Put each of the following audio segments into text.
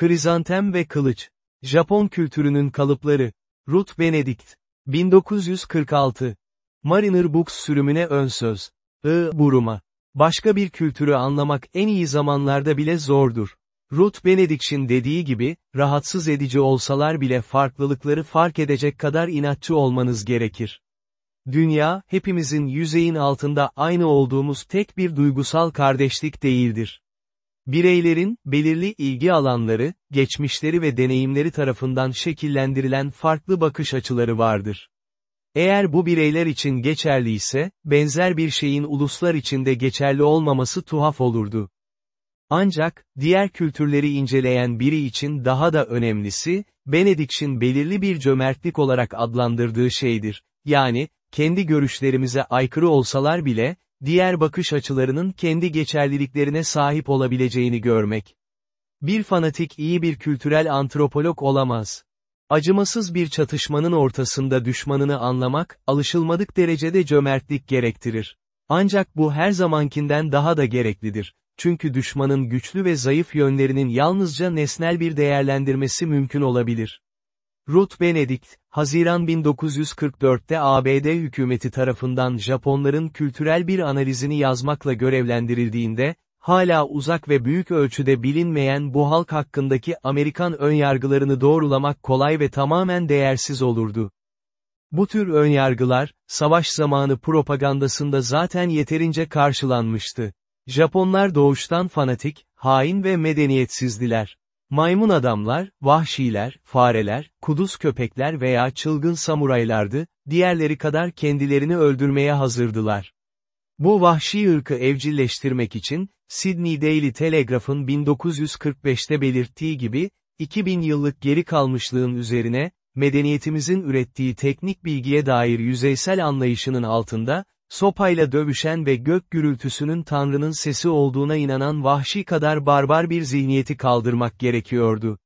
Krizantem ve Kılıç. Japon kültürünün kalıpları. Ruth Benedict. 1946. Mariner Books sürümüne ön söz. I. Buruma. Başka bir kültürü anlamak en iyi zamanlarda bile zordur. Ruth Benedict'in dediği gibi, rahatsız edici olsalar bile farklılıkları fark edecek kadar inatçı olmanız gerekir. Dünya, hepimizin yüzeyin altında aynı olduğumuz tek bir duygusal kardeşlik değildir. Bireylerin, belirli ilgi alanları, geçmişleri ve deneyimleri tarafından şekillendirilen farklı bakış açıları vardır. Eğer bu bireyler için geçerliyse, benzer bir şeyin uluslar içinde geçerli olmaması tuhaf olurdu. Ancak, diğer kültürleri inceleyen biri için daha da önemlisi, Benedict'in belirli bir cömertlik olarak adlandırdığı şeydir. Yani, kendi görüşlerimize aykırı olsalar bile, diğer bakış açılarının kendi geçerliliklerine sahip olabileceğini görmek. Bir fanatik iyi bir kültürel antropolog olamaz. Acımasız bir çatışmanın ortasında düşmanını anlamak, alışılmadık derecede cömertlik gerektirir. Ancak bu her zamankinden daha da gereklidir. Çünkü düşmanın güçlü ve zayıf yönlerinin yalnızca nesnel bir değerlendirmesi mümkün olabilir. Ruth Benedict, Haziran 1944'te ABD hükümeti tarafından Japonların kültürel bir analizini yazmakla görevlendirildiğinde, hala uzak ve büyük ölçüde bilinmeyen bu halk hakkındaki Amerikan önyargılarını doğrulamak kolay ve tamamen değersiz olurdu. Bu tür önyargılar, savaş zamanı propagandasında zaten yeterince karşılanmıştı. Japonlar doğuştan fanatik, hain ve medeniyetsizdiler. Maymun adamlar, vahşiler, fareler, kuduz köpekler veya çılgın samuraylardı, diğerleri kadar kendilerini öldürmeye hazırdılar. Bu vahşi ırkı evcilleştirmek için, Sydney Daily Telegraph'ın 1945'te belirttiği gibi, 2000 yıllık geri kalmışlığın üzerine, medeniyetimizin ürettiği teknik bilgiye dair yüzeysel anlayışının altında, sopayla dövüşen ve gök gürültüsünün Tanrı'nın sesi olduğuna inanan vahşi kadar barbar bir zihniyeti kaldırmak gerekiyordu.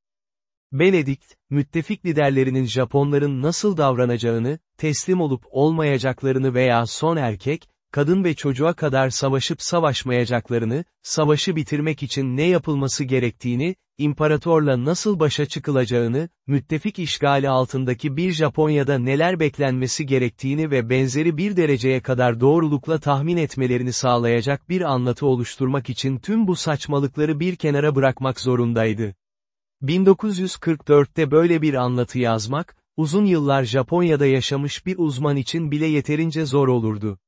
Benedikt, müttefik liderlerinin Japonların nasıl davranacağını, teslim olup olmayacaklarını veya son erkek, kadın ve çocuğa kadar savaşıp savaşmayacaklarını, savaşı bitirmek için ne yapılması gerektiğini, imparatorla nasıl başa çıkılacağını, müttefik işgali altındaki bir Japonya'da neler beklenmesi gerektiğini ve benzeri bir dereceye kadar doğrulukla tahmin etmelerini sağlayacak bir anlatı oluşturmak için tüm bu saçmalıkları bir kenara bırakmak zorundaydı. 1944'te böyle bir anlatı yazmak, uzun yıllar Japonya'da yaşamış bir uzman için bile yeterince zor olurdu.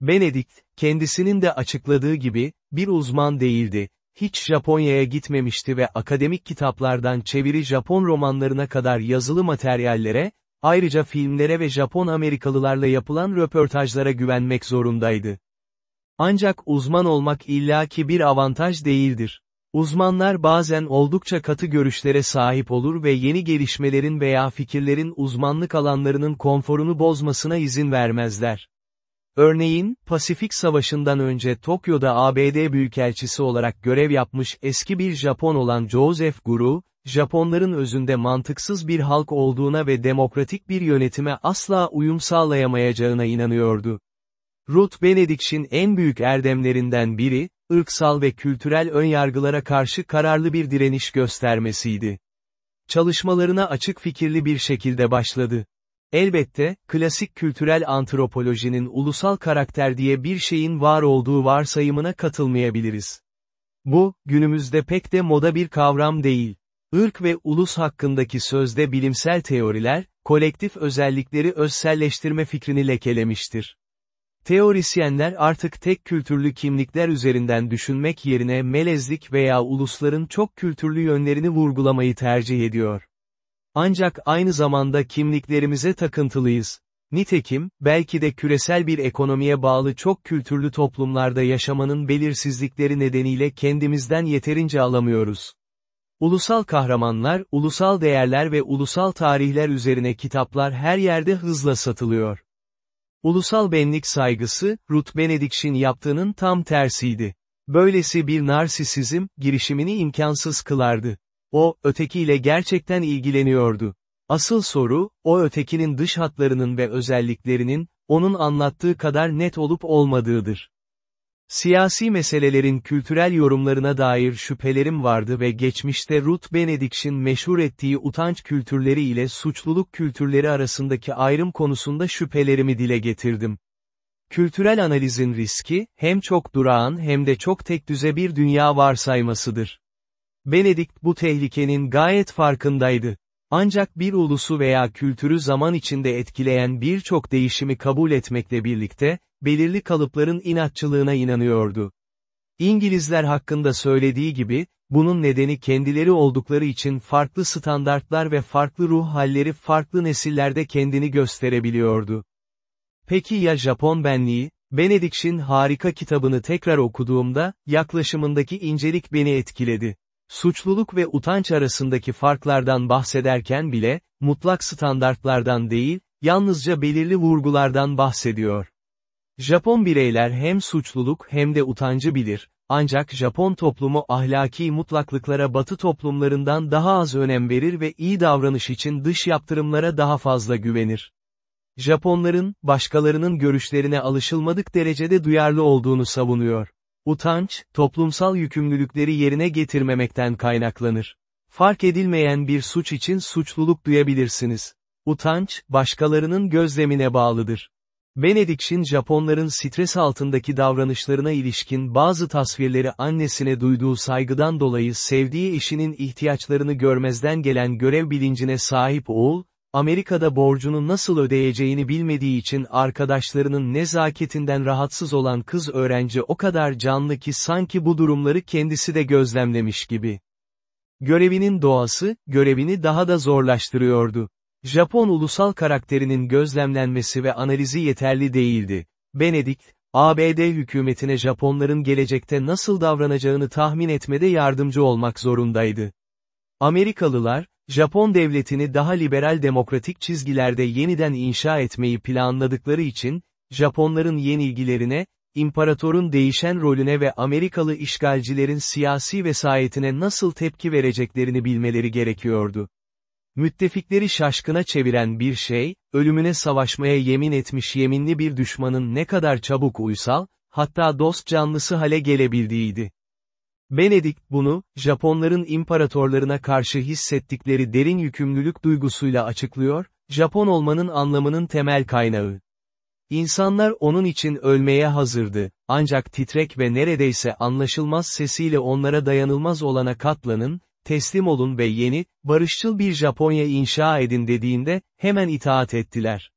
Benedikt, kendisinin de açıkladığı gibi, bir uzman değildi, hiç Japonya'ya gitmemişti ve akademik kitaplardan çeviri Japon romanlarına kadar yazılı materyallere, ayrıca filmlere ve Japon Amerikalılarla yapılan röportajlara güvenmek zorundaydı. Ancak uzman olmak illaki bir avantaj değildir. Uzmanlar bazen oldukça katı görüşlere sahip olur ve yeni gelişmelerin veya fikirlerin uzmanlık alanlarının konforunu bozmasına izin vermezler. Örneğin, Pasifik Savaşı'ndan önce Tokyo'da ABD Büyükelçisi olarak görev yapmış eski bir Japon olan Joseph Guru, Japonların özünde mantıksız bir halk olduğuna ve demokratik bir yönetime asla uyum sağlayamayacağına inanıyordu. Ruth Benedict'in en büyük erdemlerinden biri, ırksal ve kültürel önyargılara karşı kararlı bir direniş göstermesiydi. Çalışmalarına açık fikirli bir şekilde başladı. Elbette, klasik kültürel antropolojinin ulusal karakter diye bir şeyin var olduğu varsayımına katılmayabiliriz. Bu, günümüzde pek de moda bir kavram değil. Irk ve ulus hakkındaki sözde bilimsel teoriler, kolektif özellikleri özselleştirme fikrini lekelemiştir. Teorisyenler artık tek kültürlü kimlikler üzerinden düşünmek yerine melezlik veya ulusların çok kültürlü yönlerini vurgulamayı tercih ediyor. Ancak aynı zamanda kimliklerimize takıntılıyız. Nitekim, belki de küresel bir ekonomiye bağlı çok kültürlü toplumlarda yaşamanın belirsizlikleri nedeniyle kendimizden yeterince alamıyoruz. Ulusal kahramanlar, ulusal değerler ve ulusal tarihler üzerine kitaplar her yerde hızla satılıyor. Ulusal benlik saygısı, Ruth Benedict'in yaptığının tam tersiydi. Böylesi bir narsisizm, girişimini imkansız kılardı. O, ötekiyle gerçekten ilgileniyordu. Asıl soru, o ötekinin dış hatlarının ve özelliklerinin, onun anlattığı kadar net olup olmadığıdır. Siyasi meselelerin kültürel yorumlarına dair şüphelerim vardı ve geçmişte Ruth Benedict'in meşhur ettiği utanç kültürleri ile suçluluk kültürleri arasındaki ayrım konusunda şüphelerimi dile getirdim. Kültürel analizin riski, hem çok durağan hem de çok tek düze bir dünya varsaymasıdır. Benedict bu tehlikenin gayet farkındaydı. Ancak bir ulusu veya kültürü zaman içinde etkileyen birçok değişimi kabul etmekle birlikte, belirli kalıpların inatçılığına inanıyordu. İngilizler hakkında söylediği gibi, bunun nedeni kendileri oldukları için farklı standartlar ve farklı ruh halleri farklı nesillerde kendini gösterebiliyordu. Peki ya Japon benliği, Benedict'in harika kitabını tekrar okuduğumda, yaklaşımındaki incelik beni etkiledi. Suçluluk ve utanç arasındaki farklardan bahsederken bile, mutlak standartlardan değil, yalnızca belirli vurgulardan bahsediyor. Japon bireyler hem suçluluk hem de utancı bilir, ancak Japon toplumu ahlaki mutlaklıklara batı toplumlarından daha az önem verir ve iyi davranış için dış yaptırımlara daha fazla güvenir. Japonların, başkalarının görüşlerine alışılmadık derecede duyarlı olduğunu savunuyor. Utanç, toplumsal yükümlülükleri yerine getirmemekten kaynaklanır. Fark edilmeyen bir suç için suçluluk duyabilirsiniz. Utanç, başkalarının gözlemine bağlıdır. Benedict'in Japonların stres altındaki davranışlarına ilişkin bazı tasvirleri annesine duyduğu saygıdan dolayı sevdiği eşinin ihtiyaçlarını görmezden gelen görev bilincine sahip oğul, Amerika'da borcunu nasıl ödeyeceğini bilmediği için arkadaşlarının nezaketinden rahatsız olan kız öğrenci o kadar canlı ki sanki bu durumları kendisi de gözlemlemiş gibi. Görevinin doğası, görevini daha da zorlaştırıyordu. Japon ulusal karakterinin gözlemlenmesi ve analizi yeterli değildi. Benedict, ABD hükümetine Japonların gelecekte nasıl davranacağını tahmin etmede yardımcı olmak zorundaydı. Amerikalılar, Japon devletini daha liberal demokratik çizgilerde yeniden inşa etmeyi planladıkları için, Japonların yenilgilerine, imparatorun değişen rolüne ve Amerikalı işgalcilerin siyasi vesayetine nasıl tepki vereceklerini bilmeleri gerekiyordu. Müttefikleri şaşkına çeviren bir şey, ölümüne savaşmaya yemin etmiş yeminli bir düşmanın ne kadar çabuk uysal, hatta dost canlısı hale gelebildiğiydi. Benedikt bunu, Japonların imparatorlarına karşı hissettikleri derin yükümlülük duygusuyla açıklıyor, Japon olmanın anlamının temel kaynağı. İnsanlar onun için ölmeye hazırdı, ancak titrek ve neredeyse anlaşılmaz sesiyle onlara dayanılmaz olana katlanın, teslim olun ve yeni, barışçıl bir Japonya inşa edin dediğinde, hemen itaat ettiler.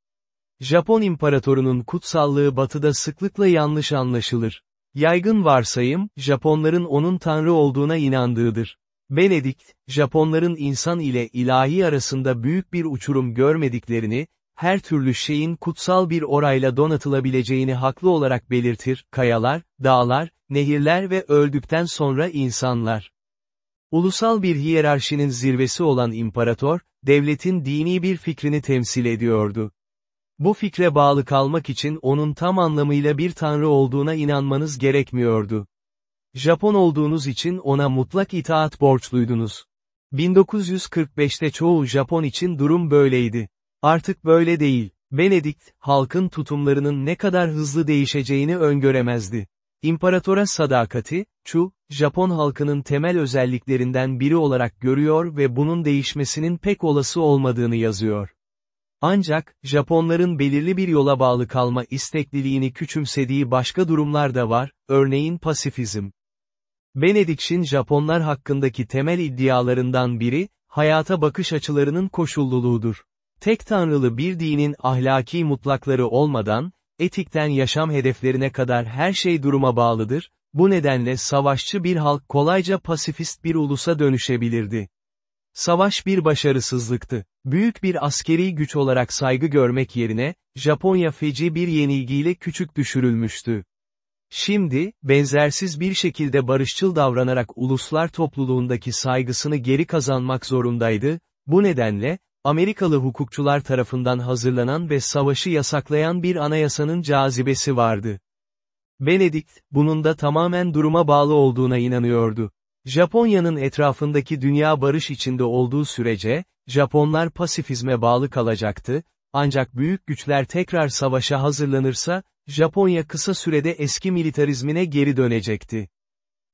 Japon imparatorunun kutsallığı batıda sıklıkla yanlış anlaşılır. Yaygın varsayım, Japonların onun tanrı olduğuna inandığıdır. Benedikt, Japonların insan ile ilahi arasında büyük bir uçurum görmediklerini, her türlü şeyin kutsal bir orayla donatılabileceğini haklı olarak belirtir, kayalar, dağlar, nehirler ve öldükten sonra insanlar. Ulusal bir hiyerarşinin zirvesi olan imparator, devletin dini bir fikrini temsil ediyordu. Bu fikre bağlı kalmak için onun tam anlamıyla bir tanrı olduğuna inanmanız gerekmiyordu. Japon olduğunuz için ona mutlak itaat borçluydunuz. 1945'te çoğu Japon için durum böyleydi. Artık böyle değil. Benedikt, halkın tutumlarının ne kadar hızlı değişeceğini öngöremezdi. İmparatora sadakati, Chu, Japon halkının temel özelliklerinden biri olarak görüyor ve bunun değişmesinin pek olası olmadığını yazıyor. Ancak, Japonların belirli bir yola bağlı kalma istekliliğini küçümsediği başka durumlar da var, örneğin pasifizm. Benedict'in Japonlar hakkındaki temel iddialarından biri, hayata bakış açılarının koşulluluğudur. Tek tanrılı bir dinin ahlaki mutlakları olmadan, etikten yaşam hedeflerine kadar her şey duruma bağlıdır, bu nedenle savaşçı bir halk kolayca pasifist bir ulusa dönüşebilirdi. Savaş bir başarısızlıktı. Büyük bir askeri güç olarak saygı görmek yerine, Japonya feci bir yenilgiyle küçük düşürülmüştü. Şimdi, benzersiz bir şekilde barışçıl davranarak uluslar topluluğundaki saygısını geri kazanmak zorundaydı, bu nedenle, Amerikalı hukukçular tarafından hazırlanan ve savaşı yasaklayan bir anayasanın cazibesi vardı. Benedikt, bunun da tamamen duruma bağlı olduğuna inanıyordu. Japonya'nın etrafındaki dünya barış içinde olduğu sürece, Japonlar pasifizme bağlı kalacaktı, ancak büyük güçler tekrar savaşa hazırlanırsa, Japonya kısa sürede eski militarizmine geri dönecekti.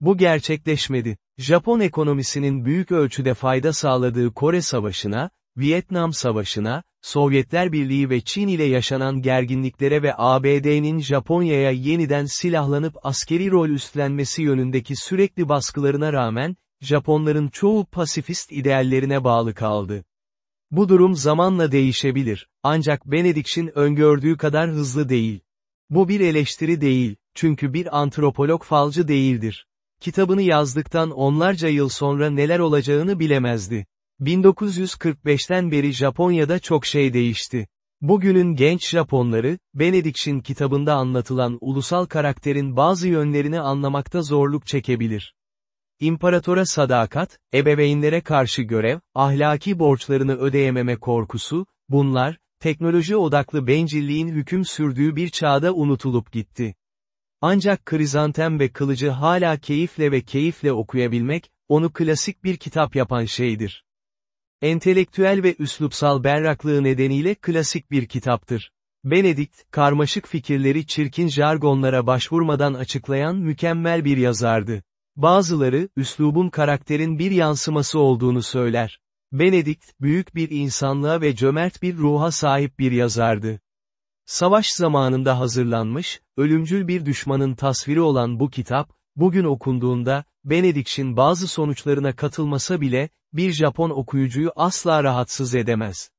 Bu gerçekleşmedi. Japon ekonomisinin büyük ölçüde fayda sağladığı Kore Savaşı'na, Vietnam Savaşı'na, Sovyetler Birliği ve Çin ile yaşanan gerginliklere ve ABD'nin Japonya'ya yeniden silahlanıp askeri rol üstlenmesi yönündeki sürekli baskılarına rağmen, Japonların çoğu pasifist ideallerine bağlı kaldı. Bu durum zamanla değişebilir, ancak Benedict'in öngördüğü kadar hızlı değil. Bu bir eleştiri değil, çünkü bir antropolog falcı değildir. Kitabını yazdıktan onlarca yıl sonra neler olacağını bilemezdi. 1945'ten beri Japonya'da çok şey değişti. Bugünün genç Japonları, Benedict'in kitabında anlatılan ulusal karakterin bazı yönlerini anlamakta zorluk çekebilir. İmparatora sadakat, ebeveynlere karşı görev, ahlaki borçlarını ödeyememe korkusu, bunlar, teknoloji odaklı bencilliğin hüküm sürdüğü bir çağda unutulup gitti. Ancak Krizantem ve Kılıcı hala keyifle ve keyifle okuyabilmek, onu klasik bir kitap yapan şeydir. Entelektüel ve üslupsal berraklığı nedeniyle klasik bir kitaptır. Benedict, karmaşık fikirleri çirkin jargonlara başvurmadan açıklayan mükemmel bir yazardı. Bazıları, üslubun karakterin bir yansıması olduğunu söyler. Benedict, büyük bir insanlığa ve cömert bir ruha sahip bir yazardı. Savaş zamanında hazırlanmış, ölümcül bir düşmanın tasviri olan bu kitap, bugün okunduğunda, Benedict'in bazı sonuçlarına katılmasa bile, bir Japon okuyucuyu asla rahatsız edemez.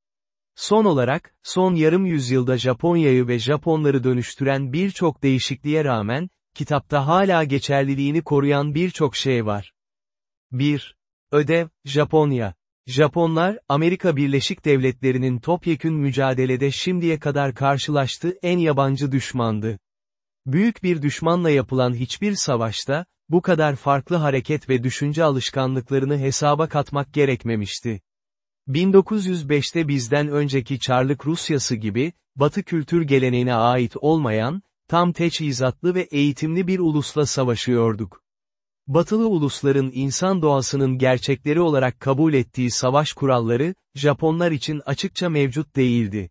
Son olarak, son yarım yüzyılda Japonya'yı ve Japonları dönüştüren birçok değişikliğe rağmen, kitapta hala geçerliliğini koruyan birçok şey var. 1. Ödev, Japonya. Japonlar, Amerika Birleşik Devletleri'nin topyekün mücadelede şimdiye kadar karşılaştığı en yabancı düşmandı. Büyük bir düşmanla yapılan hiçbir savaşta, bu kadar farklı hareket ve düşünce alışkanlıklarını hesaba katmak gerekmemişti. 1905'te bizden önceki Çarlık Rusyası gibi, Batı kültür geleneğine ait olmayan, tam teçhizatlı ve eğitimli bir ulusla savaşıyorduk. Batılı ulusların insan doğasının gerçekleri olarak kabul ettiği savaş kuralları, Japonlar için açıkça mevcut değildi.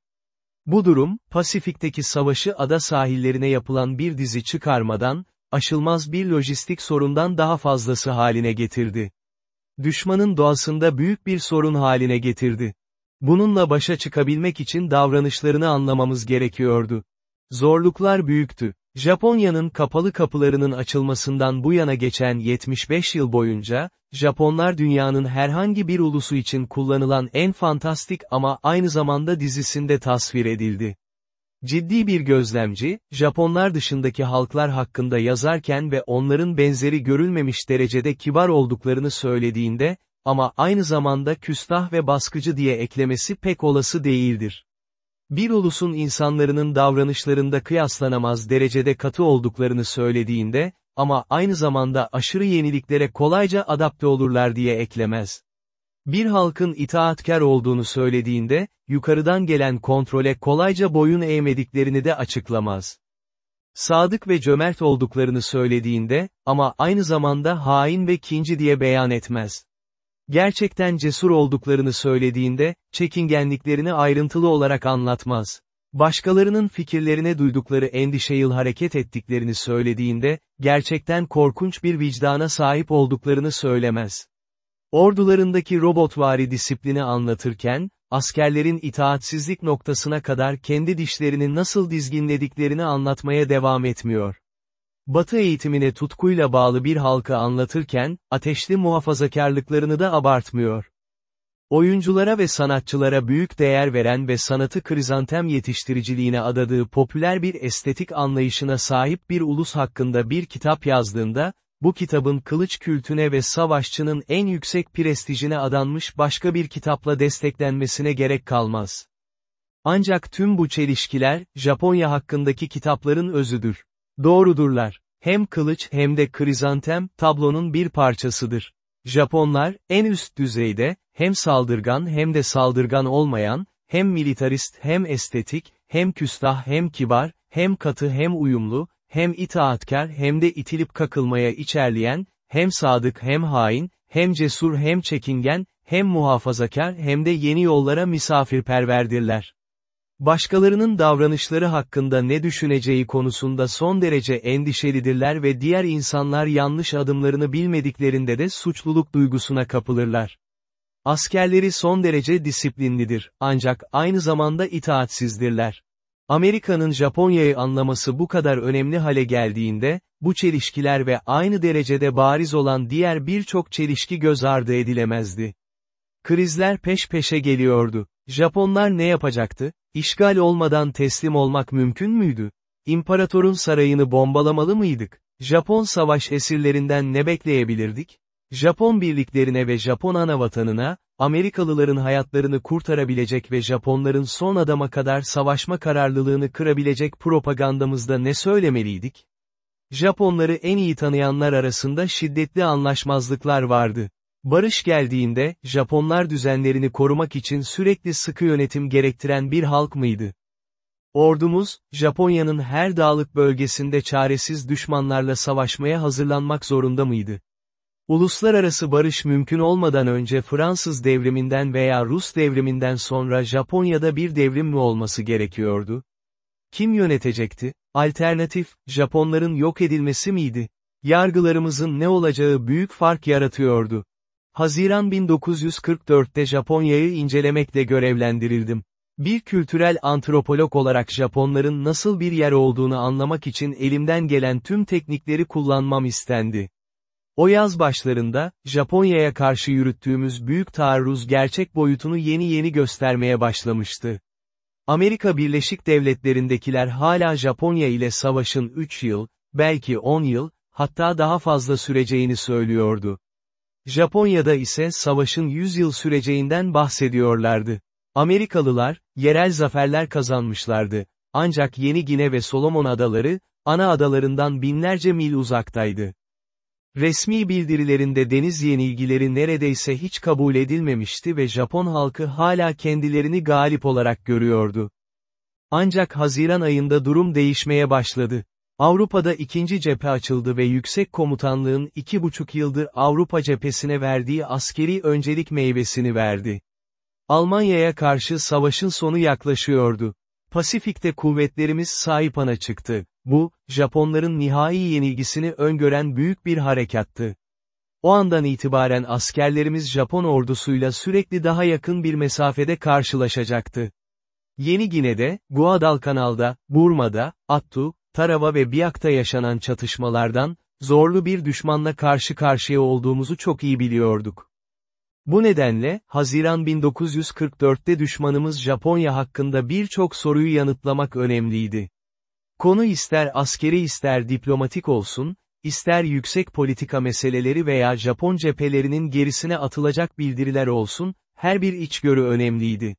Bu durum, Pasifik'teki savaşı ada sahillerine yapılan bir dizi çıkarmadan, aşılmaz bir lojistik sorundan daha fazlası haline getirdi. Düşmanın doğasında büyük bir sorun haline getirdi. Bununla başa çıkabilmek için davranışlarını anlamamız gerekiyordu. Zorluklar büyüktü. Japonya'nın kapalı kapılarının açılmasından bu yana geçen 75 yıl boyunca, Japonlar dünyanın herhangi bir ulusu için kullanılan en fantastik ama aynı zamanda dizisinde tasvir edildi. Ciddi bir gözlemci, Japonlar dışındaki halklar hakkında yazarken ve onların benzeri görülmemiş derecede kibar olduklarını söylediğinde, ama aynı zamanda küstah ve baskıcı diye eklemesi pek olası değildir. Bir ulusun insanların davranışlarında kıyaslanamaz derecede katı olduklarını söylediğinde, ama aynı zamanda aşırı yeniliklere kolayca adapte olurlar diye eklemez. Bir halkın itaatkar olduğunu söylediğinde, yukarıdan gelen kontrole kolayca boyun eğmediklerini de açıklamaz. Sadık ve cömert olduklarını söylediğinde, ama aynı zamanda hain ve kinci diye beyan etmez. Gerçekten cesur olduklarını söylediğinde, çekingenliklerini ayrıntılı olarak anlatmaz. Başkalarının fikirlerine duydukları endişeyle hareket ettiklerini söylediğinde, gerçekten korkunç bir vicdana sahip olduklarını söylemez. Ordularındaki robotvari disiplini anlatırken, askerlerin itaatsizlik noktasına kadar kendi dişlerini nasıl dizginlediklerini anlatmaya devam etmiyor. Batı eğitimine tutkuyla bağlı bir halkı anlatırken, ateşli muhafazakarlıklarını da abartmıyor. Oyunculara ve sanatçılara büyük değer veren ve sanatı krizantem yetiştiriciliğine adadığı popüler bir estetik anlayışına sahip bir ulus hakkında bir kitap yazdığında, bu kitabın kılıç kültüne ve savaşçının en yüksek prestijine adanmış başka bir kitapla desteklenmesine gerek kalmaz. Ancak tüm bu çelişkiler, Japonya hakkındaki kitapların özüdür. Doğrudurlar. Hem kılıç hem de krizantem, tablonun bir parçasıdır. Japonlar, en üst düzeyde, hem saldırgan hem de saldırgan olmayan, hem militarist hem estetik, hem küstah hem kibar, hem katı hem uyumlu, hem itaatkar hem de itilip kakılmaya içerleyen, hem sadık hem hain, hem cesur hem çekingen, hem muhafazakar hem de yeni yollara misafirperverdirler. Başkalarının davranışları hakkında ne düşüneceği konusunda son derece endişelidirler ve diğer insanlar yanlış adımlarını bilmediklerinde de suçluluk duygusuna kapılırlar. Askerleri son derece disiplinlidir, ancak aynı zamanda itaatsizdirler. Amerika'nın Japonya'yı anlaması bu kadar önemli hale geldiğinde, bu çelişkiler ve aynı derecede bariz olan diğer birçok çelişki göz ardı edilemezdi. Krizler peş peşe geliyordu. Japonlar ne yapacaktı? İşgal olmadan teslim olmak mümkün müydü? İmparatorun sarayını bombalamalı mıydık? Japon savaş esirlerinden ne bekleyebilirdik? Japon birliklerine ve Japon anavatanına, Amerikalıların hayatlarını kurtarabilecek ve Japonların son adama kadar savaşma kararlılığını kırabilecek propagandamızda ne söylemeliydik? Japonları en iyi tanıyanlar arasında şiddetli anlaşmazlıklar vardı. Barış geldiğinde, Japonlar düzenlerini korumak için sürekli sıkı yönetim gerektiren bir halk mıydı? Ordumuz, Japonya'nın her dağlık bölgesinde çaresiz düşmanlarla savaşmaya hazırlanmak zorunda mıydı? Uluslararası barış mümkün olmadan önce Fransız devriminden veya Rus devriminden sonra Japonya'da bir devrim mi olması gerekiyordu? Kim yönetecekti? Alternatif, Japonların yok edilmesi miydi? Yargılarımızın ne olacağı büyük fark yaratıyordu. Haziran 1944'te Japonya'yı incelemekle görevlendirildim. Bir kültürel antropolog olarak Japonların nasıl bir yer olduğunu anlamak için elimden gelen tüm teknikleri kullanmam istendi. O yaz başlarında, Japonya'ya karşı yürüttüğümüz büyük taarruz gerçek boyutunu yeni yeni göstermeye başlamıştı. Amerika Birleşik Devletleri'ndekiler hala Japonya ile savaşın 3 yıl, belki 10 yıl, hatta daha fazla süreceğini söylüyordu. Japonya'da ise savaşın 100 yıl süreceğinden bahsediyorlardı. Amerikalılar, yerel zaferler kazanmışlardı. Ancak Yeni Gine ve Solomon Adaları, ana adalarından binlerce mil uzaktaydı. Resmi bildirilerinde deniz yenilgileri neredeyse hiç kabul edilmemişti ve Japon halkı hala kendilerini galip olarak görüyordu. Ancak Haziran ayında durum değişmeye başladı. Avrupa'da ikinci cephe açıldı ve yüksek komutanlığın iki buçuk yıldır Avrupa cephesine verdiği askeri öncelik meyvesini verdi. Almanya'ya karşı savaşın sonu yaklaşıyordu. Pasifik'te kuvvetlerimiz Saipan'a çıktı. Bu, Japonların nihai yenilgisini öngören büyük bir harekattı. O andan itibaren askerlerimiz Japon ordusuyla sürekli daha yakın bir mesafede karşılaşacaktı. Yeni Gine'de, Guadalcanal'da, Burma'da, Attu, Tarava ve Biak'ta yaşanan çatışmalardan, zorlu bir düşmanla karşı karşıya olduğumuzu çok iyi biliyorduk. Bu nedenle, Haziran 1944'te düşmanımız Japonya hakkında birçok soruyu yanıtlamak önemliydi. Konu ister askeri ister diplomatik olsun, ister yüksek politika meseleleri veya Japon cephelerinin gerisine atılacak bildiriler olsun, her bir içgörü önemliydi.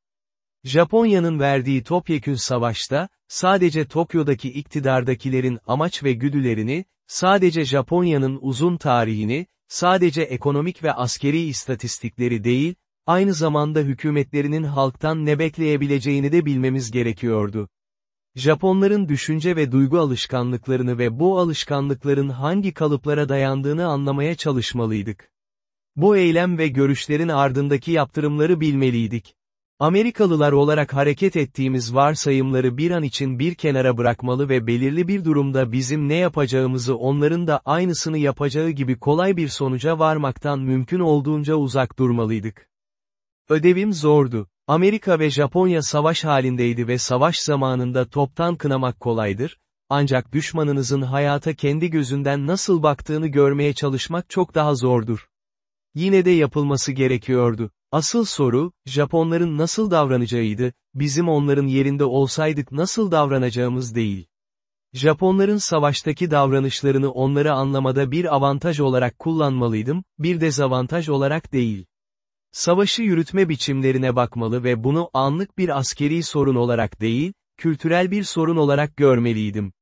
Japonya'nın verdiği topyekün savaşta, sadece Tokyo'daki iktidardakilerin amaç ve güdülerini, sadece Japonya'nın uzun tarihini, sadece ekonomik ve askeri istatistikleri değil, aynı zamanda hükümetlerinin halktan ne bekleyebileceğini de bilmemiz gerekiyordu. Japonların düşünce ve duygu alışkanlıklarını ve bu alışkanlıkların hangi kalıplara dayandığını anlamaya çalışmalıydık. Bu eylem ve görüşlerin ardındaki yaptırımları bilmeliydik. Amerikalılar olarak hareket ettiğimiz varsayımları bir an için bir kenara bırakmalı ve belirli bir durumda bizim ne yapacağımızı onların da aynısını yapacağı gibi kolay bir sonuca varmaktan mümkün olduğunca uzak durmalıydık. Ödevim zordu. Amerika ve Japonya savaş halindeydi ve savaş zamanında toptan kınamak kolaydır, ancak düşmanınızın hayata kendi gözünden nasıl baktığını görmeye çalışmak çok daha zordur. Yine de yapılması gerekiyordu. Asıl soru, Japonların nasıl davranacağıydı, bizim onların yerinde olsaydık nasıl davranacağımız değil. Japonların savaştaki davranışlarını onları anlamada bir avantaj olarak kullanmalıydım, bir dezavantaj olarak değil. Savaşı yürütme biçimlerine bakmalı ve bunu anlık bir askeri sorun olarak değil, kültürel bir sorun olarak görmeliydim.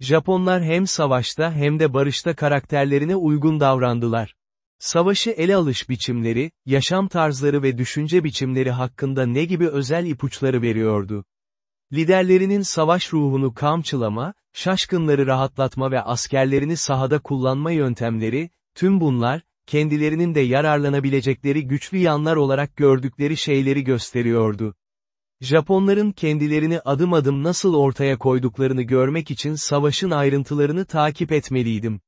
Japonlar hem savaşta hem de barışta karakterlerine uygun davrandılar. Savaşı ele alış biçimleri, yaşam tarzları ve düşünce biçimleri hakkında ne gibi özel ipuçları veriyordu. Liderlerinin savaş ruhunu kamçılama, şaşkınları rahatlatma ve askerlerini sahada kullanma yöntemleri, tüm bunlar, kendilerinin de yararlanabilecekleri güçlü yanlar olarak gördükleri şeyleri gösteriyordu. Japonların kendilerini adım adım nasıl ortaya koyduklarını görmek için savaşın ayrıntılarını takip etmeliydim.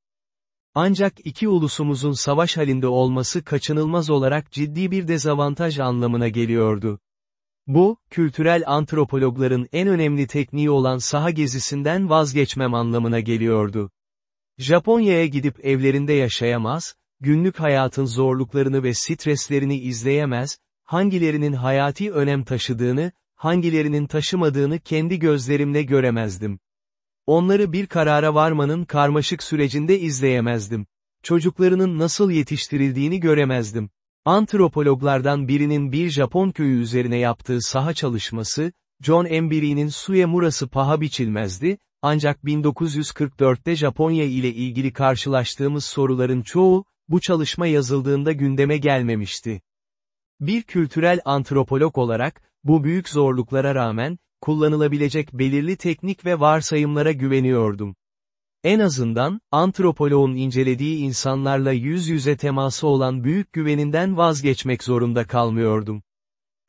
Ancak iki ulusumuzun savaş halinde olması kaçınılmaz olarak ciddi bir dezavantaj anlamına geliyordu. Bu, kültürel antropologların en önemli tekniği olan saha gezisinden vazgeçmem anlamına geliyordu. Japonya'ya gidip evlerinde yaşayamaz, günlük hayatın zorluklarını ve streslerini izleyemez, hangilerinin hayati önem taşıdığını, hangilerinin taşımadığını kendi gözlerimle göremezdim. Onları bir karara varmanın karmaşık sürecinde izleyemezdim. Çocuklarının nasıl yetiştirildiğini göremezdim. Antropologlardan birinin bir Japon köyü üzerine yaptığı saha çalışması, John Embury'nin suya murası paha biçilmezdi, ancak 1944'te Japonya ile ilgili karşılaştığımız soruların çoğu, bu çalışma yazıldığında gündeme gelmemişti. Bir kültürel antropolog olarak, bu büyük zorluklara rağmen, kullanılabilecek belirli teknik ve varsayımlara güveniyordum. En azından, antropoloğun incelediği insanlarla yüz yüze teması olan büyük güveninden vazgeçmek zorunda kalmıyordum.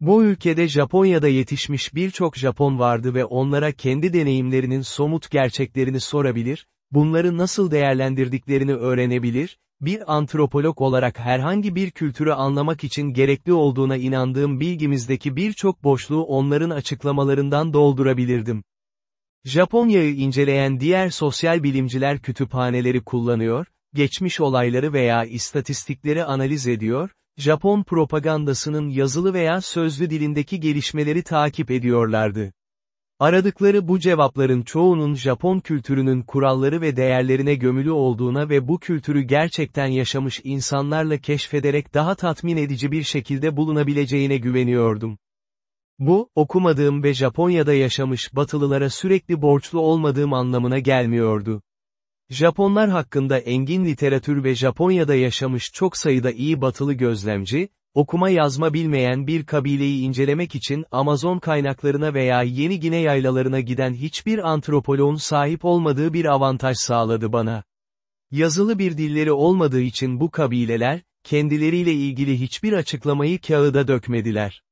Bu ülkede Japonya'da yetişmiş birçok Japon vardı ve onlara kendi deneyimlerinin somut gerçeklerini sorabilir, bunları nasıl değerlendirdiklerini öğrenebilir, bir antropolog olarak herhangi bir kültürü anlamak için gerekli olduğuna inandığım bilgimizdeki birçok boşluğu onların açıklamalarından doldurabilirdim. Japonya'yı inceleyen diğer sosyal bilimciler kütüphaneleri kullanıyor, geçmiş olayları veya istatistikleri analiz ediyor, Japon propagandasının yazılı veya sözlü dilindeki gelişmeleri takip ediyorlardı. Aradıkları bu cevapların çoğunun Japon kültürünün kuralları ve değerlerine gömülü olduğuna ve bu kültürü gerçekten yaşamış insanlarla keşfederek daha tatmin edici bir şekilde bulunabileceğine güveniyordum. Bu, okumadığım ve Japonya'da yaşamış batılılara sürekli borçlu olmadığım anlamına gelmiyordu. Japonlar hakkında engin literatür ve Japonya'da yaşamış çok sayıda iyi batılı gözlemci, okuma yazma bilmeyen bir kabileyi incelemek için Amazon kaynaklarına veya Yeni Gine yaylalarına giden hiçbir antropoloğun sahip olmadığı bir avantaj sağladı bana. Yazılı bir dilleri olmadığı için bu kabileler, kendileriyle ilgili hiçbir açıklamayı kağıda dökmediler.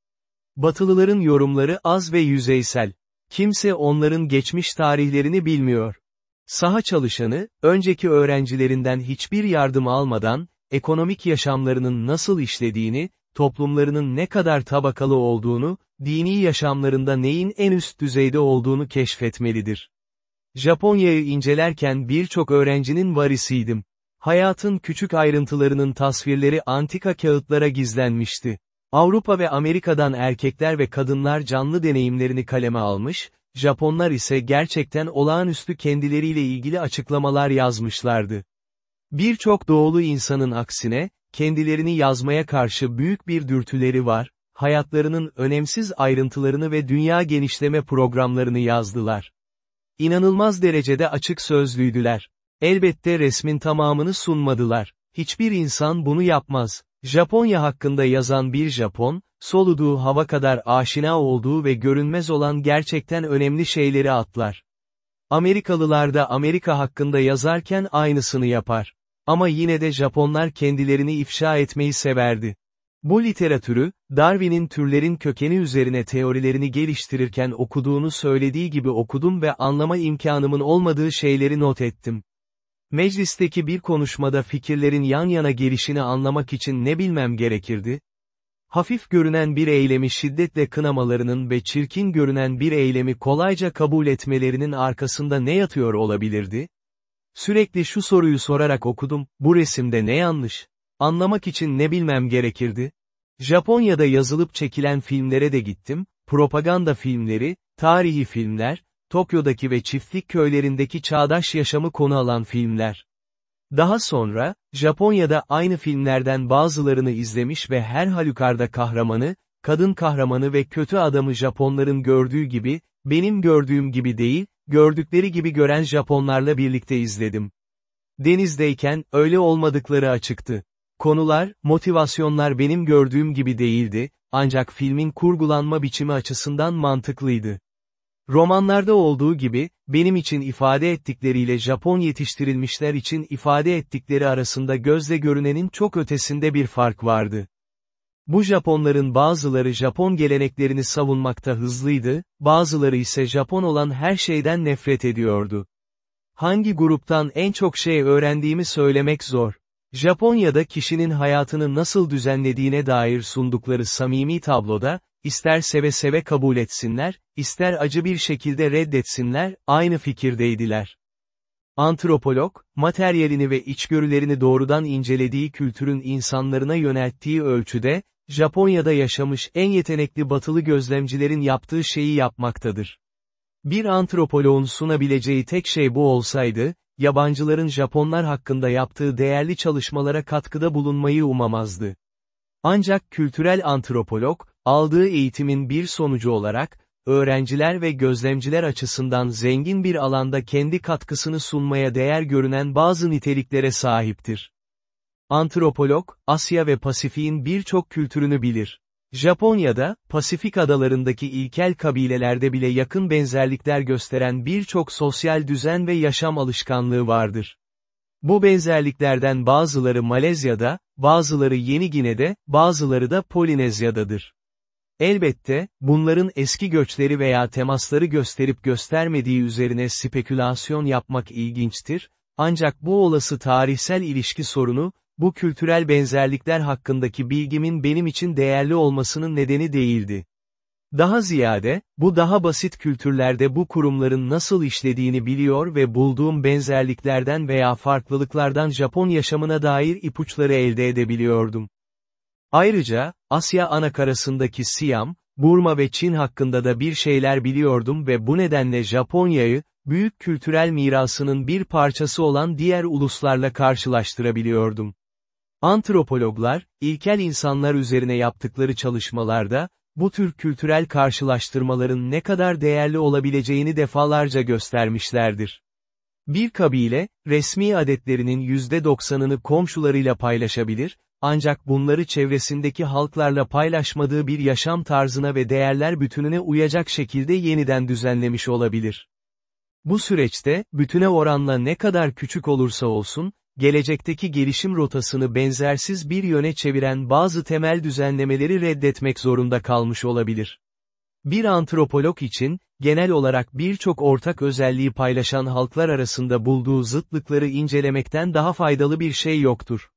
Batılıların yorumları az ve yüzeysel. Kimse onların geçmiş tarihlerini bilmiyor. Saha çalışanı, önceki öğrencilerinden hiçbir yardım almadan, ekonomik yaşamlarının nasıl işlediğini, toplumlarının ne kadar tabakalı olduğunu, dini yaşamlarında neyin en üst düzeyde olduğunu keşfetmelidir. Japonya'yı incelerken birçok öğrencinin varisiydim. Hayatın küçük ayrıntılarının tasvirleri antika kağıtlara gizlenmişti. Avrupa ve Amerika'dan erkekler ve kadınlar canlı deneyimlerini kaleme almış, Japonlar ise gerçekten olağanüstü kendileriyle ilgili açıklamalar yazmışlardı. Birçok doğulu insanın aksine, kendilerini yazmaya karşı büyük bir dürtüleri var, hayatlarının önemsiz ayrıntılarını ve dünya genişleme programlarını yazdılar. İnanılmaz derecede açık sözlüydüler. Elbette resmin tamamını sunmadılar. Hiçbir insan bunu yapmaz. Japonya hakkında yazan bir Japon, soluduğu hava kadar aşina olduğu ve görünmez olan gerçekten önemli şeyleri atlar. Amerikalılar da Amerika hakkında yazarken aynısını yapar. Ama yine de Japonlar kendilerini ifşa etmeyi severdi. Bu literatürü, Darwin'in türlerin kökeni üzerine teorilerini geliştirirken okuduğunu söylediği gibi okudum ve anlama imkanımın olmadığı şeyleri not ettim. Meclisteki bir konuşmada fikirlerin yan yana gelişini anlamak için ne bilmem gerekirdi? Hafif görünen bir eylemi şiddetle kınamalarının ve çirkin görünen bir eylemi kolayca kabul etmelerinin arkasında ne yatıyor olabilirdi? Sürekli şu soruyu sorarak okudum, bu resimde ne yanlış? Anlamak için ne bilmem gerekirdi? Japonya'da yazılıp çekilen filmlere de gittim, propaganda filmleri, tarihi filmler, Tokyo'daki ve çiftlik köylerindeki çağdaş yaşamı konu alan filmler. Daha sonra, Japonya'da aynı filmlerden bazılarını izlemiş ve her halükarda kahramanı, kadın kahramanı ve kötü adamı Japonların gördüğü gibi, benim gördüğüm gibi değil, gördükleri gibi gören Japonlarla birlikte izledim. Denizdeyken, öyle olmadıkları açıktı. Konular, motivasyonlar benim gördüğüm gibi değildi, ancak filmin kurgulanma biçimi açısından mantıklıydı. Romanlarda olduğu gibi, benim için ifade ettikleriyle Japon yetiştirilmişler için ifade ettikleri arasında gözle görünenin çok ötesinde bir fark vardı. Bu Japonların bazıları Japon geleneklerini savunmakta hızlıydı, bazıları ise Japon olan her şeyden nefret ediyordu. Hangi gruptan en çok şey öğrendiğimi söylemek zor. Japonya'da kişinin hayatını nasıl düzenlediğine dair sundukları samimi tabloda, ister seve seve kabul etsinler, ister acı bir şekilde reddetsinler, aynı fikirdeydiler. Antropolog, materyalini ve içgörülerini doğrudan incelediği kültürün insanlarına yönelttiği ölçüde, Japonya'da yaşamış en yetenekli batılı gözlemcilerin yaptığı şeyi yapmaktadır. Bir antropoloğun sunabileceği tek şey bu olsaydı, yabancıların Japonlar hakkında yaptığı değerli çalışmalara katkıda bulunmayı umamazdı. Ancak kültürel antropolog, aldığı eğitimin bir sonucu olarak, öğrenciler ve gözlemciler açısından zengin bir alanda kendi katkısını sunmaya değer görünen bazı niteliklere sahiptir. Antropolog, Asya ve Pasifik'in birçok kültürünü bilir. Japonya'da, Pasifik adalarındaki ilkel kabilelerde bile yakın benzerlikler gösteren birçok sosyal düzen ve yaşam alışkanlığı vardır. Bu benzerliklerden bazıları Malezya'da, bazıları Yeni Gine'de, bazıları da Polinezya'dadır. Elbette, bunların eski göçleri veya temasları gösterip göstermediği üzerine spekülasyon yapmak ilginçtir, ancak bu olası tarihsel ilişki sorunu, bu kültürel benzerlikler hakkındaki bilgimin benim için değerli olmasının nedeni değildi. Daha ziyade, bu daha basit kültürlerde bu kurumların nasıl işlediğini biliyor ve bulduğum benzerliklerden veya farklılıklardan Japon yaşamına dair ipuçları elde edebiliyordum. Ayrıca, Asya anakarasındaki Siam, Burma ve Çin hakkında da bir şeyler biliyordum ve bu nedenle Japonya'yı, büyük kültürel mirasının bir parçası olan diğer uluslarla karşılaştırabiliyordum. Antropologlar, ilkel insanlar üzerine yaptıkları çalışmalarda, bu tür kültürel karşılaştırmaların ne kadar değerli olabileceğini defalarca göstermişlerdir. Bir kabile, resmi adetlerinin %90'ını komşularıyla paylaşabilir, ancak bunları çevresindeki halklarla paylaşmadığı bir yaşam tarzına ve değerler bütününe uyacak şekilde yeniden düzenlemiş olabilir. Bu süreçte, bütüne oranla ne kadar küçük olursa olsun, gelecekteki gelişim rotasını benzersiz bir yöne çeviren bazı temel düzenlemeleri reddetmek zorunda kalmış olabilir. Bir antropolog için, genel olarak birçok ortak özelliği paylaşan halklar arasında bulduğu zıtlıkları incelemekten daha faydalı bir şey yoktur.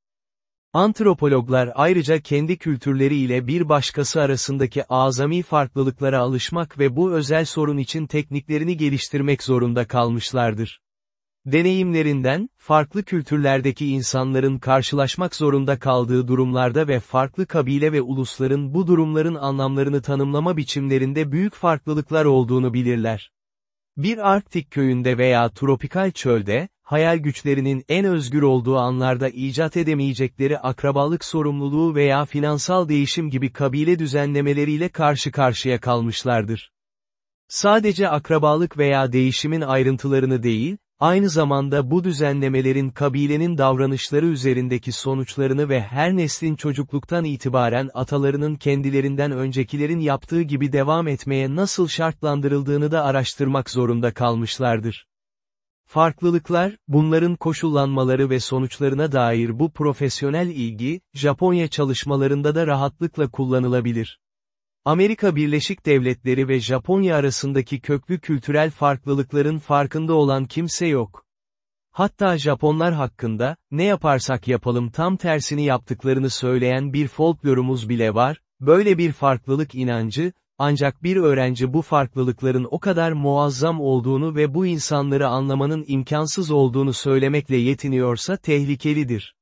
Antropologlar ayrıca kendi kültürleri ile bir başkası arasındaki azami farklılıklara alışmak ve bu özel sorun için tekniklerini geliştirmek zorunda kalmışlardır. Deneyimlerinden, farklı kültürlerdeki insanların karşılaşmak zorunda kaldığı durumlarda ve farklı kabile ve ulusların bu durumların anlamlarını tanımlama biçimlerinde büyük farklılıklar olduğunu bilirler. Bir Arktik köyünde veya tropikal çölde, hayal güçlerinin en özgür olduğu anlarda icat edemeyecekleri akrabalık sorumluluğu veya finansal değişim gibi kabile düzenlemeleriyle karşı karşıya kalmışlardır. Sadece akrabalık veya değişimin ayrıntılarını değil, aynı zamanda bu düzenlemelerin kabilenin davranışları üzerindeki sonuçlarını ve her neslin çocukluktan itibaren atalarının kendilerinden öncekilerin yaptığı gibi devam etmeye nasıl şartlandırıldığını da araştırmak zorunda kalmışlardır. Farklılıklar, bunların koşullanmaları ve sonuçlarına dair bu profesyonel ilgi, Japonya çalışmalarında da rahatlıkla kullanılabilir. Amerika Birleşik Devletleri ve Japonya arasındaki köklü kültürel farklılıkların farkında olan kimse yok. Hatta Japonlar hakkında, ne yaparsak yapalım tam tersini yaptıklarını söyleyen bir folklorumuz bile var, böyle bir farklılık inancı, ancak bir öğrenci bu farklılıkların o kadar muazzam olduğunu ve bu insanları anlamanın imkansız olduğunu söylemekle yetiniyorsa tehlikelidir.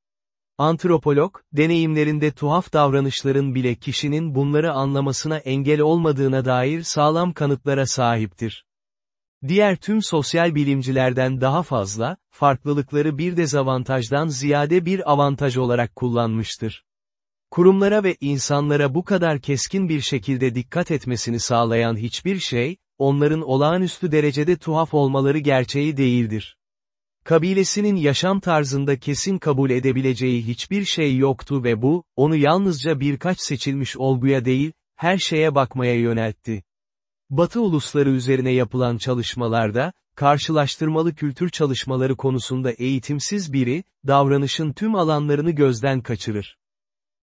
Antropolog, deneyimlerinde tuhaf davranışların bile kişinin bunları anlamasına engel olmadığına dair sağlam kanıtlara sahiptir. Diğer tüm sosyal bilimcilerden daha fazla, farklılıkları bir dezavantajdan ziyade bir avantaj olarak kullanmıştır. Kurumlara ve insanlara bu kadar keskin bir şekilde dikkat etmesini sağlayan hiçbir şey, onların olağanüstü derecede tuhaf olmaları gerçeği değildir. Kabilesinin yaşam tarzında kesin kabul edebileceği hiçbir şey yoktu ve bu, onu yalnızca birkaç seçilmiş olguya değil, her şeye bakmaya yöneltti. Batı ulusları üzerine yapılan çalışmalarda, karşılaştırmalı kültür çalışmaları konusunda eğitimsiz biri, davranışın tüm alanlarını gözden kaçırır.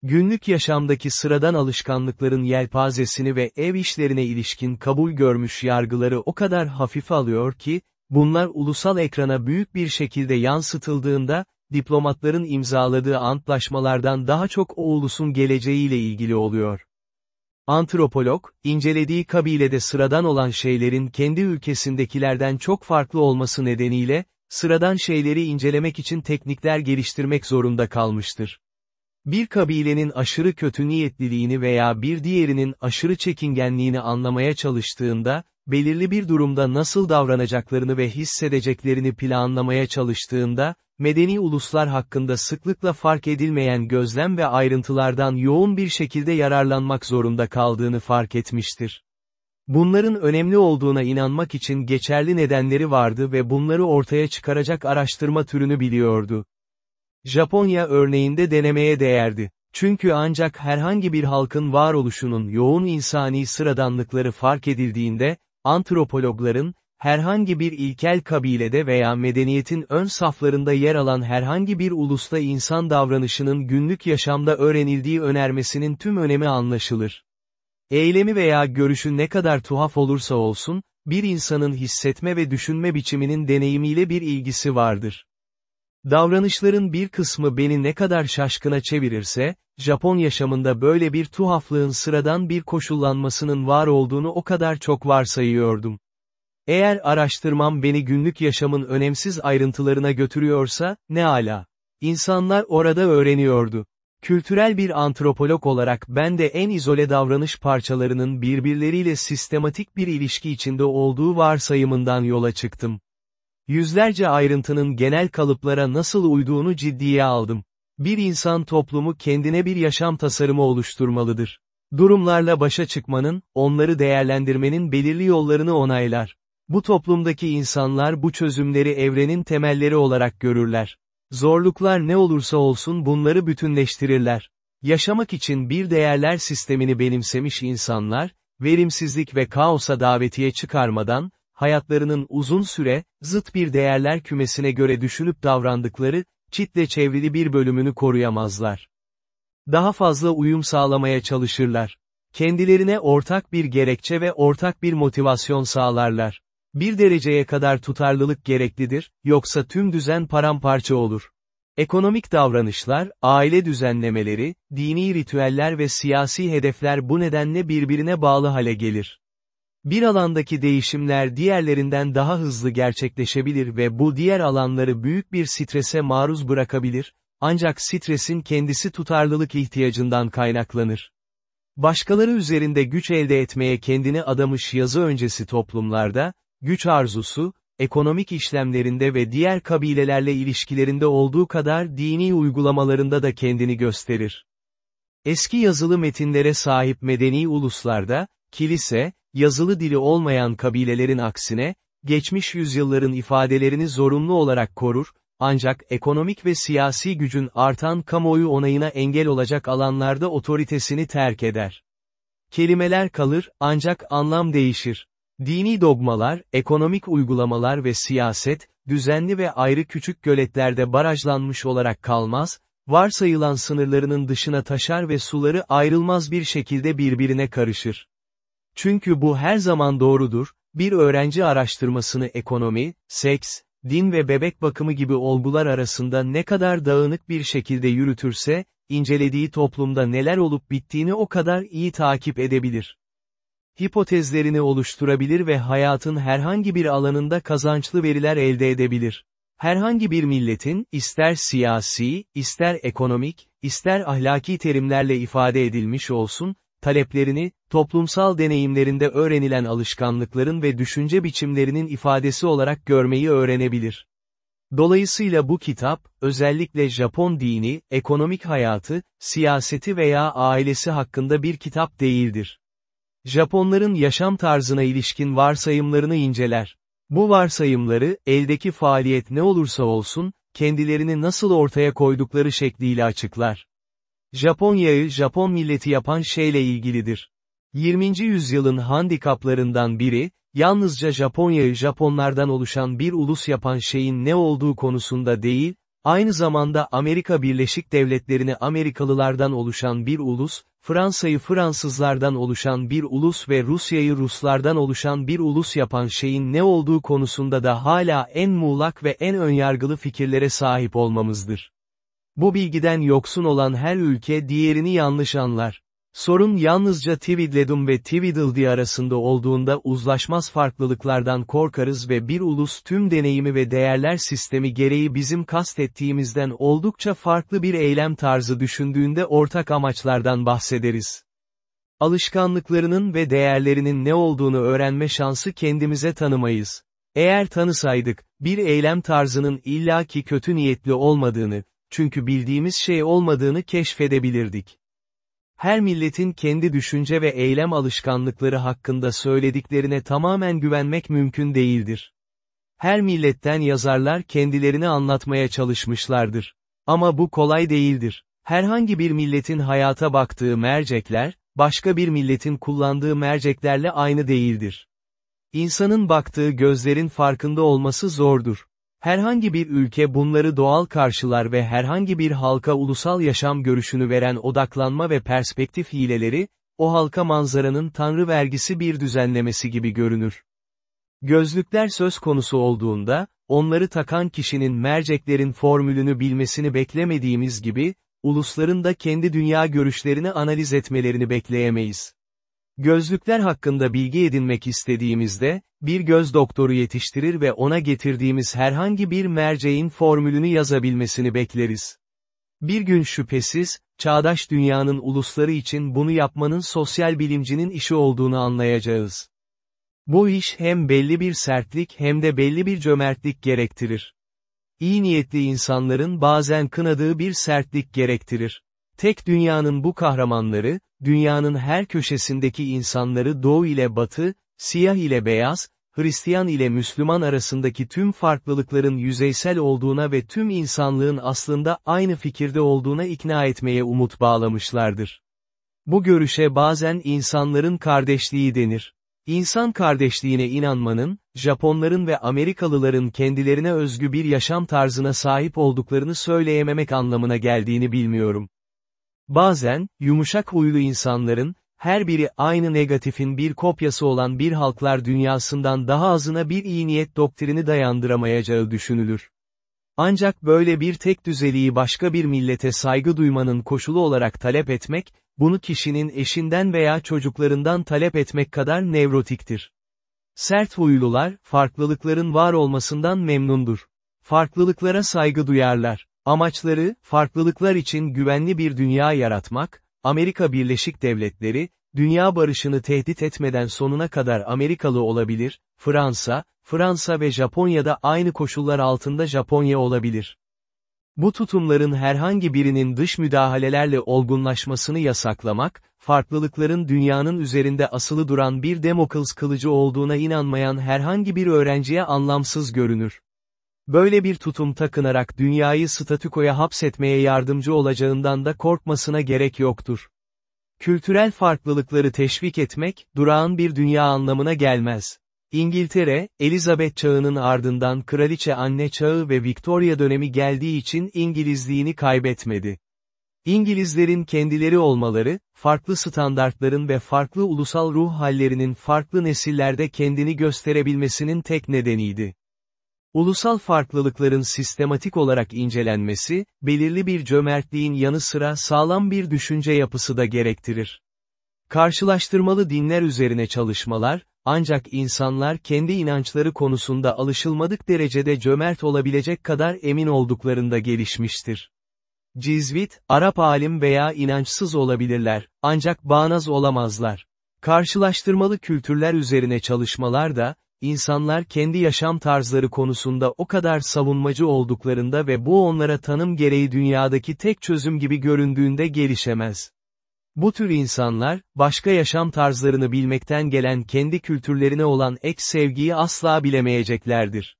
Günlük yaşamdaki sıradan alışkanlıkların yelpazesini ve ev işlerine ilişkin kabul görmüş yargıları o kadar hafife alıyor ki, bunlar ulusal ekrana büyük bir şekilde yansıtıldığında, diplomatların imzaladığı antlaşmalardan daha çok o ulusun geleceğiyle ilgili oluyor. Antropolog, incelediği kabilede sıradan olan şeylerin kendi ülkesindekilerden çok farklı olması nedeniyle, sıradan şeyleri incelemek için teknikler geliştirmek zorunda kalmıştır. Bir kabilenin aşırı kötü niyetliliğini veya bir diğerinin aşırı çekingenliğini anlamaya çalıştığında, belirli bir durumda nasıl davranacaklarını ve hissedeceklerini planlamaya çalıştığında, medeni uluslar hakkında sıklıkla fark edilmeyen gözlem ve ayrıntılardan yoğun bir şekilde yararlanmak zorunda kaldığını fark etmiştir. Bunların önemli olduğuna inanmak için geçerli nedenleri vardı ve bunları ortaya çıkaracak araştırma türünü biliyordu. Japonya örneğinde denemeye değerdi. Çünkü ancak herhangi bir halkın varoluşunun yoğun insani sıradanlıkları fark edildiğinde, antropologların, herhangi bir ilkel kabilede veya medeniyetin ön saflarında yer alan herhangi bir ulusta insan davranışının günlük yaşamda öğrenildiği önermesinin tüm önemi anlaşılır. Eylemi veya görüşü ne kadar tuhaf olursa olsun, bir insanın hissetme ve düşünme biçiminin deneyimiyle bir ilgisi vardır. Davranışların bir kısmı beni ne kadar şaşkına çevirirse, Japon yaşamında böyle bir tuhaflığın sıradan bir koşullanmasının var olduğunu o kadar çok varsayıyordum. Eğer araştırmam beni günlük yaşamın önemsiz ayrıntılarına götürüyorsa, ne ala. İnsanlar orada öğreniyordu. Kültürel bir antropolog olarak ben de en izole davranış parçalarının birbirleriyle sistematik bir ilişki içinde olduğu varsayımından yola çıktım. Yüzlerce ayrıntının genel kalıplara nasıl uyduğunu ciddiye aldım. Bir insan toplumu kendine bir yaşam tasarımı oluşturmalıdır. Durumlarla başa çıkmanın, onları değerlendirmenin belirli yollarını onaylar. Bu toplumdaki insanlar bu çözümleri evrenin temelleri olarak görürler. Zorluklar ne olursa olsun bunları bütünleştirirler. Yaşamak için bir değerler sistemini benimsemiş insanlar, verimsizlik ve kaosa davetiye çıkarmadan, hayatlarının uzun süre, zıt bir değerler kümesine göre düşünüp davrandıkları, çitle çevrili bir bölümünü koruyamazlar. Daha fazla uyum sağlamaya çalışırlar. Kendilerine ortak bir gerekçe ve ortak bir motivasyon sağlarlar. Bir dereceye kadar tutarlılık gereklidir, yoksa tüm düzen paramparça olur. Ekonomik davranışlar, aile düzenlemeleri, dini ritüeller ve siyasi hedefler bu nedenle birbirine bağlı hale gelir. Bir alandaki değişimler diğerlerinden daha hızlı gerçekleşebilir ve bu diğer alanları büyük bir strese maruz bırakabilir, ancak stresin kendisi tutarlılık ihtiyacından kaynaklanır. Başkaları üzerinde güç elde etmeye kendini adamış yazı öncesi toplumlarda, güç arzusu, ekonomik işlemlerinde ve diğer kabilelerle ilişkilerinde olduğu kadar dini uygulamalarında da kendini gösterir. Eski yazılı metinlere sahip medeni uluslarda, kilise, yazılı dili olmayan kabilelerin aksine, geçmiş yüzyılların ifadelerini zorunlu olarak korur, ancak ekonomik ve siyasi gücün artan kamuoyu onayına engel olacak alanlarda otoritesini terk eder. Kelimeler kalır, ancak anlam değişir. Dini dogmalar, ekonomik uygulamalar ve siyaset, düzenli ve ayrı küçük göletlerde barajlanmış olarak kalmaz, varsayılan sınırlarının dışına taşar ve suları ayrılmaz bir şekilde birbirine karışır. Çünkü bu her zaman doğrudur, bir öğrenci araştırmasını ekonomi, seks, din ve bebek bakımı gibi olgular arasında ne kadar dağınık bir şekilde yürütürse, incelediği toplumda neler olup bittiğini o kadar iyi takip edebilir. Hipotezlerini oluşturabilir ve hayatın herhangi bir alanında kazançlı veriler elde edebilir. Herhangi bir milletin, ister siyasi, ister ekonomik, ister ahlaki terimlerle ifade edilmiş olsun, taleplerini, toplumsal deneyimlerinde öğrenilen alışkanlıkların ve düşünce biçimlerinin ifadesi olarak görmeyi öğrenebilir. Dolayısıyla bu kitap, özellikle Japon dini, ekonomik hayatı, siyaseti veya ailesi hakkında bir kitap değildir. Japonların yaşam tarzına ilişkin varsayımlarını inceler. Bu varsayımları, eldeki faaliyet ne olursa olsun, kendilerini nasıl ortaya koydukları şekliyle açıklar. Japonya'yı Japon milleti yapan şeyle ilgilidir. 20. yüzyılın handikaplarından biri, yalnızca Japonya'yı Japonlardan oluşan bir ulus yapan şeyin ne olduğu konusunda değil, Aynı zamanda Amerika Birleşik Devletleri'ni Amerikalılardan oluşan bir ulus, Fransa'yı Fransızlardan oluşan bir ulus ve Rusya'yı Ruslardan oluşan bir ulus yapan şeyin ne olduğu konusunda da hala en muğlak ve en önyargılı fikirlere sahip olmamızdır. Bu bilgiden yoksun olan her ülke diğerini yanlış anlar. Sorun yalnızca Tweedledum ve Tweedledee arasında olduğunda uzlaşmaz farklılıklardan korkarız ve bir ulus tüm deneyimi ve değerler sistemi gereği bizim kastettiğimizden oldukça farklı bir eylem tarzı düşündüğünde ortak amaçlardan bahsederiz. Alışkanlıklarının ve değerlerinin ne olduğunu öğrenme şansı kendimize tanımayız. Eğer tanısaydık, bir eylem tarzının illaki kötü niyetli olmadığını, çünkü bildiğimiz şey olmadığını keşfedebilirdik. Her milletin kendi düşünce ve eylem alışkanlıkları hakkında söylediklerine tamamen güvenmek mümkün değildir. Her milletten yazarlar kendilerini anlatmaya çalışmışlardır. Ama bu kolay değildir. Herhangi bir milletin hayata baktığı mercekler, başka bir milletin kullandığı merceklerle aynı değildir. İnsanın baktığı gözlerin farkında olması zordur. Herhangi bir ülke bunları doğal karşılar ve herhangi bir halka ulusal yaşam görüşünü veren odaklanma ve perspektif hileleri, o halka manzaranın tanrı vergisi bir düzenlemesi gibi görünür. Gözlükler söz konusu olduğunda, onları takan kişinin merceklerin formülünü bilmesini beklemediğimiz gibi, ulusların da kendi dünya görüşlerini analiz etmelerini bekleyemeyiz. Gözlükler hakkında bilgi edinmek istediğimizde, bir göz doktoru yetiştirir ve ona getirdiğimiz herhangi bir merceğin formülünü yazabilmesini bekleriz. Bir gün şüphesiz, çağdaş dünyanın ulusları için bunu yapmanın sosyal bilimcinin işi olduğunu anlayacağız. Bu iş hem belli bir sertlik hem de belli bir cömertlik gerektirir. İyi niyetli insanların bazen kınadığı bir sertlik gerektirir. Tek dünyanın bu kahramanları, dünyanın her köşesindeki insanları doğu ile batı, siyah ile beyaz, Hristiyan ile Müslüman arasındaki tüm farklılıkların yüzeysel olduğuna ve tüm insanlığın aslında aynı fikirde olduğuna ikna etmeye umut bağlamışlardır. Bu görüşe bazen insanların kardeşliği denir. İnsan kardeşliğine inanmanın, Japonların ve Amerikalıların kendilerine özgü bir yaşam tarzına sahip olduklarını söyleyememek anlamına geldiğini bilmiyorum. Bazen, yumuşak huylu insanların, her biri aynı negatifin bir kopyası olan bir halklar dünyasından daha azına bir iyi niyet doktrini dayandıramayacağı düşünülür. Ancak böyle bir tek düzeliği başka bir millete saygı duymanın koşulu olarak talep etmek, bunu kişinin eşinden veya çocuklarından talep etmek kadar nevrotiktir. Sert huylular, farklılıkların var olmasından memnundur. Farklılıklara saygı duyarlar. Amaçları, farklılıklar için güvenli bir dünya yaratmak, Amerika Birleşik Devletleri, dünya barışını tehdit etmeden sonuna kadar Amerikalı olabilir, Fransa, Fransa ve Japonya'da aynı koşullar altında Japonya olabilir. Bu tutumların herhangi birinin dış müdahalelerle olgunlaşmasını yasaklamak, farklılıkların dünyanın üzerinde asılı duran bir Demokles kılıcı olduğuna inanmayan herhangi bir öğrenciye anlamsız görünür. Böyle bir tutum takınarak dünyayı statükoya hapsetmeye yardımcı olacağından da korkmasına gerek yoktur. Kültürel farklılıkları teşvik etmek, durağan bir dünya anlamına gelmez. İngiltere, Elizabeth çağının ardından kraliçe anne çağı ve Victoria dönemi geldiği için İngilizliğini kaybetmedi. İngilizlerin kendileri olmaları, farklı standartların ve farklı ulusal ruh hallerinin farklı nesillerde kendini gösterebilmesinin tek nedeniydi. Ulusal farklılıkların sistematik olarak incelenmesi, belirli bir cömertliğin yanı sıra sağlam bir düşünce yapısı da gerektirir. Karşılaştırmalı dinler üzerine çalışmalar, ancak insanlar kendi inançları konusunda alışılmadık derecede cömert olabilecek kadar emin olduklarında gelişmiştir. Cizvit, Arap alim veya inançsız olabilirler, ancak bağnaz olamazlar. Karşılaştırmalı kültürler üzerine çalışmalar da, insanlar kendi yaşam tarzları konusunda o kadar savunmacı olduklarında ve bu onlara tanım gereği dünyadaki tek çözüm gibi göründüğünde gelişemez. Bu tür insanlar, başka yaşam tarzlarını bilmekten gelen kendi kültürlerine olan ek sevgiyi asla bilemeyeceklerdir.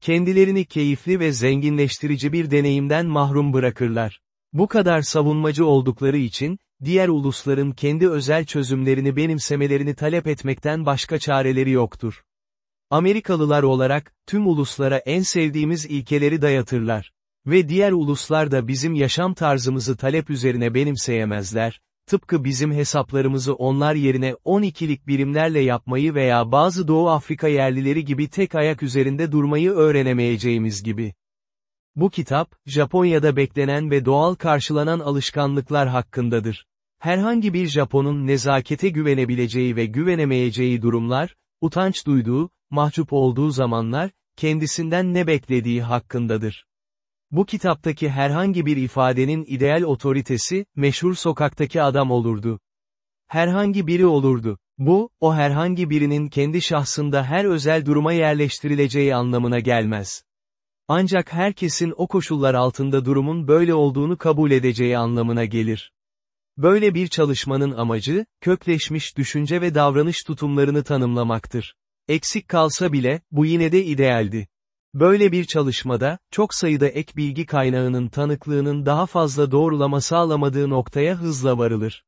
Kendilerini keyifli ve zenginleştirici bir deneyimden mahrum bırakırlar. Bu kadar savunmacı oldukları için, diğer ulusların kendi özel çözümlerini benimsemelerini talep etmekten başka çareleri yoktur. Amerikalılar olarak, tüm uluslara en sevdiğimiz ilkeleri dayatırlar. Ve diğer uluslar da bizim yaşam tarzımızı talep üzerine benimseyemezler, tıpkı bizim hesaplarımızı onlar yerine 12'lik birimlerle yapmayı veya bazı Doğu Afrika yerlileri gibi tek ayak üzerinde durmayı öğrenemeyeceğimiz gibi. Bu kitap, Japonya'da beklenen ve doğal karşılanan alışkanlıklar hakkındadır. Herhangi bir Japon'un nezakete güvenebileceği ve güvenemeyeceği durumlar, utanç duyduğu, mahcup olduğu zamanlar, kendisinden ne beklediği hakkındadır. Bu kitaptaki herhangi bir ifadenin ideal otoritesi, meşhur sokaktaki adam olurdu. Herhangi biri olurdu. Bu, o herhangi birinin kendi şahsında her özel duruma yerleştirileceği anlamına gelmez. Ancak herkesin o koşullar altında durumun böyle olduğunu kabul edeceği anlamına gelir. Böyle bir çalışmanın amacı, kökleşmiş düşünce ve davranış tutumlarını tanımlamaktır. Eksik kalsa bile, bu yine de idealdi. Böyle bir çalışmada, çok sayıda ek bilgi kaynağının tanıklığının daha fazla doğrulama sağlamadığı noktaya hızla varılır.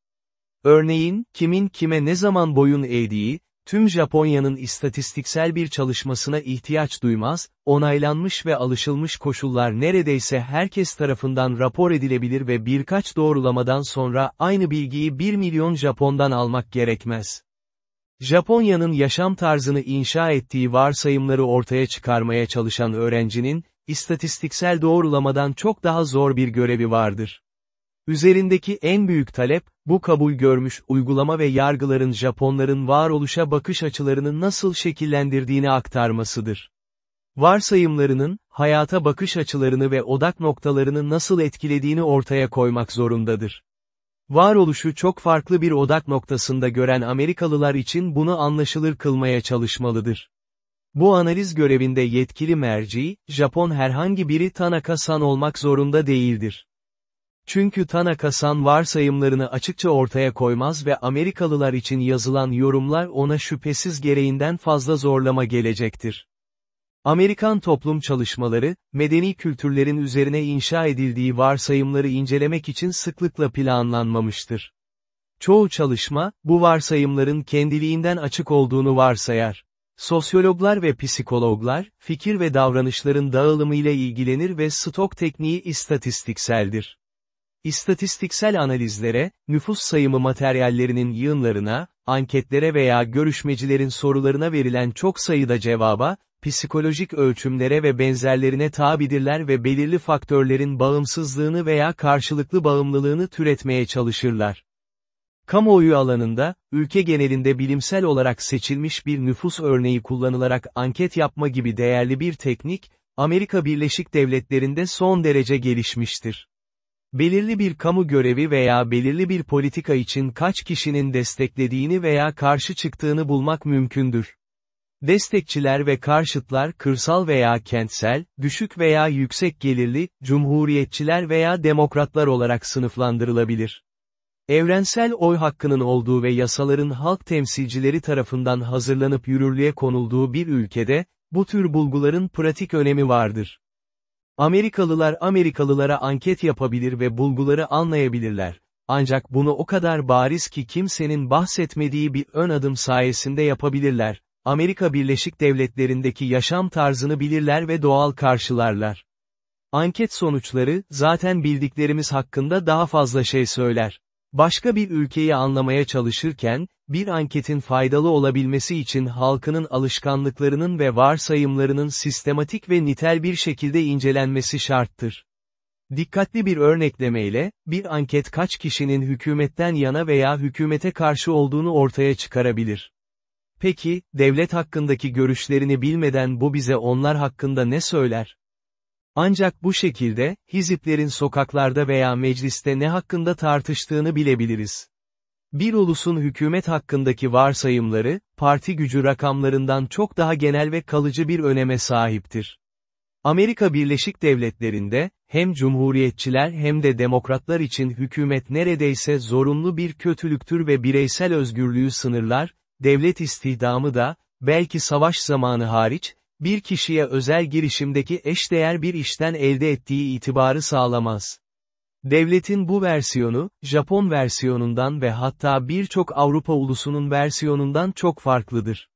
Örneğin, kimin kime ne zaman boyun eğdiği, tüm Japonya'nın istatistiksel bir çalışmasına ihtiyaç duymaz, onaylanmış ve alışılmış koşullar neredeyse herkes tarafından rapor edilebilir ve birkaç doğrulamadan sonra aynı bilgiyi 1 milyon Japon'dan almak gerekmez. Japonya'nın yaşam tarzını inşa ettiği varsayımları ortaya çıkarmaya çalışan öğrencinin, istatistiksel doğrulamadan çok daha zor bir görevi vardır. Üzerindeki en büyük talep, bu kabul görmüş uygulama ve yargıların Japonların varoluşa bakış açılarını nasıl şekillendirdiğini aktarmasıdır. Varsayımlarının, hayata bakış açılarını ve odak noktalarını nasıl etkilediğini ortaya koymak zorundadır. Varoluşu çok farklı bir odak noktasında gören Amerikalılar için bunu anlaşılır kılmaya çalışmalıdır. Bu analiz görevinde yetkili merci, Japon herhangi biri Tanaka-san olmak zorunda değildir. Çünkü Tanaka-san varsayımlarını açıkça ortaya koymaz ve Amerikalılar için yazılan yorumlar ona şüphesiz gereğinden fazla zorlama gelecektir. Amerikan toplum çalışmaları, medeni kültürlerin üzerine inşa edildiği varsayımları incelemek için sıklıkla planlanmamıştır. Çoğu çalışma, bu varsayımların kendiliğinden açık olduğunu varsayar. Sosyologlar ve psikologlar, fikir ve davranışların dağılımıyla ilgilenir ve stok tekniği istatistikseldir. İstatistiksel analizlere, nüfus sayımı materyallerinin yığınlarına, anketlere veya görüşmecilerin sorularına verilen çok sayıda cevaba, psikolojik ölçümlere ve benzerlerine tabidirler ve belirli faktörlerin bağımsızlığını veya karşılıklı bağımlılığını türetmeye çalışırlar. Kamuoyu alanında, ülke genelinde bilimsel olarak seçilmiş bir nüfus örneği kullanılarak anket yapma gibi değerli bir teknik, Amerika Birleşik Devletleri'nde son derece gelişmiştir. Belirli bir kamu görevi veya belirli bir politika için kaç kişinin desteklediğini veya karşı çıktığını bulmak mümkündür. Destekçiler ve karşıtlar kırsal veya kentsel, düşük veya yüksek gelirli, cumhuriyetçiler veya demokratlar olarak sınıflandırılabilir. Evrensel oy hakkının olduğu ve yasaların halk temsilcileri tarafından hazırlanıp yürürlüğe konulduğu bir ülkede, bu tür bulguların pratik önemi vardır. Amerikalılar Amerikalılara anket yapabilir ve bulguları anlayabilirler. Ancak bunu o kadar bariz ki kimsenin bahsetmediği bir ön adım sayesinde yapabilirler. Amerika Birleşik Devletleri'ndeki yaşam tarzını bilirler ve doğal karşılarlar. Anket sonuçları, zaten bildiklerimiz hakkında daha fazla şey söyler. Başka bir ülkeyi anlamaya çalışırken, bir anketin faydalı olabilmesi için halkının alışkanlıklarının ve varsayımlarının sistematik ve nitel bir şekilde incelenmesi şarttır. Dikkatli bir örneklemeyle, bir anket kaç kişinin hükümetten yana veya hükümete karşı olduğunu ortaya çıkarabilir. Peki, devlet hakkındaki görüşlerini bilmeden bu bize onlar hakkında ne söyler? Ancak bu şekilde, hiziplerin sokaklarda veya mecliste ne hakkında tartıştığını bilebiliriz. Bir ulusun hükümet hakkındaki varsayımları, parti gücü rakamlarından çok daha genel ve kalıcı bir öneme sahiptir. Amerika Birleşik Devletleri'nde, hem cumhuriyetçiler hem de demokratlar için hükümet neredeyse zorunlu bir kötülüktür ve bireysel özgürlüğü sınırlar, devlet istihdamı da, belki savaş zamanı hariç, bir kişiye özel girişimdeki eşdeğer bir işten elde ettiği itibarı sağlamaz. Devletin bu versiyonu, Japon versiyonundan ve hatta birçok Avrupa ulusunun versiyonundan çok farklıdır.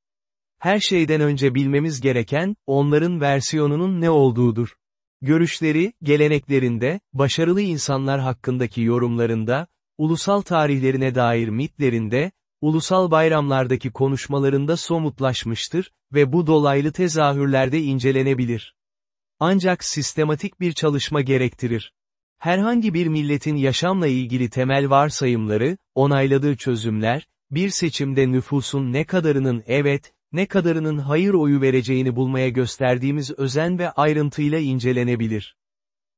Her şeyden önce bilmemiz gereken, onların versiyonunun ne olduğudur. Görüşleri, geleneklerinde, başarılı insanlar hakkındaki yorumlarında, ulusal tarihlerine dair mitlerinde, ulusal bayramlardaki konuşmalarında somutlaşmıştır ve bu dolaylı tezahürlerde incelenebilir. Ancak sistematik bir çalışma gerektirir. Herhangi bir milletin yaşamla ilgili temel varsayımları, onayladığı çözümler, bir seçimde nüfusun ne kadarının evet, ne kadarının hayır oyu vereceğini bulmaya gösterdiğimiz özen ve ayrıntıyla incelenebilir.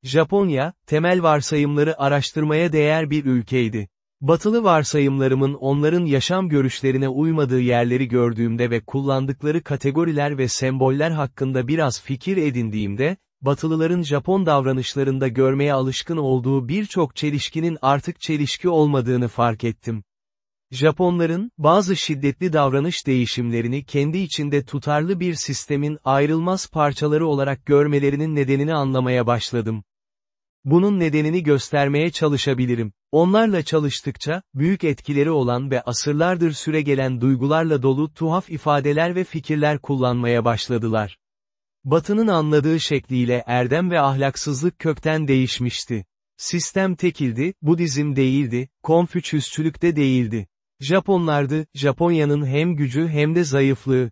Japonya, temel varsayımları araştırmaya değer bir ülkeydi. Batılı varsayımlarımın onların yaşam görüşlerine uymadığı yerleri gördüğümde ve kullandıkları kategoriler ve semboller hakkında biraz fikir edindiğimde, Batılıların Japon davranışlarında görmeye alışkın olduğu birçok çelişkinin artık çelişki olmadığını fark ettim. Japonların, bazı şiddetli davranış değişimlerini kendi içinde tutarlı bir sistemin ayrılmaz parçaları olarak görmelerinin nedenini anlamaya başladım. Bunun nedenini göstermeye çalışabilirim. Onlarla çalıştıkça, büyük etkileri olan ve asırlardır süregelen duygularla dolu tuhaf ifadeler ve fikirler kullanmaya başladılar. Batı'nın anladığı şekliyle erdem ve ahlaksızlık kökten değişmişti. Sistem tekildi, Budizm değildi, Konfüçyüsçülük de değildi. Japonlardı, Japonya'nın hem gücü hem de zayıflığı.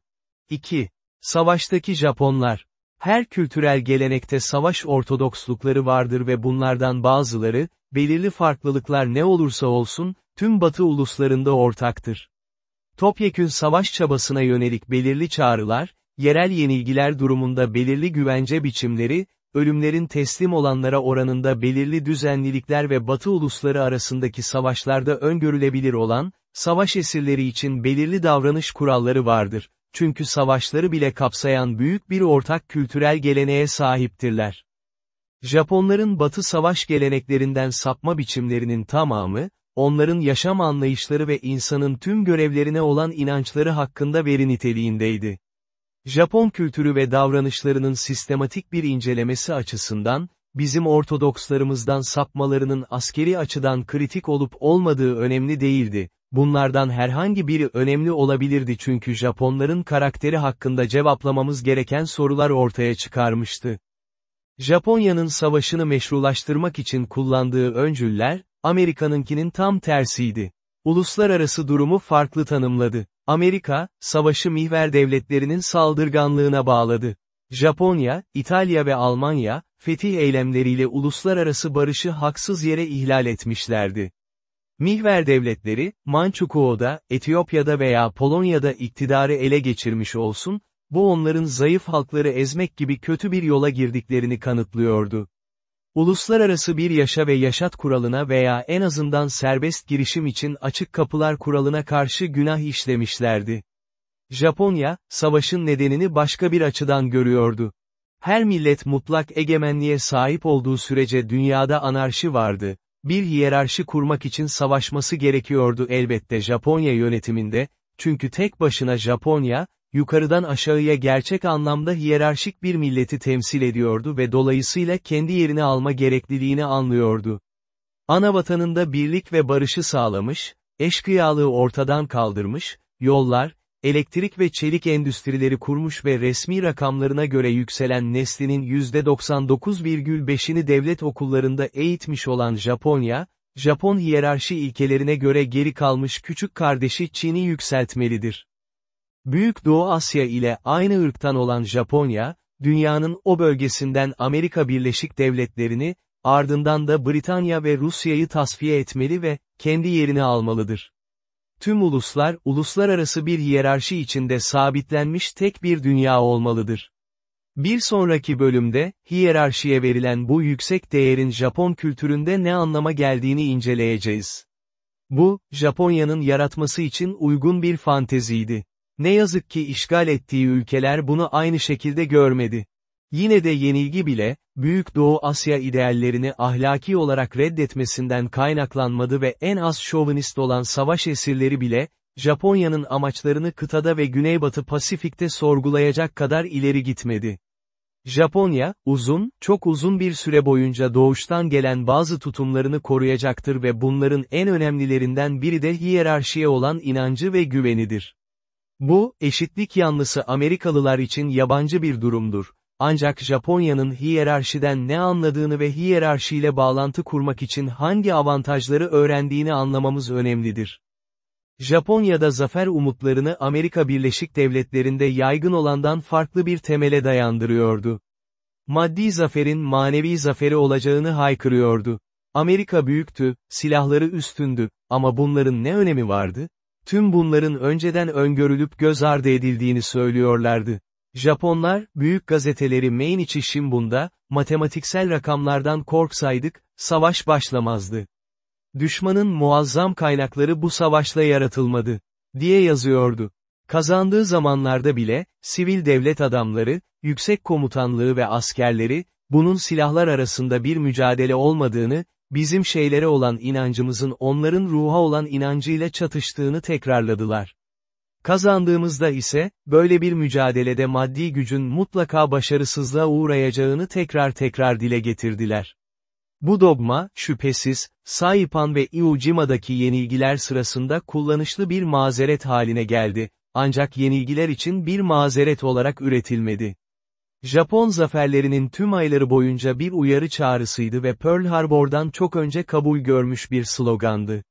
2. Savaştaki Japonlar. Her kültürel gelenekte savaş ortodokslukları vardır ve bunlardan bazıları, belirli farklılıklar ne olursa olsun, tüm batı uluslarında ortaktır. Topyekün savaş çabasına yönelik belirli çağrılar, yerel yenilgiler durumunda belirli güvence biçimleri, ölümlerin teslim olanlara oranında belirli düzenlilikler ve batı ulusları arasındaki savaşlarda öngörülebilir olan, savaş esirleri için belirli davranış kuralları vardır, çünkü savaşları bile kapsayan büyük bir ortak kültürel geleneğe sahiptirler. Japonların batı savaş geleneklerinden sapma biçimlerinin tamamı, onların yaşam anlayışları ve insanın tüm görevlerine olan inançları hakkında veri niteliğindeydi. Japon kültürü ve davranışlarının sistematik bir incelemesi açısından, bizim ortodokslarımızdan sapmalarının askeri açıdan kritik olup olmadığı önemli değildi, bunlardan herhangi biri önemli olabilirdi çünkü Japonların karakteri hakkında cevaplamamız gereken sorular ortaya çıkarmıştı. Japonya'nın savaşını meşrulaştırmak için kullandığı öncüller, Amerika'nınkinin tam tersiydi. Uluslararası durumu farklı tanımladı. Amerika, savaşı mihver devletlerinin saldırganlığına bağladı. Japonya, İtalya ve Almanya, fetih eylemleriyle uluslararası barışı haksız yere ihlal etmişlerdi. Mihver devletleri, Mançukuo'da, Etiyopya'da veya Polonya'da iktidarı ele geçirmiş olsun, bu onların zayıf halkları ezmek gibi kötü bir yola girdiklerini kanıtlıyordu. Uluslararası bir yaşa ve yaşat kuralına veya en azından serbest girişim için açık kapılar kuralına karşı günah işlemişlerdi. Japonya, savaşın nedenini başka bir açıdan görüyordu. Her millet mutlak egemenliğe sahip olduğu sürece dünyada anarşi vardı. Bir hiyerarşi kurmak için savaşması gerekiyordu elbette Japonya yönetiminde, çünkü tek başına Japonya, yukarıdan aşağıya gerçek anlamda hiyerarşik bir milleti temsil ediyordu ve dolayısıyla kendi yerini alma gerekliliğini anlıyordu. Anavatanında birlik ve barışı sağlamış, eşkıyalığı ortadan kaldırmış, yollar, elektrik ve çelik endüstrileri kurmuş ve resmi rakamlarına göre yükselen neslinin %99,5'ini devlet okullarında eğitmiş olan Japonya, Japon hiyerarşi ilkelerine göre geri kalmış küçük kardeşi Çin'i yükseltmelidir. Büyük Doğu Asya ile aynı ırktan olan Japonya, dünyanın o bölgesinden Amerika Birleşik Devletleri'ni, ardından da Britanya ve Rusya'yı tasfiye etmeli ve, kendi yerini almalıdır. Tüm uluslar, uluslararası bir hiyerarşi içinde sabitlenmiş tek bir dünya olmalıdır. Bir sonraki bölümde, hiyerarşiye verilen bu yüksek değerin Japon kültüründe ne anlama geldiğini inceleyeceğiz. Bu, Japonya'nın yaratması için uygun bir fanteziydi. Ne yazık ki işgal ettiği ülkeler bunu aynı şekilde görmedi. Yine de yenilgi bile, Büyük Doğu Asya ideallerini ahlaki olarak reddetmesinden kaynaklanmadı ve en az şovinist olan savaş esirleri bile, Japonya'nın amaçlarını kıtada ve Güneybatı Pasifik'te sorgulayacak kadar ileri gitmedi. Japonya, uzun, çok uzun bir süre boyunca doğuştan gelen bazı tutumlarını koruyacaktır ve bunların en önemlilerinden biri de hiyerarşiye olan inancı ve güvenidir. Bu, eşitlik yanlısı Amerikalılar için yabancı bir durumdur. Ancak Japonya'nın hiyerarşiden ne anladığını ve hiyerarşiyle bağlantı kurmak için hangi avantajları öğrendiğini anlamamız önemlidir. Japonya'da zafer umutlarını Amerika Birleşik Devletleri'nde yaygın olandan farklı bir temele dayandırıyordu. Maddi zaferin manevi zaferi olacağını haykırıyordu. Amerika büyüktü, silahları üstündü, ama bunların ne önemi vardı? Tüm bunların önceden öngörülüp göz ardı edildiğini söylüyorlardı. Japonlar, büyük gazeteleri Mainichi Shimbun'da, matematiksel rakamlardan korksaydık, savaş başlamazdı. Düşmanın muazzam kaynakları bu savaşla yaratılmadı, diye yazıyordu. Kazandığı zamanlarda bile, sivil devlet adamları, yüksek komutanlığı ve askerleri, bunun silahlar arasında bir mücadele olmadığını, bizim şeylere olan inancımızın onların ruha olan inancıyla çatıştığını tekrarladılar. Kazandığımızda ise, böyle bir mücadelede maddi gücün mutlaka başarısızlığa uğrayacağını tekrar tekrar dile getirdiler. Bu dogma, şüphesiz, Saipan ve Iwo Jima'daki yenilgiler sırasında kullanışlı bir mazeret haline geldi, ancak yenilgiler için bir mazeret olarak üretilmedi. Japon zaferlerinin tüm ayları boyunca bir uyarı çağrısıydı ve Pearl Harbor'dan çok önce kabul görmüş bir slogandı.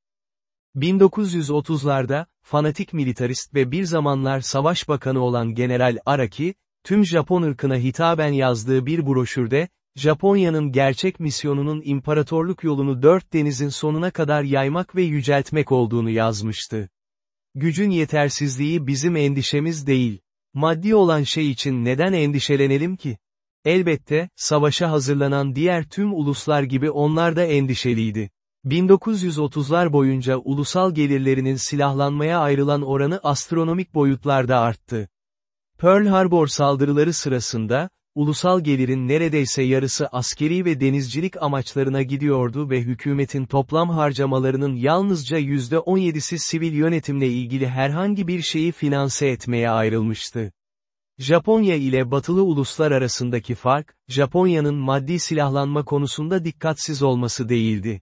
1930'larda, fanatik militarist ve bir zamanlar savaş bakanı olan General Araki, tüm Japon ırkına hitaben yazdığı bir broşürde, Japonya'nın gerçek misyonunun imparatorluk yolunu dört denizin sonuna kadar yaymak ve yüceltmek olduğunu yazmıştı. Gücün yetersizliği bizim endişemiz değil. Maddi olan şey için neden endişelenelim ki? Elbette, savaşa hazırlanan diğer tüm uluslar gibi onlar da endişeliydi. 1930'lar boyunca ulusal gelirlerinin silahlanmaya ayrılan oranı astronomik boyutlarda arttı. Pearl Harbor saldırıları sırasında, ulusal gelirin neredeyse yarısı askeri ve denizcilik amaçlarına gidiyordu ve hükümetin toplam harcamalarının yalnızca %17'si sivil yönetimle ilgili herhangi bir şeyi finanse etmeye ayrılmıştı. Japonya ile batılı uluslar arasındaki fark, Japonya'nın maddi silahlanma konusunda dikkatsiz olması değildi.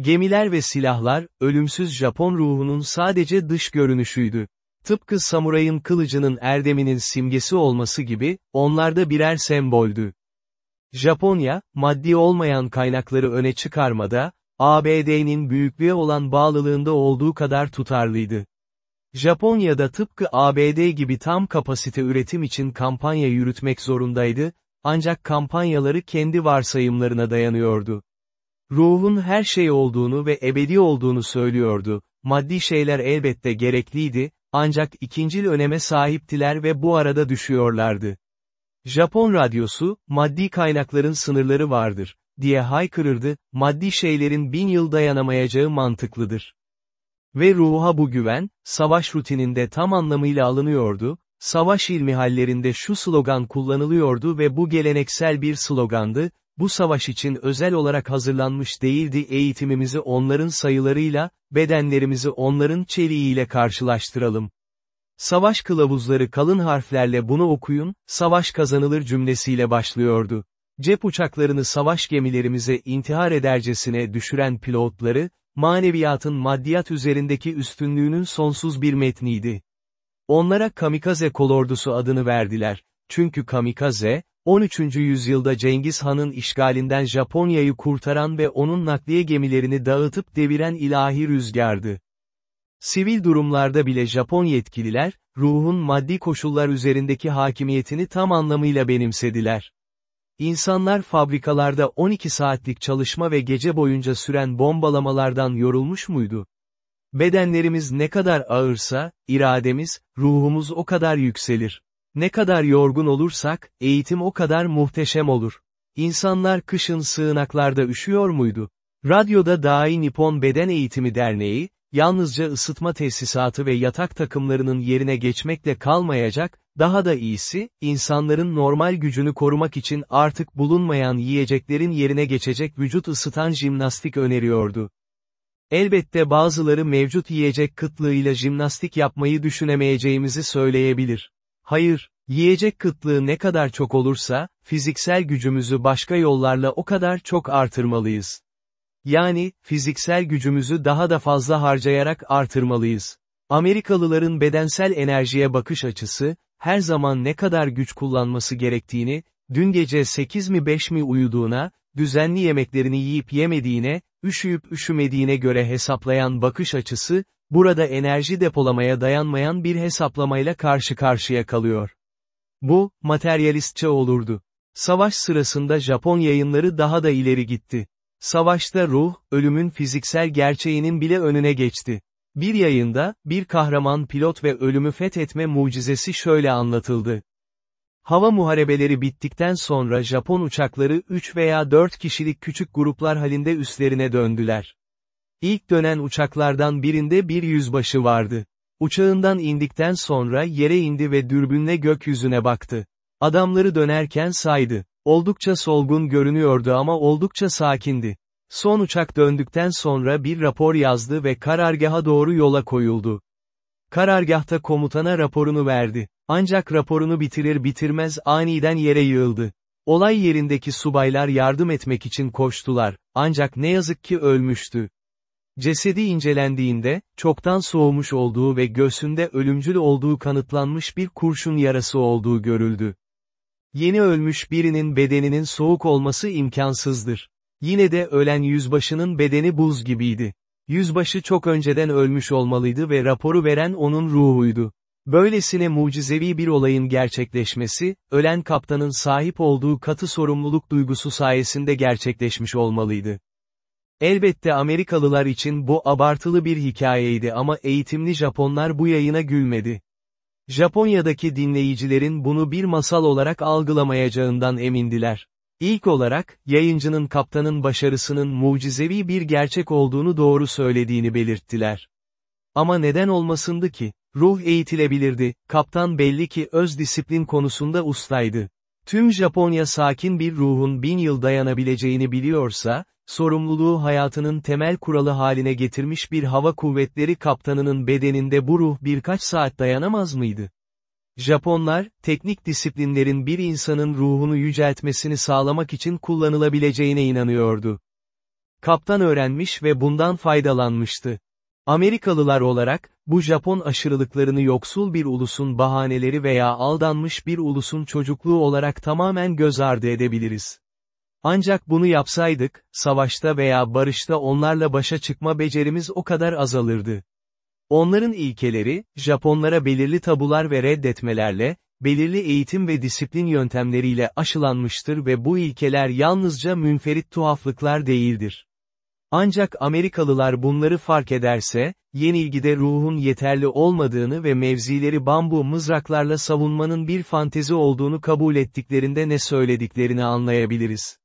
Gemiler ve silahlar, ölümsüz Japon ruhunun sadece dış görünüşüydü. Tıpkı samurayın kılıcının erdeminin simgesi olması gibi, onlarda birer semboldü. Japonya, maddi olmayan kaynakları öne çıkarmada, ABD'nin büyüklüğe olan bağlılığında olduğu kadar tutarlıydı. Japonya'da tıpkı ABD gibi tam kapasite üretim için kampanya yürütmek zorundaydı, ancak kampanyaları kendi varsayımlarına dayanıyordu. Ruhun her şey olduğunu ve ebedi olduğunu söylüyordu, maddi şeyler elbette gerekliydi, ancak ikincil öneme sahiptiler ve bu arada düşüyorlardı. Japon radyosu, maddi kaynakların sınırları vardır, diye haykırırdı, maddi şeylerin bin yıl dayanamayacağı mantıklıdır. Ve ruha bu güven, savaş rutininde tam anlamıyla alınıyordu, savaş ilmihallerinde şu slogan kullanılıyordu ve bu geleneksel bir slogandı, bu savaş için özel olarak hazırlanmış değildi eğitimimizi onların sayılarıyla, bedenlerimizi onların çeliğiyle karşılaştıralım. Savaş kılavuzları kalın harflerle bunu okuyun, savaş kazanılır cümlesiyle başlıyordu. Cep uçaklarını savaş gemilerimize intihar edercesine düşüren pilotları, maneviyatın maddiyat üzerindeki üstünlüğünün sonsuz bir metniydi. Onlara kamikaze kolordusu adını verdiler, çünkü kamikaze, 13. yüzyılda Cengiz Han'ın işgalinden Japonya'yı kurtaran ve onun nakliye gemilerini dağıtıp deviren ilahi rüzgardı. Sivil durumlarda bile Japon yetkililer, ruhun maddi koşullar üzerindeki hakimiyetini tam anlamıyla benimsediler. İnsanlar fabrikalarda 12 saatlik çalışma ve gece boyunca süren bombalamalardan yorulmuş muydu? Bedenlerimiz ne kadar ağırsa, irademiz, ruhumuz o kadar yükselir. Ne kadar yorgun olursak, eğitim o kadar muhteşem olur. İnsanlar kışın sığınaklarda üşüyor muydu? Radyoda Dai Nippon Beden Eğitimi Derneği, yalnızca ısıtma tesisatı ve yatak takımlarının yerine geçmekle kalmayacak, daha da iyisi, insanların normal gücünü korumak için artık bulunmayan yiyeceklerin yerine geçecek vücut ısıtan jimnastik öneriyordu. Elbette bazıları mevcut yiyecek kıtlığıyla jimnastik yapmayı düşünemeyeceğimizi söyleyebilir. Hayır, yiyecek kıtlığı ne kadar çok olursa, fiziksel gücümüzü başka yollarla o kadar çok artırmalıyız. Yani, fiziksel gücümüzü daha da fazla harcayarak artırmalıyız. Amerikalıların bedensel enerjiye bakış açısı, her zaman ne kadar güç kullanması gerektiğini, dün gece 8 mi 5 mi uyuduğuna, düzenli yemeklerini yiyip yemediğine, üşüyüp üşümediğine göre hesaplayan bakış açısı, burada enerji depolamaya dayanmayan bir hesaplamayla karşı karşıya kalıyor. Bu, materyalistçe olurdu. Savaş sırasında Japon yayınları daha da ileri gitti. Savaşta ruh, ölümün fiziksel gerçeğinin bile önüne geçti. Bir yayında, bir kahraman pilot ve ölümü fethetme mucizesi şöyle anlatıldı. Hava muharebeleri bittikten sonra Japon uçakları 3 veya 4 kişilik küçük gruplar halinde üstlerine döndüler. İlk dönen uçaklardan birinde bir yüzbaşı vardı. Uçağından indikten sonra yere indi ve dürbünle gökyüzüne baktı. Adamları dönerken saydı. Oldukça solgun görünüyordu ama oldukça sakindi. Son uçak döndükten sonra bir rapor yazdı ve karargaha doğru yola koyuldu. Karargahta komutana raporunu verdi. Ancak raporunu bitirir bitirmez aniden yere yığıldı. Olay yerindeki subaylar yardım etmek için koştular, ancak ne yazık ki ölmüştü. Cesedi incelendiğinde, çoktan soğumuş olduğu ve göğsünde ölümcül olduğu kanıtlanmış bir kurşun yarası olduğu görüldü. Yeni ölmüş birinin bedeninin soğuk olması imkansızdır. Yine de ölen yüzbaşının bedeni buz gibiydi. Yüzbaşı çok önceden ölmüş olmalıydı ve raporu veren onun ruhuydu. Böylesine mucizevi bir olayın gerçekleşmesi, ölen kaptanın sahip olduğu katı sorumluluk duygusu sayesinde gerçekleşmiş olmalıydı. Elbette Amerikalılar için bu abartılı bir hikayeydi ama eğitimli Japonlar bu yayına gülmedi. Japonya'daki dinleyicilerin bunu bir masal olarak algılamayacağından emindiler. İlk olarak, yayıncının kaptanın başarısının mucizevi bir gerçek olduğunu doğru söylediğini belirttiler. Ama neden olmasındı ki? Ruh eğitilebilirdi, kaptan belli ki öz disiplin konusunda ustaydı. Tüm Japonya sakin bir ruhun bin yıl dayanabileceğini biliyorsa, sorumluluğu hayatının temel kuralı haline getirmiş bir hava kuvvetleri kaptanının bedeninde bu ruh birkaç saat dayanamaz mıydı? Japonlar, teknik disiplinlerin bir insanın ruhunu yüceltmesini sağlamak için kullanılabileceğine inanıyordu. Kaptan öğrenmiş ve bundan faydalanmıştı. Amerikalılar olarak, bu Japon aşırılıklarını yoksul bir ulusun bahaneleri veya aldanmış bir ulusun çocukluğu olarak tamamen göz ardı edebiliriz. Ancak bunu yapsaydık, savaşta veya barışta onlarla başa çıkma becerimiz o kadar azalırdı. Onların ilkeleri, Japonlara belirli tabular ve reddetmelerle, belirli eğitim ve disiplin yöntemleriyle aşılanmıştır ve bu ilkeler yalnızca münferit tuhaflıklar değildir. Ancak Amerikalılar bunları fark ederse, yenilgide ruhun yeterli olmadığını ve mevzileri bambu mızraklarla savunmanın bir fantezi olduğunu kabul ettiklerinde ne söylediklerini anlayabiliriz.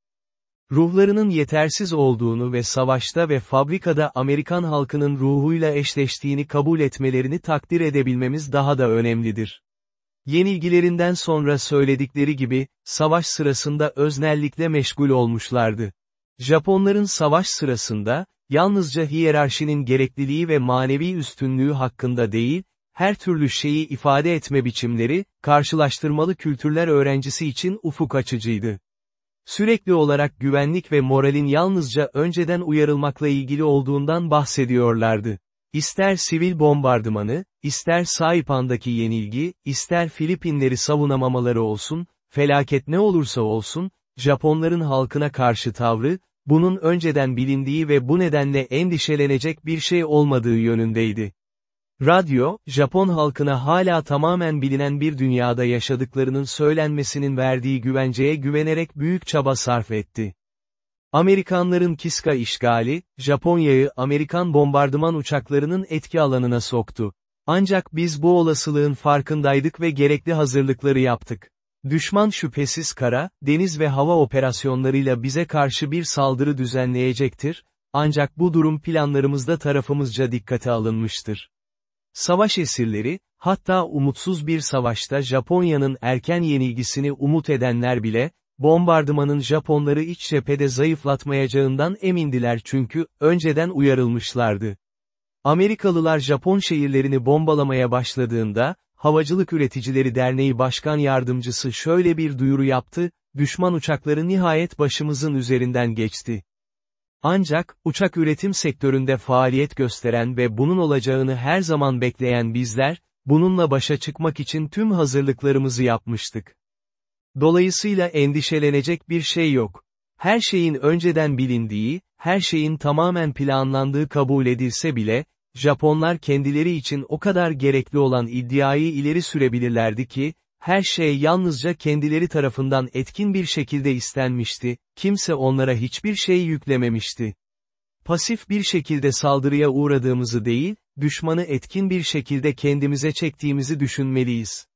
Ruhlarının yetersiz olduğunu ve savaşta ve fabrikada Amerikan halkının ruhuyla eşleştiğini kabul etmelerini takdir edebilmemiz daha da önemlidir. Yenilgilerinden sonra söyledikleri gibi, savaş sırasında öznellikle meşgul olmuşlardı. Japonların savaş sırasında, yalnızca hiyerarşinin gerekliliği ve manevi üstünlüğü hakkında değil, her türlü şeyi ifade etme biçimleri, karşılaştırmalı kültürler öğrencisi için ufuk açıcıydı. Sürekli olarak güvenlik ve moralin yalnızca önceden uyarılmakla ilgili olduğundan bahsediyorlardı. İster sivil bombardımanı, ister Saipan'daki yenilgi, ister Filipinleri savunamamaları olsun, felaket ne olursa olsun, Japonların halkına karşı tavrı, bunun önceden bilindiği ve bu nedenle endişelenecek bir şey olmadığı yönündeydi. Radyo, Japon halkına hala tamamen bilinen bir dünyada yaşadıklarının söylenmesinin verdiği güvenceye güvenerek büyük çaba sarf etti. Amerikanların Kiska işgali, Japonya'yı Amerikan bombardıman uçaklarının etki alanına soktu. Ancak biz bu olasılığın farkındaydık ve gerekli hazırlıkları yaptık. Düşman şüphesiz kara, deniz ve hava operasyonlarıyla bize karşı bir saldırı düzenleyecektir, ancak bu durum planlarımızda tarafımızca dikkate alınmıştır. Savaş esirleri, hatta umutsuz bir savaşta Japonya'nın erken yenilgisini umut edenler bile, bombardımanın Japonları iç cephede zayıflatmayacağından emindiler çünkü, önceden uyarılmışlardı. Amerikalılar Japon şehirlerini bombalamaya başladığında, Havacılık Üreticileri Derneği Başkan Yardımcısı şöyle bir duyuru yaptı, düşman uçakları nihayet başımızın üzerinden geçti. Ancak, uçak üretim sektöründe faaliyet gösteren ve bunun olacağını her zaman bekleyen bizler, bununla başa çıkmak için tüm hazırlıklarımızı yapmıştık. Dolayısıyla endişelenecek bir şey yok. Her şeyin önceden bilindiği, her şeyin tamamen planlandığı kabul edilse bile, Japonlar kendileri için o kadar gerekli olan iddiayı ileri sürebilirlerdi ki, her şey yalnızca kendileri tarafından etkin bir şekilde istenmişti, kimse onlara hiçbir şey yüklememişti. Pasif bir şekilde saldırıya uğradığımızı değil, düşmanı etkin bir şekilde kendimize çektiğimizi düşünmeliyiz.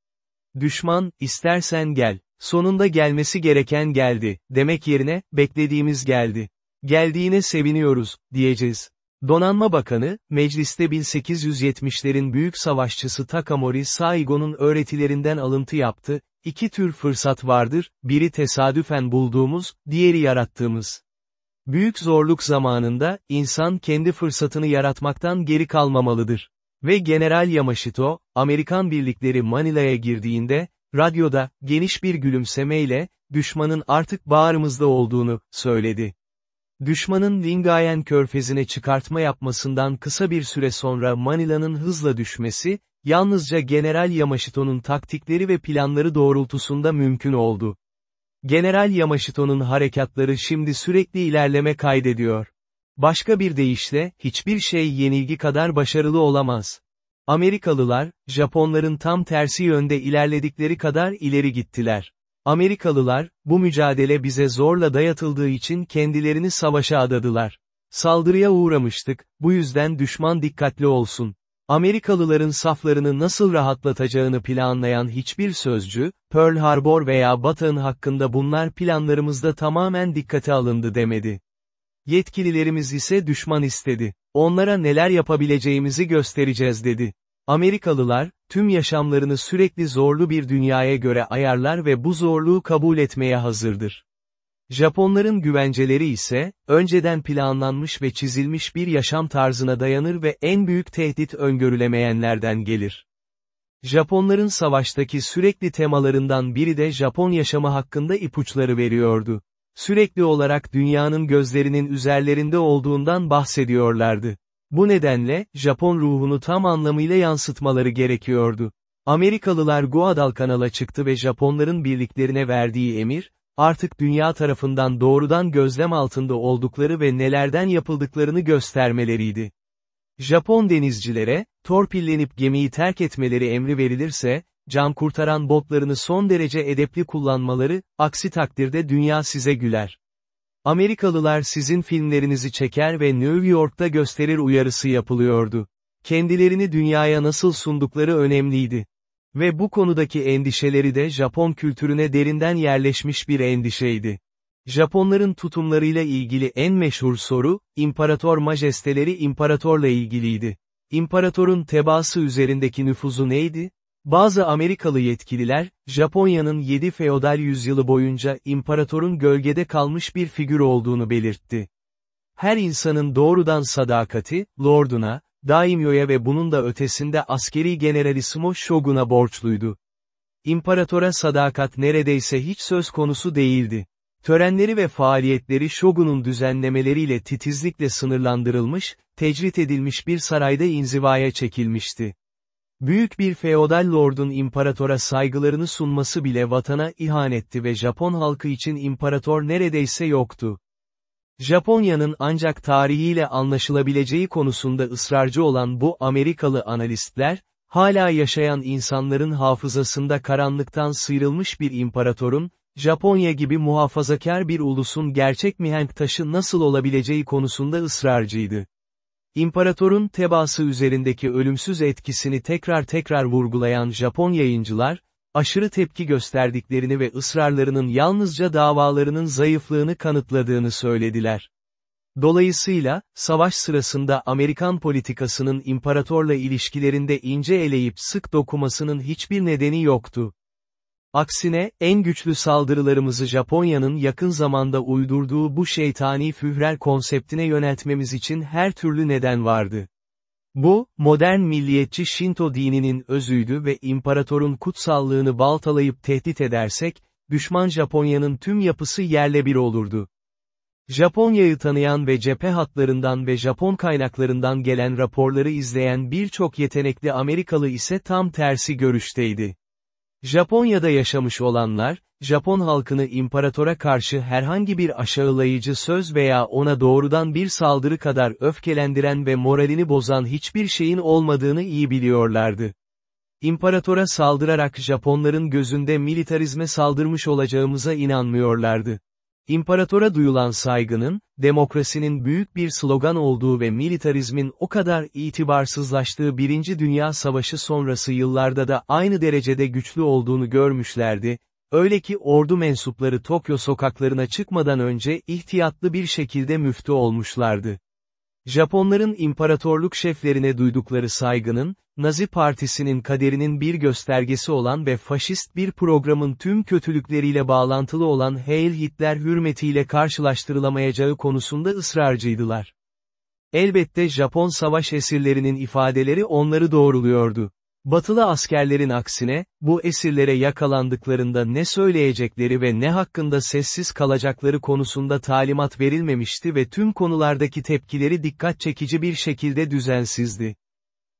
Düşman, istersen gel, sonunda gelmesi gereken geldi, demek yerine, beklediğimiz geldi. Geldiğine seviniyoruz, diyeceğiz. Donanma Bakanı, mecliste 1870'lerin büyük savaşçısı Takamori Saigo'nun öğretilerinden alıntı yaptı, iki tür fırsat vardır, biri tesadüfen bulduğumuz, diğeri yarattığımız. Büyük zorluk zamanında, insan kendi fırsatını yaratmaktan geri kalmamalıdır. Ve General Yamashito, Amerikan birlikleri Manila'ya girdiğinde, radyoda, geniş bir gülümsemeyle, düşmanın artık bağrımızda olduğunu, söyledi. Düşmanın Lingayen körfezine çıkartma yapmasından kısa bir süre sonra Manila'nın hızla düşmesi, yalnızca General Yamashito'nun taktikleri ve planları doğrultusunda mümkün oldu. General Yamashito'nun harekatları şimdi sürekli ilerleme kaydediyor. Başka bir deyişle, hiçbir şey yenilgi kadar başarılı olamaz. Amerikalılar, Japonların tam tersi yönde ilerledikleri kadar ileri gittiler. Amerikalılar, bu mücadele bize zorla dayatıldığı için kendilerini savaşa adadılar. Saldırıya uğramıştık, bu yüzden düşman dikkatli olsun. Amerikalıların saflarını nasıl rahatlatacağını planlayan hiçbir sözcü, Pearl Harbor veya Batı'nın hakkında bunlar planlarımızda tamamen dikkate alındı demedi. Yetkililerimiz ise düşman istedi. Onlara neler yapabileceğimizi göstereceğiz dedi. Amerikalılar, tüm yaşamlarını sürekli zorlu bir dünyaya göre ayarlar ve bu zorluğu kabul etmeye hazırdır. Japonların güvenceleri ise, önceden planlanmış ve çizilmiş bir yaşam tarzına dayanır ve en büyük tehdit öngörülemeyenlerden gelir. Japonların savaştaki sürekli temalarından biri de Japon yaşamı hakkında ipuçları veriyordu. Sürekli olarak dünyanın gözlerinin üzerlerinde olduğundan bahsediyorlardı. Bu nedenle, Japon ruhunu tam anlamıyla yansıtmaları gerekiyordu. Amerikalılar Guadalcanal'a çıktı ve Japonların birliklerine verdiği emir, artık dünya tarafından doğrudan gözlem altında oldukları ve nelerden yapıldıklarını göstermeleriydi. Japon denizcilere, torpillenip gemiyi terk etmeleri emri verilirse, can kurtaran botlarını son derece edepli kullanmaları, aksi takdirde dünya size güler. Amerikalılar sizin filmlerinizi çeker ve New York'ta gösterir uyarısı yapılıyordu. Kendilerini dünyaya nasıl sundukları önemliydi. Ve bu konudaki endişeleri de Japon kültürüne derinden yerleşmiş bir endişeydi. Japonların tutumlarıyla ilgili en meşhur soru, İmparator Majesteleri İmparatorla ilgiliydi. İmparatorun tebaası üzerindeki nüfuzu neydi? Bazı Amerikalı yetkililer, Japonya'nın 7 feodal yüzyılı boyunca imparatorun gölgede kalmış bir figür olduğunu belirtti. Her insanın doğrudan sadakati, lorduna, daimyoya ve bunun da ötesinde askeri generalissimo shogun'a borçluydu. İmparatora sadakat neredeyse hiç söz konusu değildi. Törenleri ve faaliyetleri Shogun'un düzenlemeleriyle titizlikle sınırlandırılmış, tecrit edilmiş bir sarayda inzivaya çekilmişti. Büyük bir feodal lordun imparatora saygılarını sunması bile vatana ihanetti ve Japon halkı için imparator neredeyse yoktu. Japonya'nın ancak tarihiyle anlaşılabileceği konusunda ısrarcı olan bu Amerikalı analistler, hala yaşayan insanların hafızasında karanlıktan sıyrılmış bir imparatorun, Japonya gibi muhafazakar bir ulusun gerçek mihenk taşı nasıl olabileceği konusunda ısrarcıydı. İmparatorun tebaası üzerindeki ölümsüz etkisini tekrar tekrar vurgulayan Japon yayıncılar, aşırı tepki gösterdiklerini ve ısrarlarının yalnızca davalarının zayıflığını kanıtladığını söylediler. Dolayısıyla, savaş sırasında Amerikan politikasının imparatorla ilişkilerinde ince eleyip sık dokumasının hiçbir nedeni yoktu. Aksine, en güçlü saldırılarımızı Japonya'nın yakın zamanda uydurduğu bu şeytani führer konseptine yöneltmemiz için her türlü neden vardı. Bu, modern milliyetçi Shinto dininin özüydü ve imparatorun kutsallığını baltalayıp tehdit edersek, düşman Japonya'nın tüm yapısı yerle bir olurdu. Japonya'yı tanıyan ve cephe hatlarından ve Japon kaynaklarından gelen raporları izleyen birçok yetenekli Amerikalı ise tam tersi görüşteydi. Japonya'da yaşamış olanlar, Japon halkını imparatora karşı herhangi bir aşağılayıcı söz veya ona doğrudan bir saldırı kadar öfkelendiren ve moralini bozan hiçbir şeyin olmadığını iyi biliyorlardı. İmparatora saldırarak Japonların gözünde militarizme saldırmış olacağımıza inanmıyorlardı. İmparatora duyulan saygının, demokrasinin büyük bir slogan olduğu ve militarizmin o kadar itibarsızlaştığı Birinci Dünya Savaşı sonrası yıllarda da aynı derecede güçlü olduğunu görmüşlerdi, öyle ki ordu mensupları Tokyo sokaklarına çıkmadan önce ihtiyatlı bir şekilde müftü olmuşlardı. Japonların imparatorluk şeflerine duydukları saygının, Nazi Partisi'nin kaderinin bir göstergesi olan ve faşist bir programın tüm kötülükleriyle bağlantılı olan Heil Hitler hürmetiyle karşılaştırılamayacağı konusunda ısrarcıydılar. Elbette Japon savaş esirlerinin ifadeleri onları doğruluyordu. Batılı askerlerin aksine, bu esirlere yakalandıklarında ne söyleyecekleri ve ne hakkında sessiz kalacakları konusunda talimat verilmemişti ve tüm konulardaki tepkileri dikkat çekici bir şekilde düzensizdi.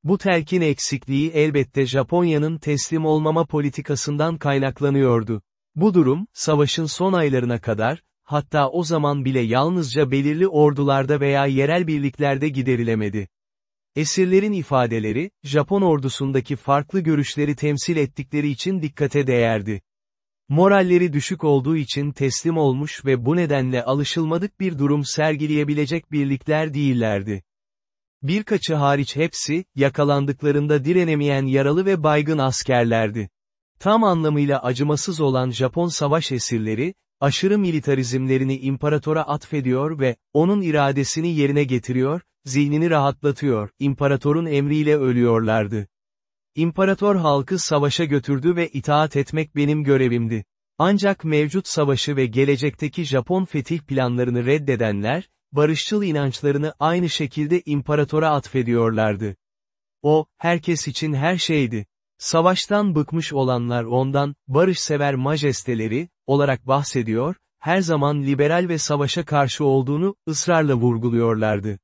Bu telkin eksikliği elbette Japonya'nın teslim olmama politikasından kaynaklanıyordu. Bu durum, savaşın son aylarına kadar, hatta o zaman bile yalnızca belirli ordularda veya yerel birliklerde giderilemedi. Esirlerin ifadeleri, Japon ordusundaki farklı görüşleri temsil ettikleri için dikkate değerdi. Moralleri düşük olduğu için teslim olmuş ve bu nedenle alışılmadık bir durum sergileyebilecek birlikler değillerdi. Birkaçı hariç hepsi, yakalandıklarında direnemeyen yaralı ve baygın askerlerdi. Tam anlamıyla acımasız olan Japon savaş esirleri, aşırı militarizmlerini imparatora atfediyor ve, onun iradesini yerine getiriyor, zihnini rahatlatıyor, imparatorun emriyle ölüyorlardı. İmparator halkı savaşa götürdü ve itaat etmek benim görevimdi. Ancak mevcut savaşı ve gelecekteki Japon fetih planlarını reddedenler, barışçıl inançlarını aynı şekilde imparatora atfediyorlardı. O, herkes için her şeydi. Savaştan bıkmış olanlar ondan, barışsever majesteleri, olarak bahsediyor, her zaman liberal ve savaşa karşı olduğunu, ısrarla vurguluyorlardı.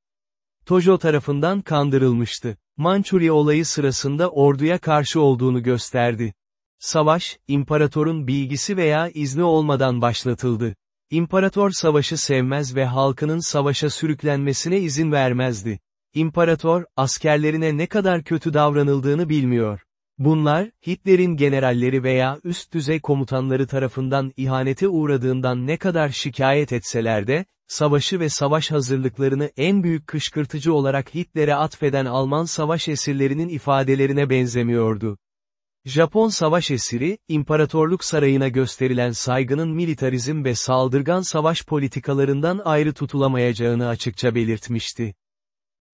Tojo tarafından kandırılmıştı. Mançurya olayı sırasında orduya karşı olduğunu gösterdi. Savaş, imparatorun bilgisi veya izni olmadan başlatıldı. İmparator savaşı sevmez ve halkının savaşa sürüklenmesine izin vermezdi. İmparator, askerlerine ne kadar kötü davranıldığını bilmiyor. Bunlar, Hitler'in generalleri veya üst düzey komutanları tarafından ihanete uğradığından ne kadar şikayet etseler de, savaşı ve savaş hazırlıklarını en büyük kışkırtıcı olarak Hitler'e atfeden Alman savaş esirlerinin ifadelerine benzemiyordu. Japon savaş esiri, imparatorluk sarayına gösterilen saygının militarizm ve saldırgan savaş politikalarından ayrı tutulamayacağını açıkça belirtmişti.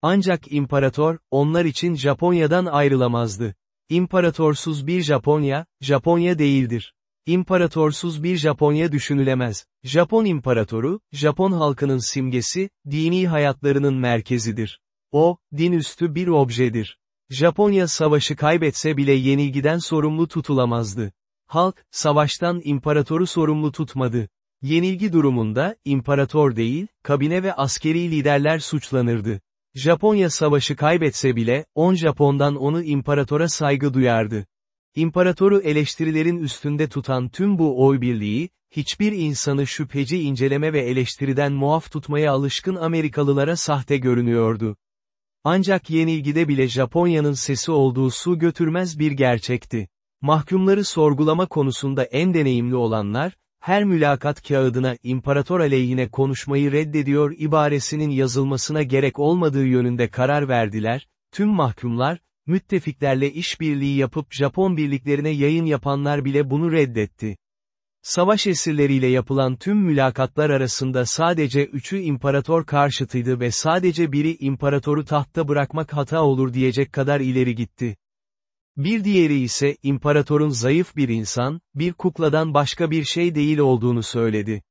Ancak imparator, onlar için Japonya'dan ayrılamazdı. İmparatorsuz bir Japonya, Japonya değildir. İmparatorsuz bir Japonya düşünülemez. Japon imparatoru, Japon halkının simgesi, dini hayatlarının merkezidir. O, din üstü bir objedir. Japonya savaşı kaybetse bile yenilgiden sorumlu tutulamazdı. Halk, savaştan imparatoru sorumlu tutmadı. Yenilgi durumunda, imparator değil, kabine ve askeri liderler suçlanırdı. Japonya savaşı kaybetse bile, 10 Japon'dan onu imparatora saygı duyardı. İmparatoru eleştirilerin üstünde tutan tüm bu oy birliği, hiçbir insanı şüpheci inceleme ve eleştiriden muaf tutmaya alışkın Amerikalılara sahte görünüyordu. Ancak yenilgide bile Japonya'nın sesi olduğu su götürmez bir gerçekti. Mahkumları sorgulama konusunda en deneyimli olanlar, her mülakat kağıdına imparator aleyhine konuşmayı reddediyor ibaresinin yazılmasına gerek olmadığı yönünde karar verdiler, tüm mahkumlar, müttefiklerle işbirliği yapıp Japon birliklerine yayın yapanlar bile bunu reddetti. Savaş esirleriyle yapılan tüm mülakatlar arasında sadece üçü imparator karşıtıydı ve sadece biri imparatoru tahtta bırakmak hata olur diyecek kadar ileri gitti. Bir diğeri ise imparatorun zayıf bir insan, bir kukladan başka bir şey değil olduğunu söyledi.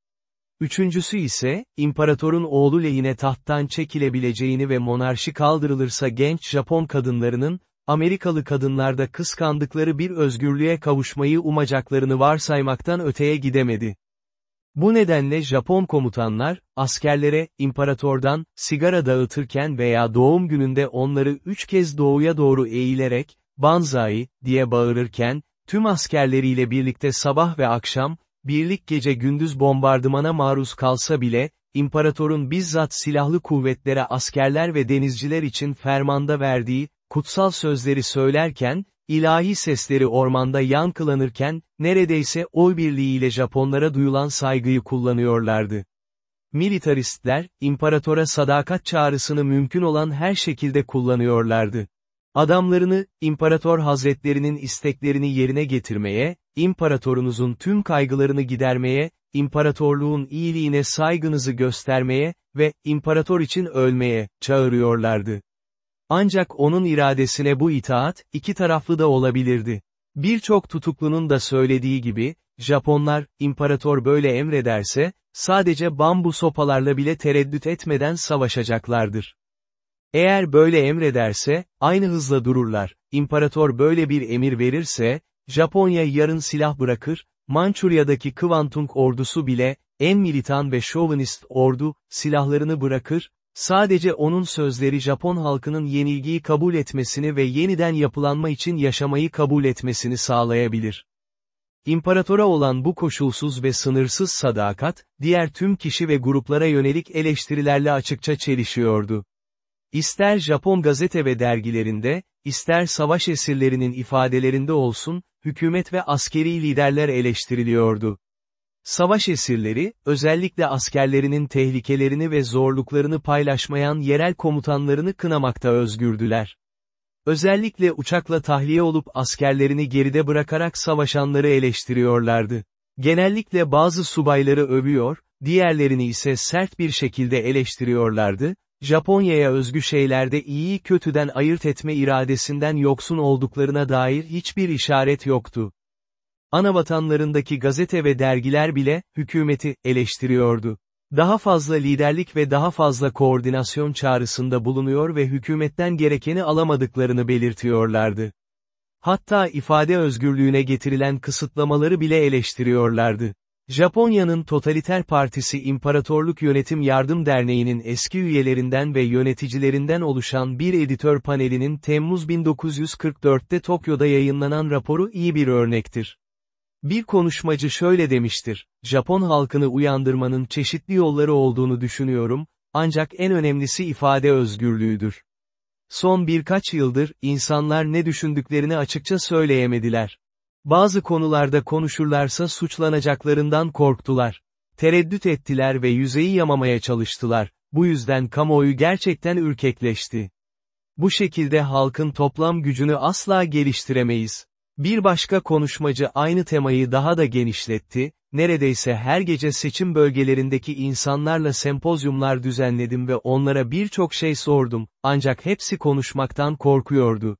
Üçüncüsü ise, imparatorun oğlu lehine tahttan çekilebileceğini ve monarşi kaldırılırsa genç Japon kadınlarının, Amerikalı kadınlarda kıskandıkları bir özgürlüğe kavuşmayı umacaklarını varsaymaktan öteye gidemedi. Bu nedenle Japon komutanlar, askerlere, imparatordan, sigara dağıtırken veya doğum gününde onları üç kez doğuya doğru eğilerek, Banzai, diye bağırırken, tüm askerleriyle birlikte sabah ve akşam, birlik gece gündüz bombardımana maruz kalsa bile, imparatorun bizzat silahlı kuvvetlere askerler ve denizciler için fermanda verdiği, kutsal sözleri söylerken, ilahi sesleri ormanda yankılanırken, neredeyse oy birliğiyle Japonlara duyulan saygıyı kullanıyorlardı. Militaristler, imparatora sadakat çağrısını mümkün olan her şekilde kullanıyorlardı. Adamlarını, imparator hazretlerinin isteklerini yerine getirmeye, imparatorunuzun tüm kaygılarını gidermeye, imparatorluğun iyiliğine saygınızı göstermeye ve imparator için ölmeye çağırıyorlardı. Ancak onun iradesine bu itaat, iki taraflı da olabilirdi. Birçok tutuklunun da söylediği gibi, Japonlar, imparator böyle emrederse, sadece bambu sopalarla bile tereddüt etmeden savaşacaklardır. Eğer böyle emrederse, aynı hızla dururlar, İmparator böyle bir emir verirse, Japonya yarın silah bırakır, Mançurya'daki Kvantung ordusu bile, en militan ve şovinist ordu, silahlarını bırakır, sadece onun sözleri Japon halkının yenilgiyi kabul etmesini ve yeniden yapılanma için yaşamayı kabul etmesini sağlayabilir. İmparatora olan bu koşulsuz ve sınırsız sadakat, diğer tüm kişi ve gruplara yönelik eleştirilerle açıkça çelişiyordu. İster Japon gazete ve dergilerinde, ister savaş esirlerinin ifadelerinde olsun, hükümet ve askeri liderler eleştiriliyordu. Savaş esirleri, özellikle askerlerinin tehlikelerini ve zorluklarını paylaşmayan yerel komutanlarını kınamakta özgürdüler. Özellikle uçakla tahliye olup askerlerini geride bırakarak savaşanları eleştiriyorlardı. Genellikle bazı subayları övüyor, diğerlerini ise sert bir şekilde eleştiriyorlardı, Japonya'ya özgü şeylerde iyiyi kötüden ayırt etme iradesinden yoksun olduklarına dair hiçbir işaret yoktu. Anavatanlarındaki gazete ve dergiler bile, hükümeti, eleştiriyordu. Daha fazla liderlik ve daha fazla koordinasyon çağrısında bulunuyor ve hükümetten gerekeni alamadıklarını belirtiyorlardı. Hatta ifade özgürlüğüne getirilen kısıtlamaları bile eleştiriyorlardı. Japonya'nın totaliter partisi İmparatorluk Yönetim Yardım Derneği'nin eski üyelerinden ve yöneticilerinden oluşan bir editör panelinin Temmuz 1944'te Tokyo'da yayınlanan raporu iyi bir örnektir. Bir konuşmacı şöyle demiştir, Japon halkını uyandırmanın çeşitli yolları olduğunu düşünüyorum, ancak en önemlisi ifade özgürlüğüdür. Son birkaç yıldır, insanlar ne düşündüklerini açıkça söyleyemediler. Bazı konularda konuşurlarsa suçlanacaklarından korktular. Tereddüt ettiler ve yüzeyi yamamaya çalıştılar, bu yüzden kamuoyu gerçekten ürkekleşti. Bu şekilde halkın toplam gücünü asla geliştiremeyiz. Bir başka konuşmacı aynı temayı daha da genişletti, neredeyse her gece seçim bölgelerindeki insanlarla sempozyumlar düzenledim ve onlara birçok şey sordum, ancak hepsi konuşmaktan korkuyordu.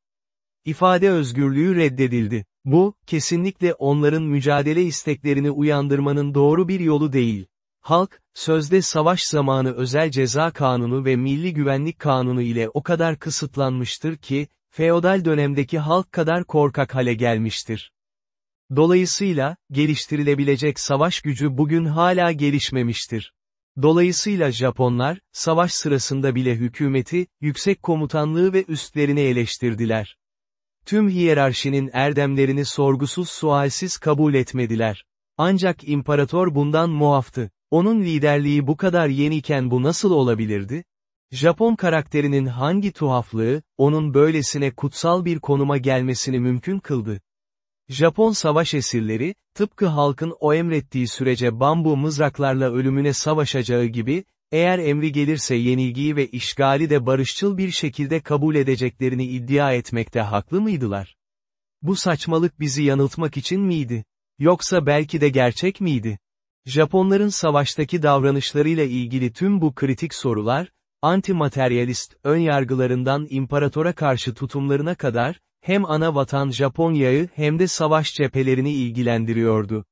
İfade özgürlüğü reddedildi. Bu, kesinlikle onların mücadele isteklerini uyandırmanın doğru bir yolu değil. Halk, sözde savaş zamanı özel ceza kanunu ve milli güvenlik kanunu ile o kadar kısıtlanmıştır ki, feodal dönemdeki halk kadar korkak hale gelmiştir. Dolayısıyla, geliştirilebilecek savaş gücü bugün hala gelişmemiştir. Dolayısıyla Japonlar, savaş sırasında bile hükümeti, yüksek komutanlığı ve üstlerini eleştirdiler. Tüm hiyerarşinin erdemlerini sorgusuz sualsiz kabul etmediler. Ancak imparator bundan muaftı. Onun liderliği bu kadar yeniyken bu nasıl olabilirdi? Japon karakterinin hangi tuhaflığı, onun böylesine kutsal bir konuma gelmesini mümkün kıldı? Japon savaş esirleri, tıpkı halkın o emrettiği sürece bambu mızraklarla ölümüne savaşacağı gibi, eğer emri gelirse yenilgiyi ve işgali de barışçıl bir şekilde kabul edeceklerini iddia etmekte haklı mıydılar? Bu saçmalık bizi yanıltmak için miydi? Yoksa belki de gerçek miydi? Japonların savaştaki davranışlarıyla ilgili tüm bu kritik sorular, anti-materyalist önyargılarından imparatora karşı tutumlarına kadar, hem ana vatan Japonya'yı hem de savaş cephelerini ilgilendiriyordu.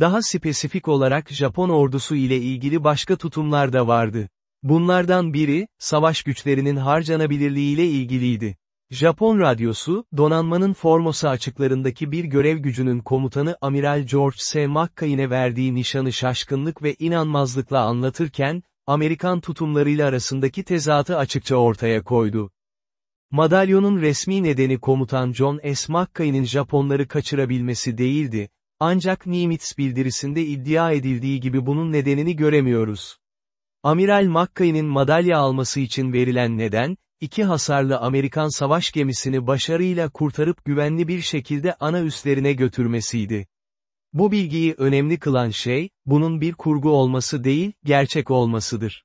Daha spesifik olarak Japon ordusu ile ilgili başka tutumlar da vardı. Bunlardan biri, savaş güçlerinin harcanabilirliği ile ilgiliydi. Japon radyosu, donanmanın Formosa açıklarındaki bir görev gücünün komutanı Amiral George S. McCain'e verdiği nişanı şaşkınlık ve inanmazlıkla anlatırken, Amerikan tutumlarıyla arasındaki tezatı açıkça ortaya koydu. Madalyonun resmi nedeni komutan John S. McCain'in Japonları kaçırabilmesi değildi, Ancak Nimitz bildirisinde iddia edildiği gibi bunun nedenini göremiyoruz. Amiral McKay'nin madalya alması için verilen neden, iki hasarlı Amerikan savaş gemisini başarıyla kurtarıp güvenli bir şekilde ana üslerine götürmesiydi. Bu bilgiyi önemli kılan şey, bunun bir kurgu olması değil, gerçek olmasıdır.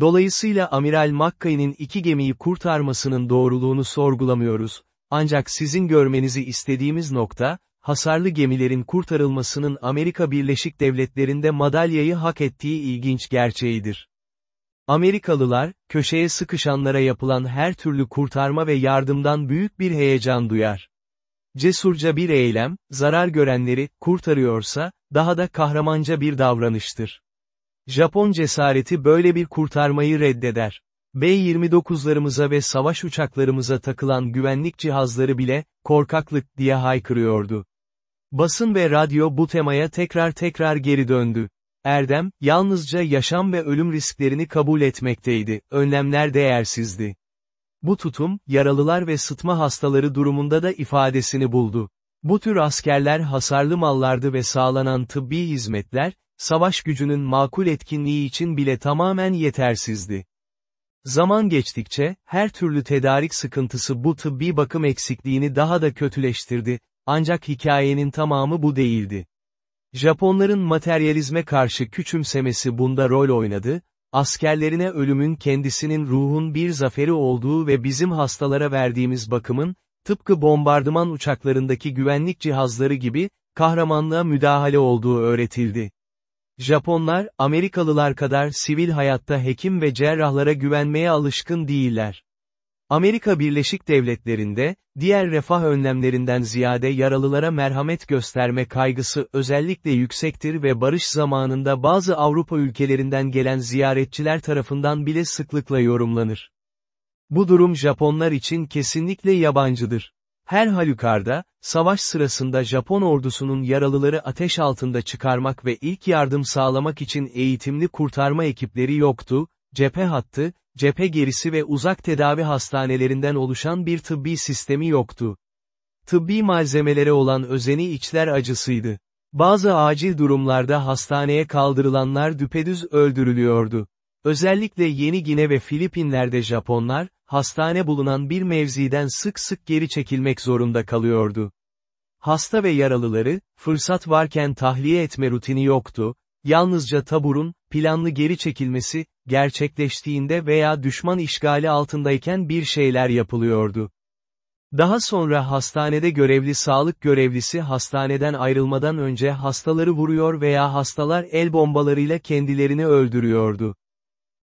Dolayısıyla Amiral McKay'nin iki gemiyi kurtarmasının doğruluğunu sorgulamıyoruz, ancak sizin görmenizi istediğimiz nokta, hasarlı gemilerin kurtarılmasının Amerika Birleşik Devletleri'nde madalyayı hak ettiği ilginç gerçeğidir. Amerikalılar, köşeye sıkışanlara yapılan her türlü kurtarma ve yardımdan büyük bir heyecan duyar. Cesurca bir eylem, zarar görenleri, kurtarıyorsa, daha da kahramanca bir davranıştır. Japon cesareti böyle bir kurtarmayı reddeder. B-29'larımıza ve savaş uçaklarımıza takılan güvenlik cihazları bile, korkaklık diye haykırıyordu. Basın ve radyo bu temaya tekrar tekrar geri döndü. Erdem, yalnızca yaşam ve ölüm risklerini kabul etmekteydi, önlemler değersizdi. Bu tutum, yaralılar ve sıtma hastaları durumunda da ifadesini buldu. Bu tür askerler hasarlı mallardı ve sağlanan tıbbi hizmetler, savaş gücünün makul etkinliği için bile tamamen yetersizdi. Zaman geçtikçe, her türlü tedarik sıkıntısı bu tıbbi bakım eksikliğini daha da kötüleştirdi, ancak hikayenin tamamı bu değildi. Japonların materyalizme karşı küçümsemesi bunda rol oynadı, askerlerine ölümün kendisinin ruhun bir zaferi olduğu ve bizim hastalara verdiğimiz bakımın, tıpkı bombardıman uçaklarındaki güvenlik cihazları gibi, kahramanlığa müdahale olduğu öğretildi. Japonlar, Amerikalılar kadar sivil hayatta hekim ve cerrahlara güvenmeye alışkın değiller. Amerika Birleşik Devletleri'nde, diğer refah önlemlerinden ziyade yaralılara merhamet gösterme kaygısı özellikle yüksektir ve barış zamanında bazı Avrupa ülkelerinden gelen ziyaretçiler tarafından bile sıklıkla yorumlanır. Bu durum Japonlar için kesinlikle yabancıdır. Her halükarda, savaş sırasında Japon ordusunun yaralıları ateş altında çıkarmak ve ilk yardım sağlamak için eğitimli kurtarma ekipleri yoktu, cephe hattı, cephe gerisi ve uzak tedavi hastanelerinden oluşan bir tıbbi sistemi yoktu. Tıbbi malzemelere olan özeni içler acısıydı. Bazı acil durumlarda hastaneye kaldırılanlar düpedüz öldürülüyordu. Özellikle Yeni Gine ve Filipinler'de Japonlar, hastane bulunan bir mevziden sık sık geri çekilmek zorunda kalıyordu. Hasta ve yaralıları, fırsat varken tahliye etme rutini yoktu, yalnızca taburun, planlı geri çekilmesi, gerçekleştiğinde veya düşman işgali altındayken bir şeyler yapılıyordu. Daha sonra hastanede görevli sağlık görevlisi hastaneden ayrılmadan önce hastaları vuruyor veya hastalar el bombalarıyla kendilerini öldürüyordu.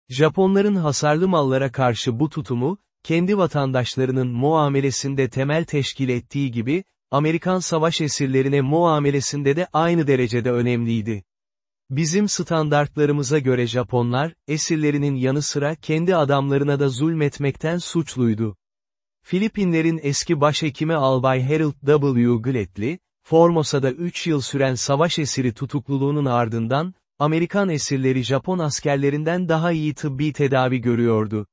Japonların hasarlı mallara karşı bu tutumu, kendi vatandaşlarının muamelesinde temel teşkil ettiği gibi, Amerikan savaş esirlerine muamelesinde de aynı derecede önemliydi. Bizim standartlarımıza göre Japonlar, esirlerinin yanı sıra kendi adamlarına da zulmetmekten suçluydu. Filipinlerin eski başhekimi Albay Harold W. Gletli, Formosa'da 3 yıl süren savaş esiri tutukluluğunun ardından, Amerikan esirleri Japon askerlerinden daha iyi tıbbi tedavi görüyordu.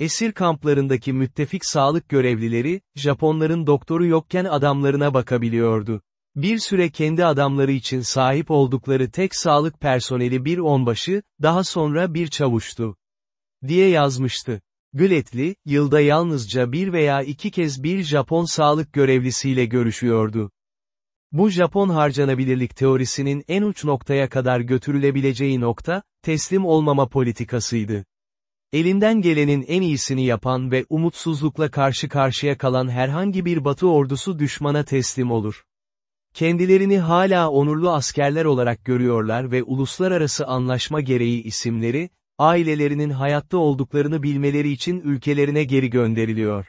Esir kamplarındaki müttefik sağlık görevlileri, Japonların doktoru yokken adamlarına bakabiliyordu. Bir süre kendi adamları için sahip oldukları tek sağlık personeli bir onbaşı, daha sonra bir çavuştu. Diye yazmıştı. Gületli, yılda yalnızca bir veya iki kez bir Japon sağlık görevlisiyle görüşüyordu. Bu Japon harcanabilirlik teorisinin en uç noktaya kadar götürülebileceği nokta, teslim olmama politikasıydı. Elinden gelenin en iyisini yapan ve umutsuzlukla karşı karşıya kalan herhangi bir batı ordusu düşmana teslim olur. Kendilerini hala onurlu askerler olarak görüyorlar ve uluslararası anlaşma gereği isimleri, ailelerinin hayatta olduklarını bilmeleri için ülkelerine geri gönderiliyor.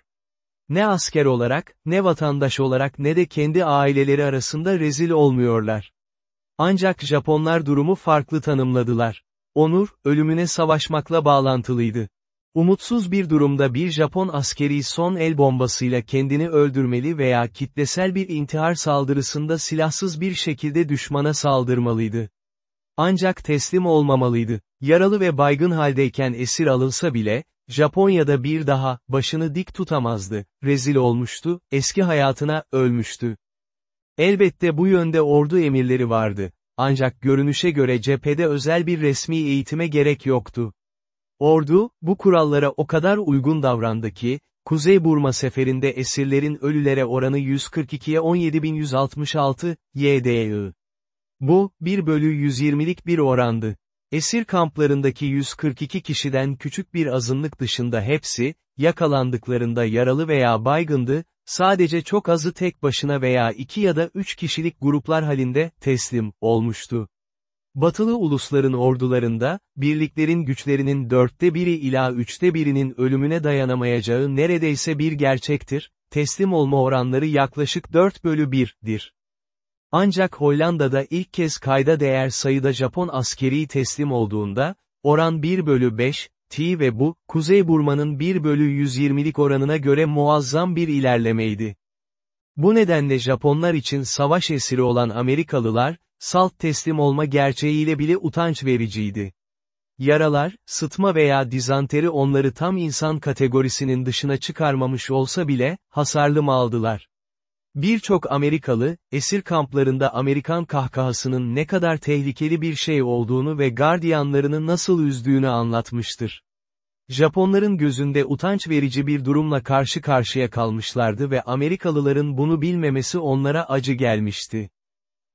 Ne asker olarak, ne vatandaş olarak ne de kendi aileleri arasında rezil olmuyorlar. Ancak Japonlar durumu farklı tanımladılar. Onur, ölümüne savaşmakla bağlantılıydı. Umutsuz bir durumda bir Japon askeri son el bombasıyla kendini öldürmeli veya kitlesel bir intihar saldırısında silahsız bir şekilde düşmana saldırmalıydı. Ancak teslim olmamalıydı. Yaralı ve baygın haldeyken esir alınsa bile, Japonya'da bir daha, başını dik tutamazdı, rezil olmuştu, eski hayatına, ölmüştü. Elbette bu yönde ordu emirleri vardı. Ancak görünüşe göre cephede özel bir resmi eğitime gerek yoktu. Ordu, bu kurallara o kadar uygun davrandı ki, Kuzey Burma seferinde esirlerin ölülere oranı 142'ye 17166, YDI. Bu, 1 bölü 120'lik bir orandı. Esir kamplarındaki 142 kişiden küçük bir azınlık dışında hepsi, yakalandıklarında yaralı veya baygındı, sadece çok azı tek başına veya iki ya da üç kişilik gruplar halinde, teslim, olmuştu. Batılı ulusların ordularında, birliklerin güçlerinin dörtte biri ila üçte birinin ölümüne dayanamayacağı neredeyse bir gerçektir, teslim olma oranları yaklaşık 4 bölü 1'dir. Ancak Hollanda'da ilk kez kayda değer sayıda Japon askeri teslim olduğunda, oran 1 bölü 5, T ve bu, Kuzey Burma'nın 1 bölü 120'lik oranına göre muazzam bir ilerlemeydi. Bu nedenle Japonlar için savaş esiri olan Amerikalılar, salt teslim olma gerçeğiyle bile utanç vericiydi. Yaralar, sıtma veya dizanteri onları tam insan kategorisinin dışına çıkarmamış olsa bile, hasarlı mı aldılar? Birçok Amerikalı, esir kamplarında Amerikan kahkahasının ne kadar tehlikeli bir şey olduğunu ve gardiyanlarını nasıl üzdüğünü anlatmıştır. Japonların gözünde utanç verici bir durumla karşı karşıya kalmışlardı ve Amerikalıların bunu bilmemesi onlara acı gelmişti.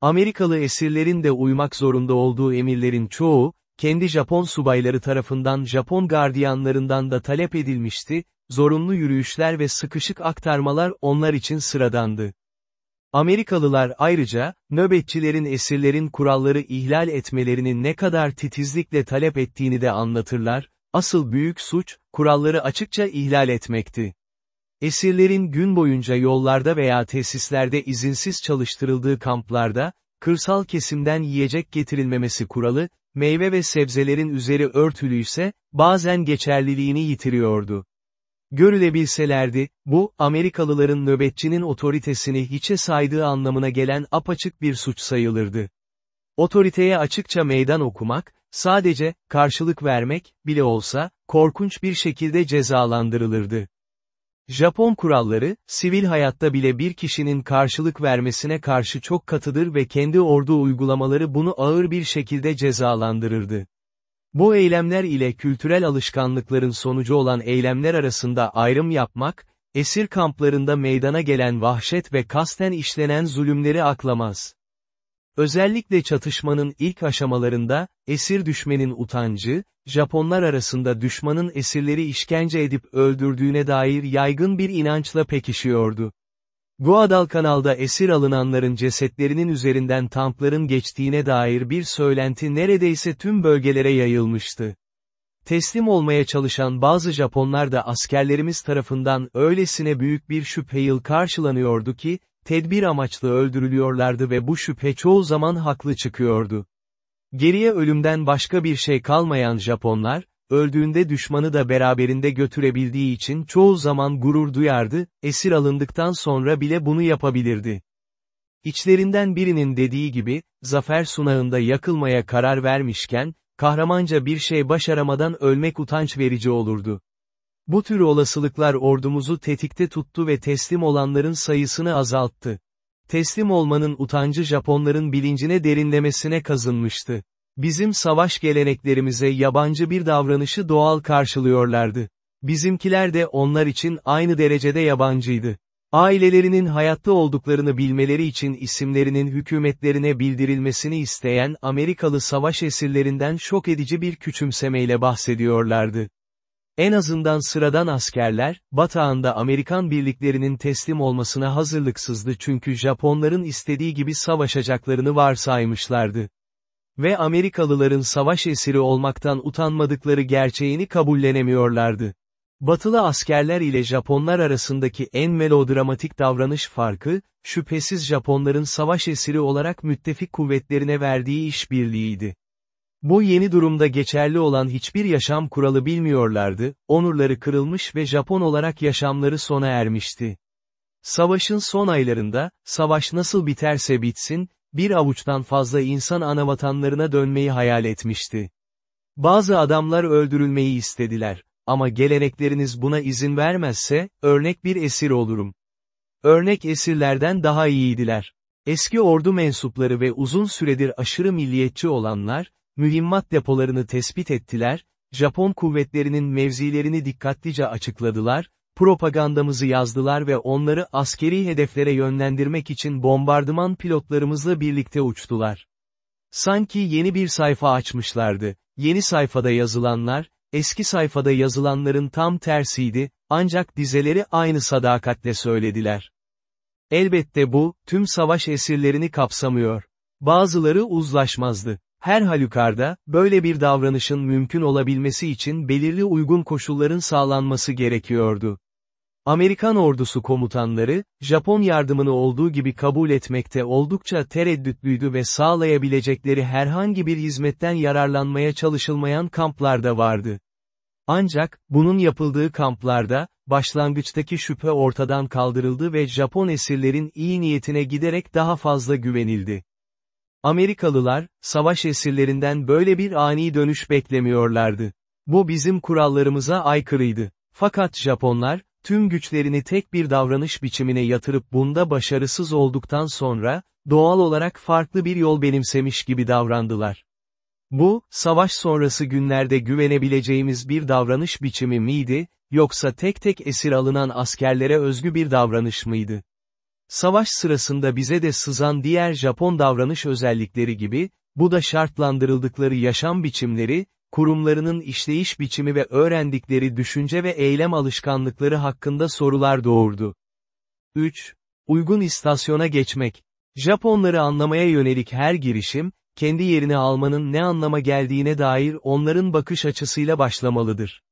Amerikalı esirlerin de uymak zorunda olduğu emirlerin çoğu, kendi Japon subayları tarafından Japon gardiyanlarından da talep edilmişti, zorunlu yürüyüşler ve sıkışık aktarmalar onlar için sıradandı. Amerikalılar ayrıca, nöbetçilerin esirlerin kuralları ihlal etmelerini ne kadar titizlikle talep ettiğini de anlatırlar, asıl büyük suç, kuralları açıkça ihlal etmekti. Esirlerin gün boyunca yollarda veya tesislerde izinsiz çalıştırıldığı kamplarda, kırsal kesimden yiyecek getirilmemesi kuralı, meyve ve sebzelerin üzeri örtülüyse, bazen geçerliliğini yitiriyordu. Görülebilselerdi, bu, Amerikalıların nöbetçinin otoritesini hiçe saydığı anlamına gelen apaçık bir suç sayılırdı. Otoriteye açıkça meydan okumak, sadece, karşılık vermek, bile olsa, korkunç bir şekilde cezalandırılırdı. Japon kuralları, sivil hayatta bile bir kişinin karşılık vermesine karşı çok katıdır ve kendi ordu uygulamaları bunu ağır bir şekilde cezalandırırdı. Bu eylemler ile kültürel alışkanlıkların sonucu olan eylemler arasında ayrım yapmak, esir kamplarında meydana gelen vahşet ve kasten işlenen zulümleri aklamaz. Özellikle çatışmanın ilk aşamalarında, esir düşmenin utancı, Japonlar arasında düşmanın esirleri işkence edip öldürdüğüne dair yaygın bir inançla pekişiyordu. Guadalcanal'da esir alınanların cesetlerinin üzerinden tankların geçtiğine dair bir söylenti neredeyse tüm bölgelere yayılmıştı. Teslim olmaya çalışan bazı Japonlar da askerlerimiz tarafından öylesine büyük bir şüpheyle karşılanıyordu ki, tedbir amaçlı öldürülüyorlardı ve bu şüphe çoğu zaman haklı çıkıyordu. Geriye ölümden başka bir şey kalmayan Japonlar, öldüğünde düşmanı da beraberinde götürebildiği için çoğu zaman gurur duyardı, esir alındıktan sonra bile bunu yapabilirdi. İçlerinden birinin dediği gibi, zafer sunağında yakılmaya karar vermişken, kahramanca bir şey başaramadan ölmek utanç verici olurdu. Bu tür olasılıklar ordumuzu tetikte tuttu ve teslim olanların sayısını azalttı. Teslim olmanın utancı Japonların bilincine derinlemesine kazınmıştı. Bizim savaş geleneklerimize yabancı bir davranışı doğal karşılıyorlardı. Bizimkiler de onlar için aynı derecede yabancıydı. Ailelerinin hayatta olduklarını bilmeleri için isimlerinin hükümetlerine bildirilmesini isteyen Amerikalı savaş esirlerinden şok edici bir küçümsemeyle bahsediyorlardı. En azından sıradan askerler, batağında Amerikan birliklerinin teslim olmasına hazırlıksızdı çünkü Japonların istediği gibi savaşacaklarını varsaymışlardı. Ve Amerikalıların savaş esiri olmaktan utanmadıkları gerçeğini kabullenemiyorlardı. Batılı askerler ile Japonlar arasındaki en melodramatik davranış farkı, şüphesiz Japonların savaş esiri olarak müttefik kuvvetlerine verdiği işbirliğiydi. Bu yeni durumda geçerli olan hiçbir yaşam kuralı bilmiyorlardı, onurları kırılmış ve Japon olarak yaşamları sona ermişti. Savaşın son aylarında, savaş nasıl biterse bitsin, bir avuçtan fazla insan anavatanlarına dönmeyi hayal etmişti. Bazı adamlar öldürülmeyi istediler, ama gelenekleriniz buna izin vermezse, örnek bir esir olurum. Örnek esirlerden daha iyiydiler. Eski ordu mensupları ve uzun süredir aşırı milliyetçi olanlar, mühimmat depolarını tespit ettiler, Japon kuvvetlerinin mevzilerini dikkatlice açıkladılar, propagandamızı yazdılar ve onları askeri hedeflere yönlendirmek için bombardıman pilotlarımızla birlikte uçtular. Sanki yeni bir sayfa açmışlardı. Yeni sayfada yazılanlar, eski sayfada yazılanların tam tersiydi, ancak dizeleri aynı sadakatle söylediler. Elbette bu, tüm savaş esirlerini kapsamıyor. Bazıları uzlaşmazdı. Her halükarda, böyle bir davranışın mümkün olabilmesi için belirli uygun koşulların sağlanması gerekiyordu. Amerikan ordusu komutanları, Japon yardımını olduğu gibi kabul etmekte oldukça tereddütlüydü ve sağlayabilecekleri herhangi bir hizmetten yararlanmaya çalışılmayan kamplarda vardı. Ancak, bunun yapıldığı kamplarda, başlangıçtaki şüphe ortadan kaldırıldı ve Japon esirlerin iyi niyetine giderek daha fazla güvenildi. Amerikalılar, savaş esirlerinden böyle bir ani dönüş beklemiyorlardı. Bu bizim kurallarımıza aykırıydı. Fakat Japonlar, tüm güçlerini tek bir davranış biçimine yatırıp bunda başarısız olduktan sonra, doğal olarak farklı bir yol benimsemiş gibi davrandılar. Bu, savaş sonrası günlerde güvenebileceğimiz bir davranış biçimi miydi, yoksa tek tek esir alınan askerlere özgü bir davranış mıydı? Savaş sırasında bize de sızan diğer Japon davranış özellikleri gibi, bu da şartlandırıldıkları yaşam biçimleri, kurumlarının işleyiş biçimi ve öğrendikleri düşünce ve eylem alışkanlıkları hakkında sorular doğurdu. 3. Uygun istasyona geçmek. Japonları anlamaya yönelik her girişim, kendi yerini almanın ne anlama geldiğine dair onların bakış açısıyla başlamalıdır.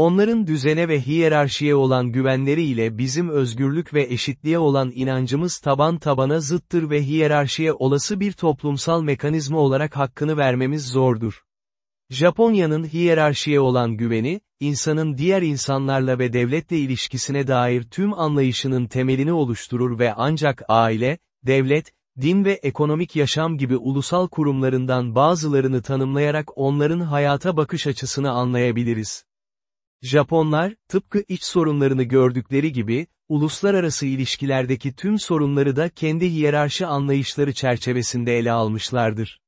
Onların düzene ve hiyerarşiye olan güvenleri ile bizim özgürlük ve eşitliğe olan inancımız taban tabana zıttır ve hiyerarşiye olası bir toplumsal mekanizma olarak hakkını vermemiz zordur. Japonya'nın hiyerarşiye olan güveni, insanın diğer insanlarla ve devletle ilişkisine dair tüm anlayışının temelini oluşturur ve ancak aile, devlet, din ve ekonomik yaşam gibi ulusal kurumlarından bazılarını tanımlayarak onların hayata bakış açısını anlayabiliriz. Japonlar, tıpkı iç sorunlarını gördükleri gibi, uluslararası ilişkilerdeki tüm sorunları da kendi hiyerarşi anlayışları çerçevesinde ele almışlardır.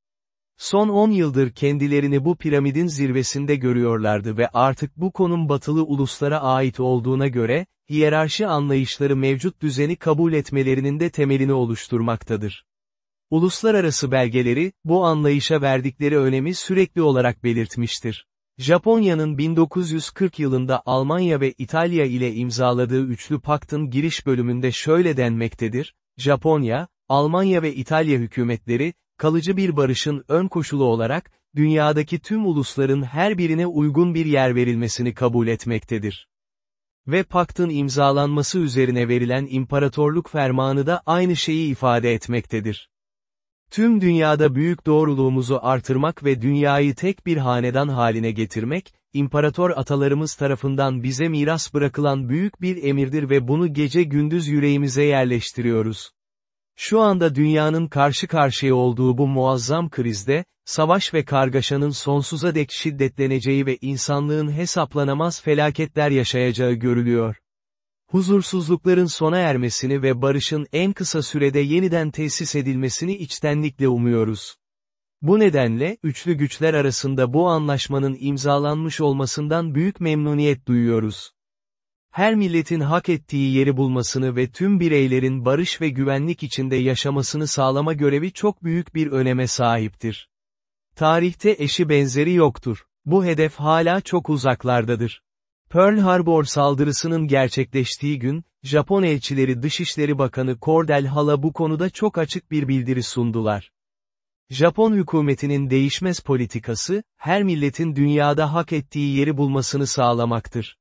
Son 10 yıldır kendilerini bu piramidin zirvesinde görüyorlardı ve artık bu konum batılı uluslara ait olduğuna göre, hiyerarşi anlayışları mevcut düzeni kabul etmelerinin de temelini oluşturmaktadır. Uluslararası belgeleri, bu anlayışa verdikleri önemi sürekli olarak belirtmiştir. Japonya'nın 1940 yılında Almanya ve İtalya ile imzaladığı üçlü paktın giriş bölümünde şöyle denmektedir, Japonya, Almanya ve İtalya hükümetleri, kalıcı bir barışın ön koşulu olarak, dünyadaki tüm ulusların her birine uygun bir yer verilmesini kabul etmektedir. Ve paktın imzalanması üzerine verilen imparatorluk fermanı da aynı şeyi ifade etmektedir. Tüm dünyada büyük doğruluğumuzu artırmak ve dünyayı tek bir hanedan haline getirmek, imparator atalarımız tarafından bize miras bırakılan büyük bir emirdir ve bunu gece gündüz yüreğimize yerleştiriyoruz. Şu anda dünyanın karşı karşıya olduğu bu muazzam krizde, savaş ve kargaşanın sonsuza dek şiddetleneceği ve insanlığın hesaplanamaz felaketler yaşayacağı görülüyor. Huzursuzlukların sona ermesini ve barışın en kısa sürede yeniden tesis edilmesini içtenlikle umuyoruz. Bu nedenle, üçlü güçler arasında bu anlaşmanın imzalanmış olmasından büyük memnuniyet duyuyoruz her milletin hak ettiği yeri bulmasını ve tüm bireylerin barış ve güvenlik içinde yaşamasını sağlama görevi çok büyük bir öneme sahiptir. Tarihte eşi benzeri yoktur. Bu hedef hala çok uzaklardadır. Pearl Harbor saldırısının gerçekleştiği gün, Japon elçileri Dışişleri Bakanı Cordell Hala bu konuda çok açık bir bildiri sundular. Japon hükümetinin değişmez politikası, her milletin dünyada hak ettiği yeri bulmasını sağlamaktır.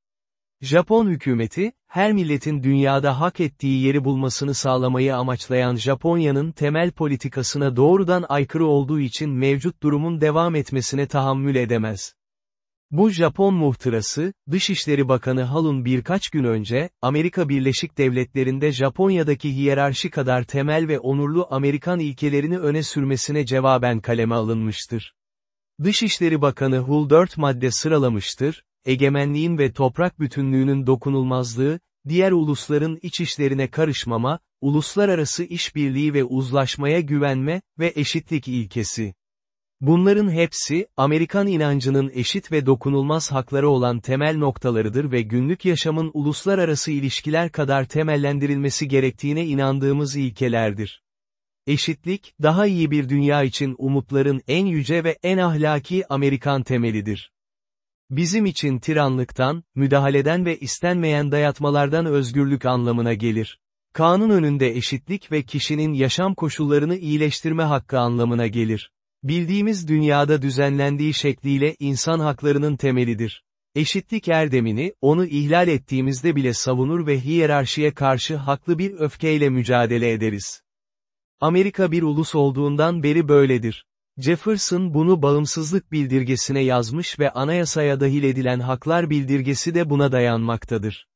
Japon hükümeti, her milletin dünyada hak ettiği yeri bulmasını sağlamayı amaçlayan Japonya'nın temel politikasına doğrudan aykırı olduğu için mevcut durumun devam etmesine tahammül edemez. Bu Japon muhtırası, Dışişleri Bakanı Halun birkaç gün önce, Amerika Birleşik Devletleri'nde Japonya'daki hiyerarşi kadar temel ve onurlu Amerikan ilkelerini öne sürmesine cevaben kaleme alınmıştır. Dışişleri Bakanı Hul 4 madde sıralamıştır, egemenliğin ve toprak bütünlüğünün dokunulmazlığı, diğer ulusların iç işlerine karışmama, uluslararası işbirliği ve uzlaşmaya güvenme ve eşitlik ilkesi. Bunların hepsi, Amerikan inancının eşit ve dokunulmaz hakları olan temel noktalarıdır ve günlük yaşamın uluslararası ilişkiler kadar temellendirilmesi gerektiğine inandığımız ilkelerdir. Eşitlik, daha iyi bir dünya için umutların en yüce ve en ahlaki Amerikan temelidir. Bizim için tiranlıktan, müdahaleden ve istenmeyen dayatmalardan özgürlük anlamına gelir. Kanun önünde eşitlik ve kişinin yaşam koşullarını iyileştirme hakkı anlamına gelir. Bildiğimiz dünyada düzenlendiği şekliyle insan haklarının temelidir. Eşitlik erdemini, onu ihlal ettiğimizde bile savunur ve hiyerarşiye karşı haklı bir öfkeyle mücadele ederiz. Amerika bir ulus olduğundan beri böyledir. Jefferson bunu bağımsızlık bildirgesine yazmış ve anayasaya dahil edilen haklar bildirgesi de buna dayanmaktadır.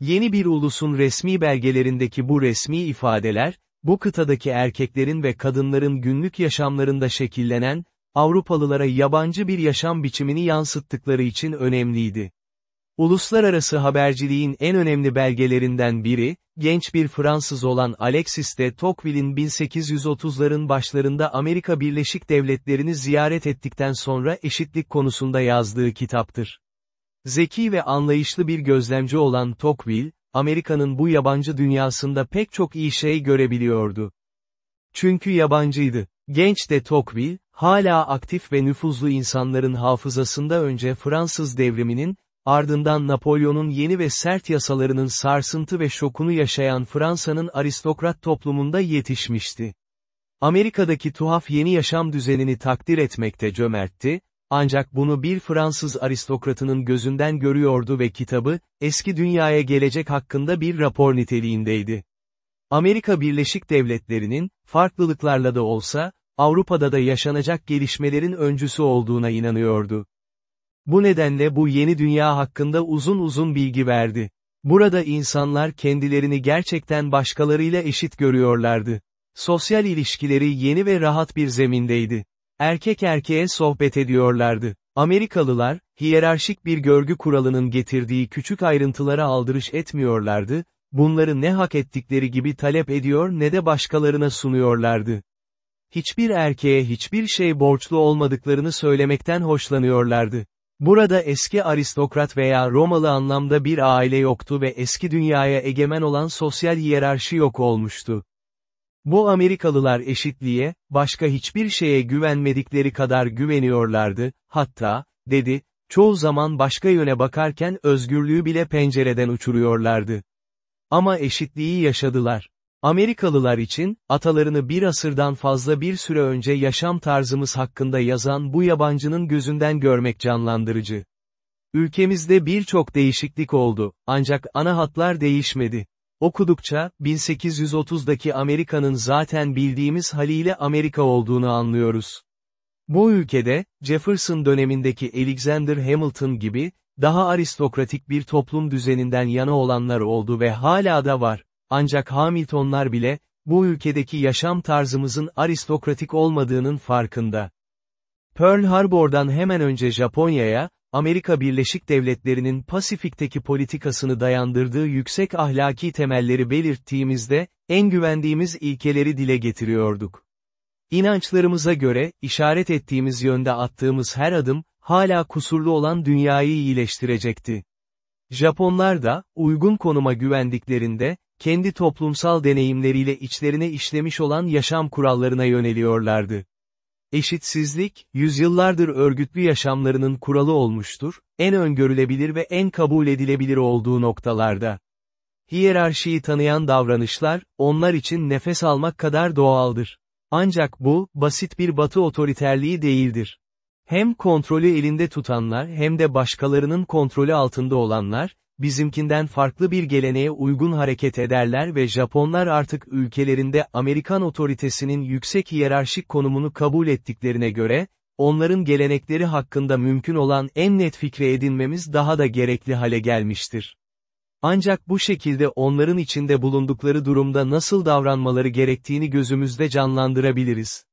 Yeni bir ulusun resmi belgelerindeki bu resmi ifadeler, bu kıtadaki erkeklerin ve kadınların günlük yaşamlarında şekillenen, Avrupalılara yabancı bir yaşam biçimini yansıttıkları için önemliydi. Uluslararası haberciliğin en önemli belgelerinden biri, genç bir Fransız olan Alexis de Tocqueville'in 1830'ların başlarında Amerika Birleşik Devletleri'ni ziyaret ettikten sonra eşitlik konusunda yazdığı kitaptır. Zeki ve anlayışlı bir gözlemci olan Tocqueville, Amerika'nın bu yabancı dünyasında pek çok iyi şey görebiliyordu. Çünkü yabancıydı. Genç de Tocqueville, hala aktif ve nüfuzlu insanların hafızasında önce Fransız devriminin, ardından Napolyon'un yeni ve sert yasalarının sarsıntı ve şokunu yaşayan Fransa'nın aristokrat toplumunda yetişmişti. Amerika'daki tuhaf yeni yaşam düzenini takdir etmekte cömertti, ancak bunu bir Fransız aristokratının gözünden görüyordu ve kitabı, eski dünyaya gelecek hakkında bir rapor niteliğindeydi. Amerika Birleşik Devletleri'nin, farklılıklarla da olsa, Avrupa'da da yaşanacak gelişmelerin öncüsü olduğuna inanıyordu. Bu nedenle bu yeni dünya hakkında uzun uzun bilgi verdi. Burada insanlar kendilerini gerçekten başkalarıyla eşit görüyorlardı. Sosyal ilişkileri yeni ve rahat bir zemindeydi. Erkek erkeğe sohbet ediyorlardı. Amerikalılar, hiyerarşik bir görgü kuralının getirdiği küçük ayrıntılara aldırış etmiyorlardı, bunları ne hak ettikleri gibi talep ediyor ne de başkalarına sunuyorlardı. Hiçbir erkeğe hiçbir şey borçlu olmadıklarını söylemekten hoşlanıyorlardı. Burada eski aristokrat veya Romalı anlamda bir aile yoktu ve eski dünyaya egemen olan sosyal hiyerarşi yok olmuştu. Bu Amerikalılar eşitliğe, başka hiçbir şeye güvenmedikleri kadar güveniyorlardı, hatta, dedi, çoğu zaman başka yöne bakarken özgürlüğü bile pencereden uçuruyorlardı. Ama eşitliği yaşadılar. Amerikalılar için, atalarını bir asırdan fazla bir süre önce yaşam tarzımız hakkında yazan bu yabancının gözünden görmek canlandırıcı. Ülkemizde birçok değişiklik oldu, ancak ana hatlar değişmedi. Okudukça, 1830'daki Amerika'nın zaten bildiğimiz haliyle Amerika olduğunu anlıyoruz. Bu ülkede, Jefferson dönemindeki Alexander Hamilton gibi, daha aristokratik bir toplum düzeninden yana olanlar oldu ve hala da var. Ancak Hamiltonlar bile, bu ülkedeki yaşam tarzımızın aristokratik olmadığının farkında. Pearl Harbor'dan hemen önce Japonya'ya, Amerika Birleşik Devletleri'nin Pasifik'teki politikasını dayandırdığı yüksek ahlaki temelleri belirttiğimizde, en güvendiğimiz ilkeleri dile getiriyorduk. İnançlarımıza göre, işaret ettiğimiz yönde attığımız her adım, hala kusurlu olan dünyayı iyileştirecekti. Japonlar da, uygun konuma güvendiklerinde, kendi toplumsal deneyimleriyle içlerine işlemiş olan yaşam kurallarına yöneliyorlardı. Eşitsizlik, yüzyıllardır örgütlü yaşamlarının kuralı olmuştur, en öngörülebilir ve en kabul edilebilir olduğu noktalarda. Hiyerarşiyi tanıyan davranışlar, onlar için nefes almak kadar doğaldır. Ancak bu, basit bir batı otoriterliği değildir. Hem kontrolü elinde tutanlar hem de başkalarının kontrolü altında olanlar, bizimkinden farklı bir geleneğe uygun hareket ederler ve Japonlar artık ülkelerinde Amerikan otoritesinin yüksek hiyerarşik konumunu kabul ettiklerine göre, onların gelenekleri hakkında mümkün olan en net fikre edinmemiz daha da gerekli hale gelmiştir. Ancak bu şekilde onların içinde bulundukları durumda nasıl davranmaları gerektiğini gözümüzde canlandırabiliriz.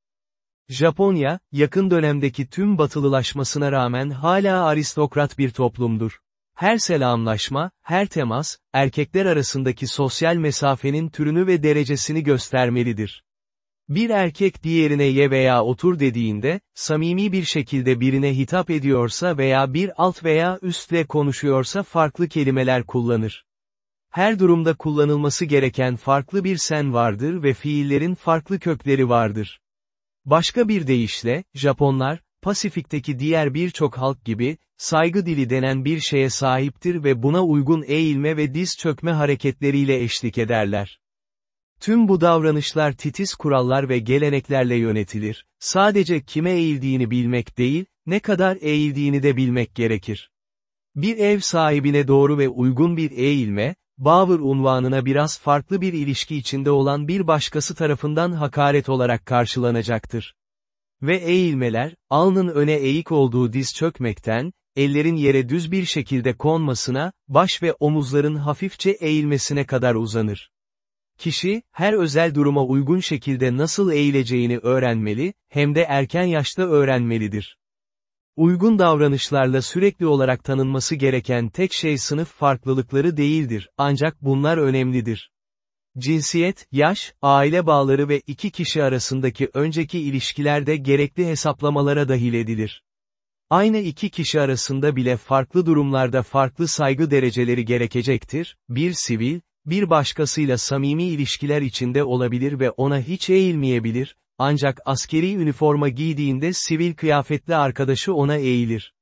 Japonya, yakın dönemdeki tüm batılılaşmasına rağmen hala aristokrat bir toplumdur. Her selamlaşma, her temas, erkekler arasındaki sosyal mesafenin türünü ve derecesini göstermelidir. Bir erkek diğerine ye veya otur dediğinde, samimi bir şekilde birine hitap ediyorsa veya bir alt veya üstle konuşuyorsa farklı kelimeler kullanır. Her durumda kullanılması gereken farklı bir sen vardır ve fiillerin farklı kökleri vardır. Başka bir deyişle, Japonlar, Pasifik'teki diğer birçok halk gibi, saygı dili denen bir şeye sahiptir ve buna uygun eğilme ve diz çökme hareketleriyle eşlik ederler. Tüm bu davranışlar titiz kurallar ve geleneklerle yönetilir. Sadece kime eğildiğini bilmek değil, ne kadar eğildiğini de bilmek gerekir. Bir ev sahibine doğru ve uygun bir eğilme, Bauer unvanına biraz farklı bir ilişki içinde olan bir başkası tarafından hakaret olarak karşılanacaktır. Ve eğilmeler, alnın öne eğik olduğu diz çökmekten, ellerin yere düz bir şekilde konmasına, baş ve omuzların hafifçe eğilmesine kadar uzanır. Kişi, her özel duruma uygun şekilde nasıl eğileceğini öğrenmeli, hem de erken yaşta öğrenmelidir. Uygun davranışlarla sürekli olarak tanınması gereken tek şey sınıf farklılıkları değildir, ancak bunlar önemlidir. Cinsiyet, yaş, aile bağları ve iki kişi arasındaki önceki ilişkilerde gerekli hesaplamalara dahil edilir. Aynı iki kişi arasında bile farklı durumlarda farklı saygı dereceleri gerekecektir, bir sivil, bir başkasıyla samimi ilişkiler içinde olabilir ve ona hiç eğilmeyebilir, ancak askeri üniforma giydiğinde sivil kıyafetli arkadaşı ona eğilir.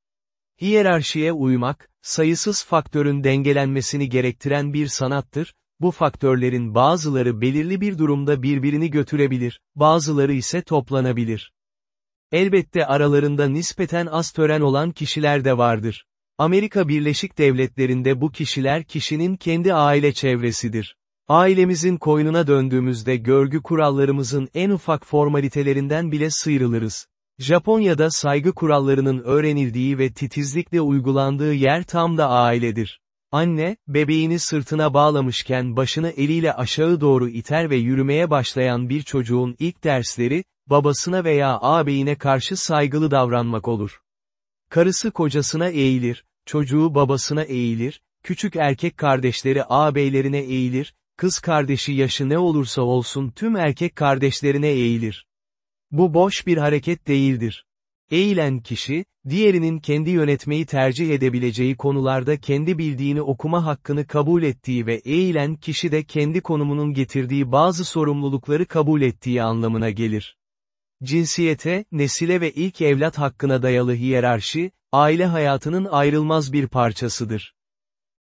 Hiyerarşiye uymak, sayısız faktörün dengelenmesini gerektiren bir sanattır, bu faktörlerin bazıları belirli bir durumda birbirini götürebilir, bazıları ise toplanabilir. Elbette aralarında nispeten az tören olan kişiler de vardır. Amerika Birleşik Devletleri'nde bu kişiler kişinin kendi aile çevresidir. Ailemizin koynuna döndüğümüzde görgü kurallarımızın en ufak formalitelerinden bile sıyrılırız. Japonya'da saygı kurallarının öğrenildiği ve titizlikle uygulandığı yer tam da ailedir. Anne, bebeğini sırtına bağlamışken başını eliyle aşağı doğru iter ve yürümeye başlayan bir çocuğun ilk dersleri, babasına veya ağabeyine karşı saygılı davranmak olur. Karısı kocasına eğilir, çocuğu babasına eğilir, küçük erkek kardeşleri ağabeylerine eğilir, kız kardeşi yaşı ne olursa olsun tüm erkek kardeşlerine eğilir. Bu boş bir hareket değildir. Eğilen kişi, diğerinin kendi yönetmeyi tercih edebileceği konularda kendi bildiğini okuma hakkını kabul ettiği ve eğilen kişi de kendi konumunun getirdiği bazı sorumlulukları kabul ettiği anlamına gelir. Cinsiyete, nesile ve ilk evlat hakkına dayalı hiyerarşi, aile hayatının ayrılmaz bir parçasıdır.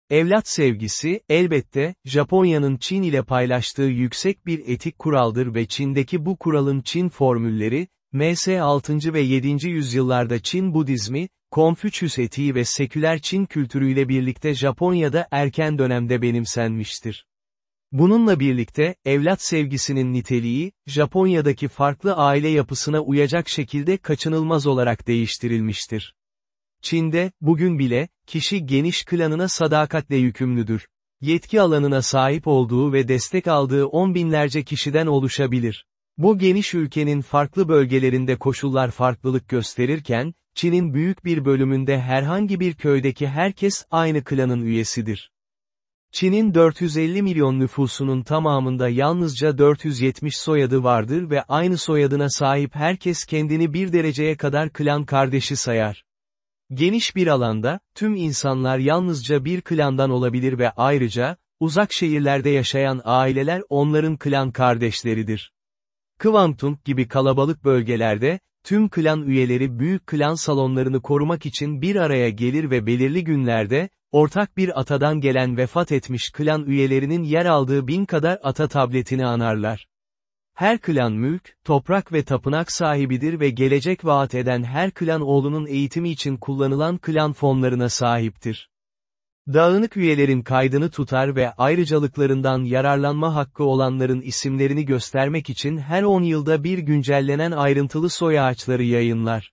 Evlat sevgisi, elbette, Japonya'nın Çin ile paylaştığı yüksek bir etik kuraldır ve Çin'deki bu kuralın Çin formülleri, MS 6. ve 7. yüzyıllarda Çin Budizmi, Konfüçyüs etiği ve seküler Çin kültürüyle birlikte Japonya'da erken dönemde benimsenmiştir. Bununla birlikte, evlat sevgisinin niteliği, Japonya'daki farklı aile yapısına uyacak şekilde kaçınılmaz olarak değiştirilmiştir. Çin'de, bugün bile, kişi geniş klanına sadakatle yükümlüdür. Yetki alanına sahip olduğu ve destek aldığı on binlerce kişiden oluşabilir. Bu geniş ülkenin farklı bölgelerinde koşullar farklılık gösterirken, Çin'in büyük bir bölümünde herhangi bir köydeki herkes aynı klanın üyesidir. Çin'in 450 milyon nüfusunun tamamında yalnızca 470 soyadı vardır ve aynı soyadına sahip herkes kendini bir dereceye kadar klan kardeşi sayar. Geniş bir alanda, tüm insanlar yalnızca bir klandan olabilir ve ayrıca, uzak şehirlerde yaşayan aileler onların klan kardeşleridir. Kvantung gibi kalabalık bölgelerde, tüm klan üyeleri büyük klan salonlarını korumak için bir araya gelir ve belirli günlerde, ortak bir atadan gelen vefat etmiş klan üyelerinin yer aldığı bin kadar ata tabletini anarlar. Her klan mülk, toprak ve tapınak sahibidir ve gelecek vaat eden her klan oğlunun eğitimi için kullanılan klan fonlarına sahiptir. Dağınık üyelerin kaydını tutar ve ayrıcalıklarından yararlanma hakkı olanların isimlerini göstermek için her 10 yılda bir güncellenen ayrıntılı soy ağaçları yayınlar.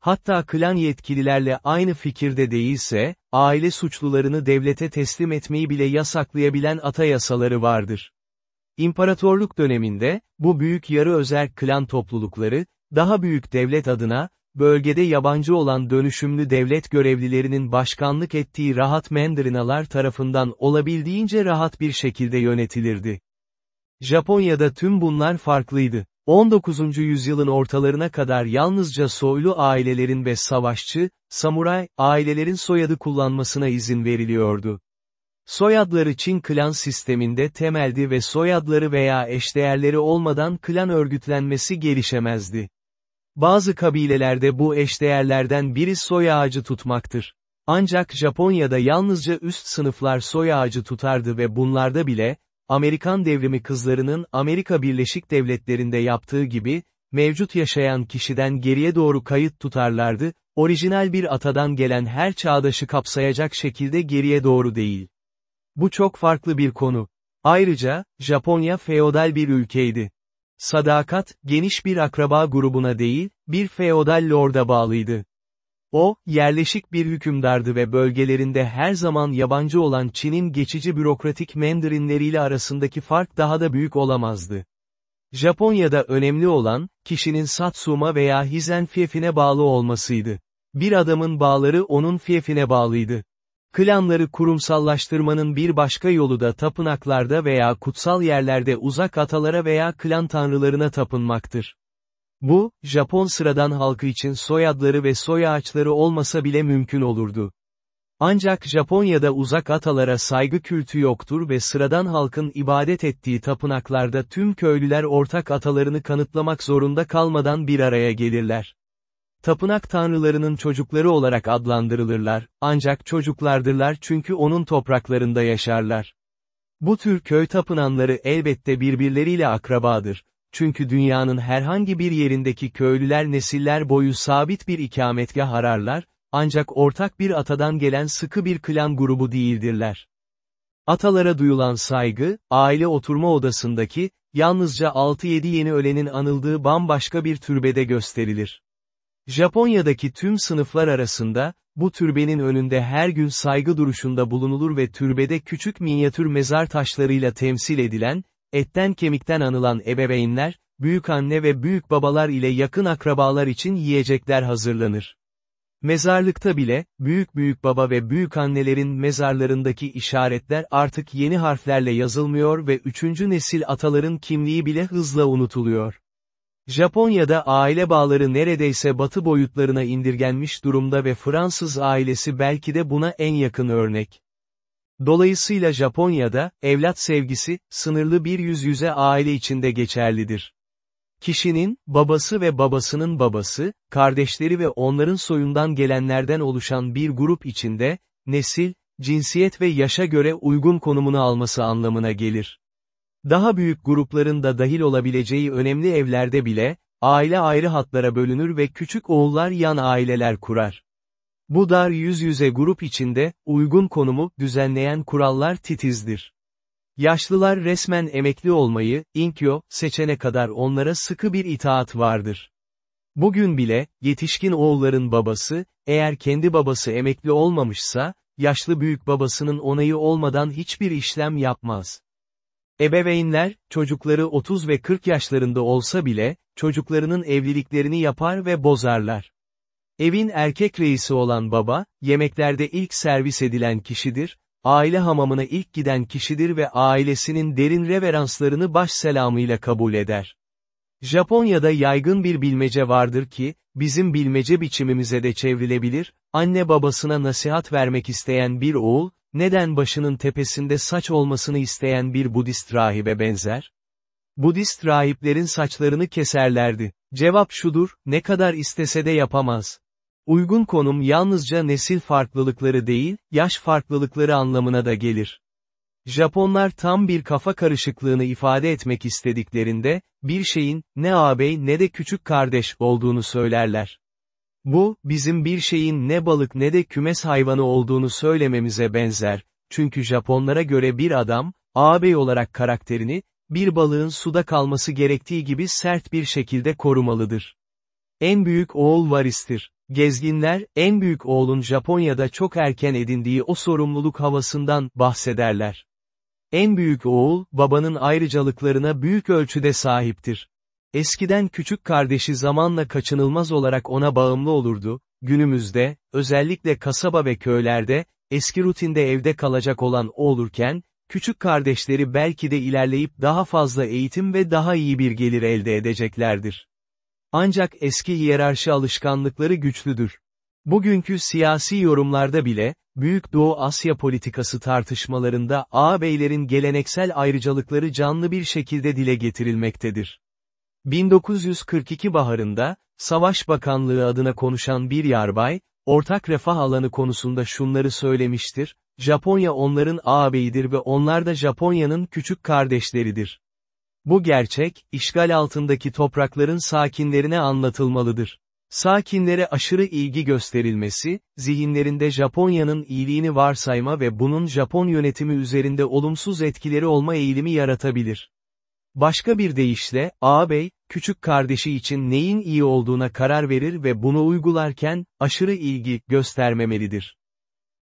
Hatta klan yetkililerle aynı fikirde değilse, aile suçlularını devlete teslim etmeyi bile yasaklayabilen ata yasaları vardır. İmparatorluk döneminde, bu büyük yarı özel klan toplulukları, daha büyük devlet adına, bölgede yabancı olan dönüşümlü devlet görevlilerinin başkanlık ettiği rahat Mandarinalar tarafından olabildiğince rahat bir şekilde yönetilirdi. Japonya'da tüm bunlar farklıydı. 19. yüzyılın ortalarına kadar yalnızca soylu ailelerin ve savaşçı, samuray, ailelerin soyadı kullanmasına izin veriliyordu. Soyadları Çin klan sisteminde temeldi ve soyadları veya eşdeğerleri olmadan klan örgütlenmesi gelişemezdi. Bazı kabilelerde bu eşdeğerlerden biri soy ağacı tutmaktır. Ancak Japonya'da yalnızca üst sınıflar soy ağacı tutardı ve bunlarda bile, Amerikan devrimi kızlarının Amerika Birleşik Devletleri'nde yaptığı gibi, mevcut yaşayan kişiden geriye doğru kayıt tutarlardı, orijinal bir atadan gelen her çağdaşı kapsayacak şekilde geriye doğru değil. Bu çok farklı bir konu. Ayrıca, Japonya feodal bir ülkeydi. Sadakat, geniş bir akraba grubuna değil, bir feodal lorda bağlıydı. O, yerleşik bir hükümdardı ve bölgelerinde her zaman yabancı olan Çin'in geçici bürokratik mandarinleriyle arasındaki fark daha da büyük olamazdı. Japonya'da önemli olan, kişinin Satsuma veya Hizen fiefine bağlı olmasıydı. Bir adamın bağları onun fiefine bağlıydı. Klanları kurumsallaştırmanın bir başka yolu da tapınaklarda veya kutsal yerlerde uzak atalara veya klan tanrılarına tapınmaktır. Bu, Japon sıradan halkı için soyadları ve soy ağaçları olmasa bile mümkün olurdu. Ancak Japonya'da uzak atalara saygı kültü yoktur ve sıradan halkın ibadet ettiği tapınaklarda tüm köylüler ortak atalarını kanıtlamak zorunda kalmadan bir araya gelirler. Tapınak tanrılarının çocukları olarak adlandırılırlar, ancak çocuklardırlar çünkü onun topraklarında yaşarlar. Bu tür köy tapınanları elbette birbirleriyle akrabadır. Çünkü dünyanın herhangi bir yerindeki köylüler nesiller boyu sabit bir ikametgah ararlar, ancak ortak bir atadan gelen sıkı bir klan grubu değildirler. Atalara duyulan saygı, aile oturma odasındaki, yalnızca 6-7 yeni ölenin anıldığı bambaşka bir türbede gösterilir. Japonya'daki tüm sınıflar arasında, bu türbenin önünde her gün saygı duruşunda bulunulur ve türbede küçük minyatür mezar taşlarıyla temsil edilen, etten kemikten anılan ebeveynler, büyük anne ve büyük babalar ile yakın akrabalar için yiyecekler hazırlanır. Mezarlıkta bile, büyük büyük baba ve büyük annelerin mezarlarındaki işaretler artık yeni harflerle yazılmıyor ve üçüncü nesil ataların kimliği bile hızla unutuluyor. Japonya'da aile bağları neredeyse batı boyutlarına indirgenmiş durumda ve Fransız ailesi belki de buna en yakın örnek. Dolayısıyla Japonya'da, evlat sevgisi, sınırlı bir yüz yüze aile içinde geçerlidir. Kişinin, babası ve babasının babası, kardeşleri ve onların soyundan gelenlerden oluşan bir grup içinde, nesil, cinsiyet ve yaşa göre uygun konumunu alması anlamına gelir. Daha büyük grupların da dahil olabileceği önemli evlerde bile, aile ayrı hatlara bölünür ve küçük oğullar yan aileler kurar. Bu dar yüz yüze grup içinde, uygun konumu, düzenleyen kurallar titizdir. Yaşlılar resmen emekli olmayı, inkyo, seçene kadar onlara sıkı bir itaat vardır. Bugün bile, yetişkin oğulların babası, eğer kendi babası emekli olmamışsa, yaşlı büyük babasının onayı olmadan hiçbir işlem yapmaz. Ebeveynler, çocukları 30 ve 40 yaşlarında olsa bile, çocuklarının evliliklerini yapar ve bozarlar. Evin erkek reisi olan baba, yemeklerde ilk servis edilen kişidir, aile hamamına ilk giden kişidir ve ailesinin derin reveranslarını baş selamıyla kabul eder. Japonya'da yaygın bir bilmece vardır ki, bizim bilmece biçimimize de çevrilebilir, anne babasına nasihat vermek isteyen bir oğul, neden başının tepesinde saç olmasını isteyen bir Budist rahibe benzer? Budist rahiplerin saçlarını keserlerdi. Cevap şudur, ne kadar istese de yapamaz. Uygun konum yalnızca nesil farklılıkları değil, yaş farklılıkları anlamına da gelir. Japonlar tam bir kafa karışıklığını ifade etmek istediklerinde, bir şeyin, ne ağabey ne de küçük kardeş olduğunu söylerler. Bu, bizim bir şeyin ne balık ne de kümes hayvanı olduğunu söylememize benzer, çünkü Japonlara göre bir adam, ağabey olarak karakterini, bir balığın suda kalması gerektiği gibi sert bir şekilde korumalıdır. En büyük oğul varistir. Gezginler, en büyük oğlun Japonya'da çok erken edindiği o sorumluluk havasından bahsederler. En büyük oğul, babanın ayrıcalıklarına büyük ölçüde sahiptir. Eskiden küçük kardeşi zamanla kaçınılmaz olarak ona bağımlı olurdu, günümüzde, özellikle kasaba ve köylerde, eski rutinde evde kalacak olan o olurken, küçük kardeşleri belki de ilerleyip daha fazla eğitim ve daha iyi bir gelir elde edeceklerdir. Ancak eski hiyerarşi alışkanlıkları güçlüdür. Bugünkü siyasi yorumlarda bile, Büyük Doğu Asya politikası tartışmalarında ağabeylerin geleneksel ayrıcalıkları canlı bir şekilde dile getirilmektedir. 1942 baharında, Savaş Bakanlığı adına konuşan bir yarbay, ortak refah alanı konusunda şunları söylemiştir, Japonya onların ağabeyidir ve onlar da Japonya'nın küçük kardeşleridir. Bu gerçek, işgal altındaki toprakların sakinlerine anlatılmalıdır. Sakinlere aşırı ilgi gösterilmesi, zihinlerinde Japonya'nın iyiliğini varsayma ve bunun Japon yönetimi üzerinde olumsuz etkileri olma eğilimi yaratabilir. Başka bir deyişle, ağabey, küçük kardeşi için neyin iyi olduğuna karar verir ve bunu uygularken, aşırı ilgi göstermemelidir.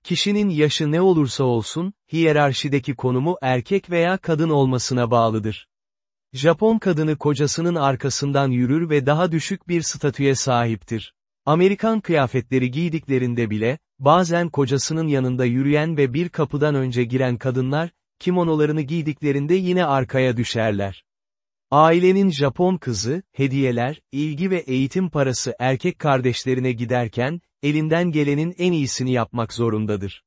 Kişinin yaşı ne olursa olsun, hiyerarşideki konumu erkek veya kadın olmasına bağlıdır. Japon kadını kocasının arkasından yürür ve daha düşük bir statüye sahiptir. Amerikan kıyafetleri giydiklerinde bile, bazen kocasının yanında yürüyen ve bir kapıdan önce giren kadınlar, kimonolarını giydiklerinde yine arkaya düşerler. Ailenin Japon kızı, hediyeler, ilgi ve eğitim parası erkek kardeşlerine giderken, elinden gelenin en iyisini yapmak zorundadır.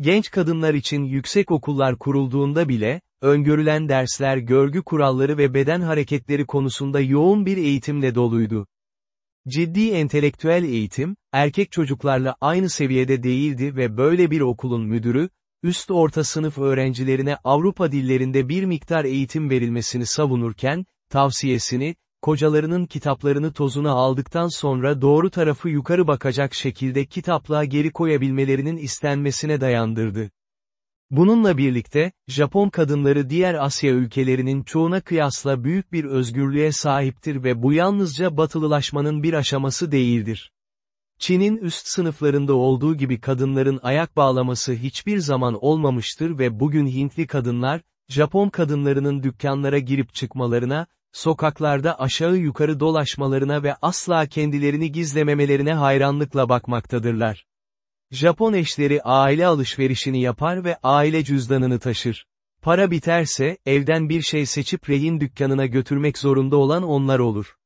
Genç kadınlar için yüksek okullar kurulduğunda bile, öngörülen dersler görgü kuralları ve beden hareketleri konusunda yoğun bir eğitimle doluydu. Ciddi entelektüel eğitim, erkek çocuklarla aynı seviyede değildi ve böyle bir okulun müdürü, üst orta sınıf öğrencilerine Avrupa dillerinde bir miktar eğitim verilmesini savunurken, tavsiyesini, kocalarının kitaplarını tozuna aldıktan sonra doğru tarafı yukarı bakacak şekilde kitaplığa geri koyabilmelerinin istenmesine dayandırdı. Bununla birlikte, Japon kadınları diğer Asya ülkelerinin çoğuna kıyasla büyük bir özgürlüğe sahiptir ve bu yalnızca batılılaşmanın bir aşaması değildir. Çin'in üst sınıflarında olduğu gibi kadınların ayak bağlaması hiçbir zaman olmamıştır ve bugün Hintli kadınlar, Japon kadınlarının dükkanlara girip çıkmalarına, sokaklarda aşağı yukarı dolaşmalarına ve asla kendilerini gizlememelerine hayranlıkla bakmaktadırlar. Japon eşleri aile alışverişini yapar ve aile cüzdanını taşır. Para biterse, evden bir şey seçip rehin dükkanına götürmek zorunda olan onlar olur.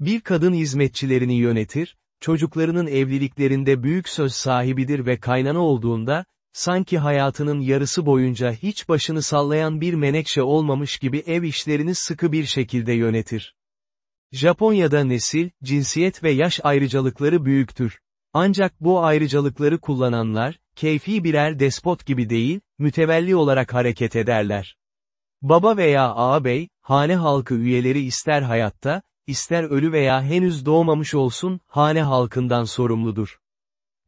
Bir kadın hizmetçilerini yönetir, çocuklarının evliliklerinde büyük söz sahibidir ve kaynana olduğunda, sanki hayatının yarısı boyunca hiç başını sallayan bir menekşe olmamış gibi ev işlerini sıkı bir şekilde yönetir. Japonya'da nesil, cinsiyet ve yaş ayrıcalıkları büyüktür. Ancak bu ayrıcalıkları kullananlar, keyfi birer despot gibi değil, mütevelli olarak hareket ederler. Baba veya ağabey, hane halkı üyeleri ister hayatta, ister ölü veya henüz doğmamış olsun, hane halkından sorumludur.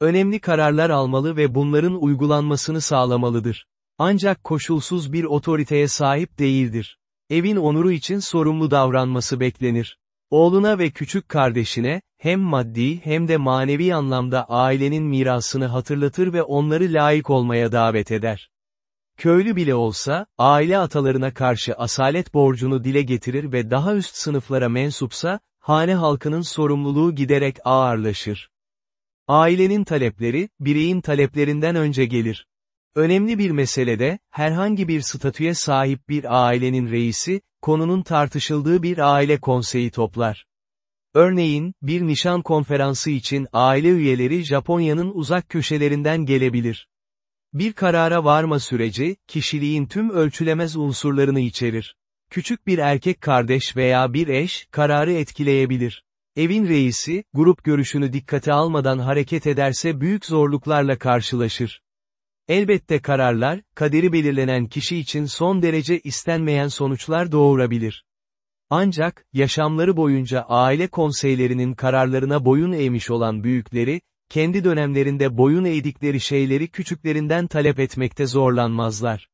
Önemli kararlar almalı ve bunların uygulanmasını sağlamalıdır. Ancak koşulsuz bir otoriteye sahip değildir. Evin onuru için sorumlu davranması beklenir. Oğluna ve küçük kardeşine, hem maddi hem de manevi anlamda ailenin mirasını hatırlatır ve onları layık olmaya davet eder. Köylü bile olsa, aile atalarına karşı asalet borcunu dile getirir ve daha üst sınıflara mensupsa, hane halkının sorumluluğu giderek ağırlaşır. Ailenin talepleri, bireyin taleplerinden önce gelir. Önemli bir meselede, herhangi bir statüye sahip bir ailenin reisi, konunun tartışıldığı bir aile konseyi toplar. Örneğin, bir nişan konferansı için aile üyeleri Japonya'nın uzak köşelerinden gelebilir. Bir karara varma süreci, kişiliğin tüm ölçülemez unsurlarını içerir. Küçük bir erkek kardeş veya bir eş, kararı etkileyebilir. Evin reisi, grup görüşünü dikkate almadan hareket ederse büyük zorluklarla karşılaşır. Elbette kararlar, kaderi belirlenen kişi için son derece istenmeyen sonuçlar doğurabilir. Ancak, yaşamları boyunca aile konseylerinin kararlarına boyun eğmiş olan büyükleri, kendi dönemlerinde boyun eğdikleri şeyleri küçüklerinden talep etmekte zorlanmazlar.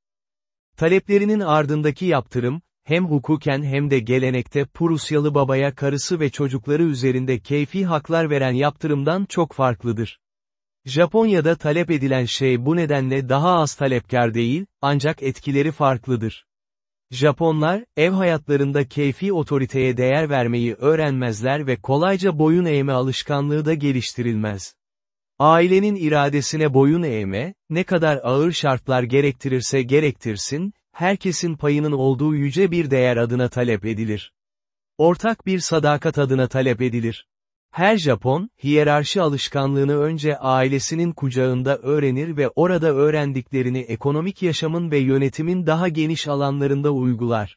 Taleplerinin ardındaki yaptırım, hem hukuken hem de gelenekte Prusyalı babaya karısı ve çocukları üzerinde keyfi haklar veren yaptırımdan çok farklıdır. Japonya'da talep edilen şey bu nedenle daha az talepkar değil, ancak etkileri farklıdır. Japonlar, ev hayatlarında keyfi otoriteye değer vermeyi öğrenmezler ve kolayca boyun eğme alışkanlığı da geliştirilmez. Ailenin iradesine boyun eğme, ne kadar ağır şartlar gerektirirse gerektirsin, herkesin payının olduğu yüce bir değer adına talep edilir. Ortak bir sadakat adına talep edilir. Her Japon, hiyerarşi alışkanlığını önce ailesinin kucağında öğrenir ve orada öğrendiklerini ekonomik yaşamın ve yönetimin daha geniş alanlarında uygular.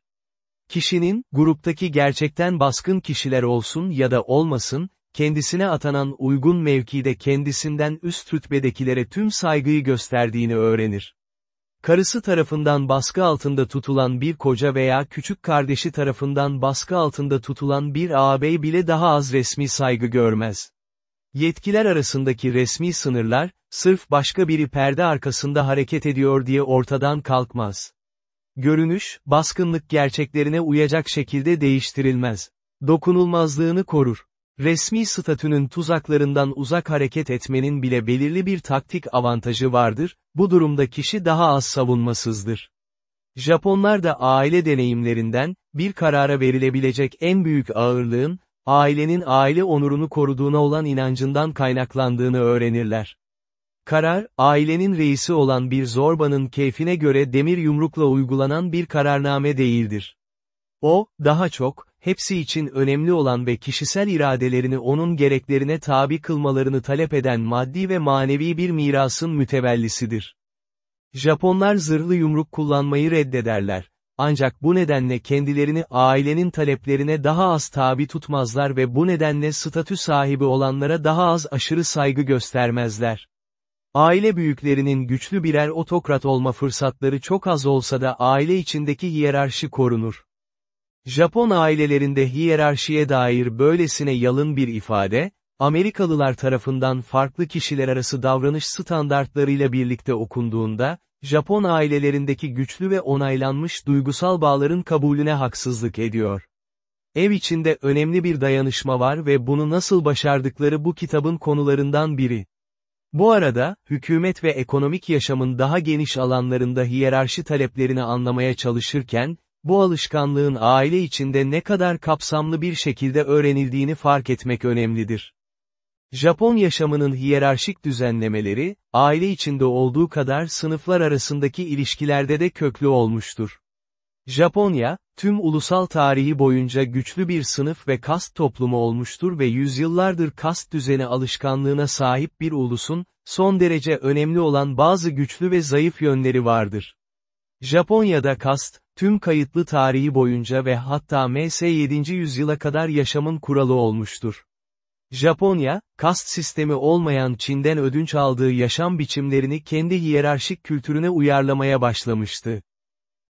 Kişinin, gruptaki gerçekten baskın kişiler olsun ya da olmasın, kendisine atanan uygun mevkide kendisinden üst rütbedekilere tüm saygıyı gösterdiğini öğrenir. Karısı tarafından baskı altında tutulan bir koca veya küçük kardeşi tarafından baskı altında tutulan bir ağabey bile daha az resmi saygı görmez. Yetkiler arasındaki resmi sınırlar, sırf başka biri perde arkasında hareket ediyor diye ortadan kalkmaz. Görünüş, baskınlık gerçeklerine uyacak şekilde değiştirilmez. Dokunulmazlığını korur. Resmi statünün tuzaklarından uzak hareket etmenin bile belirli bir taktik avantajı vardır, bu durumda kişi daha az savunmasızdır. Japonlar da aile deneyimlerinden, bir karara verilebilecek en büyük ağırlığın, ailenin aile onurunu koruduğuna olan inancından kaynaklandığını öğrenirler. Karar, ailenin reisi olan bir zorbanın keyfine göre demir yumrukla uygulanan bir kararname değildir. O, daha çok, hepsi için önemli olan ve kişisel iradelerini onun gereklerine tabi kılmalarını talep eden maddi ve manevi bir mirasın mütevellisidir. Japonlar zırhlı yumruk kullanmayı reddederler. Ancak bu nedenle kendilerini ailenin taleplerine daha az tabi tutmazlar ve bu nedenle statü sahibi olanlara daha az aşırı saygı göstermezler. Aile büyüklerinin güçlü birer otokrat olma fırsatları çok az olsa da aile içindeki hiyerarşi korunur. Japon ailelerinde hiyerarşiye dair böylesine yalın bir ifade, Amerikalılar tarafından farklı kişiler arası davranış standartlarıyla birlikte okunduğunda, Japon ailelerindeki güçlü ve onaylanmış duygusal bağların kabulüne haksızlık ediyor. Ev içinde önemli bir dayanışma var ve bunu nasıl başardıkları bu kitabın konularından biri. Bu arada, hükümet ve ekonomik yaşamın daha geniş alanlarında hiyerarşi taleplerini anlamaya çalışırken, bu alışkanlığın aile içinde ne kadar kapsamlı bir şekilde öğrenildiğini fark etmek önemlidir. Japon yaşamının hiyerarşik düzenlemeleri, aile içinde olduğu kadar sınıflar arasındaki ilişkilerde de köklü olmuştur. Japonya, tüm ulusal tarihi boyunca güçlü bir sınıf ve kast toplumu olmuştur ve yüzyıllardır kast düzeni alışkanlığına sahip bir ulusun, son derece önemli olan bazı güçlü ve zayıf yönleri vardır. Japonya'da kast, tüm kayıtlı tarihi boyunca ve hatta MS 7. yüzyıla kadar yaşamın kuralı olmuştur. Japonya, kast sistemi olmayan Çin'den ödünç aldığı yaşam biçimlerini kendi hiyerarşik kültürüne uyarlamaya başlamıştı.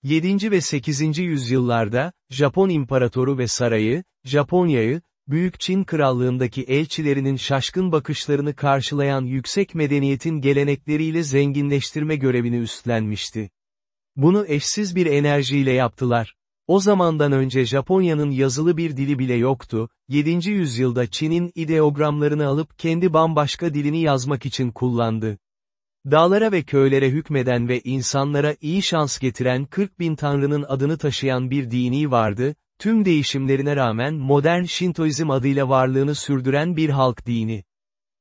7. ve 8. yüzyıllarda, Japon imparatoru ve sarayı, Japonya'yı, Büyük Çin Krallığındaki elçilerinin şaşkın bakışlarını karşılayan yüksek medeniyetin gelenekleriyle zenginleştirme görevini üstlenmişti. Bunu eşsiz bir enerjiyle yaptılar. O zamandan önce Japonya'nın yazılı bir dili bile yoktu, 7. yüzyılda Çin'in ideogramlarını alıp kendi bambaşka dilini yazmak için kullandı. Dağlara ve köylere hükmeden ve insanlara iyi şans getiren 40 bin tanrının adını taşıyan bir dini vardı, tüm değişimlerine rağmen modern Shintoizm adıyla varlığını sürdüren bir halk dini.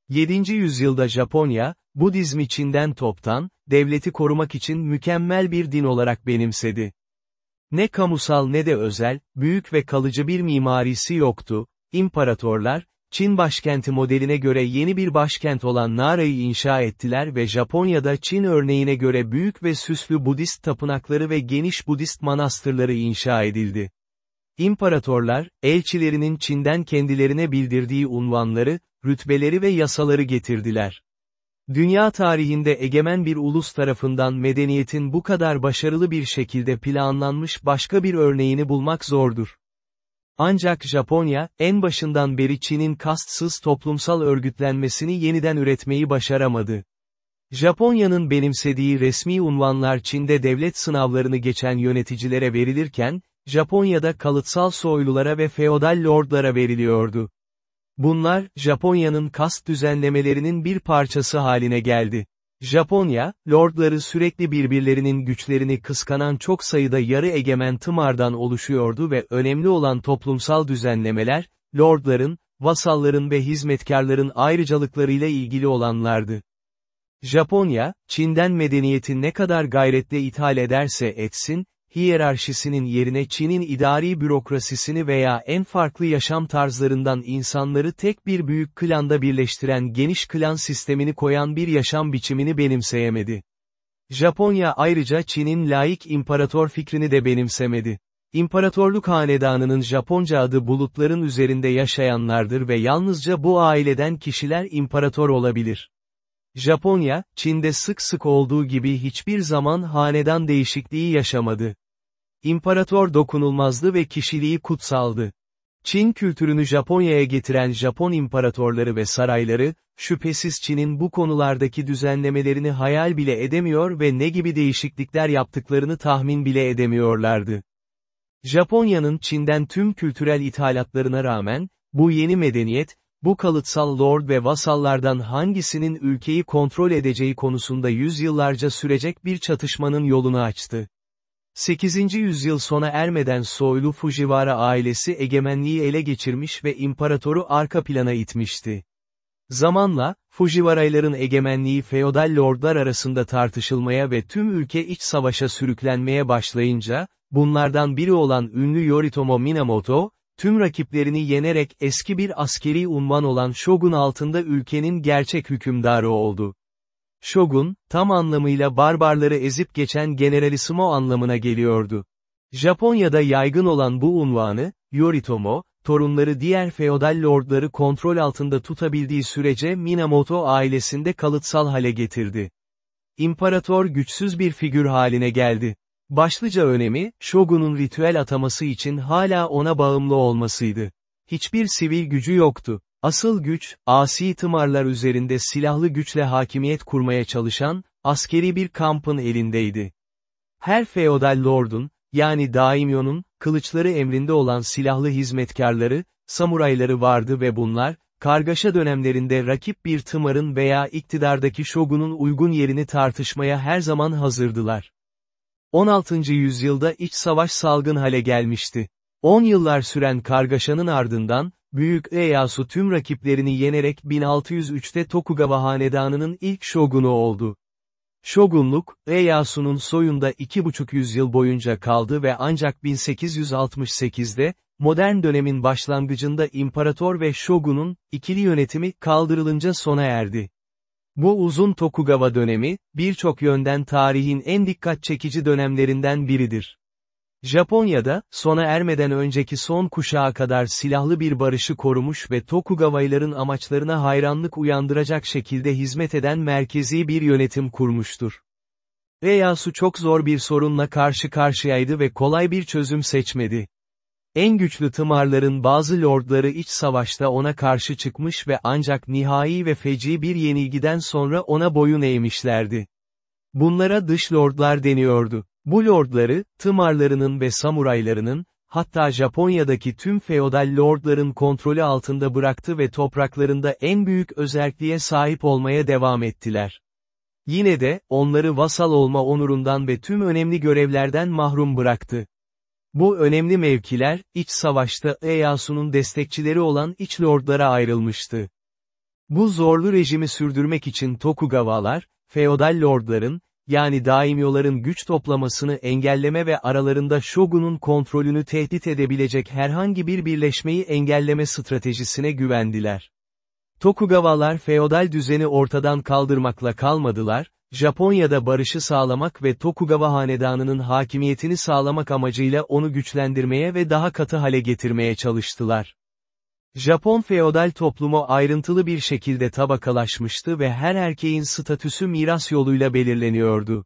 7. yüzyılda Japonya, Budizmi Çin'den toptan, devleti korumak için mükemmel bir din olarak benimsedi. Ne kamusal ne de özel, büyük ve kalıcı bir mimarisi yoktu, İmparatorlar, Çin başkenti modeline göre yeni bir başkent olan Nara'yı inşa ettiler ve Japonya'da Çin örneğine göre büyük ve süslü Budist tapınakları ve geniş Budist manastırları inşa edildi. İmparatorlar, elçilerinin Çin'den kendilerine bildirdiği unvanları, rütbeleri ve yasaları getirdiler. Dünya tarihinde egemen bir ulus tarafından medeniyetin bu kadar başarılı bir şekilde planlanmış başka bir örneğini bulmak zordur. Ancak Japonya, en başından beri Çin'in kastsız toplumsal örgütlenmesini yeniden üretmeyi başaramadı. Japonya'nın benimsediği resmi unvanlar Çin'de devlet sınavlarını geçen yöneticilere verilirken, Japonya'da kalıtsal soylulara ve feodal lordlara veriliyordu. Bunlar, Japonya'nın kast düzenlemelerinin bir parçası haline geldi. Japonya, lordları sürekli birbirlerinin güçlerini kıskanan çok sayıda yarı egemen tımardan oluşuyordu ve önemli olan toplumsal düzenlemeler, lordların, vasalların ve hizmetkarların ayrıcalıklarıyla ilgili olanlardı. Japonya, Çin'den medeniyeti ne kadar gayretle ithal ederse etsin, hiyerarşisinin yerine Çin'in idari bürokrasisini veya en farklı yaşam tarzlarından insanları tek bir büyük klanda birleştiren geniş klan sistemini koyan bir yaşam biçimini benimseyemedi. Japonya ayrıca Çin'in laik imparator fikrini de benimsemedi. İmparatorluk hanedanının Japonca adı bulutların üzerinde yaşayanlardır ve yalnızca bu aileden kişiler imparator olabilir. Japonya, Çin'de sık sık olduğu gibi hiçbir zaman hanedan değişikliği yaşamadı. İmparator dokunulmazdı ve kişiliği kutsaldı. Çin kültürünü Japonya'ya getiren Japon imparatorları ve sarayları, şüphesiz Çin'in bu konulardaki düzenlemelerini hayal bile edemiyor ve ne gibi değişiklikler yaptıklarını tahmin bile edemiyorlardı. Japonya'nın Çin'den tüm kültürel ithalatlarına rağmen, bu yeni medeniyet, bu kalıtsal lord ve vasallardan hangisinin ülkeyi kontrol edeceği konusunda yüzyıllarca sürecek bir çatışmanın yolunu açtı. 8. yüzyıl sona ermeden soylu Fujiwara ailesi egemenliği ele geçirmiş ve imparatoru arka plana itmişti. Zamanla, Fujiwara'ların egemenliği feodal lordlar arasında tartışılmaya ve tüm ülke iç savaşa sürüklenmeye başlayınca, bunlardan biri olan ünlü Yoritomo Minamoto, tüm rakiplerini yenerek eski bir askeri unvan olan Shogun altında ülkenin gerçek hükümdarı oldu. Shogun, tam anlamıyla barbarları ezip geçen generalissimo anlamına geliyordu. Japonya'da yaygın olan bu unvanı, Yoritomo, torunları diğer feodal lordları kontrol altında tutabildiği sürece Minamoto ailesinde kalıtsal hale getirdi. İmparator güçsüz bir figür haline geldi. Başlıca önemi, Shogun'un ritüel ataması için hala ona bağımlı olmasıydı. Hiçbir sivil gücü yoktu. Asıl güç, asi tımarlar üzerinde silahlı güçle hakimiyet kurmaya çalışan, askeri bir kampın elindeydi. Her feodal lordun, yani daimyonun, kılıçları emrinde olan silahlı hizmetkarları, samurayları vardı ve bunlar, kargaşa dönemlerinde rakip bir tımarın veya iktidardaki şogunun uygun yerini tartışmaya her zaman hazırdılar. 16. yüzyılda iç savaş salgın hale gelmişti. 10 yıllar süren kargaşanın ardından, Büyük Ieyasu tüm rakiplerini yenerek 1603'te Tokugawa Hanedanı'nın ilk şogunu oldu. Şogunluk, Ieyasu'nun soyunda iki buçuk yüzyıl boyunca kaldı ve ancak 1868'de, modern dönemin başlangıcında imparator ve şogunun, ikili yönetimi kaldırılınca sona erdi. Bu uzun Tokugawa dönemi, birçok yönden tarihin en dikkat çekici dönemlerinden biridir. Japonya'da, sona ermeden önceki son kuşağa kadar silahlı bir barışı korumuş ve Tokugawa'yların amaçlarına hayranlık uyandıracak şekilde hizmet eden merkezi bir yönetim kurmuştur. Ieyasu çok zor bir sorunla karşı karşıyaydı ve kolay bir çözüm seçmedi. En güçlü tımarların bazı lordları iç savaşta ona karşı çıkmış ve ancak nihai ve feci bir yenilgiden sonra ona boyun eğmişlerdi. Bunlara dış lordlar deniyordu. Bu lordları, tımarlarının ve samuraylarının, hatta Japonya'daki tüm feodal lordların kontrolü altında bıraktı ve topraklarında en büyük özerkliğe sahip olmaya devam ettiler. Yine de, onları vasal olma onurundan ve tüm önemli görevlerden mahrum bıraktı. Bu önemli mevkiler, iç savaşta Ieyasu'nun destekçileri olan iç lordlara ayrılmıştı. Bu zorlu rejimi sürdürmek için Tokugavalar, feodal lordların, yani daimyoların güç toplamasını engelleme ve aralarında Shogun'un kontrolünü tehdit edebilecek herhangi bir birleşmeyi engelleme stratejisine güvendiler. Tokugavalar feodal düzeni ortadan kaldırmakla kalmadılar, Japonya'da barışı sağlamak ve Tokugawa hanedanının hakimiyetini sağlamak amacıyla onu güçlendirmeye ve daha katı hale getirmeye çalıştılar. Japon feodal toplumu ayrıntılı bir şekilde tabakalaşmıştı ve her erkeğin statüsü miras yoluyla belirleniyordu.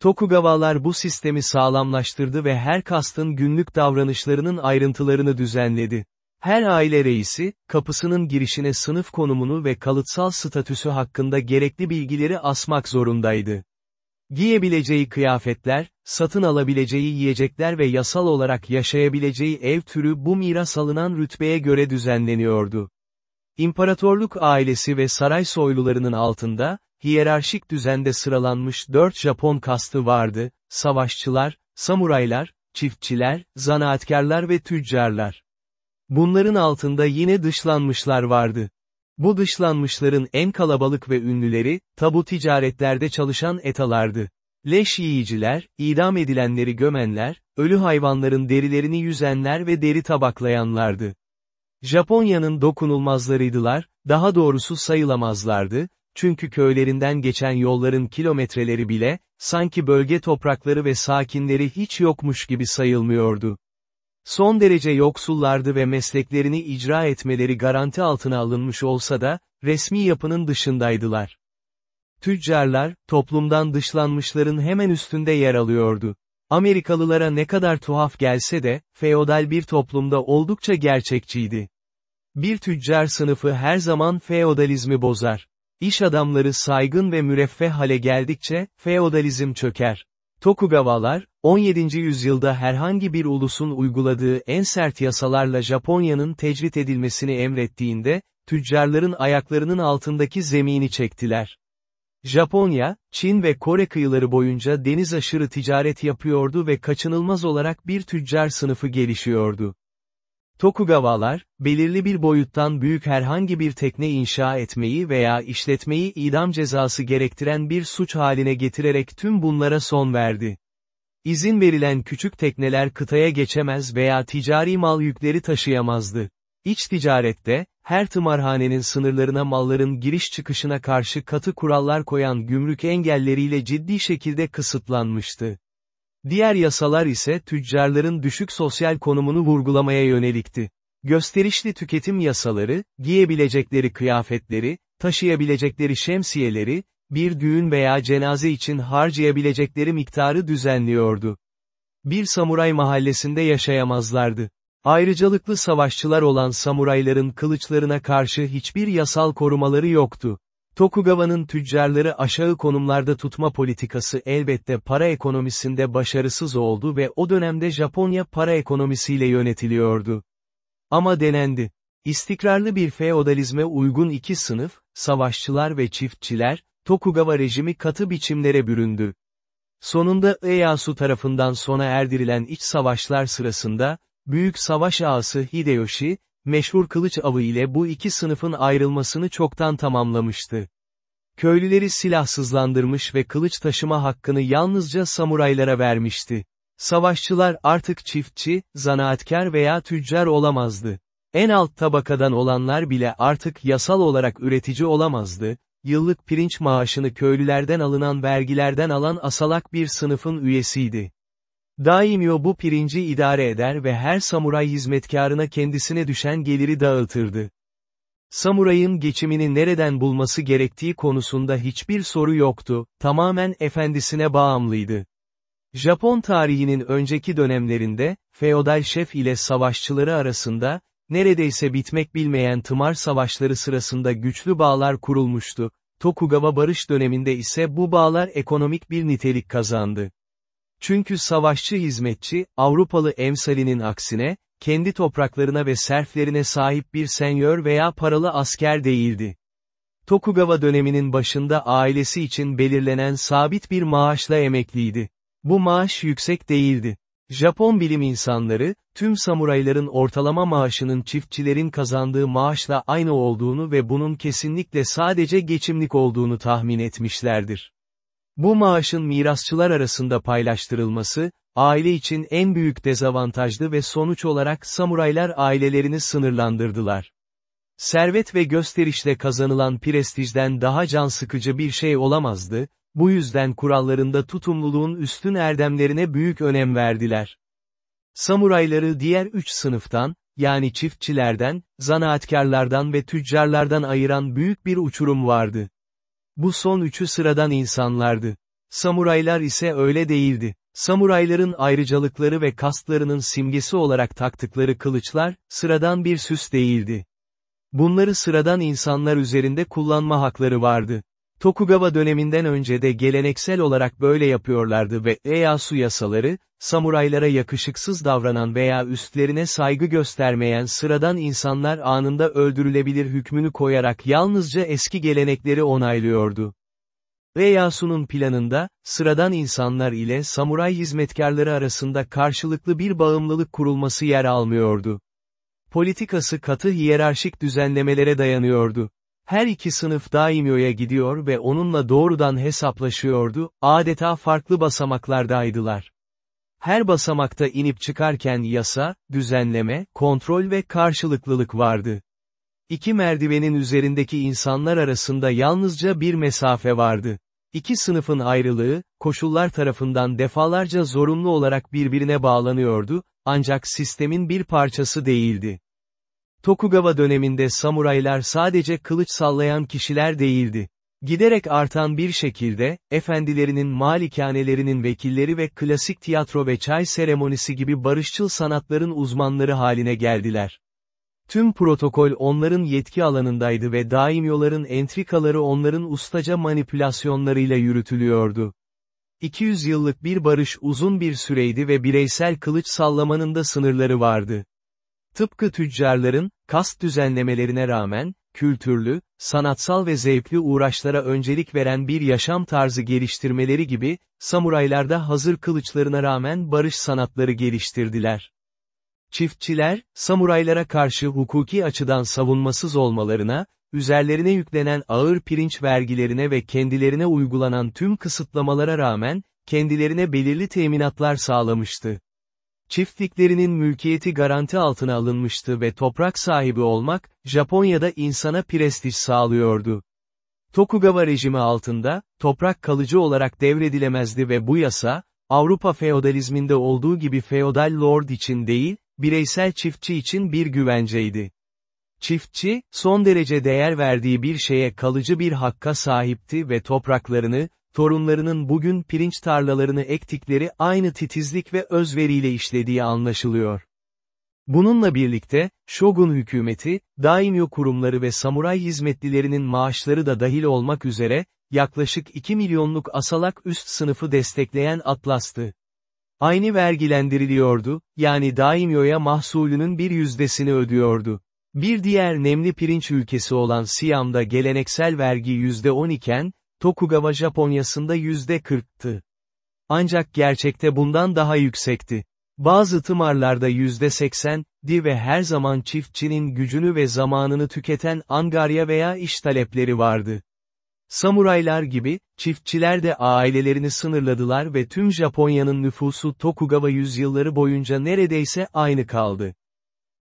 Tokugavalar bu sistemi sağlamlaştırdı ve her kastın günlük davranışlarının ayrıntılarını düzenledi. Her aile reisi, kapısının girişine sınıf konumunu ve kalıtsal statüsü hakkında gerekli bilgileri asmak zorundaydı. Giyebileceği kıyafetler, satın alabileceği yiyecekler ve yasal olarak yaşayabileceği ev türü bu miras alınan rütbeye göre düzenleniyordu. İmparatorluk ailesi ve saray soylularının altında, hiyerarşik düzende sıralanmış dört Japon kastı vardı, savaşçılar, samuraylar, çiftçiler, zanaatkarlar ve tüccarlar. Bunların altında yine dışlanmışlar vardı. Bu dışlanmışların en kalabalık ve ünlüleri, tabu ticaretlerde çalışan etalardı. Leş yiyiciler, idam edilenleri gömenler, ölü hayvanların derilerini yüzenler ve deri tabaklayanlardı. Japonya'nın dokunulmazlarıydılar, daha doğrusu sayılamazlardı, çünkü köylerinden geçen yolların kilometreleri bile, sanki bölge toprakları ve sakinleri hiç yokmuş gibi sayılmıyordu. Son derece yoksullardı ve mesleklerini icra etmeleri garanti altına alınmış olsa da, resmi yapının dışındaydılar. Tüccarlar, toplumdan dışlanmışların hemen üstünde yer alıyordu. Amerikalılara ne kadar tuhaf gelse de, feodal bir toplumda oldukça gerçekçiydi. Bir tüccar sınıfı her zaman feodalizmi bozar. İş adamları saygın ve müreffeh hale geldikçe, feodalizm çöker. Tokugavalar, 17. yüzyılda herhangi bir ulusun uyguladığı en sert yasalarla Japonya'nın tecrit edilmesini emrettiğinde, tüccarların ayaklarının altındaki zemini çektiler. Japonya, Çin ve Kore kıyıları boyunca deniz aşırı ticaret yapıyordu ve kaçınılmaz olarak bir tüccar sınıfı gelişiyordu. Tokugavalar, belirli bir boyuttan büyük herhangi bir tekne inşa etmeyi veya işletmeyi idam cezası gerektiren bir suç haline getirerek tüm bunlara son verdi. İzin verilen küçük tekneler kıtaya geçemez veya ticari mal yükleri taşıyamazdı. İç ticarette, her tımarhanenin sınırlarına malların giriş çıkışına karşı katı kurallar koyan gümrük engelleriyle ciddi şekilde kısıtlanmıştı. Diğer yasalar ise tüccarların düşük sosyal konumunu vurgulamaya yönelikti. Gösterişli tüketim yasaları, giyebilecekleri kıyafetleri, taşıyabilecekleri şemsiyeleri, bir düğün veya cenaze için harcayabilecekleri miktarı düzenliyordu. Bir samuray mahallesinde yaşayamazlardı. Ayrıcalıklı savaşçılar olan samurayların kılıçlarına karşı hiçbir yasal korumaları yoktu. Tokugawa'nın tüccarları aşağı konumlarda tutma politikası elbette para ekonomisinde başarısız oldu ve o dönemde Japonya para ekonomisiyle yönetiliyordu. Ama denendi. İstikrarlı bir feodalizme uygun iki sınıf, savaşçılar ve çiftçiler, Tokugawa rejimi katı biçimlere büründü. Sonunda Ieyasu tarafından sona erdirilen iç savaşlar sırasında, Büyük Savaş Ağası Hideyoshi, meşhur kılıç avı ile bu iki sınıfın ayrılmasını çoktan tamamlamıştı. Köylüleri silahsızlandırmış ve kılıç taşıma hakkını yalnızca samuraylara vermişti. Savaşçılar artık çiftçi, zanaatkar veya tüccar olamazdı. En alt tabakadan olanlar bile artık yasal olarak üretici olamazdı, yıllık pirinç maaşını köylülerden alınan vergilerden alan asalak bir sınıfın üyesiydi. Daimyo bu pirinci idare eder ve her samuray hizmetkarına kendisine düşen geliri dağıtırdı. Samurayın geçimini nereden bulması gerektiği konusunda hiçbir soru yoktu, tamamen efendisine bağımlıydı. Japon tarihinin önceki dönemlerinde, feodal şef ile savaşçıları arasında, neredeyse bitmek bilmeyen tımar savaşları sırasında güçlü bağlar kurulmuştu, Tokugawa barış döneminde ise bu bağlar ekonomik bir nitelik kazandı. Çünkü savaşçı hizmetçi, Avrupalı emsalinin aksine, kendi topraklarına ve serflerine sahip bir senyör veya paralı asker değildi. Tokugawa döneminin başında ailesi için belirlenen sabit bir maaşla emekliydi. Bu maaş yüksek değildi. Japon bilim insanları, tüm samurayların ortalama maaşının çiftçilerin kazandığı maaşla aynı olduğunu ve bunun kesinlikle sadece geçimlik olduğunu tahmin etmişlerdir. Bu maaşın mirasçılar arasında paylaştırılması, aile için en büyük dezavantajdı ve sonuç olarak samuraylar ailelerini sınırlandırdılar. Servet ve gösterişle kazanılan prestijden daha can sıkıcı bir şey olamazdı, bu yüzden kurallarında tutumluluğun üstün erdemlerine büyük önem verdiler. Samurayları diğer üç sınıftan, yani çiftçilerden, zanaatkarlardan ve tüccarlardan ayıran büyük bir uçurum vardı. Bu son üçü sıradan insanlardı. Samuraylar ise öyle değildi. Samurayların ayrıcalıkları ve kastlarının simgesi olarak taktıkları kılıçlar, sıradan bir süs değildi. Bunları sıradan insanlar üzerinde kullanma hakları vardı. Tokugawa döneminden önce de geleneksel olarak böyle yapıyorlardı ve Ieyasu yasaları, samuraylara yakışıksız davranan veya üstlerine saygı göstermeyen sıradan insanlar anında öldürülebilir hükmünü koyarak yalnızca eski gelenekleri onaylıyordu. Ieyasu'nun planında, sıradan insanlar ile samuray hizmetkarları arasında karşılıklı bir bağımlılık kurulması yer almıyordu. Politikası katı hiyerarşik düzenlemelere dayanıyordu. Her iki sınıf daimyoya gidiyor ve onunla doğrudan hesaplaşıyordu, adeta farklı basamaklardaydılar. Her basamakta inip çıkarken yasa, düzenleme, kontrol ve karşılıklılık vardı. İki merdivenin üzerindeki insanlar arasında yalnızca bir mesafe vardı. İki sınıfın ayrılığı, koşullar tarafından defalarca zorunlu olarak birbirine bağlanıyordu, ancak sistemin bir parçası değildi. Tokugawa döneminde samuraylar sadece kılıç sallayan kişiler değildi. Giderek artan bir şekilde, efendilerinin malikanelerinin vekilleri ve klasik tiyatro ve çay seremonisi gibi barışçıl sanatların uzmanları haline geldiler. Tüm protokol onların yetki alanındaydı ve daimyoların entrikaları onların ustaca manipülasyonlarıyla yürütülüyordu. 200 yıllık bir barış uzun bir süreydi ve bireysel kılıç sallamanın da sınırları vardı. Tıpkı tüccarların, kast düzenlemelerine rağmen, kültürlü, sanatsal ve zevkli uğraşlara öncelik veren bir yaşam tarzı geliştirmeleri gibi, samuraylar da hazır kılıçlarına rağmen barış sanatları geliştirdiler. Çiftçiler, samuraylara karşı hukuki açıdan savunmasız olmalarına, üzerlerine yüklenen ağır pirinç vergilerine ve kendilerine uygulanan tüm kısıtlamalara rağmen, kendilerine belirli teminatlar sağlamıştı. Çiftliklerinin mülkiyeti garanti altına alınmıştı ve toprak sahibi olmak, Japonya'da insana prestij sağlıyordu. Tokugawa rejimi altında, toprak kalıcı olarak devredilemezdi ve bu yasa, Avrupa feodalizminde olduğu gibi feodal lord için değil, bireysel çiftçi için bir güvenceydi. Çiftçi, son derece değer verdiği bir şeye kalıcı bir hakka sahipti ve topraklarını, torunlarının bugün pirinç tarlalarını ektikleri aynı titizlik ve özveriyle işlediği anlaşılıyor. Bununla birlikte, Shogun hükümeti, daimyo kurumları ve samuray hizmetlilerinin maaşları da dahil olmak üzere, yaklaşık 2 milyonluk asalak üst sınıfı destekleyen atlastı. Aynı vergilendiriliyordu, yani daimyoya mahsulünün bir yüzdesini ödüyordu. Bir diğer nemli pirinç ülkesi olan Siam'da geleneksel vergi %10 iken, Tokugawa Japonyası'nda %40'tı. Ancak gerçekte bundan daha yüksekti. Bazı tımarlarda %80'di ve her zaman çiftçinin gücünü ve zamanını tüketen angarya veya iş talepleri vardı. Samuraylar gibi, çiftçiler de ailelerini sınırladılar ve tüm Japonya'nın nüfusu Tokugawa yüzyılları boyunca neredeyse aynı kaldı.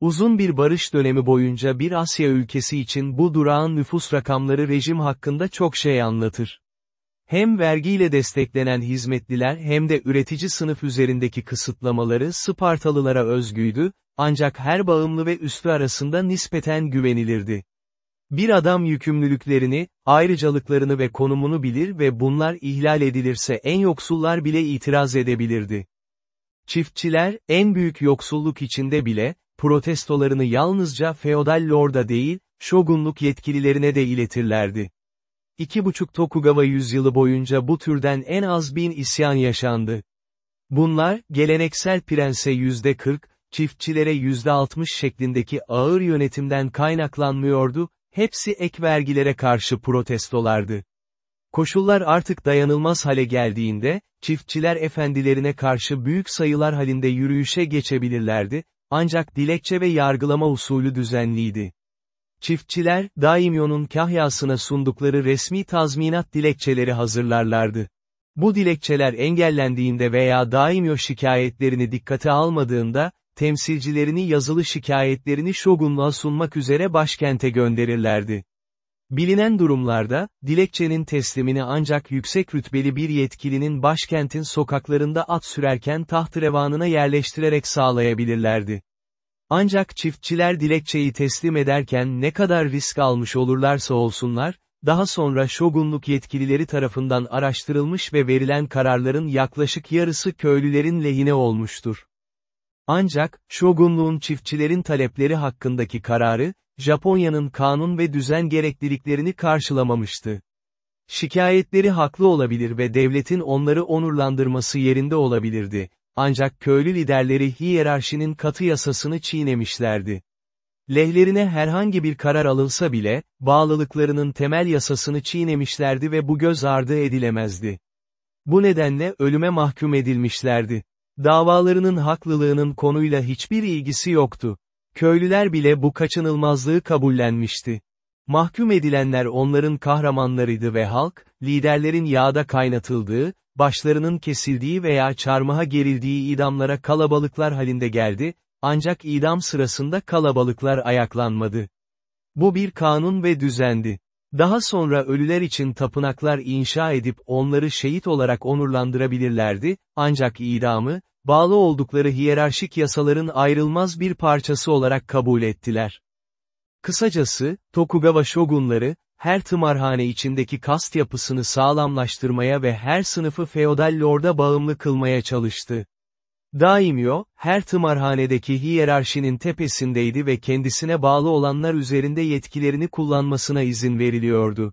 Uzun bir barış dönemi boyunca bir Asya ülkesi için bu durağan nüfus rakamları rejim hakkında çok şey anlatır. Hem vergiyle desteklenen hizmetliler hem de üretici sınıf üzerindeki kısıtlamaları Spartalılara özgüydü, ancak her bağımlı ve üstü arasında nispeten güvenilirdi. Bir adam yükümlülüklerini, ayrıcalıklarını ve konumunu bilir ve bunlar ihlal edilirse en yoksullar bile itiraz edebilirdi. Çiftçiler, en büyük yoksulluk içinde bile, protestolarını yalnızca feodal lorda değil, şogunluk yetkililerine de iletirlerdi. İki buçuk Tokugawa yüzyılı boyunca bu türden en az bin isyan yaşandı. Bunlar, geleneksel prense yüzde 40, çiftçilere yüzde 60 şeklindeki ağır yönetimden kaynaklanmıyordu, hepsi ek vergilere karşı protestolardı. Koşullar artık dayanılmaz hale geldiğinde, çiftçiler efendilerine karşı büyük sayılar halinde yürüyüşe geçebilirlerdi, ancak dilekçe ve yargılama usulü düzenliydi. Çiftçiler, daimyonun kahyasına sundukları resmi tazminat dilekçeleri hazırlarlardı. Bu dilekçeler engellendiğinde veya daimyo şikayetlerini dikkate almadığında, temsilcilerini yazılı şikayetlerini şogunluğa sunmak üzere başkente gönderirlerdi. Bilinen durumlarda, dilekçenin teslimini ancak yüksek rütbeli bir yetkilinin başkentin sokaklarında at sürerken tahtrevanına yerleştirerek sağlayabilirlerdi. Ancak çiftçiler dilekçeyi teslim ederken ne kadar risk almış olurlarsa olsunlar, daha sonra şogunluk yetkilileri tarafından araştırılmış ve verilen kararların yaklaşık yarısı köylülerin lehine olmuştur. Ancak, şogunluğun çiftçilerin talepleri hakkındaki kararı, Japonya'nın kanun ve düzen gerekliliklerini karşılamamıştı. Şikayetleri haklı olabilir ve devletin onları onurlandırması yerinde olabilirdi. Ancak köylü liderleri hiyerarşinin katı yasasını çiğnemişlerdi. Lehlerine herhangi bir karar alınsa bile, bağlılıklarının temel yasasını çiğnemişlerdi ve bu göz ardı edilemezdi. Bu nedenle ölüme mahkum edilmişlerdi. Davalarının haklılığının konuyla hiçbir ilgisi yoktu. Köylüler bile bu kaçınılmazlığı kabullenmişti. Mahkum edilenler onların kahramanlarıydı ve halk, liderlerin yağda kaynatıldığı, başlarının kesildiği veya çarmıha gerildiği idamlara kalabalıklar halinde geldi, ancak idam sırasında kalabalıklar ayaklanmadı. Bu bir kanun ve düzendi. Daha sonra ölüler için tapınaklar inşa edip onları şehit olarak onurlandırabilirlerdi, ancak idamı, bağlı oldukları hiyerarşik yasaların ayrılmaz bir parçası olarak kabul ettiler. Kısacası, Tokugawa shogunları, her tımarhane içindeki kast yapısını sağlamlaştırmaya ve her sınıfı feodal lorda bağımlı kılmaya çalıştı. Daimyo, her tımarhanedeki hiyerarşinin tepesindeydi ve kendisine bağlı olanlar üzerinde yetkilerini kullanmasına izin veriliyordu.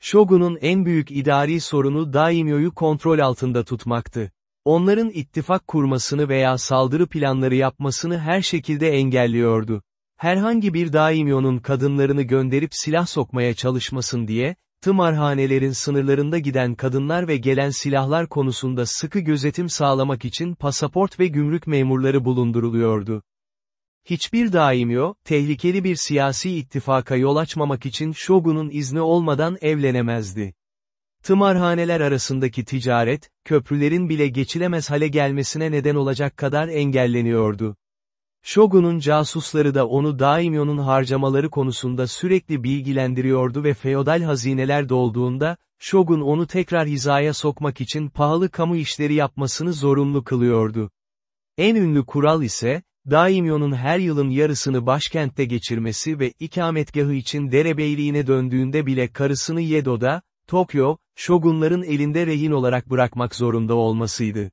Shogun'un en büyük idari sorunu daimyoyu kontrol altında tutmaktı. Onların ittifak kurmasını veya saldırı planları yapmasını her şekilde engelliyordu. Herhangi bir daimyonun kadınlarını gönderip silah sokmaya çalışmasın diye, tımarhanelerin sınırlarında giden kadınlar ve gelen silahlar konusunda sıkı gözetim sağlamak için pasaport ve gümrük memurları bulunduruluyordu. Hiçbir daimyo, tehlikeli bir siyasi ittifaka yol açmamak için Shogun'un izni olmadan evlenemezdi. Tımarhaneler arasındaki ticaret, köprülerin bile geçilemez hale gelmesine neden olacak kadar engelleniyordu. Shogun'un casusları da onu daimyonun harcamaları konusunda sürekli bilgilendiriyordu ve feodal hazineler dolduğunda, Shogun onu tekrar hizaya sokmak için pahalı kamu işleri yapmasını zorunlu kılıyordu. En ünlü kural ise, daimyonun her yılın yarısını başkentte geçirmesi ve ikametgahı için derebeyliğine döndüğünde bile karısını Yedo'da, Tokyo, şogunların elinde rehin olarak bırakmak zorunda olmasıydı.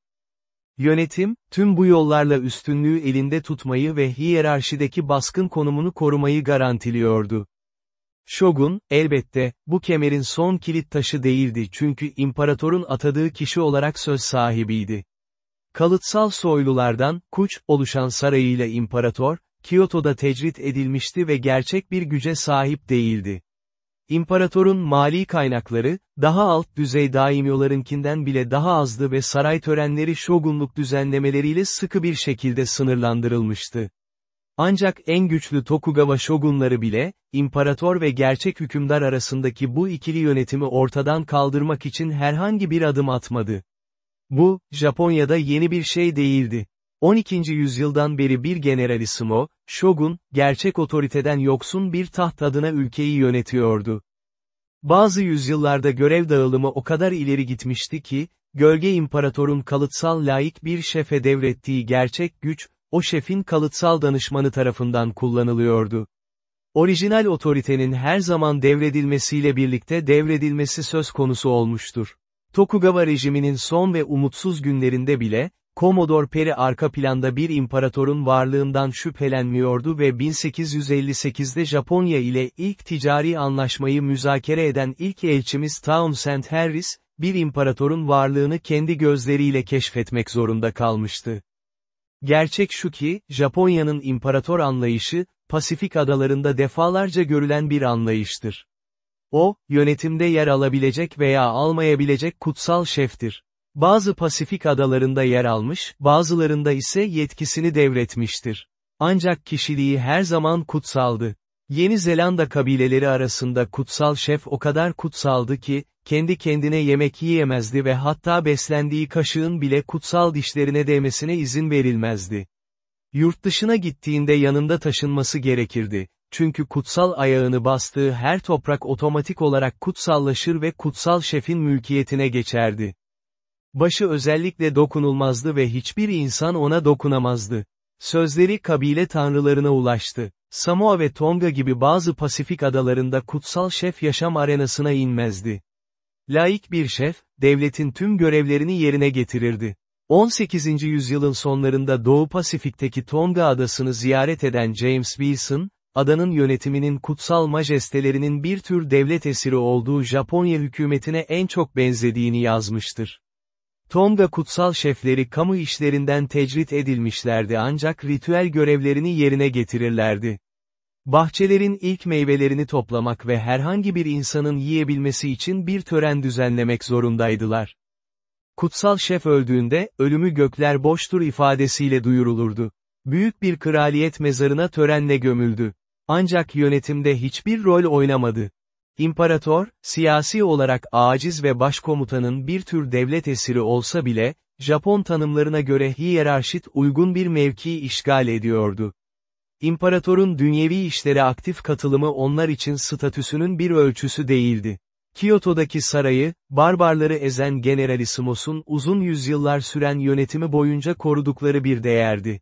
Yönetim, tüm bu yollarla üstünlüğü elinde tutmayı ve hiyerarşideki baskın konumunu korumayı garantiliyordu. Shogun, elbette, bu kemerin son kilit taşı değildi çünkü imparatorun atadığı kişi olarak söz sahibiydi. Kalıtsal soylulardan, Kuç, oluşan sarayıyla imparator, Kyoto'da tecrit edilmişti ve gerçek bir güce sahip değildi. İmparatorun mali kaynakları, daha alt düzey daimyolarınkinden bile daha azdı ve saray törenleri şogunluk düzenlemeleriyle sıkı bir şekilde sınırlandırılmıştı. Ancak en güçlü Tokugawa şogunları bile, imparator ve gerçek hükümdar arasındaki bu ikili yönetimi ortadan kaldırmak için herhangi bir adım atmadı. Bu, Japonya'da yeni bir şey değildi. 12. yüzyıldan beri bir generalissimo, shogun, gerçek otoriteden yoksun bir taht adına ülkeyi yönetiyordu. Bazı yüzyıllarda görev dağılımı o kadar ileri gitmişti ki, gölge imparatorun kalıtsal layık bir şefe devrettiği gerçek güç, o şefin kalıtsal danışmanı tarafından kullanılıyordu. Orijinal otoritenin her zaman devredilmesiyle birlikte devredilmesi söz konusu olmuştur. Tokugawa rejiminin son ve umutsuz günlerinde bile, Commodore Perry arka planda bir imparatorun varlığından şüphelenmiyordu ve 1858'de Japonya ile ilk ticari anlaşmayı müzakere eden ilk elçimiz Townsend Harris, bir imparatorun varlığını kendi gözleriyle keşfetmek zorunda kalmıştı. Gerçek şu ki, Japonya'nın imparator anlayışı, Pasifik adalarında defalarca görülen bir anlayıştır. O, yönetimde yer alabilecek veya almayabilecek kutsal şeftir. Bazı Pasifik adalarında yer almış, bazılarında ise yetkisini devretmiştir. Ancak kişiliği her zaman kutsaldı. Yeni Zelanda kabileleri arasında kutsal şef o kadar kutsaldı ki, kendi kendine yemek yiyemezdi ve hatta beslendiği kaşığın bile kutsal dişlerine değmesine izin verilmezdi. Yurt dışına gittiğinde yanında taşınması gerekirdi. Çünkü kutsal ayağını bastığı her toprak otomatik olarak kutsallaşır ve kutsal şefin mülkiyetine geçerdi. Başı özellikle dokunulmazdı ve hiçbir insan ona dokunamazdı. Sözleri kabile tanrılarına ulaştı. Samoa ve Tonga gibi bazı Pasifik adalarında kutsal şef yaşam arenasına inmezdi. Laik bir şef, devletin tüm görevlerini yerine getirirdi. 18. yüzyılın sonlarında Doğu Pasifik'teki Tonga adasını ziyaret eden James Wilson, adanın yönetiminin kutsal majestelerinin bir tür devlet esiri olduğu Japonya hükümetine en çok benzediğini yazmıştır. Tonga kutsal şefleri kamu işlerinden tecrit edilmişlerdi ancak ritüel görevlerini yerine getirirlerdi. Bahçelerin ilk meyvelerini toplamak ve herhangi bir insanın yiyebilmesi için bir tören düzenlemek zorundaydılar. Kutsal şef öldüğünde, ölümü gökler boştur ifadesiyle duyurulurdu. Büyük bir kraliyet mezarına törenle gömüldü. Ancak yönetimde hiçbir rol oynamadı. İmparator, siyasi olarak aciz ve başkomutanın bir tür devlet esiri olsa bile, Japon tanımlarına göre hiyerarşit uygun bir mevki işgal ediyordu. İmparatorun dünyevi işlere aktif katılımı onlar için statüsünün bir ölçüsü değildi. Kyoto'daki sarayı, barbarları ezen Generalissimos'un uzun yüzyıllar süren yönetimi boyunca korudukları bir değerdi.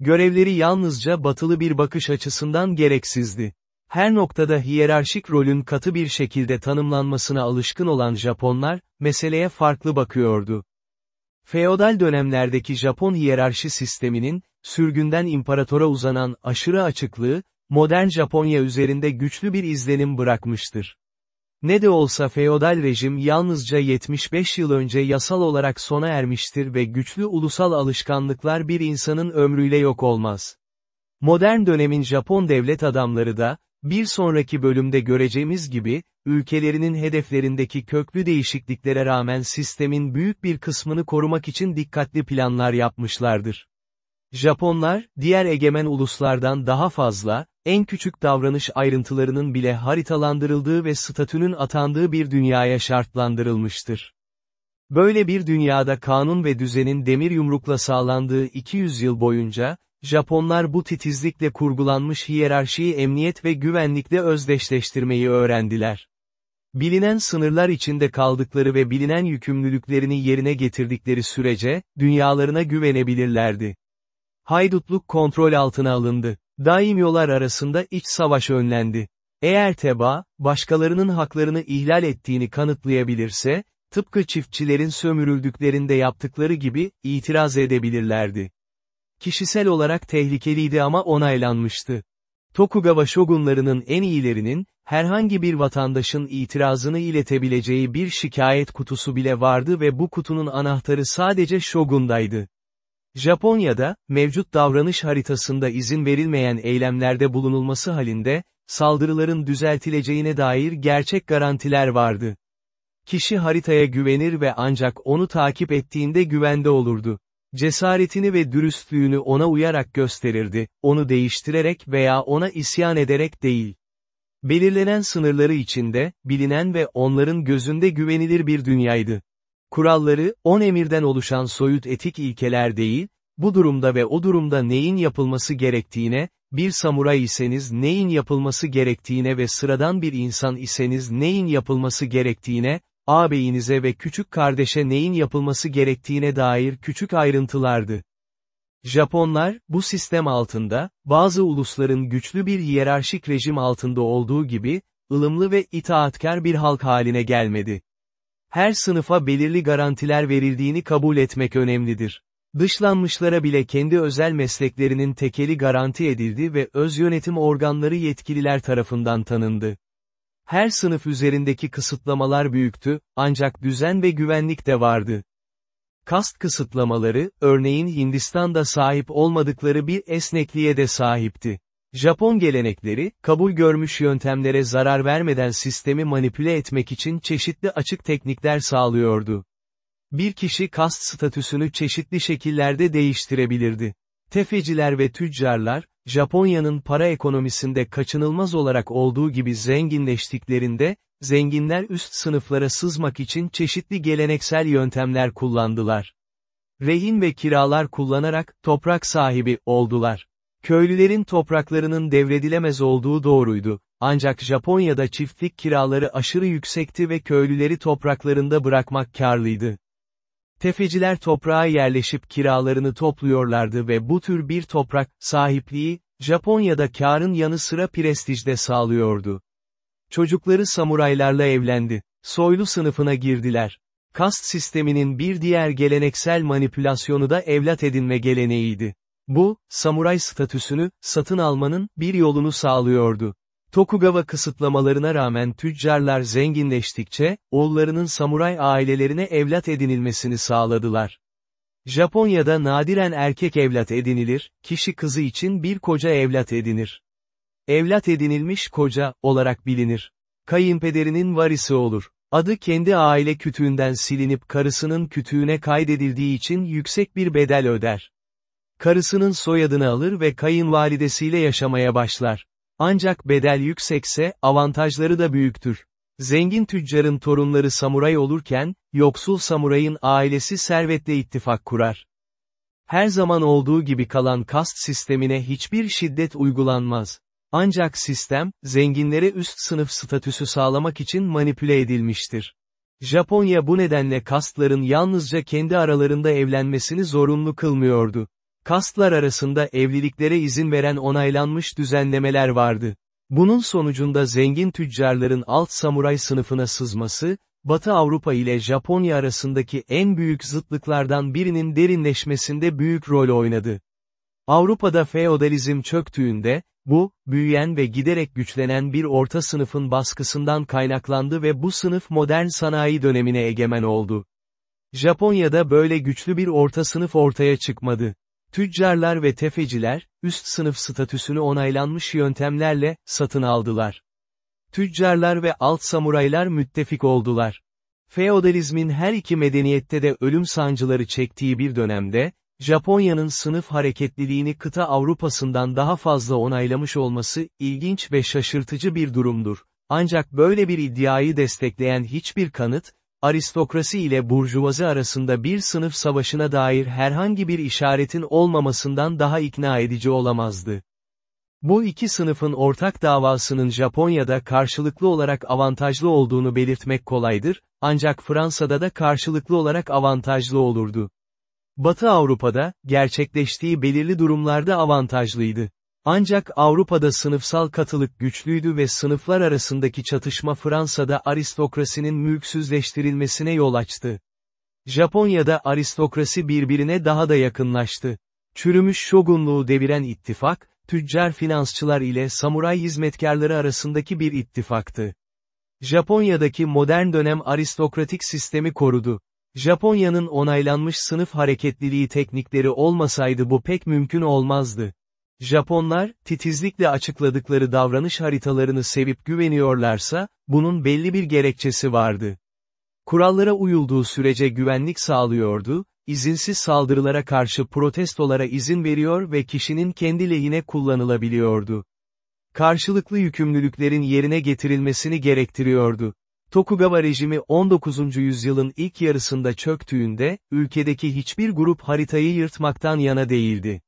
Görevleri yalnızca batılı bir bakış açısından gereksizdi. Her noktada hiyerarşik rolün katı bir şekilde tanımlanmasına alışkın olan Japonlar, meseleye farklı bakıyordu. Feodal dönemlerdeki Japon hiyerarşi sisteminin, sürgünden imparatora uzanan aşırı açıklığı, modern Japonya üzerinde güçlü bir izlenim bırakmıştır. Ne de olsa feodal rejim yalnızca 75 yıl önce yasal olarak sona ermiştir ve güçlü ulusal alışkanlıklar bir insanın ömrüyle yok olmaz. Modern dönemin Japon devlet adamları da, bir sonraki bölümde göreceğimiz gibi, ülkelerinin hedeflerindeki köklü değişikliklere rağmen sistemin büyük bir kısmını korumak için dikkatli planlar yapmışlardır. Japonlar, diğer egemen uluslardan daha fazla, en küçük davranış ayrıntılarının bile haritalandırıldığı ve statünün atandığı bir dünyaya şartlandırılmıştır. Böyle bir dünyada kanun ve düzenin demir yumrukla sağlandığı 200 yıl boyunca, Japonlar bu titizlikle kurgulanmış hiyerarşiyi emniyet ve güvenlikle özdeşleştirmeyi öğrendiler. Bilinen sınırlar içinde kaldıkları ve bilinen yükümlülüklerini yerine getirdikleri sürece, dünyalarına güvenebilirlerdi. Haydutluk kontrol altına alındı. Daimyolar arasında iç savaş önlendi. Eğer teba, başkalarının haklarını ihlal ettiğini kanıtlayabilirse, tıpkı çiftçilerin sömürüldüklerinde yaptıkları gibi, itiraz edebilirlerdi. Kişisel olarak tehlikeliydi ama onaylanmıştı. Tokugawa shogunlarının en iyilerinin, herhangi bir vatandaşın itirazını iletebileceği bir şikayet kutusu bile vardı ve bu kutunun anahtarı sadece shogundaydı. Japonya'da, mevcut davranış haritasında izin verilmeyen eylemlerde bulunulması halinde, saldırıların düzeltileceğine dair gerçek garantiler vardı. Kişi haritaya güvenir ve ancak onu takip ettiğinde güvende olurdu. Cesaretini ve dürüstlüğünü ona uyarak gösterirdi, onu değiştirerek veya ona isyan ederek değil. Belirlenen sınırları içinde, bilinen ve onların gözünde güvenilir bir dünyaydı. Kuralları, on emirden oluşan soyut etik ilkeler değil, bu durumda ve o durumda neyin yapılması gerektiğine, bir samuray iseniz neyin yapılması gerektiğine ve sıradan bir insan iseniz neyin yapılması gerektiğine, ağabeyinize ve küçük kardeşe neyin yapılması gerektiğine dair küçük ayrıntılardı. Japonlar, bu sistem altında, bazı ulusların güçlü bir hiyerarşik rejim altında olduğu gibi, ılımlı ve itaatkar bir halk haline gelmedi. Her sınıfa belirli garantiler verildiğini kabul etmek önemlidir. Dışlanmışlara bile kendi özel mesleklerinin tekeli garanti edildi ve öz yönetim organları yetkililer tarafından tanındı. Her sınıf üzerindeki kısıtlamalar büyüktü, ancak düzen ve güvenlik de vardı. Kast kısıtlamaları, örneğin Hindistan'da sahip olmadıkları bir esnekliğe de sahipti. Japon gelenekleri, kabul görmüş yöntemlere zarar vermeden sistemi manipüle etmek için çeşitli açık teknikler sağlıyordu. Bir kişi kast statüsünü çeşitli şekillerde değiştirebilirdi. Tefeciler ve tüccarlar, Japonya'nın para ekonomisinde kaçınılmaz olarak olduğu gibi zenginleştiklerinde, zenginler üst sınıflara sızmak için çeşitli geleneksel yöntemler kullandılar. Rehin ve kiralar kullanarak, toprak sahibi, oldular. Köylülerin topraklarının devredilemez olduğu doğruydu, ancak Japonya'da çiftlik kiraları aşırı yüksekti ve köylüleri topraklarında bırakmak karlıydı. Tefeciler toprağa yerleşip kiralarını topluyorlardı ve bu tür bir toprak, sahipliği, Japonya'da karın yanı sıra prestijde sağlıyordu. Çocukları samuraylarla evlendi. Soylu sınıfına girdiler. Kast sisteminin bir diğer geleneksel manipülasyonu da evlat edinme geleneğiydi. Bu, samuray statüsünü, satın almanın, bir yolunu sağlıyordu. Tokugawa kısıtlamalarına rağmen tüccarlar zenginleştikçe, oğullarının samuray ailelerine evlat edinilmesini sağladılar. Japonya'da nadiren erkek evlat edinilir, kişi kızı için bir koca evlat edinir. Evlat edinilmiş koca, olarak bilinir. Kayınpederinin varisi olur. Adı kendi aile kütüğünden silinip karısının kütüğüne kaydedildiği için yüksek bir bedel öder. Karısının soyadını alır ve kayınvalidesiyle yaşamaya başlar. Ancak bedel yüksekse, avantajları da büyüktür. Zengin tüccarın torunları samuray olurken, yoksul samurayın ailesi servetle ittifak kurar. Her zaman olduğu gibi kalan kast sistemine hiçbir şiddet uygulanmaz. Ancak sistem, zenginlere üst sınıf statüsü sağlamak için manipüle edilmiştir. Japonya bu nedenle kastların yalnızca kendi aralarında evlenmesini zorunlu kılmıyordu. Kastlar arasında evliliklere izin veren onaylanmış düzenlemeler vardı. Bunun sonucunda zengin tüccarların alt samuray sınıfına sızması, Batı Avrupa ile Japonya arasındaki en büyük zıtlıklardan birinin derinleşmesinde büyük rol oynadı. Avrupa'da feodalizm çöktüğünde, bu, büyüyen ve giderek güçlenen bir orta sınıfın baskısından kaynaklandı ve bu sınıf modern sanayi dönemine egemen oldu. Japonya'da böyle güçlü bir orta sınıf ortaya çıkmadı. Tüccarlar ve tefeciler, üst sınıf statüsünü onaylanmış yöntemlerle, satın aldılar. Tüccarlar ve alt samuraylar müttefik oldular. Feodalizmin her iki medeniyette de ölüm sancıları çektiği bir dönemde, Japonya'nın sınıf hareketliliğini kıta Avrupa'sından daha fazla onaylamış olması, ilginç ve şaşırtıcı bir durumdur. Ancak böyle bir iddiayı destekleyen hiçbir kanıt, aristokrasi ile burjuvazi arasında bir sınıf savaşına dair herhangi bir işaretin olmamasından daha ikna edici olamazdı. Bu iki sınıfın ortak davasının Japonya'da karşılıklı olarak avantajlı olduğunu belirtmek kolaydır, ancak Fransa'da da karşılıklı olarak avantajlı olurdu. Batı Avrupa'da, gerçekleştiği belirli durumlarda avantajlıydı. Ancak Avrupa'da sınıfsal katılık güçlüydü ve sınıflar arasındaki çatışma Fransa'da aristokrasinin mülksüzleştirilmesine yol açtı. Japonya'da aristokrasi birbirine daha da yakınlaştı. Çürümüş şogunluğu deviren ittifak, tüccar finansçılar ile samuray hizmetkarları arasındaki bir ittifaktı. Japonya'daki modern dönem aristokratik sistemi korudu. Japonya'nın onaylanmış sınıf hareketliliği teknikleri olmasaydı bu pek mümkün olmazdı. Japonlar, titizlikle açıkladıkları davranış haritalarını sevip güveniyorlarsa, bunun belli bir gerekçesi vardı. Kurallara uyulduğu sürece güvenlik sağlıyordu, izinsiz saldırılara karşı protestolara izin veriyor ve kişinin kendi lehine kullanılabiliyordu. Karşılıklı yükümlülüklerin yerine getirilmesini gerektiriyordu. Tokugawa rejimi 19. yüzyılın ilk yarısında çöktüğünde, ülkedeki hiçbir grup haritayı yırtmaktan yana değildi.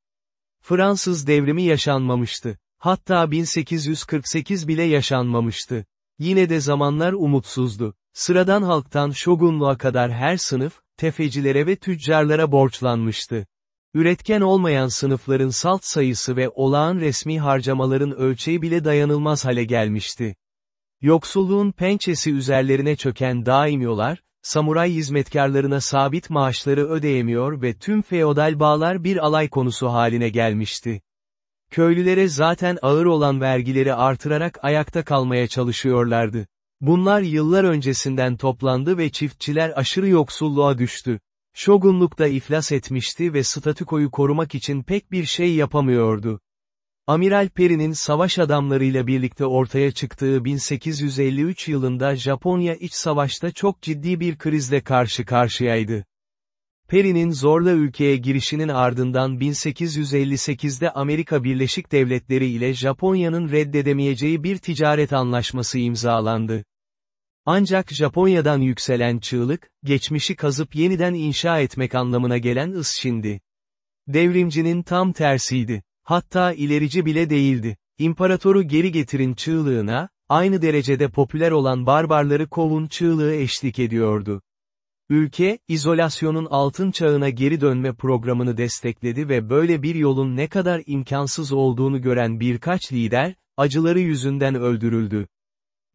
Fransız devrimi yaşanmamıştı. Hatta 1848 bile yaşanmamıştı. Yine de zamanlar umutsuzdu. Sıradan halktan şogunluğa kadar her sınıf, tefecilere ve tüccarlara borçlanmıştı. Üretken olmayan sınıfların salt sayısı ve olağan resmi harcamaların ölçeği bile dayanılmaz hale gelmişti. Yoksulluğun pençesi üzerlerine çöken daimyolar, samuray hizmetkarlarına sabit maaşları ödeyemiyor ve tüm feodal bağlar bir alay konusu haline gelmişti. Köylülere zaten ağır olan vergileri artırarak ayakta kalmaya çalışıyorlardı. Bunlar yıllar öncesinden toplandı ve çiftçiler aşırı yoksulluğa düştü. Şogunluk da iflas etmişti ve statükoyu korumak için pek bir şey yapamıyordu. Amiral Perry'nin savaş adamlarıyla birlikte ortaya çıktığı 1853 yılında Japonya iç savaşta çok ciddi bir krizle karşı karşıyaydı. Perry'nin zorla ülkeye girişinin ardından 1858'de Amerika Birleşik Devletleri ile Japonya'nın reddedemeyeceği bir ticaret anlaşması imzalandı. Ancak Japonya'dan yükselen çığlık, geçmişi kazıp yeniden inşa etmek anlamına gelen ısşindi. Devrimcinin tam tersiydi. Hatta ilerici bile değildi. İmparatoru geri getirin çığlığına, aynı derecede popüler olan barbarları kovun çığlığı eşlik ediyordu. Ülke, izolasyonun altın çağına geri dönme programını destekledi ve böyle bir yolun ne kadar imkansız olduğunu gören birkaç lider, acıları yüzünden öldürüldü.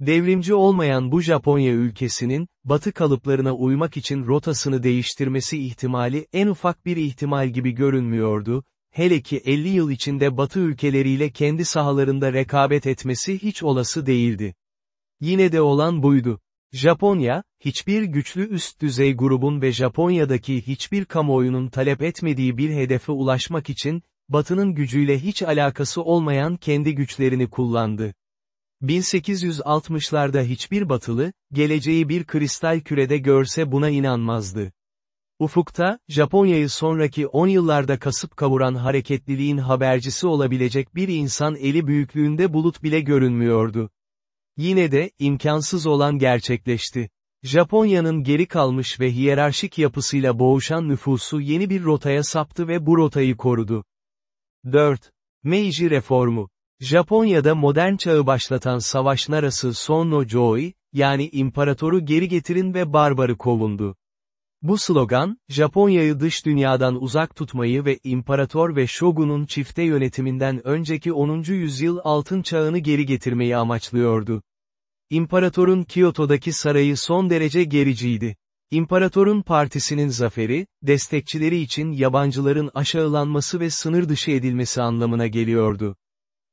Devrimci olmayan bu Japonya ülkesinin, batı kalıplarına uymak için rotasını değiştirmesi ihtimali en ufak bir ihtimal gibi görünmüyordu, hele ki 50 yıl içinde Batı ülkeleriyle kendi sahalarında rekabet etmesi hiç olası değildi. Yine de olan buydu. Japonya, hiçbir güçlü üst düzey grubun ve Japonya'daki hiçbir kamuoyunun talep etmediği bir hedefe ulaşmak için, Batı'nın gücüyle hiç alakası olmayan kendi güçlerini kullandı. 1860'larda hiçbir batılı, geleceği bir kristal kürede görse buna inanmazdı. Ufukta, Japonya'yı sonraki 10 yıllarda kasıp kavuran hareketliliğin habercisi olabilecek bir insan eli büyüklüğünde bulut bile görünmüyordu. Yine de, imkansız olan gerçekleşti. Japonya'nın geri kalmış ve hiyerarşik yapısıyla boğuşan nüfusu yeni bir rotaya saptı ve bu rotayı korudu. 4. Meiji Reformu Japonya'da modern çağı başlatan savaş narası Sonno Joy, yani imparatoru geri getirin ve barbarı kovundu. Bu slogan, Japonya'yı dış dünyadan uzak tutmayı ve imparator ve shogunun çifte yönetiminden önceki 10. yüzyıl altın çağını geri getirmeyi amaçlıyordu. İmparatorun Kyoto'daki sarayı son derece gericiydi. İmparatorun partisinin zaferi, destekçileri için yabancıların aşağılanması ve sınır dışı edilmesi anlamına geliyordu.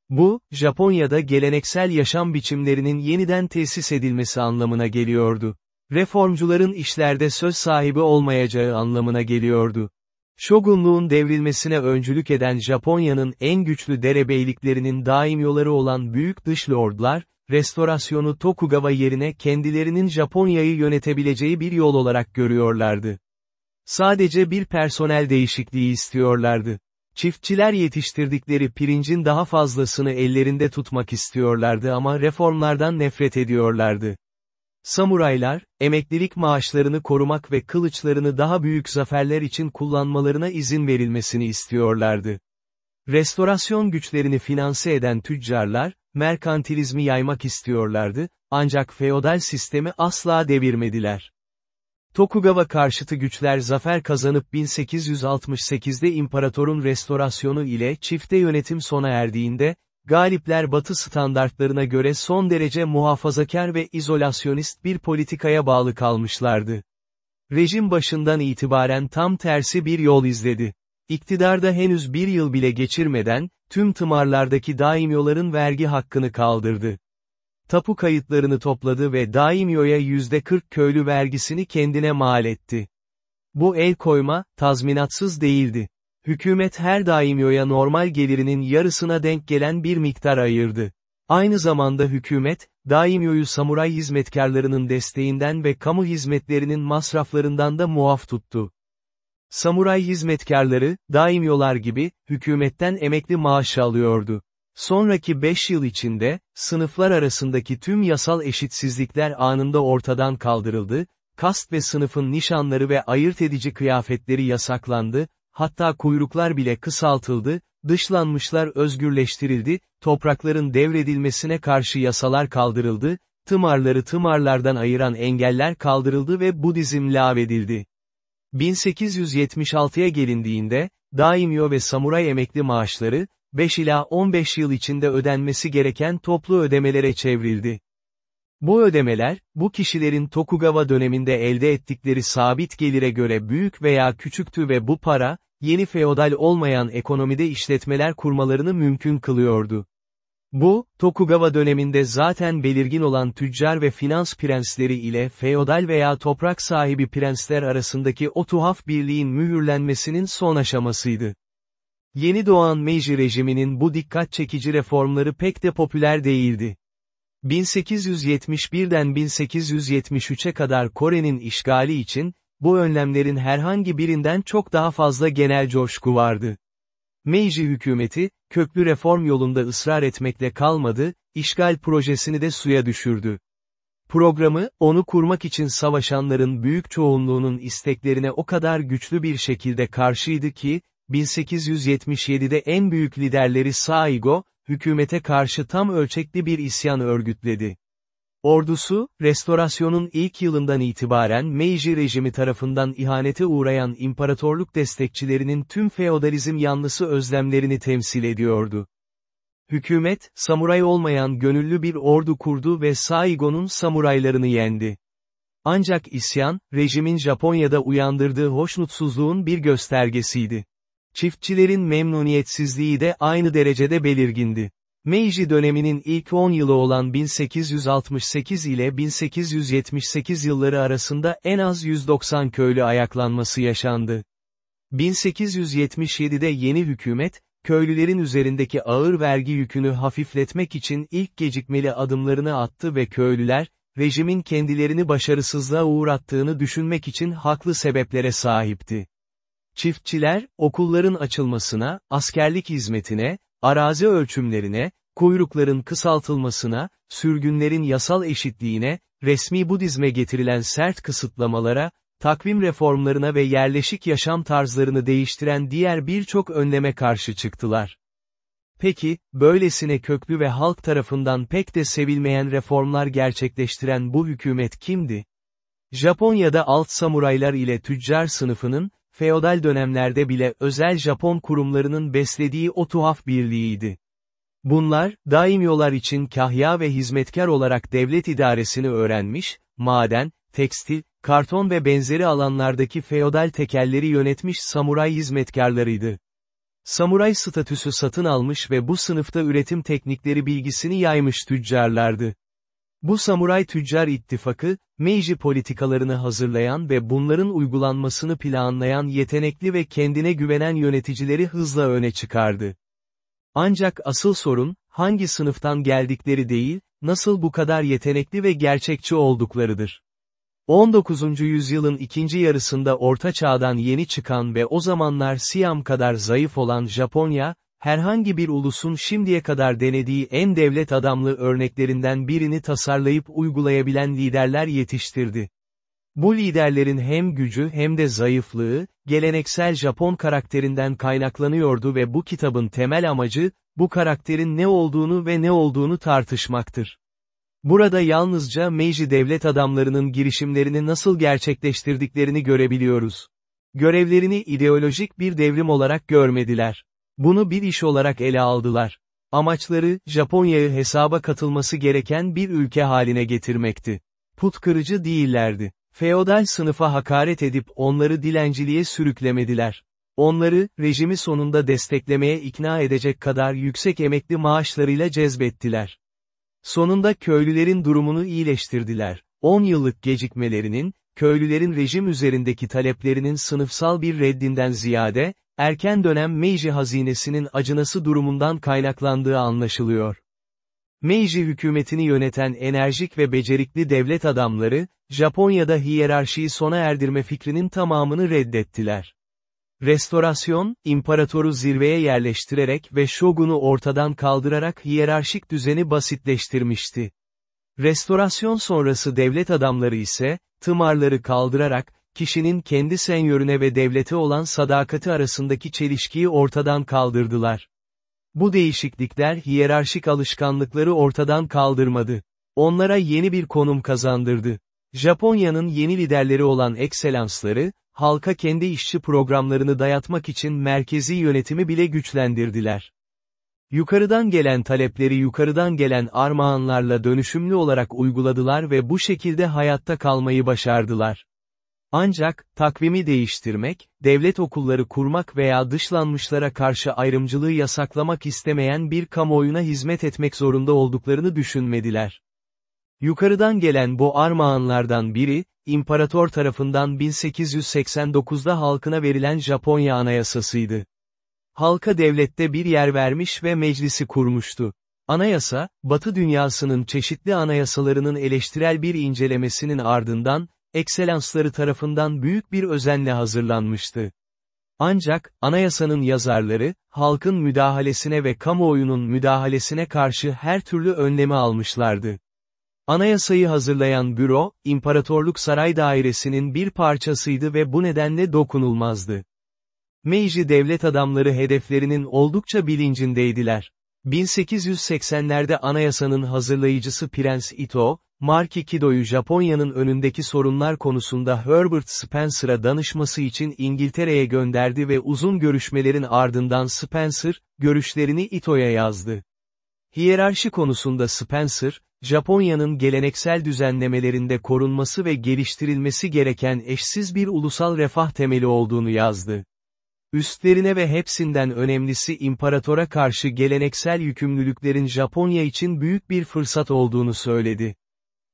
Bu, Japonya'da geleneksel yaşam biçimlerinin yeniden tesis edilmesi anlamına geliyordu. Reformcuların işlerde söz sahibi olmayacağı anlamına geliyordu. Shogunluğun devrilmesine öncülük eden Japonya'nın en güçlü derebeyliklerinin daimyoları olan büyük dış lordlar, restorasyonu Tokugawa yerine kendilerinin Japonya'yı yönetebileceği bir yol olarak görüyorlardı. Sadece bir personel değişikliği istiyorlardı. Çiftçiler yetiştirdikleri pirincin daha fazlasını ellerinde tutmak istiyorlardı ama reformlardan nefret ediyorlardı. Samuraylar, emeklilik maaşlarını korumak ve kılıçlarını daha büyük zaferler için kullanmalarına izin verilmesini istiyorlardı. Restorasyon güçlerini finanse eden tüccarlar, merkantilizmi yaymak istiyorlardı, ancak feodal sistemi asla devirmediler. Tokugawa karşıtı güçler zafer kazanıp 1868'de imparatorun restorasyonu ile çifte yönetim sona erdiğinde, galipler batı standartlarına göre son derece muhafazakar ve izolasyonist bir politikaya bağlı kalmışlardı. Rejim başından itibaren tam tersi bir yol izledi. İktidarda henüz bir yıl bile geçirmeden, tüm tımarlardaki daimyoların vergi hakkını kaldırdı. Tapu kayıtlarını topladı ve daimyoya %40 köylü vergisini kendine mal etti. Bu el koyma, tazminatsız değildi. Hükümet her daimyoya normal gelirinin yarısına denk gelen bir miktar ayırdı. Aynı zamanda hükümet, daimyoyu samuray hizmetkarlarının desteğinden ve kamu hizmetlerinin masraflarından da muaf tuttu. Samuray hizmetkarları, daimyolar gibi, hükümetten emekli maaşı alıyordu. Sonraki 5 yıl içinde, sınıflar arasındaki tüm yasal eşitsizlikler anında ortadan kaldırıldı, kast ve sınıfın nişanları ve ayırt edici kıyafetleri yasaklandı, hatta kuyruklar bile kısaltıldı, dışlanmışlar özgürleştirildi, toprakların devredilmesine karşı yasalar kaldırıldı, tımarları tımarlardan ayıran engeller kaldırıldı ve Budizm lağvedildi. 1876'ya gelindiğinde, daimyo ve samuray emekli maaşları, 5 ila 15 yıl içinde ödenmesi gereken toplu ödemelere çevrildi. Bu ödemeler, bu kişilerin Tokugawa döneminde elde ettikleri sabit gelire göre büyük veya küçüktü ve bu para, yeni feodal olmayan ekonomide işletmeler kurmalarını mümkün kılıyordu. Bu, Tokugawa döneminde zaten belirgin olan tüccar ve finans prensleri ile feodal veya toprak sahibi prensler arasındaki o tuhaf birliğin mühürlenmesinin son aşamasıydı. Yeni doğan Meiji rejiminin bu dikkat çekici reformları pek de popüler değildi. 1871'den 1873'e kadar Kore'nin işgali için, bu önlemlerin herhangi birinden çok daha fazla genel coşku vardı. Meiji hükümeti, köklü reform yolunda ısrar etmekle kalmadı, işgal projesini de suya düşürdü. Programı, onu kurmak için savaşanların büyük çoğunluğunun isteklerine o kadar güçlü bir şekilde karşıydı ki, 1877'de en büyük liderleri Saigo, hükümete karşı tam ölçekli bir isyan örgütledi. Ordusu, restorasyonun ilk yılından itibaren Meiji rejimi tarafından ihanete uğrayan imparatorluk destekçilerinin tüm feodalizm yanlısı özlemlerini temsil ediyordu. Hükümet, samuray olmayan gönüllü bir ordu kurdu ve Saigo'nun samuraylarını yendi. Ancak isyan, rejimin Japonya'da uyandırdığı hoşnutsuzluğun bir göstergesiydi. Çiftçilerin memnuniyetsizliği de aynı derecede belirgindi. Meiji döneminin ilk 10 yılı olan 1868 ile 1878 yılları arasında en az 190 köylü ayaklanması yaşandı. 1877'de yeni hükümet, köylülerin üzerindeki ağır vergi yükünü hafifletmek için ilk gecikmeli adımlarını attı ve köylüler, rejimin kendilerini başarısızlığa uğrattığını düşünmek için haklı sebeplere sahipti. Çiftçiler, okulların açılmasına, askerlik hizmetine, arazi ölçümlerine, kuyrukların kısaltılmasına, sürgünlerin yasal eşitliğine, resmi Budizme getirilen sert kısıtlamalara, takvim reformlarına ve yerleşik yaşam tarzlarını değiştiren diğer birçok önleme karşı çıktılar. Peki, böylesine köklü ve halk tarafından pek de sevilmeyen reformlar gerçekleştiren bu hükümet kimdi? Japonya'da alt samuraylar ile tüccar sınıfının, feodal dönemlerde bile özel Japon kurumlarının beslediği o tuhaf birliğiydi. Bunlar, daimyolar için kahya ve hizmetkar olarak devlet idaresini öğrenmiş, maden, tekstil, karton ve benzeri alanlardaki feodal tekelleri yönetmiş samuray hizmetkarlarıydı. Samuray statüsü satın almış ve bu sınıfta üretim teknikleri bilgisini yaymış tüccarlardı. Bu samuray tüccar ittifakı, Meiji politikalarını hazırlayan ve bunların uygulanmasını planlayan yetenekli ve kendine güvenen yöneticileri hızla öne çıkardı. Ancak asıl sorun, hangi sınıftan geldikleri değil, nasıl bu kadar yetenekli ve gerçekçi olduklarıdır. 19. yüzyılın ikinci yarısında Orta Çağ'dan yeni çıkan ve o zamanlar Siam kadar zayıf olan Japonya, herhangi bir ulusun şimdiye kadar denediği en devlet adamlı örneklerinden birini tasarlayıp uygulayabilen liderler yetiştirdi. Bu liderlerin hem gücü hem de zayıflığı, geleneksel Japon karakterinden kaynaklanıyordu ve bu kitabın temel amacı, bu karakterin ne olduğunu ve ne olduğunu tartışmaktır. Burada yalnızca Meiji devlet adamlarının girişimlerini nasıl gerçekleştirdiklerini görebiliyoruz. Görevlerini ideolojik bir devrim olarak görmediler. Bunu bir iş olarak ele aldılar. Amaçları, Japonya'yı hesaba katılması gereken bir ülke haline getirmekti. Put kırıcı değillerdi. Feodal sınıfa hakaret edip onları dilenciliğe sürüklemediler. Onları, rejimi sonunda desteklemeye ikna edecek kadar yüksek emekli maaşlarıyla cezbettiler. Sonunda köylülerin durumunu iyileştirdiler. 10 yıllık gecikmelerinin, köylülerin rejim üzerindeki taleplerinin sınıfsal bir reddinden ziyade, erken dönem Meiji hazinesinin acınası durumundan kaynaklandığı anlaşılıyor. Meiji hükümetini yöneten enerjik ve becerikli devlet adamları, Japonya'da hiyerarşiyi sona erdirme fikrinin tamamını reddettiler. Restorasyon, imparatoru zirveye yerleştirerek ve şogunu ortadan kaldırarak hiyerarşik düzeni basitleştirmişti. Restorasyon sonrası devlet adamları ise, tımarları kaldırarak, kişinin kendi senyörüne ve devlete olan sadakati arasındaki çelişkiyi ortadan kaldırdılar. Bu değişiklikler hiyerarşik alışkanlıkları ortadan kaldırmadı. Onlara yeni bir konum kazandırdı. Japonya'nın yeni liderleri olan ekselansları, halka kendi işçi programlarını dayatmak için merkezi yönetimi bile güçlendirdiler. Yukarıdan gelen talepleri yukarıdan gelen armağanlarla dönüşümlü olarak uyguladılar ve bu şekilde hayatta kalmayı başardılar. Ancak, takvimi değiştirmek, devlet okulları kurmak veya dışlanmışlara karşı ayrımcılığı yasaklamak istemeyen bir kamuoyuna hizmet etmek zorunda olduklarını düşünmediler. Yukarıdan gelen bu armağanlardan biri, imparator tarafından 1889'da halkına verilen Japonya Anayasasıydı. Halka devlette bir yer vermiş ve meclisi kurmuştu. Anayasa, Batı dünyasının çeşitli anayasalarının eleştirel bir incelemesinin ardından, ekselansları tarafından büyük bir özenle hazırlanmıştı. Ancak, anayasanın yazarları, halkın müdahalesine ve kamuoyunun müdahalesine karşı her türlü önlemi almışlardı. Anayasayı hazırlayan büro, İmparatorluk Saray Dairesi'nin bir parçasıydı ve bu nedenle dokunulmazdı. Meiji devlet adamları hedeflerinin oldukça bilincindeydiler. 1880'lerde anayasanın hazırlayıcısı Prens Ito, Marki Kido'yu Japonya'nın önündeki sorunlar konusunda Herbert Spencer'a danışması için İngiltere'ye gönderdi ve uzun görüşmelerin ardından Spencer, görüşlerini Ito'ya yazdı. Hiyerarşi konusunda Spencer, Japonya'nın geleneksel düzenlemelerinde korunması ve geliştirilmesi gereken eşsiz bir ulusal refah temeli olduğunu yazdı. Üstlerine ve hepsinden önemlisi imparatora karşı geleneksel yükümlülüklerin Japonya için büyük bir fırsat olduğunu söyledi.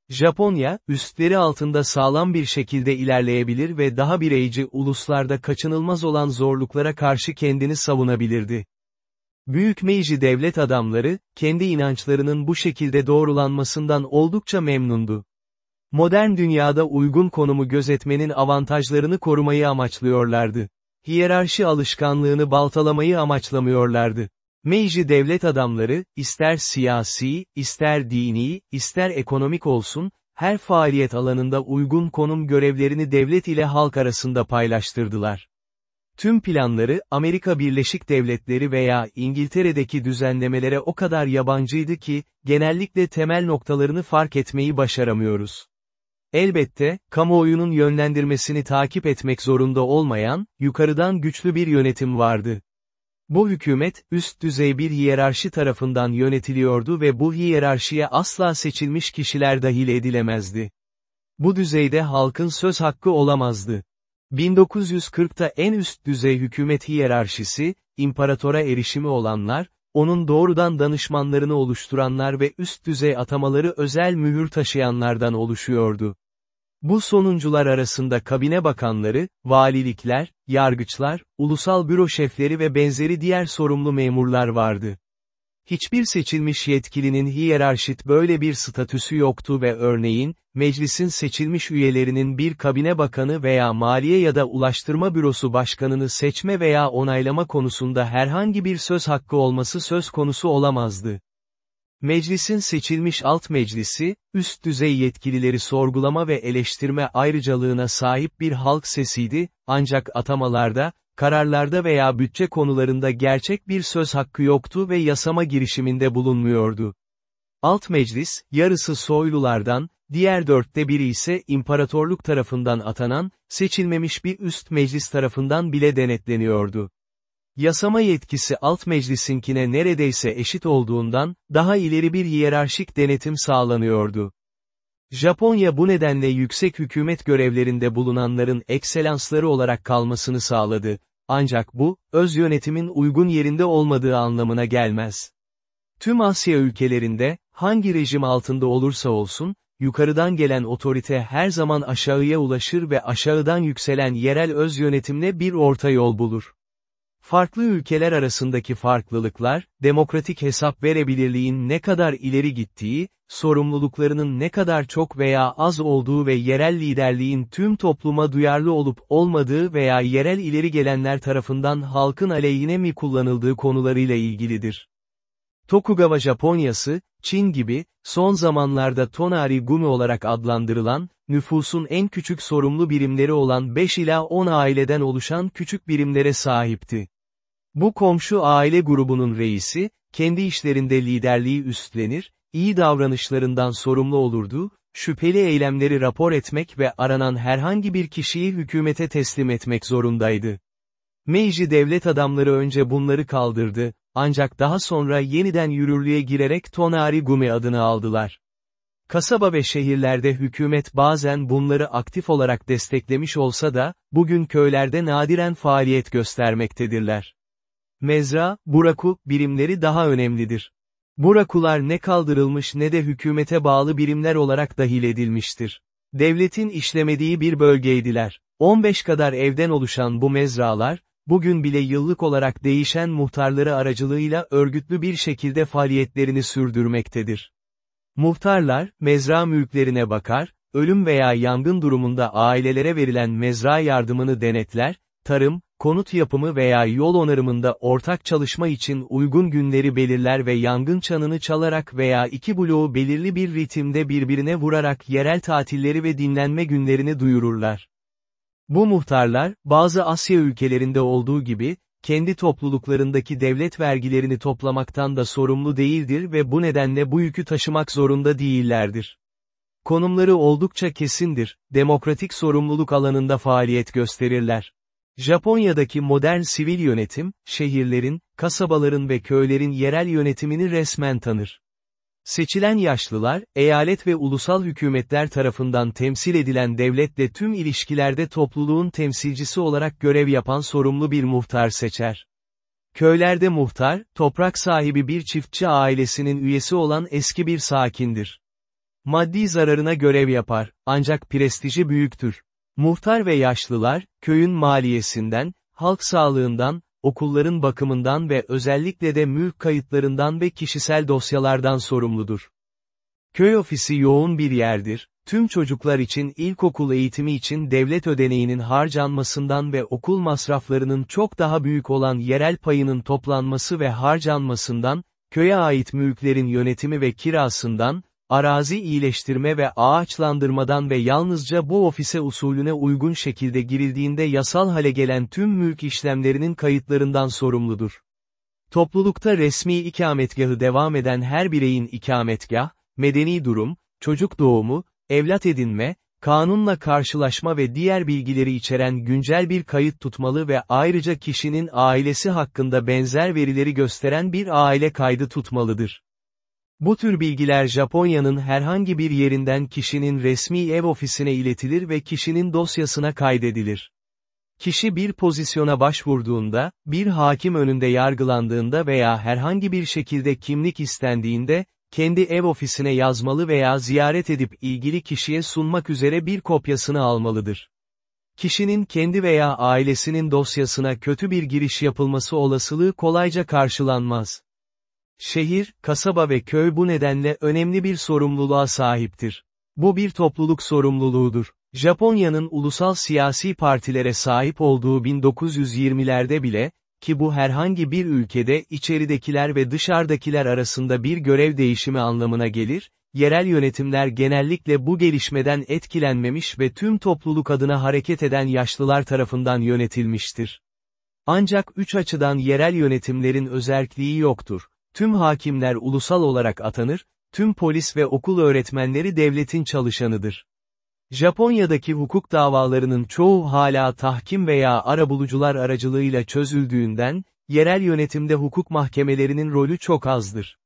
Japonya, üstleri altında sağlam bir şekilde ilerleyebilir ve daha bireyci uluslarda kaçınılmaz olan zorluklara karşı kendini savunabilirdi. Büyük Meiji devlet adamları, kendi inançlarının bu şekilde doğrulanmasından oldukça memnundu. Modern dünyada uygun konumu gözetmenin avantajlarını korumayı amaçlıyorlardı. Hiyerarşi alışkanlığını baltalamayı amaçlamıyorlardı. Meiji devlet adamları, ister siyasi, ister dini, ister ekonomik olsun, her faaliyet alanında uygun konum görevlerini devlet ile halk arasında paylaştırdılar. Tüm planları, Amerika Birleşik Devletleri veya İngiltere'deki düzenlemelere o kadar yabancıydı ki, genellikle temel noktalarını fark etmeyi başaramıyoruz. Elbette, kamuoyunun yönlendirmesini takip etmek zorunda olmayan, yukarıdan güçlü bir yönetim vardı. Bu hükümet, üst düzey bir hiyerarşi tarafından yönetiliyordu ve bu hiyerarşiye asla seçilmiş kişiler dahil edilemezdi. Bu düzeyde halkın söz hakkı olamazdı. 1940'ta en üst düzey hükümet hiyerarşisi, imparatora erişimi olanlar, onun doğrudan danışmanlarını oluşturanlar ve üst düzey atamaları özel mühür taşıyanlardan oluşuyordu. Bu sonuncular arasında kabine bakanları, valilikler, yargıçlar, ulusal büro şefleri ve benzeri diğer sorumlu memurlar vardı. Hiçbir seçilmiş yetkilinin hiyerarşit böyle bir statüsü yoktu ve örneğin, meclisin seçilmiş üyelerinin bir kabine bakanı veya maliye ya da ulaştırma bürosu başkanını seçme veya onaylama konusunda herhangi bir söz hakkı olması söz konusu olamazdı. Meclisin seçilmiş alt meclisi, üst düzey yetkilileri sorgulama ve eleştirme ayrıcalığına sahip bir halk sesiydi, ancak atamalarda, kararlarda veya bütçe konularında gerçek bir söz hakkı yoktu ve yasama girişiminde bulunmuyordu. Alt meclis, yarısı soylulardan, diğer dörtte biri ise imparatorluk tarafından atanan, seçilmemiş bir üst meclis tarafından bile denetleniyordu. Yasama yetkisi alt meclisinkine neredeyse eşit olduğundan, daha ileri bir hiyerarşik denetim sağlanıyordu. Japonya bu nedenle yüksek hükümet görevlerinde bulunanların ekselansları olarak kalmasını sağladı, ancak bu, öz yönetimin uygun yerinde olmadığı anlamına gelmez. Tüm Asya ülkelerinde, hangi rejim altında olursa olsun, yukarıdan gelen otorite her zaman aşağıya ulaşır ve aşağıdan yükselen yerel öz yönetimle bir orta yol bulur. Farklı ülkeler arasındaki farklılıklar, demokratik hesap verebilirliğin ne kadar ileri gittiği, sorumluluklarının ne kadar çok veya az olduğu ve yerel liderliğin tüm topluma duyarlı olup olmadığı veya yerel ileri gelenler tarafından halkın aleyhine mi kullanıldığı konularıyla ilgilidir. Tokugawa Japonyası, Çin gibi, son zamanlarda Tonari Gumi olarak adlandırılan, nüfusun en küçük sorumlu birimleri olan 5 ila 10 aileden oluşan küçük birimlere sahipti. Bu komşu aile grubunun reisi, kendi işlerinde liderliği üstlenir, iyi davranışlarından sorumlu olurdu, şüpheli eylemleri rapor etmek ve aranan herhangi bir kişiyi hükümete teslim etmek zorundaydı. Meiji devlet adamları önce bunları kaldırdı, ancak daha sonra yeniden yürürlüğe girerek Tonari Gumi adını aldılar. Kasaba ve şehirlerde hükümet bazen bunları aktif olarak desteklemiş olsa da, bugün köylerde nadiren faaliyet göstermektedirler. Mezra, buraku, birimleri daha önemlidir. Burakular ne kaldırılmış ne de hükümete bağlı birimler olarak dahil edilmiştir. Devletin işlemediği bir bölgeydiler. 15 kadar evden oluşan bu mezralar, bugün bile yıllık olarak değişen muhtarları aracılığıyla örgütlü bir şekilde faaliyetlerini sürdürmektedir. Muhtarlar, mezra mülklerine bakar, ölüm veya yangın durumunda ailelere verilen mezra yardımını denetler, tarım, konut yapımı veya yol onarımında ortak çalışma için uygun günleri belirler ve yangın çanını çalarak veya iki bloğu belirli bir ritimde birbirine vurarak yerel tatilleri ve dinlenme günlerini duyururlar. Bu muhtarlar, bazı Asya ülkelerinde olduğu gibi, kendi topluluklarındaki devlet vergilerini toplamaktan da sorumlu değildir ve bu nedenle bu yükü taşımak zorunda değillerdir. Konumları oldukça kesindir, demokratik sorumluluk alanında faaliyet gösterirler. Japonya'daki modern sivil yönetim, şehirlerin, kasabaların ve köylerin yerel yönetimini resmen tanır. Seçilen yaşlılar, eyalet ve ulusal hükümetler tarafından temsil edilen devletle tüm ilişkilerde topluluğun temsilcisi olarak görev yapan sorumlu bir muhtar seçer. Köylerde muhtar, toprak sahibi bir çiftçi ailesinin üyesi olan eski bir sakindir. Maddi zararına görev yapar, ancak prestiji büyüktür. Muhtar ve yaşlılar, köyün maliyesinden, halk sağlığından, okulların bakımından ve özellikle de mülk kayıtlarından ve kişisel dosyalardan sorumludur. Köy ofisi yoğun bir yerdir, tüm çocuklar için ilkokul eğitimi için devlet ödeneğinin harcanmasından ve okul masraflarının çok daha büyük olan yerel payının toplanması ve harcanmasından, köye ait mülklerin yönetimi ve kirasından, arazi iyileştirme ve ağaçlandırmadan ve yalnızca bu ofise usulüne uygun şekilde girildiğinde yasal hale gelen tüm mülk işlemlerinin kayıtlarından sorumludur. Toplulukta resmi ikametgahı devam eden her bireyin ikametgah, medeni durum, çocuk doğumu, evlat edinme, kanunla karşılaşma ve diğer bilgileri içeren güncel bir kayıt tutmalı ve ayrıca kişinin ailesi hakkında benzer verileri gösteren bir aile kaydı tutmalıdır. Bu tür bilgiler Japonya'nın herhangi bir yerinden kişinin resmi ev ofisine iletilir ve kişinin dosyasına kaydedilir. Kişi bir pozisyona başvurduğunda, bir hakim önünde yargılandığında veya herhangi bir şekilde kimlik istendiğinde, kendi ev ofisine yazmalı veya ziyaret edip ilgili kişiye sunmak üzere bir kopyasını almalıdır. Kişinin kendi veya ailesinin dosyasına kötü bir giriş yapılması olasılığı kolayca karşılanmaz. Şehir, kasaba ve köy bu nedenle önemli bir sorumluluğa sahiptir. Bu bir topluluk sorumluluğudur. Japonya'nın ulusal siyasi partilere sahip olduğu 1920'lerde bile, ki bu herhangi bir ülkede içeridekiler ve dışarıdakiler arasında bir görev değişimi anlamına gelir, yerel yönetimler genellikle bu gelişmeden etkilenmemiş ve tüm topluluk adına hareket eden yaşlılar tarafından yönetilmiştir. Ancak üç açıdan yerel yönetimlerin özerkliği yoktur. Tüm hakimler ulusal olarak atanır, tüm polis ve okul öğretmenleri devletin çalışanıdır. Japonya'daki hukuk davalarının çoğu hala tahkim veya arabulucular aracılığıyla çözüldüğünden, yerel yönetimde hukuk mahkemelerinin rolü çok azdır.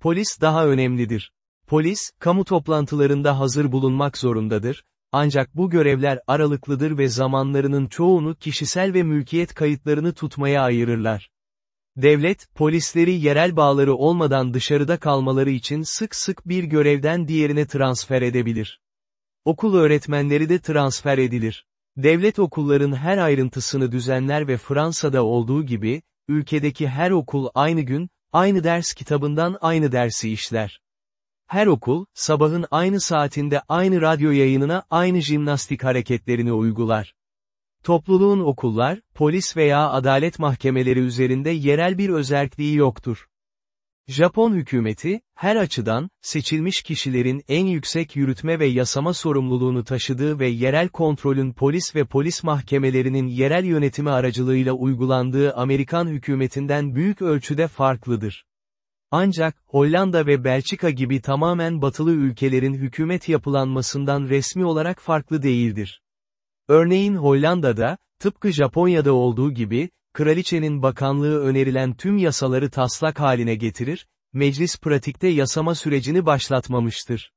Polis daha önemlidir. Polis, kamu toplantılarında hazır bulunmak zorundadır, ancak bu görevler aralıklıdır ve zamanlarının çoğunu kişisel ve mülkiyet kayıtlarını tutmaya ayırırlar. Devlet, polisleri yerel bağları olmadan dışarıda kalmaları için sık sık bir görevden diğerine transfer edebilir. Okul öğretmenleri de transfer edilir. Devlet okulların her ayrıntısını düzenler ve Fransa'da olduğu gibi, ülkedeki her okul aynı gün, aynı ders kitabından aynı dersi işler. Her okul, sabahın aynı saatinde aynı radyo yayınına aynı jimnastik hareketlerini uygular. Topluluğun okullar, polis veya adalet mahkemeleri üzerinde yerel bir özerkliği yoktur. Japon hükümeti, her açıdan, seçilmiş kişilerin en yüksek yürütme ve yasama sorumluluğunu taşıdığı ve yerel kontrolün polis ve polis mahkemelerinin yerel yönetimi aracılığıyla uygulandığı Amerikan hükümetinden büyük ölçüde farklıdır. Ancak, Hollanda ve Belçika gibi tamamen batılı ülkelerin hükümet yapılanmasından resmi olarak farklı değildir. Örneğin Hollanda'da, tıpkı Japonya'da olduğu gibi, kraliçenin bakanlığı önerilen tüm yasaları taslak haline getirir, meclis pratikte yasama sürecini başlatmamıştır.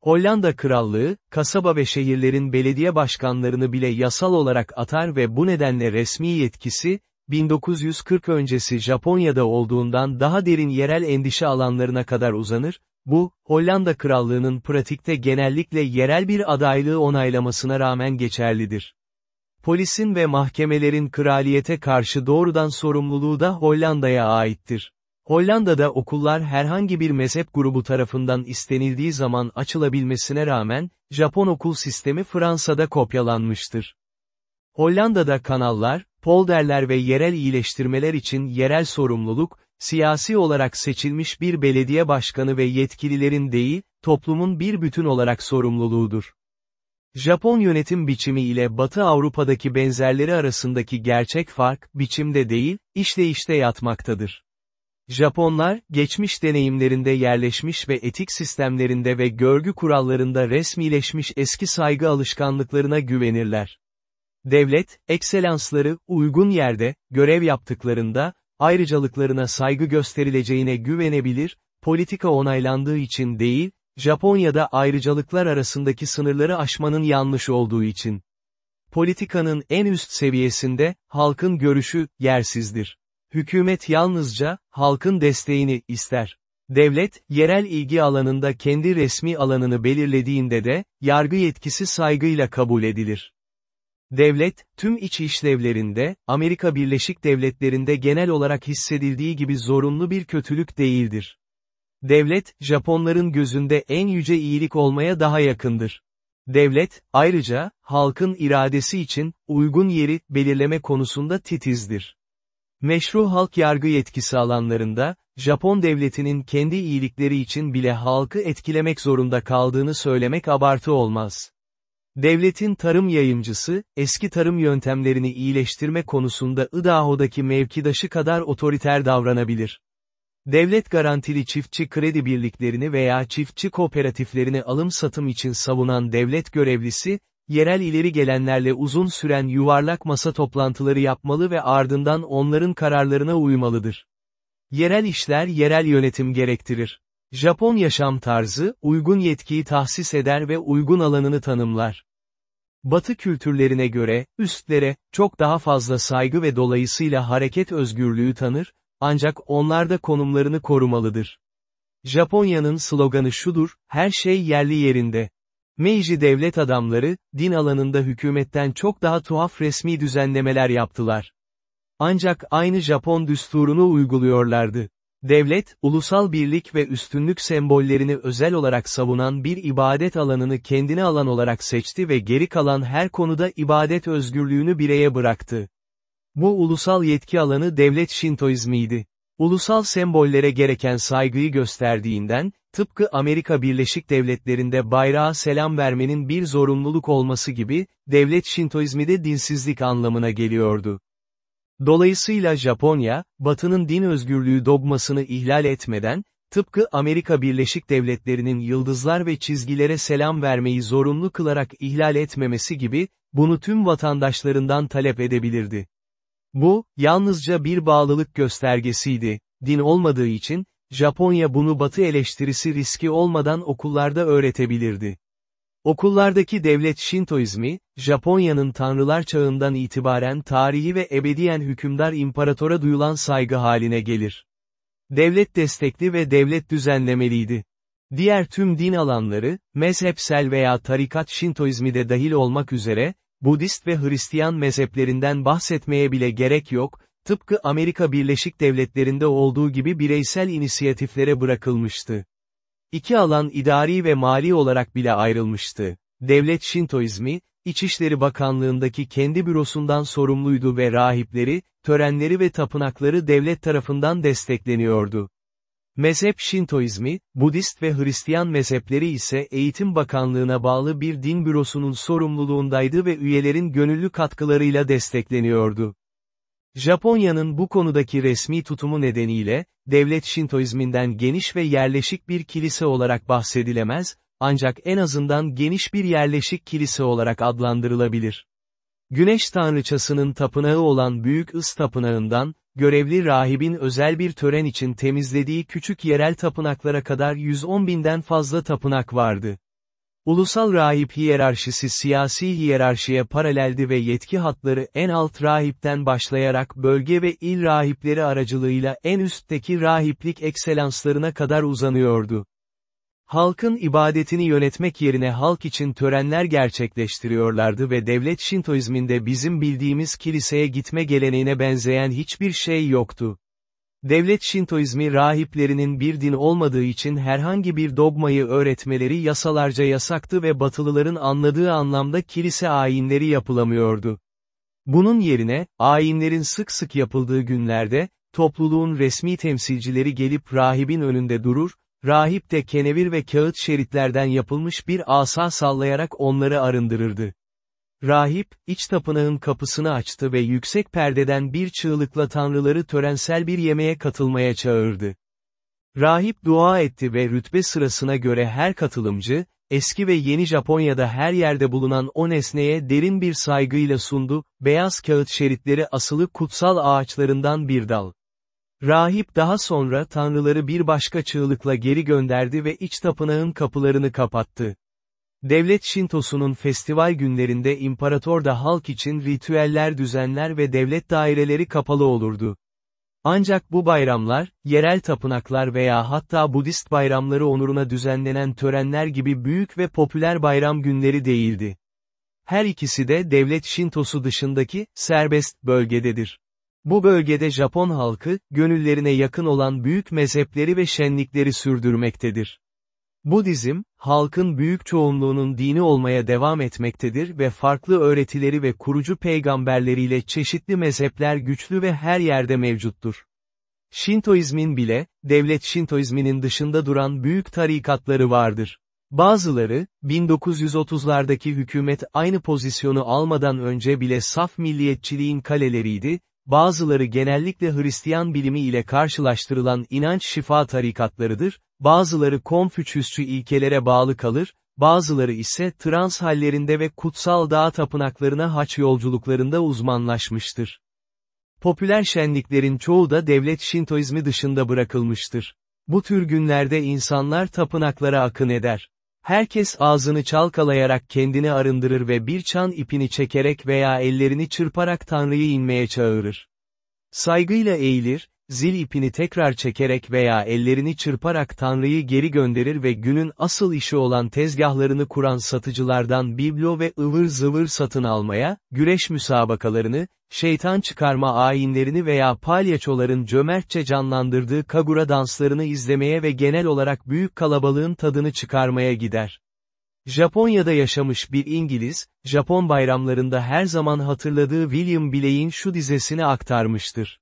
Hollanda Krallığı, kasaba ve şehirlerin belediye başkanlarını bile yasal olarak atar ve bu nedenle resmi yetkisi, 1940 öncesi Japonya'da olduğundan daha derin yerel endişe alanlarına kadar uzanır, bu, Hollanda Krallığı'nın pratikte genellikle yerel bir adaylığı onaylamasına rağmen geçerlidir. Polisin ve mahkemelerin kraliyete karşı doğrudan sorumluluğu da Hollanda'ya aittir. Hollanda'da okullar herhangi bir mezhep grubu tarafından istenildiği zaman açılabilmesine rağmen, Japon okul sistemi Fransa'da kopyalanmıştır. Hollanda'da kanallar, polderler ve yerel iyileştirmeler için yerel sorumluluk, siyasi olarak seçilmiş bir belediye başkanı ve yetkililerin değil, toplumun bir bütün olarak sorumluluğudur. Japon yönetim biçimi ile Batı Avrupa'daki benzerleri arasındaki gerçek fark, biçimde değil, işleyişte yatmaktadır. Japonlar, geçmiş deneyimlerinde yerleşmiş ve etik sistemlerinde ve görgü kurallarında resmileşmiş eski saygı alışkanlıklarına güvenirler. Devlet, ekselansları, uygun yerde, görev yaptıklarında, ayrıcalıklarına saygı gösterileceğine güvenebilir, politika onaylandığı için değil, Japonya'da ayrıcalıklar arasındaki sınırları aşmanın yanlış olduğu için. Politikanın en üst seviyesinde, halkın görüşü, yersizdir. Hükümet yalnızca, halkın desteğini ister. Devlet, yerel ilgi alanında kendi resmi alanını belirlediğinde de, yargı yetkisi saygıyla kabul edilir. Devlet, tüm iç işlevlerinde, Amerika Birleşik Devletleri'nde genel olarak hissedildiği gibi zorunlu bir kötülük değildir. Devlet, Japonların gözünde en yüce iyilik olmaya daha yakındır. Devlet, ayrıca, halkın iradesi için, uygun yeri, belirleme konusunda titizdir. Meşru halk yargı yetkisi alanlarında, Japon devletinin kendi iyilikleri için bile halkı etkilemek zorunda kaldığını söylemek abartı olmaz. Devletin tarım yayımcısı, eski tarım yöntemlerini iyileştirme konusunda Idaho'daki mevkidaşı kadar otoriter davranabilir. Devlet garantili çiftçi kredi birliklerini veya çiftçi kooperatiflerini alım-satım için savunan devlet görevlisi, yerel ileri gelenlerle uzun süren yuvarlak masa toplantıları yapmalı ve ardından onların kararlarına uymalıdır. Yerel işler yerel yönetim gerektirir. Japon yaşam tarzı, uygun yetkiyi tahsis eder ve uygun alanını tanımlar. Batı kültürlerine göre, üstlere, çok daha fazla saygı ve dolayısıyla hareket özgürlüğü tanır, ancak onlar da konumlarını korumalıdır. Japonya'nın sloganı şudur, her şey yerli yerinde. Meiji devlet adamları, din alanında hükümetten çok daha tuhaf resmi düzenlemeler yaptılar. Ancak aynı Japon düsturunu uyguluyorlardı. Devlet, ulusal birlik ve üstünlük sembollerini özel olarak savunan bir ibadet alanını kendine alan olarak seçti ve geri kalan her konuda ibadet özgürlüğünü bireye bıraktı. Bu ulusal yetki alanı devlet Şintoizmiydi. Ulusal sembollere gereken saygıyı gösterdiğinden, tıpkı Amerika Birleşik Devletleri'nde bayrağa selam vermenin bir zorunluluk olması gibi, devlet Şintoizmi de dinsizlik anlamına geliyordu. Dolayısıyla Japonya, Batı'nın din özgürlüğü dogmasını ihlal etmeden, tıpkı Amerika Birleşik Devletleri'nin yıldızlar ve çizgilere selam vermeyi zorunlu kılarak ihlal etmemesi gibi, bunu tüm vatandaşlarından talep edebilirdi. Bu, yalnızca bir bağlılık göstergesiydi, din olmadığı için, Japonya bunu Batı eleştirisi riski olmadan okullarda öğretebilirdi. Okullardaki devlet Şintoizmi, Japonya'nın tanrılar çağından itibaren tarihi ve ebediyen hükümdar imparatora duyulan saygı haline gelir. Devlet destekli ve devlet düzenlemeliydi. Diğer tüm din alanları, mezhepsel veya tarikat Şintoizmi de dahil olmak üzere, Budist ve Hristiyan mezheplerinden bahsetmeye bile gerek yok, tıpkı Amerika Birleşik Devletleri'nde olduğu gibi bireysel inisiyatiflere bırakılmıştı. İki alan idari ve mali olarak bile ayrılmıştı. Devlet Şintoizmi, İçişleri Bakanlığındaki kendi bürosundan sorumluydu ve rahipleri, törenleri ve tapınakları devlet tarafından destekleniyordu. Mezhep Şintoizmi, Budist ve Hristiyan mezhepleri ise Eğitim Bakanlığına bağlı bir din bürosunun sorumluluğundaydı ve üyelerin gönüllü katkılarıyla destekleniyordu. Japonya'nın bu konudaki resmi tutumu nedeniyle, devlet Şintoizminden geniş ve yerleşik bir kilise olarak bahsedilemez, ancak en azından geniş bir yerleşik kilise olarak adlandırılabilir. Güneş tanrıçasının tapınağı olan Büyük Is Tapınağı'ndan, görevli rahibin özel bir tören için temizlediği küçük yerel tapınaklara kadar 110 binden fazla tapınak vardı. Ulusal rahip hiyerarşisi siyasi hiyerarşiye paraleldi ve yetki hatları en alt rahipten başlayarak bölge ve il rahipleri aracılığıyla en üstteki rahiplik ekselanslarına kadar uzanıyordu. Halkın ibadetini yönetmek yerine halk için törenler gerçekleştiriyorlardı ve devlet Şintoizminde bizim bildiğimiz kiliseye gitme geleneğine benzeyen hiçbir şey yoktu. Devlet Şintoizmi rahiplerinin bir din olmadığı için herhangi bir dogmayı öğretmeleri yasalarca yasaktı ve batılıların anladığı anlamda kilise ayinleri yapılamıyordu. Bunun yerine, ayinlerin sık sık yapıldığı günlerde, topluluğun resmi temsilcileri gelip rahibin önünde durur, rahip de kenevir ve kağıt şeritlerden yapılmış bir asa sallayarak onları arındırırdı. Rahip, iç tapınağın kapısını açtı ve yüksek perdeden bir çığlıkla tanrıları törensel bir yemeğe katılmaya çağırdı. Rahip dua etti ve rütbe sırasına göre her katılımcı, eski ve yeni Japonya'da her yerde bulunan o nesneye derin bir saygıyla sundu, beyaz kağıt şeritleri asılı kutsal ağaçlarından bir dal. Rahip daha sonra tanrıları bir başka çığlıkla geri gönderdi ve iç tapınağın kapılarını kapattı. Devlet Shintosu'nun festival günlerinde imparator da halk için ritüeller düzenler ve devlet daireleri kapalı olurdu. Ancak bu bayramlar, yerel tapınaklar veya hatta Budist bayramları onuruna düzenlenen törenler gibi büyük ve popüler bayram günleri değildi. Her ikisi de devlet Shintosu dışındaki, serbest bölgededir. Bu bölgede Japon halkı, gönüllerine yakın olan büyük mezhepleri ve şenlikleri sürdürmektedir. Budizm, halkın büyük çoğunluğunun dini olmaya devam etmektedir ve farklı öğretileri ve kurucu peygamberleriyle çeşitli mezhepler güçlü ve her yerde mevcuttur. Şintoizmin bile, devlet Şintoizminin dışında duran büyük tarikatları vardır. Bazıları, 1930'lardaki hükümet aynı pozisyonu almadan önce bile saf milliyetçiliğin kaleleriydi, bazıları genellikle Hristiyan bilimi ile karşılaştırılan inanç şifa tarikatlarıdır, bazıları Konfüçyüsçü ilkelere bağlı kalır, bazıları ise trans hallerinde ve kutsal dağ tapınaklarına haç yolculuklarında uzmanlaşmıştır. Popüler şenliklerin çoğu da devlet Şintoizmi dışında bırakılmıştır. Bu tür günlerde insanlar tapınaklara akın eder. Herkes ağzını çalkalayarak kendini arındırır ve bir çan ipini çekerek veya ellerini çırparak Tanrı'yı inmeye çağırır. Saygıyla eğilir, zil ipini tekrar çekerek veya ellerini çırparak Tanrı'yı geri gönderir ve günün asıl işi olan tezgahlarını kuran satıcılardan biblo ve ıvır zıvır satın almaya, güreş müsabakalarını, şeytan çıkarma ayinlerini veya palyaçoların cömertçe canlandırdığı kagura danslarını izlemeye ve genel olarak büyük kalabalığın tadını çıkarmaya gider. Japonya'da yaşamış bir İngiliz, Japon bayramlarında her zaman hatırladığı William Blake'in şu dizesini aktarmıştır.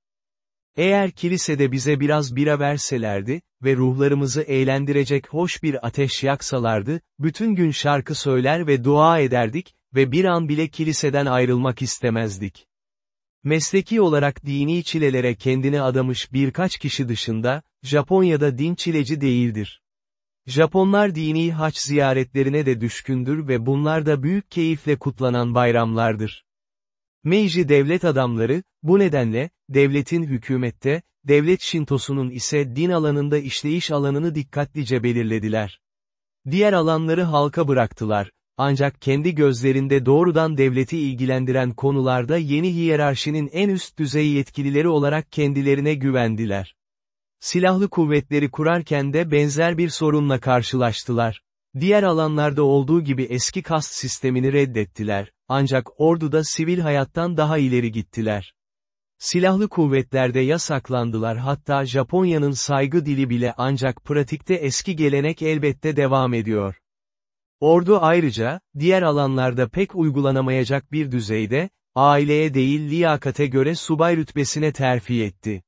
Eğer kilisede bize biraz bira verselerdi ve ruhlarımızı eğlendirecek hoş bir ateş yaksalardı, bütün gün şarkı söyler ve dua ederdik ve bir an bile kiliseden ayrılmak istemezdik. Mesleki olarak dini çilelere kendini adamış birkaç kişi dışında, Japonya'da din çileci değildir. Japonlar dini haç ziyaretlerine de düşkündür ve bunlar da büyük keyifle kutlanan bayramlardır. Meiji devlet adamları, bu nedenle, devletin hükümette, devlet Shintosu'nun ise din alanında işleyiş alanını dikkatlice belirlediler. Diğer alanları halka bıraktılar, ancak kendi gözlerinde doğrudan devleti ilgilendiren konularda yeni hiyerarşinin en üst düzey yetkilileri olarak kendilerine güvendiler. Silahlı kuvvetleri kurarken de benzer bir sorunla karşılaştılar. Diğer alanlarda olduğu gibi eski kast sistemini reddettiler, ancak orduda sivil hayattan daha ileri gittiler. Silahlı kuvvetlerde yasaklandılar hatta Japonya'nın saygı dili bile ancak pratikte eski gelenek elbette devam ediyor. Ordu ayrıca, diğer alanlarda pek uygulanamayacak bir düzeyde, aileye değil liyakate göre subay rütbesine terfi etti.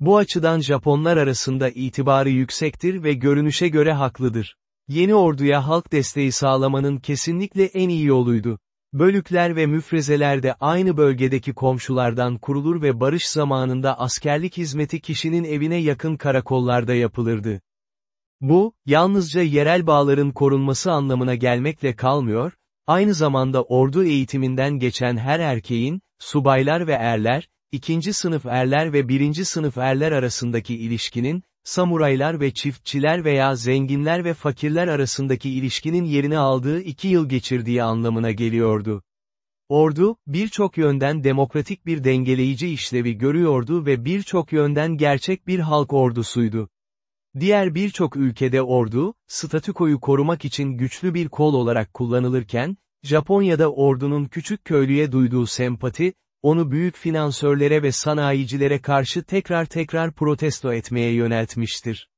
Bu açıdan Japonlar arasında itibarı yüksektir ve görünüşe göre haklıdır. Yeni orduya halk desteği sağlamanın kesinlikle en iyi yoluydu. Bölükler ve müfrezeler de aynı bölgedeki komşulardan kurulur ve barış zamanında askerlik hizmeti kişinin evine yakın karakollarda yapılırdı. Bu, yalnızca yerel bağların korunması anlamına gelmekle kalmıyor, aynı zamanda ordu eğitiminden geçen her erkeğin, subaylar ve erler, ikinci sınıf erler ve birinci sınıf erler arasındaki ilişkinin, samuraylar ve çiftçiler veya zenginler ve fakirler arasındaki ilişkinin yerini aldığı iki yıl geçirdiği anlamına geliyordu. Ordu, birçok yönden demokratik bir dengeleyici işlevi görüyordu ve birçok yönden gerçek bir halk ordusuydu. Diğer birçok ülkede ordu, statükoyu korumak için güçlü bir kol olarak kullanılırken, Japonya'da ordunun küçük köylüye duyduğu sempati, onu büyük finansörlere ve sanayicilere karşı tekrar tekrar protesto etmeye yöneltmiştir.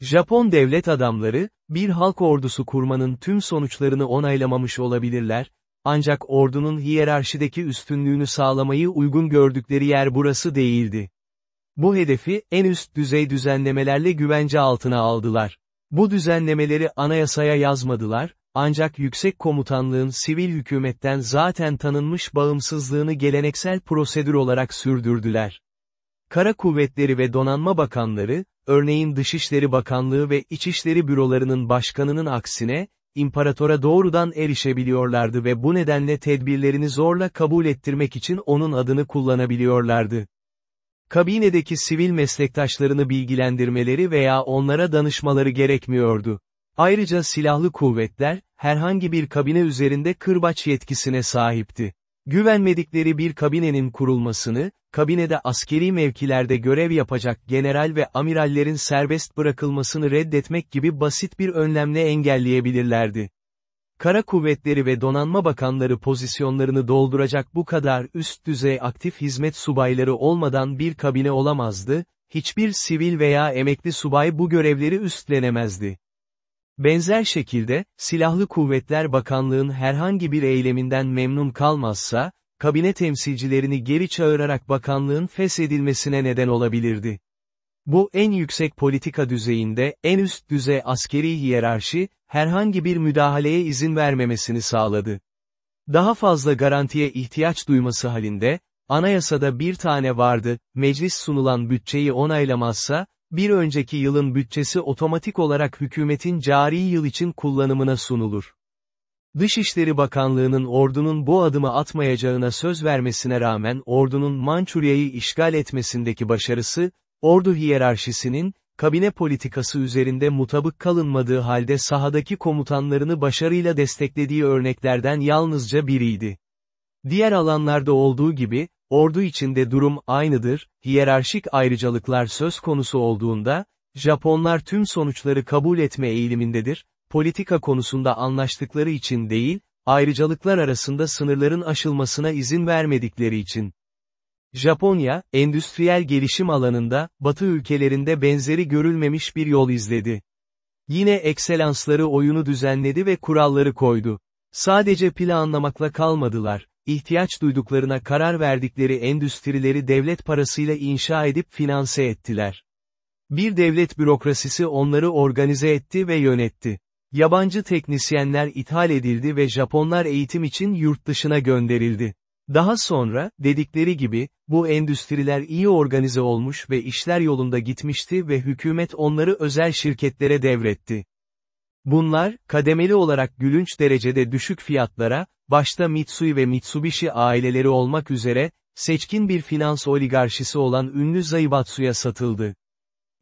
Japon devlet adamları, bir halk ordusu kurmanın tüm sonuçlarını onaylamamış olabilirler, ancak ordunun hiyerarşideki üstünlüğünü sağlamayı uygun gördükleri yer burası değildi. Bu hedefi, en üst düzey düzenlemelerle güvence altına aldılar. Bu düzenlemeleri anayasaya yazmadılar, ancak yüksek komutanlığın sivil hükümetten zaten tanınmış bağımsızlığını geleneksel prosedür olarak sürdürdüler. Kara Kuvvetleri ve Donanma Bakanları, örneğin Dışişleri Bakanlığı ve İçişleri Bürolarının başkanının aksine, imparatora doğrudan erişebiliyorlardı ve bu nedenle tedbirlerini zorla kabul ettirmek için onun adını kullanabiliyorlardı. Kabinedeki sivil meslektaşlarını bilgilendirmeleri veya onlara danışmaları gerekmiyordu. Ayrıca silahlı kuvvetler, herhangi bir kabine üzerinde kırbaç yetkisine sahipti. Güvenmedikleri bir kabinenin kurulmasını, kabinede askeri mevkilerde görev yapacak general ve amirallerin serbest bırakılmasını reddetmek gibi basit bir önlemle engelleyebilirlerdi. Kara kuvvetleri ve donanma bakanları pozisyonlarını dolduracak bu kadar üst düzey aktif hizmet subayları olmadan bir kabine olamazdı, hiçbir sivil veya emekli subay bu görevleri üstlenemezdi. Benzer şekilde, Silahlı Kuvvetler Bakanlığın herhangi bir eyleminden memnun kalmazsa, kabine temsilcilerini geri çağırarak bakanlığın feshedilmesine neden olabilirdi. Bu en yüksek politika düzeyinde, en üst düzey askeri hiyerarşi, herhangi bir müdahaleye izin vermemesini sağladı. Daha fazla garantiye ihtiyaç duyması halinde, anayasada bir tane vardı, meclis sunulan bütçeyi onaylamazsa, bir önceki yılın bütçesi otomatik olarak hükümetin cari yıl için kullanımına sunulur. Dışişleri Bakanlığı'nın ordunun bu adımı atmayacağına söz vermesine rağmen ordunun Mançurya'yı işgal etmesindeki başarısı, ordu hiyerarşisinin, kabine politikası üzerinde mutabık kalınmadığı halde sahadaki komutanlarını başarıyla desteklediği örneklerden yalnızca biriydi. Diğer alanlarda olduğu gibi, ordu içinde durum aynıdır, hiyerarşik ayrıcalıklar söz konusu olduğunda, Japonlar tüm sonuçları kabul etme eğilimindedir, politika konusunda anlaştıkları için değil, ayrıcalıklar arasında sınırların aşılmasına izin vermedikleri için. Japonya, endüstriyel gelişim alanında, Batı ülkelerinde benzeri görülmemiş bir yol izledi. Yine ekselansları oyunu düzenledi ve kuralları koydu. Sadece planlamakla kalmadılar, ihtiyaç duyduklarına karar verdikleri endüstrileri devlet parasıyla inşa edip finanse ettiler. Bir devlet bürokrasisi onları organize etti ve yönetti. Yabancı teknisyenler ithal edildi ve Japonlar eğitim için yurt dışına gönderildi. Daha sonra, dedikleri gibi, bu endüstriler iyi organize olmuş ve işler yolunda gitmişti ve hükümet onları özel şirketlere devretti. Bunlar, kademeli olarak gülünç derecede düşük fiyatlara, başta Mitsui ve Mitsubishi aileleri olmak üzere, seçkin bir finans oligarşisi olan ünlü Zaibatsu'ya satıldı.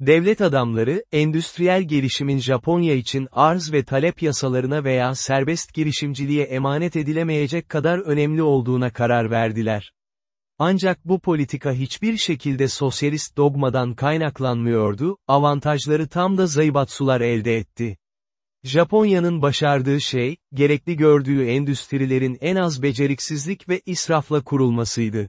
Devlet adamları, endüstriyel gelişimin Japonya için arz ve talep yasalarına veya serbest girişimciliğe emanet edilemeyecek kadar önemli olduğuna karar verdiler. Ancak bu politika hiçbir şekilde sosyalist dogmadan kaynaklanmıyordu, avantajları tam da Zaibatsular elde etti. Japonya'nın başardığı şey, gerekli gördüğü endüstrilerin en az beceriksizlik ve israfla kurulmasıydı.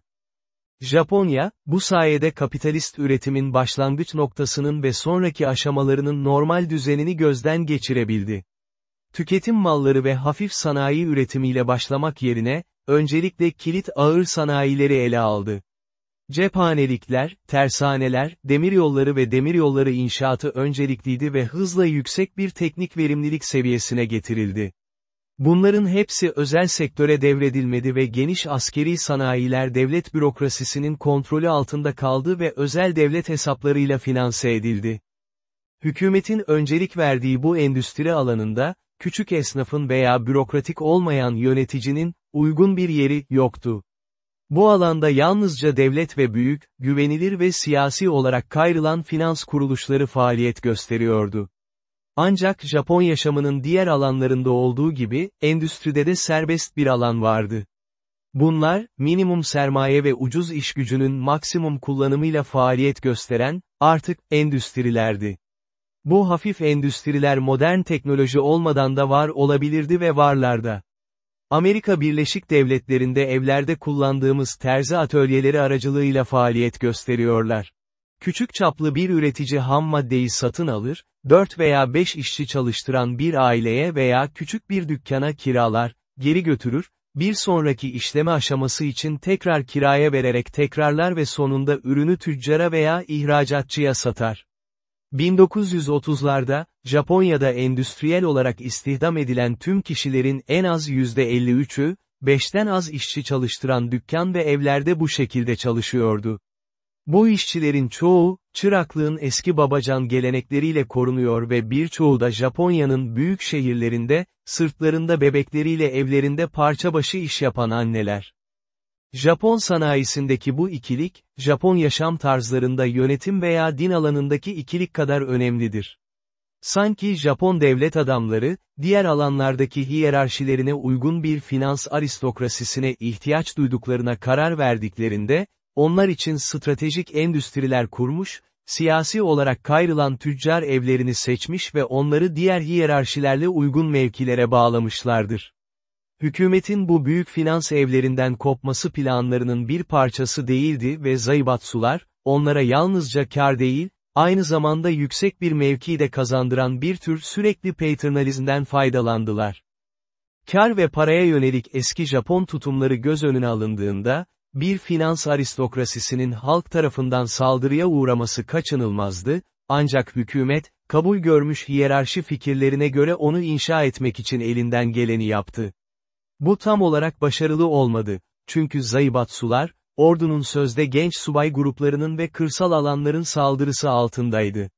Japonya, bu sayede kapitalist üretimin başlangıç noktasının ve sonraki aşamalarının normal düzenini gözden geçirebildi. Tüketim malları ve hafif sanayi üretimiyle başlamak yerine, öncelikle kilit ağır sanayileri ele aldı. Cephanelikler, tersaneler, demiryolları ve demiryolları inşaatı öncelikliydi ve hızla yüksek bir teknik verimlilik seviyesine getirildi. Bunların hepsi özel sektöre devredilmedi ve geniş askeri sanayiler devlet bürokrasisinin kontrolü altında kaldı ve özel devlet hesaplarıyla finanse edildi. Hükümetin öncelik verdiği bu endüstri alanında, küçük esnafın veya bürokratik olmayan yöneticinin, uygun bir yeri, yoktu. Bu alanda yalnızca devlet ve büyük, güvenilir ve siyasi olarak kayrılan finans kuruluşları faaliyet gösteriyordu. Ancak Japon yaşamının diğer alanlarında olduğu gibi, endüstride de serbest bir alan vardı. Bunlar, minimum sermaye ve ucuz iş gücünün maksimum kullanımıyla faaliyet gösteren, artık, endüstrilerdi. Bu hafif endüstriler modern teknoloji olmadan da var olabilirdi ve varlarda. Amerika Birleşik Devletleri'nde evlerde kullandığımız terzi atölyeleri aracılığıyla faaliyet gösteriyorlar. Küçük çaplı bir üretici ham maddeyi satın alır, 4 veya 5 işçi çalıştıran bir aileye veya küçük bir dükkana kiralar, geri götürür, bir sonraki işleme aşaması için tekrar kiraya vererek tekrarlar ve sonunda ürünü tüccara veya ihracatçıya satar. 1930'larda, Japonya'da endüstriyel olarak istihdam edilen tüm kişilerin en az %53'ü, 5'ten az işçi çalıştıran dükkan ve evlerde bu şekilde çalışıyordu. Bu işçilerin çoğu, çıraklığın eski babacan gelenekleriyle korunuyor ve birçoğu da Japonya'nın büyük şehirlerinde, sırtlarında bebekleriyle evlerinde parça başı iş yapan anneler. Japon sanayisindeki bu ikilik, Japon yaşam tarzlarında yönetim veya din alanındaki ikilik kadar önemlidir. Sanki Japon devlet adamları, diğer alanlardaki hiyerarşilerine uygun bir finans aristokrasisine ihtiyaç duyduklarına karar verdiklerinde, onlar için stratejik endüstriler kurmuş, siyasi olarak kayrılan tüccar evlerini seçmiş ve onları diğer hiyerarşilerle uygun mevkilere bağlamışlardır. Hükümetin bu büyük finans evlerinden kopması planlarının bir parçası değildi ve Zaibatsular, onlara yalnızca kar değil, aynı zamanda yüksek bir mevki de kazandıran bir tür sürekli paternalizmden faydalandılar. Kar ve paraya yönelik eski Japon tutumları göz önüne alındığında, bir finans aristokrasisinin halk tarafından saldırıya uğraması kaçınılmazdı, ancak hükümet, kabul görmüş hiyerarşi fikirlerine göre onu inşa etmek için elinden geleni yaptı. Bu tam olarak başarılı olmadı, çünkü Zaibatsular, ordunun sözde genç subay gruplarının ve kırsal alanların saldırısı altındaydı.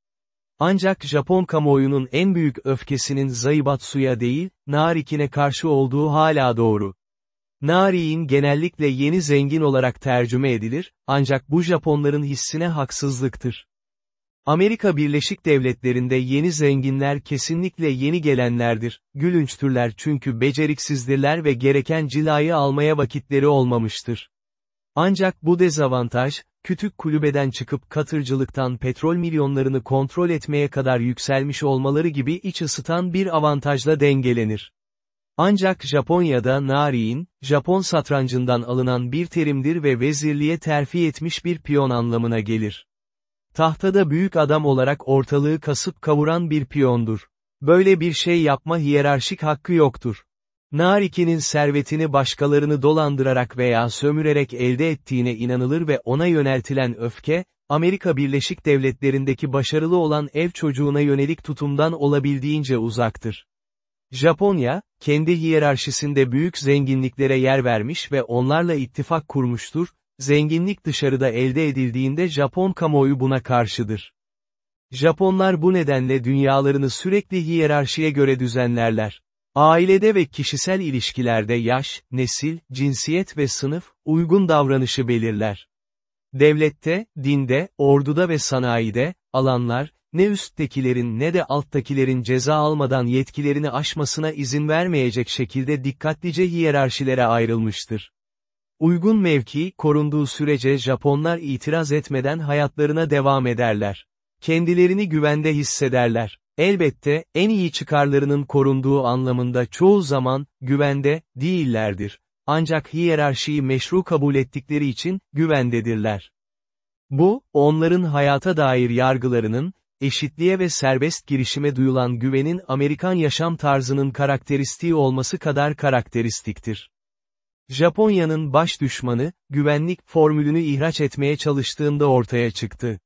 Ancak Japon kamuoyunun en büyük öfkesinin Zaibatsu'ya değil, Narikin'e karşı olduğu hala doğru. Nari'in genellikle yeni zengin olarak tercüme edilir, ancak bu Japonların hissine haksızlıktır. Amerika Birleşik Devletleri'nde yeni zenginler kesinlikle yeni gelenlerdir, gülünçtürler çünkü beceriksizdirler ve gereken cilayı almaya vakitleri olmamıştır. Ancak bu dezavantaj, kütük kulübeden çıkıp katırcılıktan petrol milyonlarını kontrol etmeye kadar yükselmiş olmaları gibi iç ısıtan bir avantajla dengelenir. Ancak Japonya'da nari'in, Japon satrancından alınan bir terimdir ve vezirliğe terfi etmiş bir piyon anlamına gelir. Tahtada büyük adam olarak ortalığı kasıp kavuran bir piyondur. Böyle bir şey yapma hiyerarşik hakkı yoktur. Nariki'nin servetini başkalarını dolandırarak veya sömürerek elde ettiğine inanılır ve ona yöneltilen öfke, Amerika Birleşik Devletleri'ndeki başarılı olan ev çocuğuna yönelik tutumdan olabildiğince uzaktır. Japonya, kendi hiyerarşisinde büyük zenginliklere yer vermiş ve onlarla ittifak kurmuştur, zenginlik dışarıda elde edildiğinde Japon kamuoyu buna karşıdır. Japonlar bu nedenle dünyalarını sürekli hiyerarşiye göre düzenlerler. Ailede ve kişisel ilişkilerde yaş, nesil, cinsiyet ve sınıf, uygun davranışı belirler. Devlette, dinde, orduda ve sanayide, alanlar, ne üsttekilerin ne de alttakilerin ceza almadan yetkilerini aşmasına izin vermeyecek şekilde dikkatlice hiyerarşilere ayrılmıştır. Uygun mevki korunduğu sürece Japonlar itiraz etmeden hayatlarına devam ederler. Kendilerini güvende hissederler. Elbette, en iyi çıkarlarının korunduğu anlamında çoğu zaman, güvende, değillerdir. Ancak hiyerarşiyi meşru kabul ettikleri için, güvendedirler. Bu, onların hayata dair yargılarının, eşitliğe ve serbest girişime duyulan güvenin Amerikan yaşam tarzının karakteristiği olması kadar karakteristiktir. Japonya'nın baş düşmanı, güvenlik formülünü ihraç etmeye çalıştığında ortaya çıktı.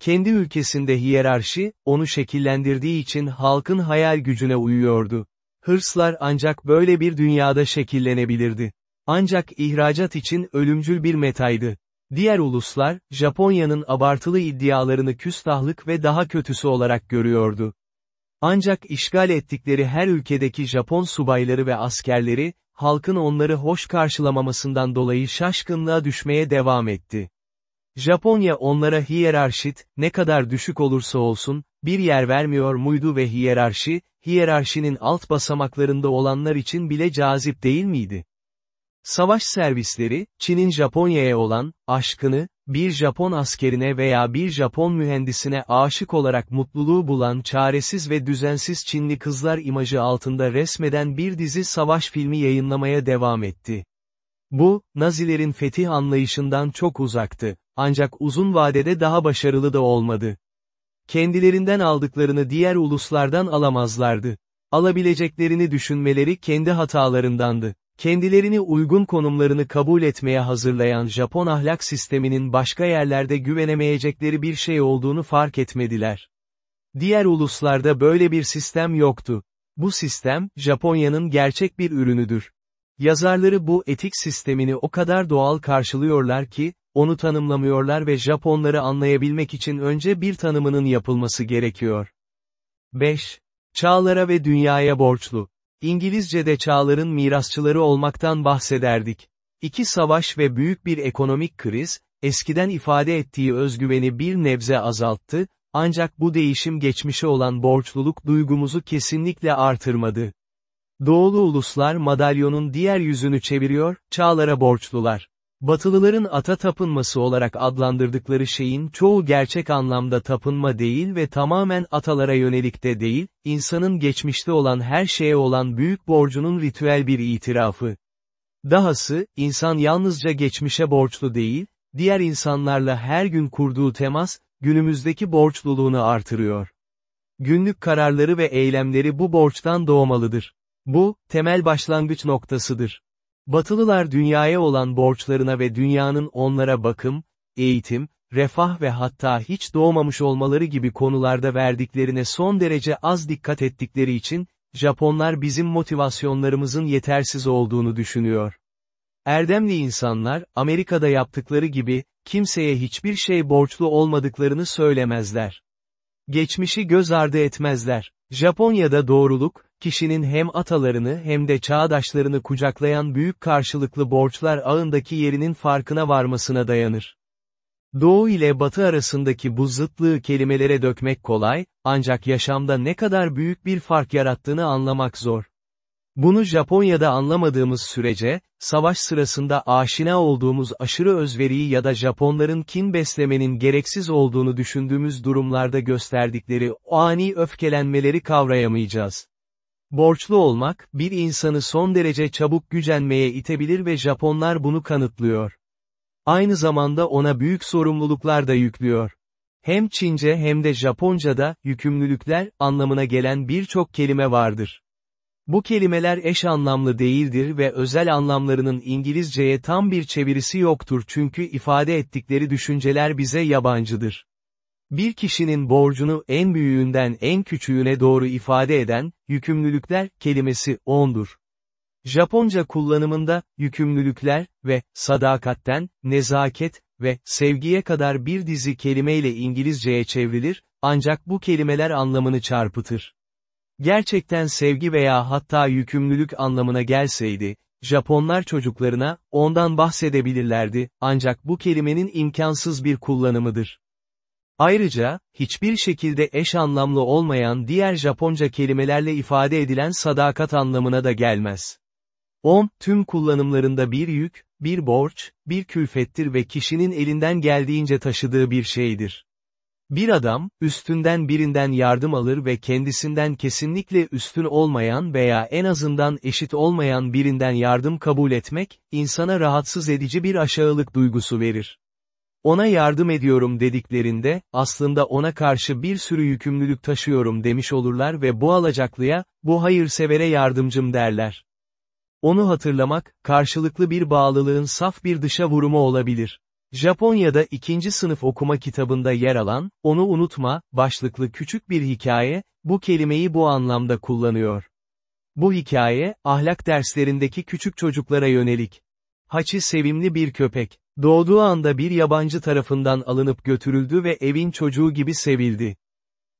Kendi ülkesinde hiyerarşi, onu şekillendirdiği için halkın hayal gücüne uyuyordu. Hırslar ancak böyle bir dünyada şekillenebilirdi. Ancak ihracat için ölümcül bir metaydı. Diğer uluslar, Japonya'nın abartılı iddialarını küstahlık ve daha kötüsü olarak görüyordu. Ancak işgal ettikleri her ülkedeki Japon subayları ve askerleri, halkın onları hoş karşılamamasından dolayı şaşkınlığa düşmeye devam etti. Japonya onlara hiyerarşit, ne kadar düşük olursa olsun, bir yer vermiyor muydu ve hiyerarşi, hiyerarşinin alt basamaklarında olanlar için bile cazip değil miydi? Savaş servisleri, Çin'in Japonya'ya olan, aşkını, bir Japon askerine veya bir Japon mühendisine aşık olarak mutluluğu bulan çaresiz ve düzensiz Çinli kızlar imajı altında resmeden bir dizi savaş filmi yayınlamaya devam etti. Bu, Nazilerin fetih anlayışından çok uzaktı, ancak uzun vadede daha başarılı da olmadı. Kendilerinden aldıklarını diğer uluslardan alamazlardı. Alabileceklerini düşünmeleri kendi hatalarındandı. Kendilerini uygun konumlarını kabul etmeye hazırlayan Japon ahlak sisteminin başka yerlerde güvenemeyecekleri bir şey olduğunu fark etmediler. Diğer uluslarda böyle bir sistem yoktu. Bu sistem, Japonya'nın gerçek bir ürünüdür. Yazarları bu etik sistemini o kadar doğal karşılıyorlar ki, onu tanımlamıyorlar ve Japonları anlayabilmek için önce bir tanımının yapılması gerekiyor. 5. Çağlara ve dünyaya borçlu. İngilizce'de çağların mirasçıları olmaktan bahsederdik. İki savaş ve büyük bir ekonomik kriz, eskiden ifade ettiği özgüveni bir nebze azalttı, ancak bu değişim geçmişe olan borçluluk duygumuzu kesinlikle artırmadı. Doğulu uluslar madalyonun diğer yüzünü çeviriyor, çağlara borçlular. Batılıların ata tapınması olarak adlandırdıkları şeyin çoğu gerçek anlamda tapınma değil ve tamamen atalara yönelik de değil, insanın geçmişte olan her şeye olan büyük borcunun ritüel bir itirafı. Dahası, insan yalnızca geçmişe borçlu değil, diğer insanlarla her gün kurduğu temas, günümüzdeki borçluluğunu artırıyor. Günlük kararları ve eylemleri bu borçtan doğmalıdır. Bu, temel başlangıç noktasıdır. Batılılar dünyaya olan borçlarına ve dünyanın onlara bakım, eğitim, refah ve hatta hiç doğmamış olmaları gibi konularda verdiklerine son derece az dikkat ettikleri için, Japonlar bizim motivasyonlarımızın yetersiz olduğunu düşünüyor. Erdemli insanlar, Amerika'da yaptıkları gibi, kimseye hiçbir şey borçlu olmadıklarını söylemezler. Geçmişi göz ardı etmezler. Japonya'da doğruluk, kişinin hem atalarını hem de çağdaşlarını kucaklayan büyük karşılıklı borçlar ağındaki yerinin farkına varmasına dayanır. Doğu ile batı arasındaki bu zıtlığı kelimelere dökmek kolay, ancak yaşamda ne kadar büyük bir fark yarattığını anlamak zor. Bunu Japonya'da anlamadığımız sürece, savaş sırasında aşina olduğumuz aşırı özveriyi ya da Japonların kin beslemenin gereksiz olduğunu düşündüğümüz durumlarda gösterdikleri o ani öfkelenmeleri kavrayamayacağız. Borçlu olmak, bir insanı son derece çabuk gücenmeye itebilir ve Japonlar bunu kanıtlıyor. Aynı zamanda ona büyük sorumluluklar da yüklüyor. Hem Çince hem de Japonca'da, yükümlülükler, anlamına gelen birçok kelime vardır. Bu kelimeler eş anlamlı değildir ve özel anlamlarının İngilizceye tam bir çevirisi yoktur çünkü ifade ettikleri düşünceler bize yabancıdır. Bir kişinin borcunu en büyüğünden en küçüğüne doğru ifade eden, yükümlülükler, kelimesi, ondur. Japonca kullanımında, yükümlülükler ve sadakatten, nezaket ve sevgiye kadar bir dizi kelimeyle İngilizceye çevrilir, ancak bu kelimeler anlamını çarpıtır. Gerçekten sevgi veya hatta yükümlülük anlamına gelseydi, Japonlar çocuklarına, ondan bahsedebilirlerdi, ancak bu kelimenin imkansız bir kullanımıdır. Ayrıca, hiçbir şekilde eş anlamlı olmayan diğer Japonca kelimelerle ifade edilen sadakat anlamına da gelmez. Om, tüm kullanımlarında bir yük, bir borç, bir külfettir ve kişinin elinden geldiğince taşıdığı bir şeydir. Bir adam, üstünden birinden yardım alır ve kendisinden kesinlikle üstün olmayan veya en azından eşit olmayan birinden yardım kabul etmek, insana rahatsız edici bir aşağılık duygusu verir. Ona yardım ediyorum dediklerinde, aslında ona karşı bir sürü yükümlülük taşıyorum demiş olurlar ve bu alacaklıya, bu hayırsevere yardımcım derler. Onu hatırlamak, karşılıklı bir bağlılığın saf bir dışa vurumu olabilir. Japonya'da ikinci sınıf okuma kitabında yer alan, onu unutma, başlıklı küçük bir hikaye, bu kelimeyi bu anlamda kullanıyor. Bu hikaye, ahlak derslerindeki küçük çocuklara yönelik. Hachi sevimli bir köpek. Doğduğu anda bir yabancı tarafından alınıp götürüldü ve evin çocuğu gibi sevildi.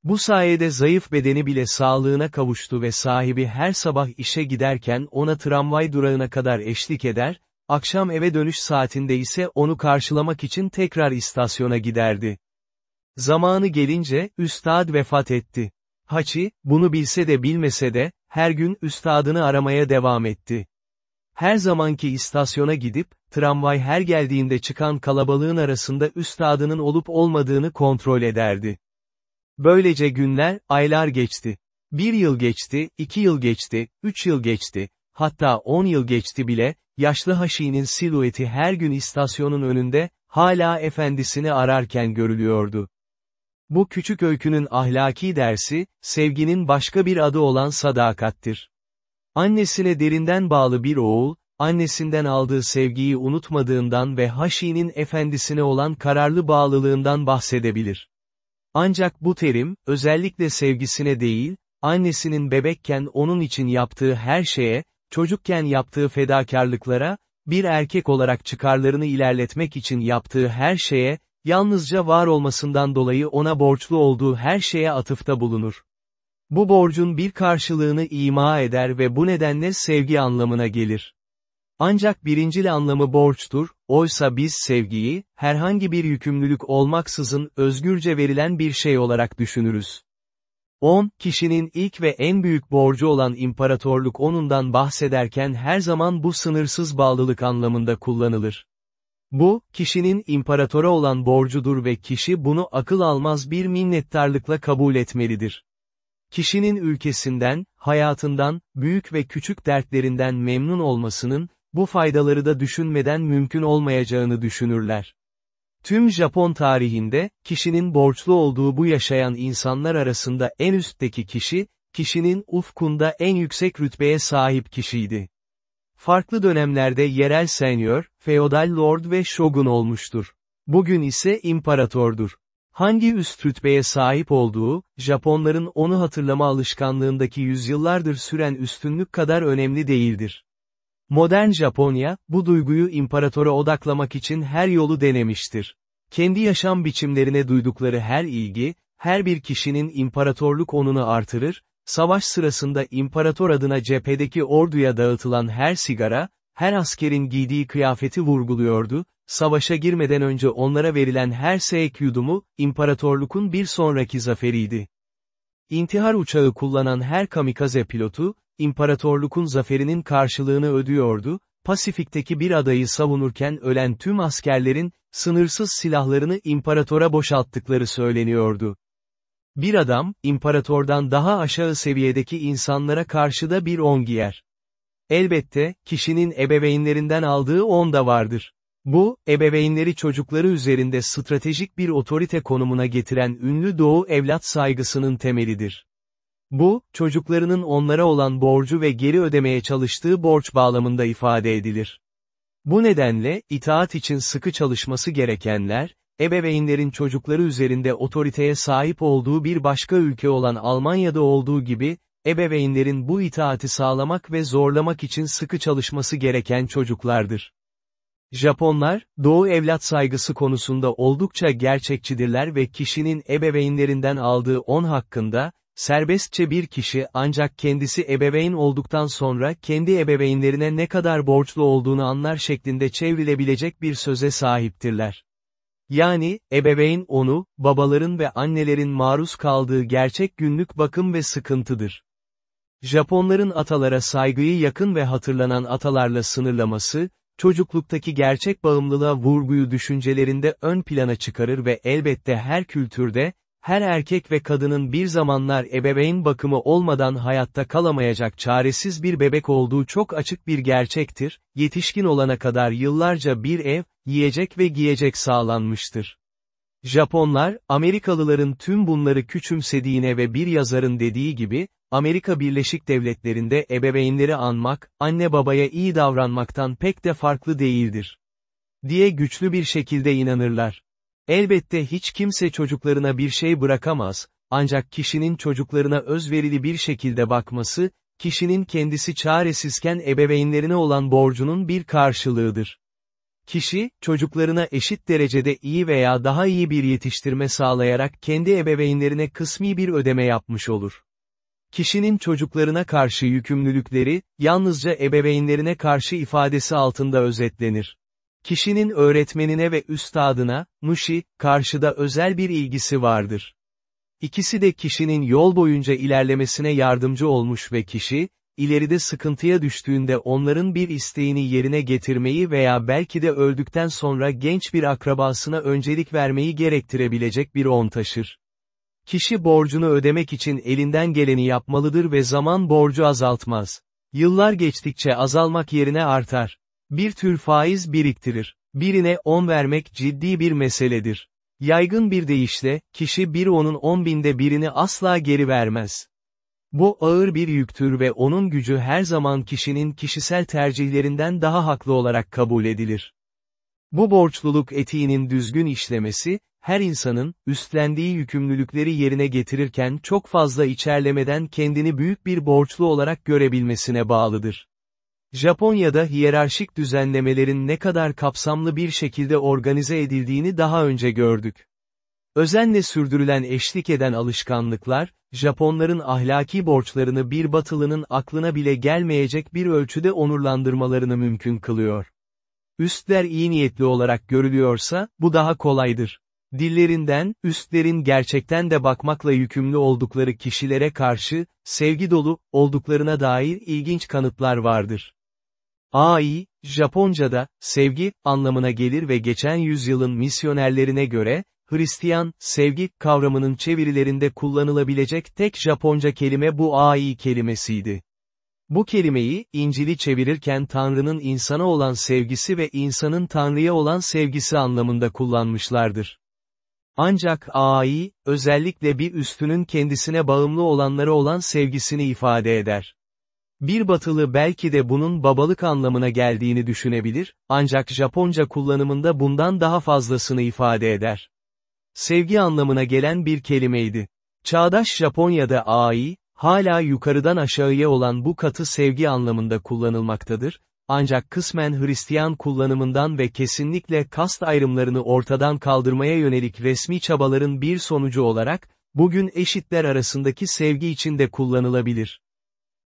Bu sayede zayıf bedeni bile sağlığına kavuştu ve sahibi her sabah işe giderken ona tramvay durağına kadar eşlik eder, akşam eve dönüş saatinde ise onu karşılamak için tekrar istasyona giderdi. Zamanı gelince, üstad vefat etti. Haçi, bunu bilse de bilmese de, her gün üstadını aramaya devam etti. Her zamanki istasyona gidip, tramvay her geldiğinde çıkan kalabalığın arasında üstadının olup olmadığını kontrol ederdi. Böylece günler, aylar geçti. Bir yıl geçti, iki yıl geçti, üç yıl geçti, hatta on yıl geçti bile, yaşlı Haşi'nin silueti her gün istasyonun önünde, hala efendisini ararken görülüyordu. Bu küçük öykünün ahlaki dersi, sevginin başka bir adı olan sadakattir. Annesine derinden bağlı bir oğul, annesinden aldığı sevgiyi unutmadığından ve Haşi'nin efendisine olan kararlı bağlılığından bahsedebilir. Ancak bu terim, özellikle sevgisine değil, annesinin bebekken onun için yaptığı her şeye, çocukken yaptığı fedakarlıklara, bir erkek olarak çıkarlarını ilerletmek için yaptığı her şeye, yalnızca var olmasından dolayı ona borçlu olduğu her şeye atıfta bulunur. Bu borcun bir karşılığını ima eder ve bu nedenle sevgi anlamına gelir. Ancak birincil anlamı borçtur, oysa biz sevgiyi, herhangi bir yükümlülük olmaksızın özgürce verilen bir şey olarak düşünürüz. 10. Kişinin ilk ve en büyük borcu olan imparatorluk onundan bahsederken her zaman bu sınırsız bağlılık anlamında kullanılır. Bu, kişinin imparatora olan borcudur ve kişi bunu akıl almaz bir minnettarlıkla kabul etmelidir. Kişinin ülkesinden, hayatından, büyük ve küçük dertlerinden memnun olmasının, bu faydaları da düşünmeden mümkün olmayacağını düşünürler. Tüm Japon tarihinde, kişinin borçlu olduğu bu yaşayan insanlar arasında en üstteki kişi, kişinin ufkunda en yüksek rütbeye sahip kişiydi. Farklı dönemlerde yerel senyor, feodal lord ve shogun olmuştur. Bugün ise imparatordur. Hangi üst rütbeye sahip olduğu, Japonların onu hatırlama alışkanlığındaki yüzyıllardır süren üstünlük kadar önemli değildir. Modern Japonya, bu duyguyu imparatora odaklamak için her yolu denemiştir. Kendi yaşam biçimlerine duydukları her ilgi, her bir kişinin imparatorluk onunu artırır, savaş sırasında imparator adına cephedeki orduya dağıtılan her sigara, her askerin giydiği kıyafeti vurguluyordu, savaşa girmeden önce onlara verilen her seyek yudumu, imparatorlukun bir sonraki zaferiydi. İntihar uçağı kullanan her kamikaze pilotu, imparatorlukun zaferinin karşılığını ödüyordu, Pasifik'teki bir adayı savunurken ölen tüm askerlerin, sınırsız silahlarını imparatora boşalttıkları söyleniyordu. Bir adam, imparatordan daha aşağı seviyedeki insanlara karşı da bir on giyer. Elbette, kişinin ebeveynlerinden aldığı on da vardır. Bu, ebeveynleri çocukları üzerinde stratejik bir otorite konumuna getiren ünlü doğu evlat saygısının temelidir. Bu, çocuklarının onlara olan borcu ve geri ödemeye çalıştığı borç bağlamında ifade edilir. Bu nedenle, itaat için sıkı çalışması gerekenler, ebeveynlerin çocukları üzerinde otoriteye sahip olduğu bir başka ülke olan Almanya'da olduğu gibi, ebeveynlerin bu itaati sağlamak ve zorlamak için sıkı çalışması gereken çocuklardır. Japonlar, doğu evlat saygısı konusunda oldukça gerçekçidirler ve kişinin ebeveynlerinden aldığı on hakkında, serbestçe bir kişi ancak kendisi ebeveyn olduktan sonra kendi ebeveynlerine ne kadar borçlu olduğunu anlar şeklinde çevrilebilecek bir söze sahiptirler. Yani, ebeveyn onu, babaların ve annelerin maruz kaldığı gerçek günlük bakım ve sıkıntıdır. Japonların atalara saygıyı yakın ve hatırlanan atalarla sınırlaması, çocukluktaki gerçek bağımlılığa vurguyu düşüncelerinde ön plana çıkarır ve elbette her kültürde, her erkek ve kadının bir zamanlar ebeveyn bakımı olmadan hayatta kalamayacak çaresiz bir bebek olduğu çok açık bir gerçektir, yetişkin olana kadar yıllarca bir ev, yiyecek ve giyecek sağlanmıştır. Japonlar, Amerikalıların tüm bunları küçümsediğine ve bir yazarın dediği gibi, Amerika Birleşik Devletleri'nde ebeveynleri anmak, anne babaya iyi davranmaktan pek de farklı değildir. Diye güçlü bir şekilde inanırlar. Elbette hiç kimse çocuklarına bir şey bırakamaz, ancak kişinin çocuklarına özverili bir şekilde bakması, kişinin kendisi çaresizken ebeveynlerine olan borcunun bir karşılığıdır. Kişi, çocuklarına eşit derecede iyi veya daha iyi bir yetiştirme sağlayarak kendi ebeveynlerine kısmi bir ödeme yapmış olur. Kişinin çocuklarına karşı yükümlülükleri, yalnızca ebeveynlerine karşı ifadesi altında özetlenir. Kişinin öğretmenine ve üstadına, nushi, karşıda özel bir ilgisi vardır. İkisi de kişinin yol boyunca ilerlemesine yardımcı olmuş ve kişi, ileride sıkıntıya düştüğünde onların bir isteğini yerine getirmeyi veya belki de öldükten sonra genç bir akrabasına öncelik vermeyi gerektirebilecek bir on taşır. Kişi borcunu ödemek için elinden geleni yapmalıdır ve zaman borcu azaltmaz. Yıllar geçtikçe azalmak yerine artar. Bir tür faiz biriktirir. Birine 10 vermek ciddi bir meseledir. Yaygın bir deyişle, kişi bir onun 10 binde birini asla geri vermez. Bu ağır bir yüktür ve onun gücü her zaman kişinin kişisel tercihlerinden daha haklı olarak kabul edilir. Bu borçluluk etiğinin düzgün işlemesi, her insanın, üstlendiği yükümlülükleri yerine getirirken çok fazla içerlemeden kendini büyük bir borçlu olarak görebilmesine bağlıdır. Japonya'da hiyerarşik düzenlemelerin ne kadar kapsamlı bir şekilde organize edildiğini daha önce gördük. Özenle sürdürülen eşlik eden alışkanlıklar, Japonların ahlaki borçlarını bir batılının aklına bile gelmeyecek bir ölçüde onurlandırmalarını mümkün kılıyor. Üstler iyi niyetli olarak görülüyorsa, bu daha kolaydır. Dillerinden, üstlerin gerçekten de bakmakla yükümlü oldukları kişilere karşı, sevgi dolu, olduklarına dair ilginç kanıtlar vardır. Ai, Japonca'da, sevgi, anlamına gelir ve geçen yüzyılın misyonerlerine göre, Hristiyan, sevgi, kavramının çevirilerinde kullanılabilecek tek Japonca kelime bu ai kelimesiydi. Bu kelimeyi, İncil'i çevirirken Tanrı'nın insana olan sevgisi ve insanın Tanrı'ya olan sevgisi anlamında kullanmışlardır. Ancak ai, özellikle bir üstünün kendisine bağımlı olanlara olan sevgisini ifade eder. Bir batılı belki de bunun babalık anlamına geldiğini düşünebilir, ancak Japonca kullanımında bundan daha fazlasını ifade eder. Sevgi anlamına gelen bir kelimeydi. Çağdaş Japonya'da ai, hala yukarıdan aşağıya olan bu katı sevgi anlamında kullanılmaktadır, ancak kısmen Hristiyan kullanımından ve kesinlikle kast ayrımlarını ortadan kaldırmaya yönelik resmi çabaların bir sonucu olarak, bugün eşitler arasındaki sevgi için de kullanılabilir.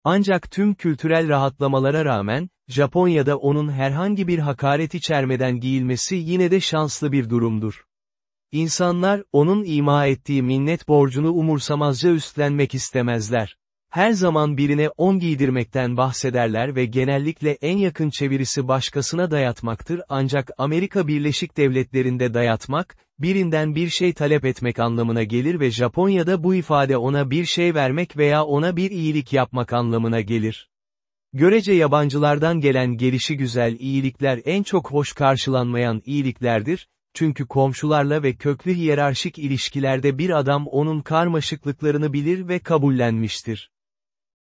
Ancak tüm kültürel rahatlamalara rağmen, Japonya'da onun herhangi bir hakaret içermeden giyilmesi yine de şanslı bir durumdur. İnsanlar, onun ima ettiği minnet borcunu umursamazca üstlenmek istemezler. Her zaman birine on giydirmekten bahsederler ve genellikle en yakın çevirisi başkasına dayatmaktır ancak Amerika Birleşik Devletleri'nde dayatmak, birinden bir şey talep etmek anlamına gelir ve Japonya'da bu ifade ona bir şey vermek veya ona bir iyilik yapmak anlamına gelir. Görece yabancılardan gelen gelişi güzel iyilikler en çok hoş karşılanmayan iyiliklerdir, çünkü komşularla ve köklü hiyerarşik ilişkilerde bir adam onun karmaşıklıklarını bilir ve kabullenmiştir.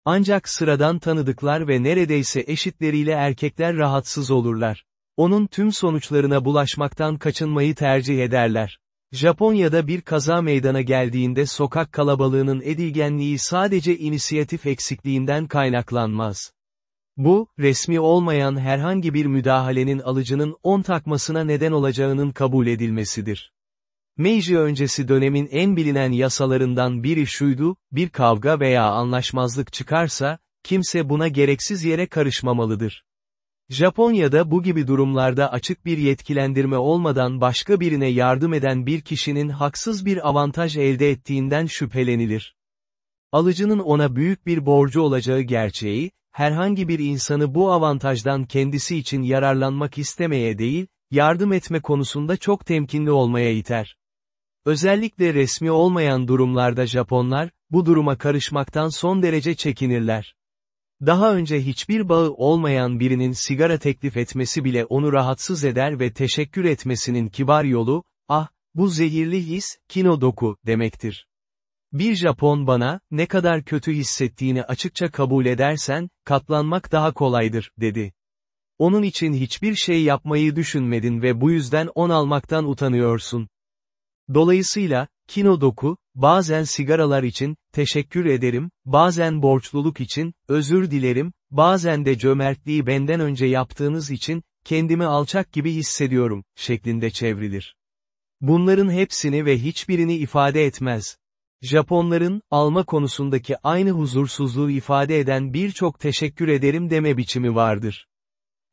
Ancak sıradan tanıdıklar ve neredeyse eşitleriyle erkekler rahatsız olurlar. Onun tüm sonuçlarına bulaşmaktan kaçınmayı tercih ederler. Japonya'da bir kaza meydana geldiğinde sokak kalabalığının edilgenliği sadece inisiyatif eksikliğinden kaynaklanmaz. Bu, resmi olmayan herhangi bir müdahalenin alıcının on takmasına neden olacağının kabul edilmesidir. Meiji öncesi dönemin en bilinen yasalarından biri şuydu, bir kavga veya anlaşmazlık çıkarsa, kimse buna gereksiz yere karışmamalıdır. Japonya'da bu gibi durumlarda açık bir yetkilendirme olmadan başka birine yardım eden bir kişinin haksız bir avantaj elde ettiğinden şüphelenilir. Alıcının ona büyük bir borcu olacağı gerçeği, herhangi bir insanı bu avantajdan kendisi için yararlanmak istemeye değil, yardım etme konusunda çok temkinli olmaya iter. Özellikle resmi olmayan durumlarda Japonlar, bu duruma karışmaktan son derece çekinirler. Daha önce hiçbir bağı olmayan birinin sigara teklif etmesi bile onu rahatsız eder ve teşekkür etmesinin kibar yolu, ah, bu zehirli his, kinodoku, demektir. Bir Japon bana, ne kadar kötü hissettiğini açıkça kabul edersen, katlanmak daha kolaydır, dedi. Onun için hiçbir şey yapmayı düşünmedin ve bu yüzden on almaktan utanıyorsun. Dolayısıyla, kinodoku, bazen sigaralar için, teşekkür ederim, bazen borçluluk için, özür dilerim, bazen de cömertliği benden önce yaptığınız için, kendimi alçak gibi hissediyorum, şeklinde çevrilir. Bunların hepsini ve hiçbirini ifade etmez. Japonların, alma konusundaki aynı huzursuzluğu ifade eden birçok teşekkür ederim deme biçimi vardır.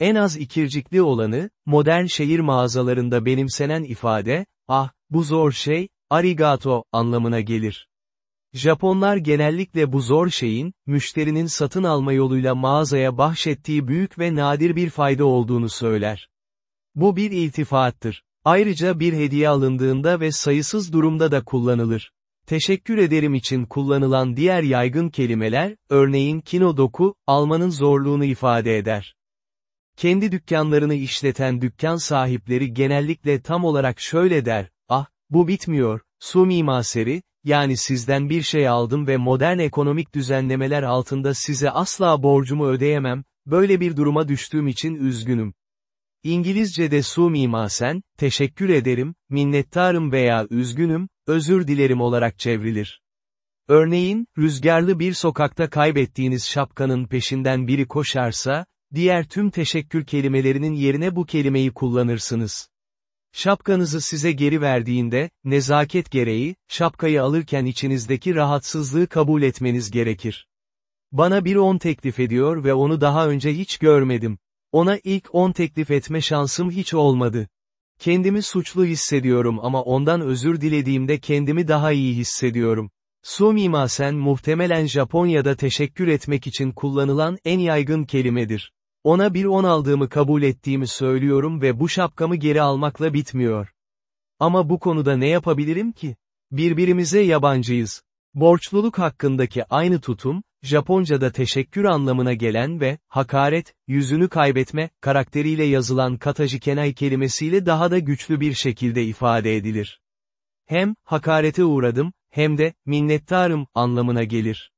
En az ikircikli olanı, modern şehir mağazalarında benimsenen ifade, ah, bu zor şey, arigato, anlamına gelir. Japonlar genellikle bu zor şeyin, müşterinin satın alma yoluyla mağazaya bahşettiği büyük ve nadir bir fayda olduğunu söyler. Bu bir iltifattır. Ayrıca bir hediye alındığında ve sayısız durumda da kullanılır. Teşekkür ederim için kullanılan diğer yaygın kelimeler, örneğin kinodoku, almanın zorluğunu ifade eder. Kendi dükkanlarını işleten dükkan sahipleri genellikle tam olarak şöyle der, bu bitmiyor, su mimaseri, yani sizden bir şey aldım ve modern ekonomik düzenlemeler altında size asla borcumu ödeyemem, böyle bir duruma düştüğüm için üzgünüm. İngilizce'de su mimasen, teşekkür ederim, minnettarım veya üzgünüm, özür dilerim olarak çevrilir. Örneğin, rüzgarlı bir sokakta kaybettiğiniz şapkanın peşinden biri koşarsa, diğer tüm teşekkür kelimelerinin yerine bu kelimeyi kullanırsınız. Şapkanızı size geri verdiğinde, nezaket gereği, şapkayı alırken içinizdeki rahatsızlığı kabul etmeniz gerekir. Bana bir on teklif ediyor ve onu daha önce hiç görmedim. Ona ilk on teklif etme şansım hiç olmadı. Kendimi suçlu hissediyorum ama ondan özür dilediğimde kendimi daha iyi hissediyorum. Sumimasen muhtemelen Japonya'da teşekkür etmek için kullanılan en yaygın kelimedir. Ona bir on aldığımı kabul ettiğimi söylüyorum ve bu şapkamı geri almakla bitmiyor. Ama bu konuda ne yapabilirim ki? Birbirimize yabancıyız. Borçluluk hakkındaki aynı tutum, Japonca'da teşekkür anlamına gelen ve, hakaret, yüzünü kaybetme, karakteriyle yazılan katajikenai kelimesiyle daha da güçlü bir şekilde ifade edilir. Hem, hakarete uğradım, hem de, minnettarım, anlamına gelir.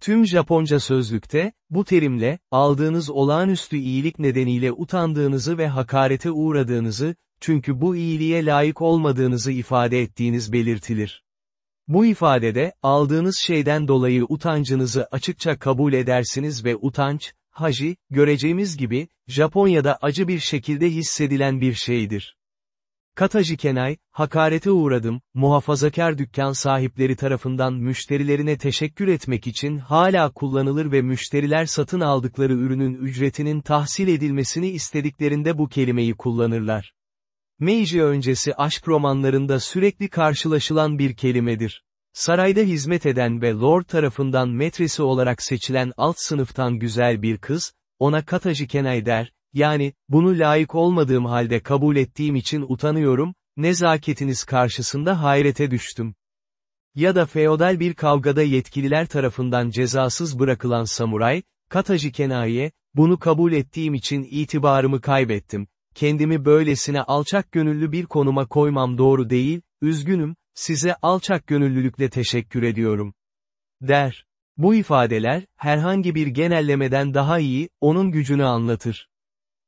Tüm Japonca sözlükte, bu terimle, aldığınız olağanüstü iyilik nedeniyle utandığınızı ve hakarete uğradığınızı, çünkü bu iyiliğe layık olmadığınızı ifade ettiğiniz belirtilir. Bu ifadede, aldığınız şeyden dolayı utancınızı açıkça kabul edersiniz ve utanç, haji, göreceğimiz gibi, Japonya'da acı bir şekilde hissedilen bir şeydir. Kataji Kenay, hakarete uğradım, muhafazakar dükkan sahipleri tarafından müşterilerine teşekkür etmek için hala kullanılır ve müşteriler satın aldıkları ürünün ücretinin tahsil edilmesini istediklerinde bu kelimeyi kullanırlar. Meiji öncesi aşk romanlarında sürekli karşılaşılan bir kelimedir. Sarayda hizmet eden ve Lord tarafından metresi olarak seçilen alt sınıftan güzel bir kız, ona Kataji Kenai der, yani, bunu layık olmadığım halde kabul ettiğim için utanıyorum, nezaketiniz karşısında hayrete düştüm. Ya da feodal bir kavgada yetkililer tarafından cezasız bırakılan samuray, Kataji Kenai'ye, bunu kabul ettiğim için itibarımı kaybettim, kendimi böylesine alçak gönüllü bir konuma koymam doğru değil, üzgünüm, size alçak gönüllülükle teşekkür ediyorum. Der. Bu ifadeler, herhangi bir genellemeden daha iyi, onun gücünü anlatır.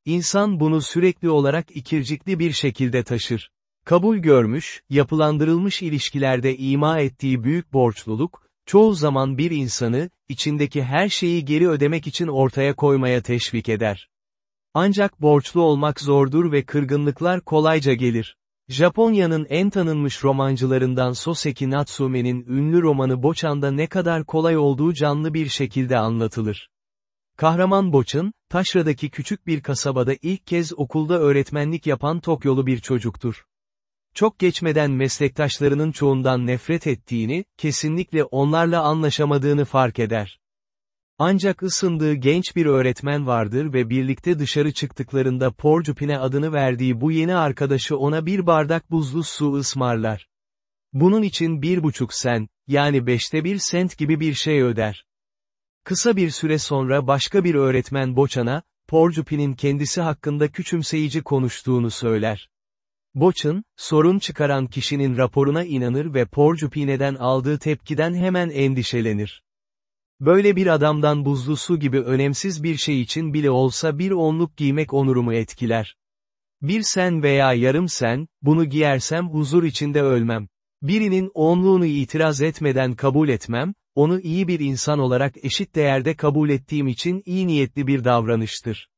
İnsan bunu sürekli olarak ikircikli bir şekilde taşır. Kabul görmüş, yapılandırılmış ilişkilerde ima ettiği büyük borçluluk, çoğu zaman bir insanı, içindeki her şeyi geri ödemek için ortaya koymaya teşvik eder. Ancak borçlu olmak zordur ve kırgınlıklar kolayca gelir. Japonya'nın en tanınmış romancılarından Soseki Natsume'nin ünlü romanı Boçan'da ne kadar kolay olduğu canlı bir şekilde anlatılır. Kahraman Boç'un, Taşra'daki küçük bir kasabada ilk kez okulda öğretmenlik yapan Tokyolu bir çocuktur. Çok geçmeden meslektaşlarının çoğundan nefret ettiğini, kesinlikle onlarla anlaşamadığını fark eder. Ancak ısındığı genç bir öğretmen vardır ve birlikte dışarı çıktıklarında Porcupine adını verdiği bu yeni arkadaşı ona bir bardak buzlu su ısmarlar. Bunun için bir buçuk sen, yani beşte bir sent gibi bir şey öder. Kısa bir süre sonra başka bir öğretmen Boçan'a, Porcupi'nin kendisi hakkında küçümseyici konuştuğunu söyler. Boçan, sorun çıkaran kişinin raporuna inanır ve Porcupi'neden aldığı tepkiden hemen endişelenir. Böyle bir adamdan buzlu su gibi önemsiz bir şey için bile olsa bir onluk giymek onurumu etkiler. Bir sen veya yarım sen, bunu giyersem huzur içinde ölmem. Birinin onluğunu itiraz etmeden kabul etmem, onu iyi bir insan olarak eşit değerde kabul ettiğim için iyi niyetli bir davranıştır.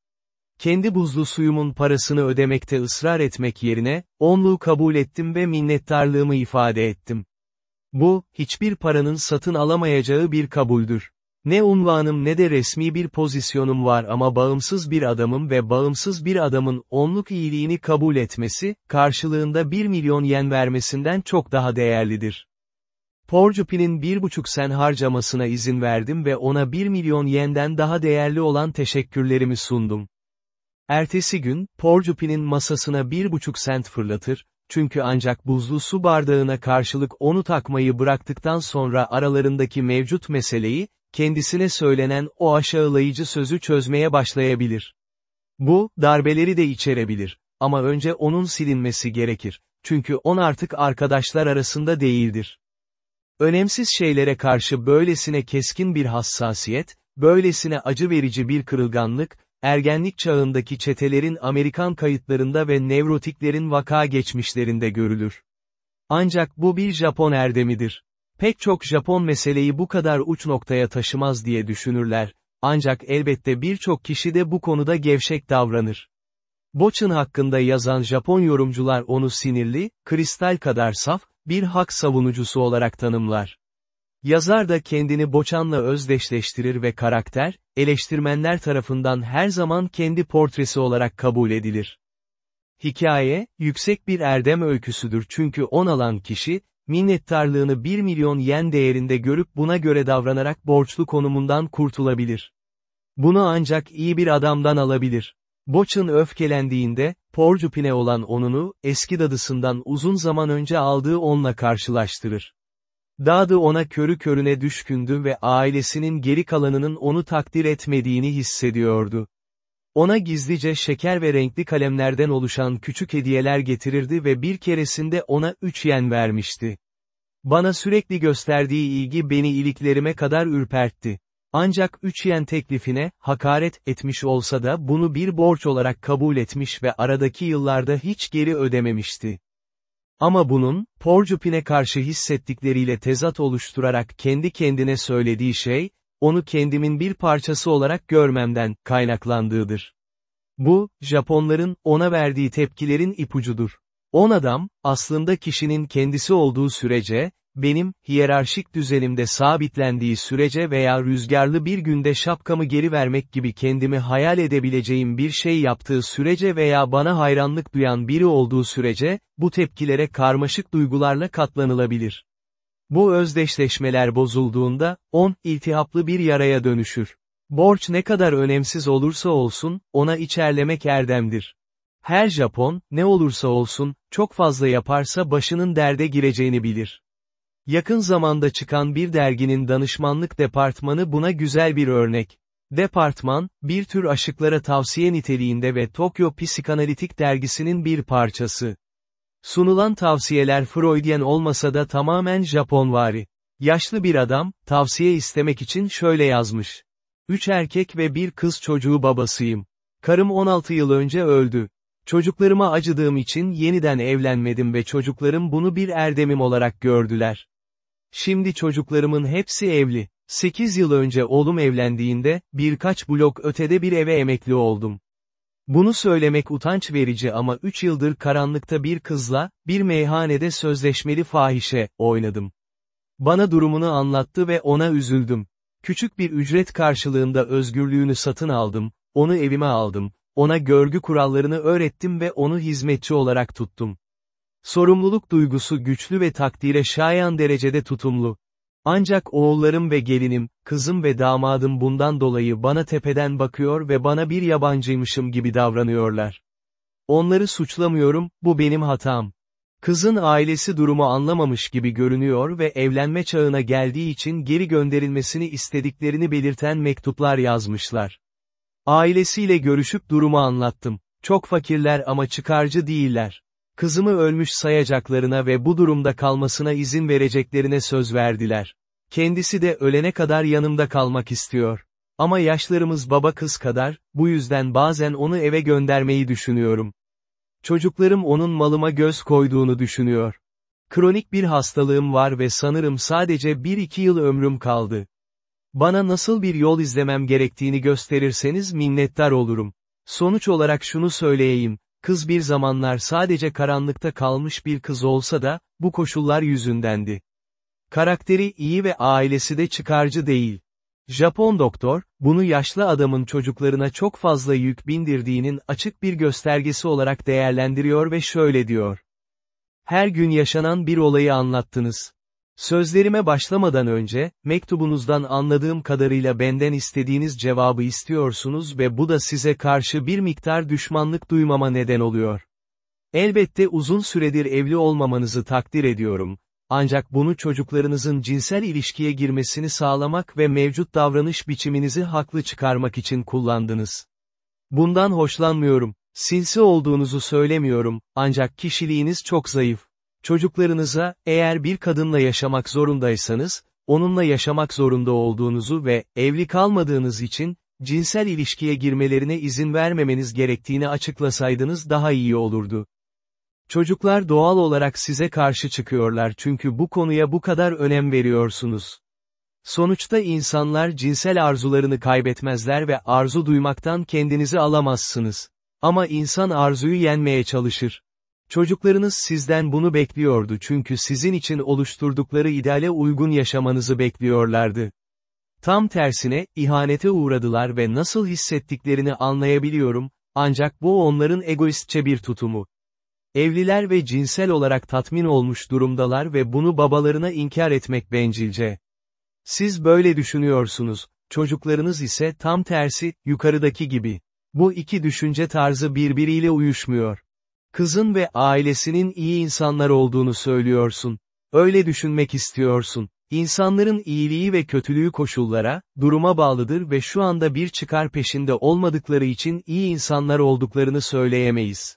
Kendi buzlu suyumun parasını ödemekte ısrar etmek yerine, onluğu kabul ettim ve minnettarlığımı ifade ettim. Bu, hiçbir paranın satın alamayacağı bir kabuldür. Ne unvanım ne de resmi bir pozisyonum var ama bağımsız bir adamım ve bağımsız bir adamın onluk iyiliğini kabul etmesi, karşılığında 1 milyon yen vermesinden çok daha değerlidir. Porcupi'nin bir buçuk sen harcamasına izin verdim ve ona 1 milyon yenden daha değerli olan teşekkürlerimi sundum. Ertesi gün, Porcupi'nin masasına bir buçuk sent fırlatır, çünkü ancak buzlu su bardağına karşılık onu takmayı bıraktıktan sonra aralarındaki mevcut meseleyi, kendisine söylenen o aşağılayıcı sözü çözmeye başlayabilir. Bu, darbeleri de içerebilir. Ama önce onun silinmesi gerekir. Çünkü on artık arkadaşlar arasında değildir. Önemsiz şeylere karşı böylesine keskin bir hassasiyet, böylesine acı verici bir kırılganlık, ergenlik çağındaki çetelerin Amerikan kayıtlarında ve nevrotiklerin vaka geçmişlerinde görülür. Ancak bu bir Japon erdemidir. Pek çok Japon meseleyi bu kadar uç noktaya taşımaz diye düşünürler, ancak elbette birçok kişi de bu konuda gevşek davranır. Boç'un hakkında yazan Japon yorumcular onu sinirli, kristal kadar saf, bir hak savunucusu olarak tanımlar. Yazar da kendini Boçan'la özdeşleştirir ve karakter, eleştirmenler tarafından her zaman kendi portresi olarak kabul edilir. Hikaye, yüksek bir erdem öyküsüdür çünkü on alan kişi, minnettarlığını 1 milyon yen değerinde görüp buna göre davranarak borçlu konumundan kurtulabilir. Bunu ancak iyi bir adamdan alabilir. Boç'un öfkelendiğinde, Porcupine olan onunu, eski dadısından uzun zaman önce aldığı onunla karşılaştırır. Dadı ona körü körüne düşkündü ve ailesinin geri kalanının onu takdir etmediğini hissediyordu. Ona gizlice şeker ve renkli kalemlerden oluşan küçük hediyeler getirirdi ve bir keresinde ona üç yen vermişti. Bana sürekli gösterdiği ilgi beni iliklerime kadar ürpertti. Ancak üç yen teklifine, hakaret etmiş olsa da bunu bir borç olarak kabul etmiş ve aradaki yıllarda hiç geri ödememişti. Ama bunun, Porcupine karşı hissettikleriyle tezat oluşturarak kendi kendine söylediği şey, onu kendimin bir parçası olarak görmemden, kaynaklandığıdır. Bu, Japonların, ona verdiği tepkilerin ipucudur. On adam, aslında kişinin kendisi olduğu sürece, benim, hiyerarşik düzenimde sabitlendiği sürece veya rüzgarlı bir günde şapkamı geri vermek gibi kendimi hayal edebileceğim bir şey yaptığı sürece veya bana hayranlık duyan biri olduğu sürece, bu tepkilere karmaşık duygularla katlanılabilir. Bu özdeşleşmeler bozulduğunda, on, iltihaplı bir yaraya dönüşür. Borç ne kadar önemsiz olursa olsun, ona içerlemek erdemdir. Her Japon, ne olursa olsun, çok fazla yaparsa başının derde gireceğini bilir. Yakın zamanda çıkan bir derginin danışmanlık departmanı buna güzel bir örnek. Departman, bir tür aşıklara tavsiye niteliğinde ve Tokyo Psikanalitik dergisinin bir parçası. Sunulan tavsiyeler Freudian olmasa da tamamen Japonvari. Yaşlı bir adam, tavsiye istemek için şöyle yazmış. Üç erkek ve bir kız çocuğu babasıyım. Karım 16 yıl önce öldü. Çocuklarıma acıdığım için yeniden evlenmedim ve çocuklarım bunu bir erdemim olarak gördüler. Şimdi çocuklarımın hepsi evli. 8 yıl önce oğlum evlendiğinde, birkaç blok ötede bir eve emekli oldum. Bunu söylemek utanç verici ama 3 yıldır karanlıkta bir kızla, bir meyhanede sözleşmeli fahişe, oynadım. Bana durumunu anlattı ve ona üzüldüm. Küçük bir ücret karşılığında özgürlüğünü satın aldım, onu evime aldım, ona görgü kurallarını öğrettim ve onu hizmetçi olarak tuttum. Sorumluluk duygusu güçlü ve takdire şayan derecede tutumlu. Ancak oğullarım ve gelinim, kızım ve damadım bundan dolayı bana tepeden bakıyor ve bana bir yabancıymışım gibi davranıyorlar. Onları suçlamıyorum, bu benim hatam. Kızın ailesi durumu anlamamış gibi görünüyor ve evlenme çağına geldiği için geri gönderilmesini istediklerini belirten mektuplar yazmışlar. Ailesiyle görüşüp durumu anlattım. Çok fakirler ama çıkarcı değiller. Kızımı ölmüş sayacaklarına ve bu durumda kalmasına izin vereceklerine söz verdiler. Kendisi de ölene kadar yanımda kalmak istiyor. Ama yaşlarımız baba kız kadar, bu yüzden bazen onu eve göndermeyi düşünüyorum. Çocuklarım onun malıma göz koyduğunu düşünüyor. Kronik bir hastalığım var ve sanırım sadece 1-2 yıl ömrüm kaldı. Bana nasıl bir yol izlemem gerektiğini gösterirseniz minnettar olurum. Sonuç olarak şunu söyleyeyim, Kız bir zamanlar sadece karanlıkta kalmış bir kız olsa da, bu koşullar yüzündendi. Karakteri iyi ve ailesi de çıkarcı değil. Japon doktor, bunu yaşlı adamın çocuklarına çok fazla yük bindirdiğinin açık bir göstergesi olarak değerlendiriyor ve şöyle diyor. Her gün yaşanan bir olayı anlattınız. Sözlerime başlamadan önce, mektubunuzdan anladığım kadarıyla benden istediğiniz cevabı istiyorsunuz ve bu da size karşı bir miktar düşmanlık duymama neden oluyor. Elbette uzun süredir evli olmamanızı takdir ediyorum, ancak bunu çocuklarınızın cinsel ilişkiye girmesini sağlamak ve mevcut davranış biçiminizi haklı çıkarmak için kullandınız. Bundan hoşlanmıyorum, sinsi olduğunuzu söylemiyorum, ancak kişiliğiniz çok zayıf. Çocuklarınıza, eğer bir kadınla yaşamak zorundaysanız, onunla yaşamak zorunda olduğunuzu ve, evli kalmadığınız için, cinsel ilişkiye girmelerine izin vermemeniz gerektiğini açıklasaydınız daha iyi olurdu. Çocuklar doğal olarak size karşı çıkıyorlar çünkü bu konuya bu kadar önem veriyorsunuz. Sonuçta insanlar cinsel arzularını kaybetmezler ve arzu duymaktan kendinizi alamazsınız. Ama insan arzuyu yenmeye çalışır. Çocuklarınız sizden bunu bekliyordu çünkü sizin için oluşturdukları ideale uygun yaşamanızı bekliyorlardı. Tam tersine, ihanete uğradılar ve nasıl hissettiklerini anlayabiliyorum, ancak bu onların egoistçe bir tutumu. Evliler ve cinsel olarak tatmin olmuş durumdalar ve bunu babalarına inkar etmek bencilce. Siz böyle düşünüyorsunuz, çocuklarınız ise tam tersi, yukarıdaki gibi. Bu iki düşünce tarzı birbiriyle uyuşmuyor. Kızın ve ailesinin iyi insanlar olduğunu söylüyorsun. Öyle düşünmek istiyorsun. İnsanların iyiliği ve kötülüğü koşullara, duruma bağlıdır ve şu anda bir çıkar peşinde olmadıkları için iyi insanlar olduklarını söyleyemeyiz.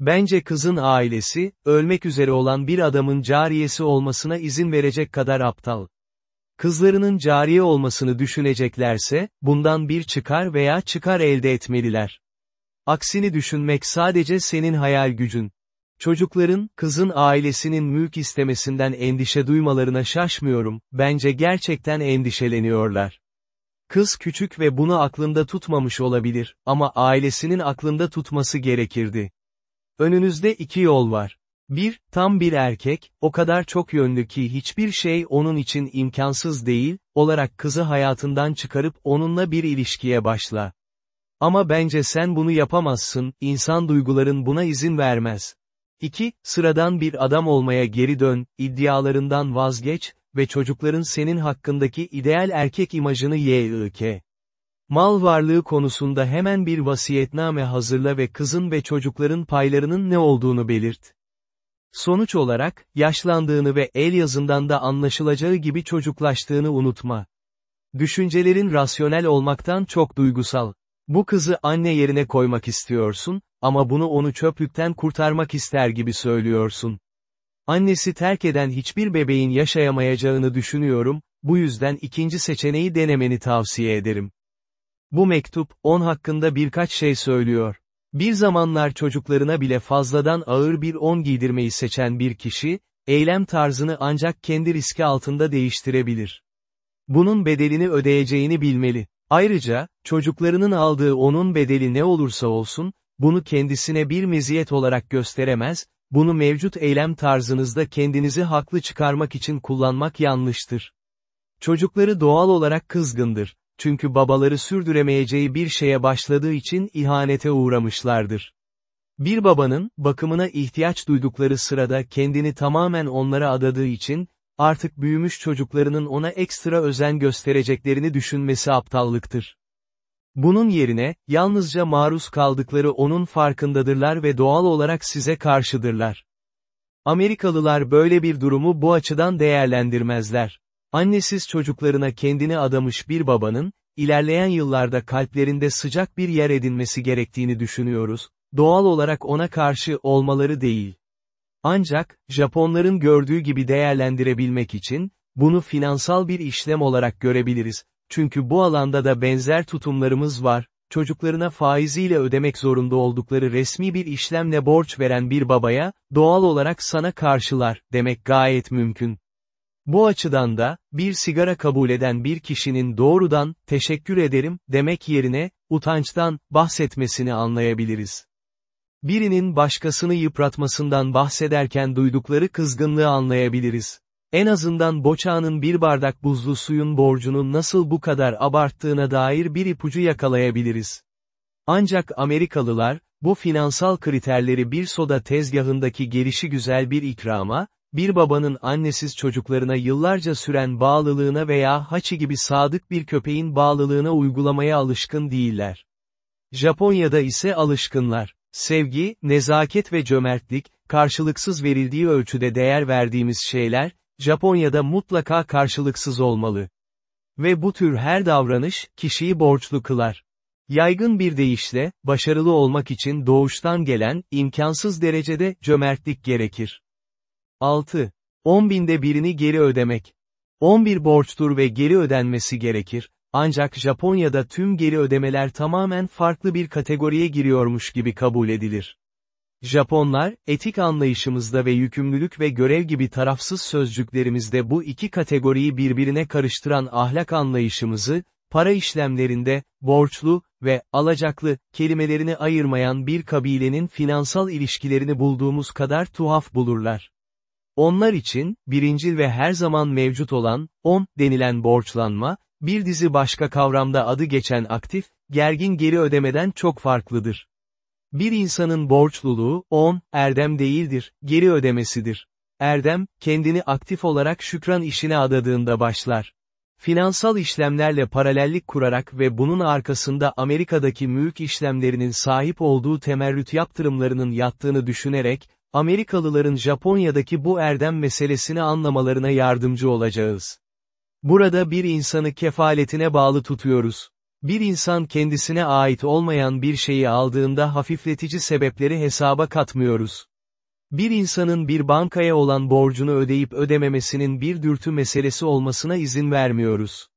Bence kızın ailesi, ölmek üzere olan bir adamın cariyesi olmasına izin verecek kadar aptal. Kızlarının cariye olmasını düşüneceklerse, bundan bir çıkar veya çıkar elde etmeliler. Aksini düşünmek sadece senin hayal gücün. Çocukların, kızın ailesinin mülk istemesinden endişe duymalarına şaşmıyorum, bence gerçekten endişeleniyorlar. Kız küçük ve bunu aklında tutmamış olabilir, ama ailesinin aklında tutması gerekirdi. Önünüzde iki yol var. Bir, tam bir erkek, o kadar çok yönlü ki hiçbir şey onun için imkansız değil, olarak kızı hayatından çıkarıp onunla bir ilişkiye başla. Ama bence sen bunu yapamazsın, insan duyguların buna izin vermez. 2. Sıradan bir adam olmaya geri dön, iddialarından vazgeç ve çocukların senin hakkındaki ideal erkek imajını y.ı.k. Mal varlığı konusunda hemen bir vasiyetname hazırla ve kızın ve çocukların paylarının ne olduğunu belirt. Sonuç olarak, yaşlandığını ve el yazından da anlaşılacağı gibi çocuklaştığını unutma. Düşüncelerin rasyonel olmaktan çok duygusal. Bu kızı anne yerine koymak istiyorsun, ama bunu onu çöplükten kurtarmak ister gibi söylüyorsun. Annesi terk eden hiçbir bebeğin yaşayamayacağını düşünüyorum, bu yüzden ikinci seçeneği denemeni tavsiye ederim. Bu mektup, on hakkında birkaç şey söylüyor. Bir zamanlar çocuklarına bile fazladan ağır bir on giydirmeyi seçen bir kişi, eylem tarzını ancak kendi riski altında değiştirebilir. Bunun bedelini ödeyeceğini bilmeli. Ayrıca, çocuklarının aldığı onun bedeli ne olursa olsun, bunu kendisine bir meziyet olarak gösteremez, bunu mevcut eylem tarzınızda kendinizi haklı çıkarmak için kullanmak yanlıştır. Çocukları doğal olarak kızgındır, çünkü babaları sürdüremeyeceği bir şeye başladığı için ihanete uğramışlardır. Bir babanın, bakımına ihtiyaç duydukları sırada kendini tamamen onlara adadığı için, artık büyümüş çocuklarının ona ekstra özen göstereceklerini düşünmesi aptallıktır. Bunun yerine, yalnızca maruz kaldıkları onun farkındadırlar ve doğal olarak size karşıdırlar. Amerikalılar böyle bir durumu bu açıdan değerlendirmezler. Annesiz çocuklarına kendini adamış bir babanın, ilerleyen yıllarda kalplerinde sıcak bir yer edinmesi gerektiğini düşünüyoruz, doğal olarak ona karşı olmaları değil. Ancak, Japonların gördüğü gibi değerlendirebilmek için, bunu finansal bir işlem olarak görebiliriz, çünkü bu alanda da benzer tutumlarımız var, çocuklarına faiziyle ödemek zorunda oldukları resmi bir işlemle borç veren bir babaya, doğal olarak sana karşılar, demek gayet mümkün. Bu açıdan da, bir sigara kabul eden bir kişinin doğrudan, teşekkür ederim, demek yerine, utançtan, bahsetmesini anlayabiliriz. Birinin başkasını yıpratmasından bahsederken duydukları kızgınlığı anlayabiliriz. En azından Boça'nın bir bardak buzlu suyun borcunu nasıl bu kadar abarttığına dair bir ipucu yakalayabiliriz. Ancak Amerikalılar, bu finansal kriterleri bir soda tezgahındaki gelişi güzel bir ikrama, bir babanın annesiz çocuklarına yıllarca süren bağlılığına veya haçi gibi sadık bir köpeğin bağlılığına uygulamaya alışkın değiller. Japonya'da ise alışkınlar. Sevgi, nezaket ve cömertlik, karşılıksız verildiği ölçüde değer verdiğimiz şeyler, Japonya'da mutlaka karşılıksız olmalı. Ve bu tür her davranış, kişiyi borçlu kılar. Yaygın bir deyişle, başarılı olmak için doğuştan gelen, imkansız derecede, cömertlik gerekir. 6. 10 binde birini geri ödemek. 11 borçtur ve geri ödenmesi gerekir, ancak Japonya'da tüm geri ödemeler tamamen farklı bir kategoriye giriyormuş gibi kabul edilir. Japonlar, etik anlayışımızda ve yükümlülük ve görev gibi tarafsız sözcüklerimizde bu iki kategoriyi birbirine karıştıran ahlak anlayışımızı, para işlemlerinde, borçlu, ve alacaklı kelimelerini ayırmayan bir kabilenin finansal ilişkilerini bulduğumuz kadar tuhaf bulurlar. Onlar için, birincil ve her zaman mevcut olan, on denilen borçlanma, bir dizi başka kavramda adı geçen aktif, gergin geri ödemeden çok farklıdır. Bir insanın borçluluğu, on, erdem değildir, geri ödemesidir. Erdem, kendini aktif olarak şükran işine adadığında başlar. Finansal işlemlerle paralellik kurarak ve bunun arkasında Amerika'daki mülk işlemlerinin sahip olduğu temerrüt yaptırımlarının yattığını düşünerek, Amerikalıların Japonya'daki bu erdem meselesini anlamalarına yardımcı olacağız. Burada bir insanı kefaletine bağlı tutuyoruz. Bir insan kendisine ait olmayan bir şeyi aldığında hafifletici sebepleri hesaba katmıyoruz. Bir insanın bir bankaya olan borcunu ödeyip ödememesinin bir dürtü meselesi olmasına izin vermiyoruz.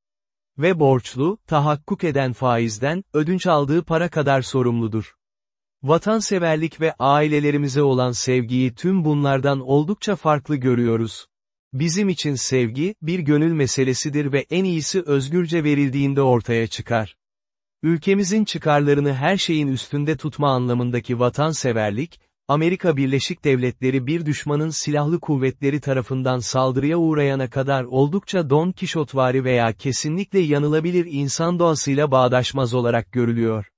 Ve borçlu, tahakkuk eden faizden, ödünç aldığı para kadar sorumludur. Vatanseverlik ve ailelerimize olan sevgiyi tüm bunlardan oldukça farklı görüyoruz. Bizim için sevgi, bir gönül meselesidir ve en iyisi özgürce verildiğinde ortaya çıkar. Ülkemizin çıkarlarını her şeyin üstünde tutma anlamındaki vatanseverlik, Amerika Birleşik Devletleri bir düşmanın silahlı kuvvetleri tarafından saldırıya uğrayana kadar oldukça Don Kişotvari veya kesinlikle yanılabilir insan doğasıyla bağdaşmaz olarak görülüyor.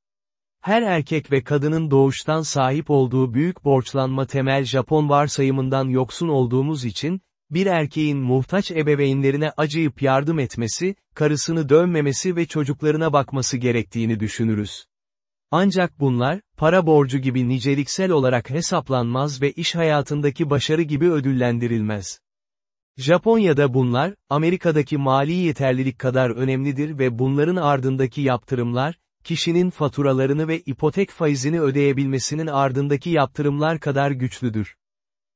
Her erkek ve kadının doğuştan sahip olduğu büyük borçlanma temel Japon varsayımından yoksun olduğumuz için, bir erkeğin muhtaç ebeveynlerine acıyıp yardım etmesi, karısını dövmemesi ve çocuklarına bakması gerektiğini düşünürüz. Ancak bunlar, para borcu gibi niceliksel olarak hesaplanmaz ve iş hayatındaki başarı gibi ödüllendirilmez. Japonya'da bunlar, Amerika'daki mali yeterlilik kadar önemlidir ve bunların ardındaki yaptırımlar, kişinin faturalarını ve ipotek faizini ödeyebilmesinin ardındaki yaptırımlar kadar güçlüdür.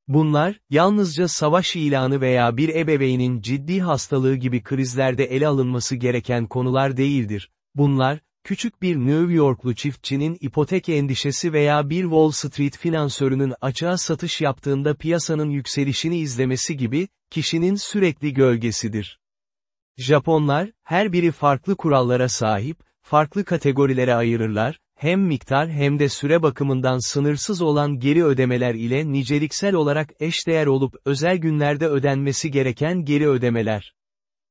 Bunlar, yalnızca savaş ilanı veya bir ebeveynin ciddi hastalığı gibi krizlerde ele alınması gereken konular değildir. Bunlar, küçük bir New Yorklu çiftçinin ipotek endişesi veya bir Wall Street finansörünün açığa satış yaptığında piyasanın yükselişini izlemesi gibi, kişinin sürekli gölgesidir. Japonlar, her biri farklı kurallara sahip, farklı kategorilere ayırırlar, hem miktar hem de süre bakımından sınırsız olan geri ödemeler ile niceliksel olarak eşdeğer olup özel günlerde ödenmesi gereken geri ödemeler.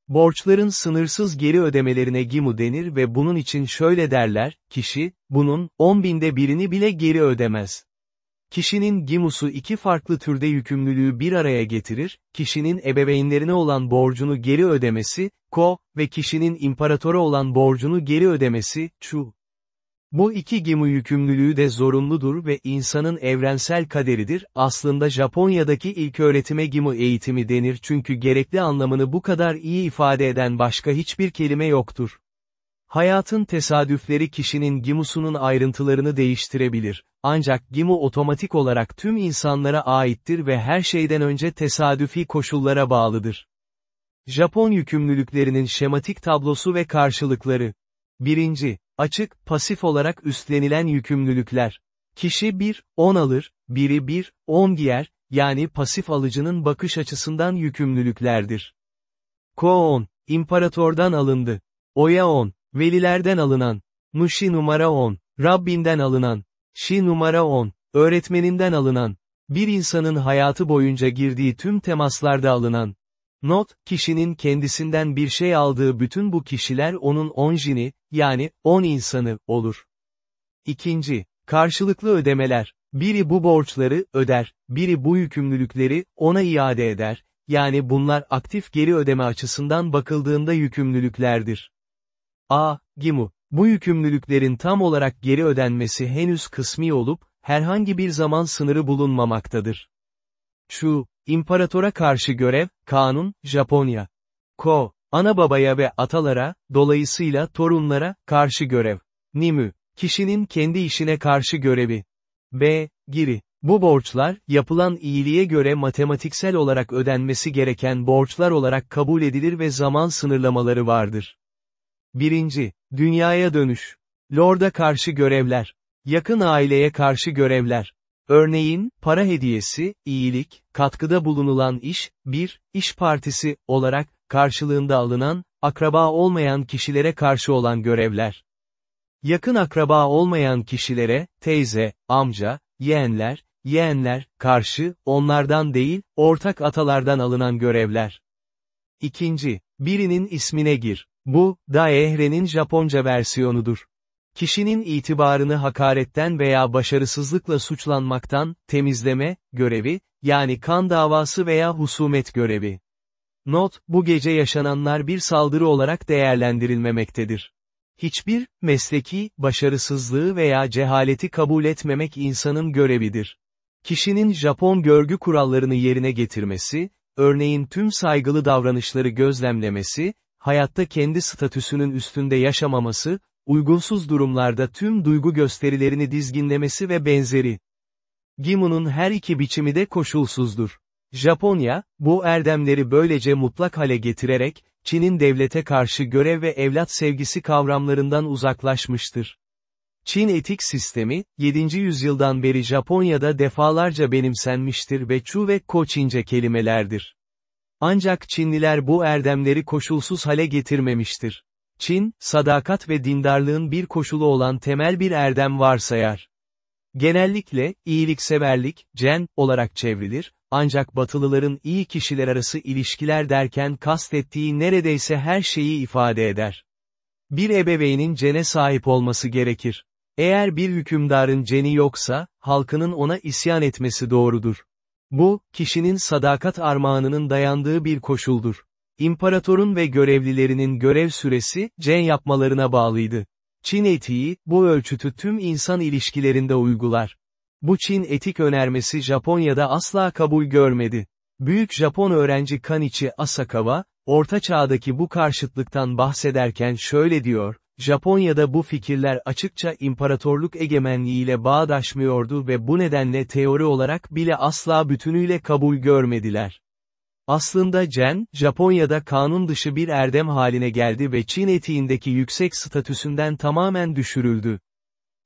Borçların sınırsız geri ödemelerine GIMU denir ve bunun için şöyle derler, kişi, bunun, 10 binde birini bile geri ödemez. Kişinin GIMU'su iki farklı türde yükümlülüğü bir araya getirir, kişinin ebeveynlerine olan borcunu geri ödemesi, KO, ve kişinin imparatora olan borcunu geri ödemesi, CHU. Bu iki gemi yükümlülüğü de zorunludur ve insanın evrensel kaderidir, aslında Japonya'daki ilk öğretime gimi eğitimi denir çünkü gerekli anlamını bu kadar iyi ifade eden başka hiçbir kelime yoktur. Hayatın tesadüfleri kişinin gimusunun ayrıntılarını değiştirebilir, ancak gimu otomatik olarak tüm insanlara aittir ve her şeyden önce tesadüfi koşullara bağlıdır. Japon yükümlülüklerinin şematik tablosu ve karşılıkları. 1. Açık, pasif olarak üstlenilen yükümlülükler. Kişi bir, on alır, biri bir, on giyer, yani pasif alıcının bakış açısından yükümlülüklerdir. Ko-on, imparatordan alındı. Oya-on, velilerden alınan. Nushi numara 10, Rabbinden alınan. Şi numara 10, öğretmeninden alınan. Bir insanın hayatı boyunca girdiği tüm temaslarda alınan. Not, kişinin kendisinden bir şey aldığı bütün bu kişiler onun onjini, yani, on insanı, olur. İkinci, karşılıklı ödemeler. Biri bu borçları, öder, biri bu yükümlülükleri, ona iade eder, yani bunlar aktif geri ödeme açısından bakıldığında yükümlülüklerdir. A. Gimu. Bu yükümlülüklerin tam olarak geri ödenmesi henüz kısmi olup, herhangi bir zaman sınırı bulunmamaktadır. Şu, İmparatora karşı görev, kanun, Japonya. Ko, ana babaya ve atalara, dolayısıyla torunlara, karşı görev. Nimü, kişinin kendi işine karşı görevi. B. Giri. Bu borçlar, yapılan iyiliğe göre matematiksel olarak ödenmesi gereken borçlar olarak kabul edilir ve zaman sınırlamaları vardır. 1. Dünyaya dönüş. Lord'a karşı görevler. Yakın aileye karşı görevler. Örneğin, para hediyesi, iyilik, katkıda bulunulan iş, bir, iş partisi, olarak, karşılığında alınan, akraba olmayan kişilere karşı olan görevler. Yakın akraba olmayan kişilere, teyze, amca, yeğenler, yeğenler, karşı, onlardan değil, ortak atalardan alınan görevler. İkinci, birinin ismine gir. Bu, Daehre'nin Japonca versiyonudur. Kişinin itibarını hakaretten veya başarısızlıkla suçlanmaktan, temizleme, görevi, yani kan davası veya husumet görevi. Not, bu gece yaşananlar bir saldırı olarak değerlendirilmemektedir. Hiçbir, mesleki, başarısızlığı veya cehaleti kabul etmemek insanın görevidir. Kişinin Japon görgü kurallarını yerine getirmesi, örneğin tüm saygılı davranışları gözlemlemesi, hayatta kendi statüsünün üstünde yaşamaması, uygunsuz durumlarda tüm duygu gösterilerini dizginlemesi ve benzeri. Gimu'nun her iki biçimi de koşulsuzdur. Japonya, bu erdemleri böylece mutlak hale getirerek, Çin'in devlete karşı görev ve evlat sevgisi kavramlarından uzaklaşmıştır. Çin etik sistemi, 7. yüzyıldan beri Japonya'da defalarca benimsenmiştir ve Chu ve Ko Çince kelimelerdir. Ancak Çinliler bu erdemleri koşulsuz hale getirmemiştir. Çin, sadakat ve dindarlığın bir koşulu olan temel bir erdem varsayar. Genellikle, iyilikseverlik, cen, olarak çevrilir, ancak Batılıların iyi kişiler arası ilişkiler derken kastettiği neredeyse her şeyi ifade eder. Bir ebeveynin cene sahip olması gerekir. Eğer bir hükümdarın ceni yoksa, halkının ona isyan etmesi doğrudur. Bu, kişinin sadakat armağanının dayandığı bir koşuldur. İmparatorun ve görevlilerinin görev süresi, cen yapmalarına bağlıydı. Çin etiği, bu ölçütü tüm insan ilişkilerinde uygular. Bu Çin etik önermesi Japonya'da asla kabul görmedi. Büyük Japon öğrenci Kanichi Asakawa, Orta Çağ'daki bu karşıtlıktan bahsederken şöyle diyor, Japonya'da bu fikirler açıkça imparatorluk egemenliğiyle bağdaşmıyordu ve bu nedenle teori olarak bile asla bütünüyle kabul görmediler. Aslında Jen, Japonya'da kanun dışı bir erdem haline geldi ve Çin etiğindeki yüksek statüsünden tamamen düşürüldü.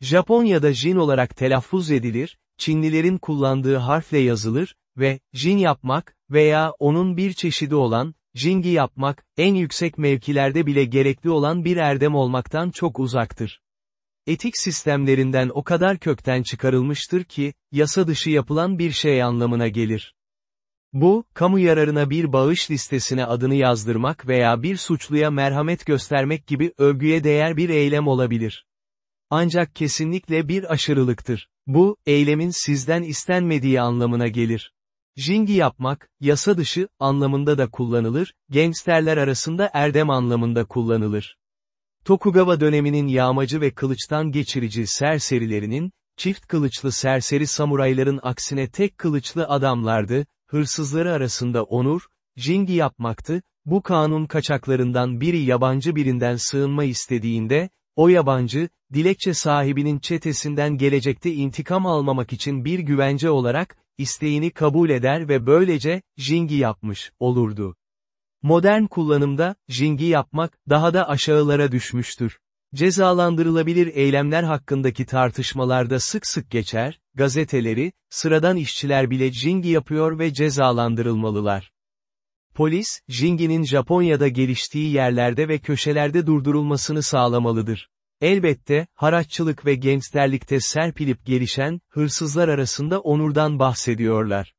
Japonya'da Jin olarak telaffuz edilir, Çinlilerin kullandığı harfle yazılır ve Jin yapmak veya onun bir çeşidi olan Jingi yapmak, en yüksek mevkilerde bile gerekli olan bir erdem olmaktan çok uzaktır. Etik sistemlerinden o kadar kökten çıkarılmıştır ki, yasa dışı yapılan bir şey anlamına gelir. Bu, kamu yararına bir bağış listesine adını yazdırmak veya bir suçluya merhamet göstermek gibi övgüye değer bir eylem olabilir. Ancak kesinlikle bir aşırılıktır. Bu, eylemin sizden istenmediği anlamına gelir. Jingi yapmak, yasa dışı, anlamında da kullanılır, gangsterler arasında erdem anlamında kullanılır. Tokugawa döneminin yağmacı ve kılıçtan geçirici serserilerinin, çift kılıçlı serseri samurayların aksine tek kılıçlı adamlardı, hırsızları arasında onur, jingi yapmaktı, bu kanun kaçaklarından biri yabancı birinden sığınma istediğinde, o yabancı, dilekçe sahibinin çetesinden gelecekte intikam almamak için bir güvence olarak, isteğini kabul eder ve böylece, jingi yapmış, olurdu. Modern kullanımda, jingi yapmak, daha da aşağılara düşmüştür. Cezalandırılabilir eylemler hakkındaki tartışmalarda sık sık geçer, gazeteleri, sıradan işçiler bile jingi yapıyor ve cezalandırılmalılar. Polis, jinginin Japonya'da geliştiği yerlerde ve köşelerde durdurulmasını sağlamalıdır. Elbette, haraççılık ve gangsterlikte serpilip gelişen, hırsızlar arasında onurdan bahsediyorlar.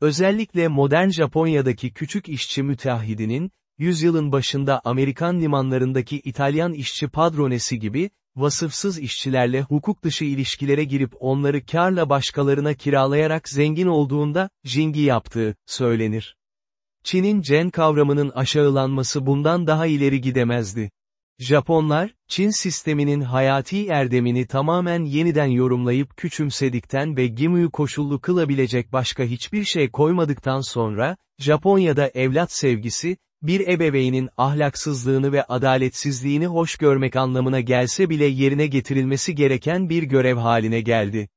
Özellikle modern Japonya'daki küçük işçi müteahhidinin, yüzyılın başında Amerikan limanlarındaki İtalyan işçi padronesi gibi, vasıfsız işçilerle hukuk dışı ilişkilere girip onları karla başkalarına kiralayarak zengin olduğunda, jingi yaptığı, söylenir. Çin'in cen kavramının aşağılanması bundan daha ileri gidemezdi. Japonlar, Çin sisteminin hayati erdemini tamamen yeniden yorumlayıp küçümsedikten ve Gimu'yu koşullu kılabilecek başka hiçbir şey koymadıktan sonra, Japonya'da evlat sevgisi, bir ebeveynin ahlaksızlığını ve adaletsizliğini hoş görmek anlamına gelse bile yerine getirilmesi gereken bir görev haline geldi.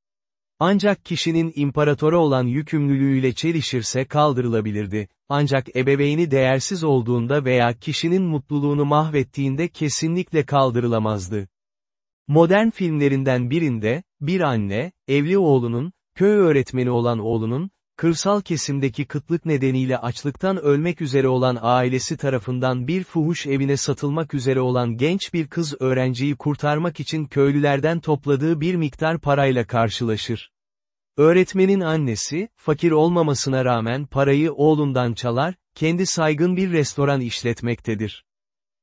Ancak kişinin imparatora olan yükümlülüğüyle çelişirse kaldırılabilirdi. Ancak ebeveyni değersiz olduğunda veya kişinin mutluluğunu mahvettiğinde kesinlikle kaldırılamazdı. Modern filmlerinden birinde, bir anne, evli oğlunun, köy öğretmeni olan oğlunun, kırsal kesimdeki kıtlık nedeniyle açlıktan ölmek üzere olan ailesi tarafından bir fuhuş evine satılmak üzere olan genç bir kız öğrenciyi kurtarmak için köylülerden topladığı bir miktar parayla karşılaşır. Öğretmenin annesi, fakir olmamasına rağmen parayı oğlundan çalar, kendi saygın bir restoran işletmektedir.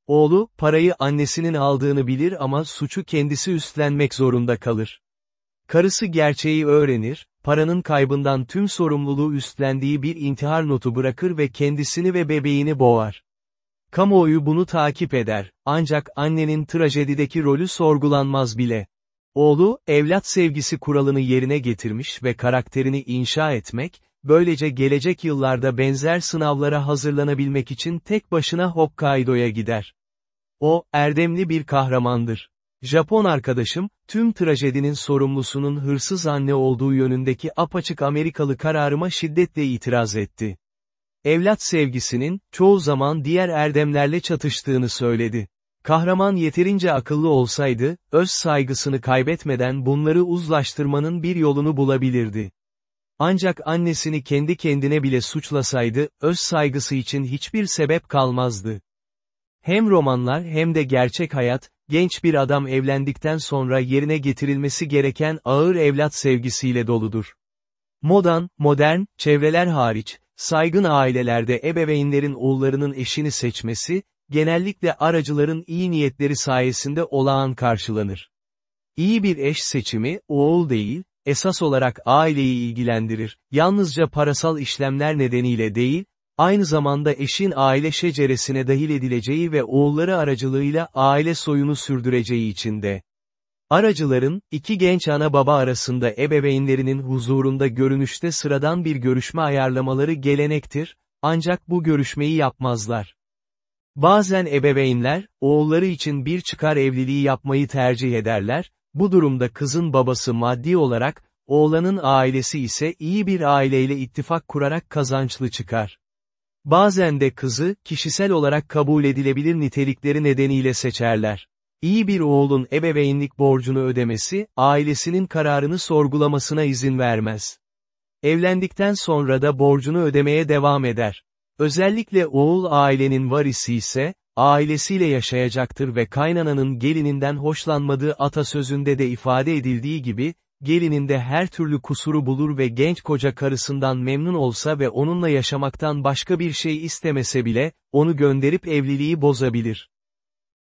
Oğlu, parayı annesinin aldığını bilir ama suçu kendisi üstlenmek zorunda kalır. Karısı gerçeği öğrenir, paranın kaybından tüm sorumluluğu üstlendiği bir intihar notu bırakır ve kendisini ve bebeğini boğar. Kamuoyu bunu takip eder, ancak annenin trajedideki rolü sorgulanmaz bile. Oğlu, evlat sevgisi kuralını yerine getirmiş ve karakterini inşa etmek, böylece gelecek yıllarda benzer sınavlara hazırlanabilmek için tek başına Hokkaido'ya gider. O, erdemli bir kahramandır. Japon arkadaşım, tüm trajedinin sorumlusunun hırsız anne olduğu yönündeki apaçık Amerikalı kararıma şiddetle itiraz etti. Evlat sevgisinin, çoğu zaman diğer erdemlerle çatıştığını söyledi. Kahraman yeterince akıllı olsaydı, öz saygısını kaybetmeden bunları uzlaştırmanın bir yolunu bulabilirdi. Ancak annesini kendi kendine bile suçlasaydı, öz saygısı için hiçbir sebep kalmazdı. Hem romanlar hem de gerçek hayat, genç bir adam evlendikten sonra yerine getirilmesi gereken ağır evlat sevgisiyle doludur. Modan, modern, çevreler hariç, saygın ailelerde ebeveynlerin oğullarının eşini seçmesi, genellikle aracıların iyi niyetleri sayesinde olağan karşılanır. İyi bir eş seçimi, oğul değil, esas olarak aileyi ilgilendirir, yalnızca parasal işlemler nedeniyle değil, aynı zamanda eşin aile şeceresine dahil edileceği ve oğulları aracılığıyla aile soyunu sürdüreceği içinde. Aracıların, iki genç ana baba arasında ebeveynlerinin huzurunda görünüşte sıradan bir görüşme ayarlamaları gelenektir, ancak bu görüşmeyi yapmazlar. Bazen ebeveynler, oğulları için bir çıkar evliliği yapmayı tercih ederler, bu durumda kızın babası maddi olarak, oğlanın ailesi ise iyi bir aileyle ittifak kurarak kazançlı çıkar. Bazen de kızı, kişisel olarak kabul edilebilir nitelikleri nedeniyle seçerler. İyi bir oğulun ebeveynlik borcunu ödemesi, ailesinin kararını sorgulamasına izin vermez. Evlendikten sonra da borcunu ödemeye devam eder. Özellikle oğul ailenin varisi ise, ailesiyle yaşayacaktır ve kaynananın gelininden hoşlanmadığı atasözünde de ifade edildiği gibi, gelininde her türlü kusuru bulur ve genç koca karısından memnun olsa ve onunla yaşamaktan başka bir şey istemese bile, onu gönderip evliliği bozabilir.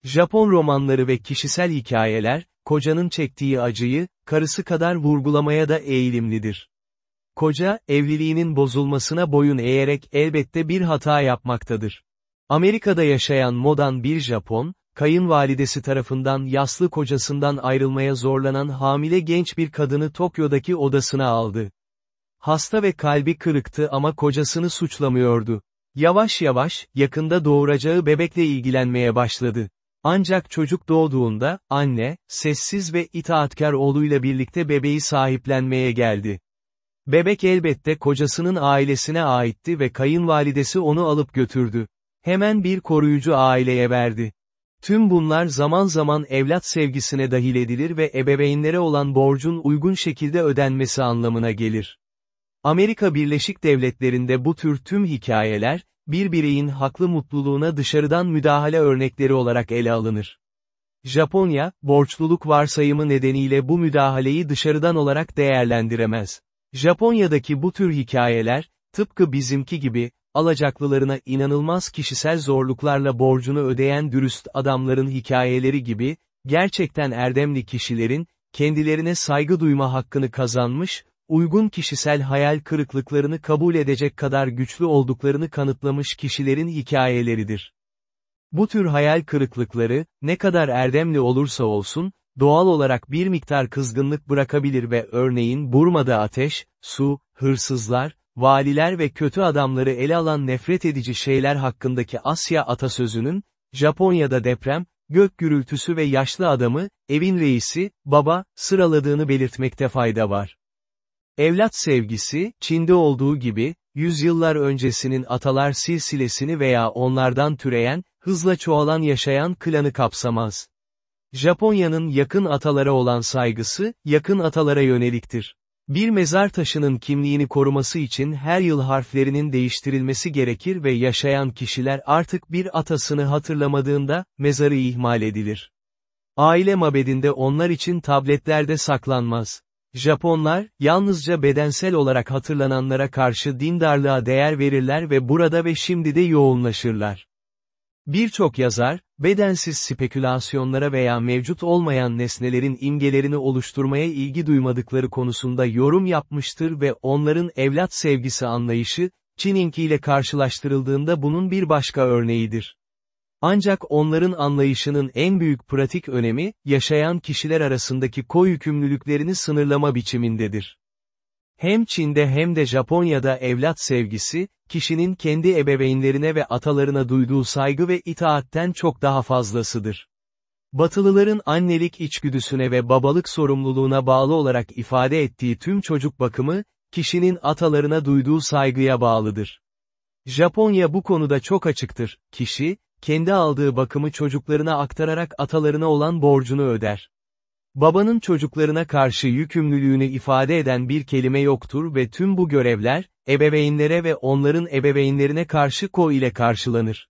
Japon romanları ve kişisel hikayeler, kocanın çektiği acıyı, karısı kadar vurgulamaya da eğilimlidir. Koca, evliliğinin bozulmasına boyun eğerek elbette bir hata yapmaktadır. Amerika'da yaşayan modan bir Japon, kayınvalidesi tarafından yaslı kocasından ayrılmaya zorlanan hamile genç bir kadını Tokyo'daki odasına aldı. Hasta ve kalbi kırıktı ama kocasını suçlamıyordu. Yavaş yavaş, yakında doğuracağı bebekle ilgilenmeye başladı. Ancak çocuk doğduğunda, anne, sessiz ve itaatkar oğluyla birlikte bebeği sahiplenmeye geldi. Bebek elbette kocasının ailesine aitti ve kayınvalidesi onu alıp götürdü. Hemen bir koruyucu aileye verdi. Tüm bunlar zaman zaman evlat sevgisine dahil edilir ve ebeveynlere olan borcun uygun şekilde ödenmesi anlamına gelir. Amerika Birleşik Devletleri'nde bu tür tüm hikayeler, bir bireyin haklı mutluluğuna dışarıdan müdahale örnekleri olarak ele alınır. Japonya, borçluluk varsayımı nedeniyle bu müdahaleyi dışarıdan olarak değerlendiremez. Japonya'daki bu tür hikayeler, tıpkı bizimki gibi, alacaklılarına inanılmaz kişisel zorluklarla borcunu ödeyen dürüst adamların hikayeleri gibi, gerçekten erdemli kişilerin, kendilerine saygı duyma hakkını kazanmış, uygun kişisel hayal kırıklıklarını kabul edecek kadar güçlü olduklarını kanıtlamış kişilerin hikayeleridir. Bu tür hayal kırıklıkları, ne kadar erdemli olursa olsun, doğal olarak bir miktar kızgınlık bırakabilir ve örneğin Burma'da ateş, su, hırsızlar, valiler ve kötü adamları ele alan nefret edici şeyler hakkındaki Asya atasözünün, Japonya'da deprem, gök gürültüsü ve yaşlı adamı, evin reisi, baba, sıraladığını belirtmekte fayda var. Evlat sevgisi, Çin'de olduğu gibi, yüzyıllar öncesinin atalar silsilesini veya onlardan türeyen, hızla çoğalan yaşayan klanı kapsamaz. Japonya'nın yakın atalara olan saygısı, yakın atalara yöneliktir. Bir mezar taşının kimliğini koruması için her yıl harflerinin değiştirilmesi gerekir ve yaşayan kişiler artık bir atasını hatırlamadığında, mezarı ihmal edilir. Aile mabedinde onlar için tabletlerde saklanmaz. Japonlar, yalnızca bedensel olarak hatırlananlara karşı dindarlığa değer verirler ve burada ve şimdi de yoğunlaşırlar. Birçok yazar, bedensiz spekülasyonlara veya mevcut olmayan nesnelerin imgelerini oluşturmaya ilgi duymadıkları konusunda yorum yapmıştır ve onların evlat sevgisi anlayışı, Çininki ile karşılaştırıldığında bunun bir başka örneğidir. Ancak onların anlayışının en büyük pratik önemi, yaşayan kişiler arasındaki koyükümlülüklerini sınırlama biçimindedir. Hem Çin'de hem de Japonya'da evlat sevgisi, kişinin kendi ebeveynlerine ve atalarına duyduğu saygı ve itaatten çok daha fazlasıdır. Batılıların annelik içgüdüsüne ve babalık sorumluluğuna bağlı olarak ifade ettiği tüm çocuk bakımı, kişinin atalarına duyduğu saygıya bağlıdır. Japonya bu konuda çok açıktır, kişi, kendi aldığı bakımı çocuklarına aktararak atalarına olan borcunu öder. Babanın çocuklarına karşı yükümlülüğünü ifade eden bir kelime yoktur ve tüm bu görevler, ebeveynlere ve onların ebeveynlerine karşı ko ile karşılanır.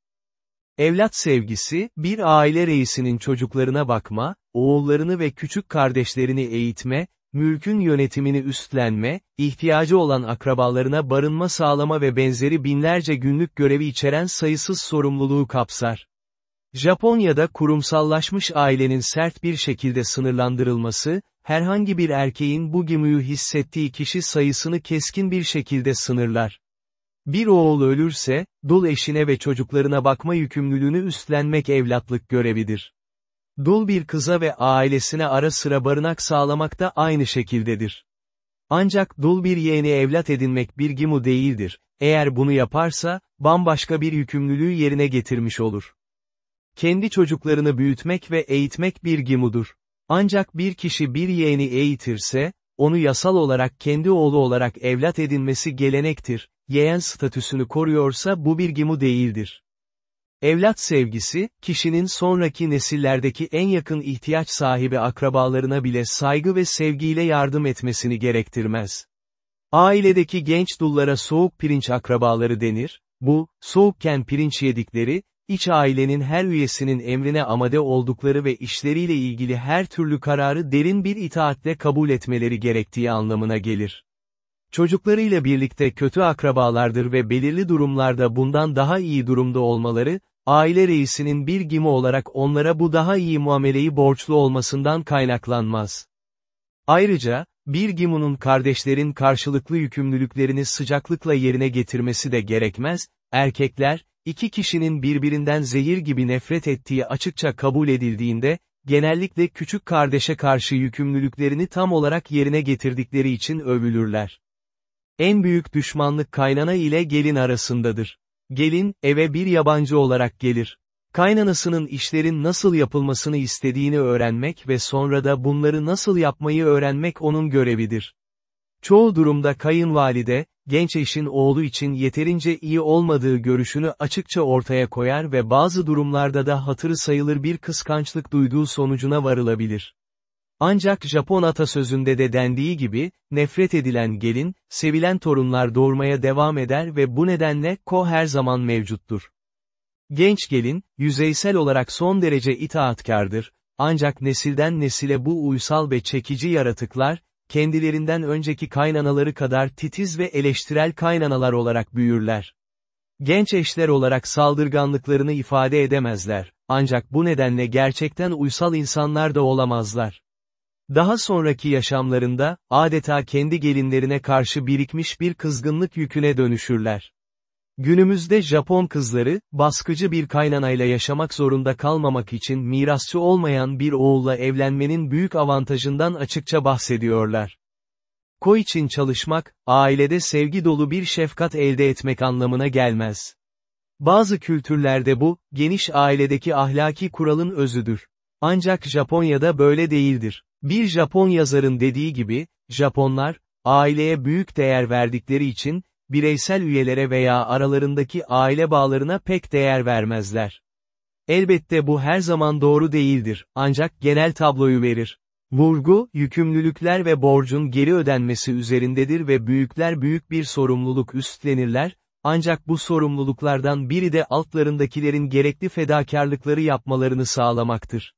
Evlat sevgisi, bir aile reisinin çocuklarına bakma, oğullarını ve küçük kardeşlerini eğitme, mülkün yönetimini üstlenme, ihtiyacı olan akrabalarına barınma sağlama ve benzeri binlerce günlük görevi içeren sayısız sorumluluğu kapsar. Japonya'da kurumsallaşmış ailenin sert bir şekilde sınırlandırılması, herhangi bir erkeğin bu gimuyu hissettiği kişi sayısını keskin bir şekilde sınırlar. Bir oğul ölürse, dul eşine ve çocuklarına bakma yükümlülüğünü üstlenmek evlatlık görevidir. Dul bir kıza ve ailesine ara sıra barınak sağlamak da aynı şekildedir. Ancak dul bir yeğeni evlat edinmek bir gimu değildir, eğer bunu yaparsa, bambaşka bir yükümlülüğü yerine getirmiş olur. Kendi çocuklarını büyütmek ve eğitmek bir gimudur. Ancak bir kişi bir yeğeni eğitirse, onu yasal olarak kendi oğlu olarak evlat edinmesi gelenektir, yeğen statüsünü koruyorsa bu bir gimu değildir. Evlat sevgisi, kişinin sonraki nesillerdeki en yakın ihtiyaç sahibi akrabalarına bile saygı ve sevgiyle yardım etmesini gerektirmez. Ailedeki genç dullara soğuk pirinç akrabaları denir, bu, soğukken pirinç yedikleri, iç ailenin her üyesinin emrine amade oldukları ve işleriyle ilgili her türlü kararı derin bir itaatle kabul etmeleri gerektiği anlamına gelir. Çocuklarıyla birlikte kötü akrabalardır ve belirli durumlarda bundan daha iyi durumda olmaları, aile reisinin bir gimi olarak onlara bu daha iyi muameleyi borçlu olmasından kaynaklanmaz. Ayrıca, bir gimunun kardeşlerin karşılıklı yükümlülüklerini sıcaklıkla yerine getirmesi de gerekmez, erkekler, iki kişinin birbirinden zehir gibi nefret ettiği açıkça kabul edildiğinde, genellikle küçük kardeşe karşı yükümlülüklerini tam olarak yerine getirdikleri için övülürler. En büyük düşmanlık kaynana ile gelin arasındadır. Gelin, eve bir yabancı olarak gelir. Kaynanasının işlerin nasıl yapılmasını istediğini öğrenmek ve sonra da bunları nasıl yapmayı öğrenmek onun görevidir. Çoğu durumda kayınvalide, genç eşin oğlu için yeterince iyi olmadığı görüşünü açıkça ortaya koyar ve bazı durumlarda da hatırı sayılır bir kıskançlık duyduğu sonucuna varılabilir. Ancak Japon atasözünde de dendiği gibi, nefret edilen gelin, sevilen torunlar doğurmaya devam eder ve bu nedenle ko her zaman mevcuttur. Genç gelin, yüzeysel olarak son derece itaatkardır, ancak nesilden nesile bu uysal ve çekici yaratıklar, kendilerinden önceki kaynanaları kadar titiz ve eleştirel kaynanalar olarak büyürler. Genç eşler olarak saldırganlıklarını ifade edemezler, ancak bu nedenle gerçekten uysal insanlar da olamazlar. Daha sonraki yaşamlarında, adeta kendi gelinlerine karşı birikmiş bir kızgınlık yüküne dönüşürler. Günümüzde Japon kızları, baskıcı bir kaynanayla yaşamak zorunda kalmamak için mirasçı olmayan bir oğulla evlenmenin büyük avantajından açıkça bahsediyorlar. Ko için çalışmak, ailede sevgi dolu bir şefkat elde etmek anlamına gelmez. Bazı kültürlerde bu, geniş ailedeki ahlaki kuralın özüdür. Ancak Japonya'da böyle değildir. Bir Japon yazarın dediği gibi, Japonlar, aileye büyük değer verdikleri için, bireysel üyelere veya aralarındaki aile bağlarına pek değer vermezler. Elbette bu her zaman doğru değildir, ancak genel tabloyu verir. Vurgu, yükümlülükler ve borcun geri ödenmesi üzerindedir ve büyükler büyük bir sorumluluk üstlenirler, ancak bu sorumluluklardan biri de altlarındakilerin gerekli fedakarlıkları yapmalarını sağlamaktır.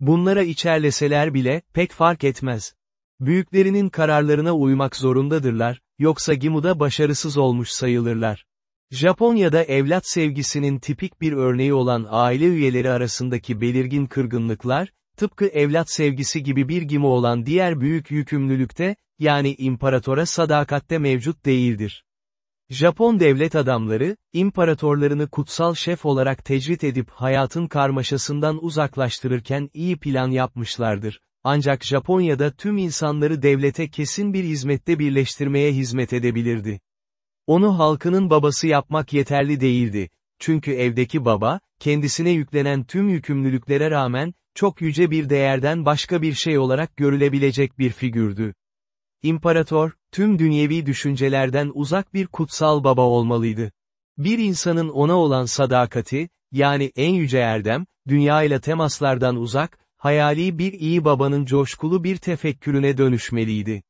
Bunlara içerleseler bile, pek fark etmez. Büyüklerinin kararlarına uymak zorundadırlar, yoksa Gimu'da başarısız olmuş sayılırlar. Japonya'da evlat sevgisinin tipik bir örneği olan aile üyeleri arasındaki belirgin kırgınlıklar, tıpkı evlat sevgisi gibi bir Gimu olan diğer büyük yükümlülükte, yani imparatora sadakatte mevcut değildir. Japon devlet adamları, imparatorlarını kutsal şef olarak tecrit edip hayatın karmaşasından uzaklaştırırken iyi plan yapmışlardır. Ancak Japonya'da tüm insanları devlete kesin bir hizmette birleştirmeye hizmet edebilirdi. Onu halkının babası yapmak yeterli değildi. Çünkü evdeki baba, kendisine yüklenen tüm yükümlülüklere rağmen, çok yüce bir değerden başka bir şey olarak görülebilecek bir figürdü. İmparator, tüm dünyevi düşüncelerden uzak bir kutsal baba olmalıydı. Bir insanın ona olan sadakati, yani en yüce erdem, dünya ile temaslardan uzak, hayali bir iyi babanın coşkulu bir tefekkürüne dönüşmeliydi.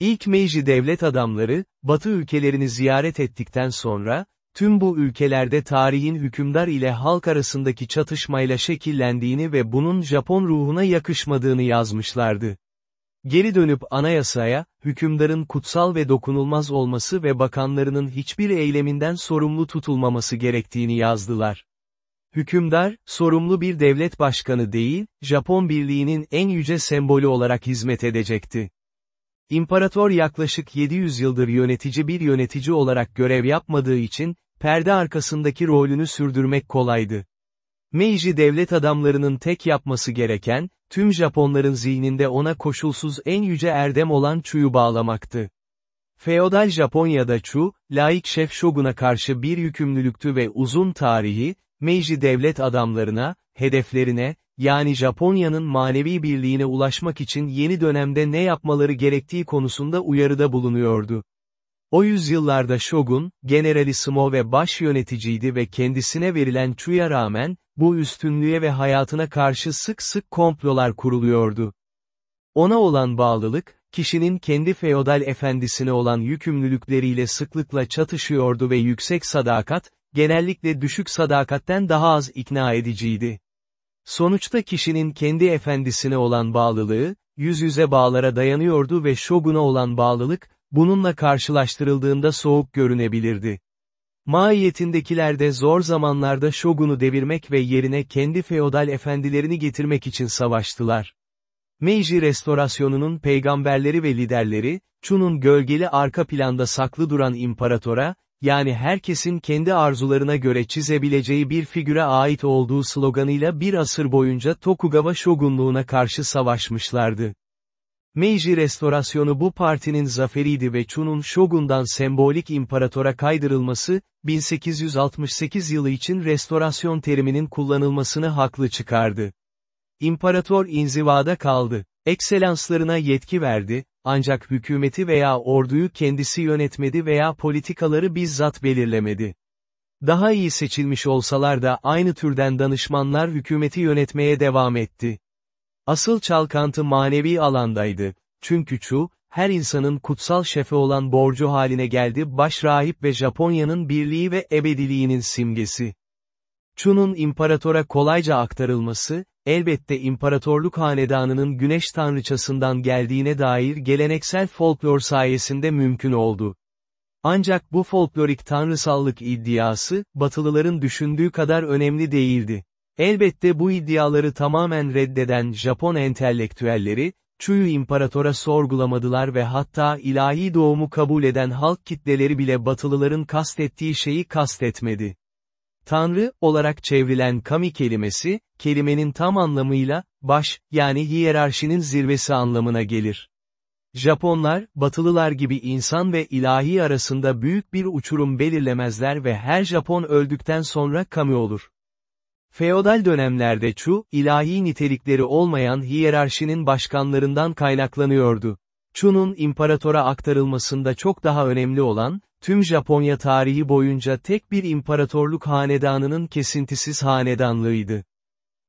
İlk Meiji devlet adamları, Batı ülkelerini ziyaret ettikten sonra, tüm bu ülkelerde tarihin hükümdar ile halk arasındaki çatışmayla şekillendiğini ve bunun Japon ruhuna yakışmadığını yazmışlardı. Geri dönüp anayasaya, hükümdarın kutsal ve dokunulmaz olması ve bakanlarının hiçbir eyleminden sorumlu tutulmaması gerektiğini yazdılar. Hükümdar, sorumlu bir devlet başkanı değil, Japon birliğinin en yüce sembolü olarak hizmet edecekti. İmparator yaklaşık 700 yıldır yönetici bir yönetici olarak görev yapmadığı için, perde arkasındaki rolünü sürdürmek kolaydı. Meiji devlet adamlarının tek yapması gereken, tüm Japonların zihninde ona koşulsuz en yüce erdem olan Chu'yu bağlamaktı. Feodal Japonya'da Chu, laik şef şoguna karşı bir yükümlülüktü ve uzun tarihi, Meiji devlet adamlarına, hedeflerine, yani Japonya'nın manevi birliğine ulaşmak için yeni dönemde ne yapmaları gerektiği konusunda uyarıda bulunuyordu. O yüzyıllarda Shogun, generalissimo ve baş yöneticiydi ve kendisine verilen Chu'ya rağmen, bu üstünlüğe ve hayatına karşı sık sık komplolar kuruluyordu. Ona olan bağlılık, kişinin kendi feodal efendisine olan yükümlülükleriyle sıklıkla çatışıyordu ve yüksek sadakat, genellikle düşük sadakatten daha az ikna ediciydi. Sonuçta kişinin kendi efendisine olan bağlılığı, yüz yüze bağlara dayanıyordu ve şoguna olan bağlılık, bununla karşılaştırıldığında soğuk görünebilirdi. Maiyetindekiler de zor zamanlarda şogunu devirmek ve yerine kendi feodal efendilerini getirmek için savaştılar. Meiji restorasyonunun peygamberleri ve liderleri, Chu'nun gölgeli arka planda saklı duran imparatora, yani herkesin kendi arzularına göre çizebileceği bir figüre ait olduğu sloganıyla bir asır boyunca Tokugawa şogunluğuna karşı savaşmışlardı. Meiji restorasyonu bu partinin zaferiydi ve Chu'nun şogundan sembolik imparatora kaydırılması, 1868 yılı için restorasyon teriminin kullanılmasını haklı çıkardı. İmparator inzivada kaldı. Ekselanslarına yetki verdi, ancak hükümeti veya orduyu kendisi yönetmedi veya politikaları bizzat belirlemedi. Daha iyi seçilmiş olsalar da aynı türden danışmanlar hükümeti yönetmeye devam etti. Asıl çalkantı manevi alandaydı. Çünkü Chu, her insanın kutsal şefe olan borcu haline geldi baş rahip ve Japonya'nın birliği ve ebediliğinin simgesi. Chu'nun imparatora kolayca aktarılması, elbette imparatorluk hanedanının güneş tanrıçasından geldiğine dair geleneksel folklor sayesinde mümkün oldu. Ancak bu folklorik tanrısallık iddiası, Batılıların düşündüğü kadar önemli değildi. Elbette bu iddiaları tamamen reddeden Japon entelektüelleri, Chu'yu imparatora sorgulamadılar ve hatta ilahi doğumu kabul eden halk kitleleri bile Batılıların kastettiği şeyi kastetmedi. Tanrı, olarak çevrilen kami kelimesi, kelimenin tam anlamıyla, baş, yani hiyerarşinin zirvesi anlamına gelir. Japonlar, Batılılar gibi insan ve ilahi arasında büyük bir uçurum belirlemezler ve her Japon öldükten sonra kami olur. Feodal dönemlerde Chu, ilahi nitelikleri olmayan hiyerarşinin başkanlarından kaynaklanıyordu. Chu'nun imparatora aktarılmasında çok daha önemli olan, tüm Japonya tarihi boyunca tek bir imparatorluk hanedanının kesintisiz hanedanlığıydı.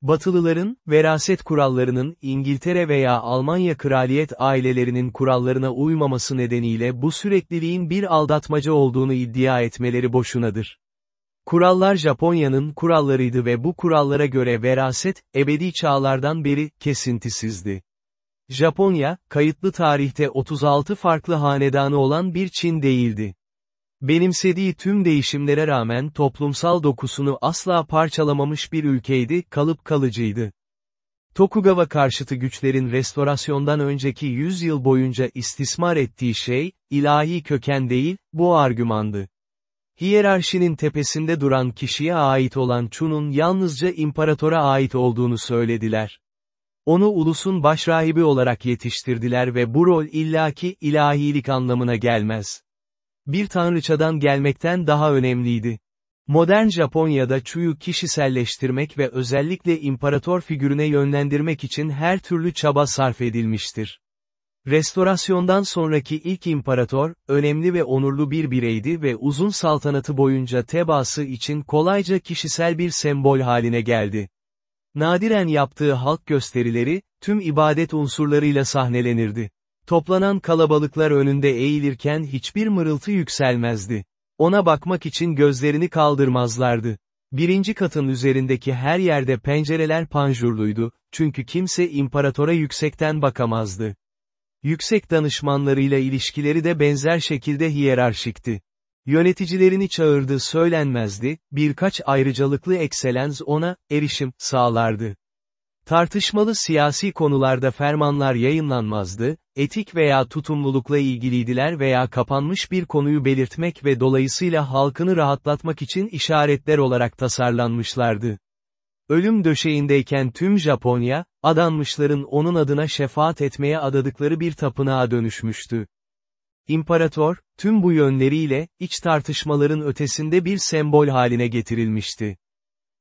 Batılıların, veraset kurallarının İngiltere veya Almanya kraliyet ailelerinin kurallarına uymaması nedeniyle bu sürekliliğin bir aldatmaca olduğunu iddia etmeleri boşunadır. Kurallar Japonya'nın kurallarıydı ve bu kurallara göre veraset, ebedi çağlardan beri, kesintisizdi. Japonya, kayıtlı tarihte 36 farklı hanedanı olan bir Çin değildi. Benimsediği tüm değişimlere rağmen toplumsal dokusunu asla parçalamamış bir ülkeydi, kalıp kalıcıydı. Tokugawa karşıtı güçlerin restorasyondan önceki 100 yıl boyunca istismar ettiği şey, ilahi köken değil, bu argümandı. Hiyerarşinin tepesinde duran kişiye ait olan Chun'un yalnızca imparatora ait olduğunu söylediler. Onu ulusun başrahibi olarak yetiştirdiler ve bu rol illaki ilahilik anlamına gelmez. Bir tanrıçadan gelmekten daha önemliydi. Modern Japonya'da Chu'yu kişiselleştirmek ve özellikle imparator figürüne yönlendirmek için her türlü çaba sarf edilmiştir. Restorasyondan sonraki ilk imparator, önemli ve onurlu bir bireydi ve uzun saltanatı boyunca tebaası için kolayca kişisel bir sembol haline geldi. Nadiren yaptığı halk gösterileri, tüm ibadet unsurlarıyla sahnelenirdi. Toplanan kalabalıklar önünde eğilirken hiçbir mırıltı yükselmezdi. Ona bakmak için gözlerini kaldırmazlardı. Birinci katın üzerindeki her yerde pencereler panjurluydu, çünkü kimse imparatora yüksekten bakamazdı. Yüksek danışmanlarıyla ilişkileri de benzer şekilde hiyerarşikti. Yöneticilerini çağırdığı söylenmezdi, birkaç ayrıcalıklı ekselens ona, erişim, sağlardı. Tartışmalı siyasi konularda fermanlar yayınlanmazdı, etik veya tutumlulukla ilgiliydiler veya kapanmış bir konuyu belirtmek ve dolayısıyla halkını rahatlatmak için işaretler olarak tasarlanmışlardı. Ölüm döşeğindeyken tüm Japonya, adanmışların onun adına şefaat etmeye adadıkları bir tapınağa dönüşmüştü. İmparator, tüm bu yönleriyle, iç tartışmaların ötesinde bir sembol haline getirilmişti.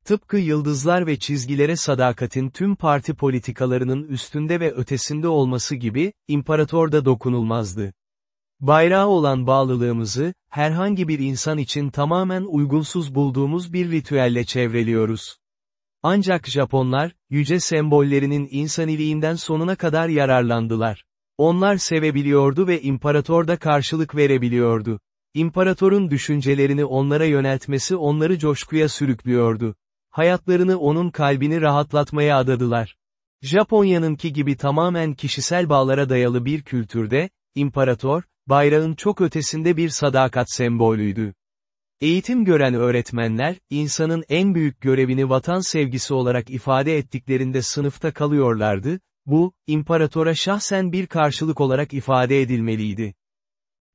Tıpkı yıldızlar ve çizgilere sadakatin tüm parti politikalarının üstünde ve ötesinde olması gibi, imparator da dokunulmazdı. Bayrağı olan bağlılığımızı, herhangi bir insan için tamamen uygunsuz bulduğumuz bir ritüelle çevreliyoruz. Ancak Japonlar, yüce sembollerinin insaniliğinden sonuna kadar yararlandılar. Onlar sevebiliyordu ve imparator da karşılık verebiliyordu. İmparatorun düşüncelerini onlara yöneltmesi onları coşkuya sürüklüyordu. Hayatlarını onun kalbini rahatlatmaya adadılar. Japonya'nınki gibi tamamen kişisel bağlara dayalı bir kültürde, imparator, bayrağın çok ötesinde bir sadakat sembolüydü. Eğitim gören öğretmenler, insanın en büyük görevini vatan sevgisi olarak ifade ettiklerinde sınıfta kalıyorlardı, bu, imparatora şahsen bir karşılık olarak ifade edilmeliydi.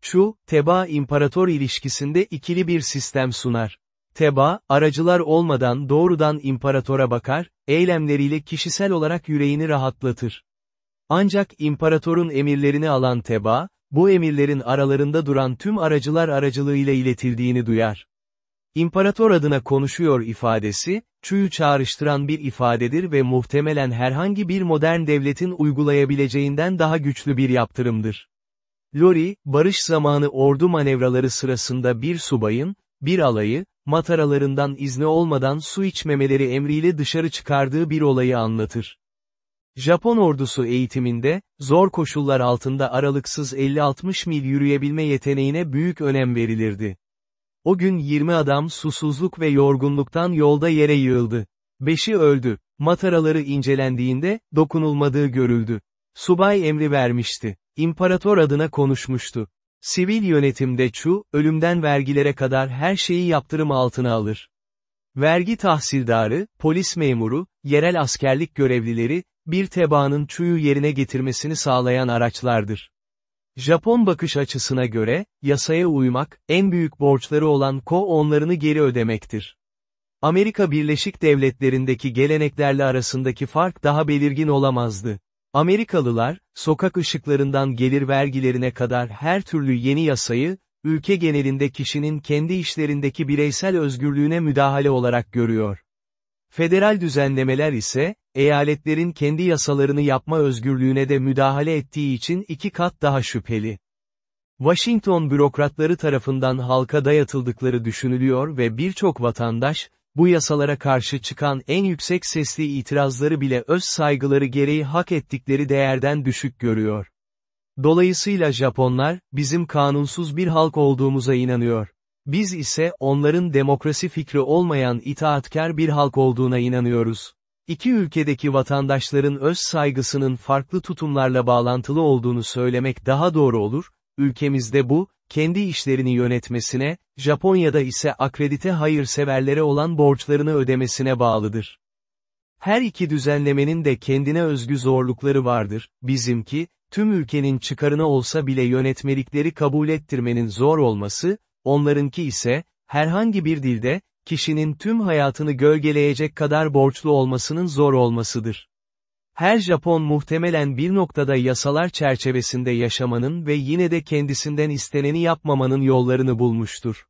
Şu, teba-imparator ilişkisinde ikili bir sistem sunar. Teba, aracılar olmadan doğrudan imparatora bakar, eylemleriyle kişisel olarak yüreğini rahatlatır. Ancak imparatorun emirlerini alan Teba, bu emirlerin aralarında duran tüm aracılar aracılığıyla iletildiğini duyar. İmparator adına konuşuyor ifadesi, Chu'yu çağrıştıran bir ifadedir ve muhtemelen herhangi bir modern devletin uygulayabileceğinden daha güçlü bir yaptırımdır. Lori, barış zamanı ordu manevraları sırasında bir subayın, bir alayı, mataralarından izni olmadan su içmemeleri emriyle dışarı çıkardığı bir olayı anlatır. Japon ordusu eğitiminde, zor koşullar altında aralıksız 50-60 mil yürüyebilme yeteneğine büyük önem verilirdi. O gün 20 adam susuzluk ve yorgunluktan yolda yere yığıldı. Beşi öldü. Mataraları incelendiğinde, dokunulmadığı görüldü. Subay emri vermişti. İmparator adına konuşmuştu. Sivil yönetimde Chu, ölümden vergilere kadar her şeyi yaptırım altına alır. Vergi tahsildarı, polis memuru, yerel askerlik görevlileri, bir tebaanın Chu'yu yerine getirmesini sağlayan araçlardır. Japon bakış açısına göre, yasaya uymak, en büyük borçları olan ko onlarını geri ödemektir. Amerika Birleşik Devletleri'ndeki geleneklerle arasındaki fark daha belirgin olamazdı. Amerikalılar, sokak ışıklarından gelir vergilerine kadar her türlü yeni yasayı, ülke genelinde kişinin kendi işlerindeki bireysel özgürlüğüne müdahale olarak görüyor. Federal düzenlemeler ise, eyaletlerin kendi yasalarını yapma özgürlüğüne de müdahale ettiği için iki kat daha şüpheli. Washington bürokratları tarafından halka dayatıldıkları düşünülüyor ve birçok vatandaş, bu yasalara karşı çıkan en yüksek sesli itirazları bile öz saygıları gereği hak ettikleri değerden düşük görüyor. Dolayısıyla Japonlar, bizim kanunsuz bir halk olduğumuza inanıyor. Biz ise onların demokrasi fikri olmayan itaatkar bir halk olduğuna inanıyoruz. İki ülkedeki vatandaşların öz saygısının farklı tutumlarla bağlantılı olduğunu söylemek daha doğru olur, ülkemizde bu, kendi işlerini yönetmesine, Japonya'da ise akredite hayırseverlere olan borçlarını ödemesine bağlıdır. Her iki düzenlemenin de kendine özgü zorlukları vardır, bizimki, tüm ülkenin çıkarına olsa bile yönetmelikleri kabul ettirmenin zor olması, onlarınki ise, herhangi bir dilde, kişinin tüm hayatını gölgeleyecek kadar borçlu olmasının zor olmasıdır. Her Japon muhtemelen bir noktada yasalar çerçevesinde yaşamanın ve yine de kendisinden isteneni yapmamanın yollarını bulmuştur.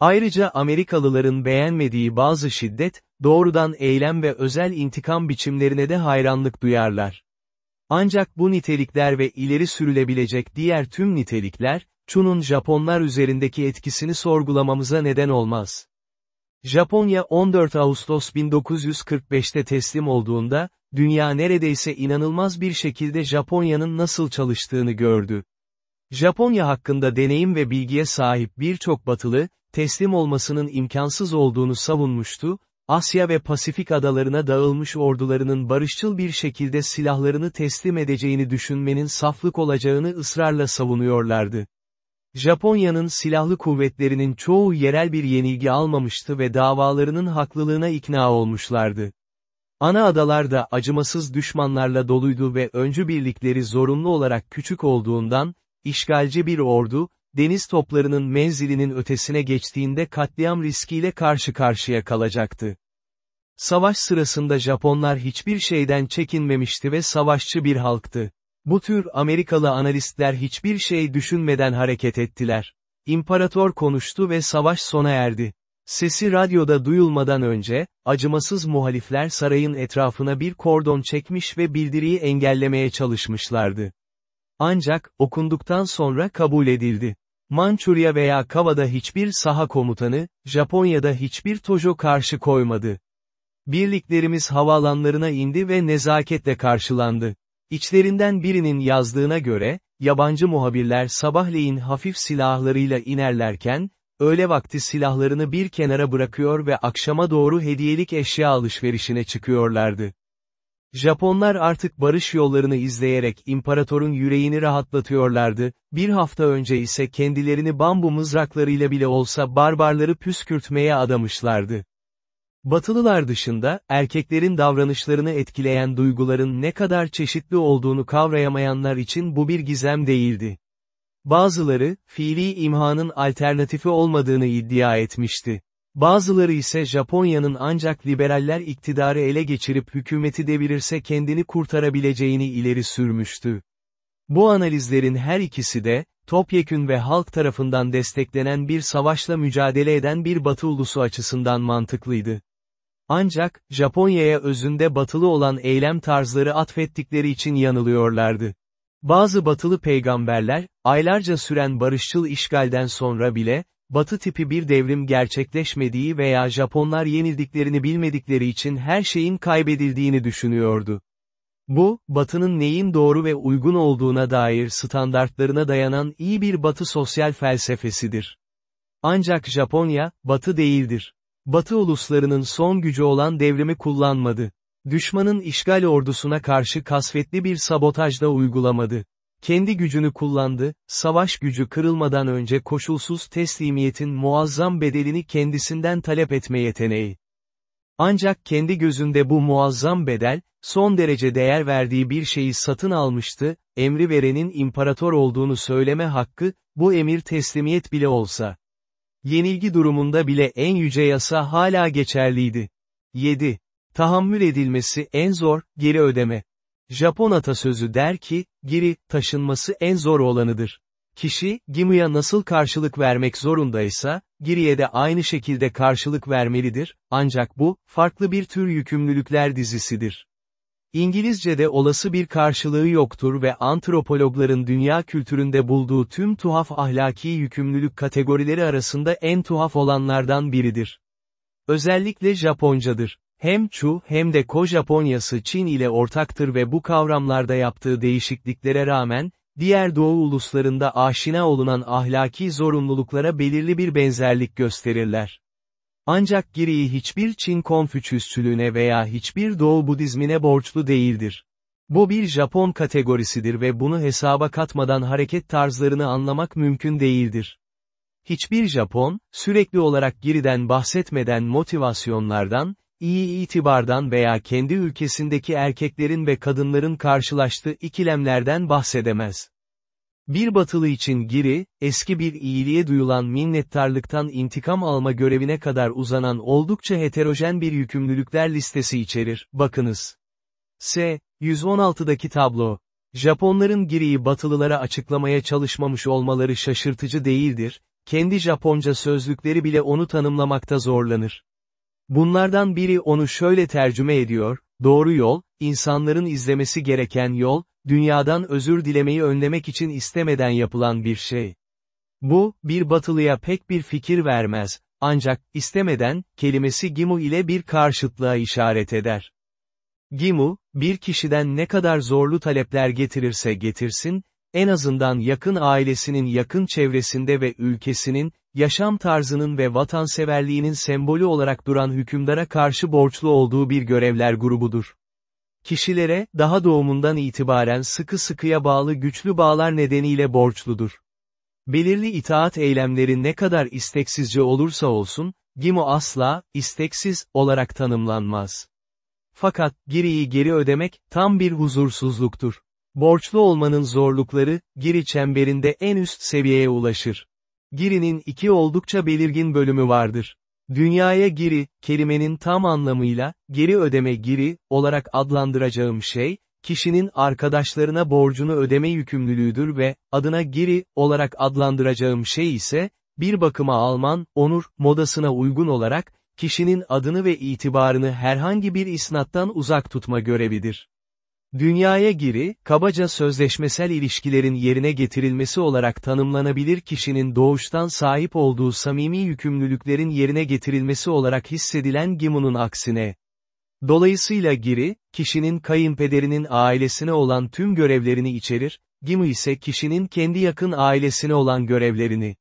Ayrıca Amerikalıların beğenmediği bazı şiddet, doğrudan eylem ve özel intikam biçimlerine de hayranlık duyarlar. Ancak bu nitelikler ve ileri sürülebilecek diğer tüm nitelikler, Chun'un Japonlar üzerindeki etkisini sorgulamamıza neden olmaz. Japonya 14 Ağustos 1945'te teslim olduğunda, dünya neredeyse inanılmaz bir şekilde Japonya'nın nasıl çalıştığını gördü. Japonya hakkında deneyim ve bilgiye sahip birçok batılı, teslim olmasının imkansız olduğunu savunmuştu, Asya ve Pasifik adalarına dağılmış ordularının barışçıl bir şekilde silahlarını teslim edeceğini düşünmenin saflık olacağını ısrarla savunuyorlardı. Japonya'nın silahlı kuvvetlerinin çoğu yerel bir yenilgi almamıştı ve davalarının haklılığına ikna olmuşlardı. Ana adalar da acımasız düşmanlarla doluydu ve öncü birlikleri zorunlu olarak küçük olduğundan, işgalci bir ordu, deniz toplarının menzilinin ötesine geçtiğinde katliam riskiyle karşı karşıya kalacaktı. Savaş sırasında Japonlar hiçbir şeyden çekinmemişti ve savaşçı bir halktı. Bu tür Amerikalı analistler hiçbir şey düşünmeden hareket ettiler. İmparator konuştu ve savaş sona erdi. Sesi radyoda duyulmadan önce, acımasız muhalifler sarayın etrafına bir kordon çekmiş ve bildiriyi engellemeye çalışmışlardı. Ancak, okunduktan sonra kabul edildi. Mançurya veya Kava'da hiçbir saha komutanı, Japonya'da hiçbir Tojo karşı koymadı. Birliklerimiz havaalanlarına indi ve nezaketle karşılandı. İçlerinden birinin yazdığına göre, yabancı muhabirler sabahleyin hafif silahlarıyla inerlerken, öğle vakti silahlarını bir kenara bırakıyor ve akşama doğru hediyelik eşya alışverişine çıkıyorlardı. Japonlar artık barış yollarını izleyerek imparatorun yüreğini rahatlatıyorlardı, bir hafta önce ise kendilerini bambu mızraklarıyla bile olsa barbarları püskürtmeye adamışlardı. Batılılar dışında, erkeklerin davranışlarını etkileyen duyguların ne kadar çeşitli olduğunu kavrayamayanlar için bu bir gizem değildi. Bazıları, fiili imhanın alternatifi olmadığını iddia etmişti. Bazıları ise Japonya'nın ancak liberaller iktidarı ele geçirip hükümeti devirirse kendini kurtarabileceğini ileri sürmüştü. Bu analizlerin her ikisi de, topyekün ve halk tarafından desteklenen bir savaşla mücadele eden bir batı ulusu açısından mantıklıydı. Ancak, Japonya'ya özünde batılı olan eylem tarzları atfettikleri için yanılıyorlardı. Bazı batılı peygamberler, aylarca süren barışçıl işgalden sonra bile, batı tipi bir devrim gerçekleşmediği veya Japonlar yenildiklerini bilmedikleri için her şeyin kaybedildiğini düşünüyordu. Bu, batının neyin doğru ve uygun olduğuna dair standartlarına dayanan iyi bir batı sosyal felsefesidir. Ancak Japonya, batı değildir. Batı uluslarının son gücü olan devrimi kullanmadı. Düşmanın işgal ordusuna karşı kasvetli bir sabotajda uygulamadı. Kendi gücünü kullandı, savaş gücü kırılmadan önce koşulsuz teslimiyetin muazzam bedelini kendisinden talep etme yeteneği. Ancak kendi gözünde bu muazzam bedel, son derece değer verdiği bir şeyi satın almıştı, emri verenin imparator olduğunu söyleme hakkı, bu emir teslimiyet bile olsa. Yenilgi durumunda bile en yüce yasa hala geçerliydi. 7. Tahammül edilmesi en zor, geri ödeme. Japon atasözü der ki, geri, taşınması en zor olanıdır. Kişi, Gimu'ya nasıl karşılık vermek zorundaysa, Giri'ye de aynı şekilde karşılık vermelidir, ancak bu, farklı bir tür yükümlülükler dizisidir. İngilizce'de olası bir karşılığı yoktur ve antropologların dünya kültüründe bulduğu tüm tuhaf ahlaki yükümlülük kategorileri arasında en tuhaf olanlardan biridir. özellikle Japoncadır. Hem Chu hem de Ko Japonyası Çin ile ortaktır ve bu kavramlarda yaptığı değişikliklere rağmen, diğer Doğu uluslarında aşina olunan ahlaki zorunluluklara belirli bir benzerlik gösterirler. Ancak Giri'yi hiçbir Çin Konfüçyüsçülüğüne veya hiçbir Doğu Budizmine borçlu değildir. Bu bir Japon kategorisidir ve bunu hesaba katmadan hareket tarzlarını anlamak mümkün değildir. Hiçbir Japon, sürekli olarak Giri'den bahsetmeden motivasyonlardan, iyi itibardan veya kendi ülkesindeki erkeklerin ve kadınların karşılaştığı ikilemlerden bahsedemez. Bir batılı için Giri, eski bir iyiliğe duyulan minnettarlıktan intikam alma görevine kadar uzanan oldukça heterojen bir yükümlülükler listesi içerir, bakınız. S. 116'daki tablo. Japonların Giri'yi batılılara açıklamaya çalışmamış olmaları şaşırtıcı değildir, kendi Japonca sözlükleri bile onu tanımlamakta zorlanır. Bunlardan biri onu şöyle tercüme ediyor, doğru yol, insanların izlemesi gereken yol, dünyadan özür dilemeyi önlemek için istemeden yapılan bir şey. Bu, bir batılıya pek bir fikir vermez, ancak, istemeden, kelimesi gimu ile bir karşıtlığa işaret eder. Gimu, bir kişiden ne kadar zorlu talepler getirirse getirsin, en azından yakın ailesinin yakın çevresinde ve ülkesinin, yaşam tarzının ve vatanseverliğinin sembolü olarak duran hükümdara karşı borçlu olduğu bir görevler grubudur. Kişilere, daha doğumundan itibaren sıkı sıkıya bağlı güçlü bağlar nedeniyle borçludur. Belirli itaat eylemleri ne kadar isteksizce olursa olsun, Gimu asla, isteksiz, olarak tanımlanmaz. Fakat, giriyi geri ödemek, tam bir huzursuzluktur. Borçlu olmanın zorlukları, giri çemberinde en üst seviyeye ulaşır. Giri'nin iki oldukça belirgin bölümü vardır. Dünyaya giri, kelimenin tam anlamıyla, geri ödeme giri, olarak adlandıracağım şey, kişinin arkadaşlarına borcunu ödeme yükümlülüğüdür ve, adına giri, olarak adlandıracağım şey ise, bir bakıma Alman, onur, modasına uygun olarak, kişinin adını ve itibarını herhangi bir isnattan uzak tutma görevidir. Dünyaya giri, kabaca sözleşmesel ilişkilerin yerine getirilmesi olarak tanımlanabilir kişinin doğuştan sahip olduğu samimi yükümlülüklerin yerine getirilmesi olarak hissedilen Gimu'nun aksine. Dolayısıyla giri, kişinin kayınpederinin ailesine olan tüm görevlerini içerir, Gimu ise kişinin kendi yakın ailesine olan görevlerini.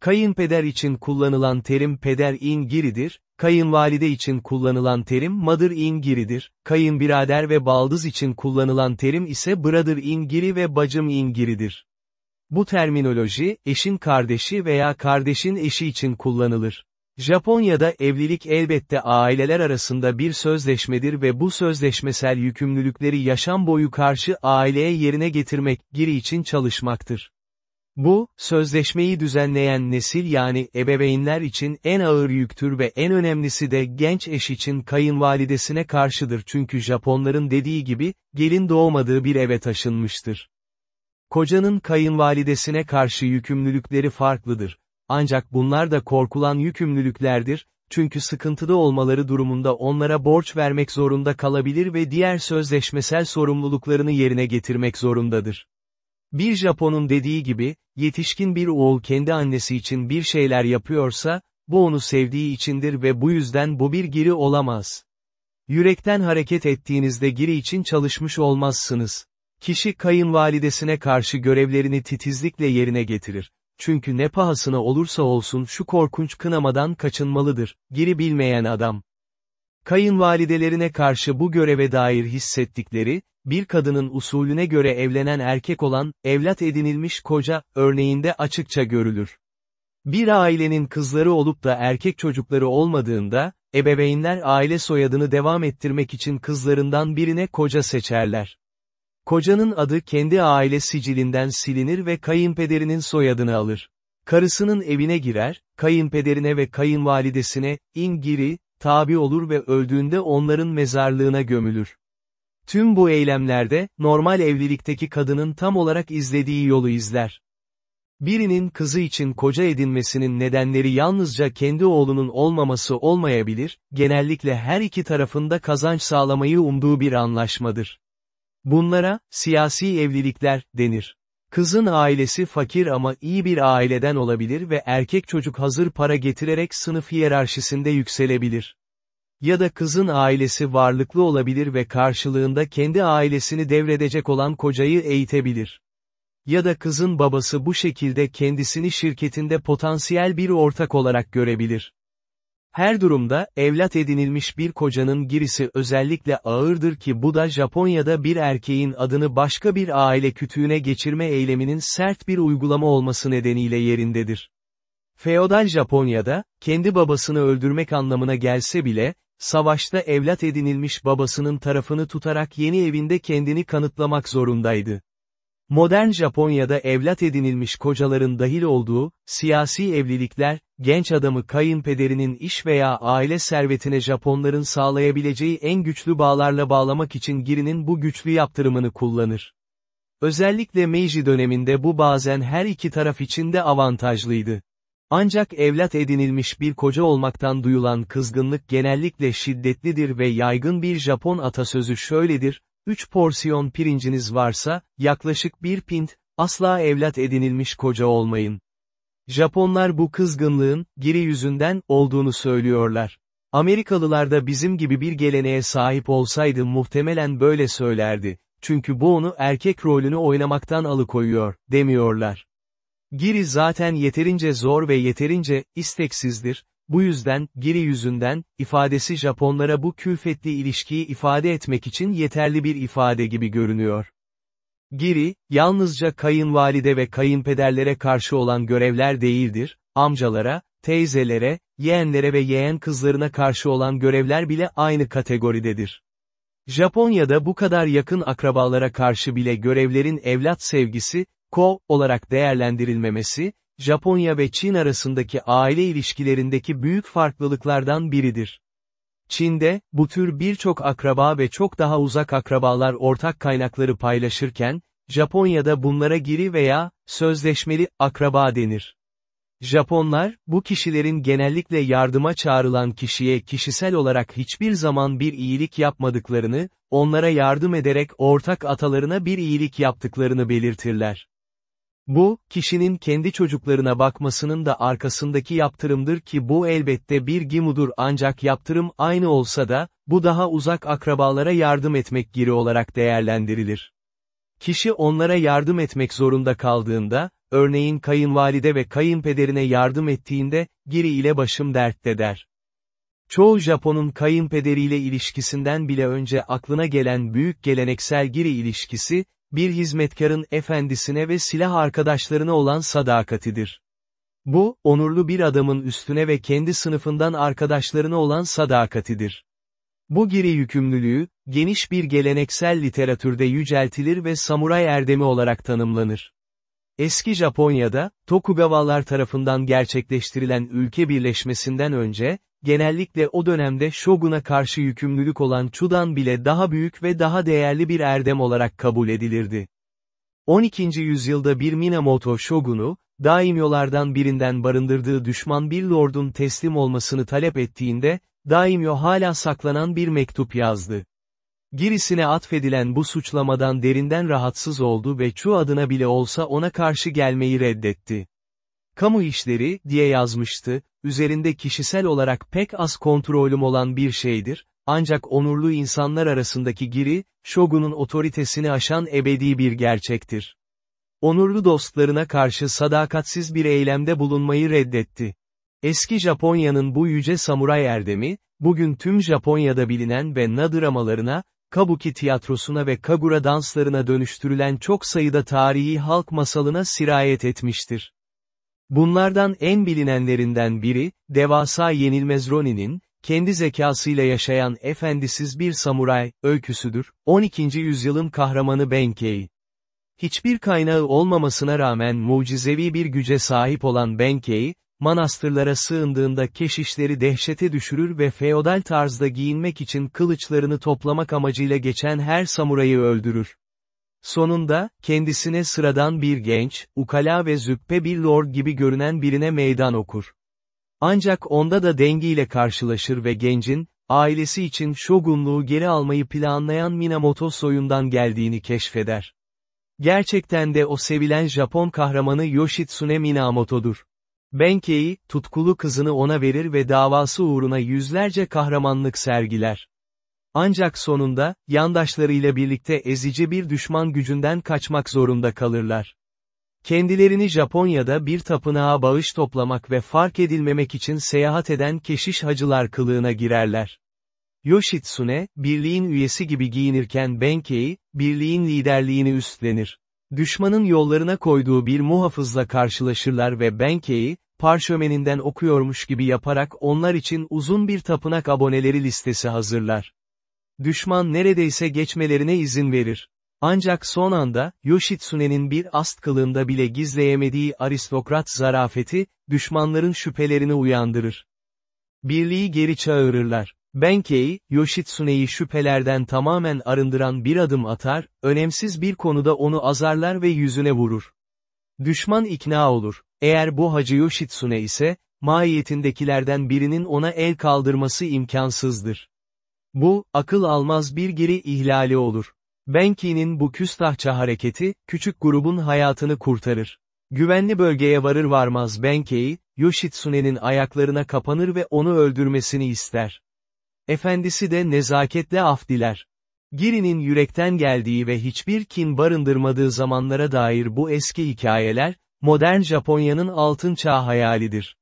Kayınpeder için kullanılan terim peder in giridir, kayınvalide için kullanılan terim mother in giridir, kayınbirader ve baldız için kullanılan terim ise brother in giri ve bacım in giridir. Bu terminoloji, eşin kardeşi veya kardeşin eşi için kullanılır. Japonya'da evlilik elbette aileler arasında bir sözleşmedir ve bu sözleşmesel yükümlülükleri yaşam boyu karşı aileye yerine getirmek, giri için çalışmaktır. Bu, sözleşmeyi düzenleyen nesil yani ebeveynler için en ağır yüktür ve en önemlisi de genç eş için kayınvalidesine karşıdır çünkü Japonların dediği gibi, gelin doğmadığı bir eve taşınmıştır. Kocanın kayınvalidesine karşı yükümlülükleri farklıdır. Ancak bunlar da korkulan yükümlülüklerdir, çünkü sıkıntıda olmaları durumunda onlara borç vermek zorunda kalabilir ve diğer sözleşmesel sorumluluklarını yerine getirmek zorundadır. Bir Japon'un dediği gibi, yetişkin bir oğul kendi annesi için bir şeyler yapıyorsa, bu onu sevdiği içindir ve bu yüzden bu bir giri olamaz. Yürekten hareket ettiğinizde giri için çalışmış olmazsınız. Kişi kayınvalidesine karşı görevlerini titizlikle yerine getirir. Çünkü ne pahasına olursa olsun şu korkunç kınamadan kaçınmalıdır, giri bilmeyen adam. Kayınvalidelerine karşı bu göreve dair hissettikleri, bir kadının usulüne göre evlenen erkek olan, evlat edinilmiş koca, örneğinde açıkça görülür. Bir ailenin kızları olup da erkek çocukları olmadığında, ebeveynler aile soyadını devam ettirmek için kızlarından birine koca seçerler. Kocanın adı kendi aile sicilinden silinir ve kayınpederinin soyadını alır. Karısının evine girer, kayınpederine ve kayınvalidesine, in giri, tabi olur ve öldüğünde onların mezarlığına gömülür. Tüm bu eylemlerde, normal evlilikteki kadının tam olarak izlediği yolu izler. Birinin kızı için koca edinmesinin nedenleri yalnızca kendi oğlunun olmaması olmayabilir, genellikle her iki tarafında kazanç sağlamayı umduğu bir anlaşmadır. Bunlara, siyasi evlilikler, denir. Kızın ailesi fakir ama iyi bir aileden olabilir ve erkek çocuk hazır para getirerek sınıf hiyerarşisinde yükselebilir. Ya da kızın ailesi varlıklı olabilir ve karşılığında kendi ailesini devredecek olan kocayı eğitebilir. Ya da kızın babası bu şekilde kendisini şirketinde potansiyel bir ortak olarak görebilir. Her durumda, evlat edinilmiş bir kocanın girisi özellikle ağırdır ki bu da Japonya'da bir erkeğin adını başka bir aile kütüğüne geçirme eyleminin sert bir uygulama olması nedeniyle yerindedir. Feodal Japonya'da, kendi babasını öldürmek anlamına gelse bile, savaşta evlat edinilmiş babasının tarafını tutarak yeni evinde kendini kanıtlamak zorundaydı. Modern Japonya'da evlat edinilmiş kocaların dahil olduğu, siyasi evlilikler, genç adamı kayınpederinin iş veya aile servetine Japonların sağlayabileceği en güçlü bağlarla bağlamak için girinin bu güçlü yaptırımını kullanır. Özellikle Meiji döneminde bu bazen her iki taraf için de avantajlıydı. Ancak evlat edinilmiş bir koca olmaktan duyulan kızgınlık genellikle şiddetlidir ve yaygın bir Japon atasözü şöyledir, 3 porsiyon pirinciniz varsa, yaklaşık bir pint, asla evlat edinilmiş koca olmayın. Japonlar bu kızgınlığın, giri yüzünden, olduğunu söylüyorlar. Amerikalılar da bizim gibi bir geleneğe sahip olsaydı muhtemelen böyle söylerdi, çünkü bu onu erkek rolünü oynamaktan alıkoyuyor, demiyorlar. Giri zaten yeterince zor ve yeterince, isteksizdir, bu yüzden, giri yüzünden, ifadesi Japonlara bu külfetli ilişkiyi ifade etmek için yeterli bir ifade gibi görünüyor. Giri, yalnızca kayınvalide ve kayınpederlere karşı olan görevler değildir, amcalara, teyzelere, yeğenlere ve yeğen kızlarına karşı olan görevler bile aynı kategoridedir. Japonya'da bu kadar yakın akrabalara karşı bile görevlerin evlat sevgisi, ko, olarak değerlendirilmemesi, Japonya ve Çin arasındaki aile ilişkilerindeki büyük farklılıklardan biridir. Çin'de, bu tür birçok akraba ve çok daha uzak akrabalar ortak kaynakları paylaşırken, Japonya'da bunlara giri veya, sözleşmeli, akraba denir. Japonlar, bu kişilerin genellikle yardıma çağrılan kişiye kişisel olarak hiçbir zaman bir iyilik yapmadıklarını, onlara yardım ederek ortak atalarına bir iyilik yaptıklarını belirtirler. Bu, kişinin kendi çocuklarına bakmasının da arkasındaki yaptırımdır ki bu elbette bir gimudur ancak yaptırım aynı olsa da, bu daha uzak akrabalara yardım etmek giri olarak değerlendirilir. Kişi onlara yardım etmek zorunda kaldığında, örneğin kayınvalide ve kayınpederine yardım ettiğinde, giri ile başım dertte der. Çoğu Japon'un kayınpederiyle ilişkisinden bile önce aklına gelen büyük geleneksel giri ilişkisi, bir hizmetkarın efendisine ve silah arkadaşlarına olan sadakatidir. Bu, onurlu bir adamın üstüne ve kendi sınıfından arkadaşlarına olan sadakatidir. Bu giri yükümlülüğü, geniş bir geleneksel literatürde yüceltilir ve samuray erdemi olarak tanımlanır. Eski Japonya'da, Tokugavalar tarafından gerçekleştirilen ülke birleşmesinden önce, genellikle o dönemde şoguna karşı yükümlülük olan Chu'dan bile daha büyük ve daha değerli bir erdem olarak kabul edilirdi. 12. yüzyılda bir Minamoto şogunu, daimyolardan birinden barındırdığı düşman bir lordun teslim olmasını talep ettiğinde, daimyo hala saklanan bir mektup yazdı. Girisine atfedilen bu suçlamadan derinden rahatsız oldu ve Chu adına bile olsa ona karşı gelmeyi reddetti. Kamu işleri, diye yazmıştı, üzerinde kişisel olarak pek az kontrolüm olan bir şeydir, ancak onurlu insanlar arasındaki giri, şogunun otoritesini aşan ebedi bir gerçektir. Onurlu dostlarına karşı sadakatsiz bir eylemde bulunmayı reddetti. Eski Japonya'nın bu yüce samuray erdemi, bugün tüm Japonya'da bilinen ve nadramalarına, kabuki tiyatrosuna ve kagura danslarına dönüştürülen çok sayıda tarihi halk masalına sirayet etmiştir. Bunlardan en bilinenlerinden biri, devasa yenilmez Ronin'in, kendi zekasıyla yaşayan efendisiz bir samuray, öyküsüdür, 12. yüzyılın kahramanı Benkei. Hiçbir kaynağı olmamasına rağmen mucizevi bir güce sahip olan Benkei, manastırlara sığındığında keşişleri dehşete düşürür ve feodal tarzda giyinmek için kılıçlarını toplamak amacıyla geçen her samurayı öldürür. Sonunda, kendisine sıradan bir genç, ukala ve züppe bir lord gibi görünen birine meydan okur. Ancak onda da dengiyle karşılaşır ve gencin, ailesi için şogunluğu geri almayı planlayan Minamoto soyundan geldiğini keşfeder. Gerçekten de o sevilen Japon kahramanı Yoshitsune Minamoto'dur. Benkei, tutkulu kızını ona verir ve davası uğruna yüzlerce kahramanlık sergiler. Ancak sonunda, yandaşlarıyla birlikte ezici bir düşman gücünden kaçmak zorunda kalırlar. Kendilerini Japonya'da bir tapınağa bağış toplamak ve fark edilmemek için seyahat eden keşiş hacılar kılığına girerler. Yoshitsune, birliğin üyesi gibi giyinirken Benkei, birliğin liderliğini üstlenir. Düşmanın yollarına koyduğu bir muhafızla karşılaşırlar ve Benkei, parşömeninden okuyormuş gibi yaparak onlar için uzun bir tapınak aboneleri listesi hazırlar. Düşman neredeyse geçmelerine izin verir. Ancak son anda, Yoshitsune'nin bir ast kılığında bile gizleyemediği aristokrat zarafeti, düşmanların şüphelerini uyandırır. Birliği geri çağırırlar. Benkei, Yoshitsune'yi şüphelerden tamamen arındıran bir adım atar, önemsiz bir konuda onu azarlar ve yüzüne vurur. Düşman ikna olur. Eğer bu Hacı Yoshitsune ise, mahiyetindekilerden birinin ona el kaldırması imkansızdır. Bu, akıl almaz bir geri ihlali olur. Benki'nin bu küstahça hareketi, küçük grubun hayatını kurtarır. Güvenli bölgeye varır varmaz Benkei, Yoshitsune'nin ayaklarına kapanır ve onu öldürmesini ister. Efendisi de nezaketle af diler. Giri'nin yürekten geldiği ve hiçbir kin barındırmadığı zamanlara dair bu eski hikayeler, modern Japonya'nın altın çağ hayalidir.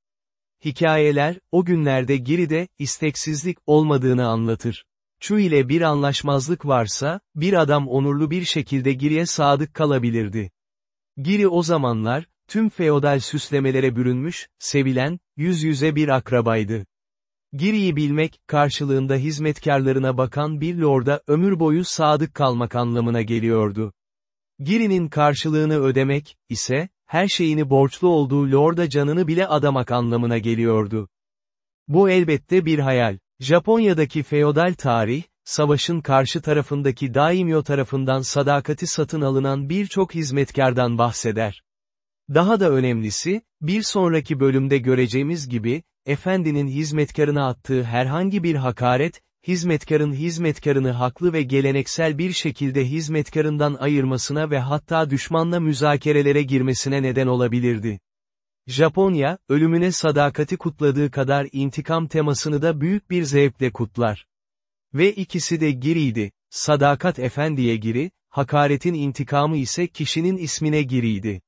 Hikayeler, o günlerde Giri'de, isteksizlik olmadığını anlatır. Chu ile bir anlaşmazlık varsa, bir adam onurlu bir şekilde Giri'ye sadık kalabilirdi. Giri o zamanlar, tüm feodal süslemelere bürünmüş, sevilen, yüz yüze bir akrabaydı. Giri'yi bilmek, karşılığında hizmetkarlarına bakan bir lorda ömür boyu sadık kalmak anlamına geliyordu. Giri'nin karşılığını ödemek, ise, her şeyini borçlu olduğu lorda canını bile adamak anlamına geliyordu. Bu elbette bir hayal. Japonya'daki feodal tarih, savaşın karşı tarafındaki daimyo tarafından sadakati satın alınan birçok hizmetkardan bahseder. Daha da önemlisi, bir sonraki bölümde göreceğimiz gibi, efendinin hizmetkarına attığı herhangi bir hakaret, hizmetkarın hizmetkarını haklı ve geleneksel bir şekilde hizmetkarından ayırmasına ve hatta düşmanla müzakerelere girmesine neden olabilirdi. Japonya, ölümüne sadakati kutladığı kadar intikam temasını da büyük bir zevkle kutlar. Ve ikisi de giriydi, sadakat efendiye giri, hakaretin intikamı ise kişinin ismine giriydi.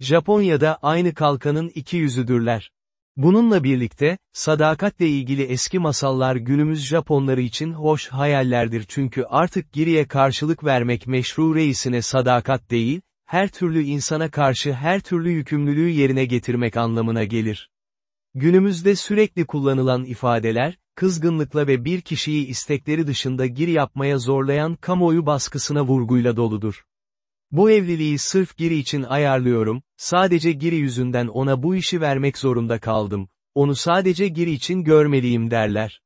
Japonya'da aynı kalkanın iki yüzüdürler. Bununla birlikte, sadakatle ilgili eski masallar günümüz Japonları için hoş hayallerdir çünkü artık giriye karşılık vermek meşru reisine sadakat değil, her türlü insana karşı her türlü yükümlülüğü yerine getirmek anlamına gelir. Günümüzde sürekli kullanılan ifadeler, kızgınlıkla ve bir kişiyi istekleri dışında giri yapmaya zorlayan kamuoyu baskısına vurguyla doludur. Bu evliliği sırf Giri için ayarlıyorum, sadece Giri yüzünden ona bu işi vermek zorunda kaldım, onu sadece Giri için görmeliyim derler.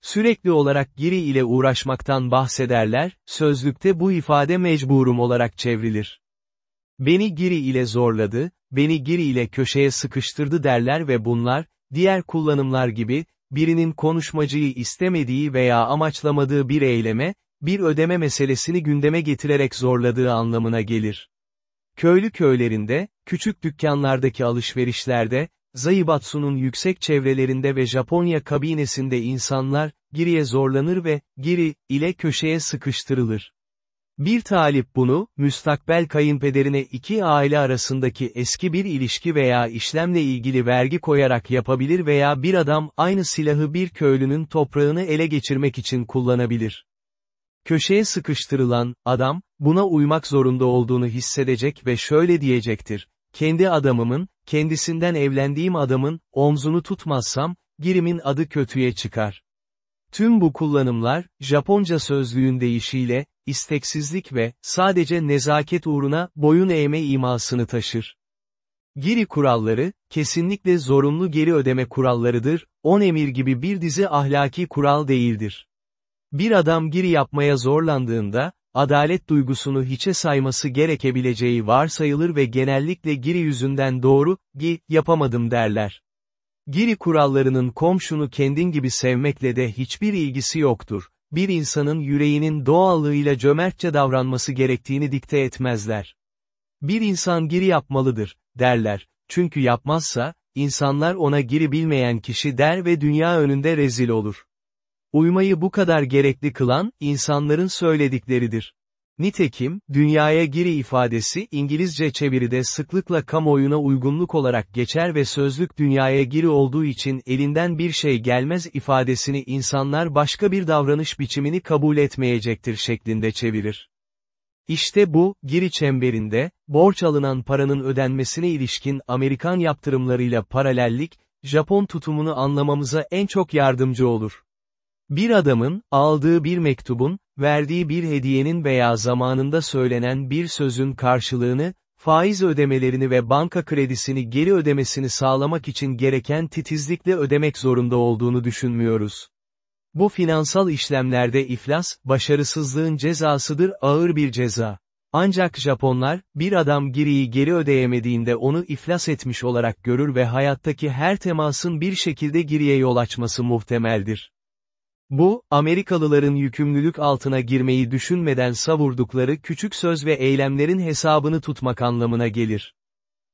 Sürekli olarak Giri ile uğraşmaktan bahsederler, sözlükte bu ifade mecburum olarak çevrilir. Beni Giri ile zorladı, beni Giri ile köşeye sıkıştırdı derler ve bunlar, diğer kullanımlar gibi, birinin konuşmacıyı istemediği veya amaçlamadığı bir eyleme, bir ödeme meselesini gündeme getirerek zorladığı anlamına gelir. Köylü köylerinde, küçük dükkanlardaki alışverişlerde, Zaibatsu'nun yüksek çevrelerinde ve Japonya kabinesinde insanlar, Giri'ye zorlanır ve, Giri, ile köşeye sıkıştırılır. Bir talip bunu, müstakbel kayınpederine iki aile arasındaki eski bir ilişki veya işlemle ilgili vergi koyarak yapabilir veya bir adam aynı silahı bir köylünün toprağını ele geçirmek için kullanabilir. Köşeye sıkıştırılan, adam, buna uymak zorunda olduğunu hissedecek ve şöyle diyecektir. Kendi adamımın, kendisinden evlendiğim adamın, omzunu tutmazsam, girimin adı kötüye çıkar. Tüm bu kullanımlar, Japonca sözlüğün deyişiyle, isteksizlik ve, sadece nezaket uğruna, boyun eğme imasını taşır. Giri kuralları, kesinlikle zorunlu geri ödeme kurallarıdır, on emir gibi bir dizi ahlaki kural değildir. Bir adam giri yapmaya zorlandığında, adalet duygusunu hiçe sayması gerekebileceği varsayılır ve genellikle giri yüzünden doğru, gi, yapamadım derler. Giri kurallarının komşunu kendin gibi sevmekle de hiçbir ilgisi yoktur. bir insanın yüreğinin doğallığıyla cömertçe davranması gerektiğini dikte etmezler. Bir insan giri yapmalıdır, derler. Çünkü yapmazsa, insanlar ona giri bilmeyen kişi der ve dünya önünde rezil olur. Uymayı bu kadar gerekli kılan, insanların söyledikleridir. Nitekim, dünyaya giri ifadesi İngilizce çeviride sıklıkla kamuoyuna uygunluk olarak geçer ve sözlük dünyaya giri olduğu için elinden bir şey gelmez ifadesini insanlar başka bir davranış biçimini kabul etmeyecektir şeklinde çevirir. İşte bu, giri çemberinde, borç alınan paranın ödenmesine ilişkin Amerikan yaptırımlarıyla paralellik, Japon tutumunu anlamamıza en çok yardımcı olur. Bir adamın, aldığı bir mektubun, verdiği bir hediyenin veya zamanında söylenen bir sözün karşılığını, faiz ödemelerini ve banka kredisini geri ödemesini sağlamak için gereken titizlikle ödemek zorunda olduğunu düşünmüyoruz. Bu finansal işlemlerde iflas, başarısızlığın cezasıdır ağır bir ceza. Ancak Japonlar, bir adam giriyi geri ödeyemediğinde onu iflas etmiş olarak görür ve hayattaki her temasın bir şekilde giriye yol açması muhtemeldir. Bu, Amerikalıların yükümlülük altına girmeyi düşünmeden savurdukları küçük söz ve eylemlerin hesabını tutmak anlamına gelir.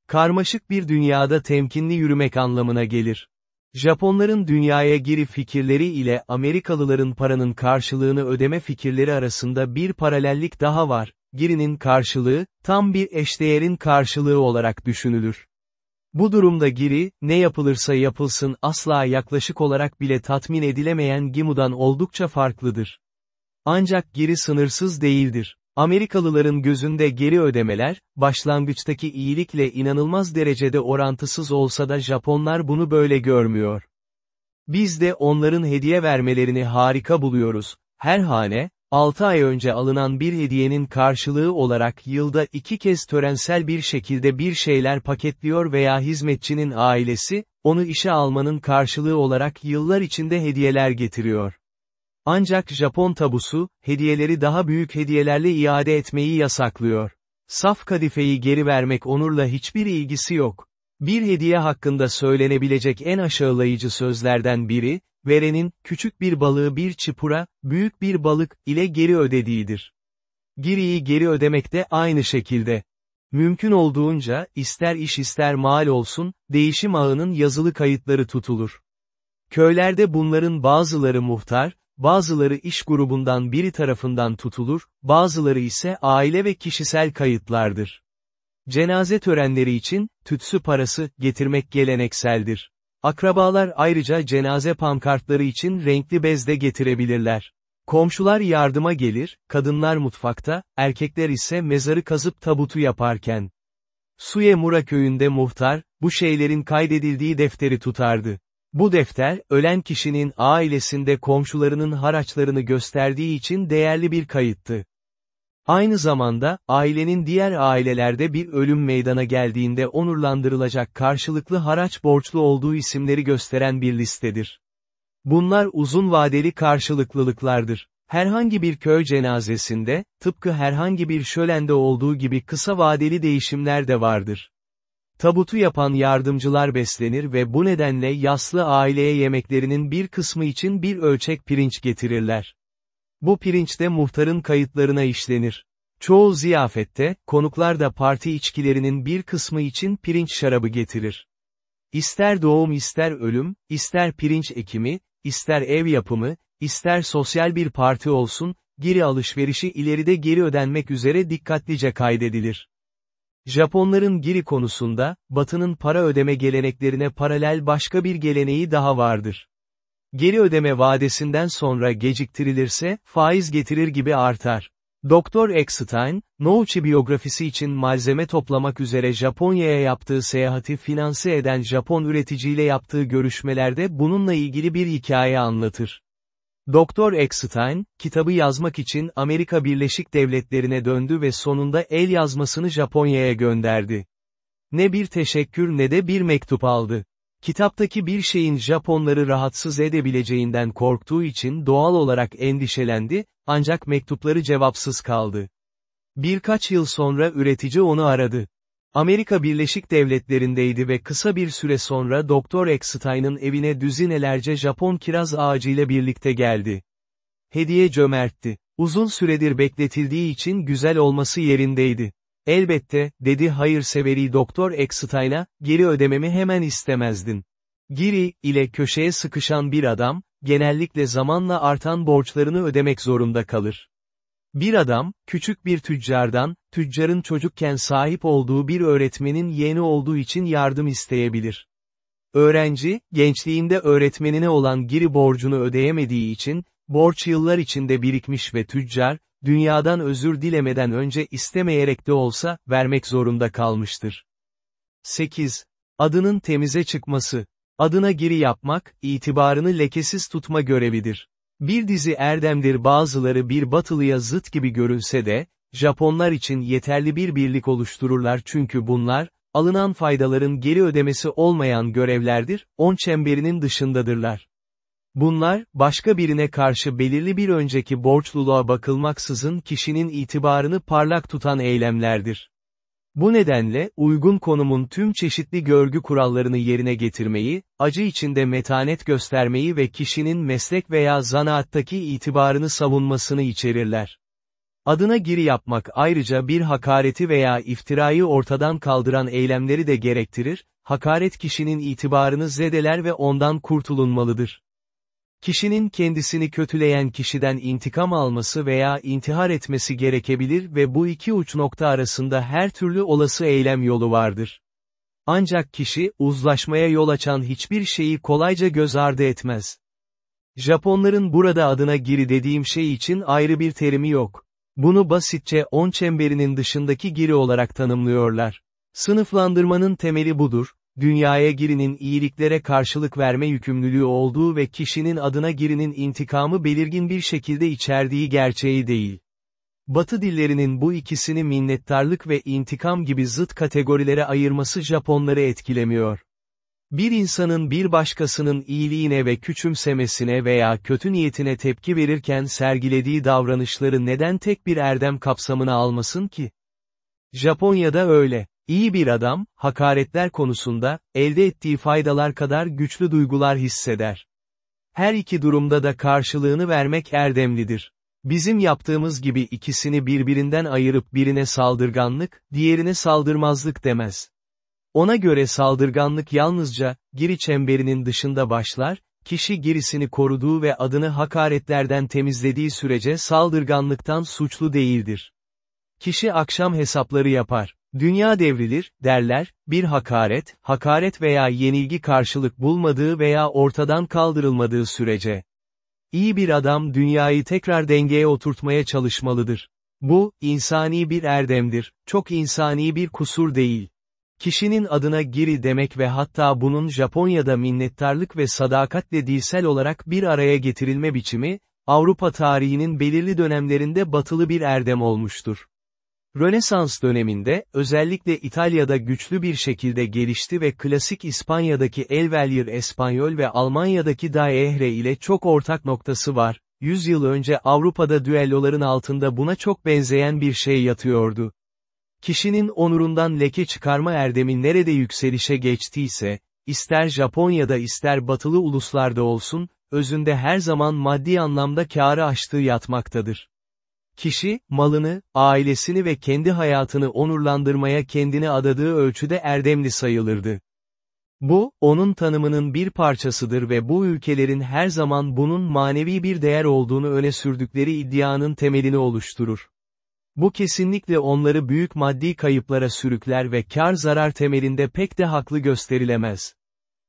Karmaşık bir dünyada temkinli yürümek anlamına gelir. Japonların dünyaya giri fikirleri ile Amerikalıların paranın karşılığını ödeme fikirleri arasında bir paralellik daha var, girinin karşılığı, tam bir eşdeğerin karşılığı olarak düşünülür. Bu durumda giri, ne yapılırsa yapılsın asla yaklaşık olarak bile tatmin edilemeyen Gimu'dan oldukça farklıdır. Ancak giri sınırsız değildir. Amerikalıların gözünde geri ödemeler, başlangıçtaki iyilikle inanılmaz derecede orantısız olsa da Japonlar bunu böyle görmüyor. Biz de onların hediye vermelerini harika buluyoruz. Her hane, 6 ay önce alınan bir hediyenin karşılığı olarak yılda iki kez törensel bir şekilde bir şeyler paketliyor veya hizmetçinin ailesi, onu işe almanın karşılığı olarak yıllar içinde hediyeler getiriyor. Ancak Japon tabusu, hediyeleri daha büyük hediyelerle iade etmeyi yasaklıyor. Saf kadifeyi geri vermek onurla hiçbir ilgisi yok. Bir hediye hakkında söylenebilecek en aşağılayıcı sözlerden biri, verenin, küçük bir balığı bir çipura, büyük bir balık, ile geri ödediğidir. Giriyi geri ödemek de aynı şekilde. Mümkün olduğunca, ister iş ister mal olsun, değişim ağının yazılı kayıtları tutulur. Köylerde bunların bazıları muhtar, bazıları iş grubundan biri tarafından tutulur, bazıları ise aile ve kişisel kayıtlardır. Cenaze törenleri için, tütsü parası, getirmek gelenekseldir. Akrabalar ayrıca cenaze pankartları için renkli bez de getirebilirler. Komşular yardıma gelir, kadınlar mutfakta, erkekler ise mezarı kazıp tabutu yaparken. Suye Mura köyünde muhtar, bu şeylerin kaydedildiği defteri tutardı. Bu defter, ölen kişinin ailesinde komşularının haraçlarını gösterdiği için değerli bir kayıttı. Aynı zamanda, ailenin diğer ailelerde bir ölüm meydana geldiğinde onurlandırılacak karşılıklı haraç borçlu olduğu isimleri gösteren bir listedir. Bunlar uzun vadeli karşılıklılıklardır. Herhangi bir köy cenazesinde, tıpkı herhangi bir şölende olduğu gibi kısa vadeli değişimler de vardır. Tabutu yapan yardımcılar beslenir ve bu nedenle yaslı aileye yemeklerinin bir kısmı için bir ölçek pirinç getirirler. Bu pirinç de muhtarın kayıtlarına işlenir. Çoğu ziyafette, konuklar da parti içkilerinin bir kısmı için pirinç şarabı getirir. İster doğum ister ölüm, ister pirinç ekimi, ister ev yapımı, ister sosyal bir parti olsun, geri alışverişi ileride geri ödenmek üzere dikkatlice kaydedilir. Japonların giri konusunda, Batı'nın para ödeme geleneklerine paralel başka bir geleneği daha vardır. Geri ödeme vadesinden sonra geciktirilirse, faiz getirir gibi artar. Doktor Eckstein, Nouchi biyografisi için malzeme toplamak üzere Japonya'ya yaptığı seyahati finanse eden Japon üreticiyle yaptığı görüşmelerde bununla ilgili bir hikaye anlatır. Doktor Eckstein, kitabı yazmak için Amerika Birleşik Devletleri'ne döndü ve sonunda el yazmasını Japonya'ya gönderdi. Ne bir teşekkür ne de bir mektup aldı. Kitaptaki bir şeyin Japonları rahatsız edebileceğinden korktuğu için doğal olarak endişelendi, ancak mektupları cevapsız kaldı. Birkaç yıl sonra üretici onu aradı. Amerika Birleşik Devletleri'ndeydi ve kısa bir süre sonra Doktor Eckstein'ın evine düzinelerce Japon kiraz ağacıyla birlikte geldi. hediye cömertti. Uzun süredir bekletildiği için güzel olması yerindeydi. Elbette, dedi hayırseveri Doktor Eckstein'a, geri ödememi hemen istemezdin. Giri, ile köşeye sıkışan bir adam, genellikle zamanla artan borçlarını ödemek zorunda kalır. Bir adam, küçük bir tüccardan, tüccarın çocukken sahip olduğu bir öğretmenin yeğeni olduğu için yardım isteyebilir. Öğrenci, gençliğinde öğretmenine olan giri borcunu ödeyemediği için, borç yıllar içinde birikmiş ve tüccar, dünyadan özür dilemeden önce istemeyerek de olsa, vermek zorunda kalmıştır. 8. Adının temize çıkması. Adına giri yapmak, itibarını lekesiz tutma görevidir. Bir dizi erdemdir bazıları bir batılıya zıt gibi görünse de, Japonlar için yeterli bir birlik oluştururlar çünkü bunlar, alınan faydaların geri ödemesi olmayan görevlerdir, on çemberinin dışındadırlar. Bunlar, başka birine karşı belirli bir önceki borçluluğa bakılmaksızın kişinin itibarını parlak tutan eylemlerdir. Bu nedenle, uygun konumun tüm çeşitli görgü kurallarını yerine getirmeyi, acı içinde metanet göstermeyi ve kişinin meslek veya zanaattaki itibarını savunmasını içerirler. Adına giri yapmak ayrıca bir hakareti veya iftirayı ortadan kaldıran eylemleri de gerektirir, hakaret kişinin itibarını zedeler ve ondan kurtulunmalıdır. Kişinin kendisini kötüleyen kişiden intikam alması veya intihar etmesi gerekebilir ve bu iki uç nokta arasında her türlü olası eylem yolu vardır. Ancak kişi, uzlaşmaya yol açan hiçbir şeyi kolayca göz ardı etmez. Japonların burada adına giri dediğim şey için ayrı bir terimi yok. Bunu basitçe on çemberinin dışındaki giri olarak tanımlıyorlar. Sınıflandırmanın temeli budur, dünyaya girinin iyiliklere karşılık verme yükümlülüğü olduğu ve kişinin adına girinin intikamı belirgin bir şekilde içerdiği gerçeği değil. Batı dillerinin bu ikisini minnettarlık ve intikam gibi zıt kategorilere ayırması Japonları etkilemiyor. Bir insanın bir başkasının iyiliğine ve küçümsemesine veya kötü niyetine tepki verirken sergilediği davranışları neden tek bir erdem kapsamına almasın ki? Japonya'da öyle. İyi bir adam, hakaretler konusunda, elde ettiği faydalar kadar güçlü duygular hisseder. Her iki durumda da karşılığını vermek erdemlidir. Bizim yaptığımız gibi ikisini birbirinden ayırıp birine saldırganlık, diğerine saldırmazlık demez. Ona göre saldırganlık yalnızca, giri çemberinin dışında başlar, kişi girisini koruduğu ve adını hakaretlerden temizlediği sürece saldırganlıktan suçlu değildir. Kişi akşam hesapları yapar. Dünya devrilir, derler, bir hakaret, hakaret veya yenilgi karşılık bulmadığı veya ortadan kaldırılmadığı sürece. İyi bir adam dünyayı tekrar dengeye oturtmaya çalışmalıdır. Bu, insani bir erdemdir, çok insani bir kusur değil. Kişinin adına giri demek ve hatta bunun Japonya'da minnettarlık ve sadakatle dilsel olarak bir araya getirilme biçimi, Avrupa tarihinin belirli dönemlerinde batılı bir erdem olmuştur. Rönesans döneminde, özellikle İtalya'da güçlü bir şekilde gelişti ve klasik İspanya'daki El Vellir Espanyol ve Almanya'daki Daehre ile çok ortak noktası var. Yüz yıl önce Avrupa'da düelloların altında buna çok benzeyen bir şey yatıyordu. Kişinin onurundan leke çıkarma erdemi nerede yükselişe geçtiyse, ister Japonya'da ister batılı uluslarda olsun, özünde her zaman maddi anlamda kârı aştığı yatmaktadır. Kişi, malını, ailesini ve kendi hayatını onurlandırmaya kendini adadığı ölçüde erdemli sayılırdı. Bu, onun tanımının bir parçasıdır ve bu ülkelerin her zaman bunun manevi bir değer olduğunu öne sürdükleri iddianın temelini oluşturur. Bu kesinlikle onları büyük maddi kayıplara sürükler ve kar zarar temelinde pek de haklı gösterilemez.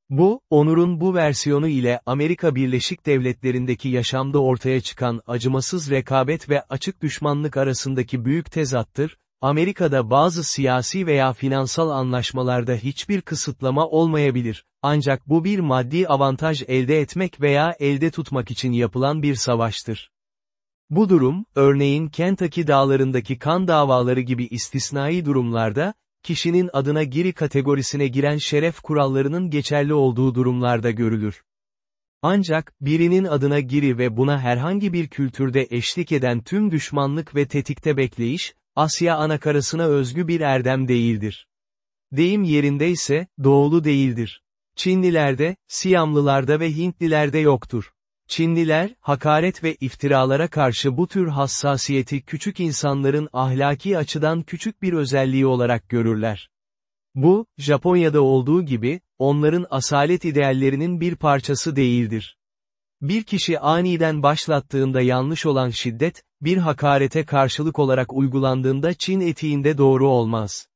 Bu, Onur'un bu versiyonu ile Amerika Birleşik Devletleri'ndeki yaşamda ortaya çıkan acımasız rekabet ve açık düşmanlık arasındaki büyük tezattır, Amerika'da bazı siyasi veya finansal anlaşmalarda hiçbir kısıtlama olmayabilir, ancak bu bir maddi avantaj elde etmek veya elde tutmak için yapılan bir savaştır. Bu durum, örneğin Kentucky dağlarındaki kan davaları gibi istisnai durumlarda, kişinin adına giri kategorisine giren şeref kurallarının geçerli olduğu durumlarda görülür. Ancak, birinin adına giri ve buna herhangi bir kültürde eşlik eden tüm düşmanlık ve tetikte bekleyiş, Asya anakarasına özgü bir erdem değildir. Deyim yerinde ise, doğulu değildir. Çinlilerde, Siyamlılarda ve Hintlilerde yoktur. Çinliler, hakaret ve iftiralara karşı bu tür hassasiyeti küçük insanların ahlaki açıdan küçük bir özelliği olarak görürler. Bu, Japonya'da olduğu gibi, onların asalet ideallerinin bir parçası değildir. Bir kişi aniden başlattığında yanlış olan şiddet, bir hakarete karşılık olarak uygulandığında Çin etiğinde doğru olmaz.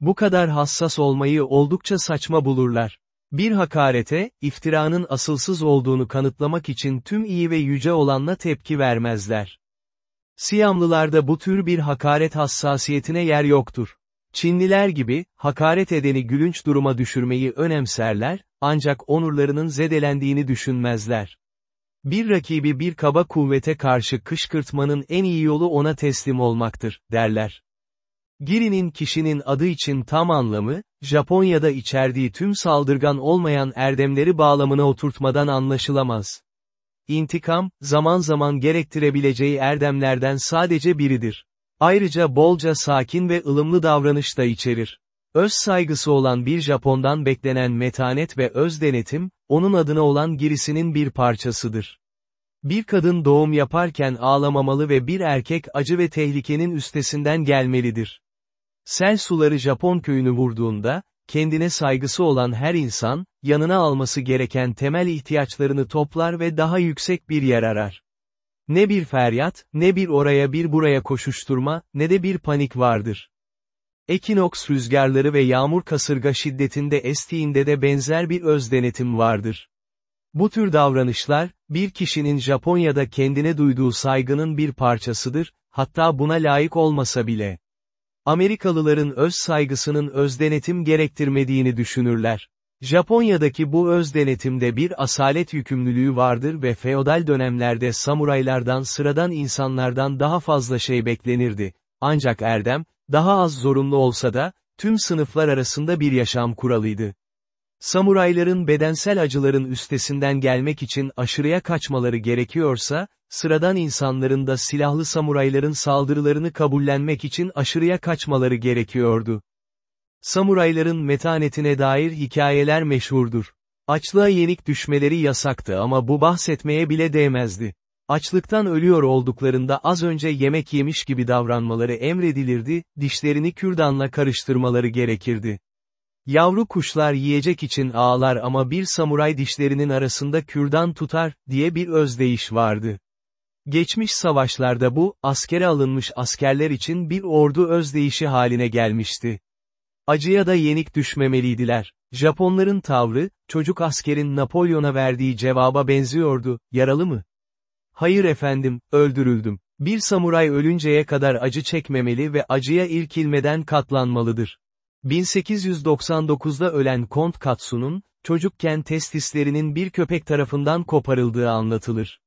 Bu kadar hassas olmayı oldukça saçma bulurlar. Bir hakarete, iftiranın asılsız olduğunu kanıtlamak için tüm iyi ve yüce olanla tepki vermezler. Siyamlılarda bu tür bir hakaret hassasiyetine yer yoktur. Çinliler gibi, hakaret edeni gülünç duruma düşürmeyi önemserler, ancak onurlarının zedelendiğini düşünmezler. Bir rakibi bir kaba kuvvete karşı kışkırtmanın en iyi yolu ona teslim olmaktır, derler. Giri'nin kişinin adı için tam anlamı, Japonya'da içerdiği tüm saldırgan olmayan erdemleri bağlamına oturtmadan anlaşılamaz. İntikam, zaman zaman gerektirebileceği erdemlerden sadece biridir. Ayrıca bolca sakin ve ılımlı davranış da içerir. Öz saygısı olan bir Japon'dan beklenen metanet ve öz denetim, onun adına olan girisinin bir parçasıdır. Bir kadın doğum yaparken ağlamamalı ve bir erkek acı ve tehlikenin üstesinden gelmelidir. Sel suları Japon köyünü vurduğunda, kendine saygısı olan her insan, yanına alması gereken temel ihtiyaçlarını toplar ve daha yüksek bir yer arar. Ne bir feryat, ne bir oraya bir buraya koşuşturma, ne de bir panik vardır. Ekinoks rüzgarları ve yağmur kasırga şiddetinde estiğinde de benzer bir öz denetim vardır. Bu tür davranışlar, bir kişinin Japonya'da kendine duyduğu saygının bir parçasıdır, hatta buna layık olmasa bile. Amerikalıların öz saygısının öz denetim gerektirmediğini düşünürler. Japonya'daki bu öz denetimde bir asalet yükümlülüğü vardır ve feodal dönemlerde samuraylardan sıradan insanlardan daha fazla şey beklenirdi. Ancak erdem, daha az zorunlu olsa da, tüm sınıflar arasında bir yaşam kuralıydı. Samurayların bedensel acıların üstesinden gelmek için aşırıya kaçmaları gerekiyorsa, sıradan insanların da silahlı samurayların saldırılarını kabullenmek için aşırıya kaçmaları gerekiyordu. Samurayların metanetine dair hikayeler meşhurdur. Açlığa yenik düşmeleri yasaktı ama bu bahsetmeye bile değmezdi. Açlıktan ölüyor olduklarında az önce yemek yemiş gibi davranmaları emredilirdi, dişlerini kürdanla karıştırmaları gerekirdi. Yavru kuşlar yiyecek için ağlar ama bir samuray dişlerinin arasında kürdan tutar, diye bir özdeyiş vardı. Geçmiş savaşlarda bu, askere alınmış askerler için bir ordu özdeyişi haline gelmişti. Acıya da yenik düşmemeliydiler. Japonların tavrı, çocuk askerin Napolyon'a verdiği cevaba benziyordu, yaralı mı? Hayır efendim, öldürüldüm. Bir samuray ölünceye kadar acı çekmemeli ve acıya irkilmeden katlanmalıdır. 1899'da ölen Kont Katsu'nun, çocukken testislerinin bir köpek tarafından koparıldığı anlatılır.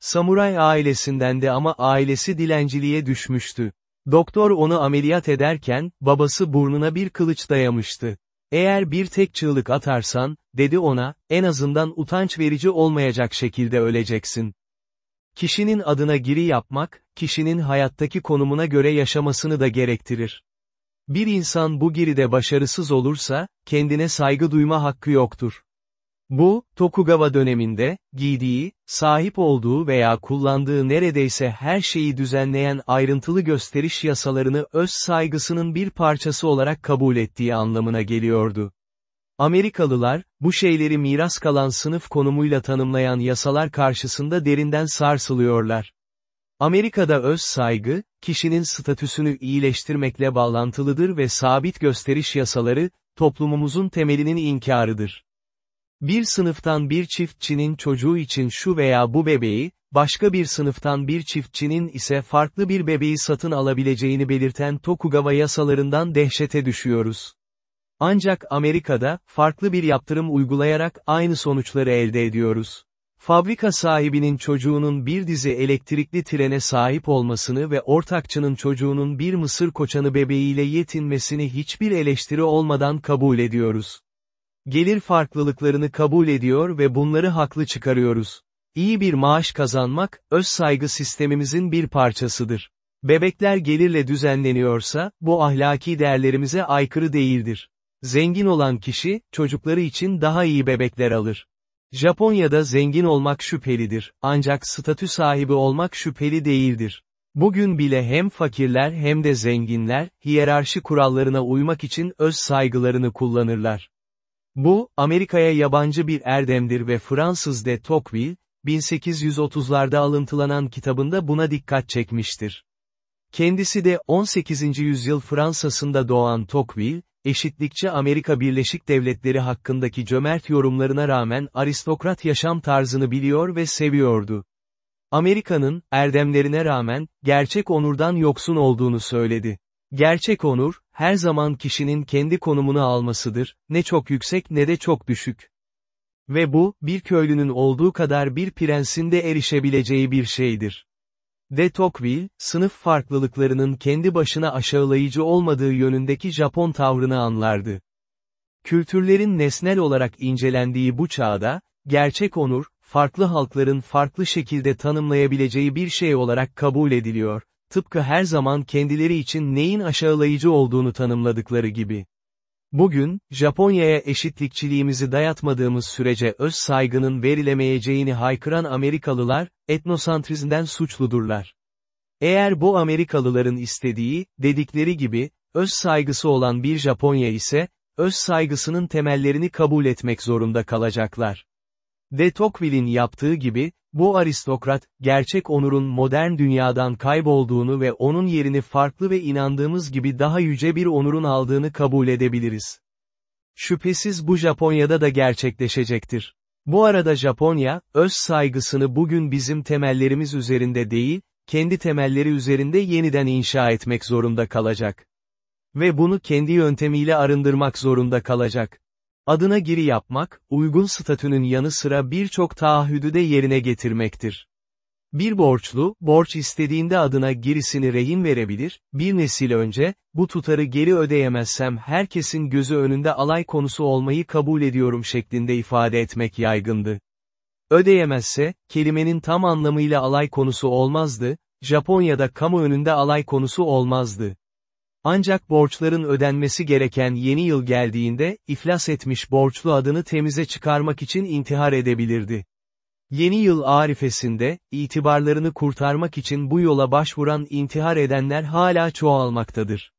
Samuray ailesinden de ama ailesi dilenciliğe düşmüştü. Doktor onu ameliyat ederken, babası burnuna bir kılıç dayamıştı. Eğer bir tek çığlık atarsan, dedi ona, en azından utanç verici olmayacak şekilde öleceksin. Kişinin adına giri yapmak, kişinin hayattaki konumuna göre yaşamasını da gerektirir. Bir insan bu giride başarısız olursa, kendine saygı duyma hakkı yoktur. Bu, Tokugawa döneminde, giydiği, sahip olduğu veya kullandığı neredeyse her şeyi düzenleyen ayrıntılı gösteriş yasalarını öz saygısının bir parçası olarak kabul ettiği anlamına geliyordu. Amerikalılar, bu şeyleri miras kalan sınıf konumuyla tanımlayan yasalar karşısında derinden sarsılıyorlar. Amerika'da öz saygı, kişinin statüsünü iyileştirmekle bağlantılıdır ve sabit gösteriş yasaları, toplumumuzun temelinin inkarıdır. Bir sınıftan bir çiftçinin çocuğu için şu veya bu bebeği, başka bir sınıftan bir çiftçinin ise farklı bir bebeği satın alabileceğini belirten Tokugawa yasalarından dehşete düşüyoruz. Ancak Amerika'da, farklı bir yaptırım uygulayarak aynı sonuçları elde ediyoruz. Fabrika sahibinin çocuğunun bir dizi elektrikli trene sahip olmasını ve ortakçının çocuğunun bir mısır koçanı bebeğiyle yetinmesini hiçbir eleştiri olmadan kabul ediyoruz. Gelir farklılıklarını kabul ediyor ve bunları haklı çıkarıyoruz. İyi bir maaş kazanmak, öz saygı sistemimizin bir parçasıdır. Bebekler gelirle düzenleniyorsa, bu ahlaki değerlerimize aykırı değildir. Zengin olan kişi, çocukları için daha iyi bebekler alır. Japonya'da zengin olmak şüphelidir, ancak statü sahibi olmak şüpheli değildir. Bugün bile hem fakirler hem de zenginler, hiyerarşi kurallarına uymak için öz saygılarını kullanırlar. Bu, Amerika'ya yabancı bir erdemdir ve Fransız de Tocqueville, 1830'larda alıntılanan kitabında buna dikkat çekmiştir. Kendisi de 18. yüzyıl Fransa'sında doğan Tocqueville, eşitlikçi Amerika Birleşik Devletleri hakkındaki cömert yorumlarına rağmen aristokrat yaşam tarzını biliyor ve seviyordu. Amerika'nın, erdemlerine rağmen, gerçek onurdan yoksun olduğunu söyledi. Gerçek onur, her zaman kişinin kendi konumunu almasıdır, ne çok yüksek ne de çok düşük. Ve bu, bir köylünün olduğu kadar bir prensin de erişebileceği bir şeydir. De Tocqueville, sınıf farklılıklarının kendi başına aşağılayıcı olmadığı yönündeki Japon tavrını anlardı. Kültürlerin nesnel olarak incelendiği bu çağda, gerçek onur, farklı halkların farklı şekilde tanımlayabileceği bir şey olarak kabul ediliyor, tıpkı her zaman kendileri için neyin aşağılayıcı olduğunu tanımladıkları gibi. Bugün, Japonya'ya eşitlikçiliğimizi dayatmadığımız sürece öz saygının verilemeyeceğini haykıran Amerikalılar, etnosantrizmden suçludurlar. Eğer bu Amerikalıların istediği, dedikleri gibi, öz saygısı olan bir Japonya ise, öz saygısının temellerini kabul etmek zorunda kalacaklar. De Tocqueville'in yaptığı gibi, bu aristokrat, gerçek onurun modern dünyadan kaybolduğunu ve onun yerini farklı ve inandığımız gibi daha yüce bir onurun aldığını kabul edebiliriz. Şüphesiz bu Japonya'da da gerçekleşecektir. Bu arada Japonya, öz saygısını bugün bizim temellerimiz üzerinde değil, kendi temelleri üzerinde yeniden inşa etmek zorunda kalacak. Ve bunu kendi yöntemiyle arındırmak zorunda kalacak. Adına giri yapmak, uygun statünün yanı sıra birçok taahhüdü de yerine getirmektir. Bir borçlu, borç istediğinde adına girisini rehin verebilir, bir nesil önce, bu tutarı geri ödeyemezsem herkesin gözü önünde alay konusu olmayı kabul ediyorum şeklinde ifade etmek yaygındı. Ödeyemezse, kelimenin tam anlamıyla alay konusu olmazdı, Japonya'da kamu önünde alay konusu olmazdı. Ancak borçların ödenmesi gereken yeni yıl geldiğinde, iflas etmiş borçlu adını temize çıkarmak için intihar edebilirdi. Yeni yıl arifesinde, itibarlarını kurtarmak için bu yola başvuran intihar edenler hala çoğalmaktadır.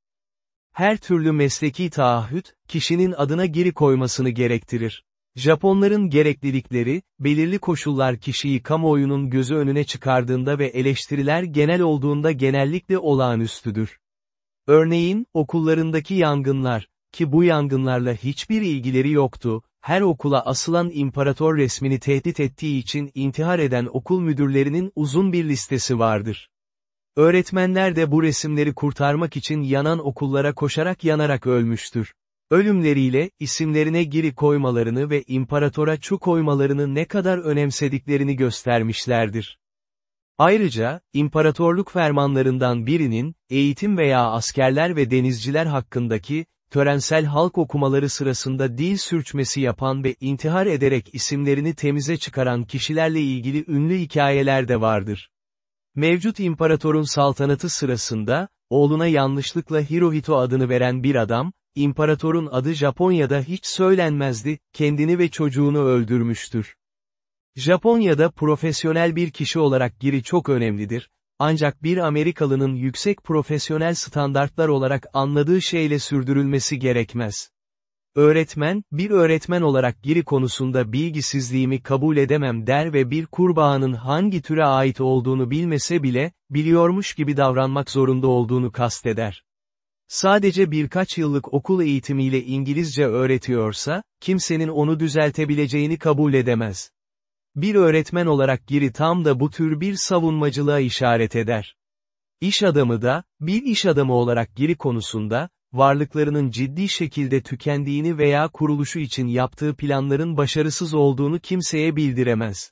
Her türlü mesleki taahhüt, kişinin adına geri koymasını gerektirir. Japonların gereklilikleri, belirli koşullar kişiyi kamuoyunun gözü önüne çıkardığında ve eleştiriler genel olduğunda genellikle olağanüstüdür. Örneğin, okullarındaki yangınlar, ki bu yangınlarla hiçbir ilgileri yoktu, her okula asılan imparator resmini tehdit ettiği için intihar eden okul müdürlerinin uzun bir listesi vardır. Öğretmenler de bu resimleri kurtarmak için yanan okullara koşarak yanarak ölmüştür. Ölümleriyle, isimlerine giri koymalarını ve imparatora çu koymalarını ne kadar önemsediklerini göstermişlerdir. Ayrıca, imparatorluk fermanlarından birinin, eğitim veya askerler ve denizciler hakkındaki, törensel halk okumaları sırasında dil sürçmesi yapan ve intihar ederek isimlerini temize çıkaran kişilerle ilgili ünlü hikayeler de vardır. Mevcut imparatorun saltanatı sırasında, oğluna yanlışlıkla Hirohito adını veren bir adam, imparatorun adı Japonya'da hiç söylenmezdi, kendini ve çocuğunu öldürmüştür. Japonya'da profesyonel bir kişi olarak giri çok önemlidir, ancak bir Amerikalının yüksek profesyonel standartlar olarak anladığı şeyle sürdürülmesi gerekmez. Öğretmen, bir öğretmen olarak giri konusunda bilgisizliğimi kabul edemem der ve bir kurbağanın hangi türe ait olduğunu bilmese bile, biliyormuş gibi davranmak zorunda olduğunu kasteder. Sadece birkaç yıllık okul eğitimiyle İngilizce öğretiyorsa, kimsenin onu düzeltebileceğini kabul edemez. Bir öğretmen olarak Giri tam da bu tür bir savunmacılığa işaret eder. İş adamı da, bir iş adamı olarak Giri konusunda, varlıklarının ciddi şekilde tükendiğini veya kuruluşu için yaptığı planların başarısız olduğunu kimseye bildiremez.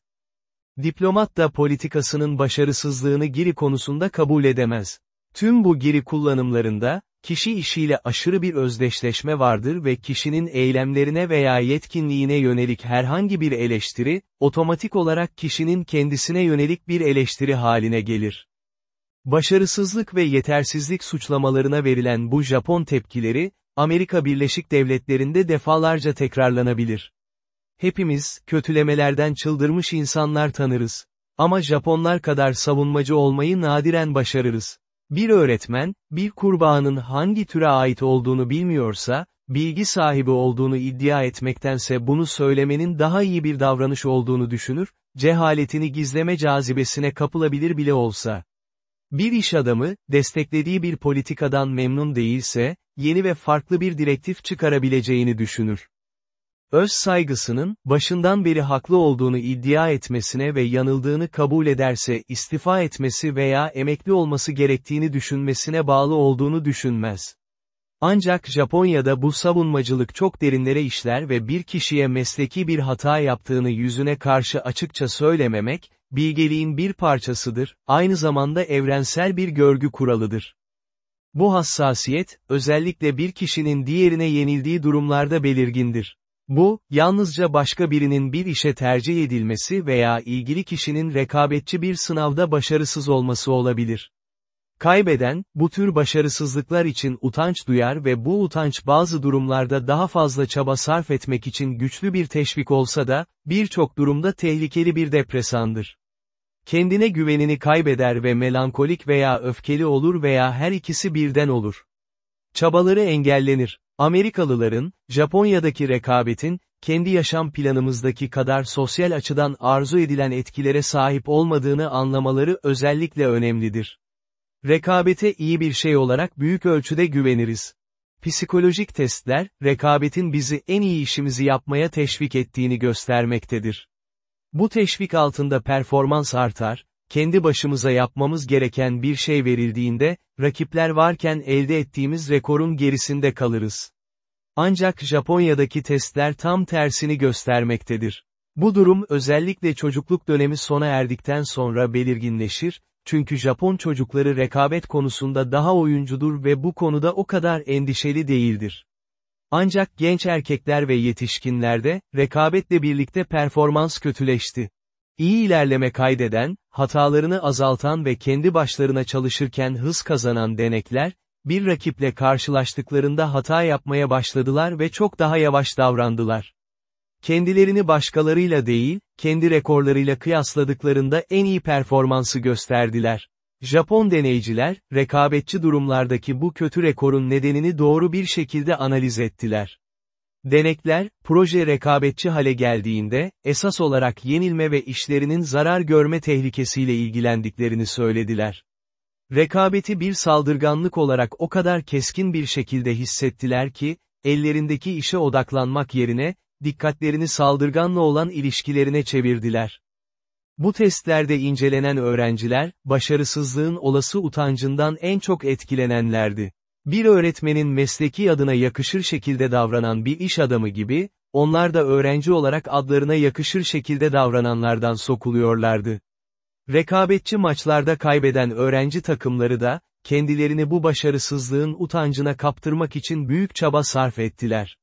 Diplomat da politikasının başarısızlığını Giri konusunda kabul edemez. Tüm bu Giri kullanımlarında, Kişi işiyle aşırı bir özdeşleşme vardır ve kişinin eylemlerine veya yetkinliğine yönelik herhangi bir eleştiri, otomatik olarak kişinin kendisine yönelik bir eleştiri haline gelir. Başarısızlık ve yetersizlik suçlamalarına verilen bu Japon tepkileri, Amerika Birleşik Devletleri'nde defalarca tekrarlanabilir. Hepimiz, kötülemelerden çıldırmış insanlar tanırız. Ama Japonlar kadar savunmacı olmayı nadiren başarırız. Bir öğretmen, bir kurbağanın hangi türe ait olduğunu bilmiyorsa, bilgi sahibi olduğunu iddia etmektense bunu söylemenin daha iyi bir davranış olduğunu düşünür, cehaletini gizleme cazibesine kapılabilir bile olsa. Bir iş adamı, desteklediği bir politikadan memnun değilse, yeni ve farklı bir direktif çıkarabileceğini düşünür. Öz saygısının, başından beri haklı olduğunu iddia etmesine ve yanıldığını kabul ederse istifa etmesi veya emekli olması gerektiğini düşünmesine bağlı olduğunu düşünmez. Ancak Japonya'da bu savunmacılık çok derinlere işler ve bir kişiye mesleki bir hata yaptığını yüzüne karşı açıkça söylememek, bilgeliğin bir parçasıdır, aynı zamanda evrensel bir görgü kuralıdır. Bu hassasiyet, özellikle bir kişinin diğerine yenildiği durumlarda belirgindir. Bu, yalnızca başka birinin bir işe tercih edilmesi veya ilgili kişinin rekabetçi bir sınavda başarısız olması olabilir. Kaybeden, bu tür başarısızlıklar için utanç duyar ve bu utanç bazı durumlarda daha fazla çaba sarf etmek için güçlü bir teşvik olsa da, birçok durumda tehlikeli bir depresandır. Kendine güvenini kaybeder ve melankolik veya öfkeli olur veya her ikisi birden olur. Çabaları engellenir. Amerikalıların, Japonya'daki rekabetin, kendi yaşam planımızdaki kadar sosyal açıdan arzu edilen etkilere sahip olmadığını anlamaları özellikle önemlidir. Rekabete iyi bir şey olarak büyük ölçüde güveniriz. Psikolojik testler, rekabetin bizi en iyi işimizi yapmaya teşvik ettiğini göstermektedir. Bu teşvik altında performans artar, kendi başımıza yapmamız gereken bir şey verildiğinde, rakipler varken elde ettiğimiz rekorun gerisinde kalırız. Ancak Japonya'daki testler tam tersini göstermektedir. Bu durum özellikle çocukluk dönemi sona erdikten sonra belirginleşir, çünkü Japon çocukları rekabet konusunda daha oyuncudur ve bu konuda o kadar endişeli değildir. Ancak genç erkekler ve yetişkinlerde, rekabetle birlikte performans kötüleşti. İyi ilerleme kaydeden, hatalarını azaltan ve kendi başlarına çalışırken hız kazanan denekler, bir rakiple karşılaştıklarında hata yapmaya başladılar ve çok daha yavaş davrandılar. Kendilerini başkalarıyla değil, kendi rekorlarıyla kıyasladıklarında en iyi performansı gösterdiler. Japon deneyciler, rekabetçi durumlardaki bu kötü rekorun nedenini doğru bir şekilde analiz ettiler. Denekler, proje rekabetçi hale geldiğinde, esas olarak yenilme ve işlerinin zarar görme tehlikesiyle ilgilendiklerini söylediler. Rekabeti bir saldırganlık olarak o kadar keskin bir şekilde hissettiler ki, ellerindeki işe odaklanmak yerine, dikkatlerini saldırganla olan ilişkilerine çevirdiler. Bu testlerde incelenen öğrenciler, başarısızlığın olası utancından en çok etkilenenlerdi. Bir öğretmenin mesleki adına yakışır şekilde davranan bir iş adamı gibi, onlar da öğrenci olarak adlarına yakışır şekilde davrananlardan sokuluyorlardı. Rekabetçi maçlarda kaybeden öğrenci takımları da, kendilerini bu başarısızlığın utancına kaptırmak için büyük çaba sarf ettiler.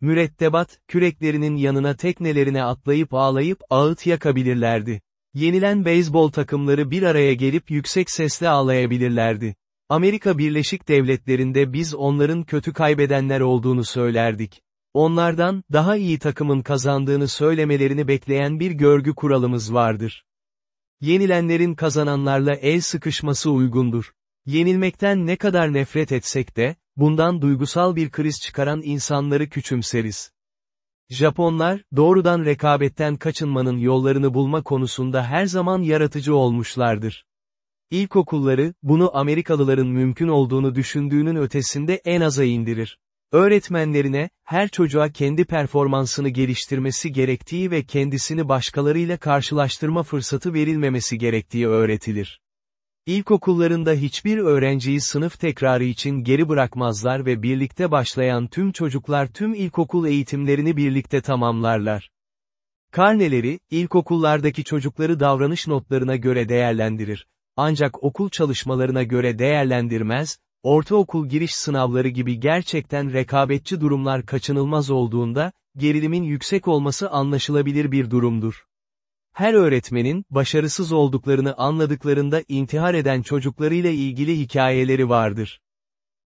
Mürettebat, küreklerinin yanına teknelerine atlayıp ağlayıp ağıt yakabilirlerdi. Yenilen beyzbol takımları bir araya gelip yüksek sesle ağlayabilirlerdi. Amerika Birleşik Devletleri'nde biz onların kötü kaybedenler olduğunu söylerdik. Onlardan, daha iyi takımın kazandığını söylemelerini bekleyen bir görgü kuralımız vardır. Yenilenlerin kazananlarla el sıkışması uygundur. Yenilmekten ne kadar nefret etsek de, bundan duygusal bir kriz çıkaran insanları küçümseriz. Japonlar, doğrudan rekabetten kaçınmanın yollarını bulma konusunda her zaman yaratıcı olmuşlardır. İlkokulları, bunu Amerikalıların mümkün olduğunu düşündüğünün ötesinde en aza indirir. Öğretmenlerine, her çocuğa kendi performansını geliştirmesi gerektiği ve kendisini başkalarıyla karşılaştırma fırsatı verilmemesi gerektiği öğretilir. İlkokullarında hiçbir öğrenciyi sınıf tekrarı için geri bırakmazlar ve birlikte başlayan tüm çocuklar tüm ilkokul eğitimlerini birlikte tamamlarlar. Karneleri, ilkokullardaki çocukları davranış notlarına göre değerlendirir. Ancak okul çalışmalarına göre değerlendirmez, ortaokul giriş sınavları gibi gerçekten rekabetçi durumlar kaçınılmaz olduğunda, gerilimin yüksek olması anlaşılabilir bir durumdur. Her öğretmenin, başarısız olduklarını anladıklarında intihar eden çocuklarıyla ilgili hikayeleri vardır.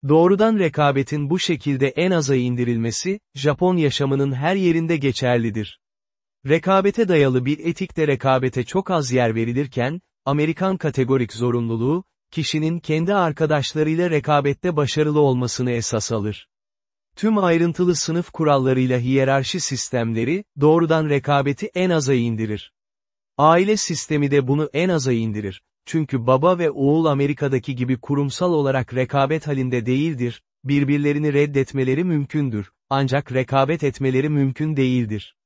Doğrudan rekabetin bu şekilde en aza indirilmesi, Japon yaşamının her yerinde geçerlidir. Rekabete dayalı bir etikte rekabete çok az yer verilirken, Amerikan kategorik zorunluluğu, kişinin kendi arkadaşlarıyla rekabette başarılı olmasını esas alır. Tüm ayrıntılı sınıf kurallarıyla hiyerarşi sistemleri, doğrudan rekabeti en aza indirir. Aile sistemi de bunu en aza indirir. Çünkü baba ve oğul Amerika'daki gibi kurumsal olarak rekabet halinde değildir, birbirlerini reddetmeleri mümkündür, ancak rekabet etmeleri mümkün değildir.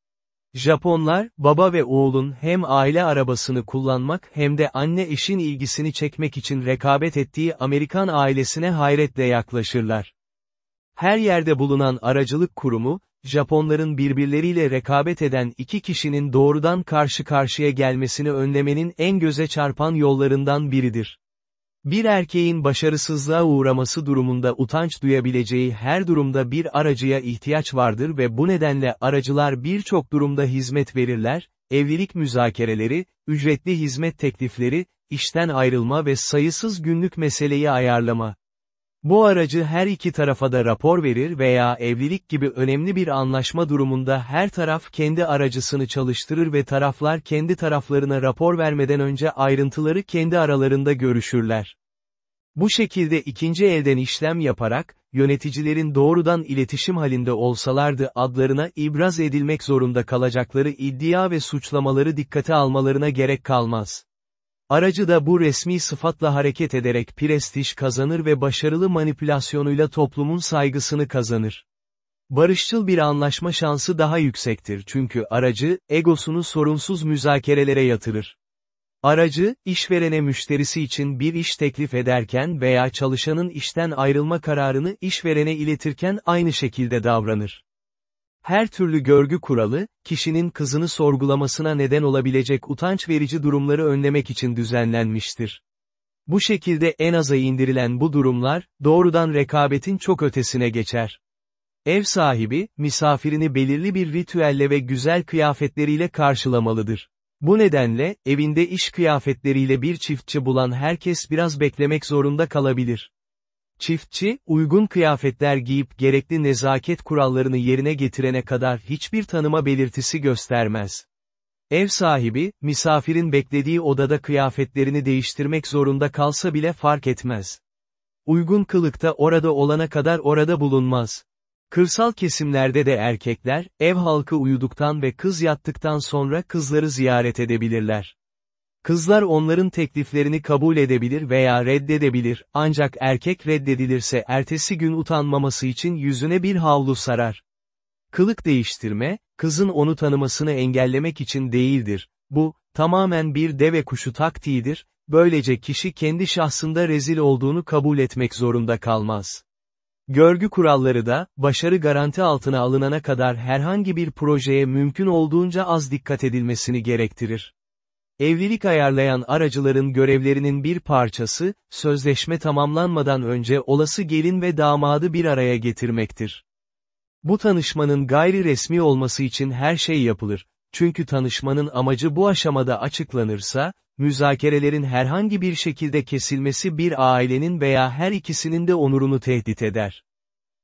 Japonlar, baba ve oğulun hem aile arabasını kullanmak hem de anne eşin ilgisini çekmek için rekabet ettiği Amerikan ailesine hayretle yaklaşırlar. Her yerde bulunan aracılık kurumu, Japonların birbirleriyle rekabet eden iki kişinin doğrudan karşı karşıya gelmesini önlemenin en göze çarpan yollarından biridir. Bir erkeğin başarısızlığa uğraması durumunda utanç duyabileceği her durumda bir aracıya ihtiyaç vardır ve bu nedenle aracılar birçok durumda hizmet verirler, evlilik müzakereleri, ücretli hizmet teklifleri, işten ayrılma ve sayısız günlük meseleyi ayarlama. Bu aracı her iki tarafa da rapor verir veya evlilik gibi önemli bir anlaşma durumunda her taraf kendi aracısını çalıştırır ve taraflar kendi taraflarına rapor vermeden önce ayrıntıları kendi aralarında görüşürler. Bu şekilde ikinci elden işlem yaparak, yöneticilerin doğrudan iletişim halinde olsalardı adlarına ibraz edilmek zorunda kalacakları iddia ve suçlamaları dikkate almalarına gerek kalmaz. Aracı da bu resmi sıfatla hareket ederek prestij kazanır ve başarılı manipülasyonuyla toplumun saygısını kazanır. Barışçıl bir anlaşma şansı daha yüksektir çünkü aracı, egosunu sorunsuz müzakerelere yatırır. Aracı, işverene müşterisi için bir iş teklif ederken veya çalışanın işten ayrılma kararını işverene iletirken aynı şekilde davranır. Her türlü görgü kuralı, kişinin kızını sorgulamasına neden olabilecek utanç verici durumları önlemek için düzenlenmiştir. Bu şekilde en aza indirilen bu durumlar, doğrudan rekabetin çok ötesine geçer. Ev sahibi, misafirini belirli bir ritüelle ve güzel kıyafetleriyle karşılamalıdır. Bu nedenle, evinde iş kıyafetleriyle bir çiftçi bulan herkes biraz beklemek zorunda kalabilir. Çiftçi, uygun kıyafetler giyip gerekli nezaket kurallarını yerine getirene kadar hiçbir tanıma belirtisi göstermez. Ev sahibi, misafirin beklediği odada kıyafetlerini değiştirmek zorunda kalsa bile fark etmez. Uygun kılıkta orada olana kadar orada bulunmaz. Kırsal kesimlerde de erkekler, ev halkı uyuduktan ve kız yattıktan sonra kızları ziyaret edebilirler. Kızlar onların tekliflerini kabul edebilir veya reddedebilir, ancak erkek reddedilirse ertesi gün utanmaması için yüzüne bir havlu sarar. Kılık değiştirme, kızın onu tanımasını engellemek için değildir. Bu, tamamen bir deve kuşu taktiğidir, böylece kişi kendi şahsında rezil olduğunu kabul etmek zorunda kalmaz. Görgü kuralları da, başarı garanti altına alınana kadar herhangi bir projeye mümkün olduğunca az dikkat edilmesini gerektirir. Evlilik ayarlayan aracıların görevlerinin bir parçası, sözleşme tamamlanmadan önce olası gelin ve damadı bir araya getirmektir. Bu tanışmanın gayri resmi olması için her şey yapılır. Çünkü tanışmanın amacı bu aşamada açıklanırsa, müzakerelerin herhangi bir şekilde kesilmesi bir ailenin veya her ikisinin de onurunu tehdit eder.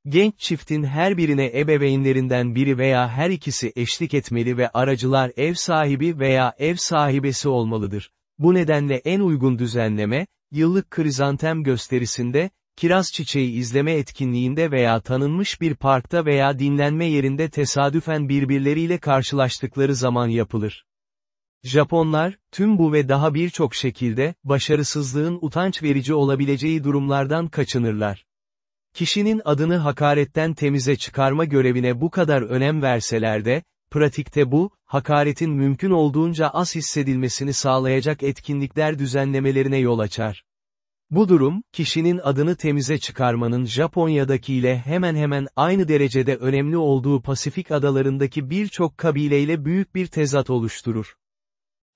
Genç çiftin her birine ebeveynlerinden biri veya her ikisi eşlik etmeli ve aracılar ev sahibi veya ev sahibesi olmalıdır. Bu nedenle en uygun düzenleme, yıllık krizantem gösterisinde, kiraz çiçeği izleme etkinliğinde veya tanınmış bir parkta veya dinlenme yerinde tesadüfen birbirleriyle karşılaştıkları zaman yapılır. Japonlar, tüm bu ve daha birçok şekilde, başarısızlığın utanç verici olabileceği durumlardan kaçınırlar. Kişinin adını hakaretten temize çıkarma görevine bu kadar önem verseler de, pratikte bu, hakaretin mümkün olduğunca az hissedilmesini sağlayacak etkinlikler düzenlemelerine yol açar. Bu durum, kişinin adını temize çıkarmanın Japonya'dakiyle hemen hemen aynı derecede önemli olduğu Pasifik adalarındaki birçok kabileyle büyük bir tezat oluşturur.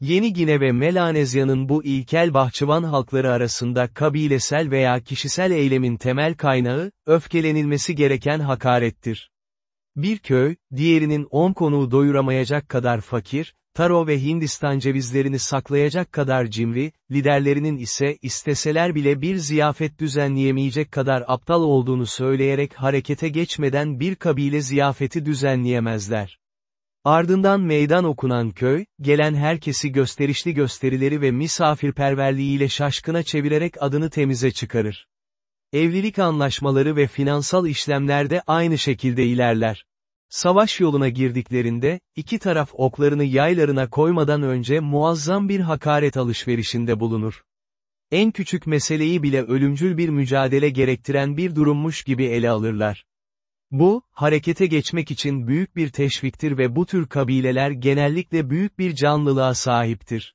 Yeni Gine ve Melanezya'nın bu ilkel bahçıvan halkları arasında kabilesel veya kişisel eylemin temel kaynağı, öfkelenilmesi gereken hakarettir. Bir köy, diğerinin on konuğu doyuramayacak kadar fakir, taro ve Hindistan cevizlerini saklayacak kadar cimri, liderlerinin ise isteseler bile bir ziyafet düzenleyemeyecek kadar aptal olduğunu söyleyerek harekete geçmeden bir kabile ziyafeti düzenleyemezler. Ardından meydan okunan köy, gelen herkesi gösterişli gösterileri ve misafirperverliğiyle şaşkına çevirerek adını temize çıkarır. Evlilik anlaşmaları ve finansal işlemlerde aynı şekilde ilerler. Savaş yoluna girdiklerinde, iki taraf oklarını yaylarına koymadan önce muazzam bir hakaret alışverişinde bulunur. En küçük meseleyi bile ölümcül bir mücadele gerektiren bir durummuş gibi ele alırlar. Bu, harekete geçmek için büyük bir teşviktir ve bu tür kabileler genellikle büyük bir canlılığa sahiptir.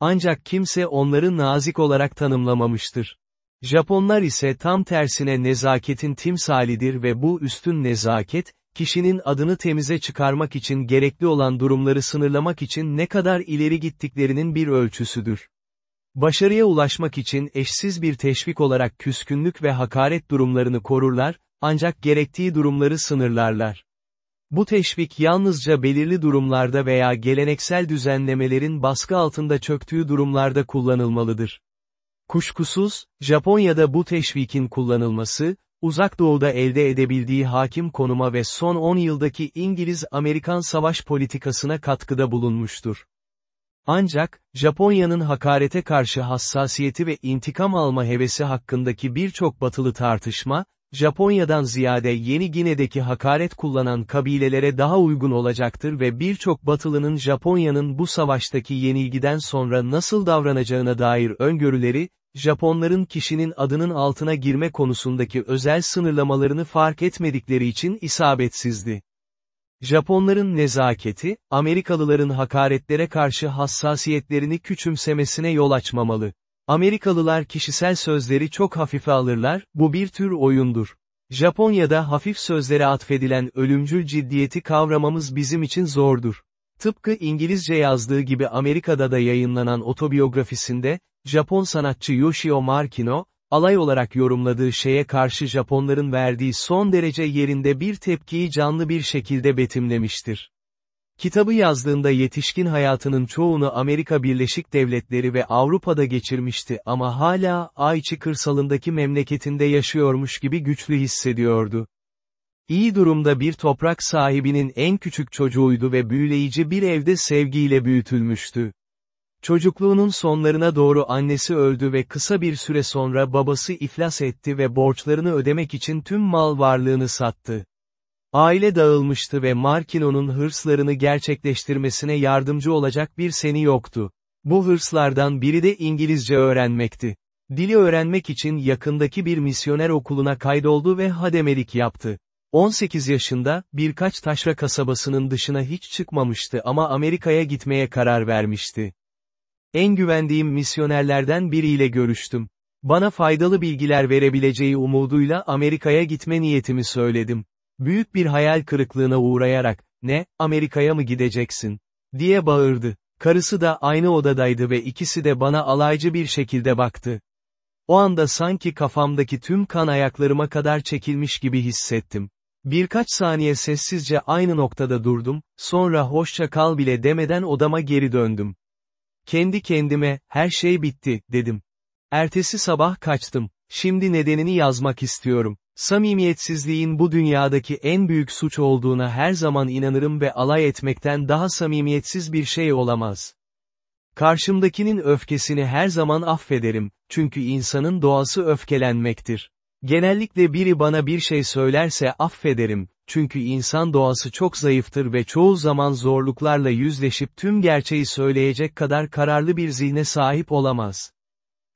Ancak kimse onları nazik olarak tanımlamamıştır. Japonlar ise tam tersine nezaketin timsalidir ve bu üstün nezaket, kişinin adını temize çıkarmak için gerekli olan durumları sınırlamak için ne kadar ileri gittiklerinin bir ölçüsüdür. Başarıya ulaşmak için eşsiz bir teşvik olarak küskünlük ve hakaret durumlarını korurlar, ancak gerektiği durumları sınırlarlar. Bu teşvik yalnızca belirli durumlarda veya geleneksel düzenlemelerin baskı altında çöktüğü durumlarda kullanılmalıdır. Kuşkusuz, Japonya'da bu teşvikin kullanılması, Uzak Doğu'da elde edebildiği hakim konuma ve son 10 yıldaki İngiliz-Amerikan savaş politikasına katkıda bulunmuştur. Ancak, Japonya'nın hakarete karşı hassasiyeti ve intikam alma hevesi hakkındaki birçok batılı tartışma, Japonya'dan ziyade Yeni Gine'deki hakaret kullanan kabilelere daha uygun olacaktır ve birçok batılının Japonya'nın bu savaştaki yenilgiden sonra nasıl davranacağına dair öngörüleri, Japonların kişinin adının altına girme konusundaki özel sınırlamalarını fark etmedikleri için isabetsizdi. Japonların nezaketi, Amerikalıların hakaretlere karşı hassasiyetlerini küçümsemesine yol açmamalı. Amerikalılar kişisel sözleri çok hafife alırlar, bu bir tür oyundur. Japonya'da hafif sözlere atfedilen ölümcül ciddiyeti kavramamız bizim için zordur. Tıpkı İngilizce yazdığı gibi Amerika'da da yayınlanan otobiyografisinde, Japon sanatçı Yoshio Markino, alay olarak yorumladığı şeye karşı Japonların verdiği son derece yerinde bir tepkiyi canlı bir şekilde betimlemiştir. Kitabı yazdığında yetişkin hayatının çoğunu Amerika Birleşik Devletleri ve Avrupa'da geçirmişti ama hala Ayçi kırsalındaki memleketinde yaşıyormuş gibi güçlü hissediyordu. İyi durumda bir toprak sahibinin en küçük çocuğuydu ve büyüleyici bir evde sevgiyle büyütülmüştü. Çocukluğunun sonlarına doğru annesi öldü ve kısa bir süre sonra babası iflas etti ve borçlarını ödemek için tüm mal varlığını sattı. Aile dağılmıştı ve Markino'nun hırslarını gerçekleştirmesine yardımcı olacak bir seni yoktu. Bu hırslardan biri de İngilizce öğrenmekti. Dili öğrenmek için yakındaki bir misyoner okuluna kaydoldu ve hademelik yaptı. 18 yaşında, birkaç taşra kasabasının dışına hiç çıkmamıştı ama Amerika'ya gitmeye karar vermişti. En güvendiğim misyonerlerden biriyle görüştüm. Bana faydalı bilgiler verebileceği umuduyla Amerika'ya gitme niyetimi söyledim. Büyük bir hayal kırıklığına uğrayarak, ne, Amerika'ya mı gideceksin? diye bağırdı. Karısı da aynı odadaydı ve ikisi de bana alaycı bir şekilde baktı. O anda sanki kafamdaki tüm kan ayaklarıma kadar çekilmiş gibi hissettim. Birkaç saniye sessizce aynı noktada durdum, sonra hoşça kal bile demeden odama geri döndüm. Kendi kendime, her şey bitti, dedim. Ertesi sabah kaçtım. Şimdi nedenini yazmak istiyorum. Samimiyetsizliğin bu dünyadaki en büyük suç olduğuna her zaman inanırım ve alay etmekten daha samimiyetsiz bir şey olamaz. Karşımdakinin öfkesini her zaman affederim, çünkü insanın doğası öfkelenmektir. Genellikle biri bana bir şey söylerse affederim, çünkü insan doğası çok zayıftır ve çoğu zaman zorluklarla yüzleşip tüm gerçeği söyleyecek kadar kararlı bir zihne sahip olamaz.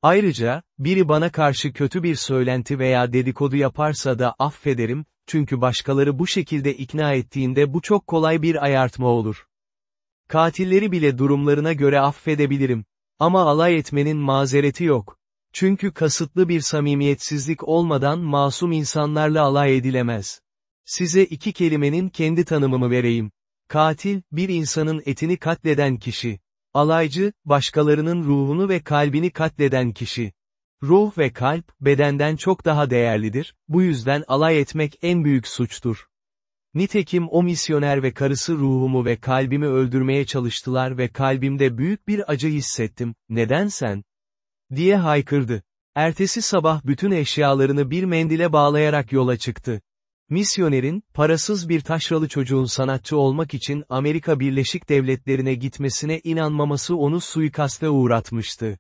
Ayrıca, biri bana karşı kötü bir söylenti veya dedikodu yaparsa da affederim, çünkü başkaları bu şekilde ikna ettiğinde bu çok kolay bir ayartma olur. Katilleri bile durumlarına göre affedebilirim. Ama alay etmenin mazereti yok. Çünkü kasıtlı bir samimiyetsizlik olmadan masum insanlarla alay edilemez. Size iki kelimenin kendi tanımımı vereyim. Katil, bir insanın etini katleden kişi. Alaycı, başkalarının ruhunu ve kalbini katleden kişi. Ruh ve kalp, bedenden çok daha değerlidir, bu yüzden alay etmek en büyük suçtur. Nitekim o misyoner ve karısı ruhumu ve kalbimi öldürmeye çalıştılar ve kalbimde büyük bir acı hissettim, neden sen? diye haykırdı. Ertesi sabah bütün eşyalarını bir mendile bağlayarak yola çıktı. Misyonerin, parasız bir taşralı çocuğun sanatçı olmak için Amerika Birleşik Devletleri'ne gitmesine inanmaması onu suikaste uğratmıştı.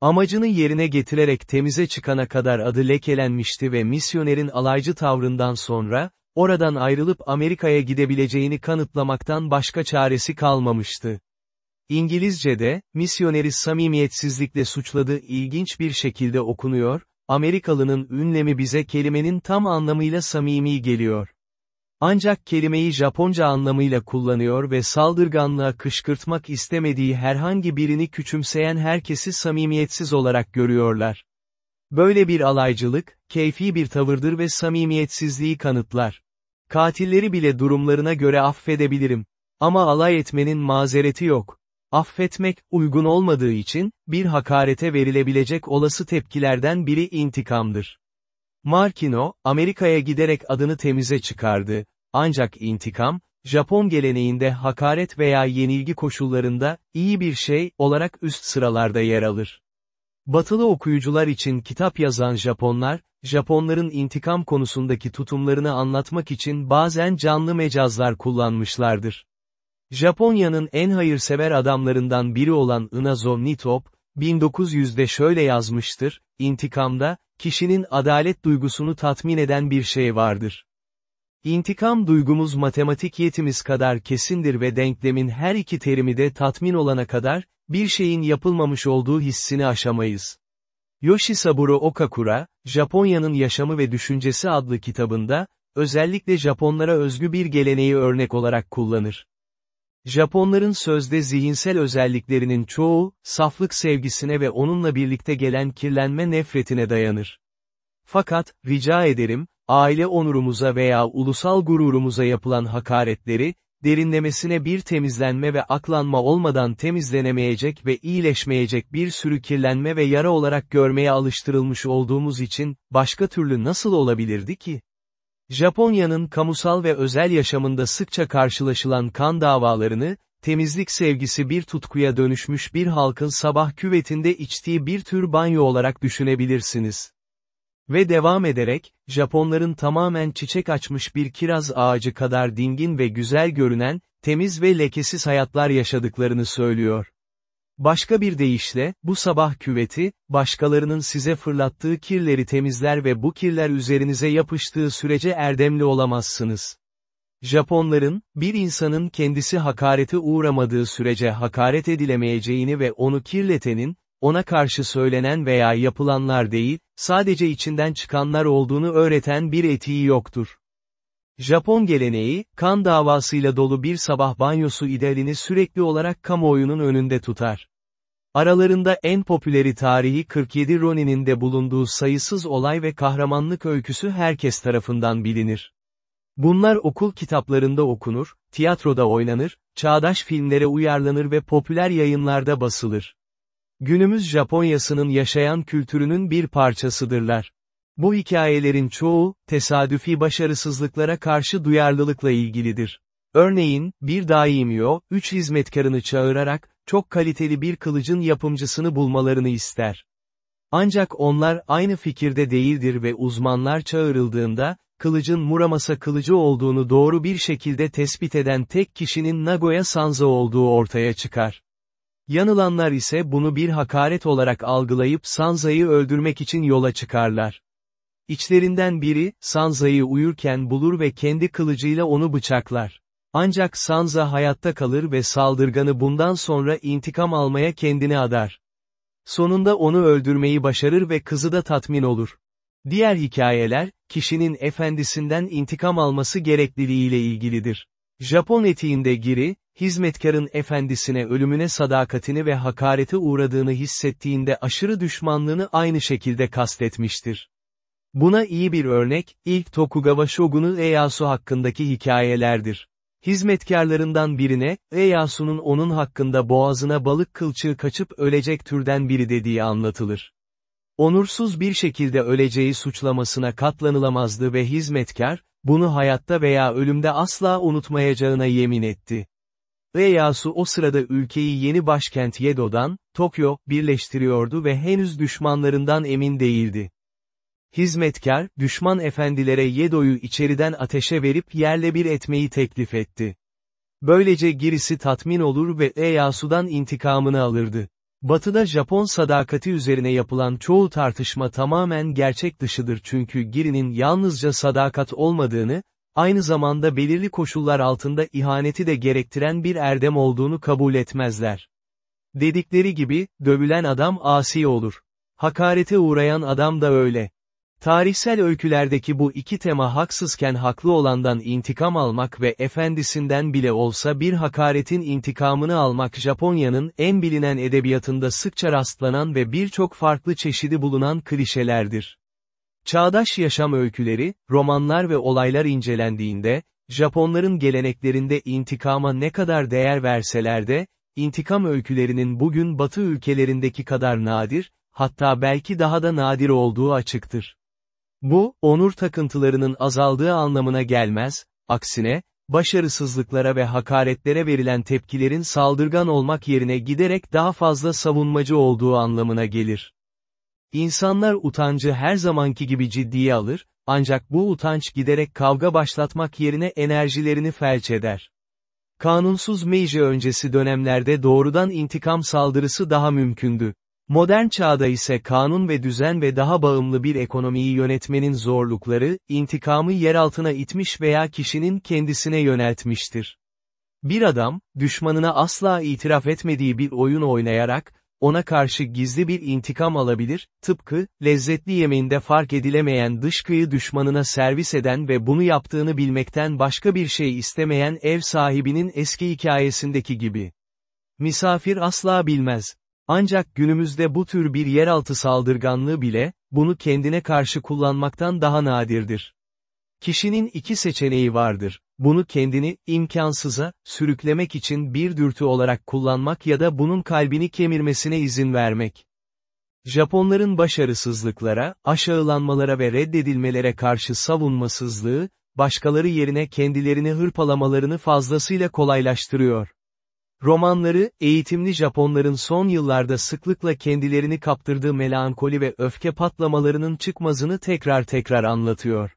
Amacını yerine getirerek temize çıkana kadar adı lekelenmişti ve misyonerin alaycı tavrından sonra, oradan ayrılıp Amerika'ya gidebileceğini kanıtlamaktan başka çaresi kalmamıştı. İngilizce'de, misyoneri samimiyetsizlikle suçladığı ilginç bir şekilde okunuyor, Amerikalının ünlemi bize kelimenin tam anlamıyla samimi geliyor. Ancak kelimeyi Japonca anlamıyla kullanıyor ve saldırganlığa kışkırtmak istemediği herhangi birini küçümseyen herkesi samimiyetsiz olarak görüyorlar. Böyle bir alaycılık, keyfi bir tavırdır ve samimiyetsizliği kanıtlar. Katilleri bile durumlarına göre affedebilirim. Ama alay etmenin mazereti yok. Affetmek, uygun olmadığı için, bir hakarete verilebilecek olası tepkilerden biri intikamdır. Markino, Amerika'ya giderek adını temize çıkardı. Ancak intikam, Japon geleneğinde hakaret veya yenilgi koşullarında, iyi bir şey, olarak üst sıralarda yer alır. Batılı okuyucular için kitap yazan Japonlar, Japonların intikam konusundaki tutumlarını anlatmak için bazen canlı mecazlar kullanmışlardır. Japonya'nın en hayırsever adamlarından biri olan Inazo Nitop, 1900'de şöyle yazmıştır, intikamda, kişinin adalet duygusunu tatmin eden bir şey vardır. İntikam duygumuz matematik yetimiz kadar kesindir ve denklemin her iki terimi de tatmin olana kadar, bir şeyin yapılmamış olduğu hissini aşamayız. Yoshisaburo Okakura, Japonya'nın Yaşamı ve Düşüncesi adlı kitabında, özellikle Japonlara özgü bir geleneği örnek olarak kullanır. Japonların sözde zihinsel özelliklerinin çoğu, saflık sevgisine ve onunla birlikte gelen kirlenme nefretine dayanır. Fakat, rica ederim, aile onurumuza veya ulusal gururumuza yapılan hakaretleri, derinlemesine bir temizlenme ve aklanma olmadan temizlenemeyecek ve iyileşmeyecek bir sürü kirlenme ve yara olarak görmeye alıştırılmış olduğumuz için, başka türlü nasıl olabilirdi ki? Japonya'nın kamusal ve özel yaşamında sıkça karşılaşılan kan davalarını, temizlik sevgisi bir tutkuya dönüşmüş bir halkın sabah küvetinde içtiği bir tür banyo olarak düşünebilirsiniz. Ve devam ederek, Japonların tamamen çiçek açmış bir kiraz ağacı kadar dingin ve güzel görünen, temiz ve lekesiz hayatlar yaşadıklarını söylüyor. Başka bir deyişle, bu sabah küveti, başkalarının size fırlattığı kirleri temizler ve bu kirler üzerinize yapıştığı sürece erdemli olamazsınız. Japonların, bir insanın kendisi hakarete uğramadığı sürece hakaret edilemeyeceğini ve onu kirletenin, ona karşı söylenen veya yapılanlar değil, sadece içinden çıkanlar olduğunu öğreten bir etiği yoktur. Japon geleneği, kan davasıyla dolu bir sabah banyosu idealini sürekli olarak kamuoyunun önünde tutar. Aralarında en popüleri tarihi 47 Ronin'in de bulunduğu sayısız olay ve kahramanlık öyküsü herkes tarafından bilinir. Bunlar okul kitaplarında okunur, tiyatroda oynanır, çağdaş filmlere uyarlanır ve popüler yayınlarda basılır. Günümüz Japonyasının yaşayan kültürünün bir parçasıdırlar. Bu hikayelerin çoğu, tesadüfi başarısızlıklara karşı duyarlılıkla ilgilidir. Örneğin, bir daimyo, üç hizmetkarını çağırarak, çok kaliteli bir kılıcın yapımcısını bulmalarını ister. Ancak onlar aynı fikirde değildir ve uzmanlar çağırıldığında, kılıcın Muramasa kılıcı olduğunu doğru bir şekilde tespit eden tek kişinin Nagoya Sanza olduğu ortaya çıkar. Yanılanlar ise bunu bir hakaret olarak algılayıp Sanza'yı öldürmek için yola çıkarlar. İçlerinden biri, Sanza'yı uyurken bulur ve kendi kılıcıyla onu bıçaklar. Ancak Sanza hayatta kalır ve saldırganı bundan sonra intikam almaya kendini adar. Sonunda onu öldürmeyi başarır ve kızı da tatmin olur. Diğer hikayeler, kişinin efendisinden intikam alması gerekliliğiyle ilgilidir. Japon etiğinde Giri, hizmetkarın efendisine ölümüne sadakatini ve hakarete uğradığını hissettiğinde aşırı düşmanlığını aynı şekilde kastetmiştir. Buna iyi bir örnek, ilk Tokugawa Shogun'u Ieyasu hakkındaki hikayelerdir. Hizmetkarlarından birine, Ieyasu'nun onun hakkında boğazına balık kılçığı kaçıp ölecek türden biri dediği anlatılır. Onursuz bir şekilde öleceği suçlamasına katlanılamazdı ve hizmetkar, bunu hayatta veya ölümde asla unutmayacağına yemin etti. Ieyasu o sırada ülkeyi yeni başkent Yedo'dan, Tokyo, birleştiriyordu ve henüz düşmanlarından emin değildi. Hizmetkar, düşman efendilere Yedo'yu içeriden ateşe verip yerle bir etmeyi teklif etti. Böylece girisi tatmin olur ve Eyyasu'dan intikamını alırdı. Batıda Japon sadakati üzerine yapılan çoğu tartışma tamamen gerçek dışıdır çünkü Giri'nin yalnızca sadakat olmadığını, aynı zamanda belirli koşullar altında ihaneti de gerektiren bir erdem olduğunu kabul etmezler. Dedikleri gibi, dövülen adam asi olur. Hakarete uğrayan adam da öyle. Tarihsel öykülerdeki bu iki tema haksızken haklı olandan intikam almak ve efendisinden bile olsa bir hakaretin intikamını almak Japonya'nın en bilinen edebiyatında sıkça rastlanan ve birçok farklı çeşidi bulunan klişelerdir. Çağdaş yaşam öyküleri, romanlar ve olaylar incelendiğinde, Japonların geleneklerinde intikama ne kadar değer verseler de, intikam öykülerinin bugün Batı ülkelerindeki kadar nadir, hatta belki daha da nadir olduğu açıktır. Bu, onur takıntılarının azaldığı anlamına gelmez, aksine, başarısızlıklara ve hakaretlere verilen tepkilerin saldırgan olmak yerine giderek daha fazla savunmacı olduğu anlamına gelir. İnsanlar utancı her zamanki gibi ciddiye alır, ancak bu utanç giderek kavga başlatmak yerine enerjilerini felç eder. Kanunsuz Meiji öncesi dönemlerde doğrudan intikam saldırısı daha mümkündü. Modern çağda ise kanun ve düzen ve daha bağımlı bir ekonomiyi yönetmenin zorlukları, intikamı yer altına itmiş veya kişinin kendisine yöneltmiştir. Bir adam, düşmanına asla itiraf etmediği bir oyun oynayarak, ona karşı gizli bir intikam alabilir, tıpkı, lezzetli yemeğinde fark edilemeyen dışkıyı düşmanına servis eden ve bunu yaptığını bilmekten başka bir şey istemeyen ev sahibinin eski hikayesindeki gibi. Misafir asla bilmez. Ancak günümüzde bu tür bir yeraltı saldırganlığı bile, bunu kendine karşı kullanmaktan daha nadirdir. Kişinin iki seçeneği vardır. Bunu kendini, imkansıza, sürüklemek için bir dürtü olarak kullanmak ya da bunun kalbini kemirmesine izin vermek. Japonların başarısızlıklara, aşağılanmalara ve reddedilmelere karşı savunmasızlığı, başkaları yerine kendilerini hırpalamalarını fazlasıyla kolaylaştırıyor. Romanları, eğitimli Japonların son yıllarda sıklıkla kendilerini kaptırdığı melankoli ve öfke patlamalarının çıkmazını tekrar tekrar anlatıyor.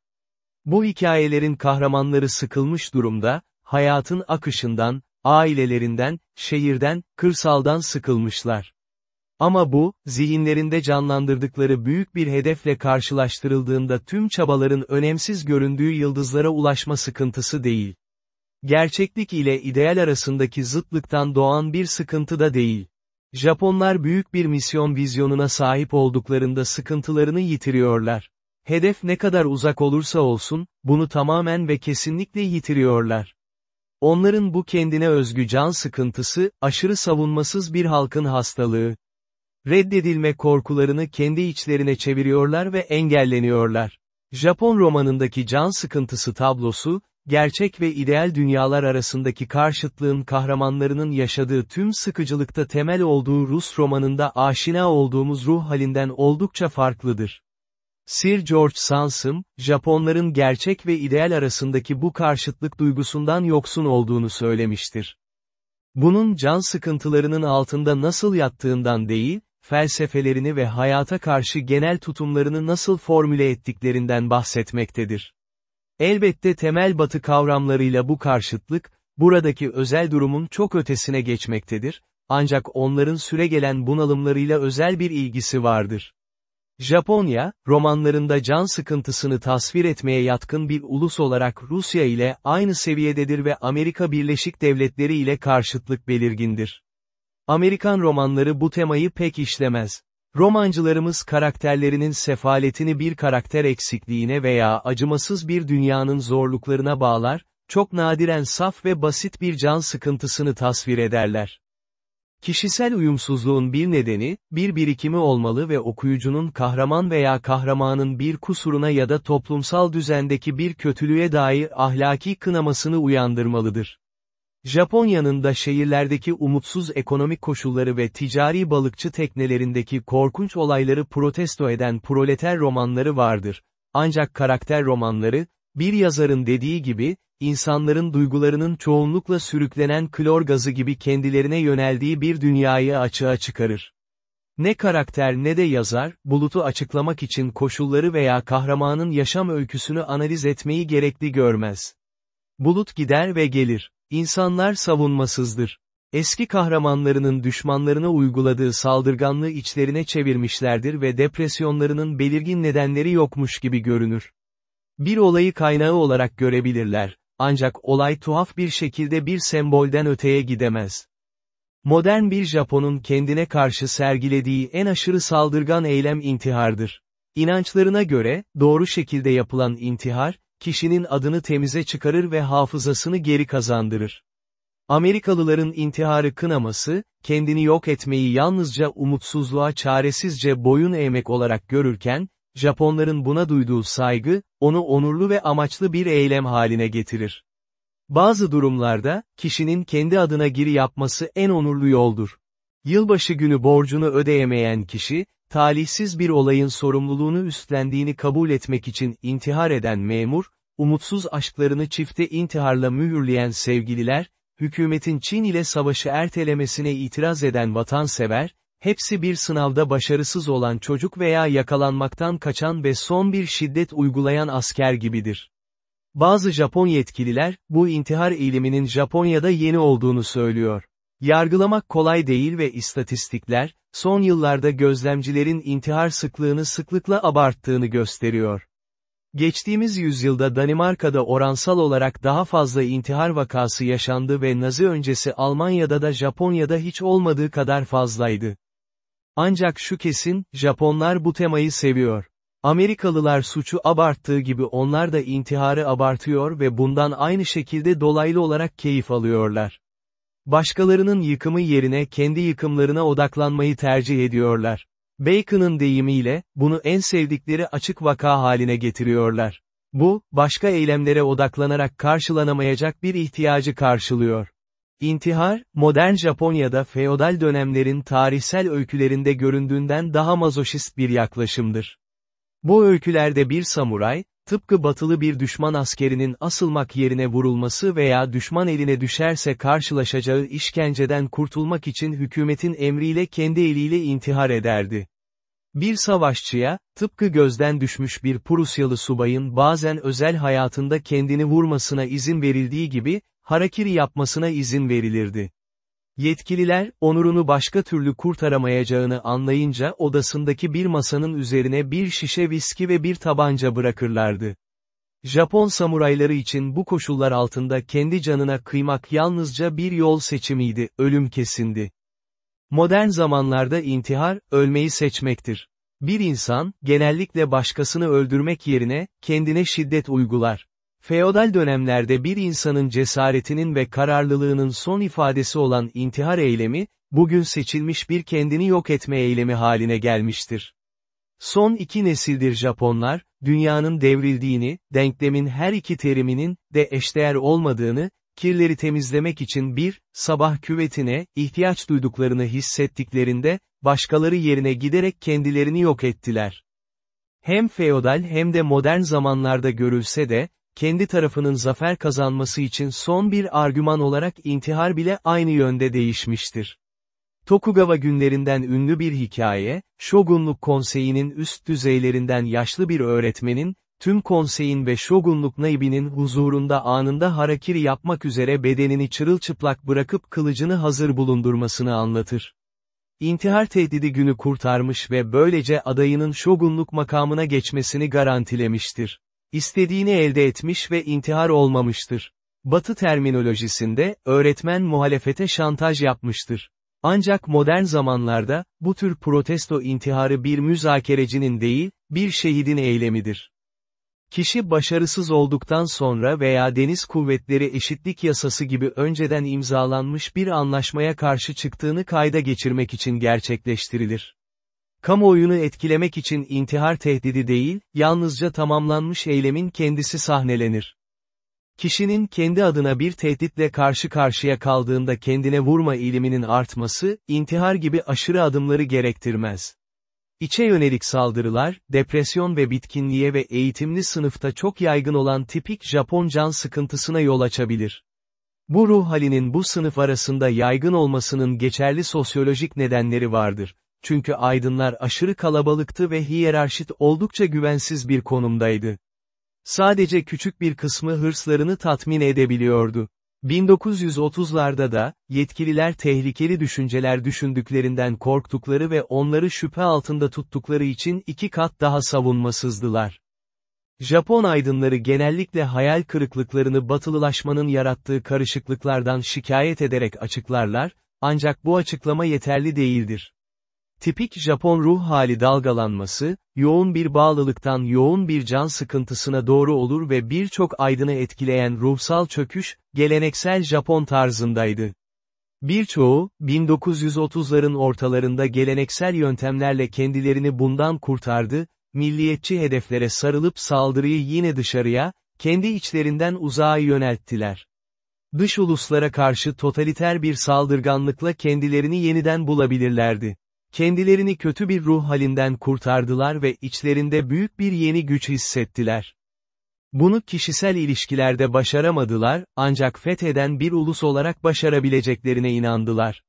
Bu hikayelerin kahramanları sıkılmış durumda, hayatın akışından, ailelerinden, şehirden, kırsaldan sıkılmışlar. Ama bu, zihinlerinde canlandırdıkları büyük bir hedefle karşılaştırıldığında tüm çabaların önemsiz göründüğü yıldızlara ulaşma sıkıntısı değil. Gerçeklik ile ideal arasındaki zıtlıktan doğan bir sıkıntı da değil. Japonlar büyük bir misyon vizyonuna sahip olduklarında sıkıntılarını yitiriyorlar. Hedef ne kadar uzak olursa olsun, bunu tamamen ve kesinlikle yitiriyorlar. Onların bu kendine özgü can sıkıntısı, aşırı savunmasız bir halkın hastalığı. Reddedilme korkularını kendi içlerine çeviriyorlar ve engelleniyorlar. Japon romanındaki can sıkıntısı tablosu, gerçek ve ideal dünyalar arasındaki karşıtlığın kahramanlarının yaşadığı tüm sıkıcılıkta temel olduğu Rus romanında aşina olduğumuz ruh halinden oldukça farklıdır. Sir George Sansom, Japonların gerçek ve ideal arasındaki bu karşıtlık duygusundan yoksun olduğunu söylemiştir. Bunun can sıkıntılarının altında nasıl yattığından değil, felsefelerini ve hayata karşı genel tutumlarını nasıl formüle ettiklerinden bahsetmektedir. Elbette temel batı kavramlarıyla bu karşıtlık, buradaki özel durumun çok ötesine geçmektedir, ancak onların süregelen bunalımlarıyla özel bir ilgisi vardır. Japonya, romanlarında can sıkıntısını tasvir etmeye yatkın bir ulus olarak Rusya ile aynı seviyededir ve Amerika Birleşik Devletleri ile karşıtlık belirgindir. Amerikan romanları bu temayı pek işlemez. Romancılarımız karakterlerinin sefaletini bir karakter eksikliğine veya acımasız bir dünyanın zorluklarına bağlar, çok nadiren saf ve basit bir can sıkıntısını tasvir ederler. Kişisel uyumsuzluğun bir nedeni, bir birikimi olmalı ve okuyucunun kahraman veya kahramanın bir kusuruna ya da toplumsal düzendeki bir kötülüğe dair ahlaki kınamasını uyandırmalıdır. Japonya'nın da şehirlerdeki umutsuz ekonomik koşulları ve ticari balıkçı teknelerindeki korkunç olayları protesto eden proleter romanları vardır. Ancak karakter romanları, bir yazarın dediği gibi, insanların duygularının çoğunlukla sürüklenen klor gazı gibi kendilerine yöneldiği bir dünyayı açığa çıkarır. Ne karakter ne de yazar, bulutu açıklamak için koşulları veya kahramanın yaşam öyküsünü analiz etmeyi gerekli görmez. Bulut gider ve gelir. İnsanlar savunmasızdır. Eski kahramanlarının düşmanlarına uyguladığı saldırganlığı içlerine çevirmişlerdir ve depresyonlarının belirgin nedenleri yokmuş gibi görünür. Bir olayı kaynağı olarak görebilirler, ancak olay tuhaf bir şekilde bir sembolden öteye gidemez. Modern bir Japon'un kendine karşı sergilediği en aşırı saldırgan eylem intihardır. İnançlarına göre, doğru şekilde yapılan intihar, kişinin adını temize çıkarır ve hafızasını geri kazandırır. Amerikalıların intiharı kınaması, kendini yok etmeyi yalnızca umutsuzluğa çaresizce boyun eğmek olarak görürken, Japonların buna duyduğu saygı, onu onurlu ve amaçlı bir eylem haline getirir. Bazı durumlarda, kişinin kendi adına giri yapması en onurlu yoldur. Yılbaşı günü borcunu ödeyemeyen kişi, talihsiz bir olayın sorumluluğunu üstlendiğini kabul etmek için intihar eden memur, umutsuz aşklarını çifte intiharla mühürleyen sevgililer, hükümetin Çin ile savaşı ertelemesine itiraz eden vatansever, hepsi bir sınavda başarısız olan çocuk veya yakalanmaktan kaçan ve son bir şiddet uygulayan asker gibidir. Bazı Japon yetkililer, bu intihar eğiliminin Japonya'da yeni olduğunu söylüyor. Yargılamak kolay değil ve istatistikler, son yıllarda gözlemcilerin intihar sıklığını sıklıkla abarttığını gösteriyor. Geçtiğimiz yüzyılda Danimarka'da oransal olarak daha fazla intihar vakası yaşandı ve Nazi öncesi Almanya'da da Japonya'da hiç olmadığı kadar fazlaydı. Ancak şu kesin, Japonlar bu temayı seviyor. Amerikalılar suçu abarttığı gibi onlar da intiharı abartıyor ve bundan aynı şekilde dolaylı olarak keyif alıyorlar. Başkalarının yıkımı yerine kendi yıkımlarına odaklanmayı tercih ediyorlar. Bacon'ın deyimiyle, bunu en sevdikleri açık vaka haline getiriyorlar. Bu, başka eylemlere odaklanarak karşılanamayacak bir ihtiyacı karşılıyor. İntihar, modern Japonya'da feodal dönemlerin tarihsel öykülerinde göründüğünden daha mazoşist bir yaklaşımdır. Bu öykülerde bir samuray, tıpkı batılı bir düşman askerinin asılmak yerine vurulması veya düşman eline düşerse karşılaşacağı işkenceden kurtulmak için hükümetin emriyle kendi eliyle intihar ederdi. Bir savaşçıya, tıpkı gözden düşmüş bir Prusyalı subayın bazen özel hayatında kendini vurmasına izin verildiği gibi, harakiri yapmasına izin verilirdi. Yetkililer, onurunu başka türlü kurtaramayacağını anlayınca odasındaki bir masanın üzerine bir şişe viski ve bir tabanca bırakırlardı. Japon samurayları için bu koşullar altında kendi canına kıymak yalnızca bir yol seçimiydi, ölüm kesindi. Modern zamanlarda intihar, ölmeyi seçmektir. Bir insan, genellikle başkasını öldürmek yerine, kendine şiddet uygular. Feodal dönemlerde bir insanın cesaretinin ve kararlılığının son ifadesi olan intihar eylemi, bugün seçilmiş bir kendini yok etme eylemi haline gelmiştir. Son iki nesildir Japonlar, dünyanın devrildiğini, denklemin her iki teriminin de eşdeğer olmadığını, kirleri temizlemek için bir, sabah küvetine, ihtiyaç duyduklarını hissettiklerinde, başkaları yerine giderek kendilerini yok ettiler. Hem feodal hem de modern zamanlarda görülse de, kendi tarafının zafer kazanması için son bir argüman olarak intihar bile aynı yönde değişmiştir. Tokugawa günlerinden ünlü bir hikaye, Shogunluk konseyinin üst düzeylerinden yaşlı bir öğretmenin, tüm konseyin ve Shogunluk naibinin huzurunda anında harakiri yapmak üzere bedenini çırılçıplak bırakıp kılıcını hazır bulundurmasını anlatır. İntihar tehdidi günü kurtarmış ve böylece adayının şogunluk makamına geçmesini garantilemiştir. İstediğini elde etmiş ve intihar olmamıştır. Batı terminolojisinde, öğretmen muhalefete şantaj yapmıştır. Ancak modern zamanlarda, bu tür protesto intiharı bir müzakerecinin değil, bir şehidin eylemidir. Kişi başarısız olduktan sonra veya deniz kuvvetleri eşitlik yasası gibi önceden imzalanmış bir anlaşmaya karşı çıktığını kayda geçirmek için gerçekleştirilir. Kamuoyunu etkilemek için intihar tehdidi değil, yalnızca tamamlanmış eylemin kendisi sahnelenir. Kişinin kendi adına bir tehditle karşı karşıya kaldığında kendine vurma eğiliminin artması, intihar gibi aşırı adımları gerektirmez. İçe yönelik saldırılar, depresyon ve bitkinliğe ve eğitimli sınıfta çok yaygın olan tipik Japon can sıkıntısına yol açabilir. Bu ruh halinin bu sınıf arasında yaygın olmasının geçerli sosyolojik nedenleri vardır. Çünkü aydınlar aşırı kalabalıktı ve hiyerarşit oldukça güvensiz bir konumdaydı. Sadece küçük bir kısmı hırslarını tatmin edebiliyordu. 1930'larda da, yetkililer tehlikeli düşünceler düşündüklerinden korktukları ve onları şüphe altında tuttukları için iki kat daha savunmasızdılar. Japon aydınları genellikle hayal kırıklıklarını batılılaşmanın yarattığı karışıklıklardan şikayet ederek açıklarlar, ancak bu açıklama yeterli değildir. Tipik Japon ruh hali dalgalanması, yoğun bir bağlılıktan yoğun bir can sıkıntısına doğru olur ve birçok aydını etkileyen ruhsal çöküş, geleneksel Japon tarzındaydı. Birçoğu, 1930'ların ortalarında geleneksel yöntemlerle kendilerini bundan kurtardı, milliyetçi hedeflere sarılıp saldırıyı yine dışarıya, kendi içlerinden uzağa yönelttiler. Dış uluslara karşı totaliter bir saldırganlıkla kendilerini yeniden bulabilirlerdi. Kendilerini kötü bir ruh halinden kurtardılar ve içlerinde büyük bir yeni güç hissettiler. Bunu kişisel ilişkilerde başaramadılar, ancak fetheden bir ulus olarak başarabileceklerine inandılar.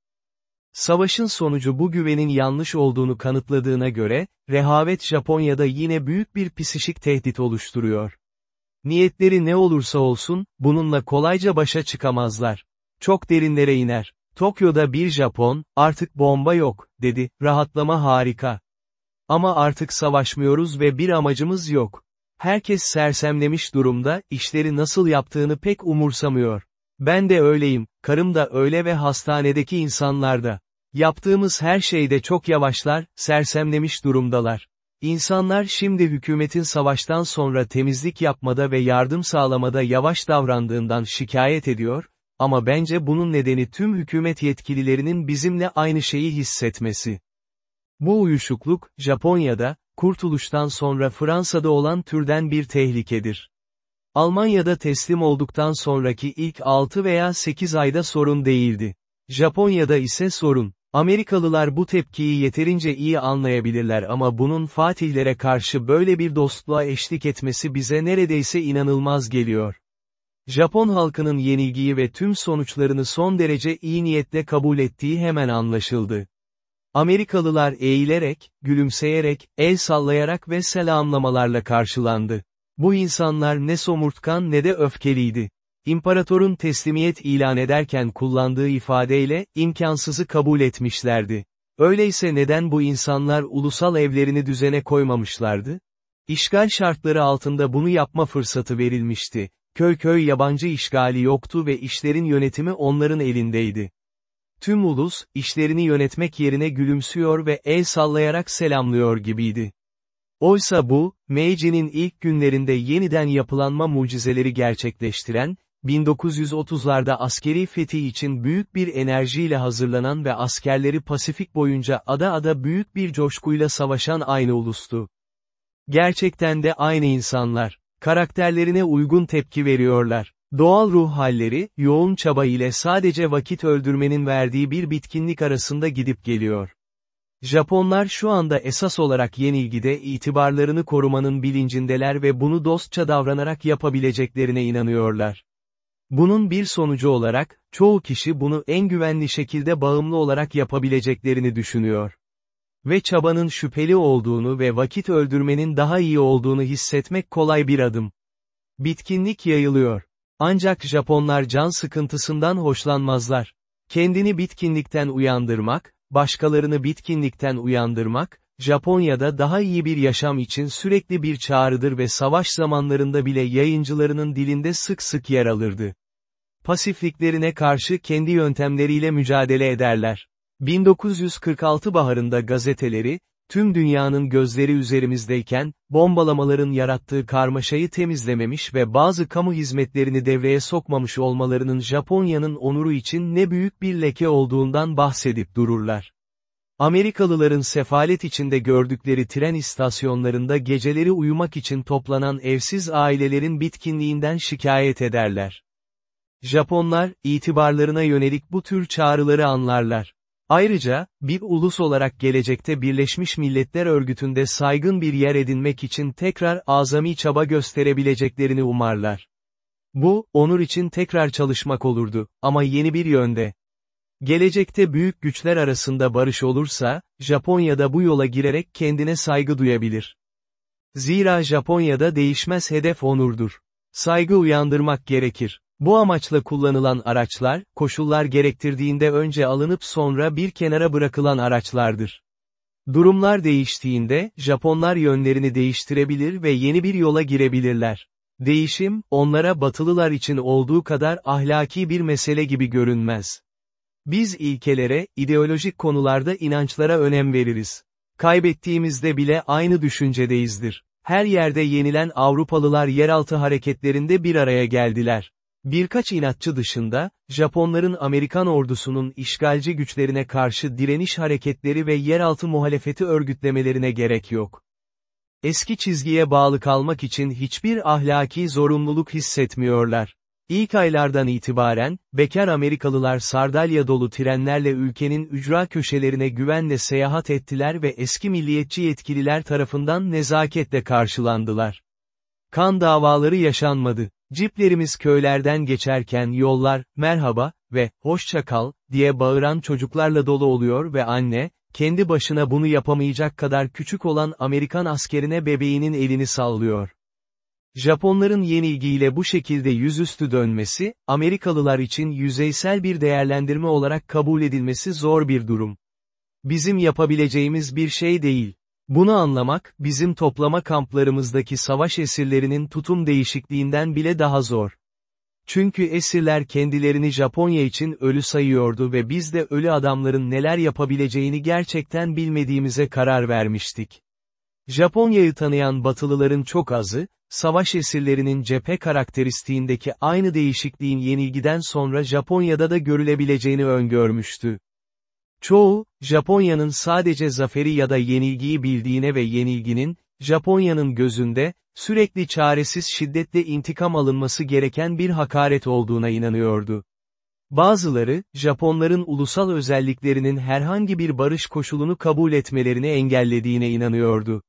Savaşın sonucu bu güvenin yanlış olduğunu kanıtladığına göre, rehavet Japonya'da yine büyük bir psişik tehdit oluşturuyor. Niyetleri ne olursa olsun, bununla kolayca başa çıkamazlar. Çok derinlere iner. Tokyo'da bir Japon, artık bomba yok, dedi, rahatlama harika. Ama artık savaşmıyoruz ve bir amacımız yok. Herkes sersemlemiş durumda, işleri nasıl yaptığını pek umursamıyor. Ben de öyleyim, karım da öyle ve hastanedeki insanlar da. Yaptığımız her şeyde çok yavaşlar, sersemlemiş durumdalar. İnsanlar şimdi hükümetin savaştan sonra temizlik yapmada ve yardım sağlamada yavaş davrandığından şikayet ediyor, ama bence bunun nedeni tüm hükümet yetkililerinin bizimle aynı şeyi hissetmesi. Bu uyuşukluk, Japonya'da, kurtuluştan sonra Fransa'da olan türden bir tehlikedir. Almanya'da teslim olduktan sonraki ilk 6 veya 8 ayda sorun değildi. Japonya'da ise sorun. Amerikalılar bu tepkiyi yeterince iyi anlayabilirler ama bunun Fatihlere karşı böyle bir dostluğa eşlik etmesi bize neredeyse inanılmaz geliyor. Japon halkının yenilgiyi ve tüm sonuçlarını son derece iyi niyetle kabul ettiği hemen anlaşıldı. Amerikalılar eğilerek, gülümseyerek, el sallayarak ve selamlamalarla karşılandı. Bu insanlar ne somurtkan ne de öfkeliydi. İmparatorun teslimiyet ilan ederken kullandığı ifadeyle, imkansızı kabul etmişlerdi. Öyleyse neden bu insanlar ulusal evlerini düzene koymamışlardı? İşgal şartları altında bunu yapma fırsatı verilmişti. Köy köy yabancı işgali yoktu ve işlerin yönetimi onların elindeydi. Tüm ulus, işlerini yönetmek yerine gülümsüyor ve el sallayarak selamlıyor gibiydi. Oysa bu, Meiji''nin ilk günlerinde yeniden yapılanma mucizeleri gerçekleştiren, 1930'larda askeri fethi için büyük bir enerjiyle hazırlanan ve askerleri Pasifik boyunca ada ada büyük bir coşkuyla savaşan aynı ulustu. Gerçekten de aynı insanlar. Karakterlerine uygun tepki veriyorlar. Doğal ruh halleri, yoğun çaba ile sadece vakit öldürmenin verdiği bir bitkinlik arasında gidip geliyor. Japonlar şu anda esas olarak yenilgide itibarlarını korumanın bilincindeler ve bunu dostça davranarak yapabileceklerine inanıyorlar. Bunun bir sonucu olarak, çoğu kişi bunu en güvenli şekilde bağımlı olarak yapabileceklerini düşünüyor. Ve çabanın şüpheli olduğunu ve vakit öldürmenin daha iyi olduğunu hissetmek kolay bir adım. Bitkinlik yayılıyor. Ancak Japonlar can sıkıntısından hoşlanmazlar. Kendini bitkinlikten uyandırmak, başkalarını bitkinlikten uyandırmak, Japonya'da daha iyi bir yaşam için sürekli bir çağrıdır ve savaş zamanlarında bile yayıncılarının dilinde sık sık yer alırdı. Pasifliklerine karşı kendi yöntemleriyle mücadele ederler. 1946 baharında gazeteleri, tüm dünyanın gözleri üzerimizdeyken, bombalamaların yarattığı karmaşayı temizlememiş ve bazı kamu hizmetlerini devreye sokmamış olmalarının Japonya'nın onuru için ne büyük bir leke olduğundan bahsedip dururlar. Amerikalıların sefalet içinde gördükleri tren istasyonlarında geceleri uyumak için toplanan evsiz ailelerin bitkinliğinden şikayet ederler. Japonlar, itibarlarına yönelik bu tür çağrıları anlarlar. Ayrıca, bir ulus olarak gelecekte Birleşmiş Milletler Örgütü'nde saygın bir yer edinmek için tekrar azami çaba gösterebileceklerini umarlar. Bu, onur için tekrar çalışmak olurdu, ama yeni bir yönde. Gelecekte büyük güçler arasında barış olursa, Japonya'da bu yola girerek kendine saygı duyabilir. Zira Japonya'da değişmez hedef onurdur. Saygı uyandırmak gerekir. Bu amaçla kullanılan araçlar, koşullar gerektirdiğinde önce alınıp sonra bir kenara bırakılan araçlardır. Durumlar değiştiğinde, Japonlar yönlerini değiştirebilir ve yeni bir yola girebilirler. Değişim, onlara batılılar için olduğu kadar ahlaki bir mesele gibi görünmez. Biz ilkelere, ideolojik konularda inançlara önem veririz. Kaybettiğimizde bile aynı düşüncedeyizdir. Her yerde yenilen Avrupalılar yeraltı hareketlerinde bir araya geldiler. Birkaç inatçı dışında, Japonların Amerikan ordusunun işgalci güçlerine karşı direniş hareketleri ve yeraltı muhalefeti örgütlemelerine gerek yok. Eski çizgiye bağlı kalmak için hiçbir ahlaki zorunluluk hissetmiyorlar. İlk aylardan itibaren, bekar Amerikalılar sardalya dolu trenlerle ülkenin ücra köşelerine güvenle seyahat ettiler ve eski milliyetçi yetkililer tarafından nezaketle karşılandılar. Kan davaları yaşanmadı. Ciplerimiz köylerden geçerken yollar, merhaba ve hoşça kal diye bağıran çocuklarla dolu oluyor ve anne, kendi başına bunu yapamayacak kadar küçük olan Amerikan askerine bebeğinin elini sallıyor. Japonların yenilgiyle bu şekilde yüzüstü dönmesi, Amerikalılar için yüzeysel bir değerlendirme olarak kabul edilmesi zor bir durum. Bizim yapabileceğimiz bir şey değil. Bunu anlamak, bizim toplama kamplarımızdaki savaş esirlerinin tutum değişikliğinden bile daha zor. Çünkü esirler kendilerini Japonya için ölü sayıyordu ve biz de ölü adamların neler yapabileceğini gerçekten bilmediğimize karar vermiştik. Japonya'yı tanıyan Batılıların çok azı, savaş esirlerinin cephe karakteristiğindeki aynı değişikliğin yenilgiden sonra Japonya'da da görülebileceğini öngörmüştü. Çoğu, Japonya'nın sadece zaferi ya da yenilgiyi bildiğine ve yenilginin, Japonya'nın gözünde, sürekli çaresiz şiddetle intikam alınması gereken bir hakaret olduğuna inanıyordu. Bazıları, Japonların ulusal özelliklerinin herhangi bir barış koşulunu kabul etmelerini engellediğine inanıyordu.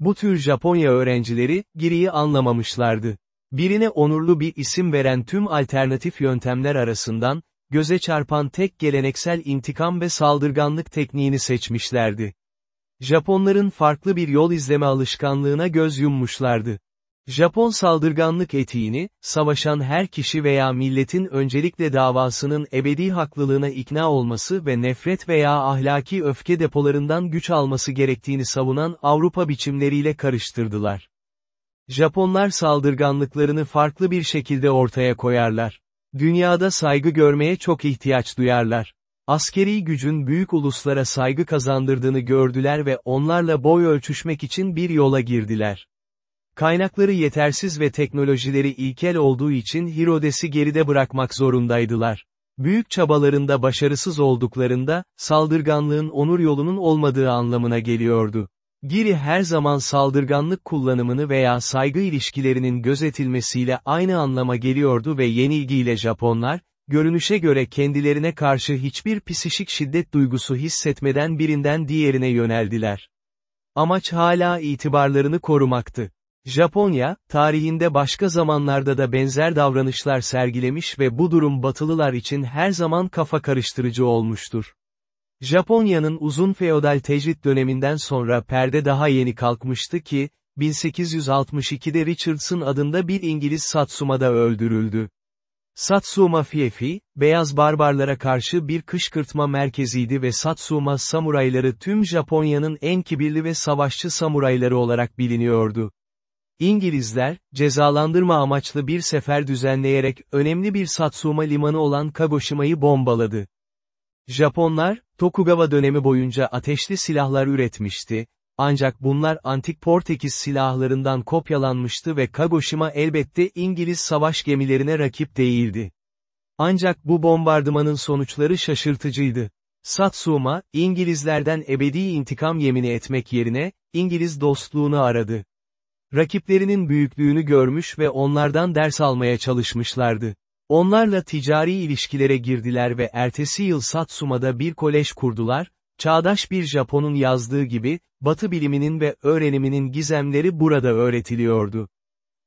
Bu tür Japonya öğrencileri, Giri'yi anlamamışlardı. Birine onurlu bir isim veren tüm alternatif yöntemler arasından, göze çarpan tek geleneksel intikam ve saldırganlık tekniğini seçmişlerdi. Japonların farklı bir yol izleme alışkanlığına göz yummuşlardı. Japon saldırganlık etiğini, savaşan her kişi veya milletin öncelikle davasının ebedi haklılığına ikna olması ve nefret veya ahlaki öfke depolarından güç alması gerektiğini savunan Avrupa biçimleriyle karıştırdılar. Japonlar saldırganlıklarını farklı bir şekilde ortaya koyarlar. Dünyada saygı görmeye çok ihtiyaç duyarlar. Askeri gücün büyük uluslara saygı kazandırdığını gördüler ve onlarla boy ölçüşmek için bir yola girdiler. Kaynakları yetersiz ve teknolojileri ilkel olduğu için Hirodes'i geride bırakmak zorundaydılar. Büyük çabalarında başarısız olduklarında, saldırganlığın onur yolunun olmadığı anlamına geliyordu. Giri her zaman saldırganlık kullanımını veya saygı ilişkilerinin gözetilmesiyle aynı anlama geliyordu ve yenilgiyle Japonlar, görünüşe göre kendilerine karşı hiçbir psişik şiddet duygusu hissetmeden birinden diğerine yöneldiler. Amaç hala itibarlarını korumaktı. Japonya, tarihinde başka zamanlarda da benzer davranışlar sergilemiş ve bu durum Batılılar için her zaman kafa karıştırıcı olmuştur. Japonya'nın uzun feodal tecrit döneminden sonra perde daha yeni kalkmıştı ki, 1862'de Richardson adında bir İngiliz Satsuma'da öldürüldü. Satsuma Fiefi, beyaz barbarlara karşı bir kışkırtma merkeziydi ve Satsuma samurayları tüm Japonya'nın en kibirli ve savaşçı samurayları olarak biliniyordu. İngilizler, cezalandırma amaçlı bir sefer düzenleyerek önemli bir Satsuma limanı olan Kagoshima'yı bombaladı. Japonlar, Tokugawa dönemi boyunca ateşli silahlar üretmişti, ancak bunlar antik Portekiz silahlarından kopyalanmıştı ve Kagoshima elbette İngiliz savaş gemilerine rakip değildi. Ancak bu bombardımanın sonuçları şaşırtıcıydı. Satsuma, İngilizlerden ebedi intikam yemini etmek yerine, İngiliz dostluğunu aradı. Rakiplerinin büyüklüğünü görmüş ve onlardan ders almaya çalışmışlardı. Onlarla ticari ilişkilere girdiler ve ertesi yıl Satsuma'da bir kolej kurdular, çağdaş bir Japon'un yazdığı gibi, Batı biliminin ve öğreniminin gizemleri burada öğretiliyordu.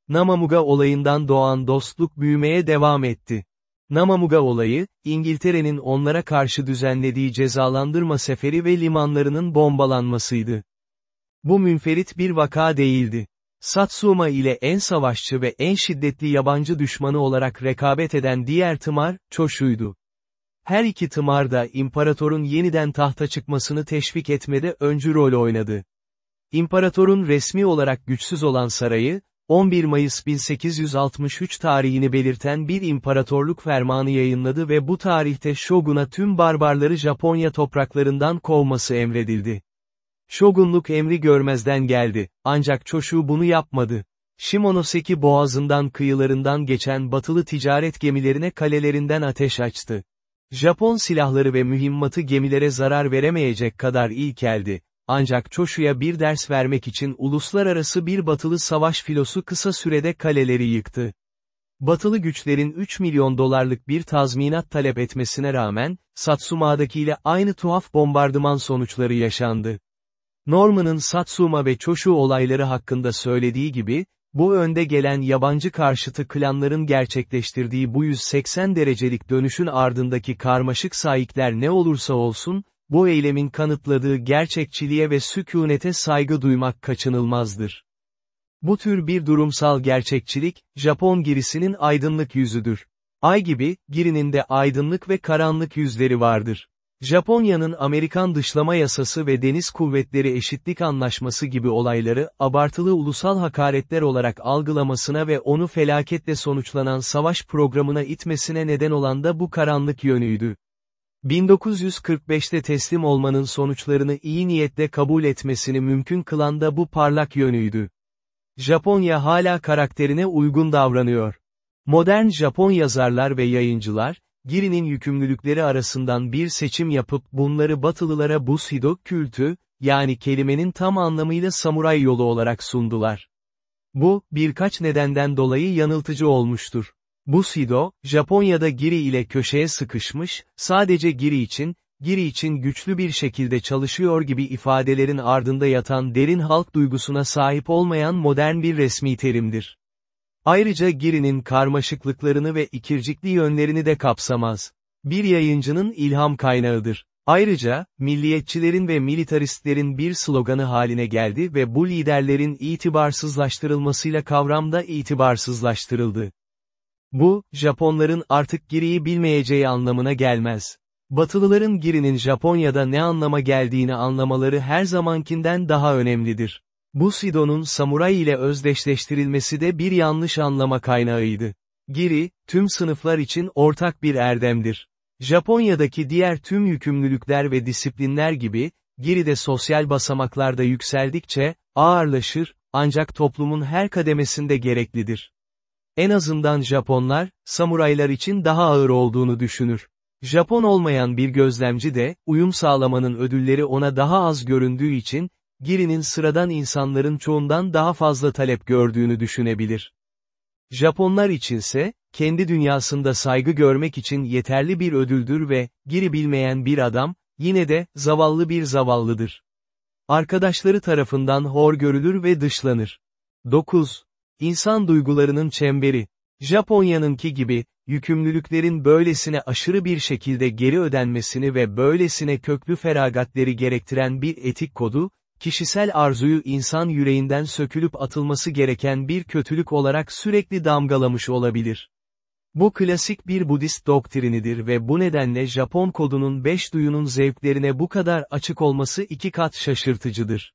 Namamuga olayından doğan dostluk büyümeye devam etti. Namamuga olayı, İngiltere'nin onlara karşı düzenlediği cezalandırma seferi ve limanlarının bombalanmasıydı. Bu münferit bir vaka değildi. Satsuma ile en savaşçı ve en şiddetli yabancı düşmanı olarak rekabet eden diğer tımar, Çoshu'ydu. Her iki tımar da imparatorun yeniden tahta çıkmasını teşvik etmede öncü rol oynadı. İmparatorun resmi olarak güçsüz olan sarayı, 11 Mayıs 1863 tarihini belirten bir imparatorluk fermanı yayınladı ve bu tarihte Shogun'a tüm barbarları Japonya topraklarından kovması emredildi. Shogunluk emri görmezden geldi, ancak Choshu bunu yapmadı. Shimonoseki boğazından kıyılarından geçen batılı ticaret gemilerine kalelerinden ateş açtı. Japon silahları ve mühimmatı gemilere zarar veremeyecek kadar ilkeldi. Ancak Choshu'ya bir ders vermek için uluslararası bir batılı savaş filosu kısa sürede kaleleri yıktı. Batılı güçlerin 3 milyon dolarlık bir tazminat talep etmesine rağmen, Satsuma'dakiyle aynı tuhaf bombardıman sonuçları yaşandı. Norman'ın Satsuma ve Choshu olayları hakkında söylediği gibi, bu önde gelen yabancı karşıtı klanların gerçekleştirdiği bu 180 derecelik dönüşün ardındaki karmaşık sahipler ne olursa olsun, bu eylemin kanıtladığı gerçekçiliğe ve sükunete saygı duymak kaçınılmazdır. Bu tür bir durumsal gerçekçilik, Japon girisinin aydınlık yüzüdür. Ay gibi, girinin de aydınlık ve karanlık yüzleri vardır. Japonya'nın Amerikan dışlama yasası ve deniz kuvvetleri eşitlik anlaşması gibi olayları, abartılı ulusal hakaretler olarak algılamasına ve onu felaketle sonuçlanan savaş programına itmesine neden olan da bu karanlık yönüydü. 1945'te teslim olmanın sonuçlarını iyi niyetle kabul etmesini mümkün kılan da bu parlak yönüydü. Japonya hala karakterine uygun davranıyor. Modern Japon yazarlar ve yayıncılar, Giri'nin yükümlülükleri arasından bir seçim yapıp bunları Batılılara Bushido kültü, yani kelimenin tam anlamıyla samuray yolu olarak sundular. Bu, birkaç nedenden dolayı yanıltıcı olmuştur. Bushido, Japonya'da Giri ile köşeye sıkışmış, sadece Giri için, Giri için güçlü bir şekilde çalışıyor gibi ifadelerin ardında yatan derin halk duygusuna sahip olmayan modern bir resmi terimdir. Ayrıca Giri'nin karmaşıklıklarını ve ikircikli yönlerini de kapsamaz. Bir yayıncının ilham kaynağıdır. Ayrıca, milliyetçilerin ve militaristlerin bir sloganı haline geldi ve bu liderlerin itibarsızlaştırılmasıyla kavramda itibarsızlaştırıldı. Bu, Japonların artık Giri'yi bilmeyeceği anlamına gelmez. Batılıların Giri'nin Japonya'da ne anlama geldiğini anlamaları her zamankinden daha önemlidir. Bu Sidon'un samuray ile özdeşleştirilmesi de bir yanlış anlama kaynağıydı. Giri, tüm sınıflar için ortak bir erdemdir. Japonya'daki diğer tüm yükümlülükler ve disiplinler gibi, Giri de sosyal basamaklarda yükseldikçe, ağırlaşır, ancak toplumun her kademesinde gereklidir. En azından Japonlar, samuraylar için daha ağır olduğunu düşünür. Japon olmayan bir gözlemci de, uyum sağlamanın ödülleri ona daha az göründüğü için, Giri'nin sıradan insanların çoğundan daha fazla talep gördüğünü düşünebilir. Japonlar içinse, kendi dünyasında saygı görmek için yeterli bir ödüldür ve, Giri bilmeyen bir adam, yine de, zavallı bir zavallıdır. Arkadaşları tarafından hor görülür ve dışlanır. 9. İnsan duygularının çemberi. Japonya'nınki gibi, yükümlülüklerin böylesine aşırı bir şekilde geri ödenmesini ve böylesine köklü feragatleri gerektiren bir etik kodu, kişisel arzuyu insan yüreğinden sökülüp atılması gereken bir kötülük olarak sürekli damgalamış olabilir. Bu klasik bir Budist doktrinidir ve bu nedenle Japon kodunun beş duyunun zevklerine bu kadar açık olması iki kat şaşırtıcıdır.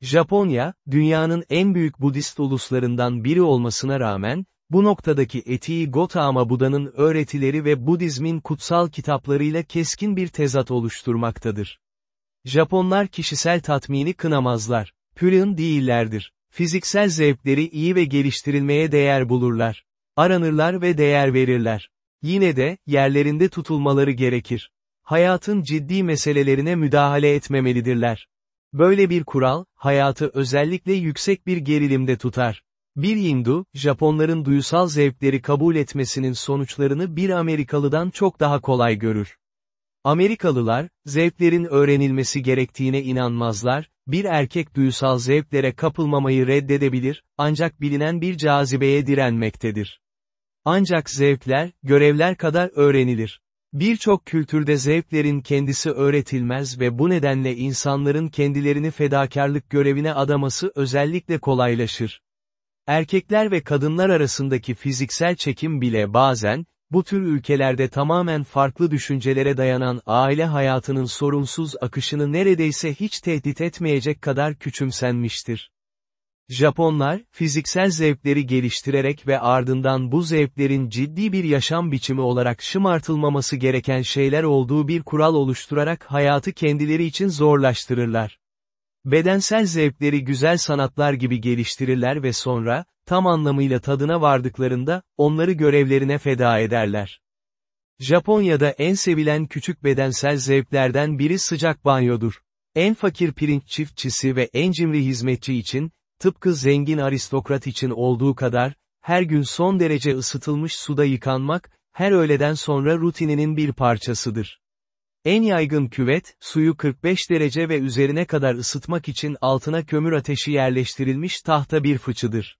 Japonya, dünyanın en büyük Budist uluslarından biri olmasına rağmen, bu noktadaki etiği Gautama Buda'nın öğretileri ve Budizmin kutsal kitaplarıyla keskin bir tezat oluşturmaktadır. Japonlar kişisel tatmini kınamazlar. Pürün değillerdir. Fiziksel zevkleri iyi ve geliştirilmeye değer bulurlar. Aranırlar ve değer verirler. Yine de, yerlerinde tutulmaları gerekir. Hayatın ciddi meselelerine müdahale etmemelidirler. Böyle bir kural, hayatı özellikle yüksek bir gerilimde tutar. Bir Hindu, Japonların duysal zevkleri kabul etmesinin sonuçlarını bir Amerikalıdan çok daha kolay görür. Amerikalılar, zevklerin öğrenilmesi gerektiğine inanmazlar, bir erkek duysal zevklere kapılmamayı reddedebilir, ancak bilinen bir cazibeye direnmektedir. Ancak zevkler, görevler kadar öğrenilir. Birçok kültürde zevklerin kendisi öğretilmez ve bu nedenle insanların kendilerini fedakarlık görevine adaması özellikle kolaylaşır. Erkekler ve kadınlar arasındaki fiziksel çekim bile bazen, bu tür ülkelerde tamamen farklı düşüncelere dayanan aile hayatının sorunsuz akışını neredeyse hiç tehdit etmeyecek kadar küçümsenmiştir. Japonlar, fiziksel zevkleri geliştirerek ve ardından bu zevklerin ciddi bir yaşam biçimi olarak şımartılmaması gereken şeyler olduğu bir kural oluşturarak hayatı kendileri için zorlaştırırlar. Bedensel zevkleri güzel sanatlar gibi geliştirirler ve sonra, tam anlamıyla tadına vardıklarında, onları görevlerine feda ederler. Japonya'da en sevilen küçük bedensel zevklerden biri sıcak banyodur. En fakir pirinç çiftçisi ve en cimri hizmetçi için, tıpkı zengin aristokrat için olduğu kadar, her gün son derece ısıtılmış suda yıkanmak, her öğleden sonra rutininin bir parçasıdır. En yaygın küvet, suyu 45 derece ve üzerine kadar ısıtmak için altına kömür ateşi yerleştirilmiş tahta bir fıçıdır.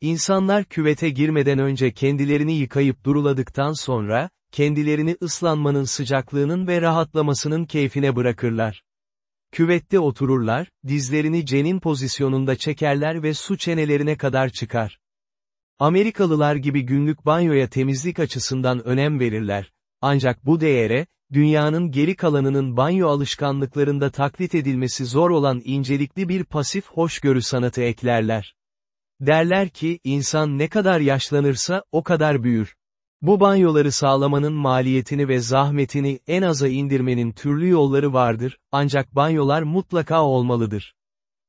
İnsanlar küvete girmeden önce kendilerini yıkayıp duruladıktan sonra, kendilerini ıslanmanın sıcaklığının ve rahatlamasının keyfine bırakırlar. Küvette otururlar, dizlerini cenin pozisyonunda çekerler ve su çenelerine kadar çıkar. Amerikalılar gibi günlük banyoya temizlik açısından önem verirler. Ancak bu değere, dünyanın geri kalanının banyo alışkanlıklarında taklit edilmesi zor olan incelikli bir pasif hoşgörü sanatı eklerler. Derler ki, insan ne kadar yaşlanırsa, o kadar büyür. Bu banyoları sağlamanın maliyetini ve zahmetini en aza indirmenin türlü yolları vardır, ancak banyolar mutlaka olmalıdır.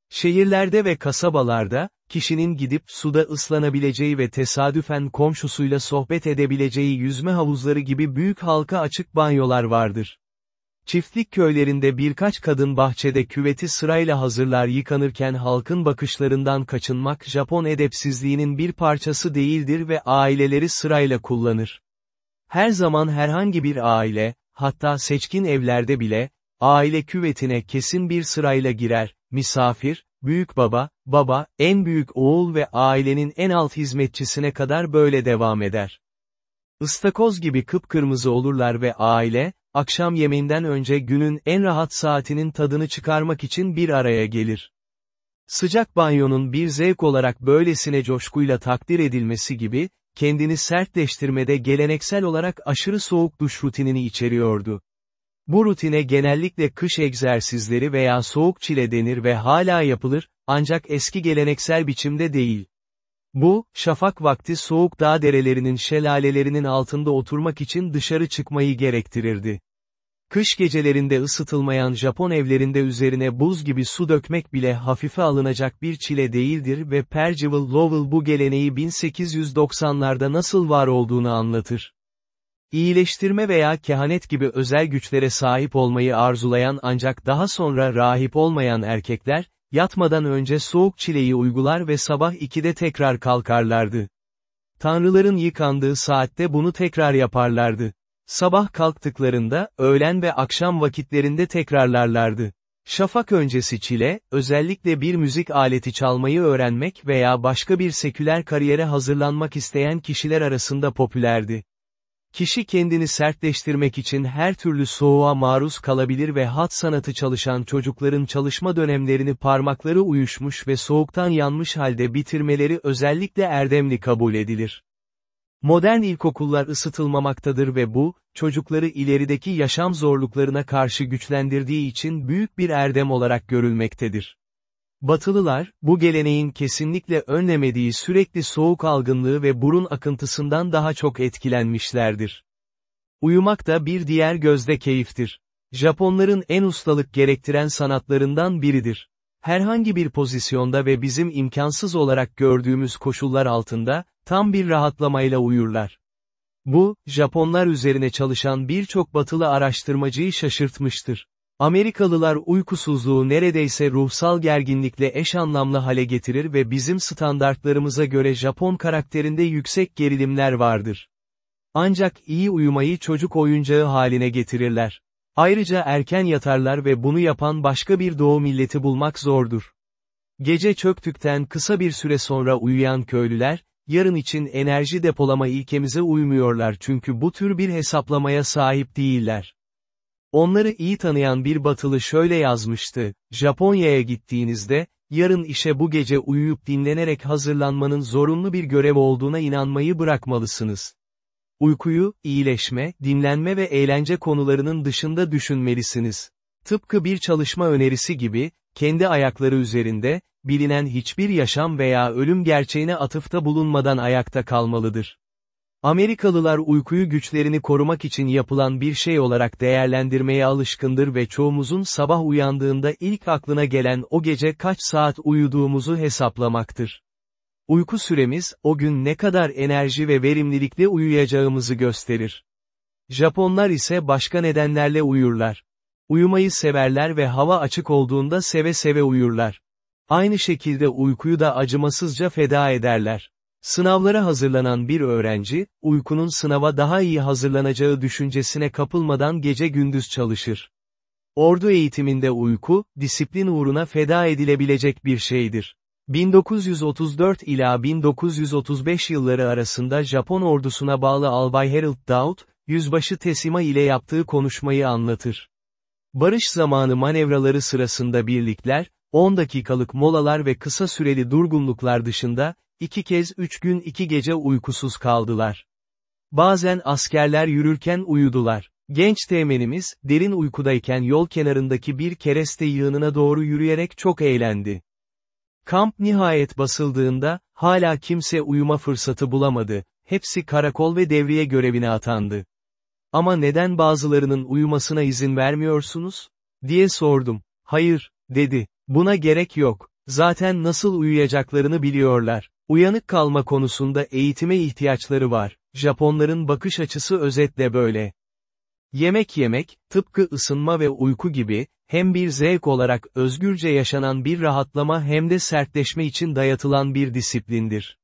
Şehirlerde ve kasabalarda, kişinin gidip suda ıslanabileceği ve tesadüfen komşusuyla sohbet edebileceği yüzme havuzları gibi büyük halka açık banyolar vardır. Çiftlik köylerinde birkaç kadın bahçede küveti sırayla hazırlar yıkanırken halkın bakışlarından kaçınmak Japon edepsizliğinin bir parçası değildir ve aileleri sırayla kullanır. Her zaman herhangi bir aile, hatta seçkin evlerde bile, aile küvetine kesin bir sırayla girer, misafir, büyük baba, baba, en büyük oğul ve ailenin en alt hizmetçisine kadar böyle devam eder. Istakoz gibi kıpkırmızı olurlar ve aile, akşam yemeğinden önce günün en rahat saatinin tadını çıkarmak için bir araya gelir. Sıcak banyonun bir zevk olarak böylesine coşkuyla takdir edilmesi gibi, kendini sertleştirmede geleneksel olarak aşırı soğuk duş rutinini içeriyordu. Bu rutine genellikle kış egzersizleri veya soğuk çile denir ve hala yapılır, ancak eski geleneksel biçimde değil. Bu, şafak vakti soğuk dağ derelerinin şelalelerinin altında oturmak için dışarı çıkmayı gerektirirdi. Kış gecelerinde ısıtılmayan Japon evlerinde üzerine buz gibi su dökmek bile hafife alınacak bir çile değildir ve Percival Lowell bu geleneği 1890'larda nasıl var olduğunu anlatır. İyileştirme veya kehanet gibi özel güçlere sahip olmayı arzulayan ancak daha sonra rahip olmayan erkekler, yatmadan önce soğuk çileyi uygular ve sabah 2'de tekrar kalkarlardı. Tanrıların yıkandığı saatte bunu tekrar yaparlardı. Sabah kalktıklarında, öğlen ve akşam vakitlerinde tekrarlarlardı. Şafak öncesi çile, özellikle bir müzik aleti çalmayı öğrenmek veya başka bir seküler kariyere hazırlanmak isteyen kişiler arasında popülerdi. Kişi kendini sertleştirmek için her türlü soğuğa maruz kalabilir ve hat sanatı çalışan çocukların çalışma dönemlerini parmakları uyuşmuş ve soğuktan yanmış halde bitirmeleri özellikle erdemli kabul edilir. Modern ilkokullar ısıtılmamaktadır ve bu, çocukları ilerideki yaşam zorluklarına karşı güçlendirdiği için büyük bir erdem olarak görülmektedir. Batılılar, bu geleneğin kesinlikle önlemediği sürekli soğuk algınlığı ve burun akıntısından daha çok etkilenmişlerdir. Uyumak da bir diğer gözde keyiftir. Japonların en ustalık gerektiren sanatlarından biridir. Herhangi bir pozisyonda ve bizim imkansız olarak gördüğümüz koşullar altında, tam bir rahatlamayla uyurlar. Bu, Japonlar üzerine çalışan birçok batılı araştırmacıyı şaşırtmıştır. Amerikalılar uykusuzluğu neredeyse ruhsal gerginlikle eş anlamlı hale getirir ve bizim standartlarımıza göre Japon karakterinde yüksek gerilimler vardır. Ancak iyi uyumayı çocuk oyuncağı haline getirirler. Ayrıca erken yatarlar ve bunu yapan başka bir doğu milleti bulmak zordur. Gece çöktükten kısa bir süre sonra uyuyan köylüler, yarın için enerji depolama ilkemize uymuyorlar çünkü bu tür bir hesaplamaya sahip değiller. Onları iyi tanıyan bir batılı şöyle yazmıştı, Japonya'ya gittiğinizde, yarın işe bu gece uyuyup dinlenerek hazırlanmanın zorunlu bir görev olduğuna inanmayı bırakmalısınız. Uykuyu, iyileşme, dinlenme ve eğlence konularının dışında düşünmelisiniz. Tıpkı bir çalışma önerisi gibi, kendi ayakları üzerinde, bilinen hiçbir yaşam veya ölüm gerçeğine atıfta bulunmadan ayakta kalmalıdır. Amerikalılar uykuyu güçlerini korumak için yapılan bir şey olarak değerlendirmeye alışkındır ve çoğumuzun sabah uyandığında ilk aklına gelen o gece kaç saat uyuduğumuzu hesaplamaktır. Uyku süremiz, o gün ne kadar enerji ve verimlilikle uyuyacağımızı gösterir. Japonlar ise başka nedenlerle uyurlar. Uyumayı severler ve hava açık olduğunda seve seve uyurlar. Aynı şekilde uykuyu da acımasızca feda ederler. Sınavlara hazırlanan bir öğrenci, uykunun sınava daha iyi hazırlanacağı düşüncesine kapılmadan gece gündüz çalışır. Ordu eğitiminde uyku, disiplin uğruna feda edilebilecek bir şeydir. 1934 ila 1935 yılları arasında Japon ordusuna bağlı Albay Harold Daut, Yüzbaşı Tesima ile yaptığı konuşmayı anlatır. Barış zamanı manevraları sırasında birlikler, 10 dakikalık molalar ve kısa süreli durgunluklar dışında, iki kez üç gün iki gece uykusuz kaldılar. Bazen askerler yürürken uyudular. Genç teğmenimiz, derin uykudayken yol kenarındaki bir kereste yığınına doğru yürüyerek çok eğlendi. Kamp nihayet basıldığında, hala kimse uyuma fırsatı bulamadı, hepsi karakol ve devriye görevine atandı. Ama neden bazılarının uyumasına izin vermiyorsunuz? diye sordum. Hayır, dedi. Buna gerek yok. Zaten nasıl uyuyacaklarını biliyorlar. Uyanık kalma konusunda eğitime ihtiyaçları var. Japonların bakış açısı özetle böyle. Yemek yemek, tıpkı ısınma ve uyku gibi, hem bir zevk olarak özgürce yaşanan bir rahatlama hem de sertleşme için dayatılan bir disiplindir.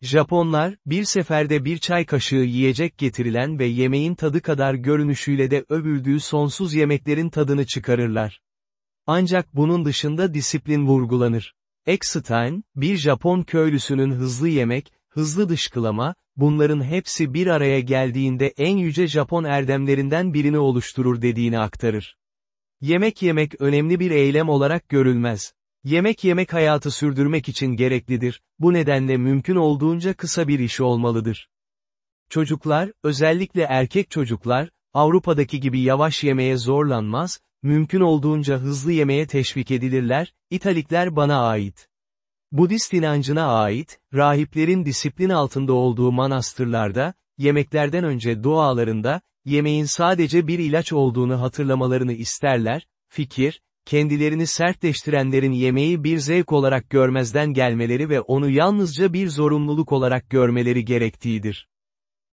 Japonlar, bir seferde bir çay kaşığı yiyecek getirilen ve yemeğin tadı kadar görünüşüyle de övüldüğü sonsuz yemeklerin tadını çıkarırlar. Ancak bunun dışında disiplin vurgulanır. Eckstein, bir Japon köylüsünün hızlı yemek, hızlı dışkılama, bunların hepsi bir araya geldiğinde en yüce Japon erdemlerinden birini oluşturur dediğini aktarır. Yemek yemek önemli bir eylem olarak görülmez. Yemek yemek hayatı sürdürmek için gereklidir, bu nedenle mümkün olduğunca kısa bir iş olmalıdır. Çocuklar, özellikle erkek çocuklar, Avrupa'daki gibi yavaş yemeye zorlanmaz, mümkün olduğunca hızlı yemeye teşvik edilirler, İtalikler bana ait. Budist inancına ait, rahiplerin disiplin altında olduğu manastırlarda, yemeklerden önce dualarında, yemeğin sadece bir ilaç olduğunu hatırlamalarını isterler, fikir, kendilerini sertleştirenlerin yemeği bir zevk olarak görmezden gelmeleri ve onu yalnızca bir zorunluluk olarak görmeleri gerektiğidir.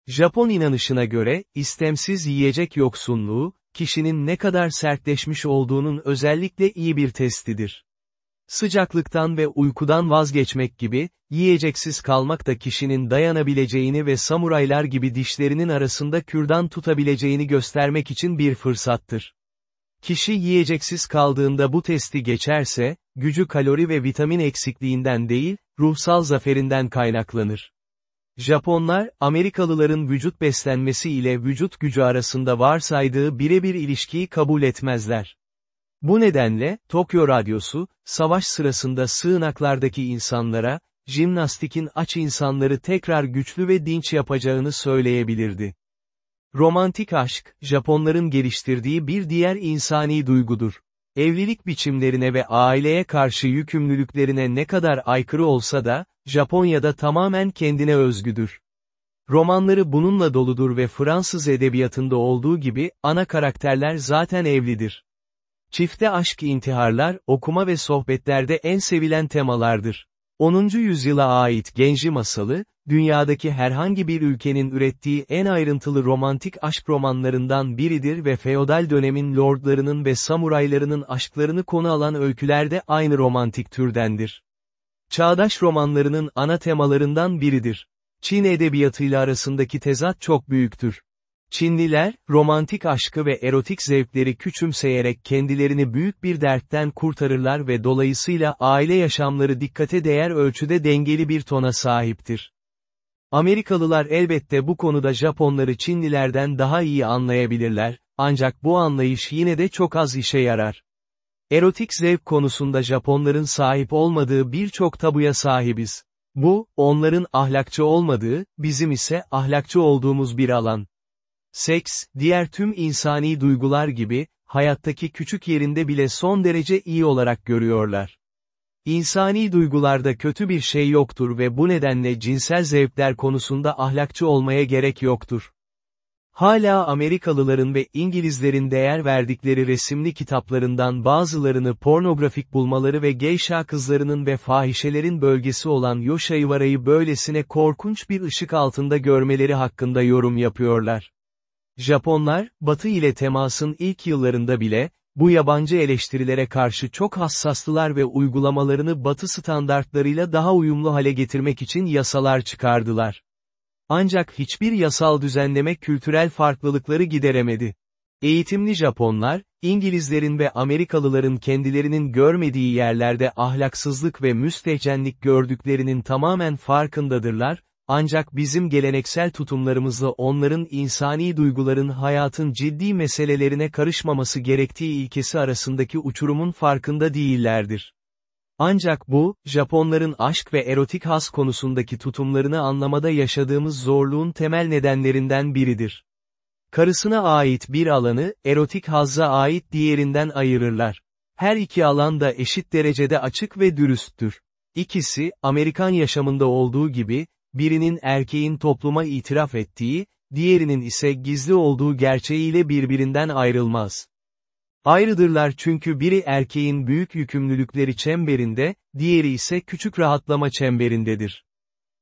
Japon inanışına göre, istemsiz yiyecek yoksunluğu, kişinin ne kadar sertleşmiş olduğunun özellikle iyi bir testidir. Sıcaklıktan ve uykudan vazgeçmek gibi, yiyeceksiz kalmak da kişinin dayanabileceğini ve samuraylar gibi dişlerinin arasında kürdan tutabileceğini göstermek için bir fırsattır. Kişi yiyeceksiz kaldığında bu testi geçerse, gücü kalori ve vitamin eksikliğinden değil, ruhsal zaferinden kaynaklanır. Japonlar, Amerikalıların vücut beslenmesi ile vücut gücü arasında varsaydığı birebir ilişkiyi kabul etmezler. Bu nedenle, Tokyo Radyosu, savaş sırasında sığınaklardaki insanlara, jimnastikin aç insanları tekrar güçlü ve dinç yapacağını söyleyebilirdi. Romantik aşk, Japonların geliştirdiği bir diğer insani duygudur. Evlilik biçimlerine ve aileye karşı yükümlülüklerine ne kadar aykırı olsa da, Japonya'da tamamen kendine özgüdür. Romanları bununla doludur ve Fransız edebiyatında olduğu gibi, ana karakterler zaten evlidir. Çifte aşk intiharlar, okuma ve sohbetlerde en sevilen temalardır. 10. yüzyıla ait Genji masalı, dünyadaki herhangi bir ülkenin ürettiği en ayrıntılı romantik aşk romanlarından biridir ve feodal dönemin lordlarının ve samuraylarının aşklarını konu alan öyküler de aynı romantik türdendir. Çağdaş romanlarının ana temalarından biridir. Çin edebiyatıyla arasındaki tezat çok büyüktür. Çinliler, romantik aşkı ve erotik zevkleri küçümseyerek kendilerini büyük bir dertten kurtarırlar ve dolayısıyla aile yaşamları dikkate değer ölçüde dengeli bir tona sahiptir. Amerikalılar elbette bu konuda Japonları Çinlilerden daha iyi anlayabilirler, ancak bu anlayış yine de çok az işe yarar. Erotik zevk konusunda Japonların sahip olmadığı birçok tabuya sahibiz. Bu, onların ahlakçı olmadığı, bizim ise ahlakçı olduğumuz bir alan. Seks, diğer tüm insani duygular gibi, hayattaki küçük yerinde bile son derece iyi olarak görüyorlar. İnsani duygularda kötü bir şey yoktur ve bu nedenle cinsel zevkler konusunda ahlakçı olmaya gerek yoktur. Hala Amerikalıların ve İngilizlerin değer verdikleri resimli kitaplarından bazılarını pornografik bulmaları ve geisha kızlarının ve fahişelerin bölgesi olan Yoshaiwara'yı böylesine korkunç bir ışık altında görmeleri hakkında yorum yapıyorlar. Japonlar, Batı ile temasın ilk yıllarında bile, bu yabancı eleştirilere karşı çok hassastılar ve uygulamalarını Batı standartlarıyla daha uyumlu hale getirmek için yasalar çıkardılar. Ancak hiçbir yasal düzenleme kültürel farklılıkları gideremedi. Eğitimli Japonlar, İngilizlerin ve Amerikalıların kendilerinin görmediği yerlerde ahlaksızlık ve müstehcenlik gördüklerinin tamamen farkındadırlar, ancak bizim geleneksel tutumlarımızla onların insani duyguların hayatın ciddi meselelerine karışmaması gerektiği ilkesi arasındaki uçurumun farkında değillerdir. Ancak bu, Japonların aşk ve erotik has konusundaki tutumlarını anlamada yaşadığımız zorluğun temel nedenlerinden biridir. Karısına ait bir alanı, erotik hazza ait diğerinden ayırırlar. Her iki alan da eşit derecede açık ve dürüsttür. İkisi, Amerikan yaşamında olduğu gibi, birinin erkeğin topluma itiraf ettiği, diğerinin ise gizli olduğu gerçeğiyle birbirinden ayrılmaz. Ayrıdırlar çünkü biri erkeğin büyük yükümlülükleri çemberinde, diğeri ise küçük rahatlama çemberindedir.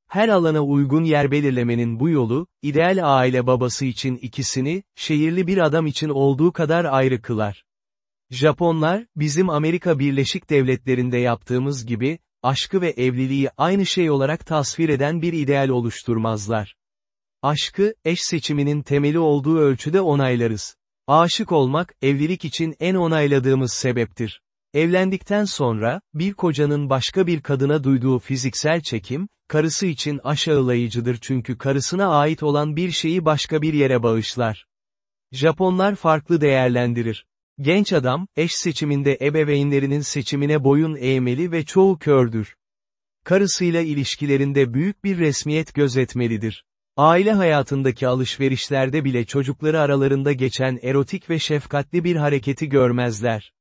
Her alana uygun yer belirlemenin bu yolu, ideal aile babası için ikisini, şehirli bir adam için olduğu kadar ayrı kılar. Japonlar, bizim Amerika Birleşik Devletleri'nde yaptığımız gibi, aşkı ve evliliği aynı şey olarak tasvir eden bir ideal oluşturmazlar. Aşkı, eş seçiminin temeli olduğu ölçüde onaylarız. Aşık olmak, evlilik için en onayladığımız sebeptir. Evlendikten sonra, bir kocanın başka bir kadına duyduğu fiziksel çekim, karısı için aşağılayıcıdır çünkü karısına ait olan bir şeyi başka bir yere bağışlar. Japonlar farklı değerlendirir. Genç adam, eş seçiminde ebeveynlerinin seçimine boyun eğmeli ve çoğu kördür. Karısıyla ilişkilerinde büyük bir resmiyet gözetmelidir. Aile hayatındaki alışverişlerde bile çocukları aralarında geçen erotik ve şefkatli bir hareketi görmezler.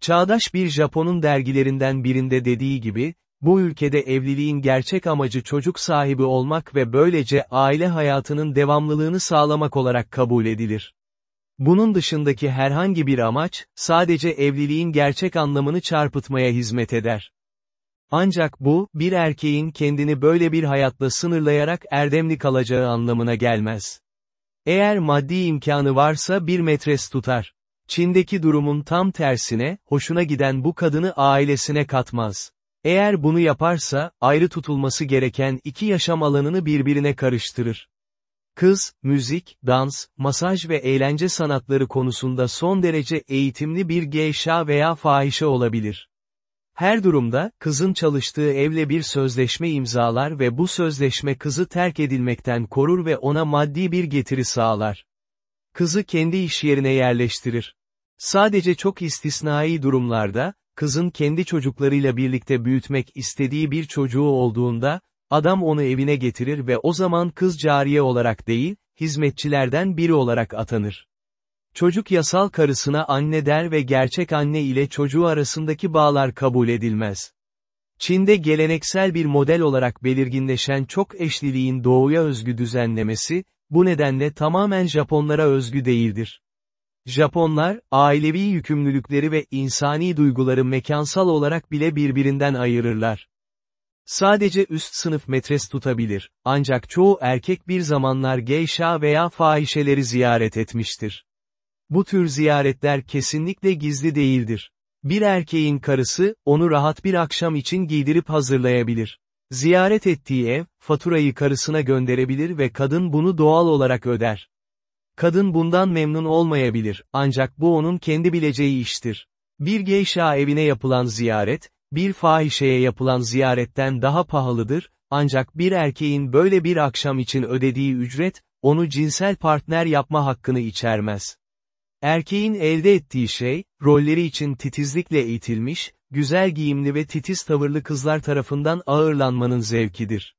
Çağdaş bir Japon'un dergilerinden birinde dediği gibi, bu ülkede evliliğin gerçek amacı çocuk sahibi olmak ve böylece aile hayatının devamlılığını sağlamak olarak kabul edilir. Bunun dışındaki herhangi bir amaç, sadece evliliğin gerçek anlamını çarpıtmaya hizmet eder. Ancak bu, bir erkeğin kendini böyle bir hayatla sınırlayarak erdemli kalacağı anlamına gelmez. Eğer maddi imkanı varsa bir metres tutar. Çin'deki durumun tam tersine, hoşuna giden bu kadını ailesine katmaz. Eğer bunu yaparsa, ayrı tutulması gereken iki yaşam alanını birbirine karıştırır. Kız, müzik, dans, masaj ve eğlence sanatları konusunda son derece eğitimli bir geisha veya fahişe olabilir. Her durumda, kızın çalıştığı evle bir sözleşme imzalar ve bu sözleşme kızı terk edilmekten korur ve ona maddi bir getiri sağlar. Kızı kendi iş yerine yerleştirir. Sadece çok istisnai durumlarda, kızın kendi çocuklarıyla birlikte büyütmek istediği bir çocuğu olduğunda, adam onu evine getirir ve o zaman kız cariye olarak değil, hizmetçilerden biri olarak atanır. Çocuk yasal karısına anne der ve gerçek anne ile çocuğu arasındaki bağlar kabul edilmez. Çin'de geleneksel bir model olarak belirginleşen çok eşliliğin doğuya özgü düzenlemesi, bu nedenle tamamen Japonlara özgü değildir. Japonlar, ailevi yükümlülükleri ve insani duyguları mekansal olarak bile birbirinden ayırırlar. Sadece üst sınıf metres tutabilir, ancak çoğu erkek bir zamanlar geisha veya fahişeleri ziyaret etmiştir. Bu tür ziyaretler kesinlikle gizli değildir. Bir erkeğin karısı, onu rahat bir akşam için giydirip hazırlayabilir. Ziyaret ettiği ev, faturayı karısına gönderebilir ve kadın bunu doğal olarak öder. Kadın bundan memnun olmayabilir, ancak bu onun kendi bileceği iştir. Bir geisha evine yapılan ziyaret, bir fahişeye yapılan ziyaretten daha pahalıdır, ancak bir erkeğin böyle bir akşam için ödediği ücret, onu cinsel partner yapma hakkını içermez. Erkeğin elde ettiği şey, rolleri için titizlikle eğitilmiş, güzel giyimli ve titiz tavırlı kızlar tarafından ağırlanmanın zevkidir.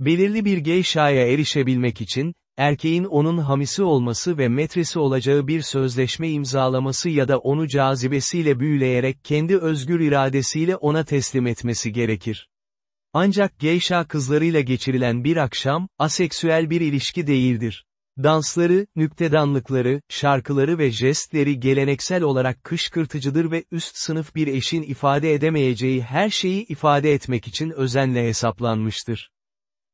Belirli bir geyşaya erişebilmek için, erkeğin onun hamisi olması ve metresi olacağı bir sözleşme imzalaması ya da onu cazibesiyle büyüleyerek kendi özgür iradesiyle ona teslim etmesi gerekir. Ancak geyşa kızlarıyla geçirilen bir akşam, aseksüel bir ilişki değildir. Dansları, nüktedanlıkları, şarkıları ve jestleri geleneksel olarak kışkırtıcıdır ve üst sınıf bir eşin ifade edemeyeceği her şeyi ifade etmek için özenle hesaplanmıştır.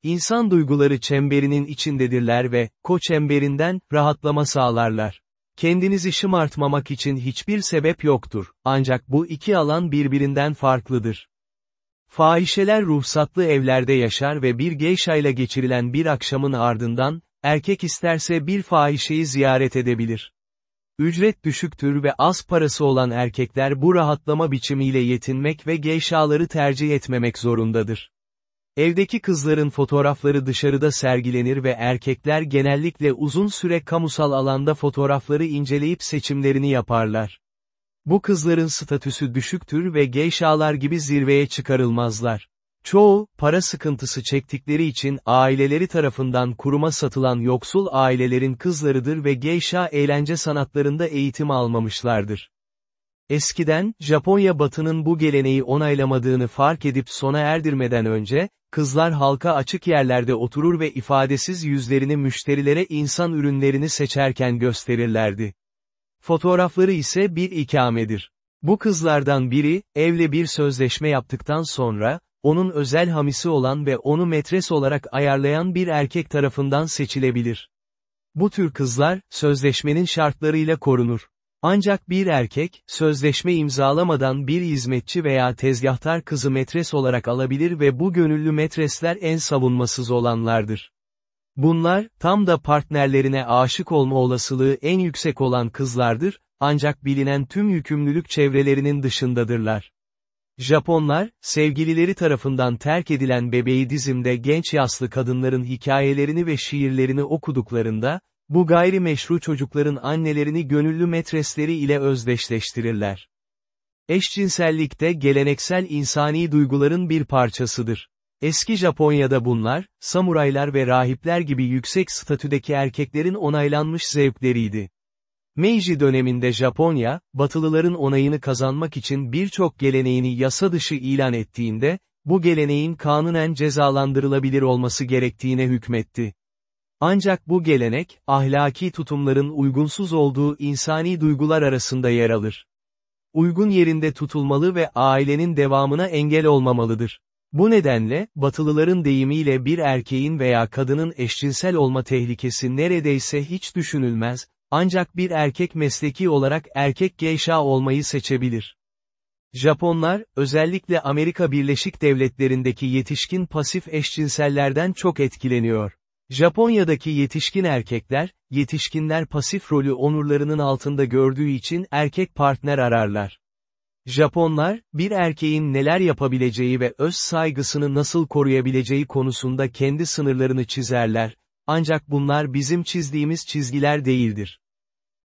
İnsan duyguları çemberinin içindedirler ve, ko çemberinden, rahatlama sağlarlar. Kendinizi şımartmamak için hiçbir sebep yoktur, ancak bu iki alan birbirinden farklıdır. Fahişeler ruhsatlı evlerde yaşar ve bir geyşayla geçirilen bir akşamın ardından, erkek isterse bir fahişeyi ziyaret edebilir. Ücret düşüktür ve az parası olan erkekler bu rahatlama biçimiyle yetinmek ve geyşaları tercih etmemek zorundadır. Evdeki kızların fotoğrafları dışarıda sergilenir ve erkekler genellikle uzun süre kamusal alanda fotoğrafları inceleyip seçimlerini yaparlar. Bu kızların statüsü düşüktür ve geyşalar gibi zirveye çıkarılmazlar. Çoğu, para sıkıntısı çektikleri için aileleri tarafından kuruma satılan yoksul ailelerin kızlarıdır ve geyşa eğlence sanatlarında eğitim almamışlardır. Eskiden, Japonya batının bu geleneği onaylamadığını fark edip sona erdirmeden önce, kızlar halka açık yerlerde oturur ve ifadesiz yüzlerini müşterilere insan ürünlerini seçerken gösterirlerdi. Fotoğrafları ise bir ikamedir. Bu kızlardan biri, evle bir sözleşme yaptıktan sonra, onun özel hamisi olan ve onu metres olarak ayarlayan bir erkek tarafından seçilebilir. Bu tür kızlar, sözleşmenin şartlarıyla korunur. Ancak bir erkek, sözleşme imzalamadan bir hizmetçi veya tezgahtar kızı metres olarak alabilir ve bu gönüllü metresler en savunmasız olanlardır. Bunlar, tam da partnerlerine aşık olma olasılığı en yüksek olan kızlardır, ancak bilinen tüm yükümlülük çevrelerinin dışındadırlar. Japonlar, sevgilileri tarafından terk edilen bebeği dizimde genç yaşlı kadınların hikayelerini ve şiirlerini okuduklarında, bu gayrimeşru çocukların annelerini gönüllü metresleri ile özdeşleştirirler. Eşcinsellik de geleneksel insani duyguların bir parçasıdır. Eski Japonya'da bunlar, samuraylar ve rahipler gibi yüksek statüdeki erkeklerin onaylanmış zevkleriydi. Meiji döneminde Japonya, Batılıların onayını kazanmak için birçok geleneğini yasa dışı ilan ettiğinde, bu geleneğin kanunen cezalandırılabilir olması gerektiğine hükmetti. Ancak bu gelenek, ahlaki tutumların uygunsuz olduğu insani duygular arasında yer alır. Uygun yerinde tutulmalı ve ailenin devamına engel olmamalıdır. Bu nedenle, Batılıların deyimiyle bir erkeğin veya kadının eşcinsel olma tehlikesi neredeyse hiç düşünülmez, ancak bir erkek mesleki olarak erkek geyşa olmayı seçebilir. Japonlar, özellikle Amerika Birleşik Devletleri'ndeki yetişkin pasif eşcinsellerden çok etkileniyor. Japonya'daki yetişkin erkekler, yetişkinler pasif rolü onurlarının altında gördüğü için erkek partner ararlar. Japonlar, bir erkeğin neler yapabileceği ve öz saygısını nasıl koruyabileceği konusunda kendi sınırlarını çizerler, ancak bunlar bizim çizdiğimiz çizgiler değildir.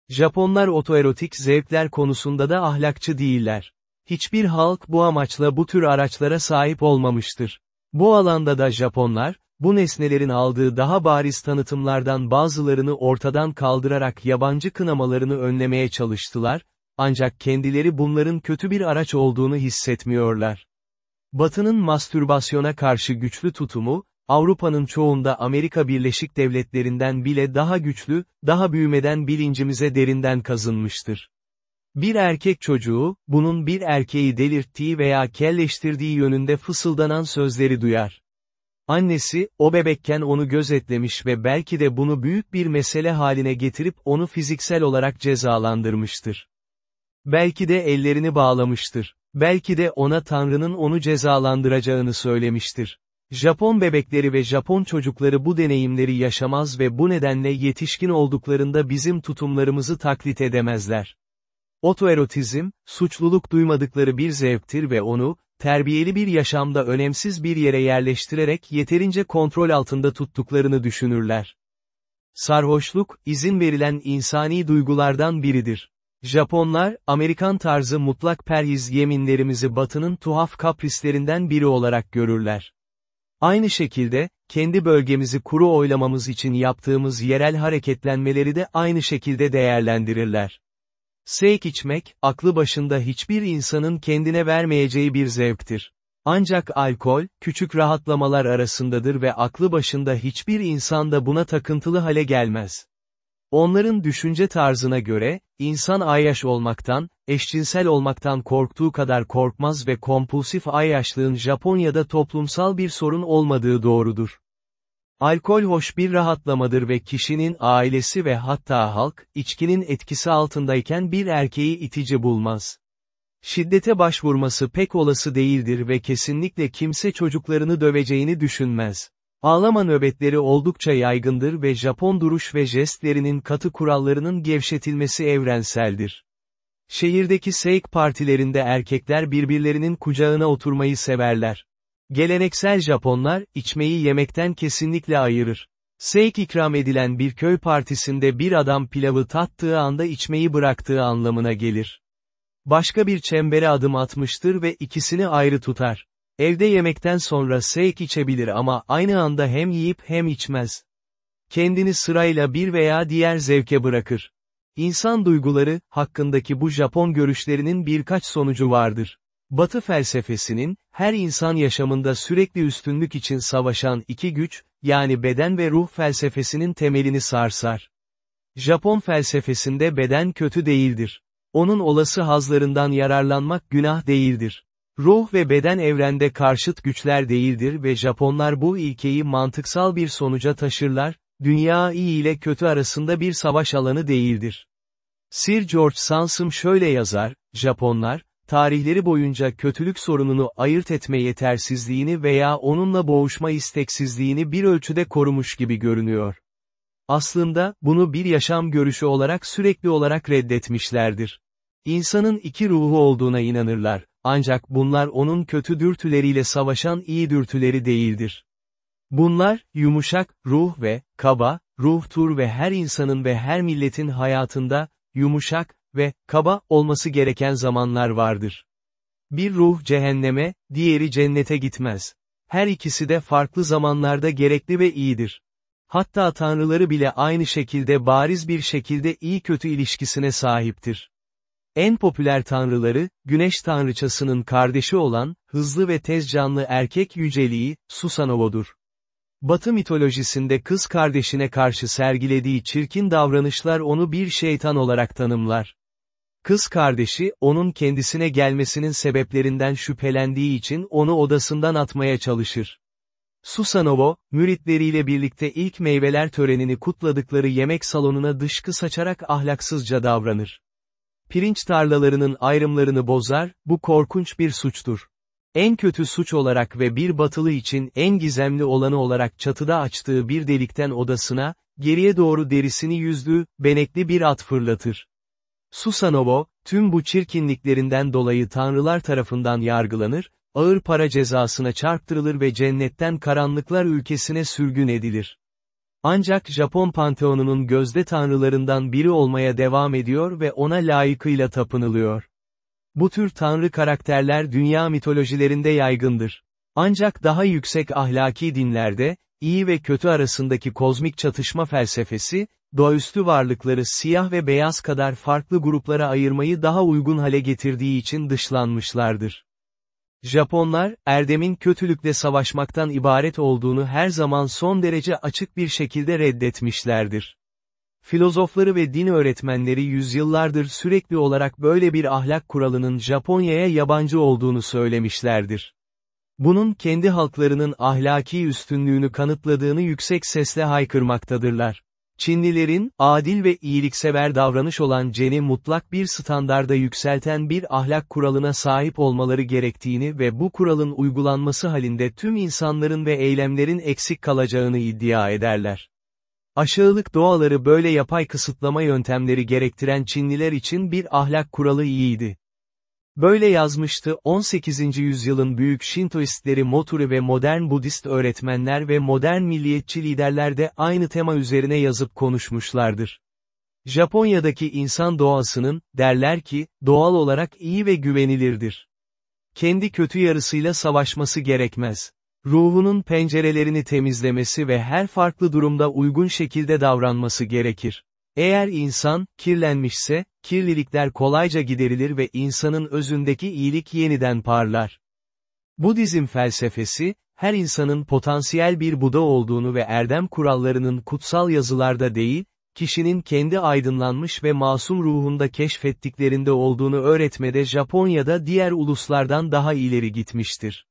Japonlar otoerotik zevkler konusunda da ahlakçı değiller. Hiçbir halk bu amaçla bu tür araçlara sahip olmamıştır. Bu alanda da Japonlar, bu nesnelerin aldığı daha bariz tanıtımlardan bazılarını ortadan kaldırarak yabancı kınamalarını önlemeye çalıştılar, ancak kendileri bunların kötü bir araç olduğunu hissetmiyorlar. Batı'nın mastürbasyona karşı güçlü tutumu, Avrupa'nın çoğunda Amerika Birleşik Devletleri'nden bile daha güçlü, daha büyümeden bilincimize derinden kazınmıştır. Bir erkek çocuğu, bunun bir erkeği delirttiği veya kelleştirdiği yönünde fısıldanan sözleri duyar. Annesi, o bebekken onu gözetlemiş ve belki de bunu büyük bir mesele haline getirip onu fiziksel olarak cezalandırmıştır. Belki de ellerini bağlamıştır. Belki de ona Tanrı'nın onu cezalandıracağını söylemiştir. Japon bebekleri ve Japon çocukları bu deneyimleri yaşamaz ve bu nedenle yetişkin olduklarında bizim tutumlarımızı taklit edemezler. Otoerotizm, suçluluk duymadıkları bir zevktir ve onu, terbiyeli bir yaşamda önemsiz bir yere yerleştirerek yeterince kontrol altında tuttuklarını düşünürler. Sarhoşluk, izin verilen insani duygulardan biridir. Japonlar, Amerikan tarzı mutlak perhiz yeminlerimizi batının tuhaf kaprislerinden biri olarak görürler. Aynı şekilde, kendi bölgemizi kuru oylamamız için yaptığımız yerel hareketlenmeleri de aynı şekilde değerlendirirler. Seyk içmek, aklı başında hiçbir insanın kendine vermeyeceği bir zevktir. Ancak alkol, küçük rahatlamalar arasındadır ve aklı başında hiçbir insan da buna takıntılı hale gelmez. Onların düşünce tarzına göre, insan ayyaş olmaktan, eşcinsel olmaktan korktuğu kadar korkmaz ve kompulsif ayyaşlığın Japonya'da toplumsal bir sorun olmadığı doğrudur. Alkol hoş bir rahatlamadır ve kişinin ailesi ve hatta halk, içkinin etkisi altındayken bir erkeği itici bulmaz. Şiddete başvurması pek olası değildir ve kesinlikle kimse çocuklarını döveceğini düşünmez. Ağlama nöbetleri oldukça yaygındır ve Japon duruş ve jestlerinin katı kurallarının gevşetilmesi evrenseldir. Şehirdeki seik partilerinde erkekler birbirlerinin kucağına oturmayı severler. Geleneksel Japonlar, içmeyi yemekten kesinlikle ayırır. Seik ikram edilen bir köy partisinde bir adam pilavı tattığı anda içmeyi bıraktığı anlamına gelir. Başka bir çembere adım atmıştır ve ikisini ayrı tutar. Evde yemekten sonra seik içebilir ama aynı anda hem yiyip hem içmez. Kendini sırayla bir veya diğer zevke bırakır. İnsan duyguları, hakkındaki bu Japon görüşlerinin birkaç sonucu vardır. Batı felsefesinin, her insan yaşamında sürekli üstünlük için savaşan iki güç, yani beden ve ruh felsefesinin temelini sarsar. Japon felsefesinde beden kötü değildir. Onun olası hazlarından yararlanmak günah değildir. Ruh ve beden evrende karşıt güçler değildir ve Japonlar bu ilkeyi mantıksal bir sonuca taşırlar, dünya iyi ile kötü arasında bir savaş alanı değildir. Sir George Sansom şöyle yazar, Japonlar, tarihleri boyunca kötülük sorununu ayırt etme yetersizliğini veya onunla boğuşma isteksizliğini bir ölçüde korumuş gibi görünüyor. Aslında, bunu bir yaşam görüşü olarak sürekli olarak reddetmişlerdir. İnsanın iki ruhu olduğuna inanırlar, ancak bunlar onun kötü dürtüleriyle savaşan iyi dürtüleri değildir. Bunlar, yumuşak, ruh ve, kaba, ruhtur ve her insanın ve her milletin hayatında, yumuşak ve, kaba, olması gereken zamanlar vardır. Bir ruh cehenneme, diğeri cennete gitmez. Her ikisi de farklı zamanlarda gerekli ve iyidir. Hatta tanrıları bile aynı şekilde bariz bir şekilde iyi kötü ilişkisine sahiptir. En popüler tanrıları, güneş tanrıçasının kardeşi olan, hızlı ve tez canlı erkek yüceliği, Susanow'dur. Batı mitolojisinde kız kardeşine karşı sergilediği çirkin davranışlar onu bir şeytan olarak tanımlar. Kız kardeşi, onun kendisine gelmesinin sebeplerinden şüphelendiği için onu odasından atmaya çalışır. Susanovo, müritleriyle birlikte ilk meyveler törenini kutladıkları yemek salonuna dışkı saçarak ahlaksızca davranır. Pirinç tarlalarının ayrımlarını bozar, bu korkunç bir suçtur. En kötü suç olarak ve bir batılı için en gizemli olanı olarak çatıda açtığı bir delikten odasına, geriye doğru derisini yüzdüğü, benekli bir at fırlatır. Susanovo, tüm bu çirkinliklerinden dolayı tanrılar tarafından yargılanır, ağır para cezasına çarptırılır ve cennetten karanlıklar ülkesine sürgün edilir. Ancak Japon panteonunun gözde tanrılarından biri olmaya devam ediyor ve ona layıkıyla tapınılıyor. Bu tür tanrı karakterler dünya mitolojilerinde yaygındır. Ancak daha yüksek ahlaki dinlerde, iyi ve kötü arasındaki kozmik çatışma felsefesi, doğaüstü varlıkları siyah ve beyaz kadar farklı gruplara ayırmayı daha uygun hale getirdiği için dışlanmışlardır. Japonlar, erdemin kötülükle savaşmaktan ibaret olduğunu her zaman son derece açık bir şekilde reddetmişlerdir. Filozofları ve din öğretmenleri yüzyıllardır sürekli olarak böyle bir ahlak kuralının Japonya'ya yabancı olduğunu söylemişlerdir. Bunun kendi halklarının ahlaki üstünlüğünü kanıtladığını yüksek sesle haykırmaktadırlar. Çinlilerin, adil ve iyiliksever davranış olan Cen'i mutlak bir standarda yükselten bir ahlak kuralına sahip olmaları gerektiğini ve bu kuralın uygulanması halinde tüm insanların ve eylemlerin eksik kalacağını iddia ederler. Aşağılık doğaları böyle yapay kısıtlama yöntemleri gerektiren Çinliler için bir ahlak kuralı iyiydi. Böyle yazmıştı 18. yüzyılın büyük Şintoistleri Moturi ve modern Budist öğretmenler ve modern milliyetçi liderler de aynı tema üzerine yazıp konuşmuşlardır. Japonya'daki insan doğasının, derler ki, doğal olarak iyi ve güvenilirdir. Kendi kötü yarısıyla savaşması gerekmez. Ruhunun pencerelerini temizlemesi ve her farklı durumda uygun şekilde davranması gerekir. Eğer insan, kirlenmişse, kirlilikler kolayca giderilir ve insanın özündeki iyilik yeniden parlar. Budizm felsefesi, her insanın potansiyel bir Buda olduğunu ve erdem kurallarının kutsal yazılarda değil, kişinin kendi aydınlanmış ve masum ruhunda keşfettiklerinde olduğunu öğretmede Japonya'da diğer uluslardan daha ileri gitmiştir.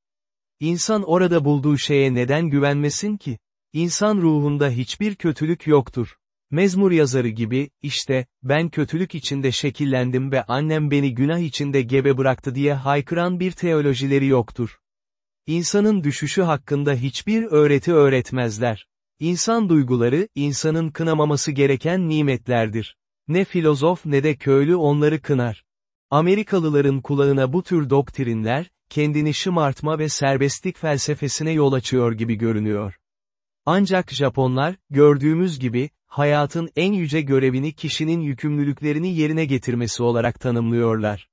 İnsan orada bulduğu şeye neden güvenmesin ki? İnsan ruhunda hiçbir kötülük yoktur. Mezmur yazarı gibi, işte, ben kötülük içinde şekillendim ve annem beni günah içinde gebe bıraktı diye haykıran bir teolojileri yoktur. İnsanın düşüşü hakkında hiçbir öğreti öğretmezler. İnsan duyguları, insanın kınamaması gereken nimetlerdir. Ne filozof ne de köylü onları kınar. Amerikalıların kulağına bu tür doktrinler, kendini şımartma ve serbestlik felsefesine yol açıyor gibi görünüyor. Ancak Japonlar, gördüğümüz gibi, hayatın en yüce görevini kişinin yükümlülüklerini yerine getirmesi olarak tanımlıyorlar.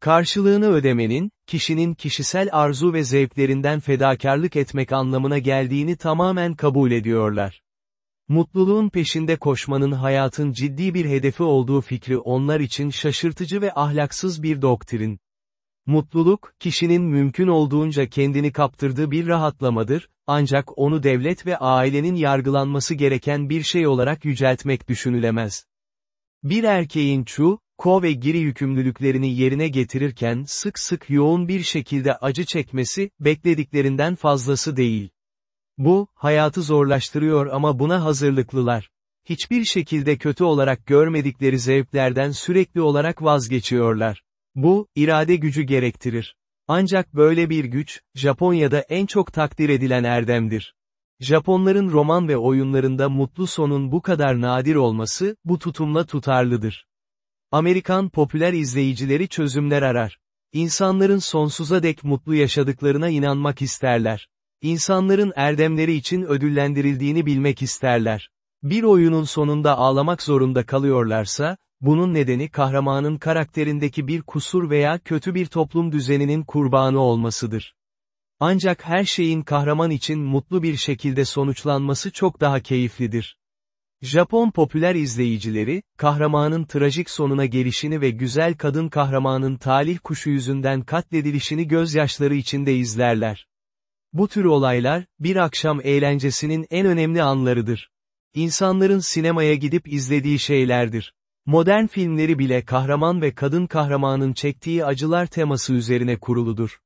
Karşılığını ödemenin, kişinin kişisel arzu ve zevklerinden fedakarlık etmek anlamına geldiğini tamamen kabul ediyorlar. Mutluluğun peşinde koşmanın hayatın ciddi bir hedefi olduğu fikri onlar için şaşırtıcı ve ahlaksız bir doktrin. Mutluluk, kişinin mümkün olduğunca kendini kaptırdığı bir rahatlamadır, ancak onu devlet ve ailenin yargılanması gereken bir şey olarak yüceltmek düşünülemez. Bir erkeğin çu, ko ve giri yükümlülüklerini yerine getirirken sık sık yoğun bir şekilde acı çekmesi, beklediklerinden fazlası değil. Bu, hayatı zorlaştırıyor ama buna hazırlıklılar. Hiçbir şekilde kötü olarak görmedikleri zevklerden sürekli olarak vazgeçiyorlar. Bu, irade gücü gerektirir. Ancak böyle bir güç, Japonya'da en çok takdir edilen erdemdir. Japonların roman ve oyunlarında mutlu sonun bu kadar nadir olması, bu tutumla tutarlıdır. Amerikan popüler izleyicileri çözümler arar. İnsanların sonsuza dek mutlu yaşadıklarına inanmak isterler. İnsanların erdemleri için ödüllendirildiğini bilmek isterler. Bir oyunun sonunda ağlamak zorunda kalıyorlarsa, bunun nedeni kahramanın karakterindeki bir kusur veya kötü bir toplum düzeninin kurbanı olmasıdır. Ancak her şeyin kahraman için mutlu bir şekilde sonuçlanması çok daha keyiflidir. Japon popüler izleyicileri, kahramanın trajik sonuna gelişini ve güzel kadın kahramanın talih kuşu yüzünden katledilişini gözyaşları içinde izlerler. Bu tür olaylar, bir akşam eğlencesinin en önemli anlarıdır. İnsanların sinemaya gidip izlediği şeylerdir. Modern filmleri bile kahraman ve kadın kahramanın çektiği acılar teması üzerine kuruludur.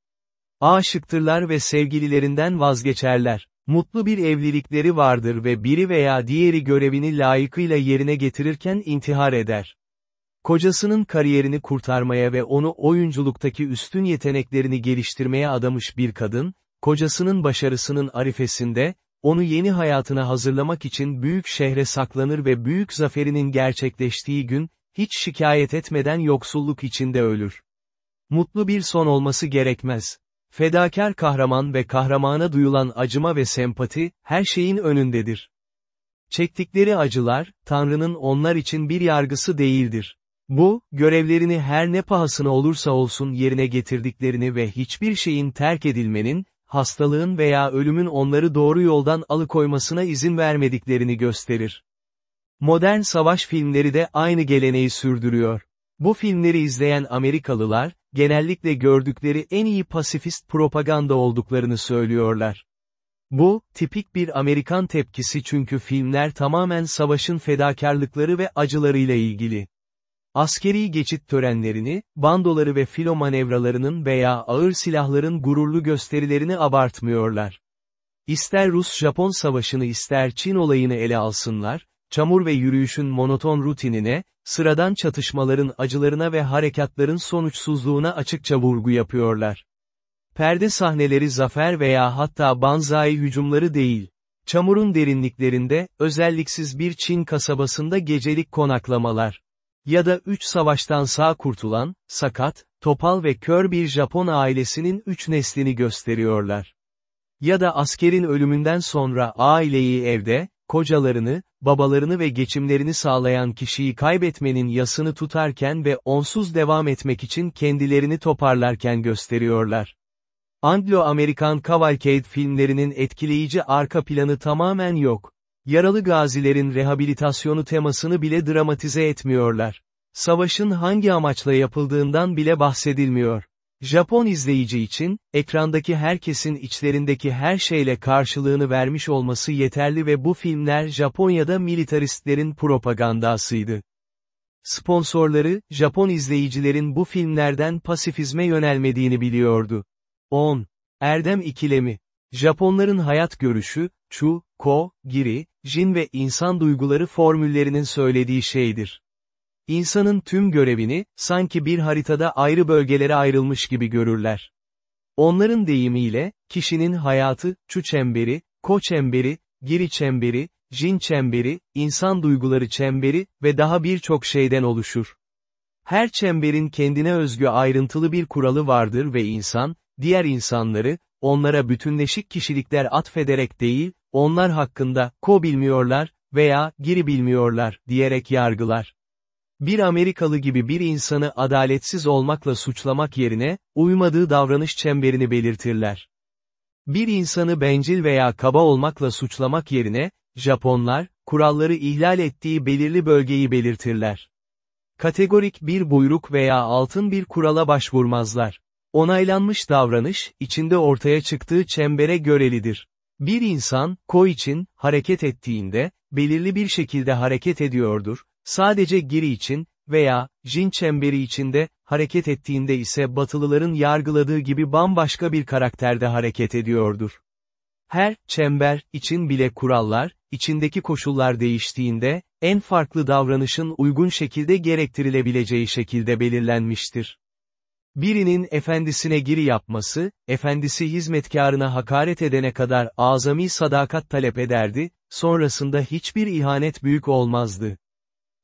Aşıktırlar ve sevgililerinden vazgeçerler. Mutlu bir evlilikleri vardır ve biri veya diğeri görevini layıkıyla yerine getirirken intihar eder. Kocasının kariyerini kurtarmaya ve onu oyunculuktaki üstün yeteneklerini geliştirmeye adamış bir kadın, kocasının başarısının arifesinde, onu yeni hayatına hazırlamak için büyük şehre saklanır ve büyük zaferinin gerçekleştiği gün, hiç şikayet etmeden yoksulluk içinde ölür. Mutlu bir son olması gerekmez. Fedakar kahraman ve kahramana duyulan acıma ve sempati, her şeyin önündedir. Çektikleri acılar, Tanrı'nın onlar için bir yargısı değildir. Bu, görevlerini her ne pahasına olursa olsun yerine getirdiklerini ve hiçbir şeyin terk edilmenin, hastalığın veya ölümün onları doğru yoldan alıkoymasına izin vermediklerini gösterir. Modern savaş filmleri de aynı geleneği sürdürüyor. Bu filmleri izleyen Amerikalılar, genellikle gördükleri en iyi pasifist propaganda olduklarını söylüyorlar. Bu, tipik bir Amerikan tepkisi çünkü filmler tamamen savaşın fedakarlıkları ve acılarıyla ilgili. Askeri geçit törenlerini, bandoları ve filo manevralarının veya ağır silahların gururlu gösterilerini abartmıyorlar. İster Rus-Japon savaşını ister Çin olayını ele alsınlar, çamur ve yürüyüşün monoton rutinine, sıradan çatışmaların acılarına ve harekatların sonuçsuzluğuna açıkça vurgu yapıyorlar. Perde sahneleri zafer veya hatta banzai hücumları değil. Çamurun derinliklerinde, özelliksiz bir Çin kasabasında gecelik konaklamalar. Ya da üç savaştan sağ kurtulan, sakat, topal ve kör bir Japon ailesinin üç neslini gösteriyorlar. Ya da askerin ölümünden sonra aileyi evde, kocalarını, babalarını ve geçimlerini sağlayan kişiyi kaybetmenin yasını tutarken ve onsuz devam etmek için kendilerini toparlarken gösteriyorlar. Anglo-Amerikan Cavalcade filmlerinin etkileyici arka planı tamamen yok. Yaralı gazilerin rehabilitasyonu temasını bile dramatize etmiyorlar. Savaşın hangi amaçla yapıldığından bile bahsedilmiyor. Japon izleyici için, ekrandaki herkesin içlerindeki her şeyle karşılığını vermiş olması yeterli ve bu filmler Japonya'da militaristlerin propagandasıydı. Sponsorları, Japon izleyicilerin bu filmlerden pasifizme yönelmediğini biliyordu. 10. Erdem ikilemi. Japonların hayat görüşü, Chu, Ko, Giri, Jin ve insan duyguları formüllerinin söylediği şeydir. İnsanın tüm görevini, sanki bir haritada ayrı bölgelere ayrılmış gibi görürler. Onların deyimiyle, kişinin hayatı, Chu çemberi, Ko çemberi, Giri çemberi, Jin çemberi, insan duyguları çemberi ve daha birçok şeyden oluşur. Her çemberin kendine özgü ayrıntılı bir kuralı vardır ve insan, diğer insanları, onlara bütünleşik kişilikler atfederek değil, onlar hakkında, ko bilmiyorlar, veya, giri bilmiyorlar, diyerek yargılar. Bir Amerikalı gibi bir insanı adaletsiz olmakla suçlamak yerine, uymadığı davranış çemberini belirtirler. Bir insanı bencil veya kaba olmakla suçlamak yerine, Japonlar, kuralları ihlal ettiği belirli bölgeyi belirtirler. Kategorik bir buyruk veya altın bir kurala başvurmazlar. Onaylanmış davranış, içinde ortaya çıktığı çembere görelidir. Bir insan, ko için, hareket ettiğinde, belirli bir şekilde hareket ediyordur, sadece giri için, veya, jin çemberi içinde, hareket ettiğinde ise batılıların yargıladığı gibi bambaşka bir karakterde hareket ediyordur. Her, çember, için bile kurallar, içindeki koşullar değiştiğinde, en farklı davranışın uygun şekilde gerektirilebileceği şekilde belirlenmiştir. Birinin efendisine giri yapması, efendisi hizmetkarına hakaret edene kadar azami sadakat talep ederdi, sonrasında hiçbir ihanet büyük olmazdı.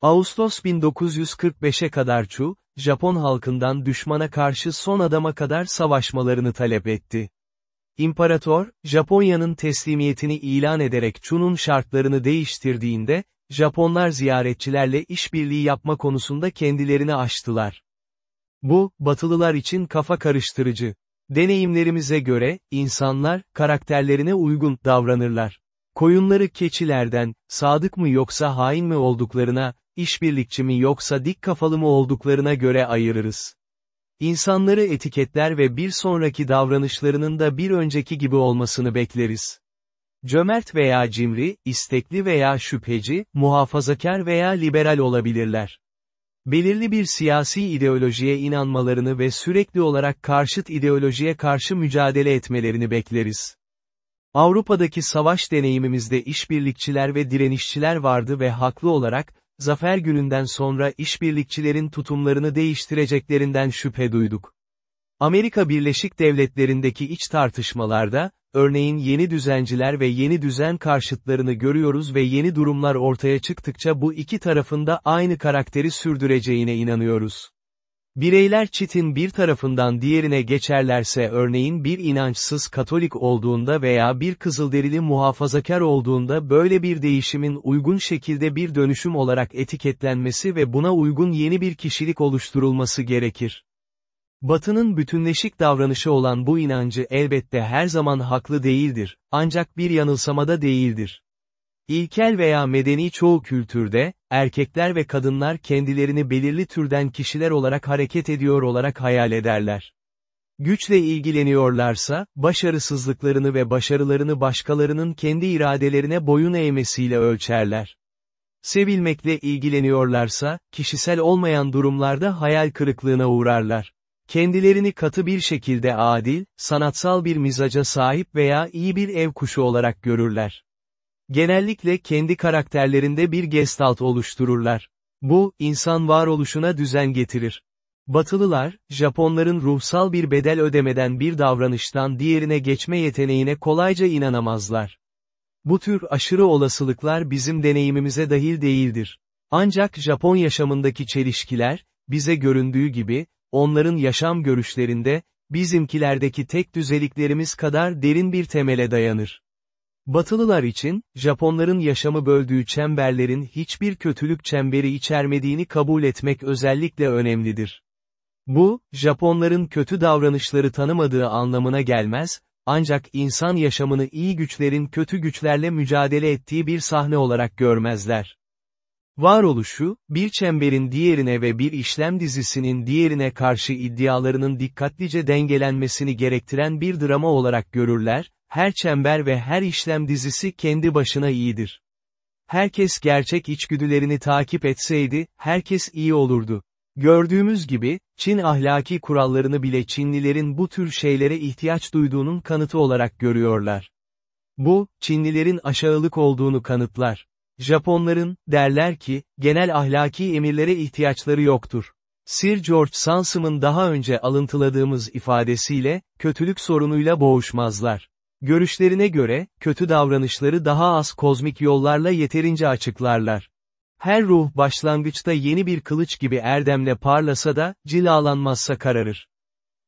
Ağustos 1945'e kadar Chu, Japon halkından düşmana karşı son adama kadar savaşmalarını talep etti. İmparator, Japonya'nın teslimiyetini ilan ederek Chu'nun şartlarını değiştirdiğinde, Japonlar ziyaretçilerle işbirliği yapma konusunda kendilerini aştılar. Bu, batılılar için kafa karıştırıcı. Deneyimlerimize göre, insanlar, karakterlerine uygun davranırlar. Koyunları keçilerden, sadık mı yoksa hain mi olduklarına, işbirlikçi mi yoksa dik kafalı mı olduklarına göre ayırırız. İnsanları etiketler ve bir sonraki davranışlarının da bir önceki gibi olmasını bekleriz. Cömert veya cimri, istekli veya şüpheci, muhafazakar veya liberal olabilirler. Belirli bir siyasi ideolojiye inanmalarını ve sürekli olarak karşıt ideolojiye karşı mücadele etmelerini bekleriz. Avrupa'daki savaş deneyimimizde işbirlikçiler ve direnişçiler vardı ve haklı olarak, zafer gününden sonra işbirlikçilerin tutumlarını değiştireceklerinden şüphe duyduk. Amerika Birleşik Devletleri'ndeki iç tartışmalarda, örneğin yeni düzenciler ve yeni düzen karşıtlarını görüyoruz ve yeni durumlar ortaya çıktıkça bu iki tarafında aynı karakteri sürdüreceğine inanıyoruz. Bireyler çitin bir tarafından diğerine geçerlerse örneğin bir inançsız Katolik olduğunda veya bir Kızılderili muhafazakar olduğunda böyle bir değişimin uygun şekilde bir dönüşüm olarak etiketlenmesi ve buna uygun yeni bir kişilik oluşturulması gerekir. Batı'nın bütünleşik davranışı olan bu inancı elbette her zaman haklı değildir, ancak bir yanılsamada değildir. İlkel veya medeni çoğu kültürde, erkekler ve kadınlar kendilerini belirli türden kişiler olarak hareket ediyor olarak hayal ederler. Güçle ilgileniyorlarsa, başarısızlıklarını ve başarılarını başkalarının kendi iradelerine boyun eğmesiyle ölçerler. Sevilmekle ilgileniyorlarsa, kişisel olmayan durumlarda hayal kırıklığına uğrarlar. Kendilerini katı bir şekilde adil, sanatsal bir mizaca sahip veya iyi bir ev kuşu olarak görürler. Genellikle kendi karakterlerinde bir gestalt oluştururlar. Bu, insan varoluşuna düzen getirir. Batılılar, Japonların ruhsal bir bedel ödemeden bir davranıştan diğerine geçme yeteneğine kolayca inanamazlar. Bu tür aşırı olasılıklar bizim deneyimimize dahil değildir. Ancak Japon yaşamındaki çelişkiler, bize göründüğü gibi, onların yaşam görüşlerinde, bizimkilerdeki tek düzeliklerimiz kadar derin bir temele dayanır. Batılılar için, Japonların yaşamı böldüğü çemberlerin hiçbir kötülük çemberi içermediğini kabul etmek özellikle önemlidir. Bu, Japonların kötü davranışları tanımadığı anlamına gelmez, ancak insan yaşamını iyi güçlerin kötü güçlerle mücadele ettiği bir sahne olarak görmezler. Varoluşu, bir çemberin diğerine ve bir işlem dizisinin diğerine karşı iddialarının dikkatlice dengelenmesini gerektiren bir drama olarak görürler, her çember ve her işlem dizisi kendi başına iyidir. Herkes gerçek içgüdülerini takip etseydi, herkes iyi olurdu. Gördüğümüz gibi, Çin ahlaki kurallarını bile Çinlilerin bu tür şeylere ihtiyaç duyduğunun kanıtı olarak görüyorlar. Bu, Çinlilerin aşağılık olduğunu kanıtlar. Japonların, derler ki, genel ahlaki emirlere ihtiyaçları yoktur. Sir George Sansom'ın daha önce alıntıladığımız ifadesiyle, kötülük sorunuyla boğuşmazlar. Görüşlerine göre, kötü davranışları daha az kozmik yollarla yeterince açıklarlar. Her ruh başlangıçta yeni bir kılıç gibi erdemle parlasa da, cilalanmazsa kararır.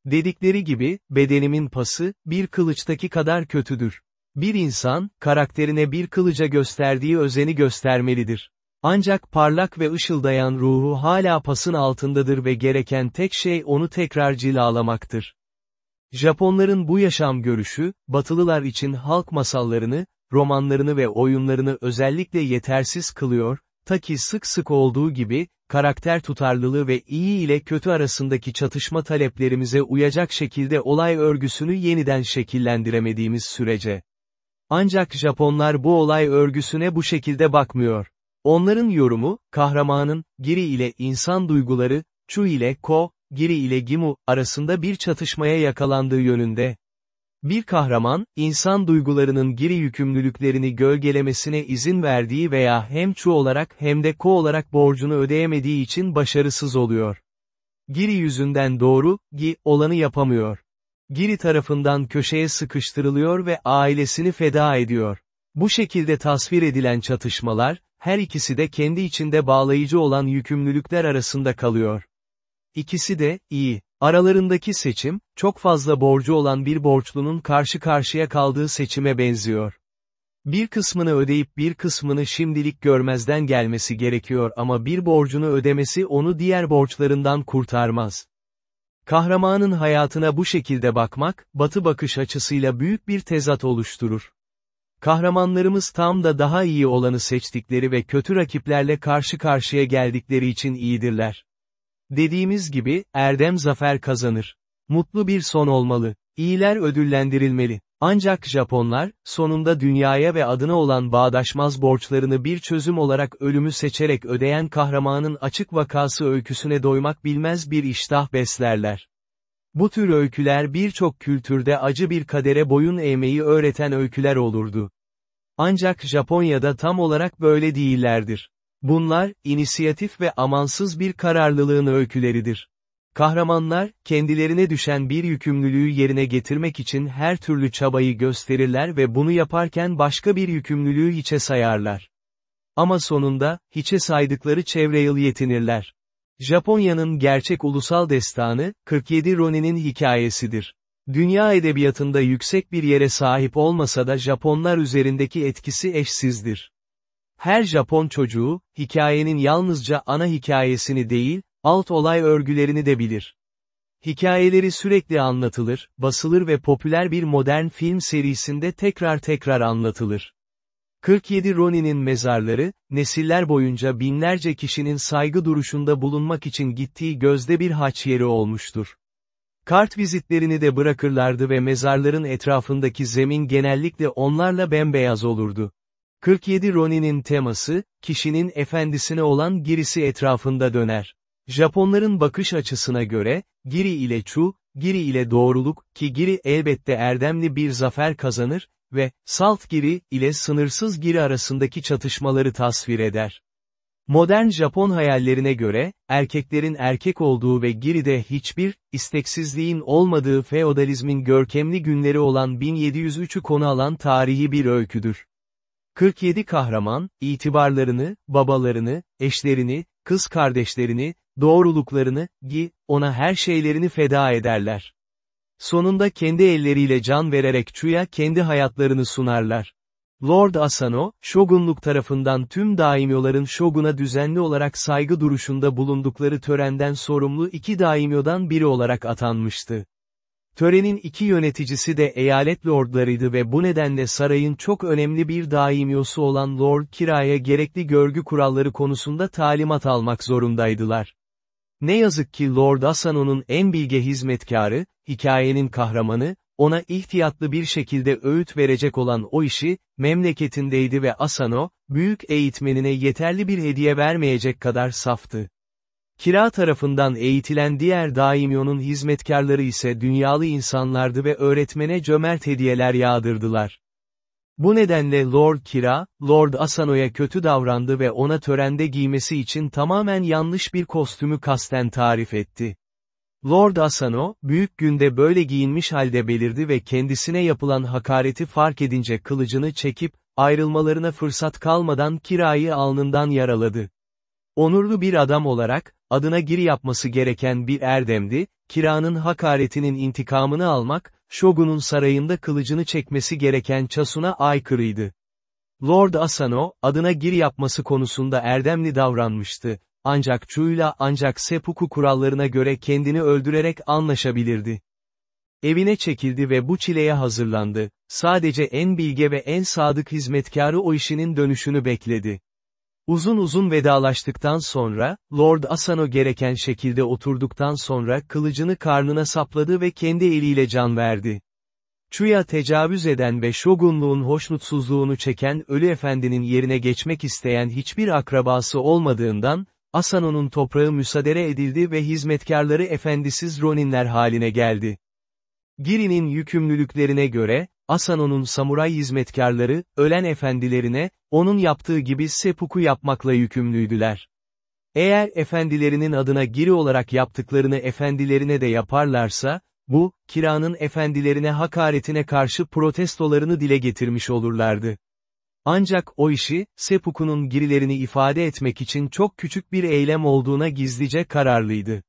Dedikleri gibi, bedenimin pası, bir kılıçtaki kadar kötüdür. Bir insan, karakterine bir kılıca gösterdiği özeni göstermelidir. Ancak parlak ve ışıldayan ruhu hala pasın altındadır ve gereken tek şey onu tekrar cilalamaktır. Japonların bu yaşam görüşü, Batılılar için halk masallarını, romanlarını ve oyunlarını özellikle yetersiz kılıyor, ta ki sık sık olduğu gibi, karakter tutarlılığı ve iyi ile kötü arasındaki çatışma taleplerimize uyacak şekilde olay örgüsünü yeniden şekillendiremediğimiz sürece. Ancak Japonlar bu olay örgüsüne bu şekilde bakmıyor. Onların yorumu, kahramanın, Giri ile insan duyguları, Chu ile Ko, Giri ile Gimu, arasında bir çatışmaya yakalandığı yönünde. Bir kahraman, insan duygularının giri yükümlülüklerini gölgelemesine izin verdiği veya hem Chu olarak hem de Ko olarak borcunu ödeyemediği için başarısız oluyor. Giri yüzünden doğru, Gi, olanı yapamıyor. Giri tarafından köşeye sıkıştırılıyor ve ailesini feda ediyor. Bu şekilde tasvir edilen çatışmalar, her ikisi de kendi içinde bağlayıcı olan yükümlülükler arasında kalıyor. İkisi de, iyi. Aralarındaki seçim, çok fazla borcu olan bir borçlunun karşı karşıya kaldığı seçime benziyor. Bir kısmını ödeyip bir kısmını şimdilik görmezden gelmesi gerekiyor ama bir borcunu ödemesi onu diğer borçlarından kurtarmaz. Kahramanın hayatına bu şekilde bakmak, batı bakış açısıyla büyük bir tezat oluşturur. Kahramanlarımız tam da daha iyi olanı seçtikleri ve kötü rakiplerle karşı karşıya geldikleri için iyidirler. Dediğimiz gibi, erdem zafer kazanır. Mutlu bir son olmalı. İyiler ödüllendirilmeli. Ancak Japonlar, sonunda dünyaya ve adına olan bağdaşmaz borçlarını bir çözüm olarak ölümü seçerek ödeyen kahramanın açık vakası öyküsüne doymak bilmez bir iştah beslerler. Bu tür öyküler birçok kültürde acı bir kadere boyun eğmeyi öğreten öyküler olurdu. Ancak Japonya'da tam olarak böyle değillerdir. Bunlar, inisiyatif ve amansız bir kararlılığın öyküleridir. Kahramanlar, kendilerine düşen bir yükümlülüğü yerine getirmek için her türlü çabayı gösterirler ve bunu yaparken başka bir yükümlülüğü hiçe sayarlar. Ama sonunda, hiçe saydıkları çevre yıl yetinirler. Japonya'nın gerçek ulusal destanı, 47 Ronin'in hikayesidir. Dünya edebiyatında yüksek bir yere sahip olmasa da Japonlar üzerindeki etkisi eşsizdir. Her Japon çocuğu, hikayenin yalnızca ana hikayesini değil, alt olay örgülerini de bilir. Hikayeleri sürekli anlatılır, basılır ve popüler bir modern film serisinde tekrar tekrar anlatılır. 47 Ronin'in mezarları, nesiller boyunca binlerce kişinin saygı duruşunda bulunmak için gittiği gözde bir haç yeri olmuştur. Kart vizitlerini de bırakırlardı ve mezarların etrafındaki zemin genellikle onlarla bembeyaz olurdu. 47 Ronin'in teması, kişinin efendisine olan girisi etrafında döner. Japonların bakış açısına göre, Giri ile Chu, Giri ile doğruluk, ki Giri elbette erdemli bir zafer kazanır, ve, Salt Giri, ile sınırsız Giri arasındaki çatışmaları tasvir eder. Modern Japon hayallerine göre, erkeklerin erkek olduğu ve Giri'de hiçbir, isteksizliğin olmadığı feodalizmin görkemli günleri olan 1703'ü konu alan tarihi bir öyküdür. 47 kahraman, itibarlarını, babalarını, eşlerini, kız kardeşlerini, doğruluklarını, gi, ona her şeylerini feda ederler. Sonunda kendi elleriyle can vererek Chu'ya kendi hayatlarını sunarlar. Lord Asano, şogunluk tarafından tüm daimyoların şoguna düzenli olarak saygı duruşunda bulundukları törenden sorumlu iki daimyodan biri olarak atanmıştı. Törenin iki yöneticisi de eyalet lordlarıydı ve bu nedenle sarayın çok önemli bir daimyosu olan Lord Kira'ya gerekli görgü kuralları konusunda talimat almak zorundaydılar. Ne yazık ki Lord Asano'nun en bilge hizmetkarı, hikayenin kahramanı, ona ihtiyatlı bir şekilde öğüt verecek olan o işi, memleketindeydi ve Asano, büyük eğitmenine yeterli bir hediye vermeyecek kadar saftı. Kira tarafından eğitilen diğer daimyonun hizmetkarları ise dünyalı insanlardı ve öğretmene cömert hediyeler yağdırdılar. Bu nedenle Lord Kira, Lord Asano'ya kötü davrandı ve ona törende giymesi için tamamen yanlış bir kostümü kasten tarif etti. Lord Asano, büyük günde böyle giyinmiş halde belirdi ve kendisine yapılan hakareti fark edince kılıcını çekip, ayrılmalarına fırsat kalmadan kirayı alnından yaraladı. Onurlu bir adam olarak, adına giri yapması gereken bir erdemdi, kiranın hakaretinin intikamını almak, Shogun'un sarayında kılıcını çekmesi gereken Chasun'a aykırıydı. Lord Asano, adına gir yapması konusunda erdemli davranmıştı, ancak Chu'yla ancak seppuku kurallarına göre kendini öldürerek anlaşabilirdi. Evine çekildi ve bu çileye hazırlandı, sadece en bilge ve en sadık hizmetkarı o işinin dönüşünü bekledi. Uzun uzun vedalaştıktan sonra, Lord Asano gereken şekilde oturduktan sonra kılıcını karnına sapladı ve kendi eliyle can verdi. Chuya tecavüz eden ve şogunluğun hoşnutsuzluğunu çeken ölü efendinin yerine geçmek isteyen hiçbir akrabası olmadığından, Asano'nun toprağı müsaade edildi ve hizmetkarları efendisiz Roninler haline geldi. Giri'nin yükümlülüklerine göre, Asano'nun samuray hizmetkarları, ölen efendilerine, onun yaptığı gibi seppuku yapmakla yükümlüydüler. Eğer efendilerinin adına Giri olarak yaptıklarını efendilerine de yaparlarsa, bu, kiranın efendilerine hakaretine karşı protestolarını dile getirmiş olurlardı. Ancak o işi, seppuku'nun girilerini ifade etmek için çok küçük bir eylem olduğuna gizlice kararlıydı.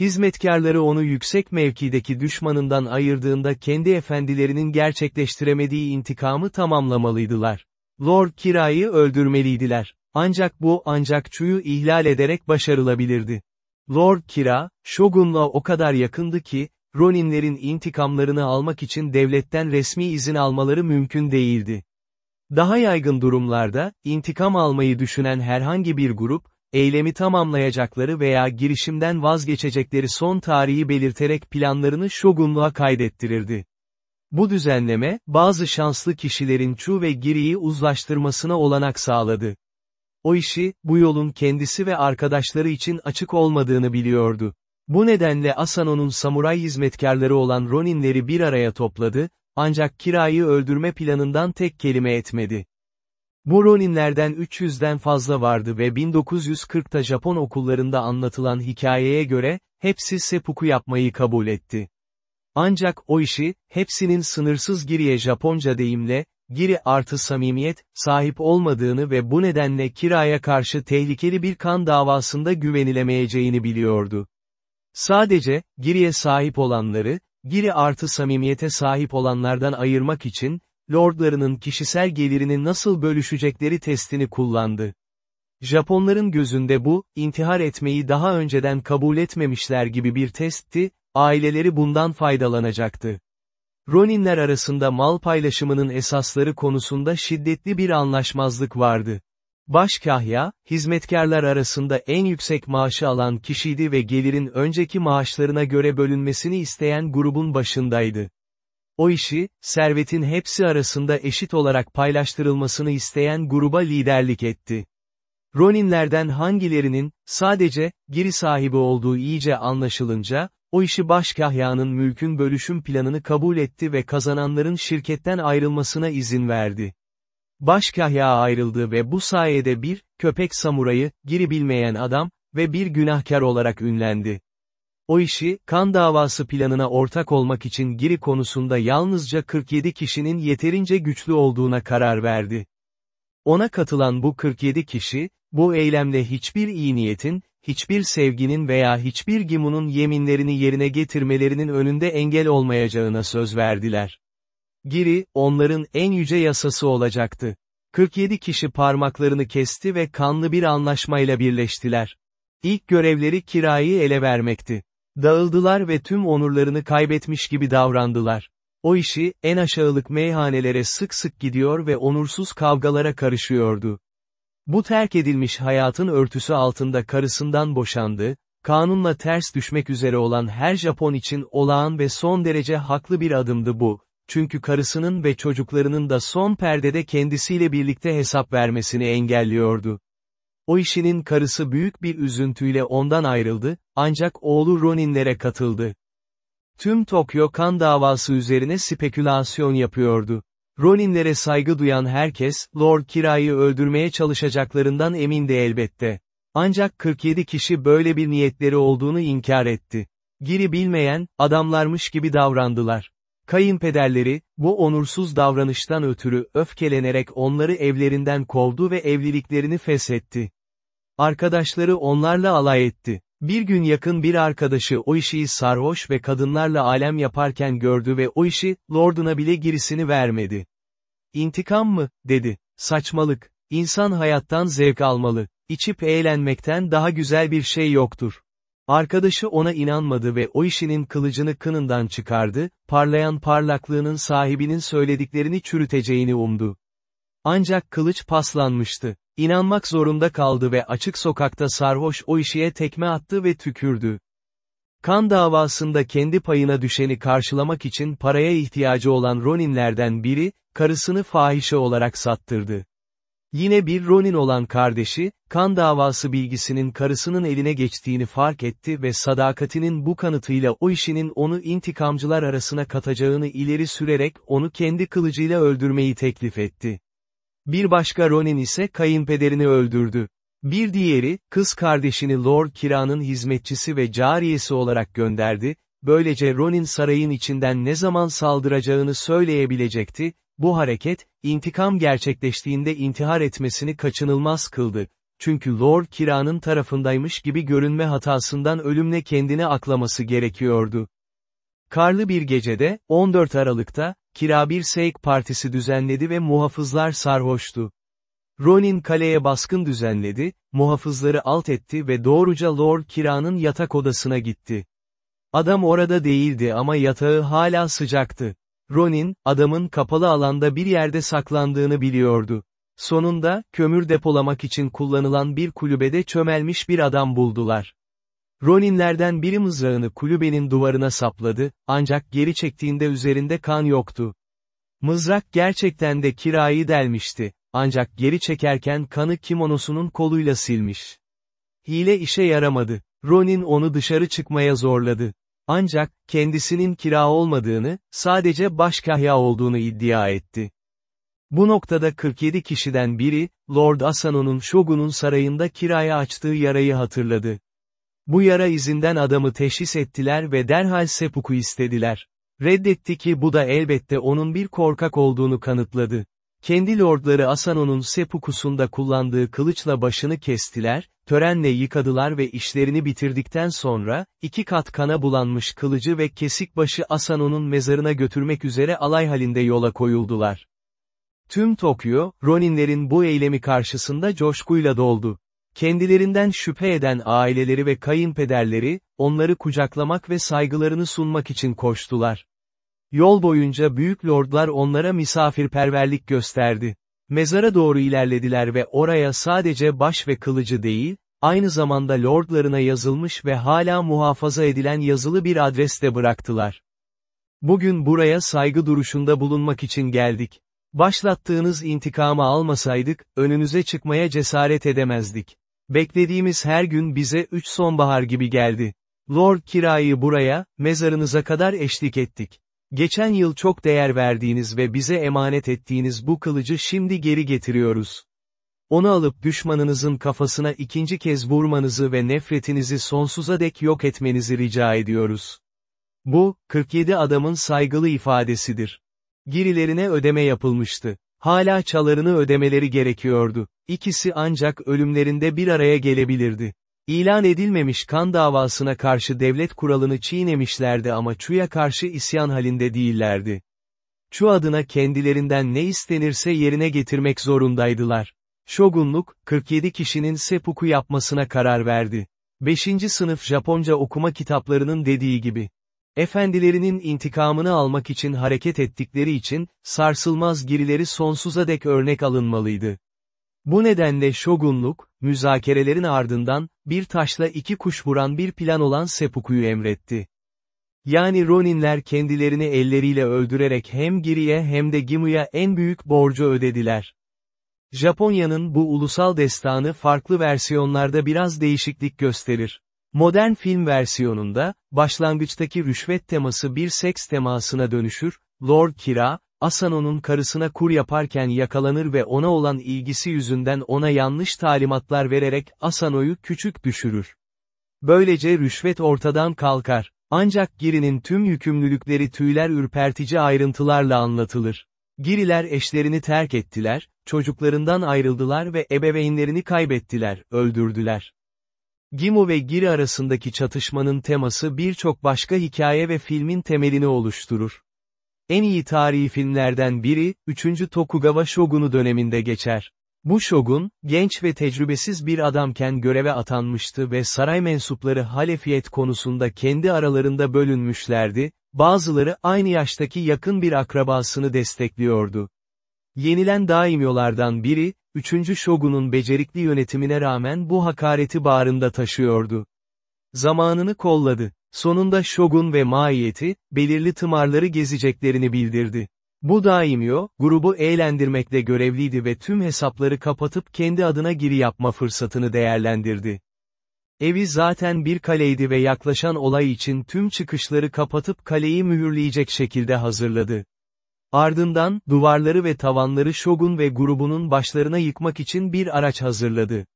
Hizmetkarları onu yüksek mevkideki düşmanından ayırdığında kendi efendilerinin gerçekleştiremediği intikamı tamamlamalıydılar. Lord Kira'yı öldürmeliydiler. Ancak bu ancak Chu'yu ihlal ederek başarılabilirdi. Lord Kira, Shogun'la o kadar yakındı ki, Roninlerin intikamlarını almak için devletten resmi izin almaları mümkün değildi. Daha yaygın durumlarda, intikam almayı düşünen herhangi bir grup, eylemi tamamlayacakları veya girişimden vazgeçecekleri son tarihi belirterek planlarını şogunluğa kaydettirirdi. Bu düzenleme, bazı şanslı kişilerin Chu ve Giri'yi uzlaştırmasına olanak sağladı. O işi, bu yolun kendisi ve arkadaşları için açık olmadığını biliyordu. Bu nedenle Asano'nun samuray hizmetkarları olan Roninleri bir araya topladı, ancak Kira'yı öldürme planından tek kelime etmedi. Bu Roninlerden 300'den fazla vardı ve 1940'ta Japon okullarında anlatılan hikayeye göre, hepsi seppuku yapmayı kabul etti. Ancak o işi, hepsinin sınırsız giriye Japonca deyimle, giri artı samimiyet, sahip olmadığını ve bu nedenle kiraya karşı tehlikeli bir kan davasında güvenilemeyeceğini biliyordu. Sadece, giriye sahip olanları, giri artı samimiyete sahip olanlardan ayırmak için, lordlarının kişisel gelirini nasıl bölüşecekleri testini kullandı. Japonların gözünde bu, intihar etmeyi daha önceden kabul etmemişler gibi bir testti, aileleri bundan faydalanacaktı. Roninler arasında mal paylaşımının esasları konusunda şiddetli bir anlaşmazlık vardı. Başkahya, hizmetkarlar arasında en yüksek maaşı alan kişiydi ve gelirin önceki maaşlarına göre bölünmesini isteyen grubun başındaydı. O işi, servetin hepsi arasında eşit olarak paylaştırılmasını isteyen gruba liderlik etti. Roninlerden hangilerinin, sadece, giri sahibi olduğu iyice anlaşılınca, o işi başkahyanın mülkün bölüşüm planını kabul etti ve kazananların şirketten ayrılmasına izin verdi. Başkahya ayrıldı ve bu sayede bir, köpek samurayı, giri bilmeyen adam, ve bir günahkar olarak ünlendi. O işi, kan davası planına ortak olmak için giri konusunda yalnızca 47 kişinin yeterince güçlü olduğuna karar verdi. Ona katılan bu 47 kişi, bu eylemle hiçbir iyi niyetin, hiçbir sevginin veya hiçbir gimunun yeminlerini yerine getirmelerinin önünde engel olmayacağına söz verdiler. Giri, onların en yüce yasası olacaktı. 47 kişi parmaklarını kesti ve kanlı bir anlaşmayla birleştiler. İlk görevleri kirayı ele vermekti. Dağıldılar ve tüm onurlarını kaybetmiş gibi davrandılar. O işi, en aşağılık meyhanelere sık sık gidiyor ve onursuz kavgalara karışıyordu. Bu terk edilmiş hayatın örtüsü altında karısından boşandı, kanunla ters düşmek üzere olan her Japon için olağan ve son derece haklı bir adımdı bu, çünkü karısının ve çocuklarının da son perdede kendisiyle birlikte hesap vermesini engelliyordu. O işinin karısı büyük bir üzüntüyle ondan ayrıldı, ancak oğlu Roninlere katıldı. Tüm Tokyo kan davası üzerine spekülasyon yapıyordu. Roninlere saygı duyan herkes, Lord Kira'yı öldürmeye çalışacaklarından emindi elbette. Ancak 47 kişi böyle bir niyetleri olduğunu inkar etti. Giri bilmeyen, adamlarmış gibi davrandılar. Kayınpederleri, bu onursuz davranıştan ötürü öfkelenerek onları evlerinden kovdu ve evliliklerini feshetti. Arkadaşları onlarla alay etti. Bir gün yakın bir arkadaşı o işi sarhoş ve kadınlarla alem yaparken gördü ve o işi, lorduna bile girisini vermedi. İntikam mı, dedi. Saçmalık. İnsan hayattan zevk almalı. İçip eğlenmekten daha güzel bir şey yoktur. Arkadaşı ona inanmadı ve o işinin kılıcını kınından çıkardı, parlayan parlaklığının sahibinin söylediklerini çürüteceğini umdu. Ancak kılıç paslanmıştı. İnanmak zorunda kaldı ve açık sokakta sarhoş o işiye tekme attı ve tükürdü. Kan davasında kendi payına düşeni karşılamak için paraya ihtiyacı olan Roninlerden biri, karısını fahişe olarak sattırdı. Yine bir Ronin olan kardeşi, kan davası bilgisinin karısının eline geçtiğini fark etti ve sadakatinin bu kanıtıyla o işinin onu intikamcılar arasına katacağını ileri sürerek onu kendi kılıcıyla öldürmeyi teklif etti. Bir başka Ronin ise kayınpederini öldürdü. Bir diğeri, kız kardeşini Lord Kira'nın hizmetçisi ve cariyesi olarak gönderdi, böylece Ronin sarayın içinden ne zaman saldıracağını söyleyebilecekti, bu hareket, intikam gerçekleştiğinde intihar etmesini kaçınılmaz kıldı. Çünkü Lord Kira'nın tarafındaymış gibi görünme hatasından ölümle kendini aklaması gerekiyordu. Karlı bir gecede, 14 Aralık'ta, Kira bir Seyk partisi düzenledi ve muhafızlar sarhoştu. Ronin kaleye baskın düzenledi, muhafızları alt etti ve doğruca Lord Kira'nın yatak odasına gitti. Adam orada değildi ama yatağı hala sıcaktı. Ronin, adamın kapalı alanda bir yerde saklandığını biliyordu. Sonunda, kömür depolamak için kullanılan bir kulübede çömelmiş bir adam buldular. Roninlerden biri mızrağını kulübenin duvarına sapladı, ancak geri çektiğinde üzerinde kan yoktu. Mızrak gerçekten de kirayı delmişti, ancak geri çekerken kanı kimonosunun koluyla silmiş. Hile işe yaramadı, Ronin onu dışarı çıkmaya zorladı. Ancak, kendisinin kira olmadığını, sadece başkahya olduğunu iddia etti. Bu noktada 47 kişiden biri, Lord Asano'nun Shogun'un sarayında kiraya açtığı yarayı hatırladı. Bu yara izinden adamı teşhis ettiler ve derhal sepuku istediler. Reddetti ki bu da elbette onun bir korkak olduğunu kanıtladı. Kendi lordları Asano'nun sepukusunda kullandığı kılıçla başını kestiler, törenle yıkadılar ve işlerini bitirdikten sonra, iki kat kana bulanmış kılıcı ve kesik başı Asano'nun mezarına götürmek üzere alay halinde yola koyuldular. Tüm Tokyo, Roninlerin bu eylemi karşısında coşkuyla doldu. Kendilerinden şüphe eden aileleri ve kayınpederleri, onları kucaklamak ve saygılarını sunmak için koştular. Yol boyunca büyük lordlar onlara misafirperverlik gösterdi. Mezara doğru ilerlediler ve oraya sadece baş ve kılıcı değil, aynı zamanda lordlarına yazılmış ve hala muhafaza edilen yazılı bir adres de bıraktılar. Bugün buraya saygı duruşunda bulunmak için geldik. Başlattığınız intikamı almasaydık, önünüze çıkmaya cesaret edemezdik. Beklediğimiz her gün bize üç sonbahar gibi geldi. Lord kirayı buraya, mezarınıza kadar eşlik ettik. Geçen yıl çok değer verdiğiniz ve bize emanet ettiğiniz bu kılıcı şimdi geri getiriyoruz. Onu alıp düşmanınızın kafasına ikinci kez vurmanızı ve nefretinizi sonsuza dek yok etmenizi rica ediyoruz. Bu, 47 adamın saygılı ifadesidir. Girilerine ödeme yapılmıştı. Hala çalarını ödemeleri gerekiyordu. İkisi ancak ölümlerinde bir araya gelebilirdi. İlan edilmemiş kan davasına karşı devlet kuralını çiğnemişlerdi ama Chu'ya karşı isyan halinde değillerdi. Chu adına kendilerinden ne istenirse yerine getirmek zorundaydılar. Shogunluk, 47 kişinin seppuku yapmasına karar verdi. 5. sınıf Japonca okuma kitaplarının dediği gibi. Efendilerinin intikamını almak için hareket ettikleri için, sarsılmaz girileri sonsuza dek örnek alınmalıydı. Bu nedenle şogunluk, müzakerelerin ardından, bir taşla iki kuş vuran bir plan olan seppukuyu emretti. Yani Roninler kendilerini elleriyle öldürerek hem Giri'ye hem de Gimu'ya en büyük borcu ödediler. Japonya'nın bu ulusal destanı farklı versiyonlarda biraz değişiklik gösterir. Modern film versiyonunda, başlangıçtaki rüşvet teması bir seks temasına dönüşür, Lord Kira, Asano'nun karısına kur yaparken yakalanır ve ona olan ilgisi yüzünden ona yanlış talimatlar vererek Asano'yu küçük düşürür. Böylece rüşvet ortadan kalkar. Ancak Giri'nin tüm yükümlülükleri tüyler ürpertici ayrıntılarla anlatılır. Giriler eşlerini terk ettiler, çocuklarından ayrıldılar ve ebeveynlerini kaybettiler, öldürdüler. Gimu ve Giri arasındaki çatışmanın teması birçok başka hikaye ve filmin temelini oluşturur. En iyi tarihi filmlerden biri, 3. Tokugawa Shogun'u döneminde geçer. Bu şogun, genç ve tecrübesiz bir adamken göreve atanmıştı ve saray mensupları halefiyet konusunda kendi aralarında bölünmüşlerdi, bazıları aynı yaştaki yakın bir akrabasını destekliyordu. Yenilen daimyolardan biri, 3. şogunun becerikli yönetimine rağmen bu hakareti bağrında taşıyordu. Zamanını kolladı. Sonunda şogun ve maiyeti, belirli tımarları gezeceklerini bildirdi. Bu daimyo, grubu eğlendirmekle görevliydi ve tüm hesapları kapatıp kendi adına giri yapma fırsatını değerlendirdi. Evi zaten bir kaleydi ve yaklaşan olay için tüm çıkışları kapatıp kaleyi mühürleyecek şekilde hazırladı. Ardından, duvarları ve tavanları Shogun ve grubunun başlarına yıkmak için bir araç hazırladı.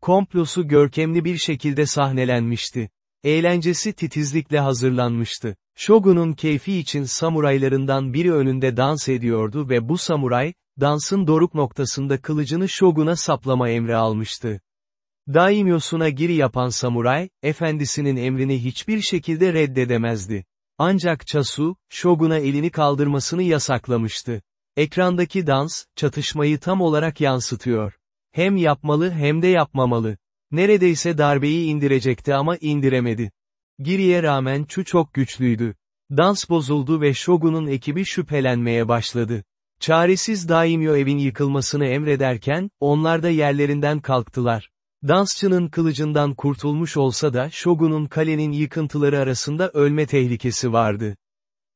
Komplosu görkemli bir şekilde sahnelenmişti. Eğlencesi titizlikle hazırlanmıştı. Shogun'un keyfi için samuraylarından biri önünde dans ediyordu ve bu samuray, dansın doruk noktasında kılıcını Shogun'a saplama emri almıştı. Daimyosuna giri yapan samuray, efendisinin emrini hiçbir şekilde reddedemezdi. Ancak Chasu, Shogun'a elini kaldırmasını yasaklamıştı. Ekrandaki dans, çatışmayı tam olarak yansıtıyor. Hem yapmalı hem de yapmamalı. Neredeyse darbeyi indirecekti ama indiremedi. Giri'ye rağmen Chu çok güçlüydü. Dans bozuldu ve Shogun'un ekibi şüphelenmeye başladı. Çaresiz daimyo evin yıkılmasını emrederken, onlar da yerlerinden kalktılar. Dansçının kılıcından kurtulmuş olsa da Shogun'un kalenin yıkıntıları arasında ölme tehlikesi vardı.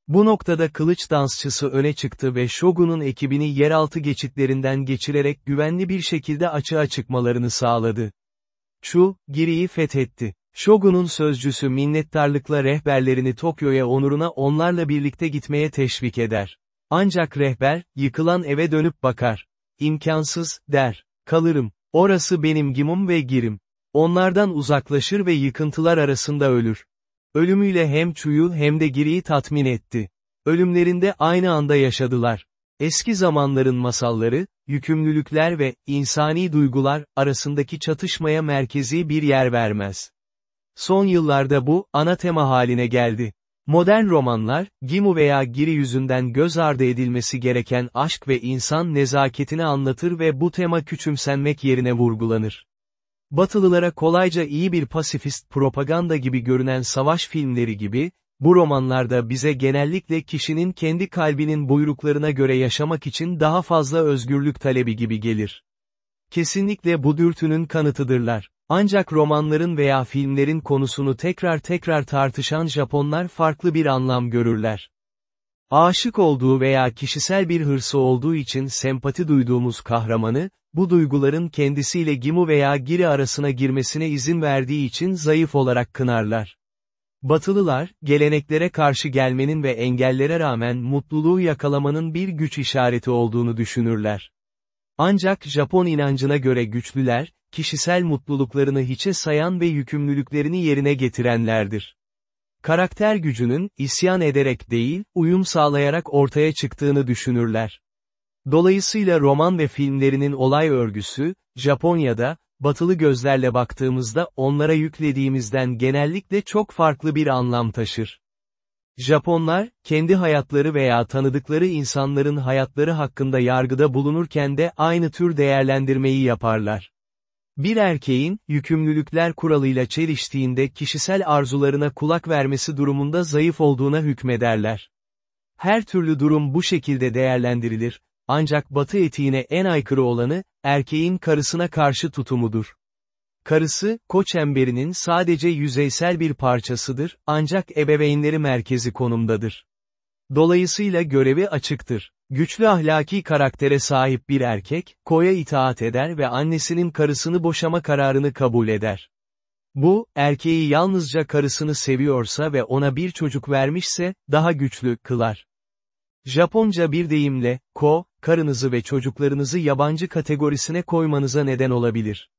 Bu noktada kılıç dansçısı öne çıktı ve Shogun'un ekibini yeraltı geçitlerinden geçirerek güvenli bir şekilde açığa çıkmalarını sağladı. Chu, Giri'yi fethetti. Shogun'un sözcüsü minnettarlıkla rehberlerini Tokyo'ya onuruna onlarla birlikte gitmeye teşvik eder. Ancak rehber, yıkılan eve dönüp bakar. İmkansız, der. Kalırım. Orası benim gimum ve girim. Onlardan uzaklaşır ve yıkıntılar arasında ölür. Ölümüyle hem Chu'yu hem de Giri'yi tatmin etti. Ölümlerinde aynı anda yaşadılar. Eski zamanların masalları, yükümlülükler ve insani duygular arasındaki çatışmaya merkezi bir yer vermez. Son yıllarda bu, ana tema haline geldi. Modern romanlar, Gimu veya Giri yüzünden göz ardı edilmesi gereken aşk ve insan nezaketini anlatır ve bu tema küçümsenmek yerine vurgulanır. Batılılara kolayca iyi bir pasifist propaganda gibi görünen savaş filmleri gibi, bu romanlarda bize genellikle kişinin kendi kalbinin buyruklarına göre yaşamak için daha fazla özgürlük talebi gibi gelir. Kesinlikle bu dürtünün kanıtıdırlar. Ancak romanların veya filmlerin konusunu tekrar tekrar tartışan Japonlar farklı bir anlam görürler. Aşık olduğu veya kişisel bir hırsı olduğu için sempati duyduğumuz kahramanı, bu duyguların kendisiyle Gimu veya Giri arasına girmesine izin verdiği için zayıf olarak kınarlar. Batılılar, geleneklere karşı gelmenin ve engellere rağmen mutluluğu yakalamanın bir güç işareti olduğunu düşünürler. Ancak Japon inancına göre güçlüler, kişisel mutluluklarını hiçe sayan ve yükümlülüklerini yerine getirenlerdir. Karakter gücünün, isyan ederek değil, uyum sağlayarak ortaya çıktığını düşünürler. Dolayısıyla roman ve filmlerinin olay örgüsü, Japonya'da, batılı gözlerle baktığımızda onlara yüklediğimizden genellikle çok farklı bir anlam taşır. Japonlar, kendi hayatları veya tanıdıkları insanların hayatları hakkında yargıda bulunurken de aynı tür değerlendirmeyi yaparlar. Bir erkeğin, yükümlülükler kuralıyla çeliştiğinde kişisel arzularına kulak vermesi durumunda zayıf olduğuna hükmederler. Her türlü durum bu şekilde değerlendirilir, ancak batı etiğine en aykırı olanı, erkeğin karısına karşı tutumudur. Karısı, koç çemberinin sadece yüzeysel bir parçasıdır, ancak ebeveynleri merkezi konumdadır. Dolayısıyla görevi açıktır. Güçlü ahlaki karaktere sahip bir erkek, koya itaat eder ve annesinin karısını boşama kararını kabul eder. Bu, erkeği yalnızca karısını seviyorsa ve ona bir çocuk vermişse, daha güçlü kılar. Japonca bir deyimle, ko, karınızı ve çocuklarınızı yabancı kategorisine koymanıza neden olabilir.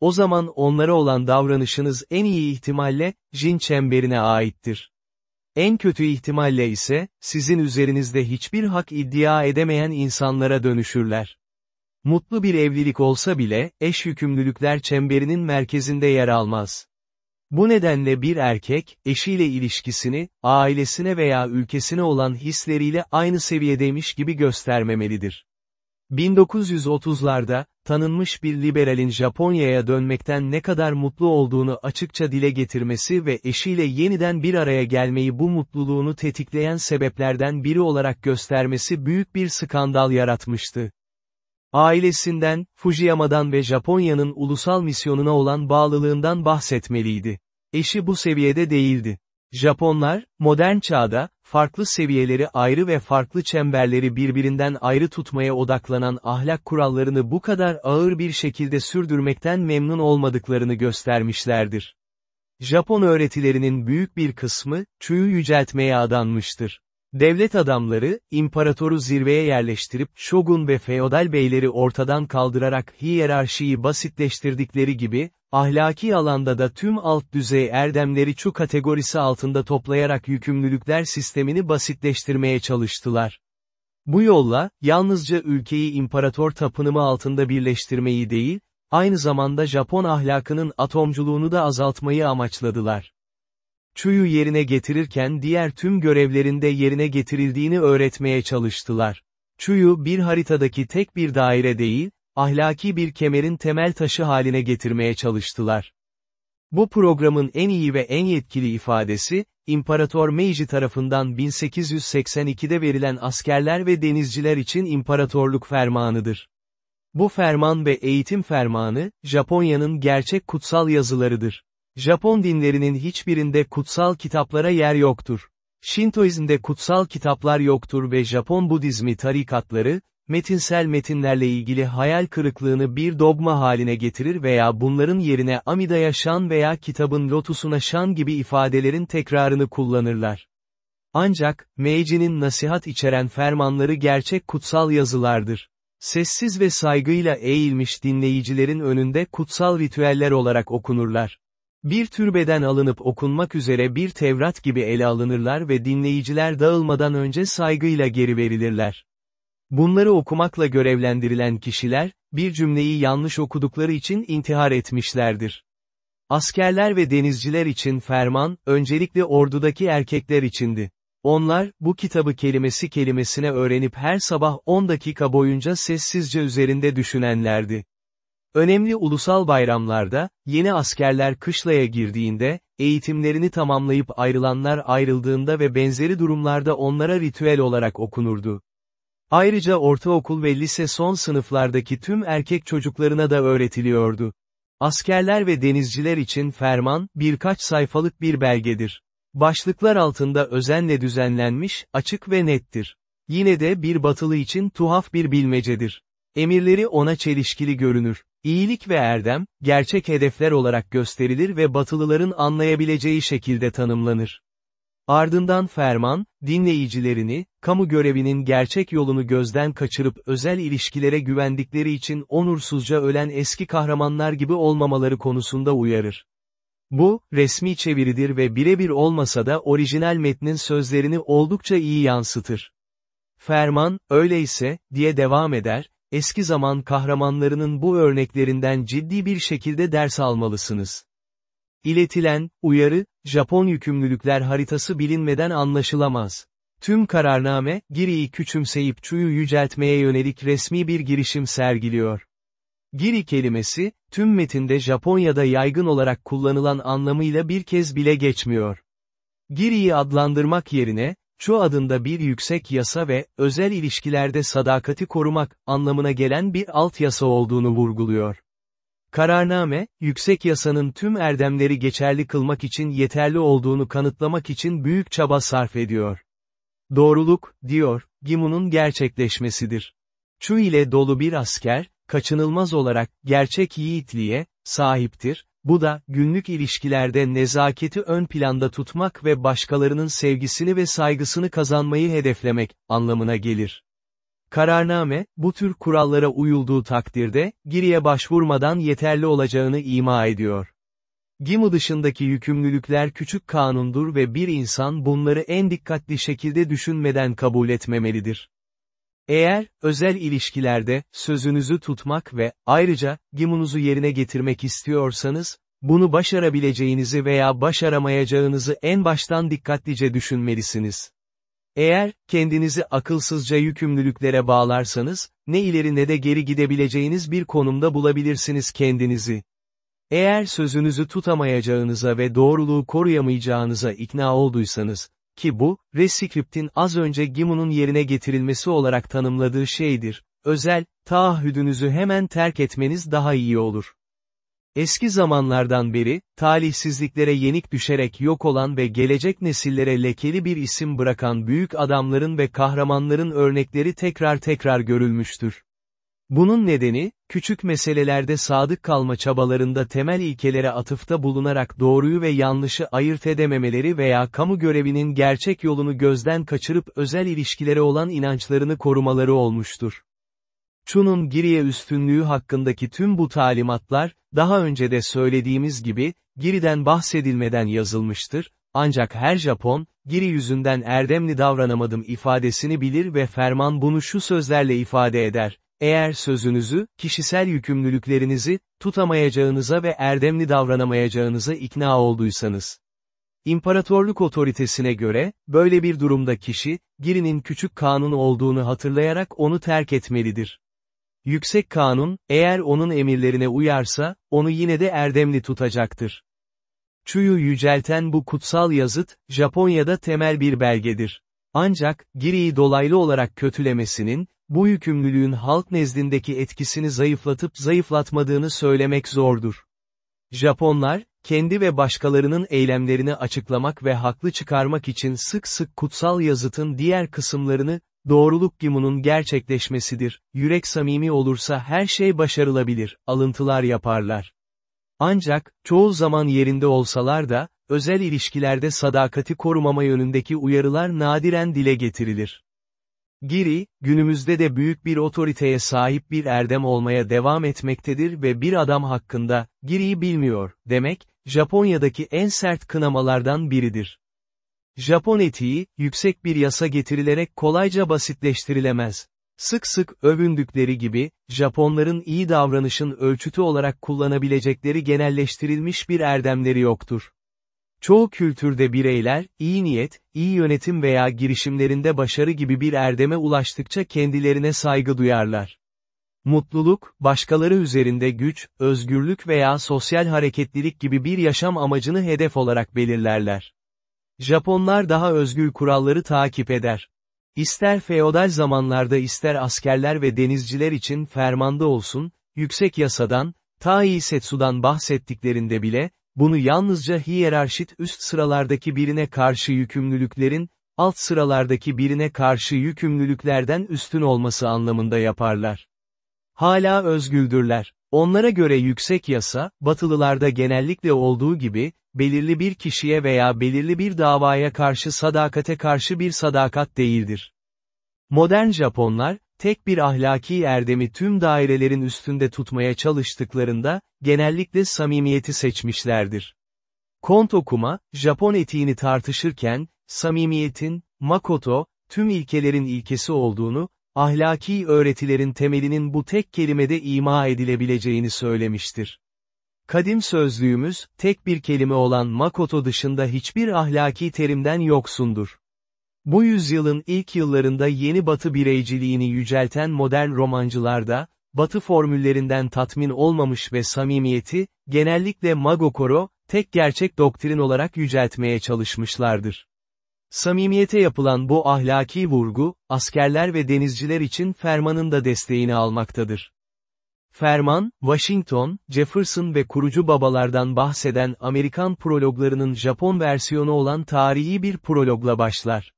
O zaman onlara olan davranışınız en iyi ihtimalle, jin çemberine aittir. En kötü ihtimalle ise, sizin üzerinizde hiçbir hak iddia edemeyen insanlara dönüşürler. Mutlu bir evlilik olsa bile, eş yükümlülükler çemberinin merkezinde yer almaz. Bu nedenle bir erkek, eşiyle ilişkisini, ailesine veya ülkesine olan hisleriyle aynı seviyedeymiş gibi göstermemelidir. 1930'larda, tanınmış bir liberalin Japonya'ya dönmekten ne kadar mutlu olduğunu açıkça dile getirmesi ve eşiyle yeniden bir araya gelmeyi bu mutluluğunu tetikleyen sebeplerden biri olarak göstermesi büyük bir skandal yaratmıştı. Ailesinden, Fujiyama'dan ve Japonya'nın ulusal misyonuna olan bağlılığından bahsetmeliydi. Eşi bu seviyede değildi. Japonlar, modern çağda, farklı seviyeleri ayrı ve farklı çemberleri birbirinden ayrı tutmaya odaklanan ahlak kurallarını bu kadar ağır bir şekilde sürdürmekten memnun olmadıklarını göstermişlerdir. Japon öğretilerinin büyük bir kısmı, çüyü yüceltmeye adanmıştır. Devlet adamları, imparatoru zirveye yerleştirip şogun ve feodal beyleri ortadan kaldırarak hiyerarşiyi basitleştirdikleri gibi, ahlaki alanda da tüm alt düzey erdemleri çu kategorisi altında toplayarak yükümlülükler sistemini basitleştirmeye çalıştılar. Bu yolla, yalnızca ülkeyi imparator tapınımı altında birleştirmeyi değil, aynı zamanda Japon ahlakının atomculuğunu da azaltmayı amaçladılar. Chu'yu yerine getirirken diğer tüm görevlerinde yerine getirildiğini öğretmeye çalıştılar. Chu'yu bir haritadaki tek bir daire değil, ahlaki bir kemerin temel taşı haline getirmeye çalıştılar. Bu programın en iyi ve en yetkili ifadesi, İmparator Meiji tarafından 1882'de verilen askerler ve denizciler için imparatorluk fermanıdır. Bu ferman ve eğitim fermanı, Japonya'nın gerçek kutsal yazılarıdır. Japon dinlerinin hiçbirinde kutsal kitaplara yer yoktur. Shintoizmde kutsal kitaplar yoktur ve Japon Budizmi tarikatları, metinsel metinlerle ilgili hayal kırıklığını bir dogma haline getirir veya bunların yerine Amida'ya şan veya kitabın lotusuna şan gibi ifadelerin tekrarını kullanırlar. Ancak, Meiji'nin nasihat içeren fermanları gerçek kutsal yazılardır. Sessiz ve saygıyla eğilmiş dinleyicilerin önünde kutsal ritüeller olarak okunurlar. Bir türbeden alınıp okunmak üzere bir Tevrat gibi ele alınırlar ve dinleyiciler dağılmadan önce saygıyla geri verilirler. Bunları okumakla görevlendirilen kişiler, bir cümleyi yanlış okudukları için intihar etmişlerdir. Askerler ve denizciler için ferman, öncelikle ordudaki erkekler içindi. Onlar, bu kitabı kelimesi kelimesine öğrenip her sabah 10 dakika boyunca sessizce üzerinde düşünenlerdi. Önemli ulusal bayramlarda, yeni askerler kışlaya girdiğinde, eğitimlerini tamamlayıp ayrılanlar ayrıldığında ve benzeri durumlarda onlara ritüel olarak okunurdu. Ayrıca ortaokul ve lise son sınıflardaki tüm erkek çocuklarına da öğretiliyordu. Askerler ve denizciler için ferman, birkaç sayfalık bir belgedir. Başlıklar altında özenle düzenlenmiş, açık ve nettir. Yine de bir batılı için tuhaf bir bilmecedir. Emirleri ona çelişkili görünür. İyilik ve erdem, gerçek hedefler olarak gösterilir ve batılıların anlayabileceği şekilde tanımlanır. Ardından ferman, dinleyicilerini, kamu görevinin gerçek yolunu gözden kaçırıp özel ilişkilere güvendikleri için onursuzca ölen eski kahramanlar gibi olmamaları konusunda uyarır. Bu, resmi çeviridir ve birebir olmasa da orijinal metnin sözlerini oldukça iyi yansıtır. Ferman, öyleyse, diye devam eder, eski zaman kahramanlarının bu örneklerinden ciddi bir şekilde ders almalısınız. İletilen, uyarı, Japon yükümlülükler haritası bilinmeden anlaşılamaz. Tüm kararname, Giri'yi küçümseyip Chu'yu yüceltmeye yönelik resmi bir girişim sergiliyor. Giri kelimesi, tüm metinde Japonya'da yaygın olarak kullanılan anlamıyla bir kez bile geçmiyor. Giri'yi adlandırmak yerine, Chu adında bir yüksek yasa ve, özel ilişkilerde sadakati korumak, anlamına gelen bir alt yasa olduğunu vurguluyor. Kararname, yüksek yasanın tüm erdemleri geçerli kılmak için yeterli olduğunu kanıtlamak için büyük çaba sarf ediyor. Doğruluk, diyor, Gimu'nun gerçekleşmesidir. Chu ile dolu bir asker, kaçınılmaz olarak, gerçek yiğitliğe, sahiptir, bu da, günlük ilişkilerde nezaketi ön planda tutmak ve başkalarının sevgisini ve saygısını kazanmayı hedeflemek, anlamına gelir. Kararname, bu tür kurallara uyulduğu takdirde, giriye başvurmadan yeterli olacağını ima ediyor. Gimu dışındaki yükümlülükler küçük kanundur ve bir insan bunları en dikkatli şekilde düşünmeden kabul etmemelidir. Eğer, özel ilişkilerde, sözünüzü tutmak ve, ayrıca, gimunuzu yerine getirmek istiyorsanız, bunu başarabileceğinizi veya başaramayacağınızı en baştan dikkatlice düşünmelisiniz. Eğer, kendinizi akılsızca yükümlülüklere bağlarsanız, ne ileri ne de geri gidebileceğiniz bir konumda bulabilirsiniz kendinizi. Eğer sözünüzü tutamayacağınıza ve doğruluğu koruyamayacağınıza ikna olduysanız, ki bu, Rescript'in az önce Gimu'nun yerine getirilmesi olarak tanımladığı şeydir, özel, taahhüdünüzü hemen terk etmeniz daha iyi olur. Eski zamanlardan beri, talihsizliklere yenik düşerek yok olan ve gelecek nesillere lekeli bir isim bırakan büyük adamların ve kahramanların örnekleri tekrar tekrar görülmüştür. Bunun nedeni, küçük meselelerde sadık kalma çabalarında temel ilkelere atıfta bulunarak doğruyu ve yanlışı ayırt edememeleri veya kamu görevinin gerçek yolunu gözden kaçırıp özel ilişkilere olan inançlarını korumaları olmuştur. Chun'un Giri'ye üstünlüğü hakkındaki tüm bu talimatlar, daha önce de söylediğimiz gibi, Giri'den bahsedilmeden yazılmıştır, ancak her Japon, Giri yüzünden erdemli davranamadım ifadesini bilir ve ferman bunu şu sözlerle ifade eder. Eğer sözünüzü, kişisel yükümlülüklerinizi, tutamayacağınıza ve erdemli davranamayacağınıza ikna olduysanız. İmparatorluk otoritesine göre, böyle bir durumda kişi, Giri'nin küçük kanun olduğunu hatırlayarak onu terk etmelidir. Yüksek kanun, eğer onun emirlerine uyarsa, onu yine de erdemli tutacaktır. Chu'yu yücelten bu kutsal yazıt, Japonya'da temel bir belgedir. Ancak, Giri'yi dolaylı olarak kötülemesinin, bu yükümlülüğün halk nezdindeki etkisini zayıflatıp zayıflatmadığını söylemek zordur. Japonlar, kendi ve başkalarının eylemlerini açıklamak ve haklı çıkarmak için sık sık kutsal yazıtın diğer kısımlarını, doğruluk gimunun gerçekleşmesidir, yürek samimi olursa her şey başarılabilir, alıntılar yaparlar. Ancak, çoğu zaman yerinde olsalar da, özel ilişkilerde sadakati korumama yönündeki uyarılar nadiren dile getirilir. Giri, günümüzde de büyük bir otoriteye sahip bir erdem olmaya devam etmektedir ve bir adam hakkında, Giri'yi bilmiyor, demek, Japonya'daki en sert kınamalardan biridir. Japon etiği, yüksek bir yasa getirilerek kolayca basitleştirilemez. Sık sık övündükleri gibi, Japonların iyi davranışın ölçütü olarak kullanabilecekleri genelleştirilmiş bir erdemleri yoktur. Çoğu kültürde bireyler, iyi niyet, iyi yönetim veya girişimlerinde başarı gibi bir erdeme ulaştıkça kendilerine saygı duyarlar. Mutluluk, başkaları üzerinde güç, özgürlük veya sosyal hareketlilik gibi bir yaşam amacını hedef olarak belirlerler. Japonlar daha özgür kuralları takip eder. İster feodal zamanlarda ister askerler ve denizciler için fermanda olsun, yüksek yasadan, Tai Setsu'dan bahsettiklerinde bile, bunu yalnızca hiyerarşit üst sıralardaki birine karşı yükümlülüklerin, alt sıralardaki birine karşı yükümlülüklerden üstün olması anlamında yaparlar. Hala özgüldürler. Onlara göre yüksek yasa, batılılarda genellikle olduğu gibi, belirli bir kişiye veya belirli bir davaya karşı sadakate karşı bir sadakat değildir. Modern Japonlar, tek bir ahlaki erdemi tüm dairelerin üstünde tutmaya çalıştıklarında, genellikle samimiyeti seçmişlerdir. Kont okuma, Japon etiğini tartışırken, samimiyetin, makoto, tüm ilkelerin ilkesi olduğunu, ahlaki öğretilerin temelinin bu tek kelimede ima edilebileceğini söylemiştir. Kadim sözlüğümüz, tek bir kelime olan makoto dışında hiçbir ahlaki terimden yoksundur. Bu yüzyılın ilk yıllarında yeni batı bireyciliğini yücelten modern romancılarda, batı formüllerinden tatmin olmamış ve samimiyeti, genellikle magokoro, tek gerçek doktrin olarak yüceltmeye çalışmışlardır. Samimiyete yapılan bu ahlaki vurgu, askerler ve denizciler için fermanın da desteğini almaktadır. Ferman, Washington, Jefferson ve kurucu babalardan bahseden Amerikan prologlarının Japon versiyonu olan tarihi bir prologla başlar.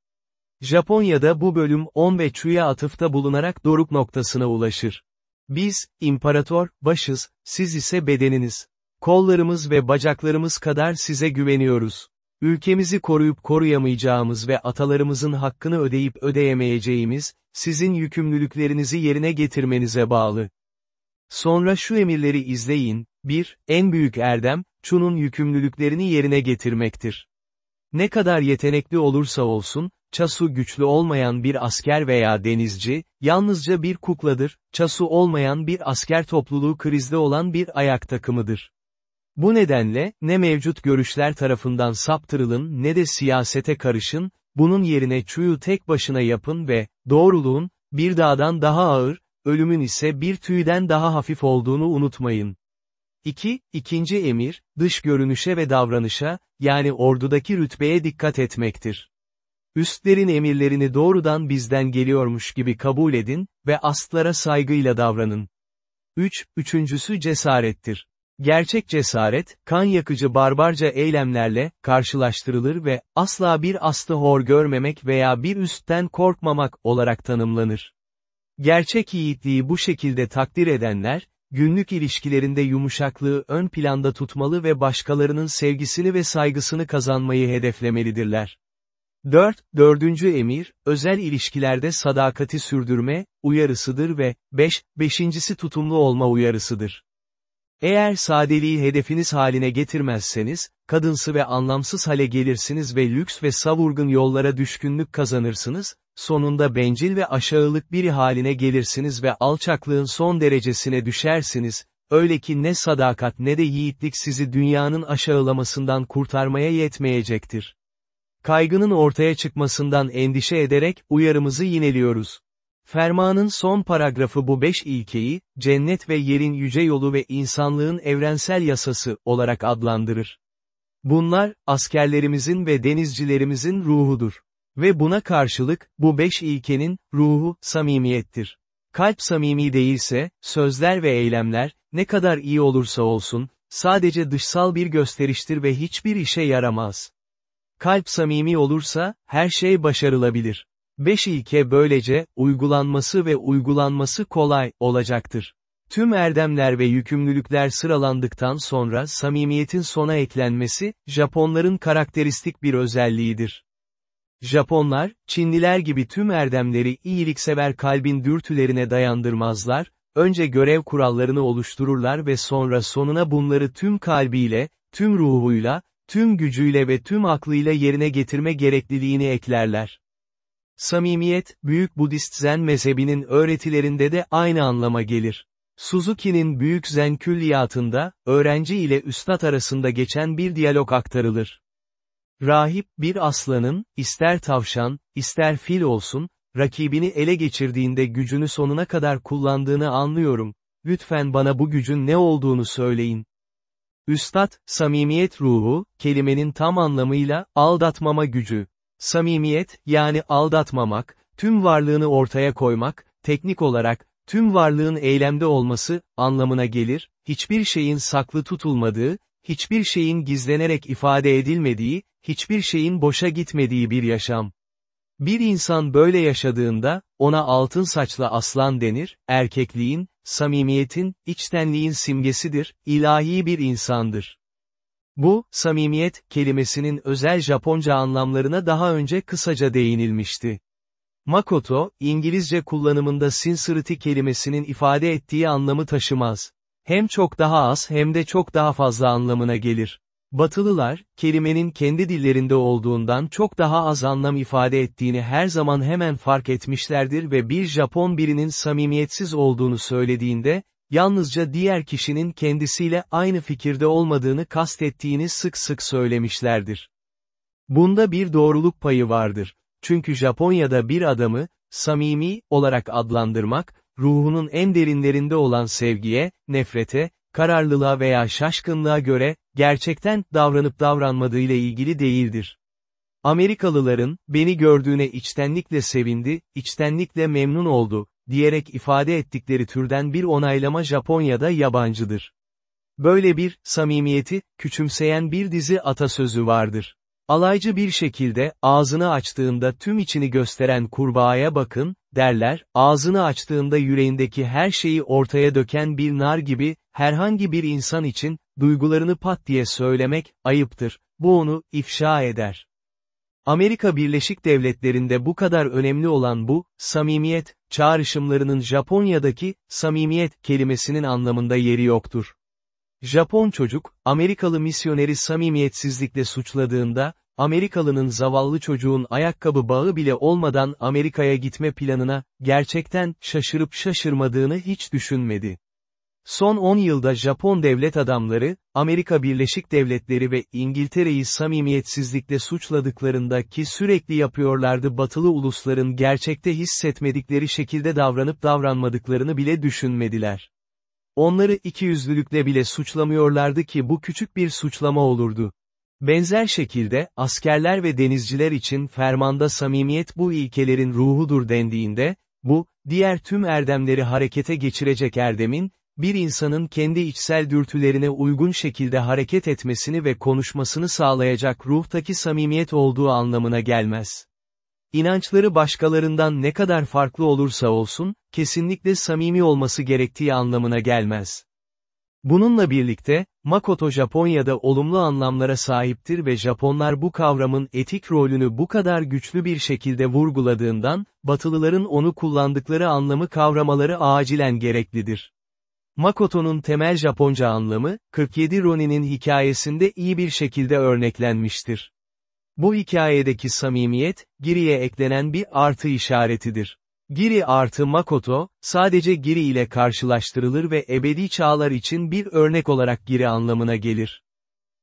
Japonya'da bu bölüm On ve Chu'ya atıfta bulunarak doruk noktasına ulaşır. Biz, imparator, başız, siz ise bedeniniz. Kollarımız ve bacaklarımız kadar size güveniyoruz. Ülkemizi koruyup koruyamayacağımız ve atalarımızın hakkını ödeyip ödeyemeyeceğimiz, sizin yükümlülüklerinizi yerine getirmenize bağlı. Sonra şu emirleri izleyin, 1. En büyük erdem, Çun'un yükümlülüklerini yerine getirmektir. Ne kadar yetenekli olursa olsun, Çasu güçlü olmayan bir asker veya denizci, yalnızca bir kukladır, Çasu olmayan bir asker topluluğu krizde olan bir ayak takımıdır. Bu nedenle, ne mevcut görüşler tarafından saptırılın ne de siyasete karışın, bunun yerine çuyu tek başına yapın ve, doğruluğun, bir dağdan daha ağır, ölümün ise bir tüyden daha hafif olduğunu unutmayın. 2. İkinci emir, dış görünüşe ve davranışa, yani ordudaki rütbeye dikkat etmektir. Üstlerin emirlerini doğrudan bizden geliyormuş gibi kabul edin ve astlara saygıyla davranın. 3. Üçüncüsü cesarettir. Gerçek cesaret, kan yakıcı barbarca eylemlerle, karşılaştırılır ve, asla bir astı hor görmemek veya bir üstten korkmamak olarak tanımlanır. Gerçek yiğitliği bu şekilde takdir edenler, günlük ilişkilerinde yumuşaklığı ön planda tutmalı ve başkalarının sevgisini ve saygısını kazanmayı hedeflemelidirler. 4. Dördüncü emir, özel ilişkilerde sadakati sürdürme, uyarısıdır ve, 5. Beşincisi tutumlu olma uyarısıdır. Eğer sadeliği hedefiniz haline getirmezseniz, kadınsı ve anlamsız hale gelirsiniz ve lüks ve savurgun yollara düşkünlük kazanırsınız, sonunda bencil ve aşağılık biri haline gelirsiniz ve alçaklığın son derecesine düşersiniz, öyle ki ne sadakat ne de yiğitlik sizi dünyanın aşağılamasından kurtarmaya yetmeyecektir. Kaygının ortaya çıkmasından endişe ederek, uyarımızı yineliyoruz. Fermanın son paragrafı bu beş ilkeyi, cennet ve yerin yüce yolu ve insanlığın evrensel yasası, olarak adlandırır. Bunlar, askerlerimizin ve denizcilerimizin ruhudur. Ve buna karşılık, bu beş ilkenin, ruhu, samimiyettir. Kalp samimi değilse, sözler ve eylemler, ne kadar iyi olursa olsun, sadece dışsal bir gösteriştir ve hiçbir işe yaramaz. Kalp samimi olursa, her şey başarılabilir. Beş ilke böylece, uygulanması ve uygulanması kolay, olacaktır. Tüm erdemler ve yükümlülükler sıralandıktan sonra samimiyetin sona eklenmesi, Japonların karakteristik bir özelliğidir. Japonlar, Çinliler gibi tüm erdemleri iyiliksever kalbin dürtülerine dayandırmazlar, önce görev kurallarını oluştururlar ve sonra sonuna bunları tüm kalbiyle, tüm ruhuyla, tüm gücüyle ve tüm aklıyla yerine getirme gerekliliğini eklerler. Samimiyet, Büyük Budist Zen mezhebinin öğretilerinde de aynı anlama gelir. Suzuki'nin Büyük Zen külliyatında, öğrenci ile üstad arasında geçen bir diyalog aktarılır. Rahip, bir aslanın, ister tavşan, ister fil olsun, rakibini ele geçirdiğinde gücünü sonuna kadar kullandığını anlıyorum. Lütfen bana bu gücün ne olduğunu söyleyin. Üstad, samimiyet ruhu, kelimenin tam anlamıyla, aldatmama gücü. Samimiyet, yani aldatmamak, tüm varlığını ortaya koymak, teknik olarak, tüm varlığın eylemde olması, anlamına gelir, hiçbir şeyin saklı tutulmadığı, hiçbir şeyin gizlenerek ifade edilmediği, hiçbir şeyin boşa gitmediği bir yaşam. Bir insan böyle yaşadığında, ona altın saçlı aslan denir, erkekliğin, samimiyetin, içtenliğin simgesidir, ilahi bir insandır. Bu, samimiyet, kelimesinin özel Japonca anlamlarına daha önce kısaca değinilmişti. Makoto, İngilizce kullanımında sincerity kelimesinin ifade ettiği anlamı taşımaz. Hem çok daha az hem de çok daha fazla anlamına gelir. Batılılar, kelimenin kendi dillerinde olduğundan çok daha az anlam ifade ettiğini her zaman hemen fark etmişlerdir ve bir Japon birinin samimiyetsiz olduğunu söylediğinde, yalnızca diğer kişinin kendisiyle aynı fikirde olmadığını kastettiğini sık sık söylemişlerdir. Bunda bir doğruluk payı vardır. Çünkü Japonya'da bir adamı, samimi, olarak adlandırmak, ruhunun en derinlerinde olan sevgiye, nefrete, kararlılığa veya şaşkınlığa göre, gerçekten davranıp davranmadığıyla ilgili değildir. Amerikalıların, beni gördüğüne içtenlikle sevindi, içtenlikle memnun oldu, diyerek ifade ettikleri türden bir onaylama Japonya'da yabancıdır. Böyle bir, samimiyeti, küçümseyen bir dizi atasözü vardır. Alaycı bir şekilde, ağzını açtığında tüm içini gösteren kurbağaya bakın, derler, ağzını açtığında yüreğindeki her şeyi ortaya döken bir nar gibi, herhangi bir insan için, duygularını pat diye söylemek, ayıptır, bu onu, ifşa eder. Amerika Birleşik Devletleri'nde bu kadar önemli olan bu, samimiyet, çağrışımlarının Japonya'daki, samimiyet kelimesinin anlamında yeri yoktur. Japon çocuk, Amerikalı misyoneri samimiyetsizlikle suçladığında, Amerikalının zavallı çocuğun ayakkabı bağı bile olmadan Amerika'ya gitme planına, gerçekten şaşırıp şaşırmadığını hiç düşünmedi. Son 10 yılda Japon devlet adamları, Amerika Birleşik Devletleri ve İngiltere'yi samimiyetsizlikle suçladıklarında ki sürekli yapıyorlardı batılı ulusların gerçekte hissetmedikleri şekilde davranıp davranmadıklarını bile düşünmediler. Onları ikiyüzlülükle bile suçlamıyorlardı ki bu küçük bir suçlama olurdu. Benzer şekilde, askerler ve denizciler için fermanda samimiyet bu ilkelerin ruhudur dendiğinde, bu, diğer tüm erdemleri harekete geçirecek erdemin, bir insanın kendi içsel dürtülerine uygun şekilde hareket etmesini ve konuşmasını sağlayacak ruhtaki samimiyet olduğu anlamına gelmez. İnançları başkalarından ne kadar farklı olursa olsun, kesinlikle samimi olması gerektiği anlamına gelmez. Bununla birlikte, Makoto Japonya'da olumlu anlamlara sahiptir ve Japonlar bu kavramın etik rolünü bu kadar güçlü bir şekilde vurguladığından, Batılıların onu kullandıkları anlamı kavramaları acilen gereklidir. Makoto'nun temel Japonca anlamı, 47 Ronin'in hikayesinde iyi bir şekilde örneklenmiştir. Bu hikayedeki samimiyet, Giri'ye eklenen bir artı işaretidir. Giri artı Makoto, sadece Giri ile karşılaştırılır ve ebedi çağlar için bir örnek olarak Giri anlamına gelir.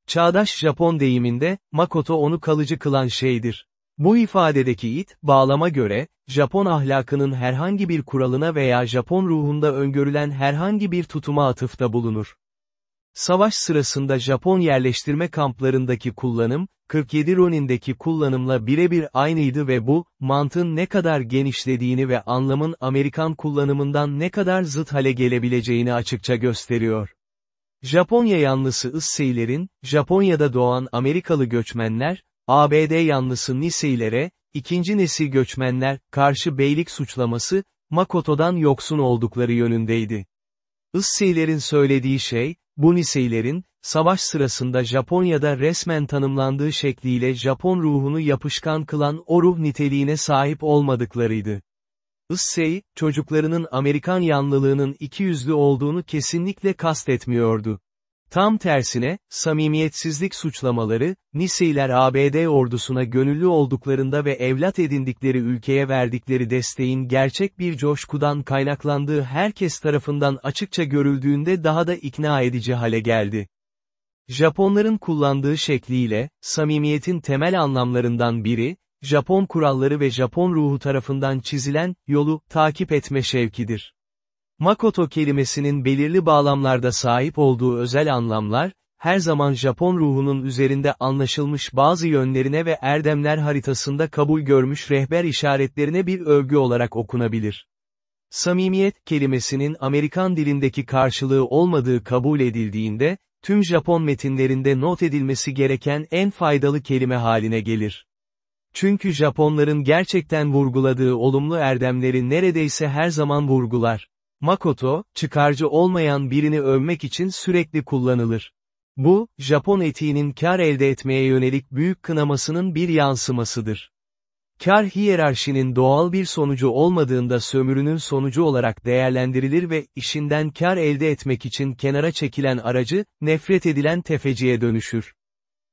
Çağdaş Japon deyiminde, Makoto onu kalıcı kılan şeydir. Bu ifadedeki it, bağlama göre, Japon ahlakının herhangi bir kuralına veya Japon ruhunda öngörülen herhangi bir tutuma atıfta bulunur. Savaş sırasında Japon yerleştirme kamplarındaki kullanım, 47 Ronin'deki kullanımla birebir aynıydı ve bu, mantığın ne kadar genişlediğini ve anlamın Amerikan kullanımından ne kadar zıt hale gelebileceğini açıkça gösteriyor. Japonya yanlısı Isseilerin, Japonya'da doğan Amerikalı göçmenler, ABD yanlısı Niseilere, ikinci nesil göçmenler, karşı beylik suçlaması, Makoto'dan yoksun oldukları yönündeydi. Isseilerin söylediği şey, bu Niseilerin, savaş sırasında Japonya'da resmen tanımlandığı şekliyle Japon ruhunu yapışkan kılan o ruh niteliğine sahip olmadıklarıydı. Issei, çocuklarının Amerikan yanlılığının ikiyüzlü olduğunu kesinlikle kastetmiyordu. Tam tersine, samimiyetsizlik suçlamaları, Niseiler ABD ordusuna gönüllü olduklarında ve evlat edindikleri ülkeye verdikleri desteğin gerçek bir coşkudan kaynaklandığı herkes tarafından açıkça görüldüğünde daha da ikna edici hale geldi. Japonların kullandığı şekliyle, samimiyetin temel anlamlarından biri, Japon kuralları ve Japon ruhu tarafından çizilen, yolu, takip etme şevkidir. Makoto kelimesinin belirli bağlamlarda sahip olduğu özel anlamlar, her zaman Japon ruhunun üzerinde anlaşılmış bazı yönlerine ve erdemler haritasında kabul görmüş rehber işaretlerine bir övgü olarak okunabilir. Samimiyet kelimesinin Amerikan dilindeki karşılığı olmadığı kabul edildiğinde, tüm Japon metinlerinde not edilmesi gereken en faydalı kelime haline gelir. Çünkü Japonların gerçekten vurguladığı olumlu erdemleri neredeyse her zaman vurgular. Makoto, çıkarcı olmayan birini övmek için sürekli kullanılır. Bu, Japon etiğinin kar elde etmeye yönelik büyük kınamasının bir yansımasıdır. Kar hiyerarşinin doğal bir sonucu olmadığında sömürünün sonucu olarak değerlendirilir ve işinden kar elde etmek için kenara çekilen aracı, nefret edilen tefeciye dönüşür.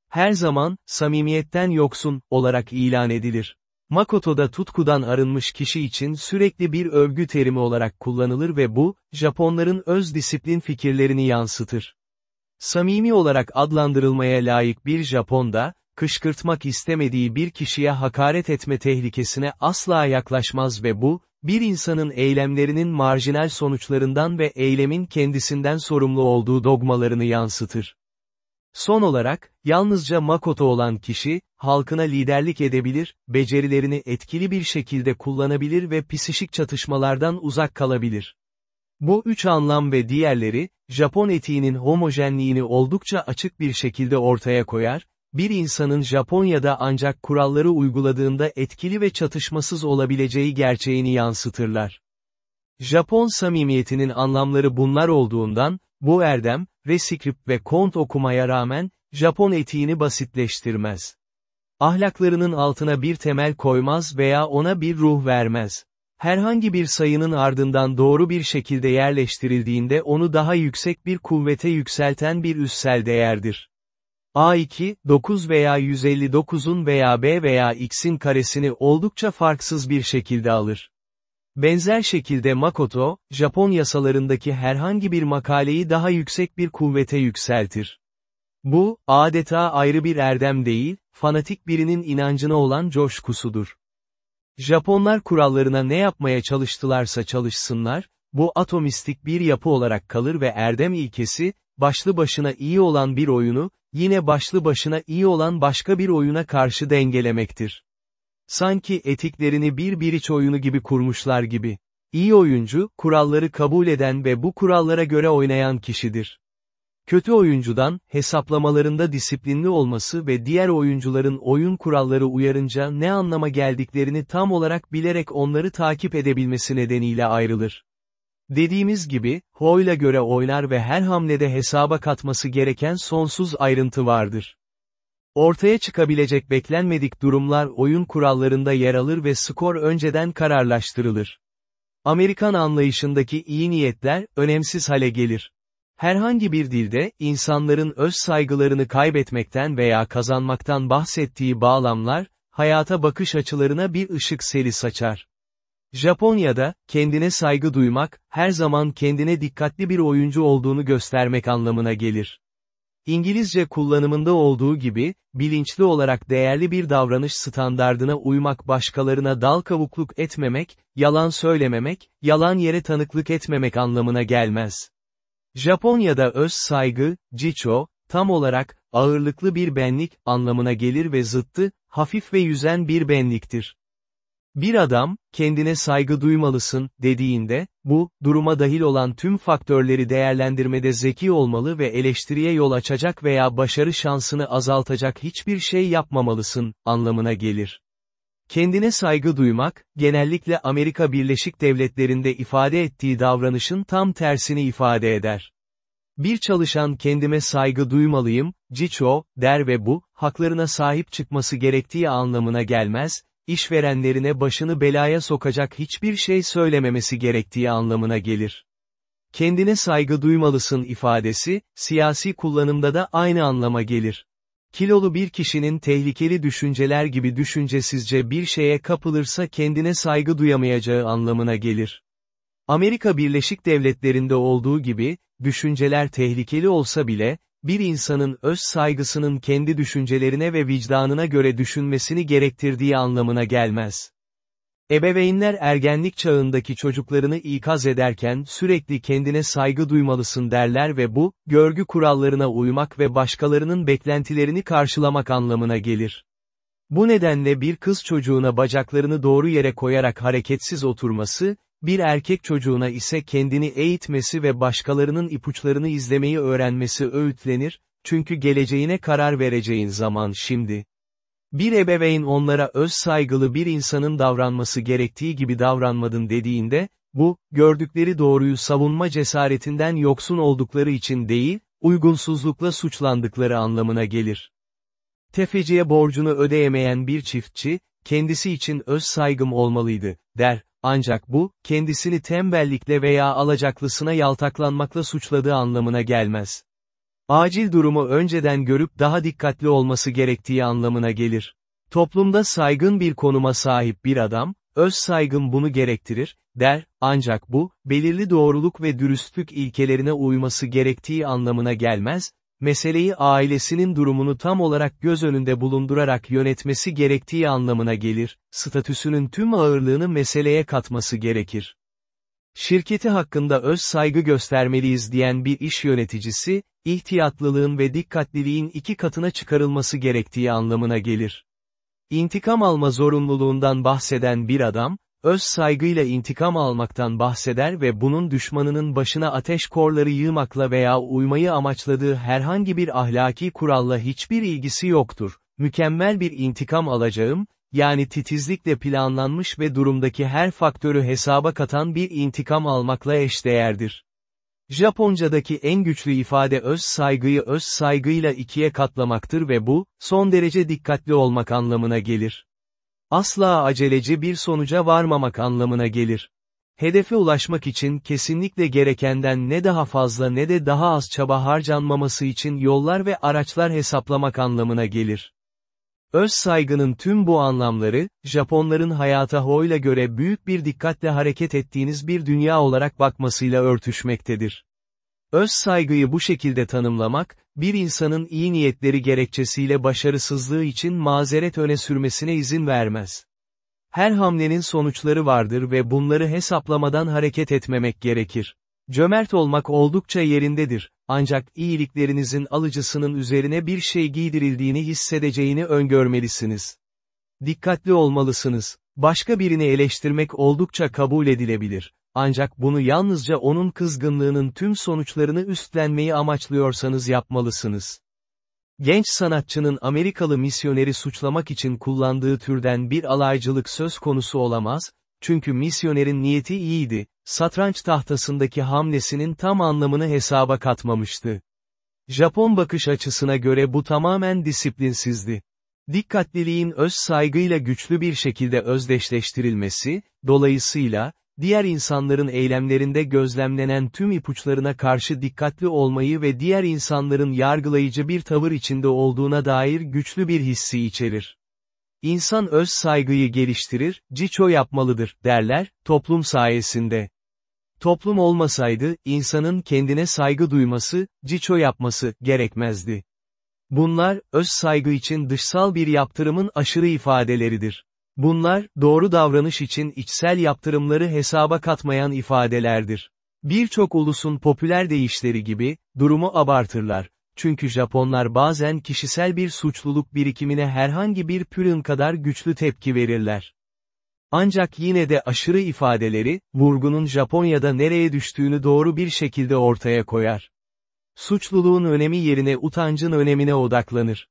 her zaman, samimiyetten yoksun, olarak ilan edilir. Makoto'da tutkudan arınmış kişi için sürekli bir övgü terimi olarak kullanılır ve bu, Japonların öz disiplin fikirlerini yansıtır. Samimi olarak adlandırılmaya layık bir Japonda, kışkırtmak istemediği bir kişiye hakaret etme tehlikesine asla yaklaşmaz ve bu, bir insanın eylemlerinin marjinal sonuçlarından ve eylemin kendisinden sorumlu olduğu dogmalarını yansıtır. Son olarak, yalnızca Makoto olan kişi, halkına liderlik edebilir, becerilerini etkili bir şekilde kullanabilir ve psişik çatışmalardan uzak kalabilir. Bu üç anlam ve diğerleri, Japon etiğinin homojenliğini oldukça açık bir şekilde ortaya koyar, bir insanın Japonya'da ancak kuralları uyguladığında etkili ve çatışmasız olabileceği gerçeğini yansıtırlar. Japon samimiyetinin anlamları bunlar olduğundan, bu erdem, reskript ve kont okumaya rağmen, Japon etiğini basitleştirmez. Ahlaklarının altına bir temel koymaz veya ona bir ruh vermez. Herhangi bir sayının ardından doğru bir şekilde yerleştirildiğinde onu daha yüksek bir kuvvete yükselten bir üssel değerdir. A2, 9 veya 159'un veya B veya X'in karesini oldukça farksız bir şekilde alır. Benzer şekilde Makoto, Japon yasalarındaki herhangi bir makaleyi daha yüksek bir kuvvete yükseltir. Bu, adeta ayrı bir erdem değil, fanatik birinin inancına olan coşkusudur. Japonlar kurallarına ne yapmaya çalıştılarsa çalışsınlar, bu atomistik bir yapı olarak kalır ve erdem ilkesi, başlı başına iyi olan bir oyunu, yine başlı başına iyi olan başka bir oyuna karşı dengelemektir. Sanki etiklerini bir biriç oyunu gibi kurmuşlar gibi. İyi oyuncu, kuralları kabul eden ve bu kurallara göre oynayan kişidir. Kötü oyuncudan, hesaplamalarında disiplinli olması ve diğer oyuncuların oyun kuralları uyarınca ne anlama geldiklerini tam olarak bilerek onları takip edebilmesi nedeniyle ayrılır. Dediğimiz gibi, Hoyla göre oynar ve her hamlede hesaba katması gereken sonsuz ayrıntı vardır. Ortaya çıkabilecek beklenmedik durumlar oyun kurallarında yer alır ve skor önceden kararlaştırılır. Amerikan anlayışındaki iyi niyetler, önemsiz hale gelir. Herhangi bir dilde, insanların öz saygılarını kaybetmekten veya kazanmaktan bahsettiği bağlamlar, hayata bakış açılarına bir ışık seli saçar. Japonya'da, kendine saygı duymak, her zaman kendine dikkatli bir oyuncu olduğunu göstermek anlamına gelir. İngilizce kullanımında olduğu gibi, bilinçli olarak değerli bir davranış standardına uymak başkalarına dal kavukluk etmemek, yalan söylememek, yalan yere tanıklık etmemek anlamına gelmez. Japonya'da öz saygı, jicho, tam olarak, ağırlıklı bir benlik, anlamına gelir ve zıttı, hafif ve yüzen bir benliktir. Bir adam, kendine saygı duymalısın, dediğinde, bu, duruma dahil olan tüm faktörleri değerlendirmede zeki olmalı ve eleştiriye yol açacak veya başarı şansını azaltacak hiçbir şey yapmamalısın, anlamına gelir. Kendine saygı duymak, genellikle Amerika Birleşik Devletleri'nde ifade ettiği davranışın tam tersini ifade eder. Bir çalışan kendime saygı duymalıyım, Cicho, der ve bu, haklarına sahip çıkması gerektiği anlamına gelmez, işverenlerine başını belaya sokacak hiçbir şey söylememesi gerektiği anlamına gelir. Kendine saygı duymalısın ifadesi, siyasi kullanımda da aynı anlama gelir. Kilolu bir kişinin tehlikeli düşünceler gibi düşüncesizce bir şeye kapılırsa kendine saygı duyamayacağı anlamına gelir. Amerika Birleşik Devletleri'nde olduğu gibi, düşünceler tehlikeli olsa bile, bir insanın öz saygısının kendi düşüncelerine ve vicdanına göre düşünmesini gerektirdiği anlamına gelmez. Ebeveynler ergenlik çağındaki çocuklarını ikaz ederken sürekli kendine saygı duymalısın derler ve bu, görgü kurallarına uymak ve başkalarının beklentilerini karşılamak anlamına gelir. Bu nedenle bir kız çocuğuna bacaklarını doğru yere koyarak hareketsiz oturması, bir erkek çocuğuna ise kendini eğitmesi ve başkalarının ipuçlarını izlemeyi öğrenmesi öğütlenir, çünkü geleceğine karar vereceğin zaman şimdi. Bir ebeveyn onlara öz saygılı bir insanın davranması gerektiği gibi davranmadın dediğinde, bu, gördükleri doğruyu savunma cesaretinden yoksun oldukları için değil, uygunsuzlukla suçlandıkları anlamına gelir. Tefeciye borcunu ödeyemeyen bir çiftçi, kendisi için öz saygım olmalıydı, der, ancak bu, kendisini tembellikle veya alacaklısına yaltaklanmakla suçladığı anlamına gelmez. Acil durumu önceden görüp daha dikkatli olması gerektiği anlamına gelir. Toplumda saygın bir konuma sahip bir adam, öz saygın bunu gerektirir, der, ancak bu, belirli doğruluk ve dürüstlük ilkelerine uyması gerektiği anlamına gelmez, meseleyi ailesinin durumunu tam olarak göz önünde bulundurarak yönetmesi gerektiği anlamına gelir, statüsünün tüm ağırlığını meseleye katması gerekir. Şirketi hakkında öz saygı göstermeliyiz diyen bir iş yöneticisi, ihtiyatlılığın ve dikkatliliğin iki katına çıkarılması gerektiği anlamına gelir. İntikam alma zorunluluğundan bahseden bir adam, öz saygıyla intikam almaktan bahseder ve bunun düşmanının başına ateş korları yığmakla veya uymayı amaçladığı herhangi bir ahlaki kuralla hiçbir ilgisi yoktur. Mükemmel bir intikam alacağım, yani titizlikle planlanmış ve durumdaki her faktörü hesaba katan bir intikam almakla eşdeğerdir. Japoncadaki en güçlü ifade öz saygıyı öz saygıyla ikiye katlamaktır ve bu, son derece dikkatli olmak anlamına gelir. Asla aceleci bir sonuca varmamak anlamına gelir. Hedefe ulaşmak için kesinlikle gerekenden ne daha fazla ne de daha az çaba harcanmaması için yollar ve araçlar hesaplamak anlamına gelir. Öz saygının tüm bu anlamları, Japonların hayata Hoyla göre büyük bir dikkatle hareket ettiğiniz bir dünya olarak bakmasıyla örtüşmektedir. Öz saygıyı bu şekilde tanımlamak, bir insanın iyi niyetleri gerekçesiyle başarısızlığı için mazeret öne sürmesine izin vermez. Her hamlenin sonuçları vardır ve bunları hesaplamadan hareket etmemek gerekir. Cömert olmak oldukça yerindedir, ancak iyiliklerinizin alıcısının üzerine bir şey giydirildiğini hissedeceğini öngörmelisiniz. Dikkatli olmalısınız. Başka birini eleştirmek oldukça kabul edilebilir. Ancak bunu yalnızca onun kızgınlığının tüm sonuçlarını üstlenmeyi amaçlıyorsanız yapmalısınız. Genç sanatçının Amerikalı misyoneri suçlamak için kullandığı türden bir alaycılık söz konusu olamaz, çünkü misyonerin niyeti iyiydi, satranç tahtasındaki hamlesinin tam anlamını hesaba katmamıştı. Japon bakış açısına göre bu tamamen disiplinsizdi. Dikkatliliğin öz saygıyla güçlü bir şekilde özdeşleştirilmesi, dolayısıyla, diğer insanların eylemlerinde gözlemlenen tüm ipuçlarına karşı dikkatli olmayı ve diğer insanların yargılayıcı bir tavır içinde olduğuna dair güçlü bir hissi içerir. İnsan öz saygıyı geliştirir, ciço yapmalıdır, derler, toplum sayesinde. Toplum olmasaydı, insanın kendine saygı duyması, ciço yapması, gerekmezdi. Bunlar, öz saygı için dışsal bir yaptırımın aşırı ifadeleridir. Bunlar, doğru davranış için içsel yaptırımları hesaba katmayan ifadelerdir. Birçok ulusun popüler deyişleri gibi, durumu abartırlar. Çünkü Japonlar bazen kişisel bir suçluluk birikimine herhangi bir pürün kadar güçlü tepki verirler. Ancak yine de aşırı ifadeleri, vurgunun Japonya'da nereye düştüğünü doğru bir şekilde ortaya koyar. Suçluluğun önemi yerine utancın önemine odaklanır.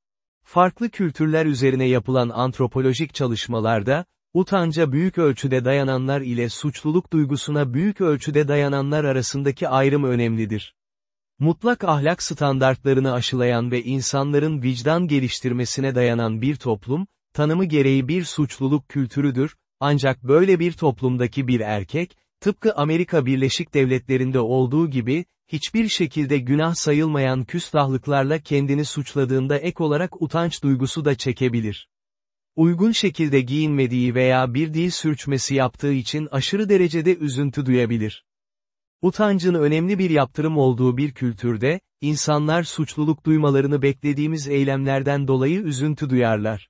Farklı kültürler üzerine yapılan antropolojik çalışmalarda, utanca büyük ölçüde dayananlar ile suçluluk duygusuna büyük ölçüde dayananlar arasındaki ayrım önemlidir. Mutlak ahlak standartlarını aşılayan ve insanların vicdan geliştirmesine dayanan bir toplum, tanımı gereği bir suçluluk kültürüdür, ancak böyle bir toplumdaki bir erkek, tıpkı Amerika Birleşik Devletleri'nde olduğu gibi, hiçbir şekilde günah sayılmayan küstahlıklarla kendini suçladığında ek olarak utanç duygusu da çekebilir. Uygun şekilde giyinmediği veya bir dil sürçmesi yaptığı için aşırı derecede üzüntü duyabilir. Utancın önemli bir yaptırım olduğu bir kültürde, insanlar suçluluk duymalarını beklediğimiz eylemlerden dolayı üzüntü duyarlar.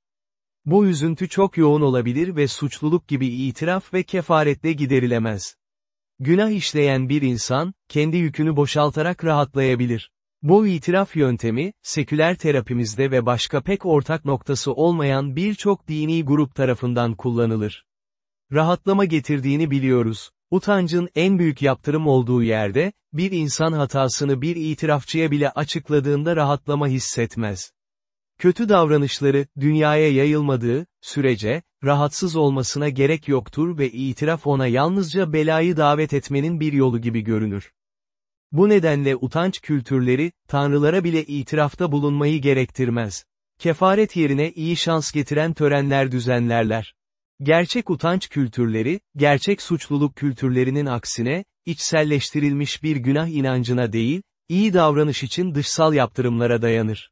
Bu üzüntü çok yoğun olabilir ve suçluluk gibi itiraf ve kefaretle giderilemez. Günah işleyen bir insan, kendi yükünü boşaltarak rahatlayabilir. Bu itiraf yöntemi, seküler terapimizde ve başka pek ortak noktası olmayan birçok dini grup tarafından kullanılır. Rahatlama getirdiğini biliyoruz. Utancın en büyük yaptırım olduğu yerde, bir insan hatasını bir itirafçıya bile açıkladığında rahatlama hissetmez. Kötü davranışları, dünyaya yayılmadığı, sürece, rahatsız olmasına gerek yoktur ve itiraf ona yalnızca belayı davet etmenin bir yolu gibi görünür. Bu nedenle utanç kültürleri, tanrılara bile itirafta bulunmayı gerektirmez. Kefaret yerine iyi şans getiren törenler düzenlerler. Gerçek utanç kültürleri, gerçek suçluluk kültürlerinin aksine, içselleştirilmiş bir günah inancına değil, iyi davranış için dışsal yaptırımlara dayanır.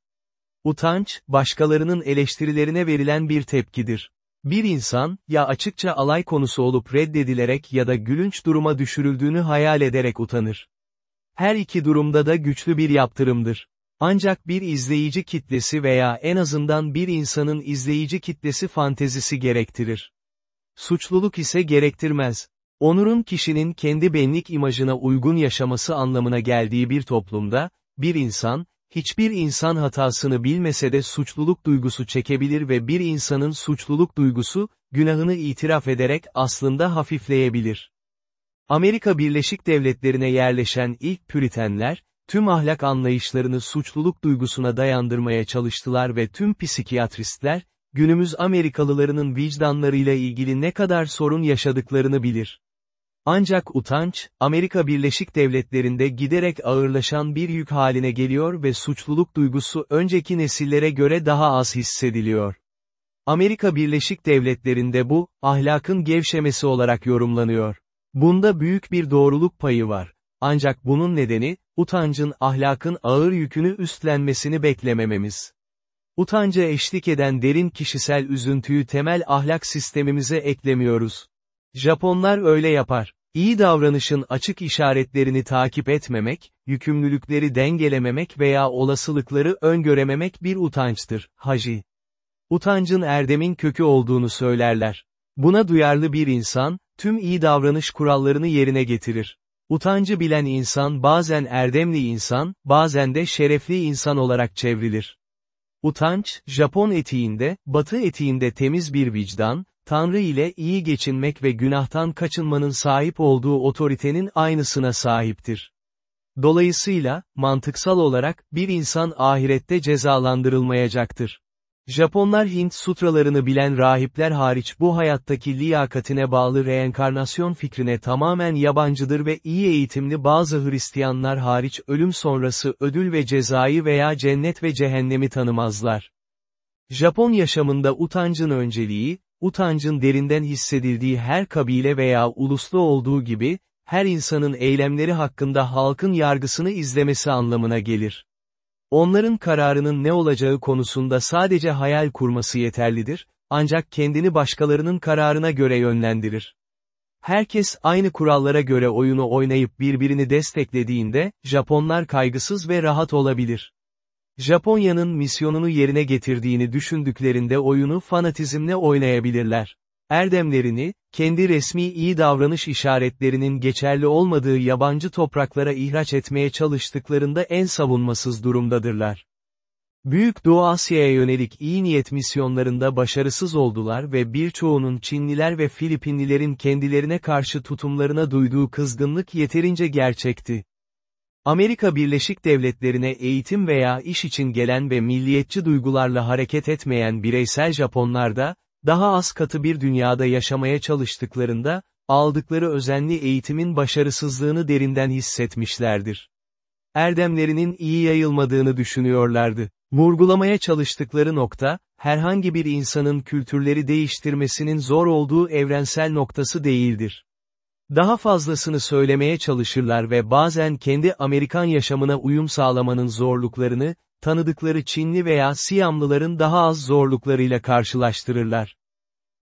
Utanç, başkalarının eleştirilerine verilen bir tepkidir. Bir insan, ya açıkça alay konusu olup reddedilerek ya da gülünç duruma düşürüldüğünü hayal ederek utanır. Her iki durumda da güçlü bir yaptırımdır. Ancak bir izleyici kitlesi veya en azından bir insanın izleyici kitlesi fantezisi gerektirir. Suçluluk ise gerektirmez. Onurun kişinin kendi benlik imajına uygun yaşaması anlamına geldiği bir toplumda, bir insan, hiçbir insan hatasını bilmese de suçluluk duygusu çekebilir ve bir insanın suçluluk duygusu, günahını itiraf ederek aslında hafifleyebilir. Amerika Birleşik Devletleri'ne yerleşen ilk Püritenler, tüm ahlak anlayışlarını suçluluk duygusuna dayandırmaya çalıştılar ve tüm psikiyatristler, günümüz Amerikalılarının vicdanlarıyla ilgili ne kadar sorun yaşadıklarını bilir. Ancak utanç, Amerika Birleşik Devletleri'nde giderek ağırlaşan bir yük haline geliyor ve suçluluk duygusu önceki nesillere göre daha az hissediliyor. Amerika Birleşik Devletleri'nde bu, ahlakın gevşemesi olarak yorumlanıyor. Bunda büyük bir doğruluk payı var. Ancak bunun nedeni, utancın ahlakın ağır yükünü üstlenmesini beklemememiz. Utanca eşlik eden derin kişisel üzüntüyü temel ahlak sistemimize eklemiyoruz. Japonlar öyle yapar. İyi davranışın açık işaretlerini takip etmemek, yükümlülükleri dengelememek veya olasılıkları öngörememek bir utançtır, haji. Utancın erdemin kökü olduğunu söylerler. Buna duyarlı bir insan, tüm iyi davranış kurallarını yerine getirir. Utancı bilen insan bazen erdemli insan, bazen de şerefli insan olarak çevrilir. Utanç, Japon etiğinde, Batı etiğinde temiz bir vicdan, Tanrı ile iyi geçinmek ve günahtan kaçınmanın sahip olduğu otoritenin aynısına sahiptir. Dolayısıyla, mantıksal olarak, bir insan ahirette cezalandırılmayacaktır. Japonlar Hint sutralarını bilen rahipler hariç bu hayattaki liyakatine bağlı reenkarnasyon fikrine tamamen yabancıdır ve iyi eğitimli bazı Hristiyanlar hariç ölüm sonrası ödül ve cezayı veya cennet ve cehennemi tanımazlar. Japon yaşamında utancın önceliği, utancın derinden hissedildiği her kabile veya uluslu olduğu gibi, her insanın eylemleri hakkında halkın yargısını izlemesi anlamına gelir. Onların kararının ne olacağı konusunda sadece hayal kurması yeterlidir, ancak kendini başkalarının kararına göre yönlendirir. Herkes aynı kurallara göre oyunu oynayıp birbirini desteklediğinde, Japonlar kaygısız ve rahat olabilir. Japonya'nın misyonunu yerine getirdiğini düşündüklerinde oyunu fanatizmle oynayabilirler. Erdemlerini, kendi resmi iyi davranış işaretlerinin geçerli olmadığı yabancı topraklara ihraç etmeye çalıştıklarında en savunmasız durumdadırlar. Büyük Doğu Asya'ya yönelik iyi niyet misyonlarında başarısız oldular ve birçoğunun Çinliler ve Filipinlilerin kendilerine karşı tutumlarına duyduğu kızgınlık yeterince gerçekti. Amerika Birleşik Devletleri'ne eğitim veya iş için gelen ve milliyetçi duygularla hareket etmeyen bireysel Japonlar da, daha az katı bir dünyada yaşamaya çalıştıklarında, aldıkları özenli eğitimin başarısızlığını derinden hissetmişlerdir. Erdemlerinin iyi yayılmadığını düşünüyorlardı. Vurgulamaya çalıştıkları nokta, herhangi bir insanın kültürleri değiştirmesinin zor olduğu evrensel noktası değildir. Daha fazlasını söylemeye çalışırlar ve bazen kendi Amerikan yaşamına uyum sağlamanın zorluklarını, tanıdıkları Çinli veya Siyamlıların daha az zorluklarıyla karşılaştırırlar.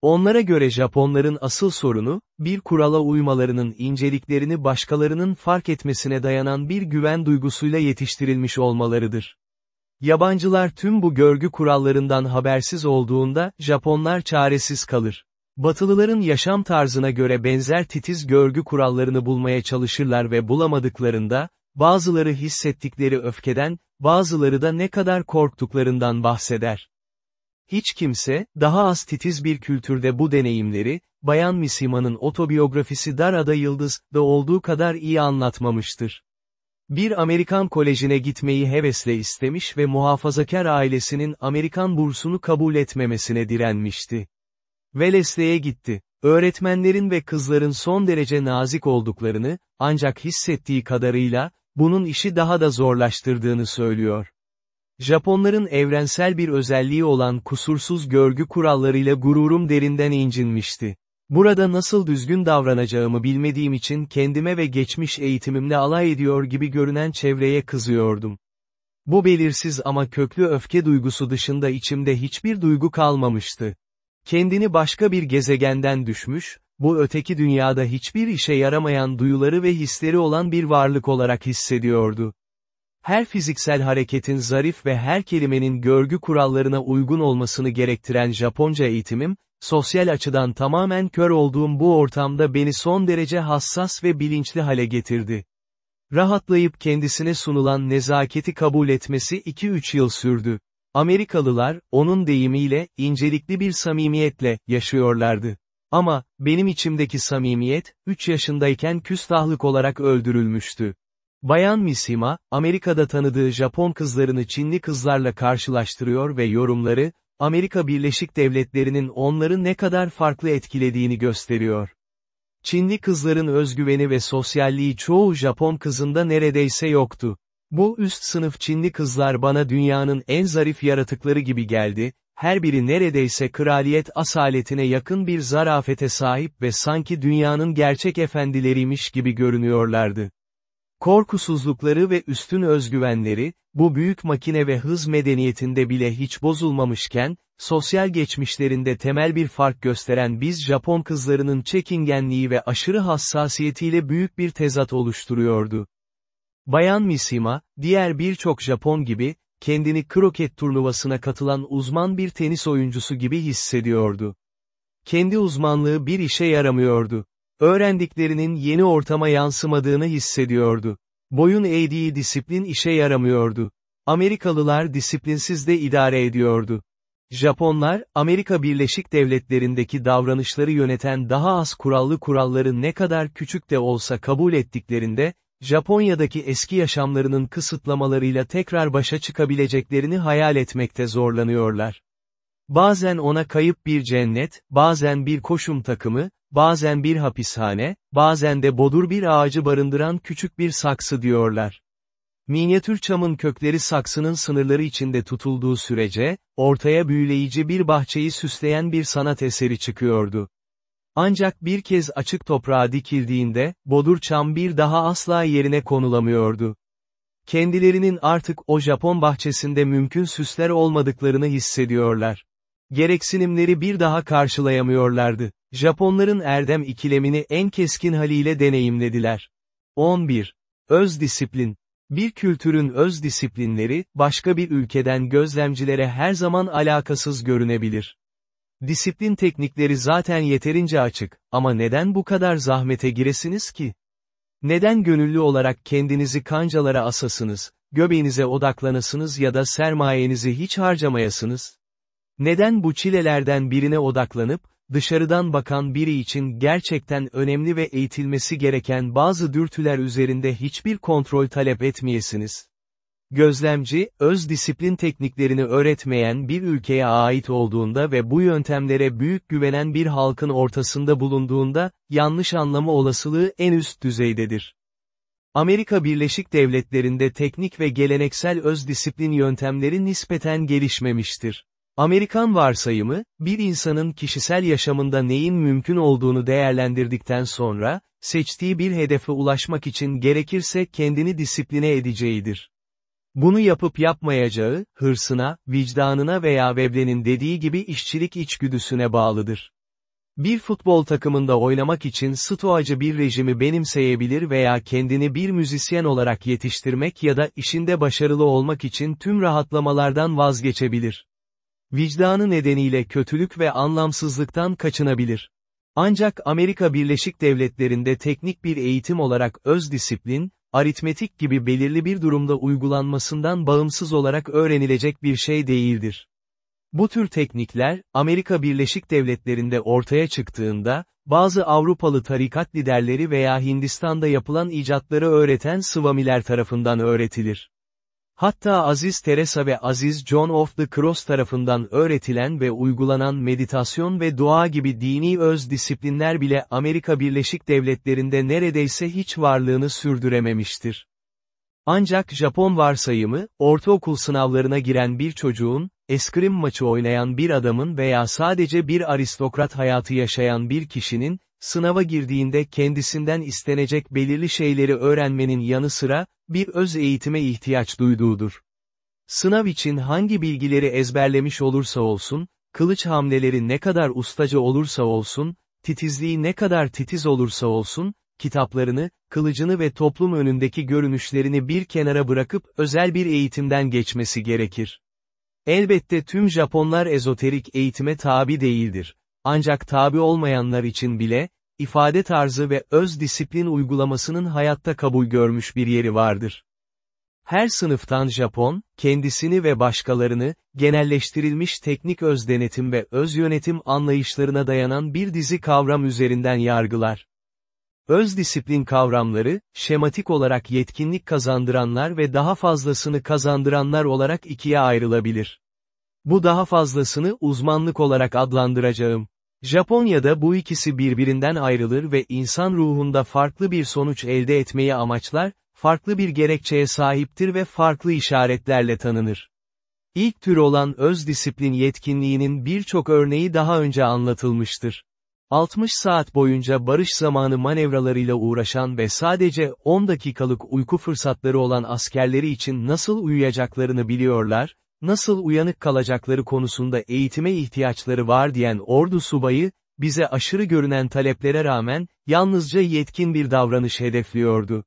Onlara göre Japonların asıl sorunu, bir kurala uymalarının inceliklerini başkalarının fark etmesine dayanan bir güven duygusuyla yetiştirilmiş olmalarıdır. Yabancılar tüm bu görgü kurallarından habersiz olduğunda, Japonlar çaresiz kalır. Batılıların yaşam tarzına göre benzer titiz görgü kurallarını bulmaya çalışırlar ve bulamadıklarında, bazıları hissettikleri öfkeden, bazıları da ne kadar korktuklarından bahseder. Hiç kimse, daha az titiz bir kültürde bu deneyimleri, Bayan Misima'nın otobiyografisi Darada Yıldız, da olduğu kadar iyi anlatmamıştır. Bir Amerikan kolejine gitmeyi hevesle istemiş ve muhafazakar ailesinin Amerikan bursunu kabul etmemesine direnmişti. Wellesley'e gitti. Öğretmenlerin ve kızların son derece nazik olduklarını, ancak hissettiği kadarıyla, bunun işi daha da zorlaştırdığını söylüyor. Japonların evrensel bir özelliği olan kusursuz görgü kurallarıyla gururum derinden incinmişti. Burada nasıl düzgün davranacağımı bilmediğim için kendime ve geçmiş eğitimimle alay ediyor gibi görünen çevreye kızıyordum. Bu belirsiz ama köklü öfke duygusu dışında içimde hiçbir duygu kalmamıştı. Kendini başka bir gezegenden düşmüş, bu öteki dünyada hiçbir işe yaramayan duyuları ve hisleri olan bir varlık olarak hissediyordu. Her fiziksel hareketin zarif ve her kelimenin görgü kurallarına uygun olmasını gerektiren Japonca eğitimim, sosyal açıdan tamamen kör olduğum bu ortamda beni son derece hassas ve bilinçli hale getirdi. Rahatlayıp kendisine sunulan nezaketi kabul etmesi 2-3 yıl sürdü. Amerikalılar, onun deyimiyle, incelikli bir samimiyetle, yaşıyorlardı. Ama, benim içimdeki samimiyet, 3 yaşındayken küstahlık olarak öldürülmüştü. Bayan Mishima, Amerika'da tanıdığı Japon kızlarını Çinli kızlarla karşılaştırıyor ve yorumları, Amerika Birleşik Devletleri'nin onları ne kadar farklı etkilediğini gösteriyor. Çinli kızların özgüveni ve sosyalliği çoğu Japon kızında neredeyse yoktu. Bu üst sınıf Çinli kızlar bana dünyanın en zarif yaratıkları gibi geldi, her biri neredeyse kraliyet asaletine yakın bir zarafete sahip ve sanki dünyanın gerçek efendileriymiş gibi görünüyorlardı. Korkusuzlukları ve üstün özgüvenleri, bu büyük makine ve hız medeniyetinde bile hiç bozulmamışken, sosyal geçmişlerinde temel bir fark gösteren biz Japon kızlarının çekingenliği ve aşırı hassasiyetiyle büyük bir tezat oluşturuyordu. Bayan Mishima, diğer birçok Japon gibi, kendini kroket turnuvasına katılan uzman bir tenis oyuncusu gibi hissediyordu. Kendi uzmanlığı bir işe yaramıyordu. Öğrendiklerinin yeni ortama yansımadığını hissediyordu. Boyun eğdiği disiplin işe yaramıyordu. Amerikalılar disiplinsiz de idare ediyordu. Japonlar, Amerika Birleşik Devletleri'ndeki davranışları yöneten daha az kurallı kuralları ne kadar küçük de olsa kabul ettiklerinde, Japonya'daki eski yaşamlarının kısıtlamalarıyla tekrar başa çıkabileceklerini hayal etmekte zorlanıyorlar. Bazen ona kayıp bir cennet, bazen bir koşum takımı, bazen bir hapishane, bazen de bodur bir ağacı barındıran küçük bir saksı diyorlar. Minyatür çamın kökleri saksının sınırları içinde tutulduğu sürece, ortaya büyüleyici bir bahçeyi süsleyen bir sanat eseri çıkıyordu. Ancak bir kez açık toprağa dikildiğinde, bodur çam bir daha asla yerine konulamıyordu. Kendilerinin artık o Japon bahçesinde mümkün süsler olmadıklarını hissediyorlar. Gereksinimleri bir daha karşılayamıyorlardı. Japonların erdem ikilemini en keskin haliyle deneyimlediler. 11. Öz disiplin. Bir kültürün öz disiplinleri, başka bir ülkeden gözlemcilere her zaman alakasız görünebilir. Disiplin teknikleri zaten yeterince açık, ama neden bu kadar zahmete giresiniz ki? Neden gönüllü olarak kendinizi kancalara asasınız, göbeğinize odaklanasınız ya da sermayenizi hiç harcamayasınız? Neden bu çilelerden birine odaklanıp, dışarıdan bakan biri için gerçekten önemli ve eğitilmesi gereken bazı dürtüler üzerinde hiçbir kontrol talep etmeyesiniz? Gözlemci, öz disiplin tekniklerini öğretmeyen bir ülkeye ait olduğunda ve bu yöntemlere büyük güvenen bir halkın ortasında bulunduğunda, yanlış anlama olasılığı en üst düzeydedir. Amerika Birleşik Devletleri'nde teknik ve geleneksel öz disiplin yöntemleri nispeten gelişmemiştir. Amerikan varsayımı, bir insanın kişisel yaşamında neyin mümkün olduğunu değerlendirdikten sonra, seçtiği bir hedefe ulaşmak için gerekirse kendini disipline edeceğidir. Bunu yapıp yapmayacağı, hırsına, vicdanına veya Veblen'in dediği gibi işçilik içgüdüsüne bağlıdır. Bir futbol takımında oynamak için stoacı bir rejimi benimseyebilir veya kendini bir müzisyen olarak yetiştirmek ya da işinde başarılı olmak için tüm rahatlamalardan vazgeçebilir. Vicdanı nedeniyle kötülük ve anlamsızlıktan kaçınabilir. Ancak Amerika Birleşik Devletleri'nde teknik bir eğitim olarak öz disiplin, aritmetik gibi belirli bir durumda uygulanmasından bağımsız olarak öğrenilecek bir şey değildir. Bu tür teknikler, Amerika Birleşik Devletleri'nde ortaya çıktığında, bazı Avrupalı tarikat liderleri veya Hindistan'da yapılan icatları öğreten Swamiler tarafından öğretilir. Hatta Aziz Teresa ve Aziz John of the Cross tarafından öğretilen ve uygulanan meditasyon ve dua gibi dini öz disiplinler bile Amerika Birleşik Devletleri'nde neredeyse hiç varlığını sürdürememiştir. Ancak Japon varsayımı, ortaokul sınavlarına giren bir çocuğun, eskrim maçı oynayan bir adamın veya sadece bir aristokrat hayatı yaşayan bir kişinin, sınava girdiğinde kendisinden istenecek belirli şeyleri öğrenmenin yanı sıra, bir öz eğitime ihtiyaç duyduğudur. Sınav için hangi bilgileri ezberlemiş olursa olsun, kılıç hamleleri ne kadar ustaca olursa olsun, titizliği ne kadar titiz olursa olsun, kitaplarını, kılıcını ve toplum önündeki görünüşlerini bir kenara bırakıp özel bir eğitimden geçmesi gerekir. Elbette tüm Japonlar ezoterik eğitime tabi değildir. Ancak tabi olmayanlar için bile, ifade tarzı ve öz disiplin uygulamasının hayatta kabul görmüş bir yeri vardır. Her sınıftan Japon, kendisini ve başkalarını, genelleştirilmiş teknik öz denetim ve öz yönetim anlayışlarına dayanan bir dizi kavram üzerinden yargılar. Öz disiplin kavramları, şematik olarak yetkinlik kazandıranlar ve daha fazlasını kazandıranlar olarak ikiye ayrılabilir. Bu daha fazlasını uzmanlık olarak adlandıracağım. Japonya'da bu ikisi birbirinden ayrılır ve insan ruhunda farklı bir sonuç elde etmeyi amaçlar, farklı bir gerekçeye sahiptir ve farklı işaretlerle tanınır. İlk tür olan öz disiplin yetkinliğinin birçok örneği daha önce anlatılmıştır. 60 saat boyunca barış zamanı manevralarıyla uğraşan ve sadece 10 dakikalık uyku fırsatları olan askerleri için nasıl uyuyacaklarını biliyorlar, nasıl uyanık kalacakları konusunda eğitime ihtiyaçları var diyen ordu subayı, bize aşırı görünen taleplere rağmen, yalnızca yetkin bir davranış hedefliyordu.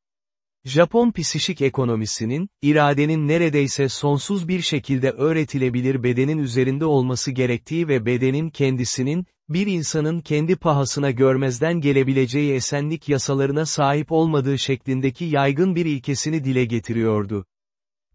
Japon psişik ekonomisinin, iradenin neredeyse sonsuz bir şekilde öğretilebilir bedenin üzerinde olması gerektiği ve bedenin kendisinin, bir insanın kendi pahasına görmezden gelebileceği esenlik yasalarına sahip olmadığı şeklindeki yaygın bir ilkesini dile getiriyordu.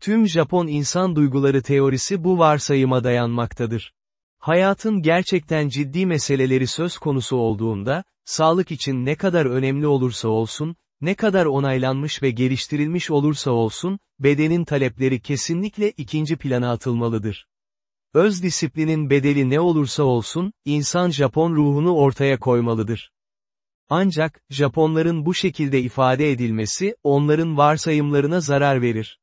Tüm Japon insan duyguları teorisi bu varsayıma dayanmaktadır. Hayatın gerçekten ciddi meseleleri söz konusu olduğunda, sağlık için ne kadar önemli olursa olsun, ne kadar onaylanmış ve geliştirilmiş olursa olsun, bedenin talepleri kesinlikle ikinci plana atılmalıdır. Öz disiplinin bedeli ne olursa olsun, insan Japon ruhunu ortaya koymalıdır. Ancak, Japonların bu şekilde ifade edilmesi, onların varsayımlarına zarar verir.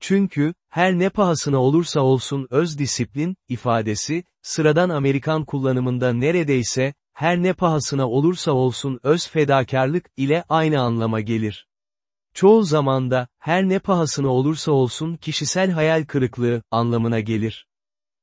Çünkü, her ne pahasına olursa olsun öz disiplin, ifadesi, sıradan Amerikan kullanımında neredeyse, her ne pahasına olursa olsun öz fedakarlık ile aynı anlama gelir. Çoğu zamanda, her ne pahasına olursa olsun kişisel hayal kırıklığı, anlamına gelir.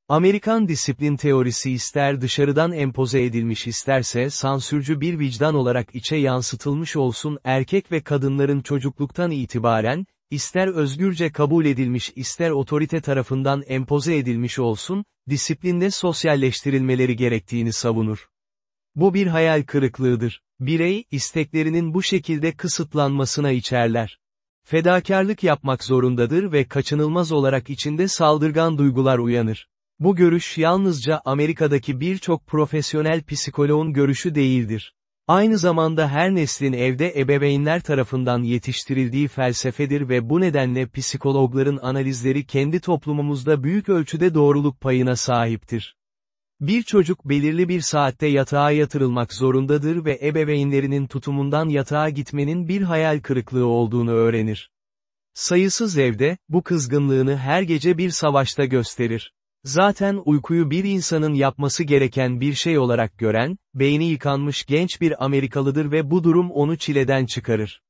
Amerikan disiplin teorisi ister dışarıdan empoze edilmiş isterse sansürcü bir vicdan olarak içe yansıtılmış olsun erkek ve kadınların çocukluktan itibaren, ister özgürce kabul edilmiş ister otorite tarafından empoze edilmiş olsun, disiplinde sosyalleştirilmeleri gerektiğini savunur. Bu bir hayal kırıklığıdır. Birey, isteklerinin bu şekilde kısıtlanmasına içerler. Fedakarlık yapmak zorundadır ve kaçınılmaz olarak içinde saldırgan duygular uyanır. Bu görüş yalnızca Amerika'daki birçok profesyonel psikoloğun görüşü değildir. Aynı zamanda her neslin evde ebeveynler tarafından yetiştirildiği felsefedir ve bu nedenle psikologların analizleri kendi toplumumuzda büyük ölçüde doğruluk payına sahiptir. Bir çocuk belirli bir saatte yatağa yatırılmak zorundadır ve ebeveynlerinin tutumundan yatağa gitmenin bir hayal kırıklığı olduğunu öğrenir. Sayısız evde, bu kızgınlığını her gece bir savaşta gösterir. Zaten uykuyu bir insanın yapması gereken bir şey olarak gören, beyni yıkanmış genç bir Amerikalıdır ve bu durum onu çileden çıkarır.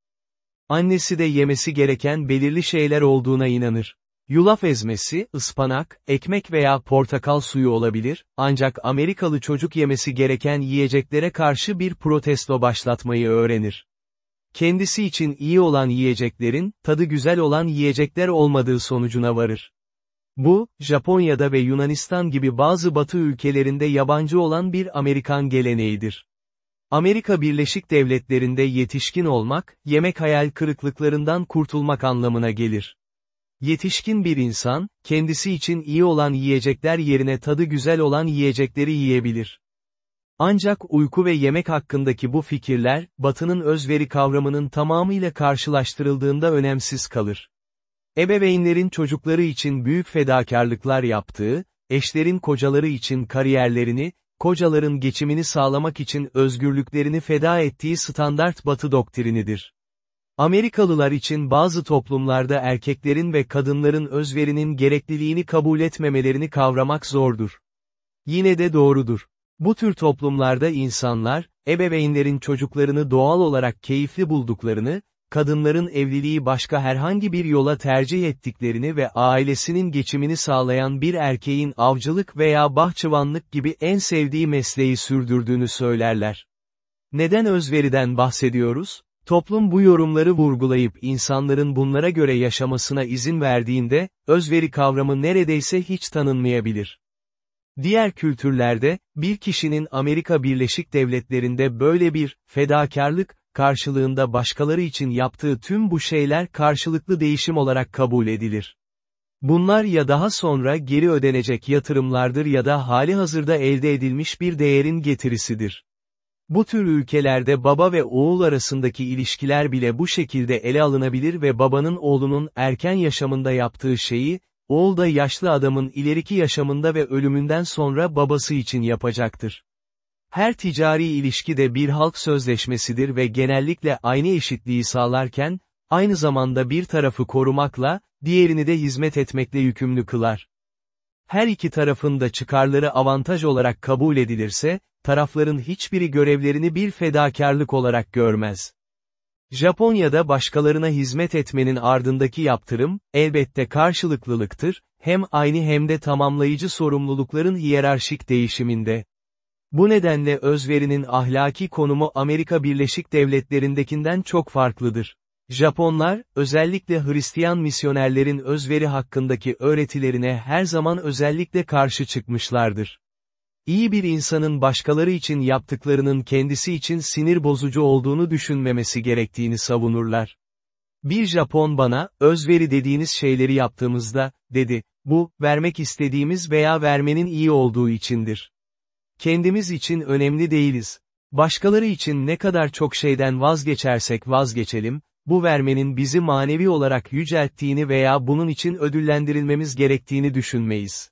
Annesi de yemesi gereken belirli şeyler olduğuna inanır. Yulaf ezmesi, ıspanak, ekmek veya portakal suyu olabilir, ancak Amerikalı çocuk yemesi gereken yiyeceklere karşı bir protesto başlatmayı öğrenir. Kendisi için iyi olan yiyeceklerin, tadı güzel olan yiyecekler olmadığı sonucuna varır. Bu, Japonya'da ve Yunanistan gibi bazı batı ülkelerinde yabancı olan bir Amerikan geleneğidir. Amerika Birleşik Devletleri'nde yetişkin olmak, yemek hayal kırıklıklarından kurtulmak anlamına gelir. Yetişkin bir insan, kendisi için iyi olan yiyecekler yerine tadı güzel olan yiyecekleri yiyebilir. Ancak uyku ve yemek hakkındaki bu fikirler, batının özveri kavramının tamamıyla karşılaştırıldığında önemsiz kalır. Ebeveynlerin çocukları için büyük fedakarlıklar yaptığı, eşlerin kocaları için kariyerlerini, kocaların geçimini sağlamak için özgürlüklerini feda ettiği standart batı doktrinidir. Amerikalılar için bazı toplumlarda erkeklerin ve kadınların özverinin gerekliliğini kabul etmemelerini kavramak zordur. Yine de doğrudur. Bu tür toplumlarda insanlar, ebeveynlerin çocuklarını doğal olarak keyifli bulduklarını, kadınların evliliği başka herhangi bir yola tercih ettiklerini ve ailesinin geçimini sağlayan bir erkeğin avcılık veya bahçıvanlık gibi en sevdiği mesleği sürdürdüğünü söylerler. Neden özveriden bahsediyoruz? Toplum bu yorumları vurgulayıp insanların bunlara göre yaşamasına izin verdiğinde, özveri kavramı neredeyse hiç tanınmayabilir. Diğer kültürlerde, bir kişinin Amerika Birleşik Devletleri'nde böyle bir, fedakarlık, karşılığında başkaları için yaptığı tüm bu şeyler karşılıklı değişim olarak kabul edilir. Bunlar ya daha sonra geri ödenecek yatırımlardır ya da hali hazırda elde edilmiş bir değerin getirisidir. Bu tür ülkelerde baba ve oğul arasındaki ilişkiler bile bu şekilde ele alınabilir ve babanın oğlunun erken yaşamında yaptığı şeyi, oğul da yaşlı adamın ileriki yaşamında ve ölümünden sonra babası için yapacaktır. Her ticari ilişki de bir halk sözleşmesidir ve genellikle aynı eşitliği sağlarken, aynı zamanda bir tarafı korumakla, diğerini de hizmet etmekle yükümlü kılar. Her iki tarafın da çıkarları avantaj olarak kabul edilirse, tarafların hiçbiri görevlerini bir fedakarlık olarak görmez. Japonya'da başkalarına hizmet etmenin ardındaki yaptırım, elbette karşılıklılıktır, hem aynı hem de tamamlayıcı sorumlulukların hiyerarşik değişiminde. Bu nedenle özverinin ahlaki konumu Amerika Birleşik Devletleri'ndekinden çok farklıdır. Japonlar, özellikle Hristiyan misyonerlerin özveri hakkındaki öğretilerine her zaman özellikle karşı çıkmışlardır. İyi bir insanın başkaları için yaptıklarının kendisi için sinir bozucu olduğunu düşünmemesi gerektiğini savunurlar. Bir Japon bana, özveri dediğiniz şeyleri yaptığımızda, dedi, bu, vermek istediğimiz veya vermenin iyi olduğu içindir. Kendimiz için önemli değiliz. Başkaları için ne kadar çok şeyden vazgeçersek vazgeçelim, bu vermenin bizi manevi olarak yücelttiğini veya bunun için ödüllendirilmemiz gerektiğini düşünmeyiz.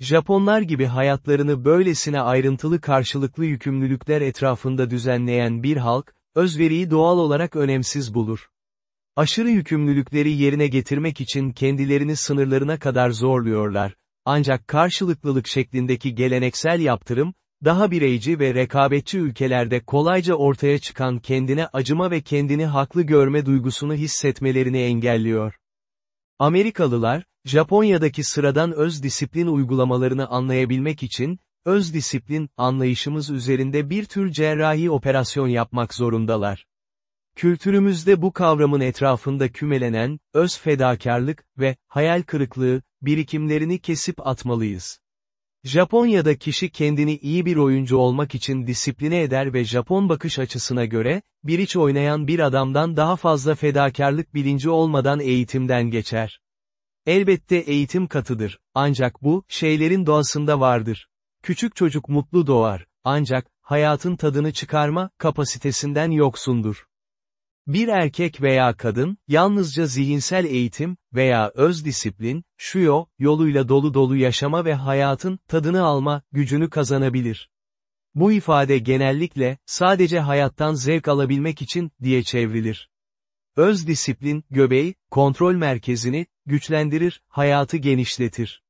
Japonlar gibi hayatlarını böylesine ayrıntılı karşılıklı yükümlülükler etrafında düzenleyen bir halk, özveriyi doğal olarak önemsiz bulur. Aşırı yükümlülükleri yerine getirmek için kendilerini sınırlarına kadar zorluyorlar, ancak karşılıklılık şeklindeki geleneksel yaptırım, daha bireyci ve rekabetçi ülkelerde kolayca ortaya çıkan kendine acıma ve kendini haklı görme duygusunu hissetmelerini engelliyor. Amerikalılar, Japonya'daki sıradan öz disiplin uygulamalarını anlayabilmek için, öz disiplin, anlayışımız üzerinde bir tür cerrahi operasyon yapmak zorundalar. Kültürümüzde bu kavramın etrafında kümelenen, öz fedakarlık ve hayal kırıklığı, birikimlerini kesip atmalıyız. Japonya'da kişi kendini iyi bir oyuncu olmak için disipline eder ve Japon bakış açısına göre, bir iç oynayan bir adamdan daha fazla fedakarlık bilinci olmadan eğitimden geçer. Elbette eğitim katıdır, ancak bu, şeylerin doğasında vardır. Küçük çocuk mutlu doğar, ancak, hayatın tadını çıkarma, kapasitesinden yoksundur. Bir erkek veya kadın, yalnızca zihinsel eğitim veya öz disiplin, şuyo, yoluyla dolu dolu yaşama ve hayatın tadını alma gücünü kazanabilir. Bu ifade genellikle, sadece hayattan zevk alabilmek için, diye çevrilir. Öz disiplin, göbeği, kontrol merkezini, güçlendirir, hayatı genişletir.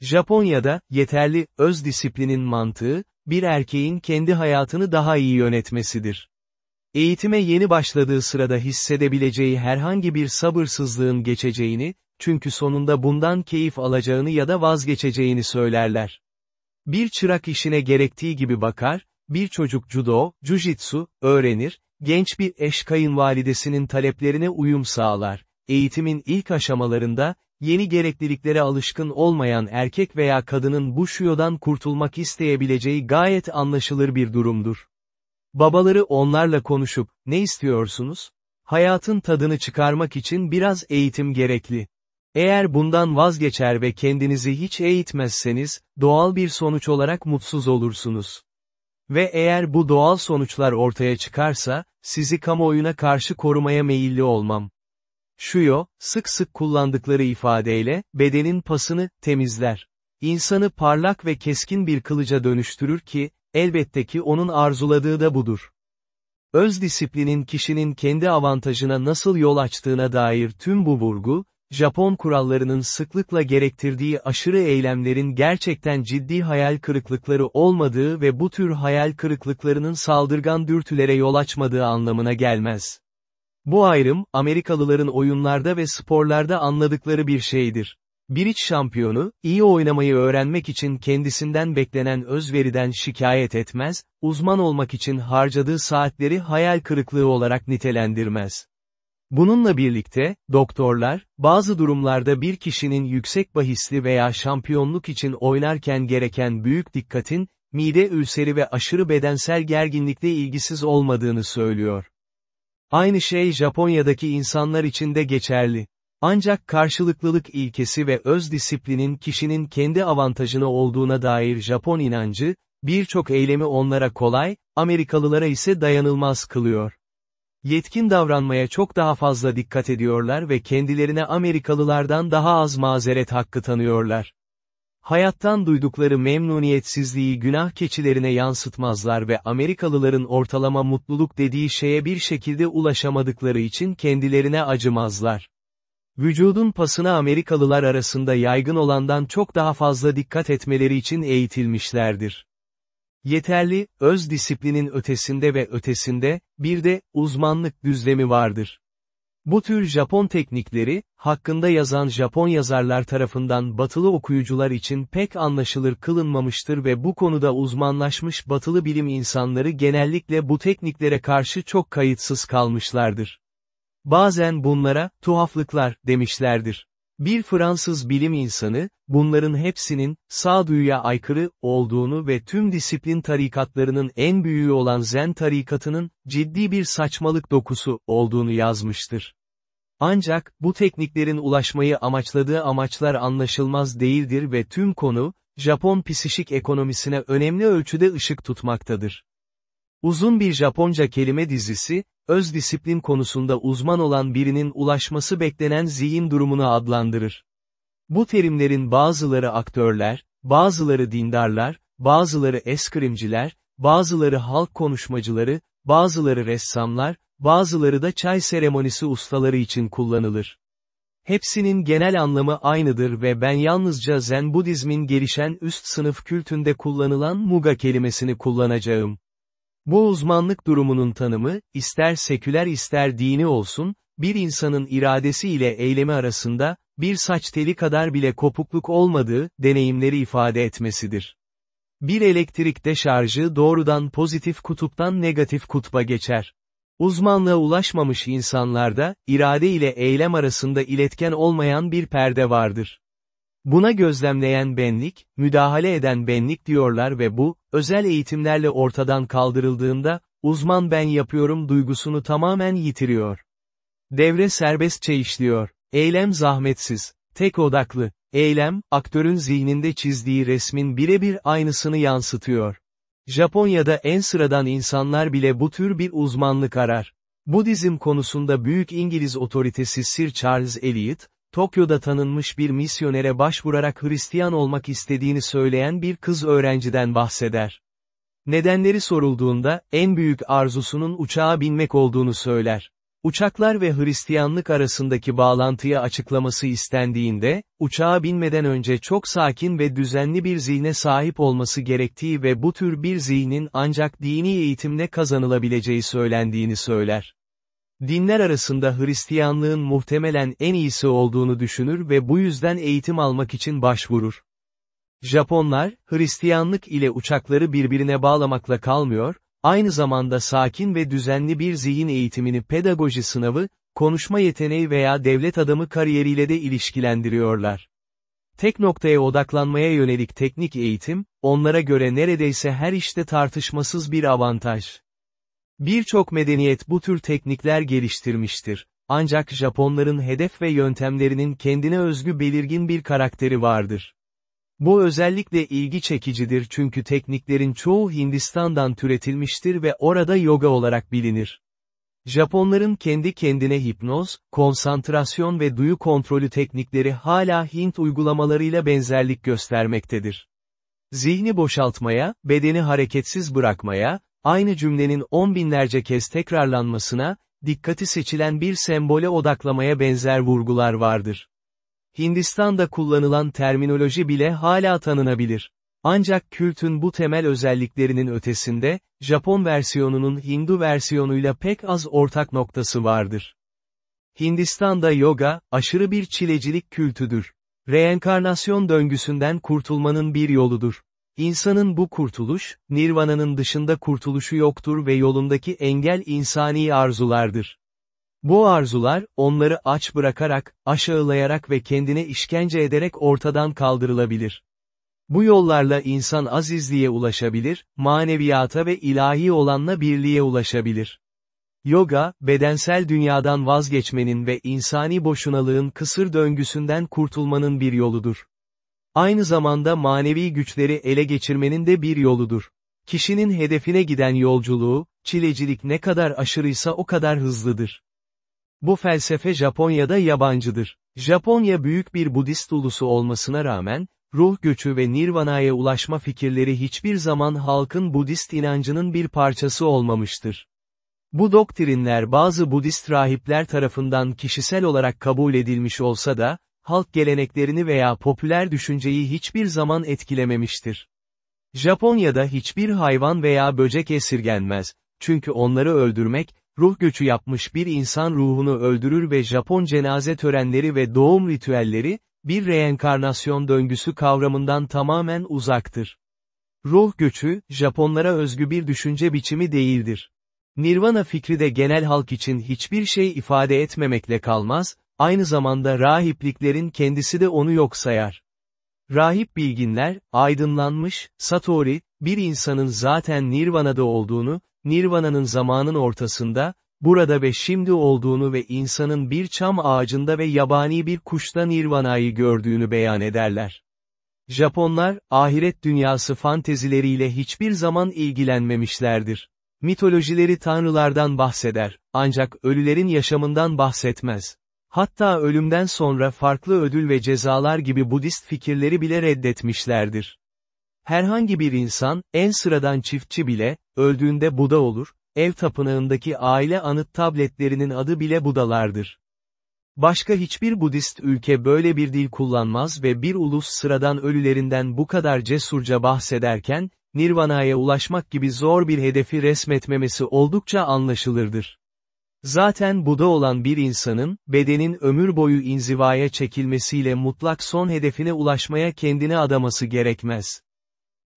Japonya'da, yeterli, öz disiplinin mantığı, bir erkeğin kendi hayatını daha iyi yönetmesidir. Eğitime yeni başladığı sırada hissedebileceği herhangi bir sabırsızlığın geçeceğini, çünkü sonunda bundan keyif alacağını ya da vazgeçeceğini söylerler. Bir çırak işine gerektiği gibi bakar, bir çocuk judo, jujitsu, öğrenir, genç bir eş kayınvalidesinin taleplerine uyum sağlar. Eğitimin ilk aşamalarında, yeni gerekliliklere alışkın olmayan erkek veya kadının bu şuyodan kurtulmak isteyebileceği gayet anlaşılır bir durumdur. Babaları onlarla konuşup, ne istiyorsunuz? Hayatın tadını çıkarmak için biraz eğitim gerekli. Eğer bundan vazgeçer ve kendinizi hiç eğitmezseniz, doğal bir sonuç olarak mutsuz olursunuz. Ve eğer bu doğal sonuçlar ortaya çıkarsa, sizi kamuoyuna karşı korumaya meyilli olmam. Şuyo, sık sık kullandıkları ifadeyle, bedenin pasını, temizler. İnsanı parlak ve keskin bir kılıca dönüştürür ki, elbette ki onun arzuladığı da budur. Öz disiplinin kişinin kendi avantajına nasıl yol açtığına dair tüm bu vurgu, Japon kurallarının sıklıkla gerektirdiği aşırı eylemlerin gerçekten ciddi hayal kırıklıkları olmadığı ve bu tür hayal kırıklıklarının saldırgan dürtülere yol açmadığı anlamına gelmez. Bu ayrım, Amerikalıların oyunlarda ve sporlarda anladıkları bir şeydir. Bir iç şampiyonu, iyi oynamayı öğrenmek için kendisinden beklenen özveriden şikayet etmez, uzman olmak için harcadığı saatleri hayal kırıklığı olarak nitelendirmez. Bununla birlikte, doktorlar, bazı durumlarda bir kişinin yüksek bahisli veya şampiyonluk için oynarken gereken büyük dikkatin, mide ülseri ve aşırı bedensel gerginlikle ilgisiz olmadığını söylüyor. Aynı şey Japonya'daki insanlar için de geçerli. Ancak karşılıklılık ilkesi ve öz disiplinin kişinin kendi avantajına olduğuna dair Japon inancı, birçok eylemi onlara kolay, Amerikalılara ise dayanılmaz kılıyor. Yetkin davranmaya çok daha fazla dikkat ediyorlar ve kendilerine Amerikalılardan daha az mazeret hakkı tanıyorlar. Hayattan duydukları memnuniyetsizliği günah keçilerine yansıtmazlar ve Amerikalıların ortalama mutluluk dediği şeye bir şekilde ulaşamadıkları için kendilerine acımazlar. Vücudun pasına Amerikalılar arasında yaygın olandan çok daha fazla dikkat etmeleri için eğitilmişlerdir. Yeterli, öz disiplinin ötesinde ve ötesinde, bir de, uzmanlık düzlemi vardır. Bu tür Japon teknikleri, hakkında yazan Japon yazarlar tarafından batılı okuyucular için pek anlaşılır kılınmamıştır ve bu konuda uzmanlaşmış batılı bilim insanları genellikle bu tekniklere karşı çok kayıtsız kalmışlardır. Bazen bunlara, tuhaflıklar, demişlerdir. Bir Fransız bilim insanı, bunların hepsinin, sağduyuya aykırı, olduğunu ve tüm disiplin tarikatlarının en büyüğü olan Zen tarikatının, ciddi bir saçmalık dokusu, olduğunu yazmıştır. Ancak, bu tekniklerin ulaşmayı amaçladığı amaçlar anlaşılmaz değildir ve tüm konu, Japon psişik ekonomisine önemli ölçüde ışık tutmaktadır. Uzun bir Japonca kelime dizisi, öz disiplin konusunda uzman olan birinin ulaşması beklenen zihin durumunu adlandırır. Bu terimlerin bazıları aktörler, bazıları dindarlar, bazıları eskrimciler, bazıları halk konuşmacıları, bazıları ressamlar, bazıları da çay seremonisi ustaları için kullanılır. Hepsinin genel anlamı aynıdır ve ben yalnızca Zen Budizmin gelişen üst sınıf kültünde kullanılan Muga kelimesini kullanacağım. Bu uzmanlık durumunun tanımı, ister seküler ister dini olsun, bir insanın iradesi ile eylemi arasında, bir saç teli kadar bile kopukluk olmadığı, deneyimleri ifade etmesidir. Bir elektrikte şarjı doğrudan pozitif kutuptan negatif kutba geçer. Uzmanlığa ulaşmamış insanlarda, irade ile eylem arasında iletken olmayan bir perde vardır. Buna gözlemleyen benlik, müdahale eden benlik diyorlar ve bu, özel eğitimlerle ortadan kaldırıldığında, uzman ben yapıyorum duygusunu tamamen yitiriyor. Devre serbestçe işliyor. Eylem zahmetsiz, tek odaklı. Eylem, aktörün zihninde çizdiği resmin birebir aynısını yansıtıyor. Japonya'da en sıradan insanlar bile bu tür bir uzmanlık arar. Budizm konusunda büyük İngiliz otoritesi Sir Charles Eliot, Tokyo'da tanınmış bir misyonere başvurarak Hristiyan olmak istediğini söyleyen bir kız öğrenciden bahseder. Nedenleri sorulduğunda, en büyük arzusunun uçağa binmek olduğunu söyler. Uçaklar ve Hristiyanlık arasındaki bağlantıyı açıklaması istendiğinde, uçağa binmeden önce çok sakin ve düzenli bir zihne sahip olması gerektiği ve bu tür bir zihnin ancak dini eğitimle kazanılabileceği söylendiğini söyler. Dinler arasında Hristiyanlığın muhtemelen en iyisi olduğunu düşünür ve bu yüzden eğitim almak için başvurur. Japonlar, Hristiyanlık ile uçakları birbirine bağlamakla kalmıyor, aynı zamanda sakin ve düzenli bir zihin eğitimini pedagoji sınavı, konuşma yeteneği veya devlet adamı kariyeriyle de ilişkilendiriyorlar. Tek noktaya odaklanmaya yönelik teknik eğitim, onlara göre neredeyse her işte tartışmasız bir avantaj. Birçok medeniyet bu tür teknikler geliştirmiştir. Ancak Japonların hedef ve yöntemlerinin kendine özgü belirgin bir karakteri vardır. Bu özellikle ilgi çekicidir çünkü tekniklerin çoğu Hindistan'dan türetilmiştir ve orada yoga olarak bilinir. Japonların kendi kendine hipnoz, konsantrasyon ve duyu kontrolü teknikleri hala Hint uygulamalarıyla benzerlik göstermektedir. Zihni boşaltmaya, bedeni hareketsiz bırakmaya, aynı cümlenin on binlerce kez tekrarlanmasına, dikkati seçilen bir sembole odaklamaya benzer vurgular vardır. Hindistan'da kullanılan terminoloji bile hala tanınabilir. Ancak kültün bu temel özelliklerinin ötesinde, Japon versiyonunun Hindu versiyonuyla pek az ortak noktası vardır. Hindistan'da yoga, aşırı bir çilecilik kültüdür. Reenkarnasyon döngüsünden kurtulmanın bir yoludur. İnsanın bu kurtuluş, nirvananın dışında kurtuluşu yoktur ve yolundaki engel insani arzulardır. Bu arzular, onları aç bırakarak, aşağılayarak ve kendine işkence ederek ortadan kaldırılabilir. Bu yollarla insan azizliğe ulaşabilir, maneviyata ve ilahi olanla birliğe ulaşabilir. Yoga, bedensel dünyadan vazgeçmenin ve insani boşunalığın kısır döngüsünden kurtulmanın bir yoludur. Aynı zamanda manevi güçleri ele geçirmenin de bir yoludur. Kişinin hedefine giden yolculuğu, çilecilik ne kadar aşırıysa o kadar hızlıdır. Bu felsefe Japonya'da yabancıdır. Japonya büyük bir Budist ulusu olmasına rağmen, ruh göçü ve nirvanaya ulaşma fikirleri hiçbir zaman halkın Budist inancının bir parçası olmamıştır. Bu doktrinler bazı Budist rahipler tarafından kişisel olarak kabul edilmiş olsa da, halk geleneklerini veya popüler düşünceyi hiçbir zaman etkilememiştir. Japonya'da hiçbir hayvan veya böcek esirgenmez, çünkü onları öldürmek, ruh göçü yapmış bir insan ruhunu öldürür ve Japon cenaze törenleri ve doğum ritüelleri, bir reenkarnasyon döngüsü kavramından tamamen uzaktır. Ruh göçü, Japonlara özgü bir düşünce biçimi değildir. Nirvana fikri de genel halk için hiçbir şey ifade etmemekle kalmaz, aynı zamanda rahipliklerin kendisi de onu yok sayar. Rahip bilginler, aydınlanmış, Satori, bir insanın zaten Nirvana'da olduğunu, Nirvana'nın zamanın ortasında, burada ve şimdi olduğunu ve insanın bir çam ağacında ve yabani bir kuşta Nirvana'yı gördüğünü beyan ederler. Japonlar, ahiret dünyası fantezileriyle hiçbir zaman ilgilenmemişlerdir. Mitolojileri tanrılardan bahseder, ancak ölülerin yaşamından bahsetmez. Hatta ölümden sonra farklı ödül ve cezalar gibi Budist fikirleri bile reddetmişlerdir. Herhangi bir insan, en sıradan çiftçi bile, öldüğünde Buda olur, ev tapınağındaki aile anıt tabletlerinin adı bile Budalardır. Başka hiçbir Budist ülke böyle bir dil kullanmaz ve bir ulus sıradan ölülerinden bu kadar cesurca bahsederken, Nirvana'ya ulaşmak gibi zor bir hedefi resmetmemesi oldukça anlaşılırdır. Zaten Buda olan bir insanın, bedenin ömür boyu inzivaya çekilmesiyle mutlak son hedefine ulaşmaya kendini adaması gerekmez.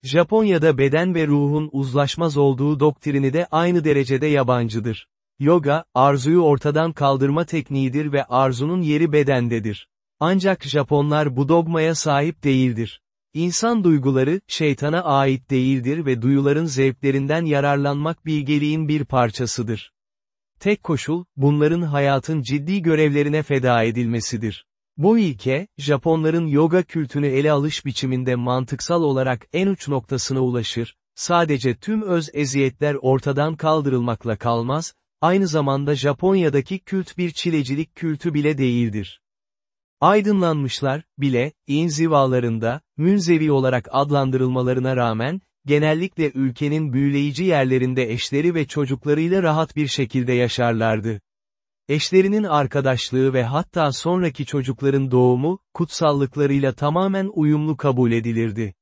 Japonya'da beden ve ruhun uzlaşmaz olduğu doktrini de aynı derecede yabancıdır. Yoga, arzuyu ortadan kaldırma tekniğidir ve arzunun yeri bedendedir. Ancak Japonlar bu dogmaya sahip değildir. İnsan duyguları, şeytana ait değildir ve duyuların zevklerinden yararlanmak bilgeliğin bir parçasıdır. Tek koşul, bunların hayatın ciddi görevlerine feda edilmesidir. Bu ilke, Japonların yoga kültünü ele alış biçiminde mantıksal olarak en uç noktasına ulaşır, sadece tüm öz eziyetler ortadan kaldırılmakla kalmaz, aynı zamanda Japonya'daki kült bir çilecilik kültü bile değildir. Aydınlanmışlar, bile, inzivalarında, münzevi olarak adlandırılmalarına rağmen, genellikle ülkenin büyüleyici yerlerinde eşleri ve çocuklarıyla rahat bir şekilde yaşarlardı. Eşlerinin arkadaşlığı ve hatta sonraki çocukların doğumu, kutsallıklarıyla tamamen uyumlu kabul edilirdi.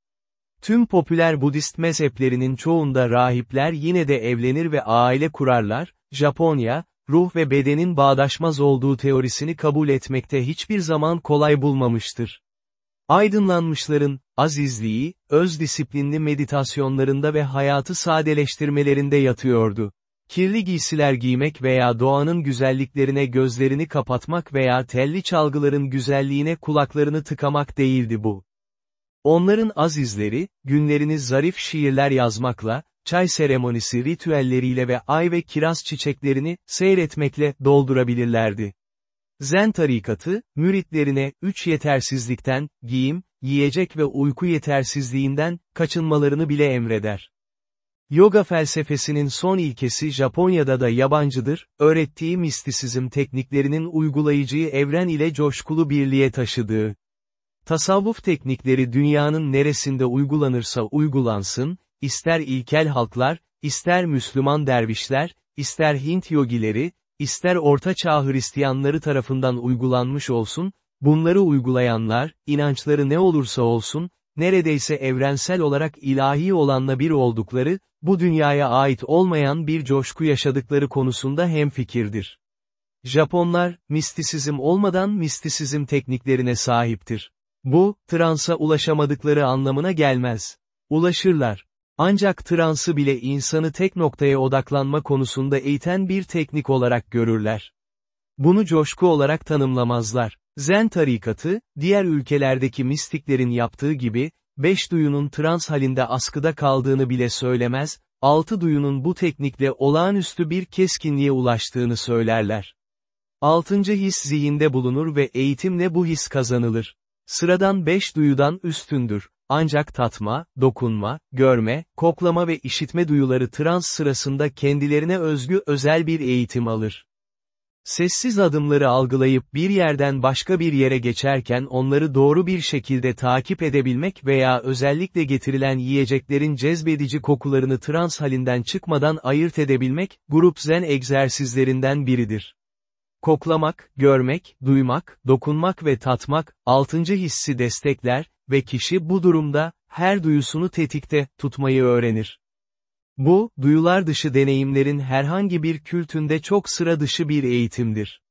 Tüm popüler Budist mezheplerinin çoğunda rahipler yine de evlenir ve aile kurarlar, Japonya, ruh ve bedenin bağdaşmaz olduğu teorisini kabul etmekte hiçbir zaman kolay bulmamıştır. Aydınlanmışların, azizliği, öz disiplinli meditasyonlarında ve hayatı sadeleştirmelerinde yatıyordu. Kirli giysiler giymek veya doğanın güzelliklerine gözlerini kapatmak veya telli çalgıların güzelliğine kulaklarını tıkamak değildi bu. Onların azizleri, günlerini zarif şiirler yazmakla, çay seremonisi ritüelleriyle ve ay ve kiraz çiçeklerini, seyretmekle, doldurabilirlerdi. Zen tarikatı, müritlerine, üç yetersizlikten, giyim, yiyecek ve uyku yetersizliğinden, kaçınmalarını bile emreder. Yoga felsefesinin son ilkesi Japonya'da da yabancıdır, öğrettiği mistisizm tekniklerinin uygulayıcıyı evren ile coşkulu birliğe taşıdığı. Tasavvuf teknikleri dünyanın neresinde uygulanırsa uygulansın, ister ilkel halklar, ister Müslüman dervişler, ister Hint yogileri, ister Orta Çağ Hristiyanları tarafından uygulanmış olsun, bunları uygulayanlar, inançları ne olursa olsun, neredeyse evrensel olarak ilahi olanla bir oldukları, bu dünyaya ait olmayan bir coşku yaşadıkları konusunda hemfikirdir. Japonlar, mistisizm olmadan mistisizm tekniklerine sahiptir. Bu, transa ulaşamadıkları anlamına gelmez. Ulaşırlar. Ancak transı bile insanı tek noktaya odaklanma konusunda eğiten bir teknik olarak görürler. Bunu coşku olarak tanımlamazlar. Zen tarikatı, diğer ülkelerdeki mistiklerin yaptığı gibi, beş duyunun trans halinde askıda kaldığını bile söylemez, altı duyunun bu teknikle olağanüstü bir keskinliğe ulaştığını söylerler. Altıncı his zihinde bulunur ve eğitimle bu his kazanılır. Sıradan beş duyudan üstündür. Ancak tatma, dokunma, görme, koklama ve işitme duyuları trans sırasında kendilerine özgü özel bir eğitim alır. Sessiz adımları algılayıp bir yerden başka bir yere geçerken onları doğru bir şekilde takip edebilmek veya özellikle getirilen yiyeceklerin cezbedici kokularını trans halinden çıkmadan ayırt edebilmek, grup zen egzersizlerinden biridir. Koklamak, görmek, duymak, dokunmak ve tatmak, altıncı hissi destekler ve kişi bu durumda, her duyusunu tetikte, tutmayı öğrenir. Bu, duyular dışı deneyimlerin herhangi bir kültünde çok sıra dışı bir eğitimdir.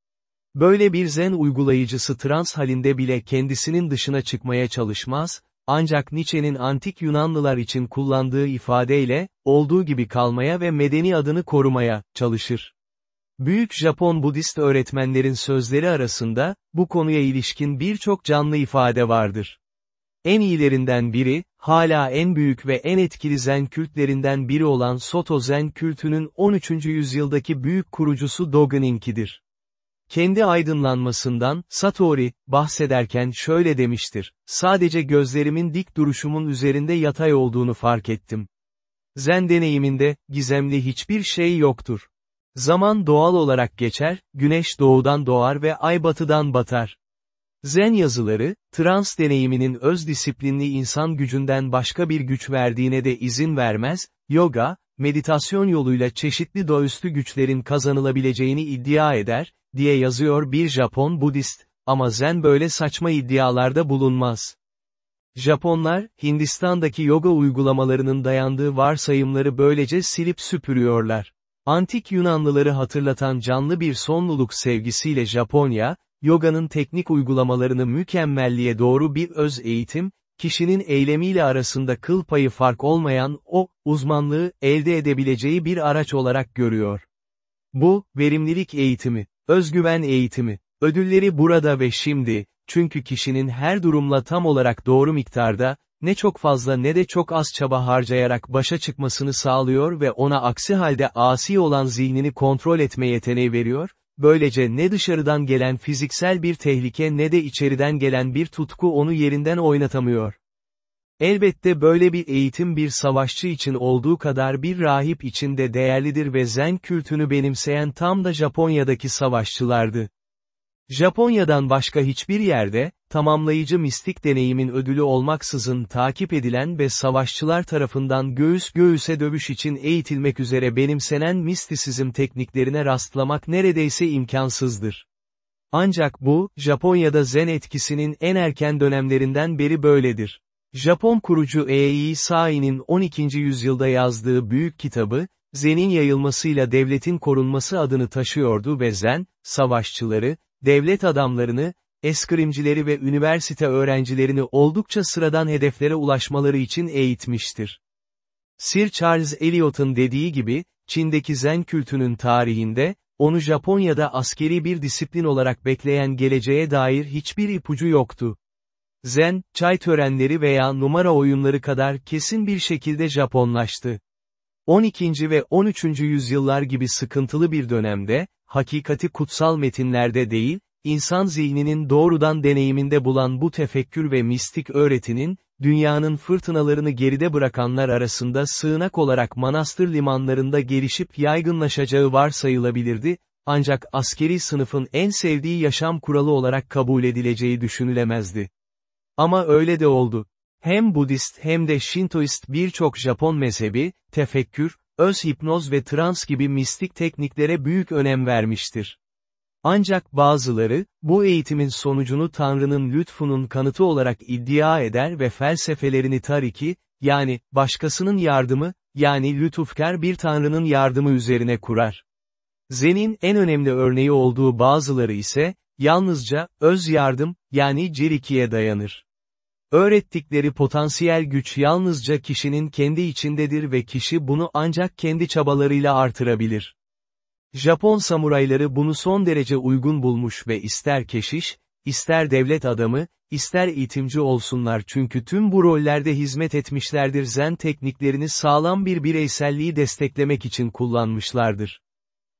Böyle bir zen uygulayıcısı trans halinde bile kendisinin dışına çıkmaya çalışmaz, ancak Nietzsche'nin antik Yunanlılar için kullandığı ifadeyle, olduğu gibi kalmaya ve medeni adını korumaya, çalışır. Büyük Japon Budist öğretmenlerin sözleri arasında, bu konuya ilişkin birçok canlı ifade vardır. En iyilerinden biri, hala en büyük ve en etkili zen kültlerinden biri olan Soto zen kültünün 13. yüzyıldaki büyük kurucusu Dogen'inkidir. Kendi aydınlanmasından, Satori, bahsederken şöyle demiştir, sadece gözlerimin dik duruşumun üzerinde yatay olduğunu fark ettim. Zen deneyiminde, gizemli hiçbir şey yoktur. Zaman doğal olarak geçer, güneş doğudan doğar ve ay batıdan batar. Zen yazıları, trans deneyiminin öz disiplinli insan gücünden başka bir güç verdiğine de izin vermez, yoga, meditasyon yoluyla çeşitli doğüstü güçlerin kazanılabileceğini iddia eder, diye yazıyor bir Japon Budist, ama Zen böyle saçma iddialarda bulunmaz. Japonlar, Hindistan'daki yoga uygulamalarının dayandığı varsayımları böylece silip süpürüyorlar. Antik Yunanlıları hatırlatan canlı bir sonluluk sevgisiyle Japonya, yoganın teknik uygulamalarını mükemmelliğe doğru bir öz eğitim, kişinin eylemiyle arasında kıl payı fark olmayan o, uzmanlığı elde edebileceği bir araç olarak görüyor. Bu, verimlilik eğitimi, özgüven eğitimi, ödülleri burada ve şimdi, çünkü kişinin her durumla tam olarak doğru miktarda, ne çok fazla ne de çok az çaba harcayarak başa çıkmasını sağlıyor ve ona aksi halde asi olan zihnini kontrol etme yeteneği veriyor, böylece ne dışarıdan gelen fiziksel bir tehlike ne de içeriden gelen bir tutku onu yerinden oynatamıyor. Elbette böyle bir eğitim bir savaşçı için olduğu kadar bir rahip için de değerlidir ve zen kültünü benimseyen tam da Japonya'daki savaşçılardı. Japonya'dan başka hiçbir yerde, tamamlayıcı mistik deneyimin ödülü olmaksızın takip edilen ve savaşçılar tarafından göğüs göğüse dövüş için eğitilmek üzere benimsenen mistisizm tekniklerine rastlamak neredeyse imkansızdır. Ancak bu, Japonya'da Zen etkisinin en erken dönemlerinden beri böyledir. Japon kurucu Eii Sai'nin 12. yüzyılda yazdığı büyük kitabı, Zen'in yayılmasıyla devletin korunması adını taşıyordu ve Zen, savaşçıları, devlet adamlarını, eskrimcileri ve üniversite öğrencilerini oldukça sıradan hedeflere ulaşmaları için eğitmiştir. Sir Charles Eliot'un dediği gibi, Çin'deki Zen kültünün tarihinde, onu Japonya'da askeri bir disiplin olarak bekleyen geleceğe dair hiçbir ipucu yoktu. Zen, çay törenleri veya numara oyunları kadar kesin bir şekilde Japonlaştı. 12. ve 13. yüzyıllar gibi sıkıntılı bir dönemde, hakikati kutsal metinlerde değil, insan zihninin doğrudan deneyiminde bulan bu tefekkür ve mistik öğretinin, dünyanın fırtınalarını geride bırakanlar arasında sığınak olarak manastır limanlarında gelişip yaygınlaşacağı varsayılabilirdi, ancak askeri sınıfın en sevdiği yaşam kuralı olarak kabul edileceği düşünülemezdi. Ama öyle de oldu. Hem Budist hem de Shintoist birçok Japon mezhebi, tefekkür, öz hipnoz ve trans gibi mistik tekniklere büyük önem vermiştir. Ancak bazıları, bu eğitimin sonucunu Tanrı'nın lütfunun kanıtı olarak iddia eder ve felsefelerini tariki, yani, başkasının yardımı, yani lütufkar bir Tanrı'nın yardımı üzerine kurar. Zen'in en önemli örneği olduğu bazıları ise, yalnızca, öz yardım, yani Ciriki'ye dayanır. Öğrettikleri potansiyel güç yalnızca kişinin kendi içindedir ve kişi bunu ancak kendi çabalarıyla artırabilir. Japon samurayları bunu son derece uygun bulmuş ve ister keşiş, ister devlet adamı, ister eğitimci olsunlar çünkü tüm bu rollerde hizmet etmişlerdir zen tekniklerini sağlam bir bireyselliği desteklemek için kullanmışlardır.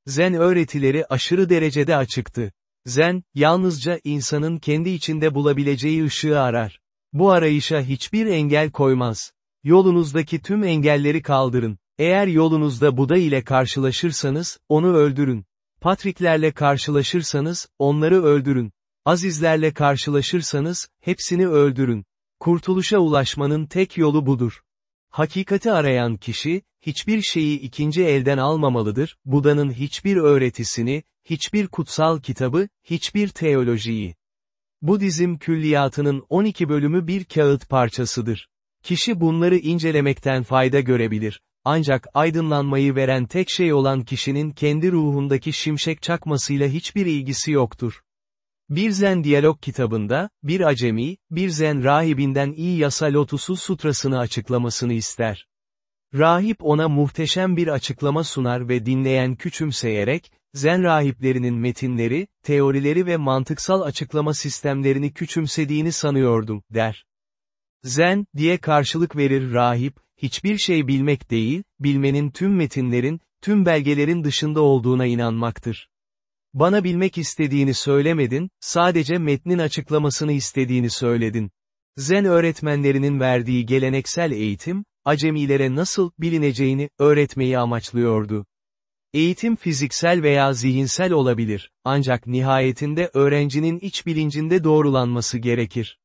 Zen öğretileri aşırı derecede açıktı. Zen, yalnızca insanın kendi içinde bulabileceği ışığı arar. Bu arayışa hiçbir engel koymaz. Yolunuzdaki tüm engelleri kaldırın. Eğer yolunuzda Buda ile karşılaşırsanız, onu öldürün. Patriklerle karşılaşırsanız, onları öldürün. Azizlerle karşılaşırsanız, hepsini öldürün. Kurtuluşa ulaşmanın tek yolu budur. Hakikati arayan kişi, hiçbir şeyi ikinci elden almamalıdır, Buda'nın hiçbir öğretisini, hiçbir kutsal kitabı, hiçbir teolojiyi. Budizm külliyatının 12 bölümü bir kağıt parçasıdır. Kişi bunları incelemekten fayda görebilir. Ancak aydınlanmayı veren tek şey olan kişinin kendi ruhundaki şimşek çakmasıyla hiçbir ilgisi yoktur. Bir Zen diyalog kitabında, bir acemi, bir Zen rahibinden iyi yasa lotusu sutrasını açıklamasını ister. Rahip ona muhteşem bir açıklama sunar ve dinleyen küçümseyerek, Zen rahiplerinin metinleri, teorileri ve mantıksal açıklama sistemlerini küçümsediğini sanıyordum, der. Zen, diye karşılık verir rahip, hiçbir şey bilmek değil, bilmenin tüm metinlerin, tüm belgelerin dışında olduğuna inanmaktır. Bana bilmek istediğini söylemedin, sadece metnin açıklamasını istediğini söyledin. Zen öğretmenlerinin verdiği geleneksel eğitim, acemilere nasıl bilineceğini öğretmeyi amaçlıyordu. Eğitim fiziksel veya zihinsel olabilir, ancak nihayetinde öğrencinin iç bilincinde doğrulanması gerekir.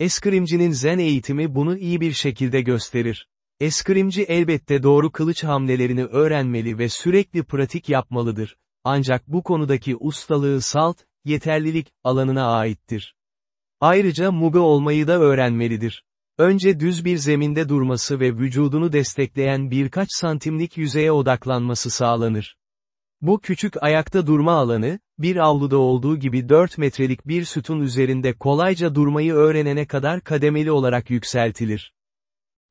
Eskrimcinin zen eğitimi bunu iyi bir şekilde gösterir. Eskrimci elbette doğru kılıç hamlelerini öğrenmeli ve sürekli pratik yapmalıdır. Ancak bu konudaki ustalığı salt, yeterlilik, alanına aittir. Ayrıca muga olmayı da öğrenmelidir. Önce düz bir zeminde durması ve vücudunu destekleyen birkaç santimlik yüzeye odaklanması sağlanır. Bu küçük ayakta durma alanı, bir avluda olduğu gibi 4 metrelik bir sütun üzerinde kolayca durmayı öğrenene kadar kademeli olarak yükseltilir.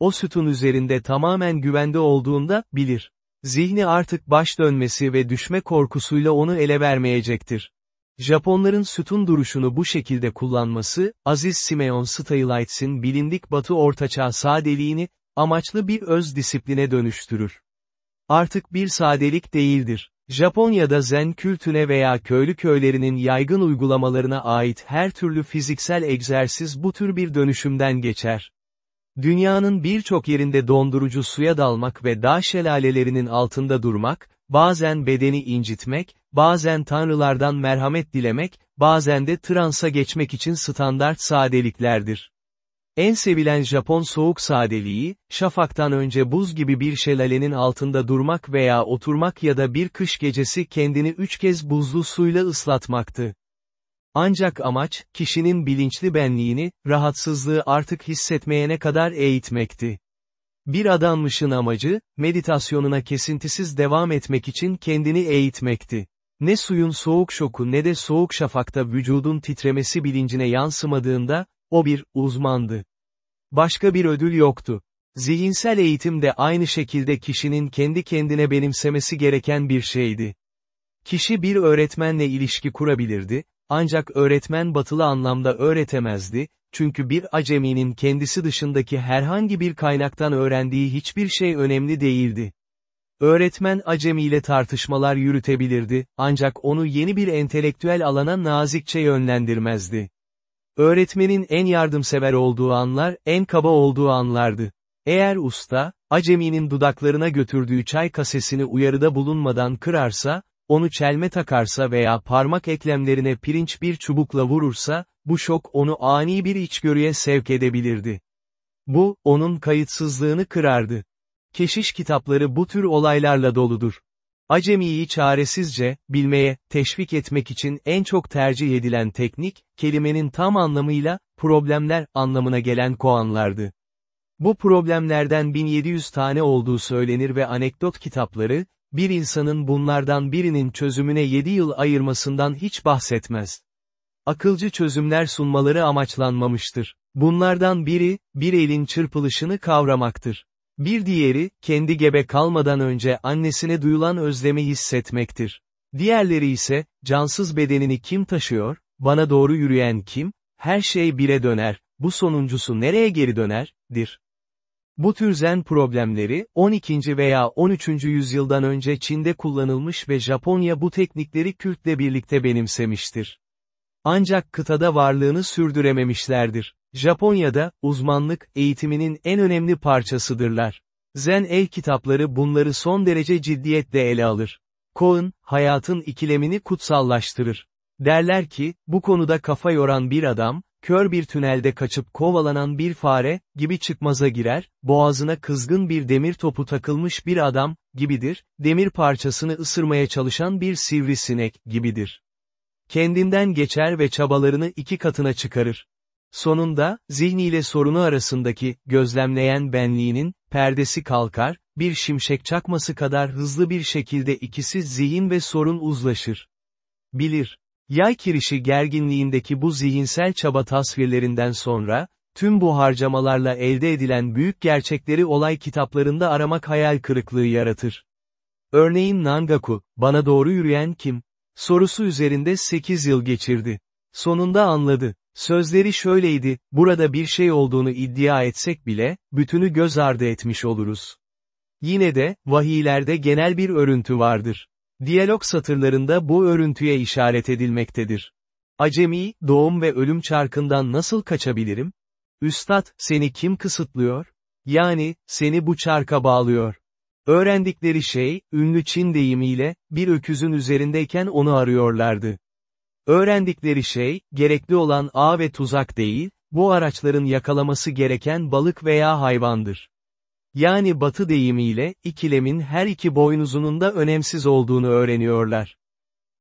O sütun üzerinde tamamen güvende olduğunda, bilir. Zihni artık baş dönmesi ve düşme korkusuyla onu ele vermeyecektir. Japonların sütun duruşunu bu şekilde kullanması, Aziz Simeon Stylitz'in bilindik Batı Ortaçağ sadeliğini, amaçlı bir öz disipline dönüştürür. Artık bir sadelik değildir. Japonya'da zen kültüne veya köylü köylerinin yaygın uygulamalarına ait her türlü fiziksel egzersiz bu tür bir dönüşümden geçer. Dünyanın birçok yerinde dondurucu suya dalmak ve dağ şelalelerinin altında durmak, bazen bedeni incitmek, bazen tanrılardan merhamet dilemek, bazen de transa geçmek için standart sadeliklerdir. En sevilen Japon soğuk sadeliği, şafaktan önce buz gibi bir şelalenin altında durmak veya oturmak ya da bir kış gecesi kendini üç kez buzlu suyla ıslatmaktı. Ancak amaç, kişinin bilinçli benliğini, rahatsızlığı artık hissetmeyene kadar eğitmekti. Bir adanmışın amacı, meditasyonuna kesintisiz devam etmek için kendini eğitmekti. Ne suyun soğuk şoku ne de soğuk şafakta vücudun titremesi bilincine yansımadığında, o bir uzmandı. Başka bir ödül yoktu. Zihinsel eğitim de aynı şekilde kişinin kendi kendine benimsemesi gereken bir şeydi. Kişi bir öğretmenle ilişki kurabilirdi, ancak öğretmen batılı anlamda öğretemezdi, çünkü bir aceminin kendisi dışındaki herhangi bir kaynaktan öğrendiği hiçbir şey önemli değildi. Öğretmen acemiyle tartışmalar yürütebilirdi, ancak onu yeni bir entelektüel alana nazikçe yönlendirmezdi. Öğretmenin en yardımsever olduğu anlar, en kaba olduğu anlardı. Eğer usta, aceminin dudaklarına götürdüğü çay kasesini uyarıda bulunmadan kırarsa, onu çelme takarsa veya parmak eklemlerine pirinç bir çubukla vurursa, bu şok onu ani bir içgörüye sevk edebilirdi. Bu, onun kayıtsızlığını kırardı. Keşiş kitapları bu tür olaylarla doludur. Acemiyi çaresizce, bilmeye, teşvik etmek için en çok tercih edilen teknik, kelimenin tam anlamıyla, problemler anlamına gelen koanlardı. Bu problemlerden 1700 tane olduğu söylenir ve anekdot kitapları, bir insanın bunlardan birinin çözümüne 7 yıl ayırmasından hiç bahsetmez. Akılcı çözümler sunmaları amaçlanmamıştır. Bunlardan biri, bir elin çırpılışını kavramaktır. Bir diğeri, kendi gebe kalmadan önce annesine duyulan özlemi hissetmektir. Diğerleri ise, cansız bedenini kim taşıyor, bana doğru yürüyen kim, her şey bire döner, bu sonuncusu nereye geri döner, dir. Bu tür zen problemleri, 12. veya 13. yüzyıldan önce Çin'de kullanılmış ve Japonya bu teknikleri kültle birlikte benimsemiştir. Ancak kıtada varlığını sürdürememişlerdir. Japonya'da, uzmanlık, eğitiminin en önemli parçasıdırlar. Zen el kitapları bunları son derece ciddiyetle ele alır. Cohen, hayatın ikilemini kutsallaştırır. Derler ki, bu konuda kafa yoran bir adam, kör bir tünelde kaçıp kovalanan bir fare, gibi çıkmaza girer, boğazına kızgın bir demir topu takılmış bir adam, gibidir, demir parçasını ısırmaya çalışan bir sivrisinek, gibidir. Kendinden geçer ve çabalarını iki katına çıkarır. Sonunda, zihniyle sorunu arasındaki, gözlemleyen benliğinin, perdesi kalkar, bir şimşek çakması kadar hızlı bir şekilde ikisi zihin ve sorun uzlaşır. Bilir. Yay kirişi gerginliğindeki bu zihinsel çaba tasvirlerinden sonra, tüm bu harcamalarla elde edilen büyük gerçekleri olay kitaplarında aramak hayal kırıklığı yaratır. Örneğin Nangaku, bana doğru yürüyen kim? Sorusu üzerinde 8 yıl geçirdi. Sonunda anladı. Sözleri şöyleydi, burada bir şey olduğunu iddia etsek bile, bütünü göz ardı etmiş oluruz. Yine de, vahiylerde genel bir örüntü vardır. Diyalog satırlarında bu örüntüye işaret edilmektedir. Acemi, doğum ve ölüm çarkından nasıl kaçabilirim? Üstad, seni kim kısıtlıyor? Yani, seni bu çarka bağlıyor. Öğrendikleri şey, ünlü Çin deyimiyle, bir öküzün üzerindeyken onu arıyorlardı. Öğrendikleri şey, gerekli olan ağ ve tuzak değil, bu araçların yakalaması gereken balık veya hayvandır. Yani batı deyimiyle, ikilemin her iki boynuzunun da önemsiz olduğunu öğreniyorlar.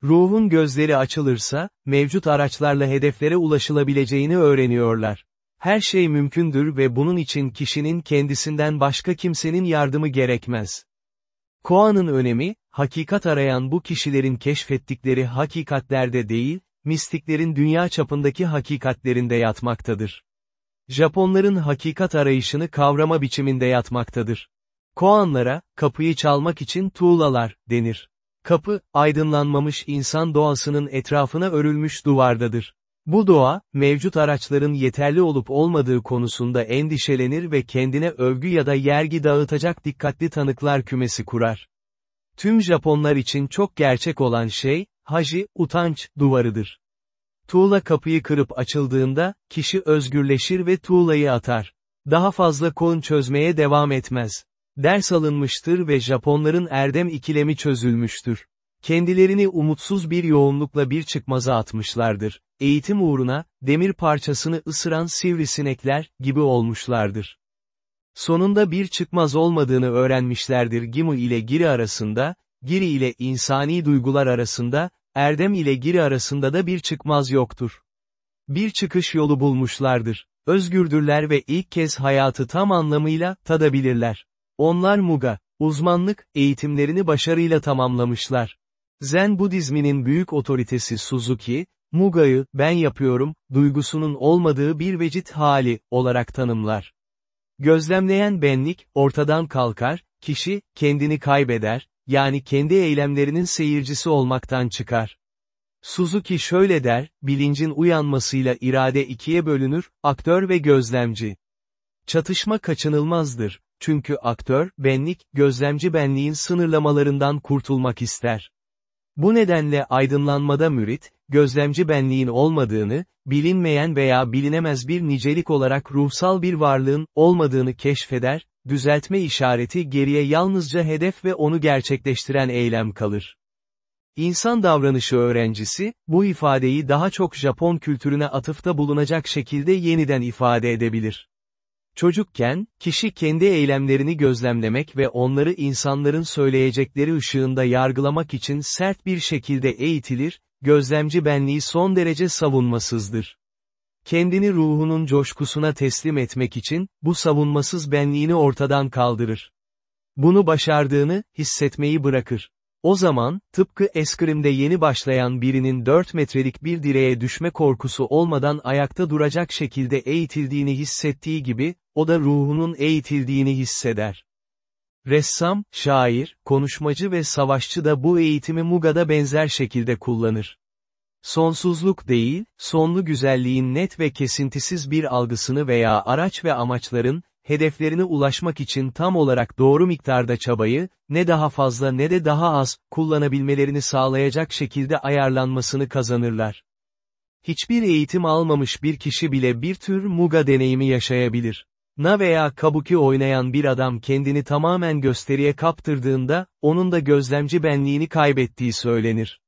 Ruhun gözleri açılırsa, mevcut araçlarla hedeflere ulaşılabileceğini öğreniyorlar. Her şey mümkündür ve bunun için kişinin kendisinden başka kimsenin yardımı gerekmez. Koan'ın önemi, hakikat arayan bu kişilerin keşfettikleri hakikatlerde değil, mistiklerin dünya çapındaki hakikatlerinde yatmaktadır. Japonların hakikat arayışını kavrama biçiminde yatmaktadır. Koanlara, kapıyı çalmak için tuğlalar, denir. Kapı, aydınlanmamış insan doğasının etrafına örülmüş duvardadır. Bu doğa, mevcut araçların yeterli olup olmadığı konusunda endişelenir ve kendine övgü ya da yergi dağıtacak dikkatli tanıklar kümesi kurar. Tüm Japonlar için çok gerçek olan şey, haji, utanç, duvarıdır. Tuğla kapıyı kırıp açıldığında, kişi özgürleşir ve tuğlayı atar. Daha fazla kon çözmeye devam etmez. Ders alınmıştır ve Japonların erdem ikilemi çözülmüştür. Kendilerini umutsuz bir yoğunlukla bir çıkmaza atmışlardır. Eğitim uğruna, demir parçasını ısıran sivrisinekler, gibi olmuşlardır. Sonunda bir çıkmaz olmadığını öğrenmişlerdir Gimu ile Giri arasında, Giri ile insani duygular arasında, Erdem ile Giri arasında da bir çıkmaz yoktur. Bir çıkış yolu bulmuşlardır. Özgürdürler ve ilk kez hayatı tam anlamıyla tadabilirler. Onlar Muga, uzmanlık, eğitimlerini başarıyla tamamlamışlar. Zen Budizminin büyük otoritesi Suzuki, Muga'yı, ben yapıyorum, duygusunun olmadığı bir vecit hali, olarak tanımlar. Gözlemleyen benlik, ortadan kalkar, kişi, kendini kaybeder, yani kendi eylemlerinin seyircisi olmaktan çıkar. Suzuki şöyle der, bilincin uyanmasıyla irade ikiye bölünür, aktör ve gözlemci. Çatışma kaçınılmazdır, çünkü aktör, benlik, gözlemci benliğin sınırlamalarından kurtulmak ister. Bu nedenle aydınlanmada mürit, gözlemci benliğin olmadığını, bilinmeyen veya bilinemez bir nicelik olarak ruhsal bir varlığın, olmadığını keşfeder, düzeltme işareti geriye yalnızca hedef ve onu gerçekleştiren eylem kalır. İnsan davranışı öğrencisi, bu ifadeyi daha çok Japon kültürüne atıfta bulunacak şekilde yeniden ifade edebilir. Çocukken, kişi kendi eylemlerini gözlemlemek ve onları insanların söyleyecekleri ışığında yargılamak için sert bir şekilde eğitilir, gözlemci benliği son derece savunmasızdır. Kendini ruhunun coşkusuna teslim etmek için, bu savunmasız benliğini ortadan kaldırır. Bunu başardığını, hissetmeyi bırakır. O zaman, tıpkı eskrimde yeni başlayan birinin 4 metrelik bir direğe düşme korkusu olmadan ayakta duracak şekilde eğitildiğini hissettiği gibi, o da ruhunun eğitildiğini hisseder. Ressam, şair, konuşmacı ve savaşçı da bu eğitimi Muga'da benzer şekilde kullanır. Sonsuzluk değil, sonlu güzelliğin net ve kesintisiz bir algısını veya araç ve amaçların, hedeflerine ulaşmak için tam olarak doğru miktarda çabayı, ne daha fazla ne de daha az, kullanabilmelerini sağlayacak şekilde ayarlanmasını kazanırlar. Hiçbir eğitim almamış bir kişi bile bir tür muga deneyimi yaşayabilir. Na veya kabuki oynayan bir adam kendini tamamen gösteriye kaptırdığında, onun da gözlemci benliğini kaybettiği söylenir.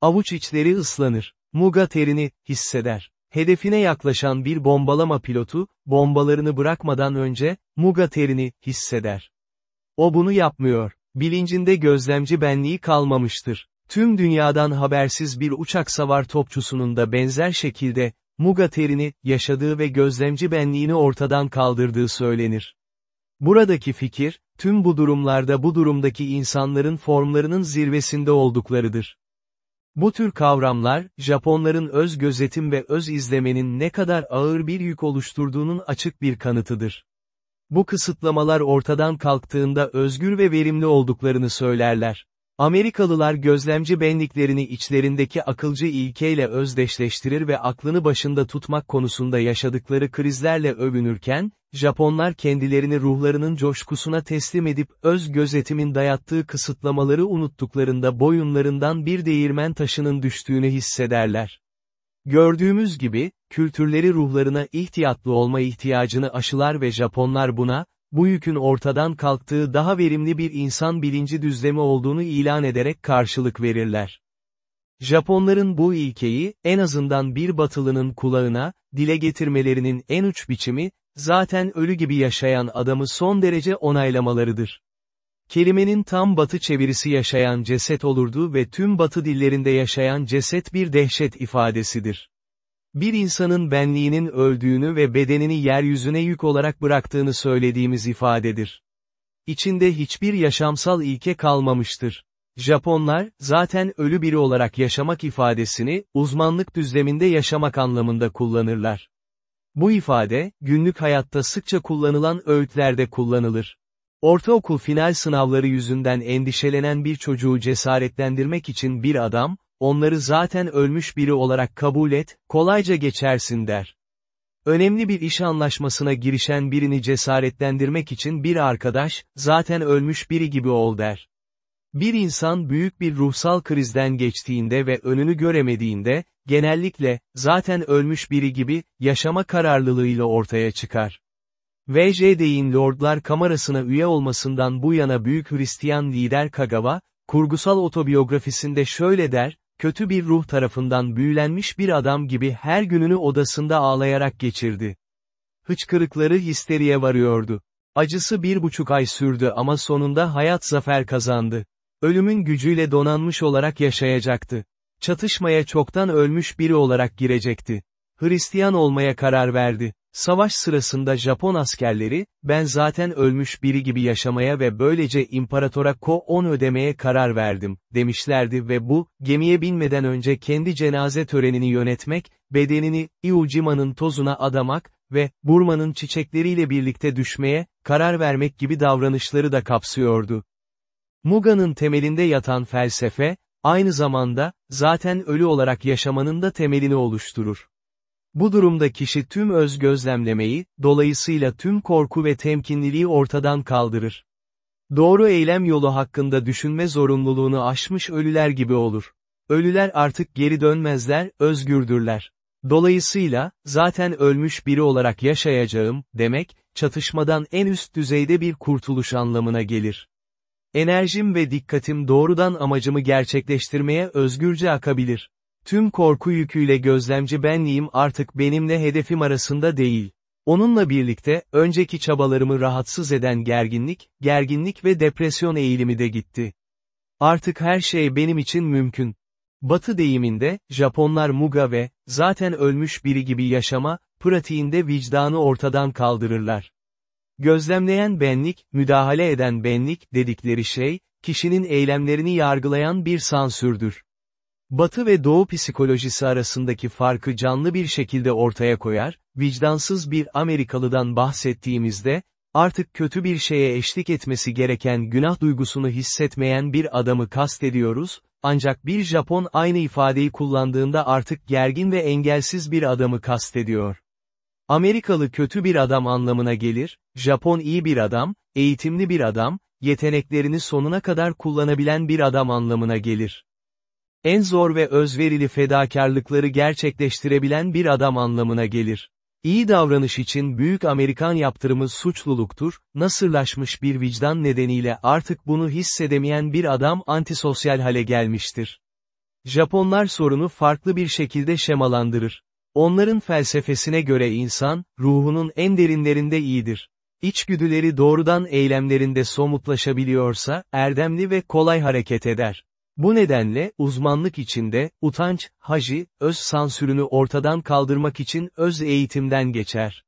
Avuç içleri ıslanır. Muga terini, hisseder. Hedefine yaklaşan bir bombalama pilotu, bombalarını bırakmadan önce, Muga terini, hisseder. O bunu yapmıyor. Bilincinde gözlemci benliği kalmamıştır. Tüm dünyadan habersiz bir uçak savar topçusunun da benzer şekilde, Muga terini, yaşadığı ve gözlemci benliğini ortadan kaldırdığı söylenir. Buradaki fikir, tüm bu durumlarda bu durumdaki insanların formlarının zirvesinde olduklarıdır. Bu tür kavramlar, Japonların öz gözetim ve öz izlemenin ne kadar ağır bir yük oluşturduğunun açık bir kanıtıdır. Bu kısıtlamalar ortadan kalktığında özgür ve verimli olduklarını söylerler. Amerikalılar gözlemci benliklerini içlerindeki akılcı ilkeyle özdeşleştirir ve aklını başında tutmak konusunda yaşadıkları krizlerle övünürken, Japonlar kendilerini ruhlarının coşkusuna teslim edip öz gözetimin dayattığı kısıtlamaları unuttuklarında boyunlarından bir değirmen taşının düştüğünü hissederler. Gördüğümüz gibi, kültürleri ruhlarına ihtiyatlı olma ihtiyacını aşılar ve Japonlar buna, bu yükün ortadan kalktığı daha verimli bir insan bilinci düzlemi olduğunu ilan ederek karşılık verirler. Japonların bu ilkeyi, en azından bir batılının kulağına, dile getirmelerinin en uç biçimi, zaten ölü gibi yaşayan adamı son derece onaylamalarıdır. Kelimenin tam batı çevirisi yaşayan ceset olurdu ve tüm batı dillerinde yaşayan ceset bir dehşet ifadesidir. Bir insanın benliğinin öldüğünü ve bedenini yeryüzüne yük olarak bıraktığını söylediğimiz ifadedir. İçinde hiçbir yaşamsal ilke kalmamıştır. Japonlar, zaten ölü biri olarak yaşamak ifadesini, uzmanlık düzleminde yaşamak anlamında kullanırlar. Bu ifade, günlük hayatta sıkça kullanılan öğütlerde kullanılır. Ortaokul final sınavları yüzünden endişelenen bir çocuğu cesaretlendirmek için bir adam, onları zaten ölmüş biri olarak kabul et, kolayca geçersin der. Önemli bir iş anlaşmasına girişen birini cesaretlendirmek için bir arkadaş, zaten ölmüş biri gibi ol der. Bir insan büyük bir ruhsal krizden geçtiğinde ve önünü göremediğinde, genellikle, zaten ölmüş biri gibi, yaşama kararlılığıyla ortaya çıkar. VJD'in Lordlar Kamerası'na üye olmasından bu yana büyük Hristiyan lider Kagawa, kurgusal otobiyografisinde şöyle der, kötü bir ruh tarafından büyülenmiş bir adam gibi her gününü odasında ağlayarak geçirdi. Hıçkırıkları histeriye varıyordu. Acısı bir buçuk ay sürdü ama sonunda hayat zafer kazandı. Ölümün gücüyle donanmış olarak yaşayacaktı. Çatışmaya çoktan ölmüş biri olarak girecekti. Hristiyan olmaya karar verdi. Savaş sırasında Japon askerleri, ben zaten ölmüş biri gibi yaşamaya ve böylece imparatora ko-on ödemeye karar verdim, demişlerdi ve bu, gemiye binmeden önce kendi cenaze törenini yönetmek, bedenini, Iwo tozuna adamak ve, Burma'nın çiçekleriyle birlikte düşmeye, karar vermek gibi davranışları da kapsıyordu. Muga'nın temelinde yatan felsefe, aynı zamanda, zaten ölü olarak yaşamanın da temelini oluşturur. Bu durumda kişi tüm öz gözlemlemeyi, dolayısıyla tüm korku ve temkinliliği ortadan kaldırır. Doğru eylem yolu hakkında düşünme zorunluluğunu aşmış ölüler gibi olur. Ölüler artık geri dönmezler, özgürdürler. Dolayısıyla, zaten ölmüş biri olarak yaşayacağım, demek, çatışmadan en üst düzeyde bir kurtuluş anlamına gelir. Enerjim ve dikkatim doğrudan amacımı gerçekleştirmeye özgürce akabilir. Tüm korku yüküyle gözlemci benliğim artık benimle hedefim arasında değil. Onunla birlikte, önceki çabalarımı rahatsız eden gerginlik, gerginlik ve depresyon eğilimi de gitti. Artık her şey benim için mümkün. Batı deyiminde, Japonlar muga ve, zaten ölmüş biri gibi yaşama, pratiğinde vicdanı ortadan kaldırırlar. Gözlemleyen benlik, müdahale eden benlik dedikleri şey, kişinin eylemlerini yargılayan bir sansürdür. Batı ve Doğu psikolojisi arasındaki farkı canlı bir şekilde ortaya koyar, vicdansız bir Amerikalıdan bahsettiğimizde, artık kötü bir şeye eşlik etmesi gereken günah duygusunu hissetmeyen bir adamı kastediyoruz, ancak bir Japon aynı ifadeyi kullandığında artık gergin ve engelsiz bir adamı kastediyor. Amerikalı kötü bir adam anlamına gelir, Japon iyi bir adam, eğitimli bir adam, yeteneklerini sonuna kadar kullanabilen bir adam anlamına gelir. En zor ve özverili fedakarlıkları gerçekleştirebilen bir adam anlamına gelir. İyi davranış için büyük Amerikan yaptırımı suçluluktur, nasırlaşmış bir vicdan nedeniyle artık bunu hissedemeyen bir adam antisosyal hale gelmiştir. Japonlar sorunu farklı bir şekilde şemalandırır. Onların felsefesine göre insan, ruhunun en derinlerinde iyidir. İçgüdüleri doğrudan eylemlerinde somutlaşabiliyorsa, erdemli ve kolay hareket eder. Bu nedenle, uzmanlık içinde, utanç, haji, öz sansürünü ortadan kaldırmak için öz eğitimden geçer.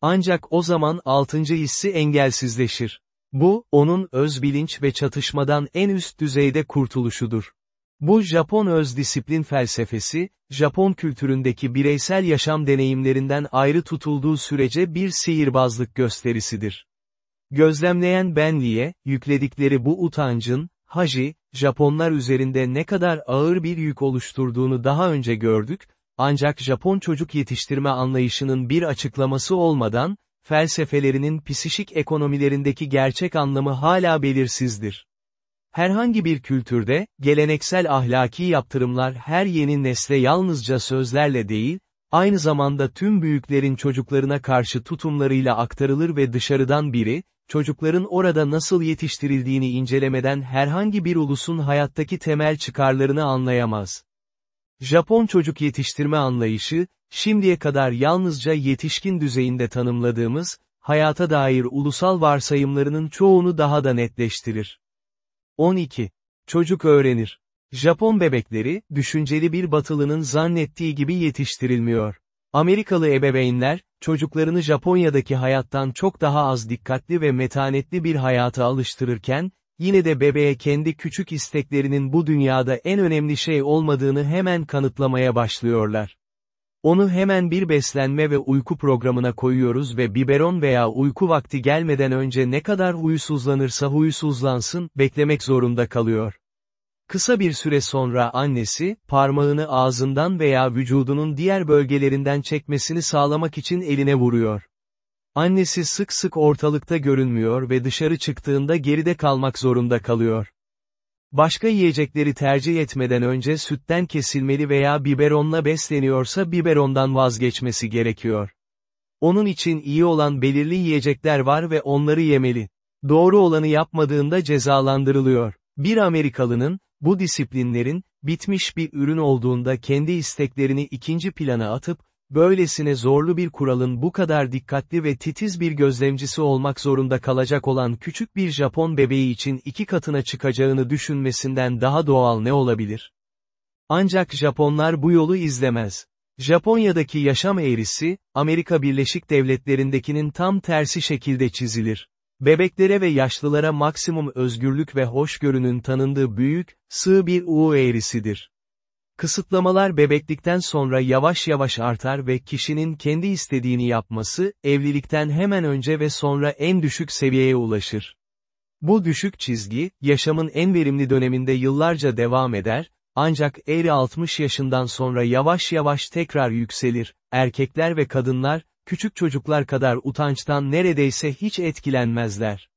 Ancak o zaman altıncı hissi engelsizleşir. Bu, onun öz bilinç ve çatışmadan en üst düzeyde kurtuluşudur. Bu Japon öz disiplin felsefesi, Japon kültüründeki bireysel yaşam deneyimlerinden ayrı tutulduğu sürece bir sihirbazlık gösterisidir. Gözlemleyen benliğe, yükledikleri bu utancın, haji, Japonlar üzerinde ne kadar ağır bir yük oluşturduğunu daha önce gördük, ancak Japon çocuk yetiştirme anlayışının bir açıklaması olmadan, felsefelerinin psişik ekonomilerindeki gerçek anlamı hala belirsizdir. Herhangi bir kültürde, geleneksel ahlaki yaptırımlar her yeni nesle yalnızca sözlerle değil, aynı zamanda tüm büyüklerin çocuklarına karşı tutumlarıyla aktarılır ve dışarıdan biri, çocukların orada nasıl yetiştirildiğini incelemeden herhangi bir ulusun hayattaki temel çıkarlarını anlayamaz. Japon çocuk yetiştirme anlayışı, şimdiye kadar yalnızca yetişkin düzeyinde tanımladığımız, hayata dair ulusal varsayımlarının çoğunu daha da netleştirir. 12. Çocuk öğrenir. Japon bebekleri, düşünceli bir batılının zannettiği gibi yetiştirilmiyor. Amerikalı ebeveynler, çocuklarını Japonya'daki hayattan çok daha az dikkatli ve metanetli bir hayata alıştırırken, yine de bebeğe kendi küçük isteklerinin bu dünyada en önemli şey olmadığını hemen kanıtlamaya başlıyorlar. Onu hemen bir beslenme ve uyku programına koyuyoruz ve biberon veya uyku vakti gelmeden önce ne kadar huysuzlanırsa huysuzlansın, beklemek zorunda kalıyor. Kısa bir süre sonra annesi, parmağını ağzından veya vücudunun diğer bölgelerinden çekmesini sağlamak için eline vuruyor. Annesi sık sık ortalıkta görünmüyor ve dışarı çıktığında geride kalmak zorunda kalıyor. Başka yiyecekleri tercih etmeden önce sütten kesilmeli veya biberonla besleniyorsa biberondan vazgeçmesi gerekiyor. Onun için iyi olan belirli yiyecekler var ve onları yemeli. Doğru olanı yapmadığında cezalandırılıyor. Bir Amerikalının, bu disiplinlerin, bitmiş bir ürün olduğunda kendi isteklerini ikinci plana atıp, böylesine zorlu bir kuralın bu kadar dikkatli ve titiz bir gözlemcisi olmak zorunda kalacak olan küçük bir Japon bebeği için iki katına çıkacağını düşünmesinden daha doğal ne olabilir? Ancak Japonlar bu yolu izlemez. Japonya'daki yaşam eğrisi, Amerika Birleşik Devletleri'ndekinin tam tersi şekilde çizilir. Bebeklere ve yaşlılara maksimum özgürlük ve hoşgörünün tanındığı büyük, sığ bir U eğrisidir. Kısıtlamalar bebeklikten sonra yavaş yavaş artar ve kişinin kendi istediğini yapması, evlilikten hemen önce ve sonra en düşük seviyeye ulaşır. Bu düşük çizgi, yaşamın en verimli döneminde yıllarca devam eder, ancak eğri 60 yaşından sonra yavaş yavaş tekrar yükselir, erkekler ve kadınlar, küçük çocuklar kadar utançtan neredeyse hiç etkilenmezler.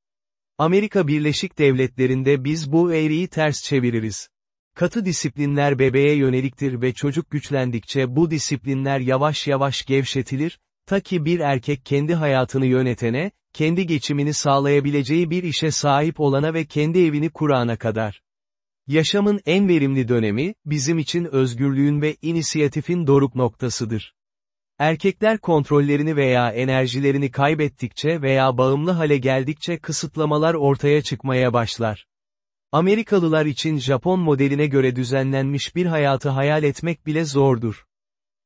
Amerika Birleşik Devletleri'nde biz bu eğriyi ters çeviririz. Katı disiplinler bebeğe yöneliktir ve çocuk güçlendikçe bu disiplinler yavaş yavaş gevşetilir, ta ki bir erkek kendi hayatını yönetene, kendi geçimini sağlayabileceği bir işe sahip olana ve kendi evini kurana kadar. Yaşamın en verimli dönemi, bizim için özgürlüğün ve inisiyatifin doruk noktasıdır. Erkekler kontrollerini veya enerjilerini kaybettikçe veya bağımlı hale geldikçe kısıtlamalar ortaya çıkmaya başlar. Amerikalılar için Japon modeline göre düzenlenmiş bir hayatı hayal etmek bile zordur.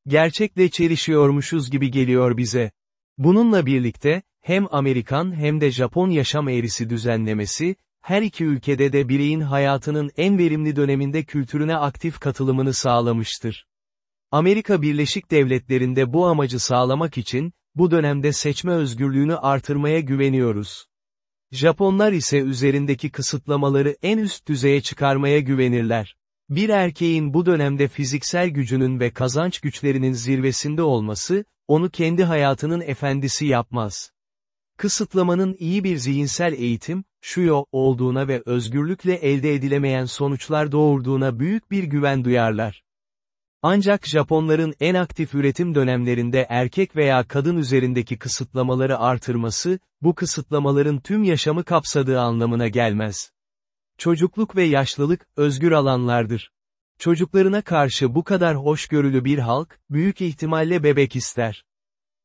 Gerçekle çelişiyormuşuz gibi geliyor bize. Bununla birlikte, hem Amerikan hem de Japon yaşam eğrisi düzenlemesi, her iki ülkede de bireyin hayatının en verimli döneminde kültürüne aktif katılımını sağlamıştır. Amerika Birleşik Devletleri'nde bu amacı sağlamak için, bu dönemde seçme özgürlüğünü artırmaya güveniyoruz. Japonlar ise üzerindeki kısıtlamaları en üst düzeye çıkarmaya güvenirler. Bir erkeğin bu dönemde fiziksel gücünün ve kazanç güçlerinin zirvesinde olması, onu kendi hayatının efendisi yapmaz. Kısıtlamanın iyi bir zihinsel eğitim, şuyo olduğuna ve özgürlükle elde edilemeyen sonuçlar doğurduğuna büyük bir güven duyarlar. Ancak Japonların en aktif üretim dönemlerinde erkek veya kadın üzerindeki kısıtlamaları artırması, bu kısıtlamaların tüm yaşamı kapsadığı anlamına gelmez. Çocukluk ve yaşlılık, özgür alanlardır. Çocuklarına karşı bu kadar hoşgörülü bir halk, büyük ihtimalle bebek ister.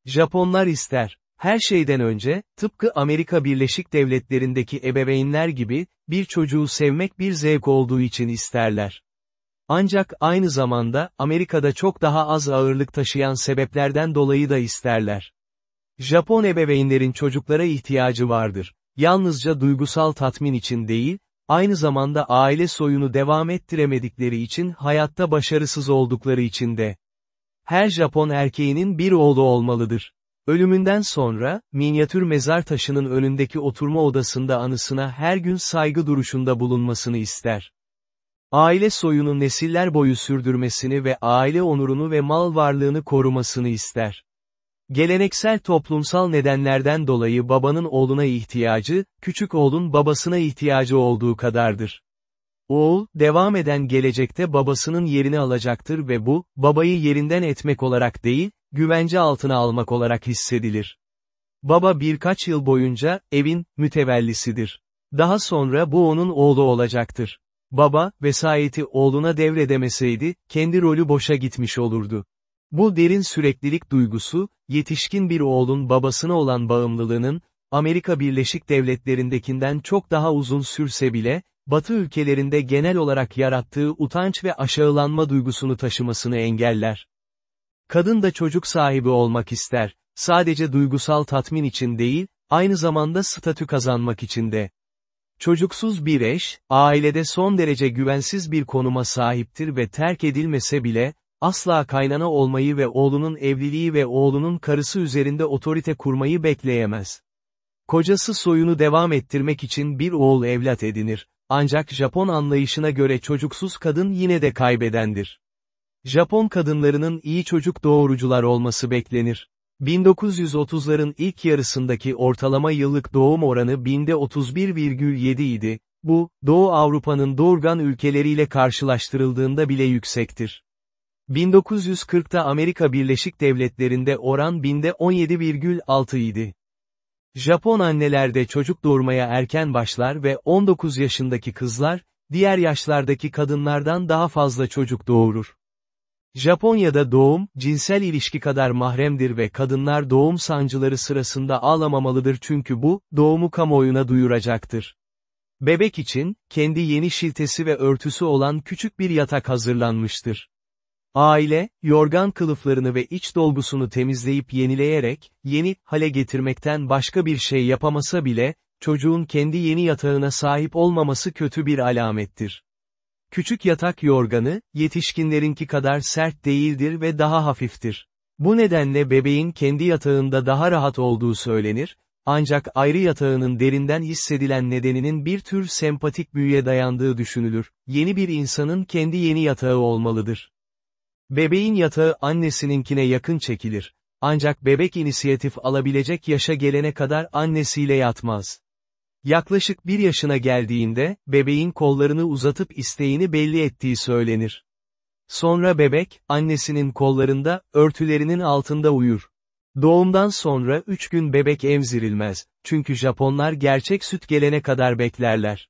Japonlar ister. Her şeyden önce, tıpkı Amerika Birleşik Devletleri'ndeki ebeveynler gibi, bir çocuğu sevmek bir zevk olduğu için isterler. Ancak aynı zamanda, Amerika'da çok daha az ağırlık taşıyan sebeplerden dolayı da isterler. Japon ebeveynlerin çocuklara ihtiyacı vardır. Yalnızca duygusal tatmin için değil, aynı zamanda aile soyunu devam ettiremedikleri için hayatta başarısız oldukları için de. Her Japon erkeğinin bir oğlu olmalıdır. Ölümünden sonra, minyatür mezar taşının önündeki oturma odasında anısına her gün saygı duruşunda bulunmasını ister. Aile soyunu nesiller boyu sürdürmesini ve aile onurunu ve mal varlığını korumasını ister. Geleneksel toplumsal nedenlerden dolayı babanın oğluna ihtiyacı, küçük oğlun babasına ihtiyacı olduğu kadardır. Oğul, devam eden gelecekte babasının yerini alacaktır ve bu, babayı yerinden etmek olarak değil, güvence altına almak olarak hissedilir. Baba birkaç yıl boyunca, evin, mütevellisidir. Daha sonra bu onun oğlu olacaktır. Baba, vesayeti oğluna devredemeseydi, kendi rolü boşa gitmiş olurdu. Bu derin süreklilik duygusu, yetişkin bir oğlun babasına olan bağımlılığının, Amerika Birleşik Devletleri'ndekinden çok daha uzun sürse bile, Batı ülkelerinde genel olarak yarattığı utanç ve aşağılanma duygusunu taşımasını engeller. Kadın da çocuk sahibi olmak ister, sadece duygusal tatmin için değil, aynı zamanda statü kazanmak için de. Çocuksuz bir eş, ailede son derece güvensiz bir konuma sahiptir ve terk edilmese bile, asla kaynana olmayı ve oğlunun evliliği ve oğlunun karısı üzerinde otorite kurmayı bekleyemez. Kocası soyunu devam ettirmek için bir oğul evlat edinir, ancak Japon anlayışına göre çocuksuz kadın yine de kaybedendir. Japon kadınlarının iyi çocuk doğurucular olması beklenir. 1930'ların ilk yarısındaki ortalama yıllık doğum oranı binde 31,7 idi, bu, Doğu Avrupa'nın doğurgan ülkeleriyle karşılaştırıldığında bile yüksektir. 1940'ta Amerika Birleşik Devletleri'nde oran binde 17,6 idi. Japon annelerde çocuk doğurmaya erken başlar ve 19 yaşındaki kızlar, diğer yaşlardaki kadınlardan daha fazla çocuk doğurur. Japonya'da doğum, cinsel ilişki kadar mahremdir ve kadınlar doğum sancıları sırasında ağlamamalıdır çünkü bu, doğumu kamuoyuna duyuracaktır. Bebek için, kendi yeni şiltesi ve örtüsü olan küçük bir yatak hazırlanmıştır. Aile, yorgan kılıflarını ve iç dolgusunu temizleyip yenileyerek, yeni hale getirmekten başka bir şey yapamasa bile, çocuğun kendi yeni yatağına sahip olmaması kötü bir alamettir. Küçük yatak yorganı, yetişkinlerinki kadar sert değildir ve daha hafiftir. Bu nedenle bebeğin kendi yatağında daha rahat olduğu söylenir, ancak ayrı yatağının derinden hissedilen nedeninin bir tür sempatik büyüye dayandığı düşünülür. Yeni bir insanın kendi yeni yatağı olmalıdır. Bebeğin yatağı annesininkine yakın çekilir. Ancak bebek inisiyatif alabilecek yaşa gelene kadar annesiyle yatmaz. Yaklaşık bir yaşına geldiğinde, bebeğin kollarını uzatıp isteğini belli ettiği söylenir. Sonra bebek, annesinin kollarında, örtülerinin altında uyur. Doğumdan sonra 3 gün bebek emzirilmez, çünkü Japonlar gerçek süt gelene kadar beklerler.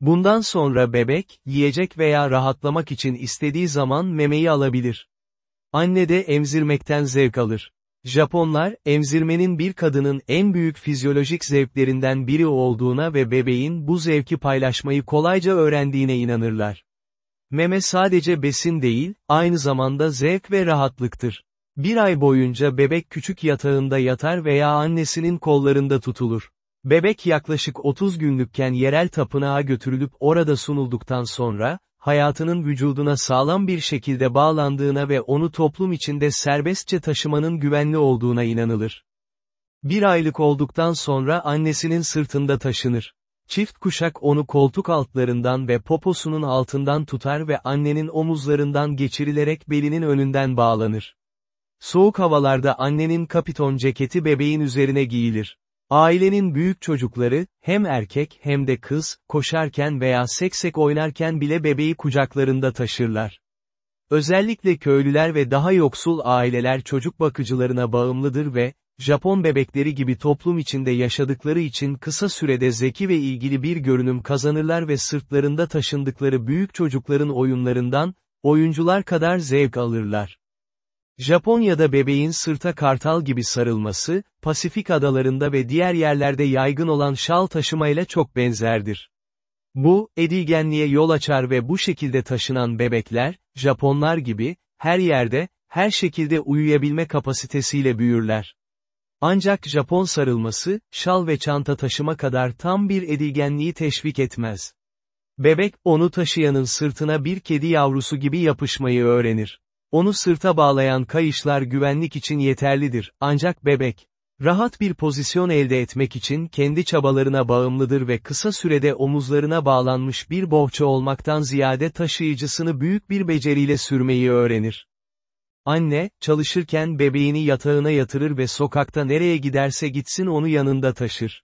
Bundan sonra bebek, yiyecek veya rahatlamak için istediği zaman memeyi alabilir. Anne de emzirmekten zevk alır. Japonlar, emzirmenin bir kadının en büyük fizyolojik zevklerinden biri olduğuna ve bebeğin bu zevki paylaşmayı kolayca öğrendiğine inanırlar. Meme sadece besin değil, aynı zamanda zevk ve rahatlıktır. Bir ay boyunca bebek küçük yatağında yatar veya annesinin kollarında tutulur. Bebek yaklaşık 30 günlükken yerel tapınağa götürülüp orada sunulduktan sonra, hayatının vücuduna sağlam bir şekilde bağlandığına ve onu toplum içinde serbestçe taşımanın güvenli olduğuna inanılır. Bir aylık olduktan sonra annesinin sırtında taşınır. Çift kuşak onu koltuk altlarından ve poposunun altından tutar ve annenin omuzlarından geçirilerek belinin önünden bağlanır. Soğuk havalarda annenin kapiton ceketi bebeğin üzerine giyilir. Ailenin büyük çocukları, hem erkek hem de kız, koşarken veya seksek oynarken bile bebeği kucaklarında taşırlar. Özellikle köylüler ve daha yoksul aileler çocuk bakıcılarına bağımlıdır ve, Japon bebekleri gibi toplum içinde yaşadıkları için kısa sürede zeki ve ilgili bir görünüm kazanırlar ve sırtlarında taşındıkları büyük çocukların oyunlarından, oyuncular kadar zevk alırlar. Japonya'da bebeğin sırta kartal gibi sarılması, Pasifik adalarında ve diğer yerlerde yaygın olan şal taşımayla çok benzerdir. Bu, edilgenliğe yol açar ve bu şekilde taşınan bebekler, Japonlar gibi, her yerde, her şekilde uyuyabilme kapasitesiyle büyürler. Ancak Japon sarılması, şal ve çanta taşıma kadar tam bir edilgenliği teşvik etmez. Bebek, onu taşıyanın sırtına bir kedi yavrusu gibi yapışmayı öğrenir. Onu sırta bağlayan kayışlar güvenlik için yeterlidir, ancak bebek, rahat bir pozisyon elde etmek için kendi çabalarına bağımlıdır ve kısa sürede omuzlarına bağlanmış bir bohça olmaktan ziyade taşıyıcısını büyük bir beceriyle sürmeyi öğrenir. Anne, çalışırken bebeğini yatağına yatırır ve sokakta nereye giderse gitsin onu yanında taşır.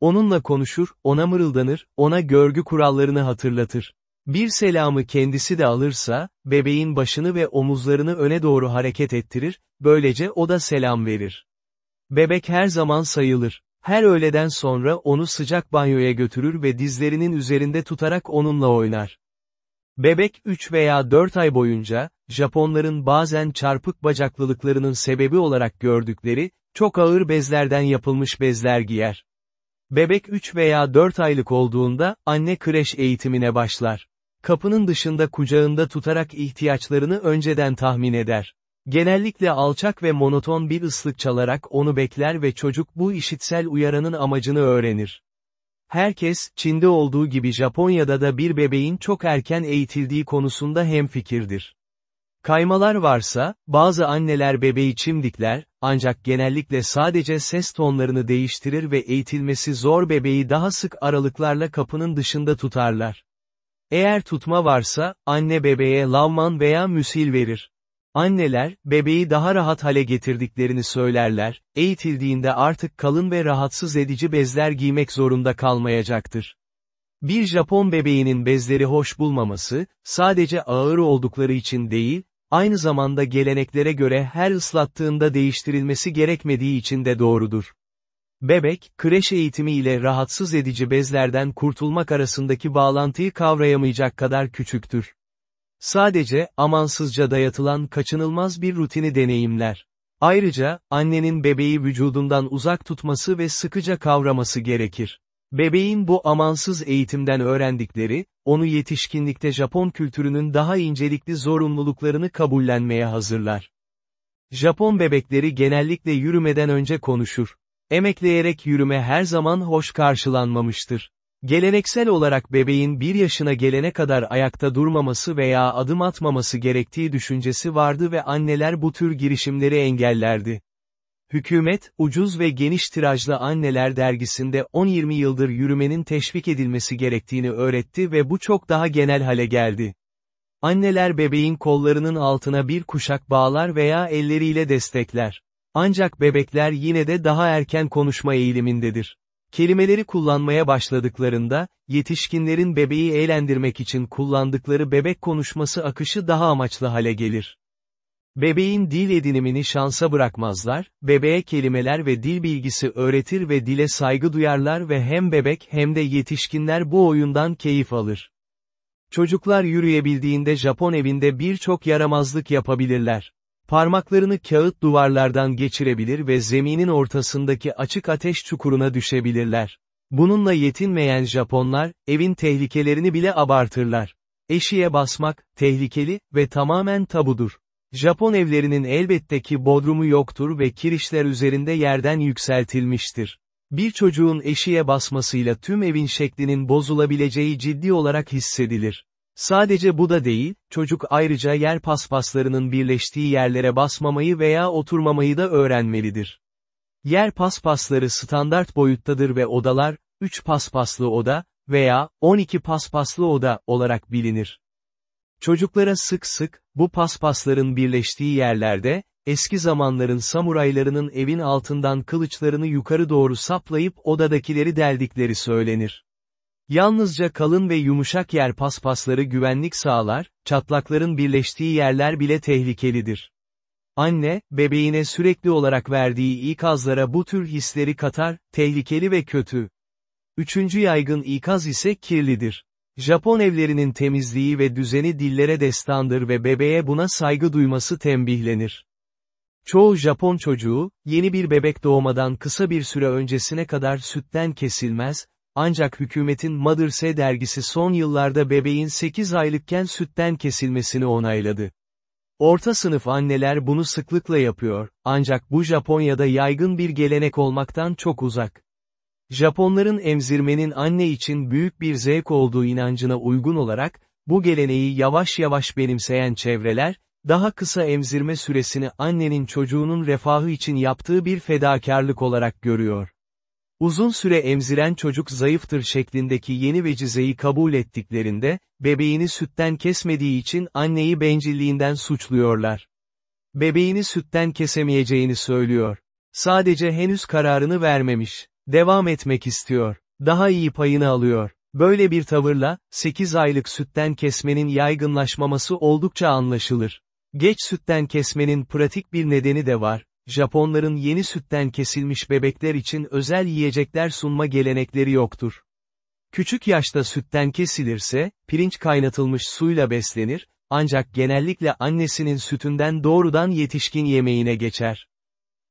Onunla konuşur, ona mırıldanır, ona görgü kurallarını hatırlatır. Bir selamı kendisi de alırsa, bebeğin başını ve omuzlarını öne doğru hareket ettirir, böylece o da selam verir. Bebek her zaman sayılır. Her öğleden sonra onu sıcak banyoya götürür ve dizlerinin üzerinde tutarak onunla oynar. Bebek 3 veya 4 ay boyunca, Japonların bazen çarpık bacaklılıklarının sebebi olarak gördükleri, çok ağır bezlerden yapılmış bezler giyer. Bebek 3 veya 4 aylık olduğunda, anne kreş eğitimine başlar. Kapının dışında kucağında tutarak ihtiyaçlarını önceden tahmin eder. Genellikle alçak ve monoton bir ıslık çalarak onu bekler ve çocuk bu işitsel uyaranın amacını öğrenir. Herkes, Çin'de olduğu gibi Japonya'da da bir bebeğin çok erken eğitildiği konusunda hemfikirdir. Kaymalar varsa, bazı anneler bebeği çimdikler, ancak genellikle sadece ses tonlarını değiştirir ve eğitilmesi zor bebeği daha sık aralıklarla kapının dışında tutarlar. Eğer tutma varsa, anne bebeğe lavman veya müsil verir. Anneler, bebeği daha rahat hale getirdiklerini söylerler, eğitildiğinde artık kalın ve rahatsız edici bezler giymek zorunda kalmayacaktır. Bir Japon bebeğinin bezleri hoş bulmaması, sadece ağır oldukları için değil, aynı zamanda geleneklere göre her ıslattığında değiştirilmesi gerekmediği için de doğrudur. Bebek, kreş eğitimi ile rahatsız edici bezlerden kurtulmak arasındaki bağlantıyı kavrayamayacak kadar küçüktür. Sadece, amansızca dayatılan kaçınılmaz bir rutini deneyimler. Ayrıca, annenin bebeği vücudundan uzak tutması ve sıkıca kavraması gerekir. Bebeğin bu amansız eğitimden öğrendikleri, onu yetişkinlikte Japon kültürünün daha incelikli zorunluluklarını kabullenmeye hazırlar. Japon bebekleri genellikle yürümeden önce konuşur. Emekleyerek yürüme her zaman hoş karşılanmamıştır. Geleneksel olarak bebeğin bir yaşına gelene kadar ayakta durmaması veya adım atmaması gerektiği düşüncesi vardı ve anneler bu tür girişimleri engellerdi. Hükümet, ucuz ve geniş tirajlı Anneler dergisinde 10-20 yıldır yürümenin teşvik edilmesi gerektiğini öğretti ve bu çok daha genel hale geldi. Anneler bebeğin kollarının altına bir kuşak bağlar veya elleriyle destekler. Ancak bebekler yine de daha erken konuşma eğilimindedir. Kelimeleri kullanmaya başladıklarında, yetişkinlerin bebeği eğlendirmek için kullandıkları bebek konuşması akışı daha amaçlı hale gelir. Bebeğin dil edinimini şansa bırakmazlar, bebeğe kelimeler ve dil bilgisi öğretir ve dile saygı duyarlar ve hem bebek hem de yetişkinler bu oyundan keyif alır. Çocuklar yürüyebildiğinde Japon evinde birçok yaramazlık yapabilirler. Parmaklarını kağıt duvarlardan geçirebilir ve zeminin ortasındaki açık ateş çukuruna düşebilirler. Bununla yetinmeyen Japonlar, evin tehlikelerini bile abartırlar. Eşiğe basmak, tehlikeli ve tamamen tabudur. Japon evlerinin elbette ki bodrumu yoktur ve kirişler üzerinde yerden yükseltilmiştir. Bir çocuğun eşiğe basmasıyla tüm evin şeklinin bozulabileceği ciddi olarak hissedilir. Sadece bu da değil, çocuk ayrıca yer paspaslarının birleştiği yerlere basmamayı veya oturmamayı da öğrenmelidir. Yer paspasları standart boyuttadır ve odalar, 3 paspaslı oda veya 12 paspaslı oda olarak bilinir. Çocuklara sık sık, bu paspasların birleştiği yerlerde, eski zamanların samuraylarının evin altından kılıçlarını yukarı doğru saplayıp odadakileri deldikleri söylenir. Yalnızca kalın ve yumuşak yer paspasları güvenlik sağlar, çatlakların birleştiği yerler bile tehlikelidir. Anne, bebeğine sürekli olarak verdiği ikazlara bu tür hisleri katar, tehlikeli ve kötü. Üçüncü yaygın ikaz ise kirlidir. Japon evlerinin temizliği ve düzeni dillere destandır ve bebeğe buna saygı duyması tembihlenir. Çoğu Japon çocuğu, yeni bir bebek doğmadan kısa bir süre öncesine kadar sütten kesilmez, ancak hükümetin Mother's dergisi son yıllarda bebeğin 8 aylıkken sütten kesilmesini onayladı. Orta sınıf anneler bunu sıklıkla yapıyor, ancak bu Japonya'da yaygın bir gelenek olmaktan çok uzak. Japonların emzirmenin anne için büyük bir zevk olduğu inancına uygun olarak, bu geleneği yavaş yavaş benimseyen çevreler, daha kısa emzirme süresini annenin çocuğunun refahı için yaptığı bir fedakarlık olarak görüyor. Uzun süre emziren çocuk zayıftır şeklindeki yeni vecizeyi kabul ettiklerinde, bebeğini sütten kesmediği için anneyi bencilliğinden suçluyorlar. Bebeğini sütten kesemeyeceğini söylüyor. Sadece henüz kararını vermemiş. Devam etmek istiyor. Daha iyi payını alıyor. Böyle bir tavırla, 8 aylık sütten kesmenin yaygınlaşmaması oldukça anlaşılır. Geç sütten kesmenin pratik bir nedeni de var. Japonların yeni sütten kesilmiş bebekler için özel yiyecekler sunma gelenekleri yoktur. Küçük yaşta sütten kesilirse, pirinç kaynatılmış suyla beslenir, ancak genellikle annesinin sütünden doğrudan yetişkin yemeğine geçer.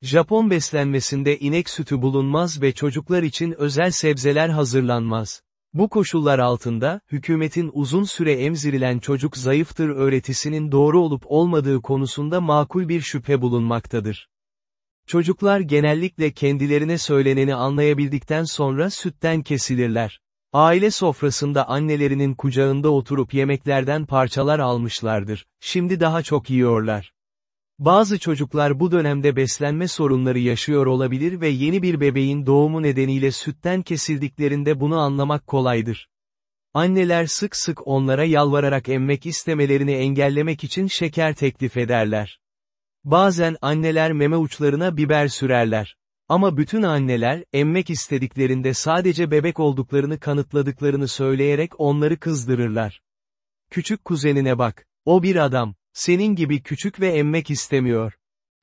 Japon beslenmesinde inek sütü bulunmaz ve çocuklar için özel sebzeler hazırlanmaz. Bu koşullar altında, hükümetin uzun süre emzirilen çocuk zayıftır öğretisinin doğru olup olmadığı konusunda makul bir şüphe bulunmaktadır. Çocuklar genellikle kendilerine söyleneni anlayabildikten sonra sütten kesilirler. Aile sofrasında annelerinin kucağında oturup yemeklerden parçalar almışlardır, şimdi daha çok yiyorlar. Bazı çocuklar bu dönemde beslenme sorunları yaşıyor olabilir ve yeni bir bebeğin doğumu nedeniyle sütten kesildiklerinde bunu anlamak kolaydır. Anneler sık sık onlara yalvararak emmek istemelerini engellemek için şeker teklif ederler. Bazen anneler meme uçlarına biber sürerler. Ama bütün anneler, emmek istediklerinde sadece bebek olduklarını kanıtladıklarını söyleyerek onları kızdırırlar. Küçük kuzenine bak, o bir adam, senin gibi küçük ve emmek istemiyor.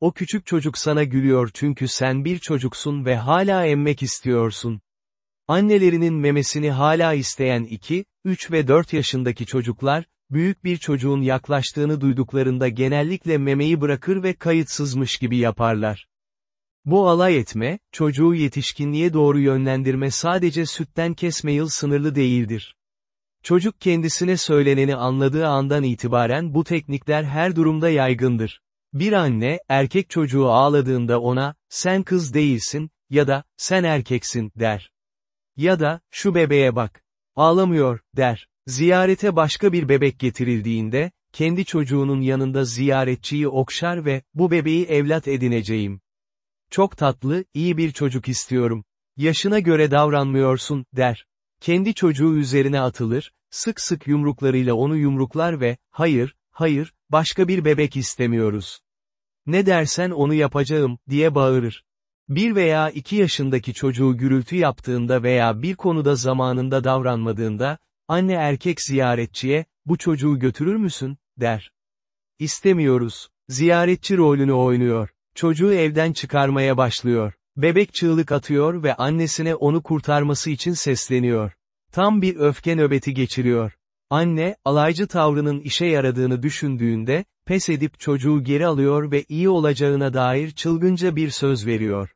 O küçük çocuk sana gülüyor çünkü sen bir çocuksun ve hala emmek istiyorsun. Annelerinin memesini hala isteyen 2, 3 ve 4 yaşındaki çocuklar, büyük bir çocuğun yaklaştığını duyduklarında genellikle memeyi bırakır ve kayıtsızmış gibi yaparlar. Bu alay etme, çocuğu yetişkinliğe doğru yönlendirme sadece sütten kesme yıl sınırlı değildir. Çocuk kendisine söyleneni anladığı andan itibaren bu teknikler her durumda yaygındır. Bir anne, erkek çocuğu ağladığında ona, sen kız değilsin, ya da, sen erkeksin, der. Ya da, şu bebeğe bak. Ağlamıyor, der. Ziyarete başka bir bebek getirildiğinde, kendi çocuğunun yanında ziyaretçiyi okşar ve, bu bebeği evlat edineceğim. Çok tatlı, iyi bir çocuk istiyorum. Yaşına göre davranmıyorsun, der. Kendi çocuğu üzerine atılır, sık sık yumruklarıyla onu yumruklar ve, hayır, hayır, başka bir bebek istemiyoruz. Ne dersen onu yapacağım, diye bağırır. Bir veya iki yaşındaki çocuğu gürültü yaptığında veya bir konuda zamanında davranmadığında, anne erkek ziyaretçiye, bu çocuğu götürür müsün, der. İstemiyoruz. Ziyaretçi rolünü oynuyor. Çocuğu evden çıkarmaya başlıyor. Bebek çığlık atıyor ve annesine onu kurtarması için sesleniyor. Tam bir öfke nöbeti geçiriyor. Anne, alaycı tavrının işe yaradığını düşündüğünde, pes edip çocuğu geri alıyor ve iyi olacağına dair çılgınca bir söz veriyor.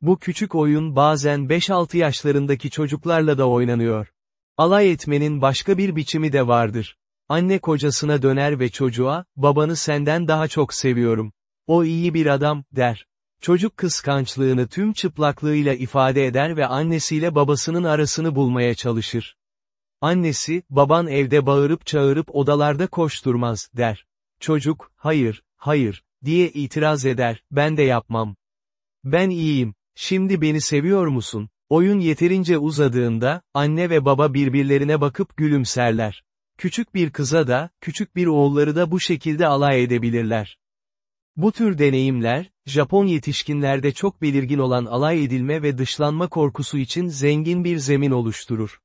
Bu küçük oyun bazen 5-6 yaşlarındaki çocuklarla da oynanıyor. Alay etmenin başka bir biçimi de vardır. Anne kocasına döner ve çocuğa, babanı senden daha çok seviyorum. O iyi bir adam, der. Çocuk kıskançlığını tüm çıplaklığıyla ifade eder ve annesiyle babasının arasını bulmaya çalışır. Annesi, baban evde bağırıp çağırıp odalarda koşturmaz, der. Çocuk, hayır, hayır, diye itiraz eder, ben de yapmam. Ben iyiyim, şimdi beni seviyor musun? Oyun yeterince uzadığında, anne ve baba birbirlerine bakıp gülümserler. Küçük bir kıza da, küçük bir oğulları da bu şekilde alay edebilirler. Bu tür deneyimler, Japon yetişkinlerde çok belirgin olan alay edilme ve dışlanma korkusu için zengin bir zemin oluşturur.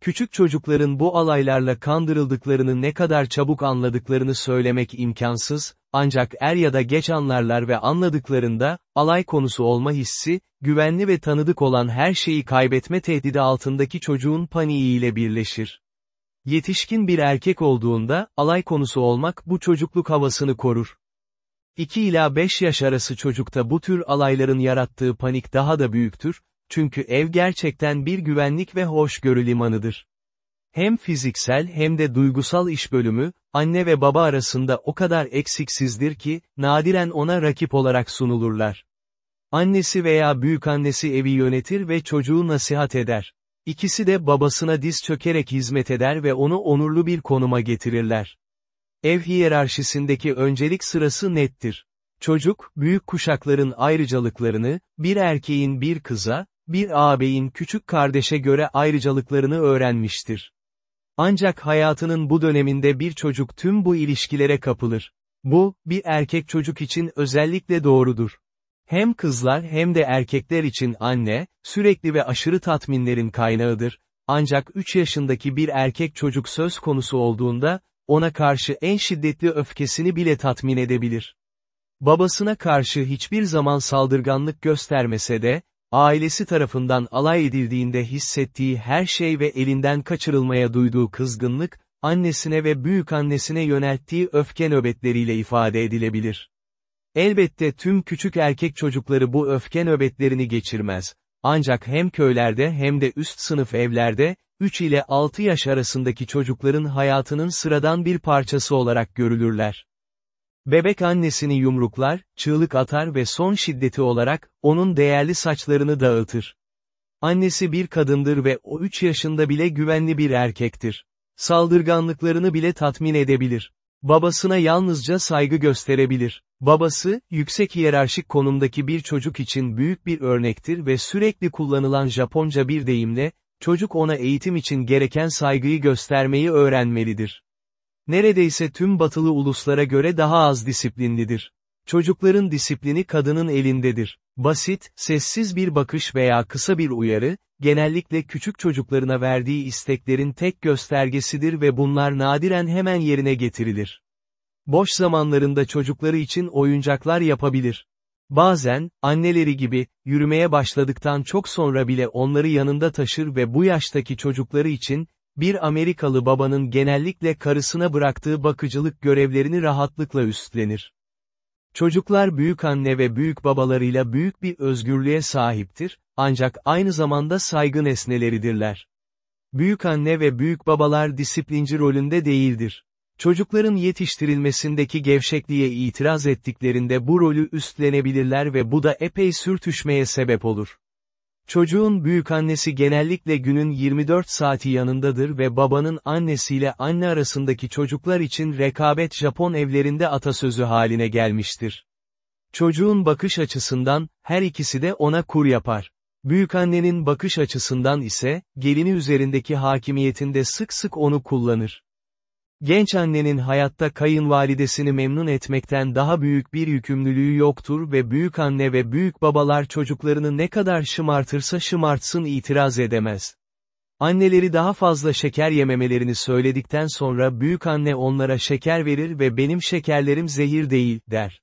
Küçük çocukların bu alaylarla kandırıldıklarını ne kadar çabuk anladıklarını söylemek imkansız, ancak er ya da geç anlarlar ve anladıklarında, alay konusu olma hissi, güvenli ve tanıdık olan her şeyi kaybetme tehdidi altındaki çocuğun paniğiyle birleşir. Yetişkin bir erkek olduğunda, alay konusu olmak bu çocukluk havasını korur. 2 ila 5 yaş arası çocukta bu tür alayların yarattığı panik daha da büyüktür, çünkü ev gerçekten bir güvenlik ve hoşgörü limanıdır. Hem fiziksel hem de duygusal iş bölümü, anne ve baba arasında o kadar eksiksizdir ki, nadiren ona rakip olarak sunulurlar. Annesi veya büyükannesi evi yönetir ve çocuğu nasihat eder. İkisi de babasına diz çökerek hizmet eder ve onu onurlu bir konuma getirirler. Ev hiyerarşisindeki öncelik sırası nettir. Çocuk, büyük kuşakların ayrıcalıklarını, bir erkeğin bir kıza, bir ağabeyin küçük kardeşe göre ayrıcalıklarını öğrenmiştir. Ancak hayatının bu döneminde bir çocuk tüm bu ilişkilere kapılır. Bu, bir erkek çocuk için özellikle doğrudur. Hem kızlar hem de erkekler için anne, sürekli ve aşırı tatminlerin kaynağıdır, ancak 3 yaşındaki bir erkek çocuk söz konusu olduğunda, ona karşı en şiddetli öfkesini bile tatmin edebilir. Babasına karşı hiçbir zaman saldırganlık göstermese de, ailesi tarafından alay edildiğinde hissettiği her şey ve elinden kaçırılmaya duyduğu kızgınlık, annesine ve büyükannesine yönelttiği öfke nöbetleriyle ifade edilebilir. Elbette tüm küçük erkek çocukları bu öfke nöbetlerini geçirmez. Ancak hem köylerde hem de üst sınıf evlerde, 3 ile 6 yaş arasındaki çocukların hayatının sıradan bir parçası olarak görülürler. Bebek annesini yumruklar, çığlık atar ve son şiddeti olarak, onun değerli saçlarını dağıtır. Annesi bir kadındır ve o 3 yaşında bile güvenli bir erkektir. Saldırganlıklarını bile tatmin edebilir. Babasına yalnızca saygı gösterebilir. Babası, yüksek hiyerarşik konumdaki bir çocuk için büyük bir örnektir ve sürekli kullanılan Japonca bir deyimle, çocuk ona eğitim için gereken saygıyı göstermeyi öğrenmelidir. Neredeyse tüm batılı uluslara göre daha az disiplinlidir. Çocukların disiplini kadının elindedir. Basit, sessiz bir bakış veya kısa bir uyarı, genellikle küçük çocuklarına verdiği isteklerin tek göstergesidir ve bunlar nadiren hemen yerine getirilir. Boş zamanlarında çocukları için oyuncaklar yapabilir. Bazen, anneleri gibi, yürümeye başladıktan çok sonra bile onları yanında taşır ve bu yaştaki çocukları için, bir Amerikalı babanın genellikle karısına bıraktığı bakıcılık görevlerini rahatlıkla üstlenir. Çocuklar büyük anne ve büyük babalarıyla büyük bir özgürlüğe sahiptir, ancak aynı zamanda saygı nesneleridirler. Büyük anne ve büyük babalar disiplinci rolünde değildir. Çocukların yetiştirilmesindeki gevşekliğe itiraz ettiklerinde bu rolü üstlenebilirler ve bu da epey sürtüşmeye sebep olur. Çocuğun büyükannesi genellikle günün 24 saati yanındadır ve babanın annesiyle anne arasındaki çocuklar için rekabet Japon evlerinde atasözü haline gelmiştir. Çocuğun bakış açısından, her ikisi de ona kur yapar. Büyükannenin bakış açısından ise, gelini üzerindeki hakimiyetinde sık sık onu kullanır. Genç annenin hayatta kayınvalidesini memnun etmekten daha büyük bir yükümlülüğü yoktur ve büyük anne ve büyük babalar çocuklarını ne kadar şımartırsa şımartsın itiraz edemez. Anneleri daha fazla şeker yememelerini söyledikten sonra büyük anne onlara şeker verir ve benim şekerlerim zehir değil, der.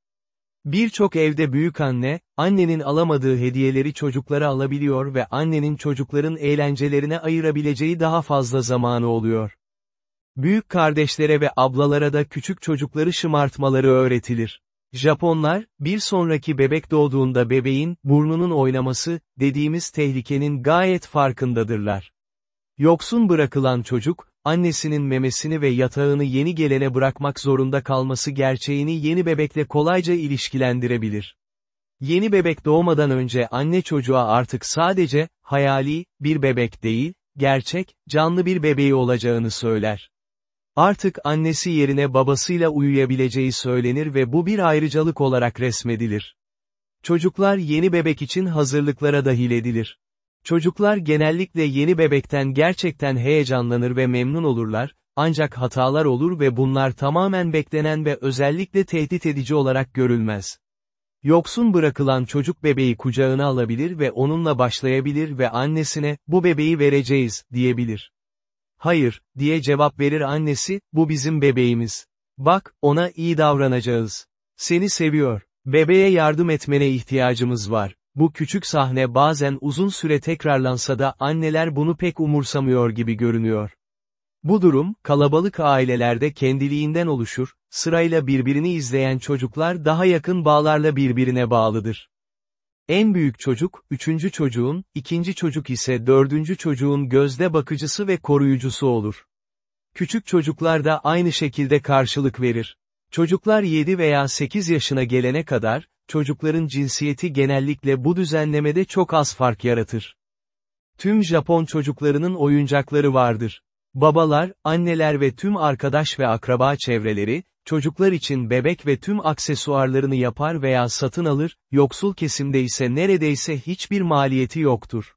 Birçok evde büyük anne, annenin alamadığı hediyeleri çocuklara alabiliyor ve annenin çocukların eğlencelerine ayırabileceği daha fazla zamanı oluyor. Büyük kardeşlere ve ablalara da küçük çocukları şımartmaları öğretilir. Japonlar, bir sonraki bebek doğduğunda bebeğin, burnunun oynaması, dediğimiz tehlikenin gayet farkındadırlar. Yoksun bırakılan çocuk, annesinin memesini ve yatağını yeni gelene bırakmak zorunda kalması gerçeğini yeni bebekle kolayca ilişkilendirebilir. Yeni bebek doğmadan önce anne çocuğa artık sadece, hayali, bir bebek değil, gerçek, canlı bir bebeği olacağını söyler. Artık annesi yerine babasıyla uyuyabileceği söylenir ve bu bir ayrıcalık olarak resmedilir. Çocuklar yeni bebek için hazırlıklara dahil edilir. Çocuklar genellikle yeni bebekten gerçekten heyecanlanır ve memnun olurlar, ancak hatalar olur ve bunlar tamamen beklenen ve özellikle tehdit edici olarak görülmez. Yoksun bırakılan çocuk bebeği kucağına alabilir ve onunla başlayabilir ve annesine, bu bebeği vereceğiz, diyebilir. Hayır, diye cevap verir annesi, bu bizim bebeğimiz. Bak, ona iyi davranacağız. Seni seviyor. Bebeğe yardım etmene ihtiyacımız var. Bu küçük sahne bazen uzun süre tekrarlansa da anneler bunu pek umursamıyor gibi görünüyor. Bu durum, kalabalık ailelerde kendiliğinden oluşur, sırayla birbirini izleyen çocuklar daha yakın bağlarla birbirine bağlıdır. En büyük çocuk, üçüncü çocuğun, ikinci çocuk ise dördüncü çocuğun gözde bakıcısı ve koruyucusu olur. Küçük çocuklar da aynı şekilde karşılık verir. Çocuklar 7 veya 8 yaşına gelene kadar, çocukların cinsiyeti genellikle bu düzenlemede çok az fark yaratır. Tüm Japon çocuklarının oyuncakları vardır. Babalar, anneler ve tüm arkadaş ve akraba çevreleri, çocuklar için bebek ve tüm aksesuarlarını yapar veya satın alır, yoksul kesimde ise neredeyse hiçbir maliyeti yoktur.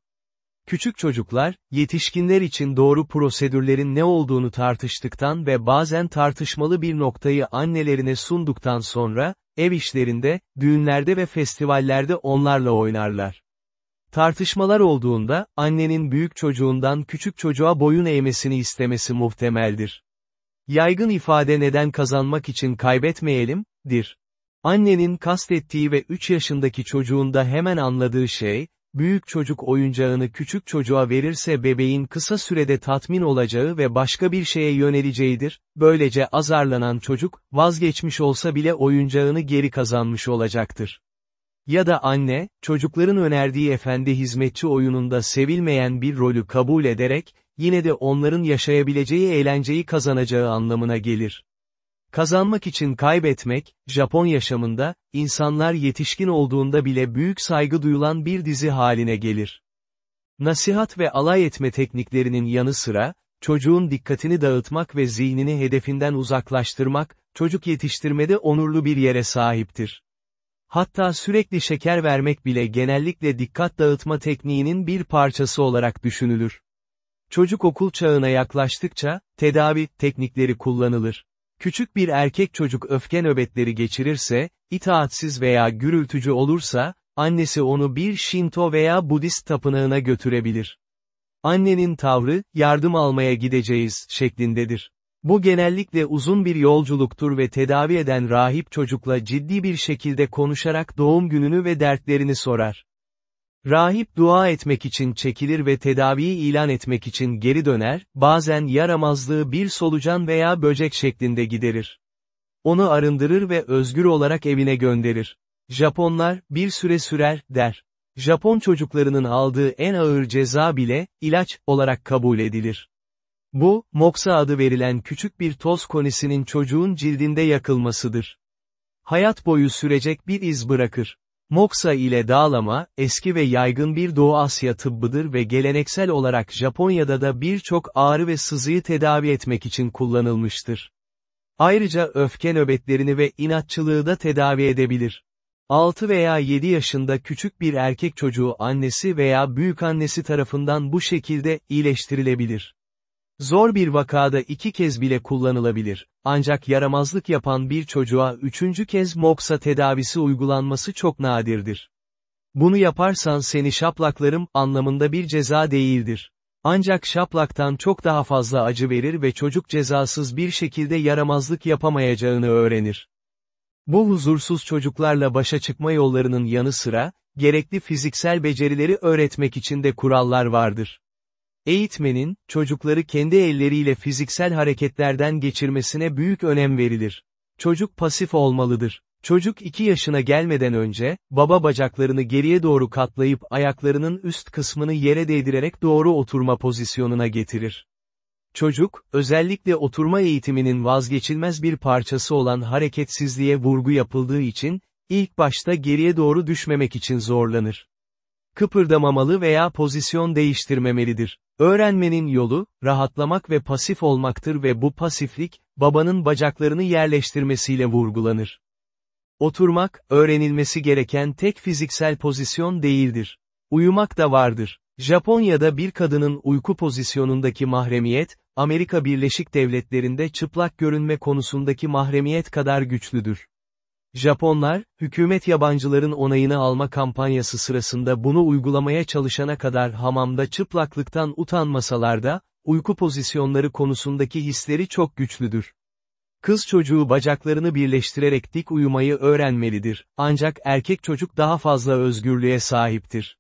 Küçük çocuklar, yetişkinler için doğru prosedürlerin ne olduğunu tartıştıktan ve bazen tartışmalı bir noktayı annelerine sunduktan sonra, ev işlerinde, düğünlerde ve festivallerde onlarla oynarlar. Tartışmalar olduğunda, annenin büyük çocuğundan küçük çocuğa boyun eğmesini istemesi muhtemeldir. Yaygın ifade neden kazanmak için kaybetmeyelim, dir. Annenin kastettiği ve 3 yaşındaki çocuğunda hemen anladığı şey, büyük çocuk oyuncağını küçük çocuğa verirse bebeğin kısa sürede tatmin olacağı ve başka bir şeye yöneleceğidir, böylece azarlanan çocuk, vazgeçmiş olsa bile oyuncağını geri kazanmış olacaktır. Ya da anne, çocukların önerdiği efendi hizmetçi oyununda sevilmeyen bir rolü kabul ederek, yine de onların yaşayabileceği eğlenceyi kazanacağı anlamına gelir. Kazanmak için kaybetmek, Japon yaşamında, insanlar yetişkin olduğunda bile büyük saygı duyulan bir dizi haline gelir. Nasihat ve alay etme tekniklerinin yanı sıra, çocuğun dikkatini dağıtmak ve zihnini hedefinden uzaklaştırmak, çocuk yetiştirmede onurlu bir yere sahiptir. Hatta sürekli şeker vermek bile genellikle dikkat dağıtma tekniğinin bir parçası olarak düşünülür. Çocuk okul çağına yaklaştıkça, tedavi teknikleri kullanılır. Küçük bir erkek çocuk öfke nöbetleri geçirirse, itaatsiz veya gürültücü olursa, annesi onu bir Shinto veya Budist tapınağına götürebilir. Annenin tavrı, yardım almaya gideceğiz, şeklindedir. Bu genellikle uzun bir yolculuktur ve tedavi eden rahip çocukla ciddi bir şekilde konuşarak doğum gününü ve dertlerini sorar. Rahip dua etmek için çekilir ve tedaviyi ilan etmek için geri döner, bazen yaramazlığı bir solucan veya böcek şeklinde giderir. Onu arındırır ve özgür olarak evine gönderir. Japonlar, bir süre sürer, der. Japon çocuklarının aldığı en ağır ceza bile, ilaç, olarak kabul edilir. Bu, moksa adı verilen küçük bir toz konisinin çocuğun cildinde yakılmasıdır. Hayat boyu sürecek bir iz bırakır. Moksa ile dağlama, eski ve yaygın bir Doğu Asya tıbbıdır ve geleneksel olarak Japonya'da da birçok ağrı ve sızıyı tedavi etmek için kullanılmıştır. Ayrıca öfke nöbetlerini ve inatçılığı da tedavi edebilir. 6 veya 7 yaşında küçük bir erkek çocuğu annesi veya büyükannesi tarafından bu şekilde iyileştirilebilir. Zor bir vakada iki kez bile kullanılabilir, ancak yaramazlık yapan bir çocuğa üçüncü kez moksa tedavisi uygulanması çok nadirdir. Bunu yaparsan seni şaplaklarım, anlamında bir ceza değildir. Ancak şaplaktan çok daha fazla acı verir ve çocuk cezasız bir şekilde yaramazlık yapamayacağını öğrenir. Bu huzursuz çocuklarla başa çıkma yollarının yanı sıra, gerekli fiziksel becerileri öğretmek için de kurallar vardır. Eğitmenin, çocukları kendi elleriyle fiziksel hareketlerden geçirmesine büyük önem verilir. Çocuk pasif olmalıdır. Çocuk 2 yaşına gelmeden önce, baba bacaklarını geriye doğru katlayıp ayaklarının üst kısmını yere değdirerek doğru oturma pozisyonuna getirir. Çocuk, özellikle oturma eğitiminin vazgeçilmez bir parçası olan hareketsizliğe vurgu yapıldığı için, ilk başta geriye doğru düşmemek için zorlanır. Kıpırdamamalı veya pozisyon değiştirmemelidir. Öğrenmenin yolu, rahatlamak ve pasif olmaktır ve bu pasiflik, babanın bacaklarını yerleştirmesiyle vurgulanır. Oturmak, öğrenilmesi gereken tek fiziksel pozisyon değildir. Uyumak da vardır. Japonya'da bir kadının uyku pozisyonundaki mahremiyet, Amerika Birleşik Devletleri'nde çıplak görünme konusundaki mahremiyet kadar güçlüdür. Japonlar, hükümet yabancıların onayını alma kampanyası sırasında bunu uygulamaya çalışana kadar hamamda çıplaklıktan utanmasalar da, uyku pozisyonları konusundaki hisleri çok güçlüdür. Kız çocuğu bacaklarını birleştirerek dik uyumayı öğrenmelidir, ancak erkek çocuk daha fazla özgürlüğe sahiptir.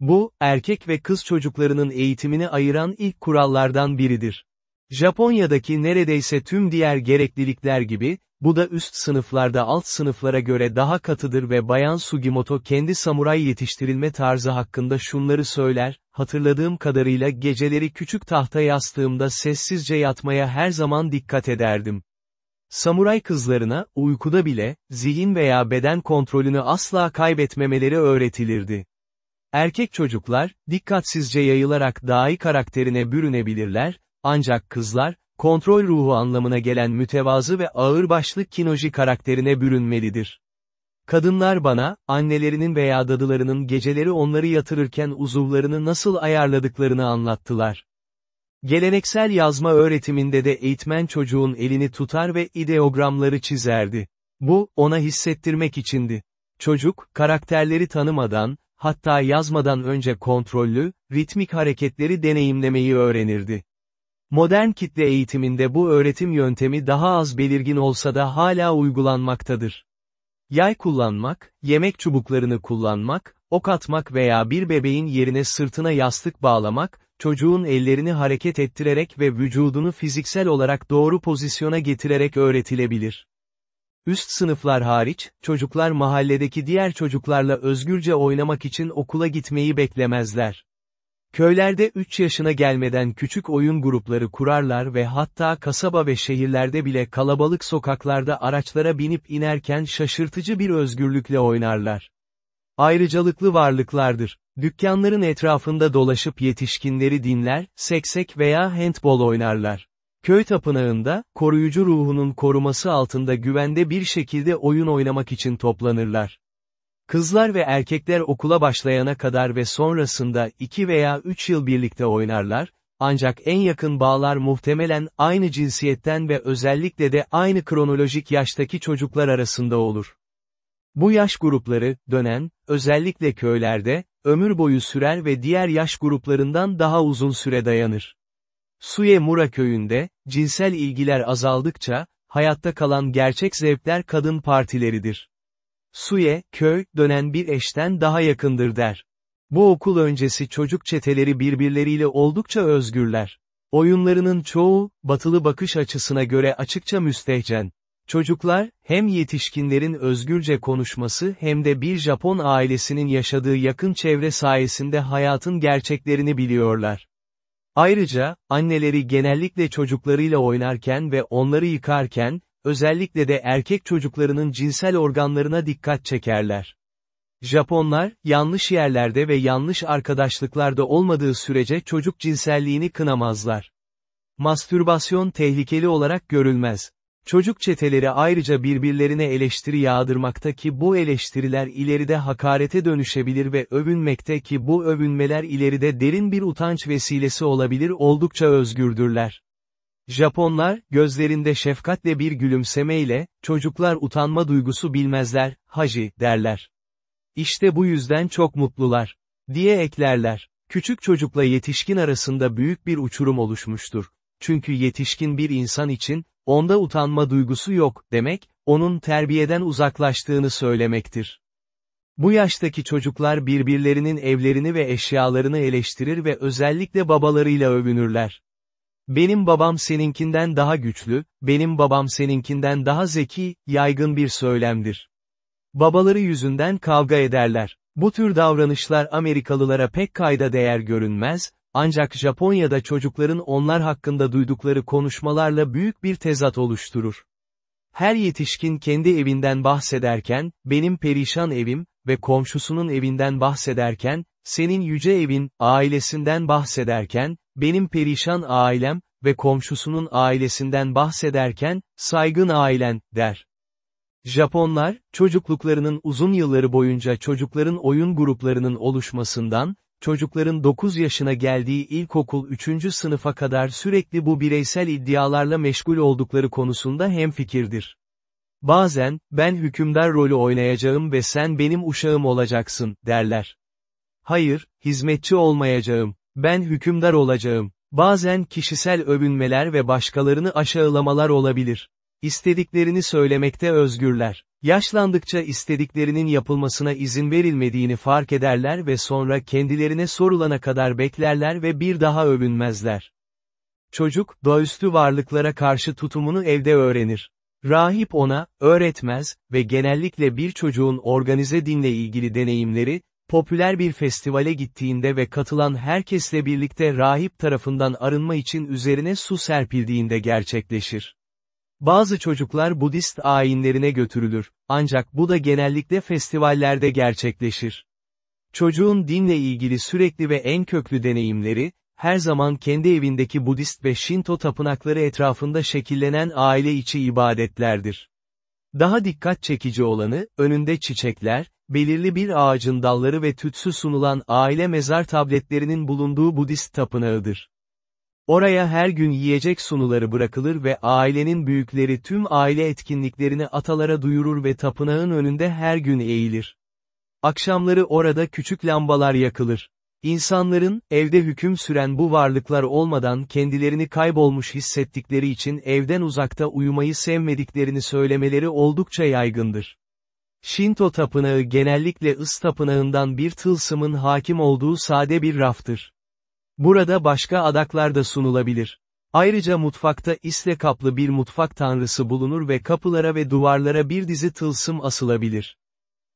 Bu, erkek ve kız çocuklarının eğitimini ayıran ilk kurallardan biridir. Japonya'daki neredeyse tüm diğer gereklilikler gibi, bu da üst sınıflarda alt sınıflara göre daha katıdır ve Bayan Sugimoto kendi samuray yetiştirilme tarzı hakkında şunları söyler, hatırladığım kadarıyla geceleri küçük tahta yastığımda sessizce yatmaya her zaman dikkat ederdim. Samuray kızlarına, uykuda bile, zihin veya beden kontrolünü asla kaybetmemeleri öğretilirdi. Erkek çocuklar, dikkatsizce yayılarak dahi karakterine bürünebilirler, ancak kızlar, kontrol ruhu anlamına gelen mütevazı ve ağırbaşlı kinoji karakterine bürünmelidir. Kadınlar bana, annelerinin veya dadılarının geceleri onları yatırırken uzuvlarını nasıl ayarladıklarını anlattılar. Geleneksel yazma öğretiminde de eğitmen çocuğun elini tutar ve ideogramları çizerdi. Bu, ona hissettirmek içindi. Çocuk, karakterleri tanımadan, hatta yazmadan önce kontrollü, ritmik hareketleri deneyimlemeyi öğrenirdi. Modern kitle eğitiminde bu öğretim yöntemi daha az belirgin olsa da hala uygulanmaktadır. Yay kullanmak, yemek çubuklarını kullanmak, ok atmak veya bir bebeğin yerine sırtına yastık bağlamak, çocuğun ellerini hareket ettirerek ve vücudunu fiziksel olarak doğru pozisyona getirerek öğretilebilir. Üst sınıflar hariç, çocuklar mahalledeki diğer çocuklarla özgürce oynamak için okula gitmeyi beklemezler. Köylerde 3 yaşına gelmeden küçük oyun grupları kurarlar ve hatta kasaba ve şehirlerde bile kalabalık sokaklarda araçlara binip inerken şaşırtıcı bir özgürlükle oynarlar. Ayrıcalıklı varlıklardır. Dükkanların etrafında dolaşıp yetişkinleri dinler, seksek veya handbol oynarlar. Köy tapınağında, koruyucu ruhunun koruması altında güvende bir şekilde oyun oynamak için toplanırlar. Kızlar ve erkekler okula başlayana kadar ve sonrasında 2 veya 3 yıl birlikte oynarlar, ancak en yakın bağlar muhtemelen aynı cinsiyetten ve özellikle de aynı kronolojik yaştaki çocuklar arasında olur. Bu yaş grupları, dönen, özellikle köylerde, ömür boyu sürer ve diğer yaş gruplarından daha uzun süre dayanır. Suye Mura köyünde, cinsel ilgiler azaldıkça, hayatta kalan gerçek zevkler kadın partileridir. Suye, köy, dönen bir eşten daha yakındır der. Bu okul öncesi çocuk çeteleri birbirleriyle oldukça özgürler. Oyunlarının çoğu, batılı bakış açısına göre açıkça müstehcen. Çocuklar, hem yetişkinlerin özgürce konuşması hem de bir Japon ailesinin yaşadığı yakın çevre sayesinde hayatın gerçeklerini biliyorlar. Ayrıca, anneleri genellikle çocuklarıyla oynarken ve onları yıkarken, özellikle de erkek çocuklarının cinsel organlarına dikkat çekerler. Japonlar, yanlış yerlerde ve yanlış arkadaşlıklarda olmadığı sürece çocuk cinselliğini kınamazlar. Mastürbasyon tehlikeli olarak görülmez. Çocuk çeteleri ayrıca birbirlerine eleştiri yağdırmakta ki bu eleştiriler ileride hakarete dönüşebilir ve övünmekte ki bu övünmeler ileride derin bir utanç vesilesi olabilir oldukça özgürdürler. Japonlar, gözlerinde şefkatle bir gülümsemeyle, çocuklar utanma duygusu bilmezler, haji, derler. İşte bu yüzden çok mutlular. Diye eklerler. Küçük çocukla yetişkin arasında büyük bir uçurum oluşmuştur. Çünkü yetişkin bir insan için, onda utanma duygusu yok, demek, onun terbiyeden uzaklaştığını söylemektir. Bu yaştaki çocuklar birbirlerinin evlerini ve eşyalarını eleştirir ve özellikle babalarıyla övünürler. Benim babam seninkinden daha güçlü, benim babam seninkinden daha zeki, yaygın bir söylemdir. Babaları yüzünden kavga ederler. Bu tür davranışlar Amerikalılara pek kayda değer görünmez, ancak Japonya'da çocukların onlar hakkında duydukları konuşmalarla büyük bir tezat oluşturur. Her yetişkin kendi evinden bahsederken, benim perişan evim ve komşusunun evinden bahsederken, senin yüce evin, ailesinden bahsederken, benim perişan ailem ve komşusunun ailesinden bahsederken, saygın ailen, der. Japonlar, çocukluklarının uzun yılları boyunca çocukların oyun gruplarının oluşmasından, çocukların 9 yaşına geldiği ilkokul 3. sınıfa kadar sürekli bu bireysel iddialarla meşgul oldukları konusunda hemfikirdir. Bazen, ben hükümdar rolü oynayacağım ve sen benim uşağım olacaksın, derler. Hayır, hizmetçi olmayacağım, ben hükümdar olacağım. Bazen kişisel övünmeler ve başkalarını aşağılamalar olabilir. İstediklerini söylemekte özgürler. Yaşlandıkça istediklerinin yapılmasına izin verilmediğini fark ederler ve sonra kendilerine sorulana kadar beklerler ve bir daha övünmezler. Çocuk, doğaüstü varlıklara karşı tutumunu evde öğrenir. Rahip ona, öğretmez ve genellikle bir çocuğun organize dinle ilgili deneyimleri, popüler bir festivale gittiğinde ve katılan herkesle birlikte rahip tarafından arınma için üzerine su serpildiğinde gerçekleşir. Bazı çocuklar Budist ayinlerine götürülür, ancak bu da genellikle festivallerde gerçekleşir. Çocuğun dinle ilgili sürekli ve en köklü deneyimleri, her zaman kendi evindeki Budist ve Shinto tapınakları etrafında şekillenen aile içi ibadetlerdir. Daha dikkat çekici olanı, önünde çiçekler, belirli bir ağacın dalları ve tütsü sunulan aile mezar tabletlerinin bulunduğu Budist tapınağıdır. Oraya her gün yiyecek sunuları bırakılır ve ailenin büyükleri tüm aile etkinliklerini atalara duyurur ve tapınağın önünde her gün eğilir. Akşamları orada küçük lambalar yakılır. İnsanların, evde hüküm süren bu varlıklar olmadan kendilerini kaybolmuş hissettikleri için evden uzakta uyumayı sevmediklerini söylemeleri oldukça yaygındır. Shinto tapınağı genellikle ıs tapınağından bir tılsımın hakim olduğu sade bir raftır. Burada başka adaklar da sunulabilir. Ayrıca mutfakta isle kaplı bir mutfak tanrısı bulunur ve kapılara ve duvarlara bir dizi tılsım asılabilir.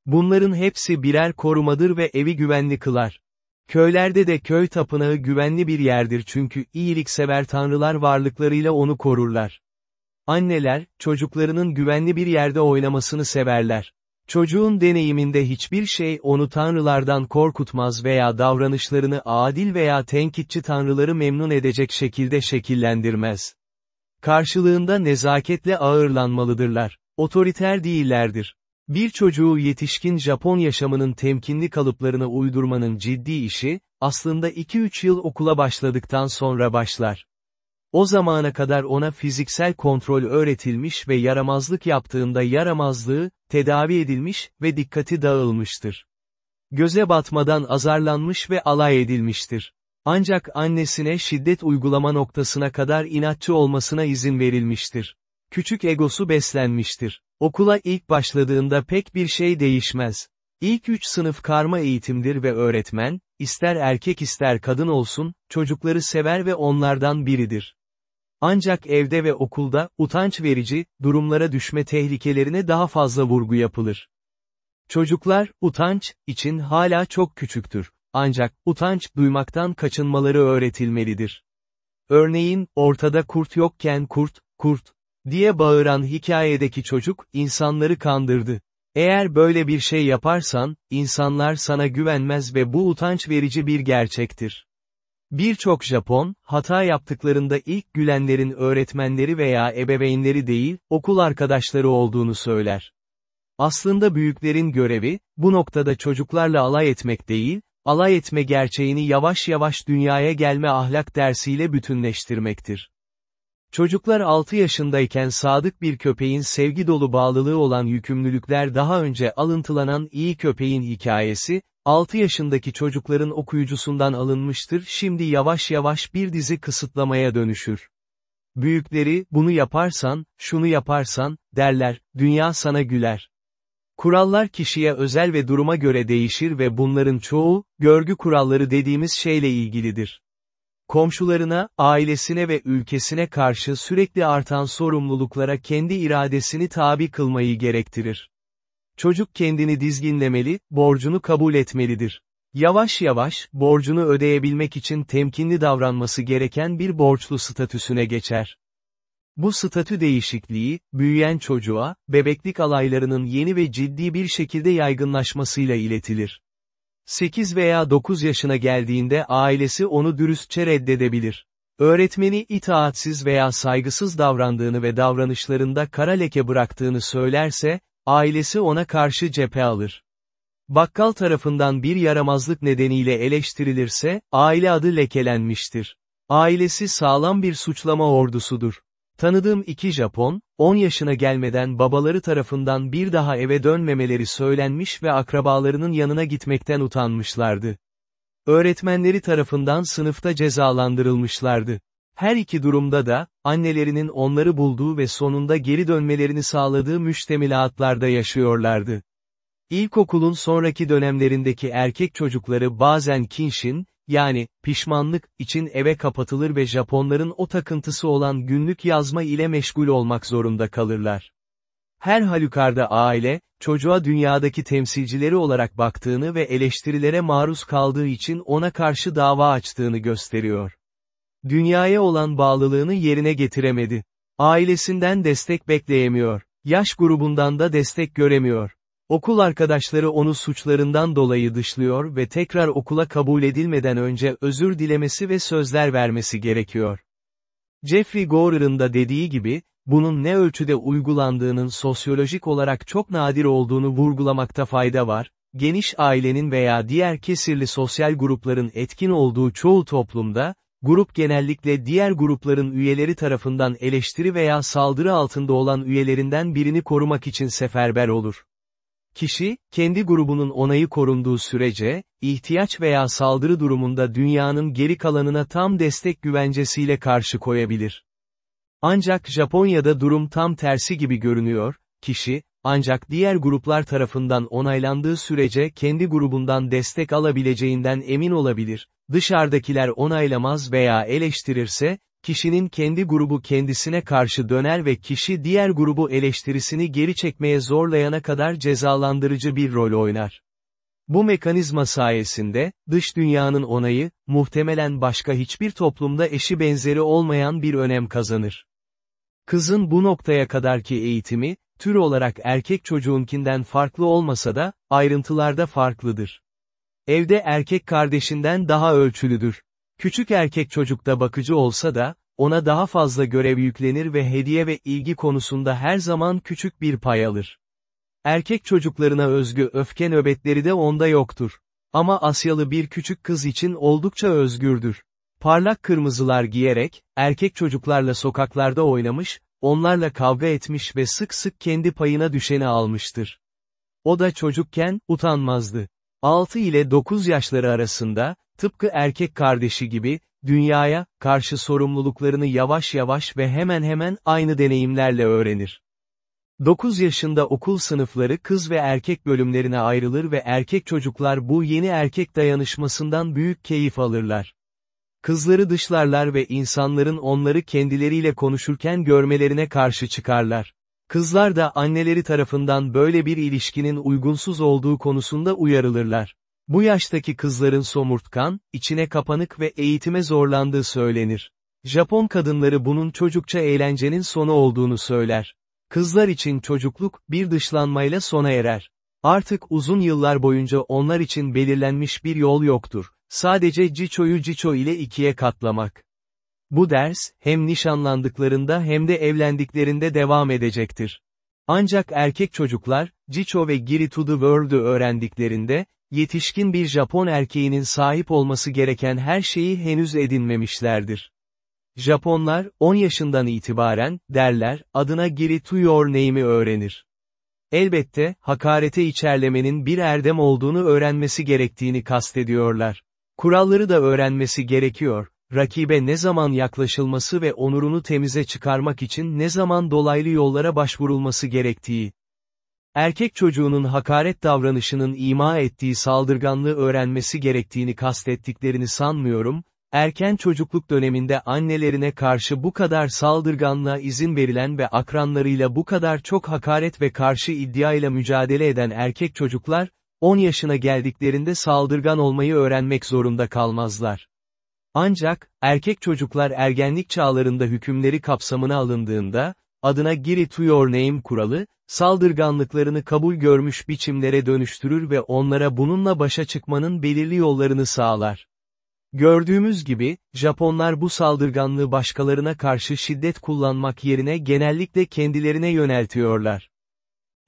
Bunların hepsi birer korumadır ve evi güvenli kılar. Köylerde de köy tapınağı güvenli bir yerdir çünkü iyiliksever tanrılar varlıklarıyla onu korurlar. Anneler, çocuklarının güvenli bir yerde oynamasını severler. Çocuğun deneyiminde hiçbir şey onu tanrılardan korkutmaz veya davranışlarını adil veya tenkitçi tanrıları memnun edecek şekilde şekillendirmez. Karşılığında nezaketle ağırlanmalıdırlar. Otoriter değillerdir. Bir çocuğu yetişkin Japon yaşamının temkinli kalıplarına uydurmanın ciddi işi, aslında 2-3 yıl okula başladıktan sonra başlar. O zamana kadar ona fiziksel kontrol öğretilmiş ve yaramazlık yaptığında yaramazlığı, tedavi edilmiş ve dikkati dağılmıştır. Göze batmadan azarlanmış ve alay edilmiştir. Ancak annesine şiddet uygulama noktasına kadar inatçı olmasına izin verilmiştir. Küçük egosu beslenmiştir. Okula ilk başladığında pek bir şey değişmez. İlk üç sınıf karma eğitimdir ve öğretmen, ister erkek ister kadın olsun, çocukları sever ve onlardan biridir. Ancak evde ve okulda, utanç verici, durumlara düşme tehlikelerine daha fazla vurgu yapılır. Çocuklar, utanç, için hala çok küçüktür. Ancak, utanç duymaktan kaçınmaları öğretilmelidir. Örneğin, ortada kurt yokken kurt, kurt, diye bağıran hikayedeki çocuk, insanları kandırdı. Eğer böyle bir şey yaparsan, insanlar sana güvenmez ve bu utanç verici bir gerçektir. Birçok Japon, hata yaptıklarında ilk gülenlerin öğretmenleri veya ebeveynleri değil, okul arkadaşları olduğunu söyler. Aslında büyüklerin görevi, bu noktada çocuklarla alay etmek değil, alay etme gerçeğini yavaş yavaş dünyaya gelme ahlak dersiyle bütünleştirmektir. Çocuklar 6 yaşındayken sadık bir köpeğin sevgi dolu bağlılığı olan yükümlülükler daha önce alıntılanan iyi köpeğin hikayesi, 6 yaşındaki çocukların okuyucusundan alınmıştır şimdi yavaş yavaş bir dizi kısıtlamaya dönüşür. Büyükleri, bunu yaparsan, şunu yaparsan, derler, dünya sana güler. Kurallar kişiye özel ve duruma göre değişir ve bunların çoğu, görgü kuralları dediğimiz şeyle ilgilidir. Komşularına, ailesine ve ülkesine karşı sürekli artan sorumluluklara kendi iradesini tabi kılmayı gerektirir. Çocuk kendini dizginlemeli, borcunu kabul etmelidir. Yavaş yavaş, borcunu ödeyebilmek için temkinli davranması gereken bir borçlu statüsüne geçer. Bu statü değişikliği, büyüyen çocuğa, bebeklik alaylarının yeni ve ciddi bir şekilde yaygınlaşmasıyla iletilir. 8 veya 9 yaşına geldiğinde ailesi onu dürüstçe reddedebilir. Öğretmeni itaatsiz veya saygısız davrandığını ve davranışlarında kara leke bıraktığını söylerse, ailesi ona karşı cephe alır. Bakkal tarafından bir yaramazlık nedeniyle eleştirilirse, aile adı lekelenmiştir. Ailesi sağlam bir suçlama ordusudur. Tanıdığım iki Japon, 10 yaşına gelmeden babaları tarafından bir daha eve dönmemeleri söylenmiş ve akrabalarının yanına gitmekten utanmışlardı. Öğretmenleri tarafından sınıfta cezalandırılmışlardı. Her iki durumda da, annelerinin onları bulduğu ve sonunda geri dönmelerini sağladığı müştemilatlarda yaşıyorlardı. İlkokulun sonraki dönemlerindeki erkek çocukları bazen kinshin, yani, pişmanlık, için eve kapatılır ve Japonların o takıntısı olan günlük yazma ile meşgul olmak zorunda kalırlar. Her halükarda aile, çocuğa dünyadaki temsilcileri olarak baktığını ve eleştirilere maruz kaldığı için ona karşı dava açtığını gösteriyor. Dünyaya olan bağlılığını yerine getiremedi. Ailesinden destek bekleyemiyor. Yaş grubundan da destek göremiyor. Okul arkadaşları onu suçlarından dolayı dışlıyor ve tekrar okula kabul edilmeden önce özür dilemesi ve sözler vermesi gerekiyor. Jeffrey Gorer'ın da dediği gibi, bunun ne ölçüde uygulandığının sosyolojik olarak çok nadir olduğunu vurgulamakta fayda var, geniş ailenin veya diğer kesirli sosyal grupların etkin olduğu çoğu toplumda, grup genellikle diğer grupların üyeleri tarafından eleştiri veya saldırı altında olan üyelerinden birini korumak için seferber olur. Kişi, kendi grubunun onayı korunduğu sürece, ihtiyaç veya saldırı durumunda dünyanın geri kalanına tam destek güvencesiyle karşı koyabilir. Ancak Japonya'da durum tam tersi gibi görünüyor, kişi, ancak diğer gruplar tarafından onaylandığı sürece kendi grubundan destek alabileceğinden emin olabilir, dışarıdakiler onaylamaz veya eleştirirse, kişinin kendi grubu kendisine karşı döner ve kişi diğer grubu eleştirisini geri çekmeye zorlayana kadar cezalandırıcı bir rol oynar. Bu mekanizma sayesinde, dış dünyanın onayı, muhtemelen başka hiçbir toplumda eşi benzeri olmayan bir önem kazanır. Kızın bu noktaya kadarki eğitimi, tür olarak erkek çocuğunkinden farklı olmasa da, ayrıntılarda farklıdır. Evde erkek kardeşinden daha ölçülüdür. Küçük erkek çocukta bakıcı olsa da, ona daha fazla görev yüklenir ve hediye ve ilgi konusunda her zaman küçük bir pay alır. Erkek çocuklarına özgü öfke nöbetleri de onda yoktur. Ama Asyalı bir küçük kız için oldukça özgürdür. Parlak kırmızılar giyerek, erkek çocuklarla sokaklarda oynamış, onlarla kavga etmiş ve sık sık kendi payına düşeni almıştır. O da çocukken, utanmazdı. 6 ile 9 yaşları arasında, tıpkı erkek kardeşi gibi, dünyaya, karşı sorumluluklarını yavaş yavaş ve hemen hemen aynı deneyimlerle öğrenir. 9 yaşında okul sınıfları kız ve erkek bölümlerine ayrılır ve erkek çocuklar bu yeni erkek dayanışmasından büyük keyif alırlar. Kızları dışlarlar ve insanların onları kendileriyle konuşurken görmelerine karşı çıkarlar. Kızlar da anneleri tarafından böyle bir ilişkinin uygunsuz olduğu konusunda uyarılırlar. Bu yaştaki kızların somurtkan, içine kapanık ve eğitime zorlandığı söylenir. Japon kadınları bunun çocukça eğlencenin sonu olduğunu söyler. Kızlar için çocukluk, bir dışlanmayla sona erer. Artık uzun yıllar boyunca onlar için belirlenmiş bir yol yoktur. Sadece Cicho'yu Cicho ile ikiye katlamak. Bu ders, hem nişanlandıklarında hem de evlendiklerinde devam edecektir. Ancak erkek çocuklar, Jicho ve Giri to the World'ü öğrendiklerinde, yetişkin bir Japon erkeğinin sahip olması gereken her şeyi henüz edinmemişlerdir. Japonlar, 10 yaşından itibaren, derler, adına Giri to your name'i öğrenir. Elbette, hakarete içerlemenin bir erdem olduğunu öğrenmesi gerektiğini kastediyorlar. Kuralları da öğrenmesi gerekiyor, rakibe ne zaman yaklaşılması ve onurunu temize çıkarmak için ne zaman dolaylı yollara başvurulması gerektiği. Erkek çocuğunun hakaret davranışının ima ettiği saldırganlığı öğrenmesi gerektiğini kastettiklerini sanmıyorum, erken çocukluk döneminde annelerine karşı bu kadar saldırganlığa izin verilen ve akranlarıyla bu kadar çok hakaret ve karşı iddiayla mücadele eden erkek çocuklar, 10 yaşına geldiklerinde saldırgan olmayı öğrenmek zorunda kalmazlar. Ancak, erkek çocuklar ergenlik çağlarında hükümleri kapsamına alındığında, adına Giri to your name kuralı, saldırganlıklarını kabul görmüş biçimlere dönüştürür ve onlara bununla başa çıkmanın belirli yollarını sağlar. Gördüğümüz gibi, Japonlar bu saldırganlığı başkalarına karşı şiddet kullanmak yerine genellikle kendilerine yöneltiyorlar.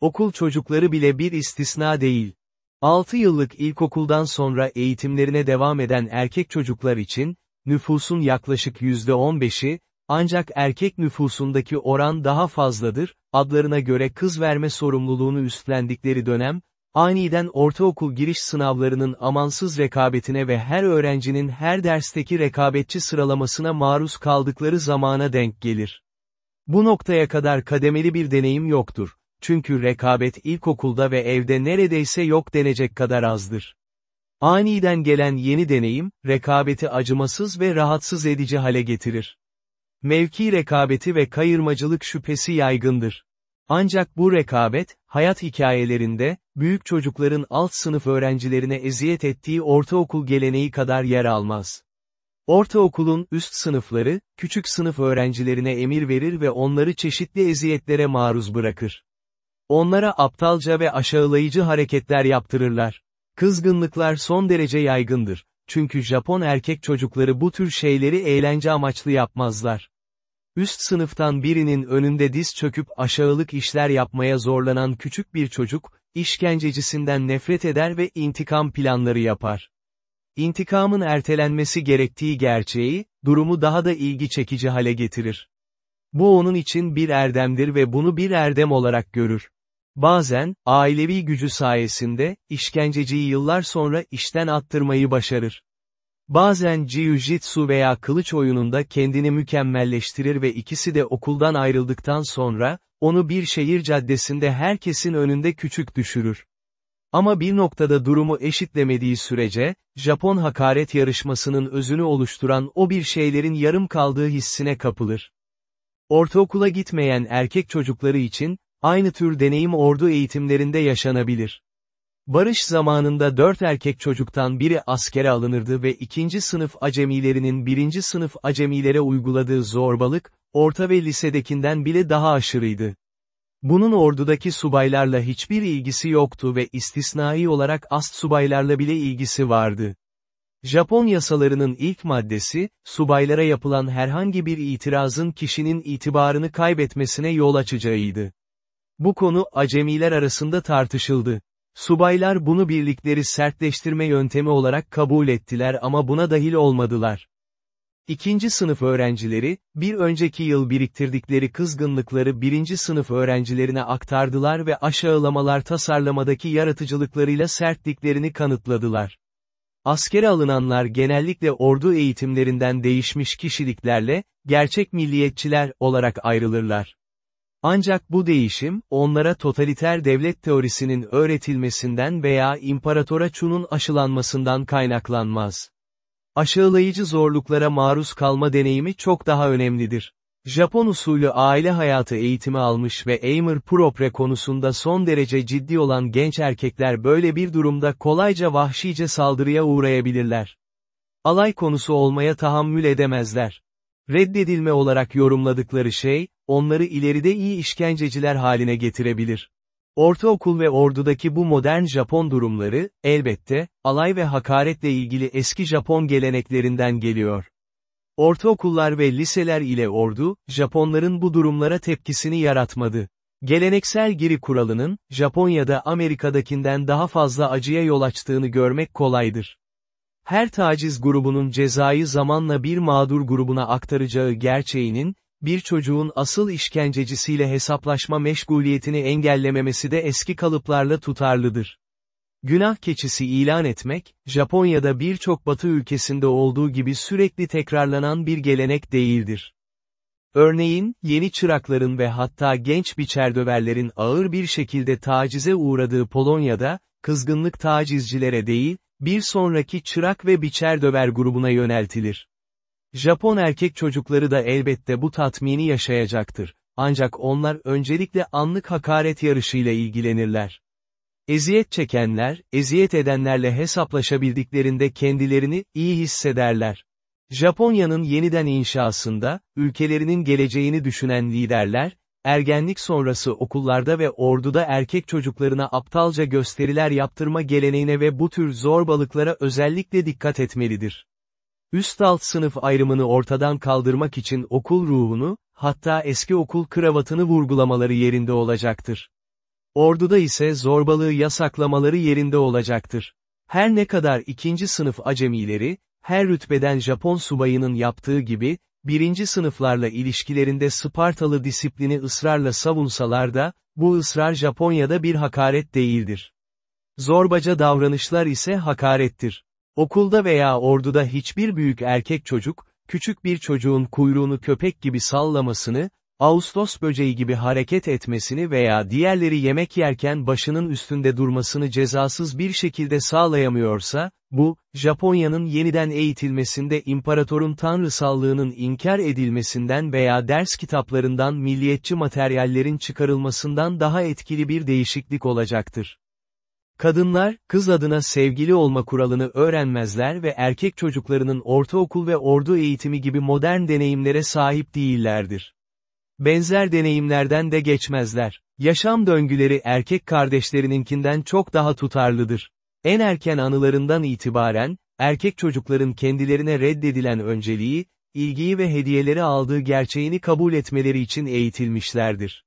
Okul çocukları bile bir istisna değil. 6 yıllık ilkokuldan sonra eğitimlerine devam eden erkek çocuklar için, nüfusun yaklaşık %15'i, ancak erkek nüfusundaki oran daha fazladır, adlarına göre kız verme sorumluluğunu üstlendikleri dönem, aniden ortaokul giriş sınavlarının amansız rekabetine ve her öğrencinin her dersteki rekabetçi sıralamasına maruz kaldıkları zamana denk gelir. Bu noktaya kadar kademeli bir deneyim yoktur. Çünkü rekabet ilkokulda ve evde neredeyse yok denecek kadar azdır. Aniden gelen yeni deneyim, rekabeti acımasız ve rahatsız edici hale getirir. Mevki rekabeti ve kayırmacılık şüphesi yaygındır. Ancak bu rekabet, hayat hikayelerinde, büyük çocukların alt sınıf öğrencilerine eziyet ettiği ortaokul geleneği kadar yer almaz. Ortaokulun üst sınıfları, küçük sınıf öğrencilerine emir verir ve onları çeşitli eziyetlere maruz bırakır. Onlara aptalca ve aşağılayıcı hareketler yaptırırlar. Kızgınlıklar son derece yaygındır. Çünkü Japon erkek çocukları bu tür şeyleri eğlence amaçlı yapmazlar. Üst sınıftan birinin önünde diz çöküp aşağılık işler yapmaya zorlanan küçük bir çocuk, işkencecisinden nefret eder ve intikam planları yapar. İntikamın ertelenmesi gerektiği gerçeği, durumu daha da ilgi çekici hale getirir. Bu onun için bir erdemdir ve bunu bir erdem olarak görür. Bazen, ailevi gücü sayesinde, işkenceciyi yıllar sonra işten attırmayı başarır. Bazen jiu-jitsu veya kılıç oyununda kendini mükemmelleştirir ve ikisi de okuldan ayrıldıktan sonra, onu bir şehir caddesinde herkesin önünde küçük düşürür. Ama bir noktada durumu eşitlemediği sürece, Japon hakaret yarışmasının özünü oluşturan o bir şeylerin yarım kaldığı hissine kapılır. Ortaokula gitmeyen erkek çocukları için, aynı tür deneyim ordu eğitimlerinde yaşanabilir. Barış zamanında dört erkek çocuktan biri askere alınırdı ve ikinci sınıf acemilerinin birinci sınıf acemilere uyguladığı zorbalık, orta ve lisedekinden bile daha aşırıydı. Bunun ordudaki subaylarla hiçbir ilgisi yoktu ve istisnai olarak ast subaylarla bile ilgisi vardı. Japon yasalarının ilk maddesi, subaylara yapılan herhangi bir itirazın kişinin itibarını kaybetmesine yol açacağıydı. Bu konu acemiler arasında tartışıldı. Subaylar bunu birlikleri sertleştirme yöntemi olarak kabul ettiler ama buna dahil olmadılar. İkinci sınıf öğrencileri, bir önceki yıl biriktirdikleri kızgınlıkları birinci sınıf öğrencilerine aktardılar ve aşağılamalar tasarlamadaki yaratıcılıklarıyla sertliklerini kanıtladılar. Askere alınanlar genellikle ordu eğitimlerinden değişmiş kişiliklerle, gerçek milliyetçiler olarak ayrılırlar. Ancak bu değişim, onlara totaliter devlet teorisinin öğretilmesinden veya İmparatora Chu'nun aşılanmasından kaynaklanmaz. Aşağılayıcı zorluklara maruz kalma deneyimi çok daha önemlidir. Japon usulü aile hayatı eğitimi almış ve Aimer Propre konusunda son derece ciddi olan genç erkekler böyle bir durumda kolayca vahşice saldırıya uğrayabilirler. Alay konusu olmaya tahammül edemezler. Reddedilme olarak yorumladıkları şey, onları ileride iyi işkenceciler haline getirebilir. Ortaokul ve ordudaki bu modern Japon durumları, elbette, alay ve hakaretle ilgili eski Japon geleneklerinden geliyor. Ortaokullar ve liseler ile ordu, Japonların bu durumlara tepkisini yaratmadı. Geleneksel giri kuralının, Japonya'da Amerika'dakinden daha fazla acıya yol açtığını görmek kolaydır. Her taciz grubunun cezayı zamanla bir mağdur grubuna aktaracağı gerçeğinin, bir çocuğun asıl işkencecisiyle hesaplaşma meşguliyetini engellememesi de eski kalıplarla tutarlıdır. Günah keçisi ilan etmek, Japonya'da birçok batı ülkesinde olduğu gibi sürekli tekrarlanan bir gelenek değildir. Örneğin, yeni çırakların ve hatta genç biçerdöverlerin ağır bir şekilde tacize uğradığı Polonya'da, kızgınlık tacizcilere değil, bir sonraki çırak ve biçerdöver grubuna yöneltilir. Japon erkek çocukları da elbette bu tatmini yaşayacaktır. Ancak onlar öncelikle anlık hakaret yarışıyla ilgilenirler. Eziyet çekenler, eziyet edenlerle hesaplaşabildiklerinde kendilerini iyi hissederler. Japonya'nın yeniden inşasında, ülkelerinin geleceğini düşünen liderler, ergenlik sonrası okullarda ve orduda erkek çocuklarına aptalca gösteriler yaptırma geleneğine ve bu tür zorbalıklara özellikle dikkat etmelidir. Üst-alt sınıf ayrımını ortadan kaldırmak için okul ruhunu, hatta eski okul kravatını vurgulamaları yerinde olacaktır. Orduda ise zorbalığı yasaklamaları yerinde olacaktır. Her ne kadar ikinci sınıf acemileri, her rütbeden Japon subayının yaptığı gibi, birinci sınıflarla ilişkilerinde Spartalı disiplini ısrarla savunsalar da, bu ısrar Japonya'da bir hakaret değildir. Zorbaca davranışlar ise hakarettir. Okulda veya orduda hiçbir büyük erkek çocuk, küçük bir çocuğun kuyruğunu köpek gibi sallamasını, Ağustos böceği gibi hareket etmesini veya diğerleri yemek yerken başının üstünde durmasını cezasız bir şekilde sağlayamıyorsa, bu, Japonya'nın yeniden eğitilmesinde imparatorun tanrısallığının inkar edilmesinden veya ders kitaplarından milliyetçi materyallerin çıkarılmasından daha etkili bir değişiklik olacaktır. Kadınlar, kız adına sevgili olma kuralını öğrenmezler ve erkek çocuklarının ortaokul ve ordu eğitimi gibi modern deneyimlere sahip değillerdir. Benzer deneyimlerden de geçmezler. Yaşam döngüleri erkek kardeşlerininkinden çok daha tutarlıdır. En erken anılarından itibaren, erkek çocukların kendilerine reddedilen önceliği, ilgiyi ve hediyeleri aldığı gerçeğini kabul etmeleri için eğitilmişlerdir.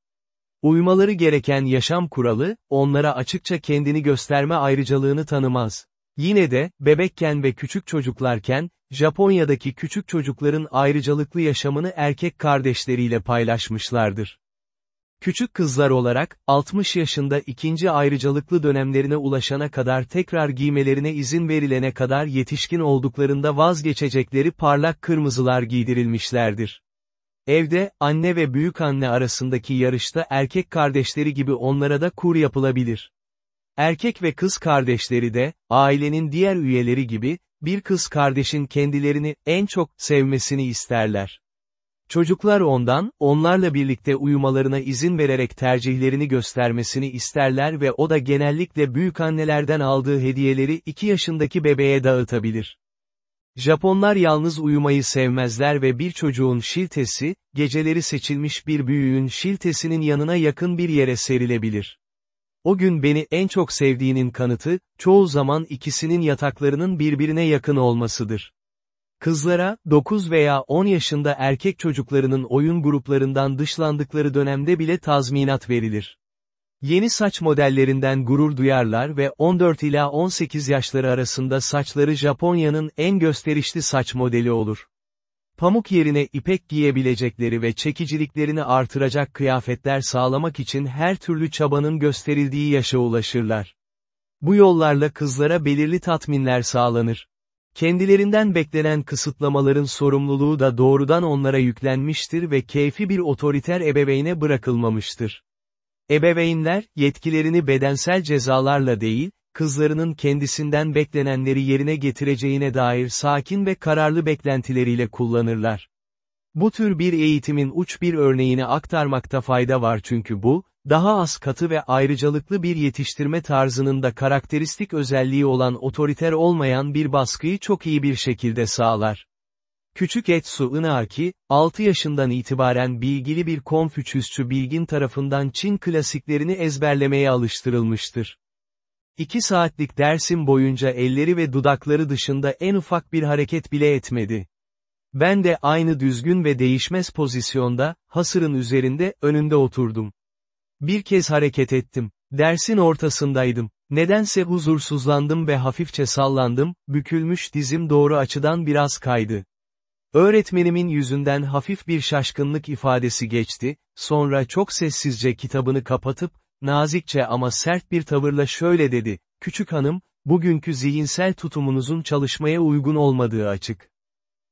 Uymaları gereken yaşam kuralı, onlara açıkça kendini gösterme ayrıcalığını tanımaz. Yine de, bebekken ve küçük çocuklarken, Japonya'daki küçük çocukların ayrıcalıklı yaşamını erkek kardeşleriyle paylaşmışlardır. Küçük kızlar olarak, 60 yaşında ikinci ayrıcalıklı dönemlerine ulaşana kadar tekrar giymelerine izin verilene kadar yetişkin olduklarında vazgeçecekleri parlak kırmızılar giydirilmişlerdir. Evde, anne ve büyük anne arasındaki yarışta erkek kardeşleri gibi onlara da kur yapılabilir. Erkek ve kız kardeşleri de, ailenin diğer üyeleri gibi, bir kız kardeşin kendilerini en çok sevmesini isterler. Çocuklar ondan, onlarla birlikte uyumalarına izin vererek tercihlerini göstermesini isterler ve o da genellikle büyük annelerden aldığı hediyeleri 2 yaşındaki bebeğe dağıtabilir. Japonlar yalnız uyumayı sevmezler ve bir çocuğun şiltesi, geceleri seçilmiş bir büyüğün şiltesinin yanına yakın bir yere serilebilir. O gün beni en çok sevdiğinin kanıtı, çoğu zaman ikisinin yataklarının birbirine yakın olmasıdır. Kızlara, 9 veya 10 yaşında erkek çocuklarının oyun gruplarından dışlandıkları dönemde bile tazminat verilir. Yeni saç modellerinden gurur duyarlar ve 14 ila 18 yaşları arasında saçları Japonya'nın en gösterişli saç modeli olur. Pamuk yerine ipek giyebilecekleri ve çekiciliklerini artıracak kıyafetler sağlamak için her türlü çabanın gösterildiği yaşa ulaşırlar. Bu yollarla kızlara belirli tatminler sağlanır. Kendilerinden beklenen kısıtlamaların sorumluluğu da doğrudan onlara yüklenmiştir ve keyfi bir otoriter ebeveyne bırakılmamıştır. Ebeveynler, yetkilerini bedensel cezalarla değil, kızlarının kendisinden beklenenleri yerine getireceğine dair sakin ve kararlı beklentileriyle kullanırlar. Bu tür bir eğitimin uç bir örneğini aktarmakta fayda var çünkü bu, daha az katı ve ayrıcalıklı bir yetiştirme tarzının da karakteristik özelliği olan otoriter olmayan bir baskıyı çok iyi bir şekilde sağlar. Küçük Etsu Inaki, 6 yaşından itibaren bilgili bir Konfüçyüsçü bilgin tarafından Çin klasiklerini ezberlemeye alıştırılmıştır. İki saatlik dersim boyunca elleri ve dudakları dışında en ufak bir hareket bile etmedi. Ben de aynı düzgün ve değişmez pozisyonda, hasırın üzerinde, önünde oturdum. Bir kez hareket ettim. Dersin ortasındaydım. Nedense huzursuzlandım ve hafifçe sallandım, bükülmüş dizim doğru açıdan biraz kaydı. Öğretmenimin yüzünden hafif bir şaşkınlık ifadesi geçti, sonra çok sessizce kitabını kapatıp, nazikçe ama sert bir tavırla şöyle dedi, küçük hanım, bugünkü zihinsel tutumunuzun çalışmaya uygun olmadığı açık.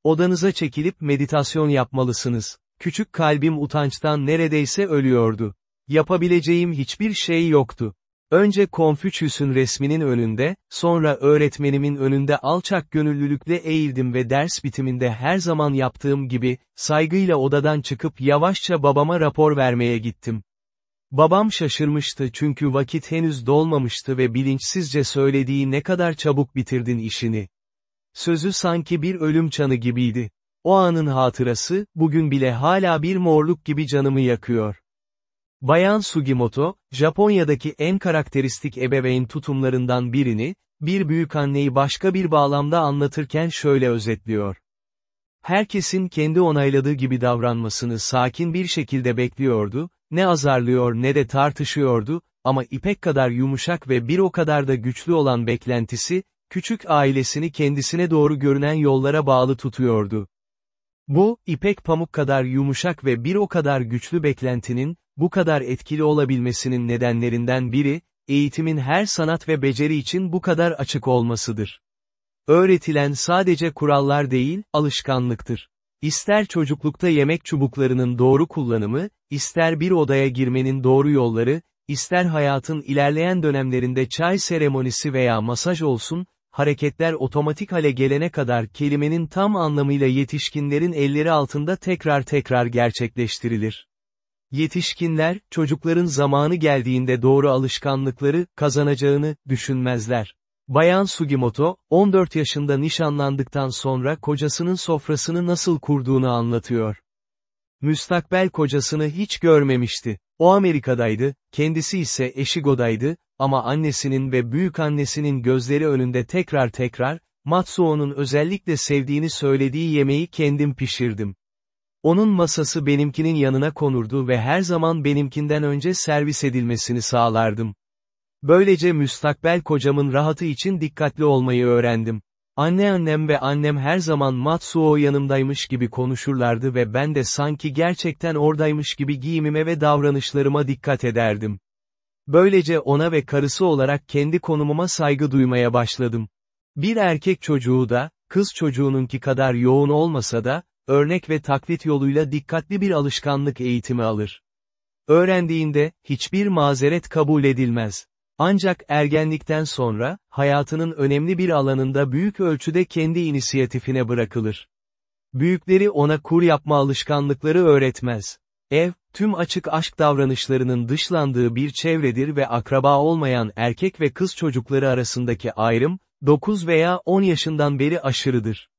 Odanıza çekilip meditasyon yapmalısınız. Küçük kalbim utançtan neredeyse ölüyordu. Yapabileceğim hiçbir şey yoktu. Önce Konfüçyüs'ün resminin önünde, sonra öğretmenimin önünde alçak gönüllülükle eğildim ve ders bitiminde her zaman yaptığım gibi, saygıyla odadan çıkıp yavaşça babama rapor vermeye gittim. Babam şaşırmıştı çünkü vakit henüz dolmamıştı ve bilinçsizce söylediği ne kadar çabuk bitirdin işini. Sözü sanki bir ölüm çanı gibiydi. O anın hatırası, bugün bile hala bir morluk gibi canımı yakıyor. Bayan Sugimoto, Japonya'daki en karakteristik ebeveyn tutumlarından birini, bir büyük anneyi başka bir bağlamda anlatırken şöyle özetliyor. Herkesin kendi onayladığı gibi davranmasını sakin bir şekilde bekliyordu, ne azarlıyor ne de tartışıyordu, ama ipek kadar yumuşak ve bir o kadar da güçlü olan beklentisi, küçük ailesini kendisine doğru görünen yollara bağlı tutuyordu. Bu, ipek pamuk kadar yumuşak ve bir o kadar güçlü beklentinin, bu kadar etkili olabilmesinin nedenlerinden biri, eğitimin her sanat ve beceri için bu kadar açık olmasıdır. Öğretilen sadece kurallar değil, alışkanlıktır. İster çocuklukta yemek çubuklarının doğru kullanımı, ister bir odaya girmenin doğru yolları, ister hayatın ilerleyen dönemlerinde çay seremonisi veya masaj olsun, hareketler otomatik hale gelene kadar kelimenin tam anlamıyla yetişkinlerin elleri altında tekrar tekrar gerçekleştirilir. Yetişkinler, çocukların zamanı geldiğinde doğru alışkanlıkları, kazanacağını, düşünmezler. Bayan Sugimoto, 14 yaşında nişanlandıktan sonra kocasının sofrasını nasıl kurduğunu anlatıyor. Müstakbel kocasını hiç görmemişti. O Amerika'daydı, kendisi ise Eşigo'daydı, ama annesinin ve büyük annesinin gözleri önünde tekrar tekrar, Matsuo'nun özellikle sevdiğini söylediği yemeği kendim pişirdim. Onun masası benimkinin yanına konurdu ve her zaman benimkinden önce servis edilmesini sağlardım. Böylece müstakbel kocamın rahatı için dikkatli olmayı öğrendim. Anneannem ve annem her zaman Matsuo yanımdaymış gibi konuşurlardı ve ben de sanki gerçekten oradaymış gibi giyimime ve davranışlarıma dikkat ederdim. Böylece ona ve karısı olarak kendi konumuma saygı duymaya başladım. Bir erkek çocuğu da, kız çocuğununki kadar yoğun olmasa da, örnek ve taklit yoluyla dikkatli bir alışkanlık eğitimi alır. Öğrendiğinde, hiçbir mazeret kabul edilmez. Ancak ergenlikten sonra, hayatının önemli bir alanında büyük ölçüde kendi inisiyatifine bırakılır. Büyükleri ona kur yapma alışkanlıkları öğretmez. Ev, tüm açık aşk davranışlarının dışlandığı bir çevredir ve akraba olmayan erkek ve kız çocukları arasındaki ayrım, 9 veya 10 yaşından beri aşırıdır.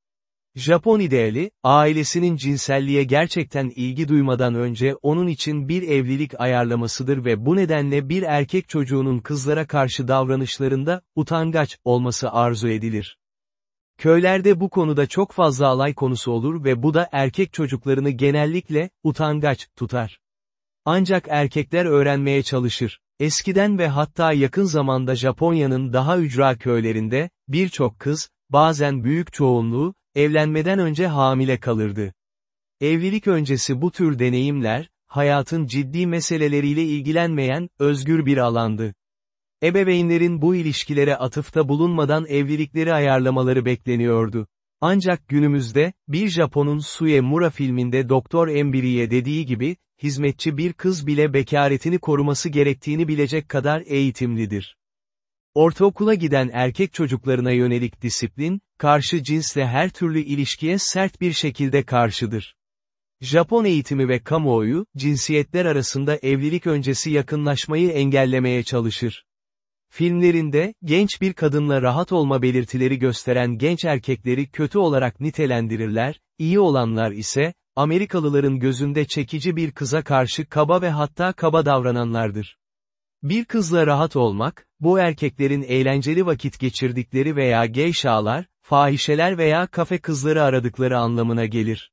Japon ideali, ailesinin cinselliğe gerçekten ilgi duymadan önce onun için bir evlilik ayarlamasıdır ve bu nedenle bir erkek çocuğunun kızlara karşı davranışlarında, utangaç, olması arzu edilir. Köylerde bu konuda çok fazla alay konusu olur ve bu da erkek çocuklarını genellikle, utangaç, tutar. Ancak erkekler öğrenmeye çalışır. Eskiden ve hatta yakın zamanda Japonya'nın daha ücra köylerinde, birçok kız, bazen büyük çoğunluğu, evlenmeden önce hamile kalırdı. Evlilik öncesi bu tür deneyimler, hayatın ciddi meseleleriyle ilgilenmeyen, özgür bir alandı. Ebeveynlerin bu ilişkilere atıfta bulunmadan evlilikleri ayarlamaları bekleniyordu. Ancak günümüzde, bir Japon'un Sue Mura filminde Doktor Embiri'ye dediği gibi, hizmetçi bir kız bile bekaretini koruması gerektiğini bilecek kadar eğitimlidir. Ortaokula giden erkek çocuklarına yönelik disiplin, karşı cinsle her türlü ilişkiye sert bir şekilde karşıdır. Japon eğitimi ve kamuoyu, cinsiyetler arasında evlilik öncesi yakınlaşmayı engellemeye çalışır. Filmlerinde, genç bir kadınla rahat olma belirtileri gösteren genç erkekleri kötü olarak nitelendirirler, iyi olanlar ise, Amerikalıların gözünde çekici bir kıza karşı kaba ve hatta kaba davrananlardır. Bir kızla rahat olmak, bu erkeklerin eğlenceli vakit geçirdikleri veya geyşalar, fahişeler veya kafe kızları aradıkları anlamına gelir.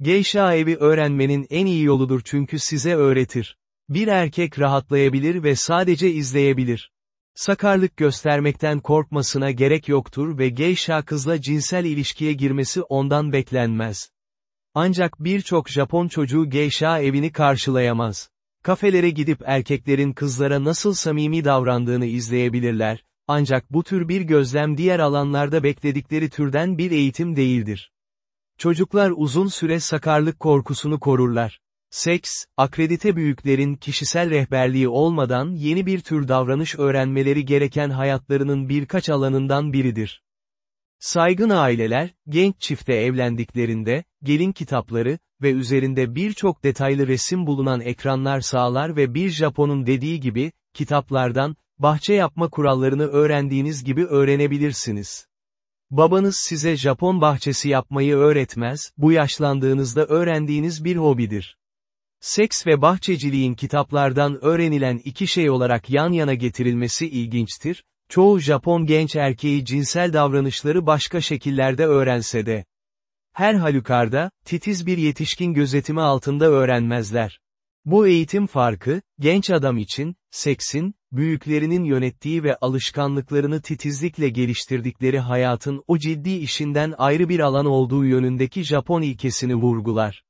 Geyşa evi öğrenmenin en iyi yoludur çünkü size öğretir. Bir erkek rahatlayabilir ve sadece izleyebilir. Sakarlık göstermekten korkmasına gerek yoktur ve geyşa kızla cinsel ilişkiye girmesi ondan beklenmez. Ancak birçok Japon çocuğu geyşa evini karşılayamaz. Kafelere gidip erkeklerin kızlara nasıl samimi davrandığını izleyebilirler, ancak bu tür bir gözlem diğer alanlarda bekledikleri türden bir eğitim değildir. Çocuklar uzun süre sakarlık korkusunu korurlar. Seks, akredite büyüklerin kişisel rehberliği olmadan yeni bir tür davranış öğrenmeleri gereken hayatlarının birkaç alanından biridir. Saygın aileler, genç çifte evlendiklerinde, gelin kitapları ve üzerinde birçok detaylı resim bulunan ekranlar sağlar ve bir Japon'un dediği gibi, kitaplardan, bahçe yapma kurallarını öğrendiğiniz gibi öğrenebilirsiniz. Babanız size Japon bahçesi yapmayı öğretmez, bu yaşlandığınızda öğrendiğiniz bir hobidir. Seks ve bahçeciliğin kitaplardan öğrenilen iki şey olarak yan yana getirilmesi ilginçtir, çoğu Japon genç erkeği cinsel davranışları başka şekillerde öğrense de. Her halükarda, titiz bir yetişkin gözetimi altında öğrenmezler. Bu eğitim farkı, genç adam için, seksin, büyüklerinin yönettiği ve alışkanlıklarını titizlikle geliştirdikleri hayatın o ciddi işinden ayrı bir alan olduğu yönündeki Japon ilkesini vurgular.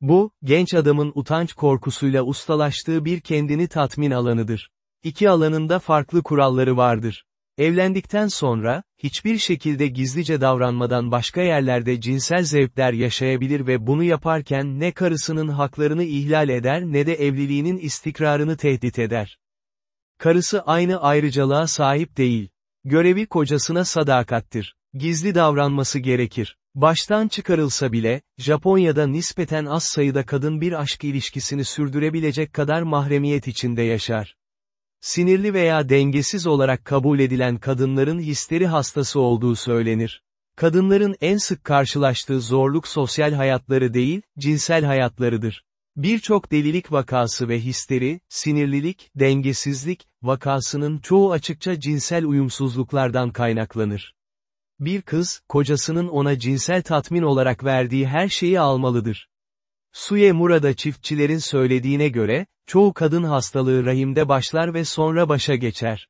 Bu, genç adamın utanç korkusuyla ustalaştığı bir kendini tatmin alanıdır. İki alanında farklı kuralları vardır. Evlendikten sonra, hiçbir şekilde gizlice davranmadan başka yerlerde cinsel zevkler yaşayabilir ve bunu yaparken ne karısının haklarını ihlal eder ne de evliliğinin istikrarını tehdit eder. Karısı aynı ayrıcalığa sahip değil. Görevi kocasına sadakattir. Gizli davranması gerekir. Baştan çıkarılsa bile, Japonya'da nispeten az sayıda kadın bir aşk ilişkisini sürdürebilecek kadar mahremiyet içinde yaşar. Sinirli veya dengesiz olarak kabul edilen kadınların histeri hastası olduğu söylenir. Kadınların en sık karşılaştığı zorluk sosyal hayatları değil, cinsel hayatlarıdır. Birçok delilik vakası ve histeri, sinirlilik, dengesizlik, vakasının çoğu açıkça cinsel uyumsuzluklardan kaynaklanır. Bir kız, kocasının ona cinsel tatmin olarak verdiği her şeyi almalıdır. Suye Murada çiftçilerin söylediğine göre, çoğu kadın hastalığı rahimde başlar ve sonra başa geçer.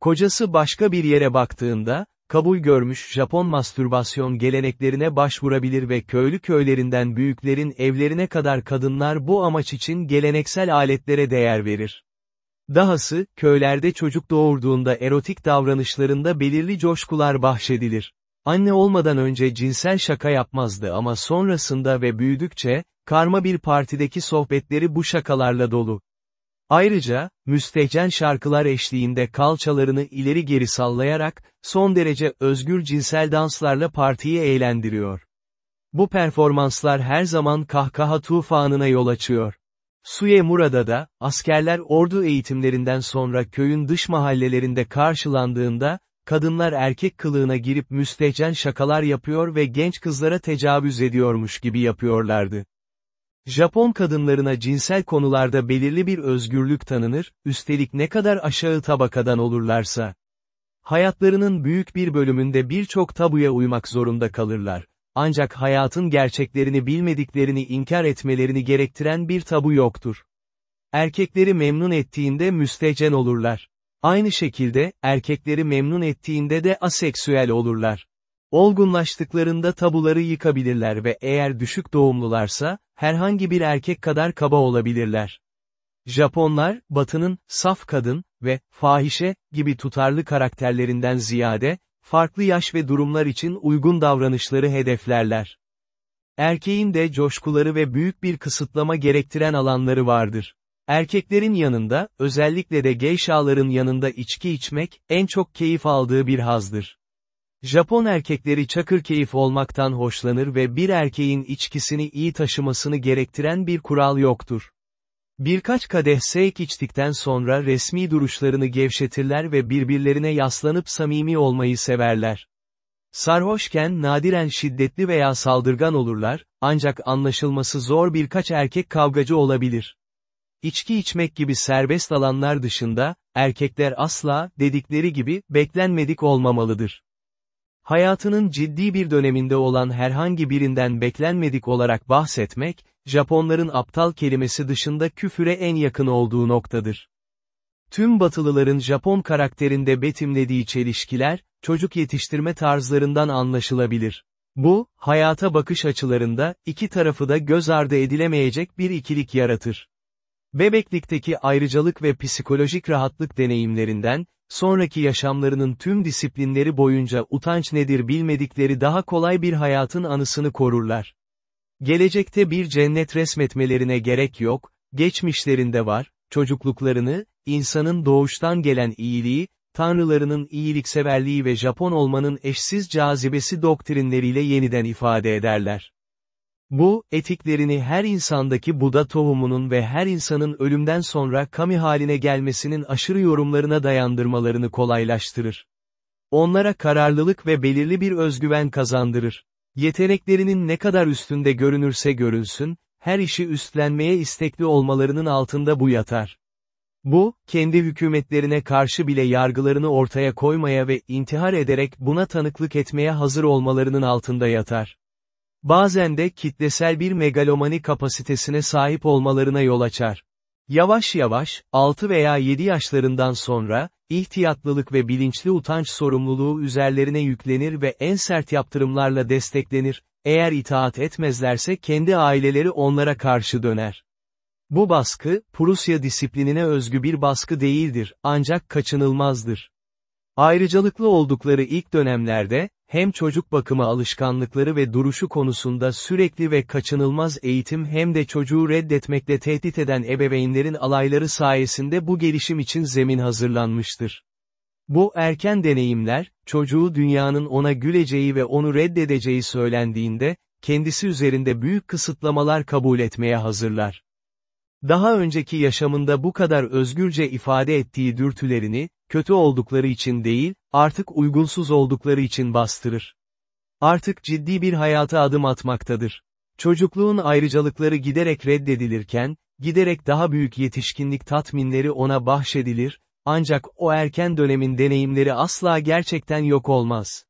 Kocası başka bir yere baktığında, kabul görmüş Japon mastürbasyon geleneklerine başvurabilir ve köylü köylerinden büyüklerin evlerine kadar kadınlar bu amaç için geleneksel aletlere değer verir. Dahası, köylerde çocuk doğurduğunda erotik davranışlarında belirli coşkular bahşedilir. Anne olmadan önce cinsel şaka yapmazdı ama sonrasında ve büyüdükçe, karma bir partideki sohbetleri bu şakalarla dolu. Ayrıca, müstehcen şarkılar eşliğinde kalçalarını ileri geri sallayarak, son derece özgür cinsel danslarla partiyi eğlendiriyor. Bu performanslar her zaman kahkaha tufanına yol açıyor. Suye Murada da, askerler ordu eğitimlerinden sonra köyün dış mahallelerinde karşılandığında, kadınlar erkek kılığına girip müstehcen şakalar yapıyor ve genç kızlara tecavüz ediyormuş gibi yapıyorlardı. Japon kadınlarına cinsel konularda belirli bir özgürlük tanınır, üstelik ne kadar aşağı tabakadan olurlarsa. Hayatlarının büyük bir bölümünde birçok tabuya uymak zorunda kalırlar. Ancak hayatın gerçeklerini bilmediklerini inkar etmelerini gerektiren bir tabu yoktur. Erkekleri memnun ettiğinde müstehcen olurlar. Aynı şekilde, erkekleri memnun ettiğinde de aseksüel olurlar. Olgunlaştıklarında tabuları yıkabilirler ve eğer düşük doğumlularsa, herhangi bir erkek kadar kaba olabilirler. Japonlar, batının, saf kadın ve fahişe gibi tutarlı karakterlerinden ziyade, farklı yaş ve durumlar için uygun davranışları hedeflerler. Erkeğin de coşkuları ve büyük bir kısıtlama gerektiren alanları vardır. Erkeklerin yanında, özellikle de geyşaların yanında içki içmek, en çok keyif aldığı bir hazdır. Japon erkekleri çakır keyif olmaktan hoşlanır ve bir erkeğin içkisini iyi taşımasını gerektiren bir kural yoktur. Birkaç kadeh seyk içtikten sonra resmi duruşlarını gevşetirler ve birbirlerine yaslanıp samimi olmayı severler. Sarhoşken nadiren şiddetli veya saldırgan olurlar, ancak anlaşılması zor birkaç erkek kavgacı olabilir. İçki içmek gibi serbest alanlar dışında, erkekler asla, dedikleri gibi, beklenmedik olmamalıdır. Hayatının ciddi bir döneminde olan herhangi birinden beklenmedik olarak bahsetmek, Japonların aptal kelimesi dışında küfüre en yakın olduğu noktadır. Tüm Batılıların Japon karakterinde betimlediği çelişkiler, çocuk yetiştirme tarzlarından anlaşılabilir. Bu, hayata bakış açılarında, iki tarafı da göz ardı edilemeyecek bir ikilik yaratır. Bebeklikteki ayrıcalık ve psikolojik rahatlık deneyimlerinden, sonraki yaşamlarının tüm disiplinleri boyunca utanç nedir bilmedikleri daha kolay bir hayatın anısını korurlar. Gelecekte bir cennet resmetmelerine gerek yok, geçmişlerinde var, çocukluklarını, insanın doğuştan gelen iyiliği, tanrılarının iyilikseverliği ve Japon olmanın eşsiz cazibesi doktrinleriyle yeniden ifade ederler. Bu, etiklerini her insandaki Buda tohumunun ve her insanın ölümden sonra kami haline gelmesinin aşırı yorumlarına dayandırmalarını kolaylaştırır. Onlara kararlılık ve belirli bir özgüven kazandırır. Yeteneklerinin ne kadar üstünde görünürse görülsün, her işi üstlenmeye istekli olmalarının altında bu yatar. Bu, kendi hükümetlerine karşı bile yargılarını ortaya koymaya ve intihar ederek buna tanıklık etmeye hazır olmalarının altında yatar. Bazen de kitlesel bir megalomani kapasitesine sahip olmalarına yol açar. Yavaş yavaş, 6 veya 7 yaşlarından sonra, ihtiyatlılık ve bilinçli utanç sorumluluğu üzerlerine yüklenir ve en sert yaptırımlarla desteklenir, eğer itaat etmezlerse kendi aileleri onlara karşı döner. Bu baskı, Prusya disiplinine özgü bir baskı değildir, ancak kaçınılmazdır. Ayrıcalıklı oldukları ilk dönemlerde, hem çocuk bakımı alışkanlıkları ve duruşu konusunda sürekli ve kaçınılmaz eğitim hem de çocuğu reddetmekle tehdit eden ebeveynlerin alayları sayesinde bu gelişim için zemin hazırlanmıştır. Bu erken deneyimler, çocuğu dünyanın ona güleceği ve onu reddedeceği söylendiğinde, kendisi üzerinde büyük kısıtlamalar kabul etmeye hazırlar. Daha önceki yaşamında bu kadar özgürce ifade ettiği dürtülerini, kötü oldukları için değil, artık uygunsuz oldukları için bastırır. Artık ciddi bir hayata adım atmaktadır. Çocukluğun ayrıcalıkları giderek reddedilirken, giderek daha büyük yetişkinlik tatminleri ona bahşedilir, ancak o erken dönemin deneyimleri asla gerçekten yok olmaz.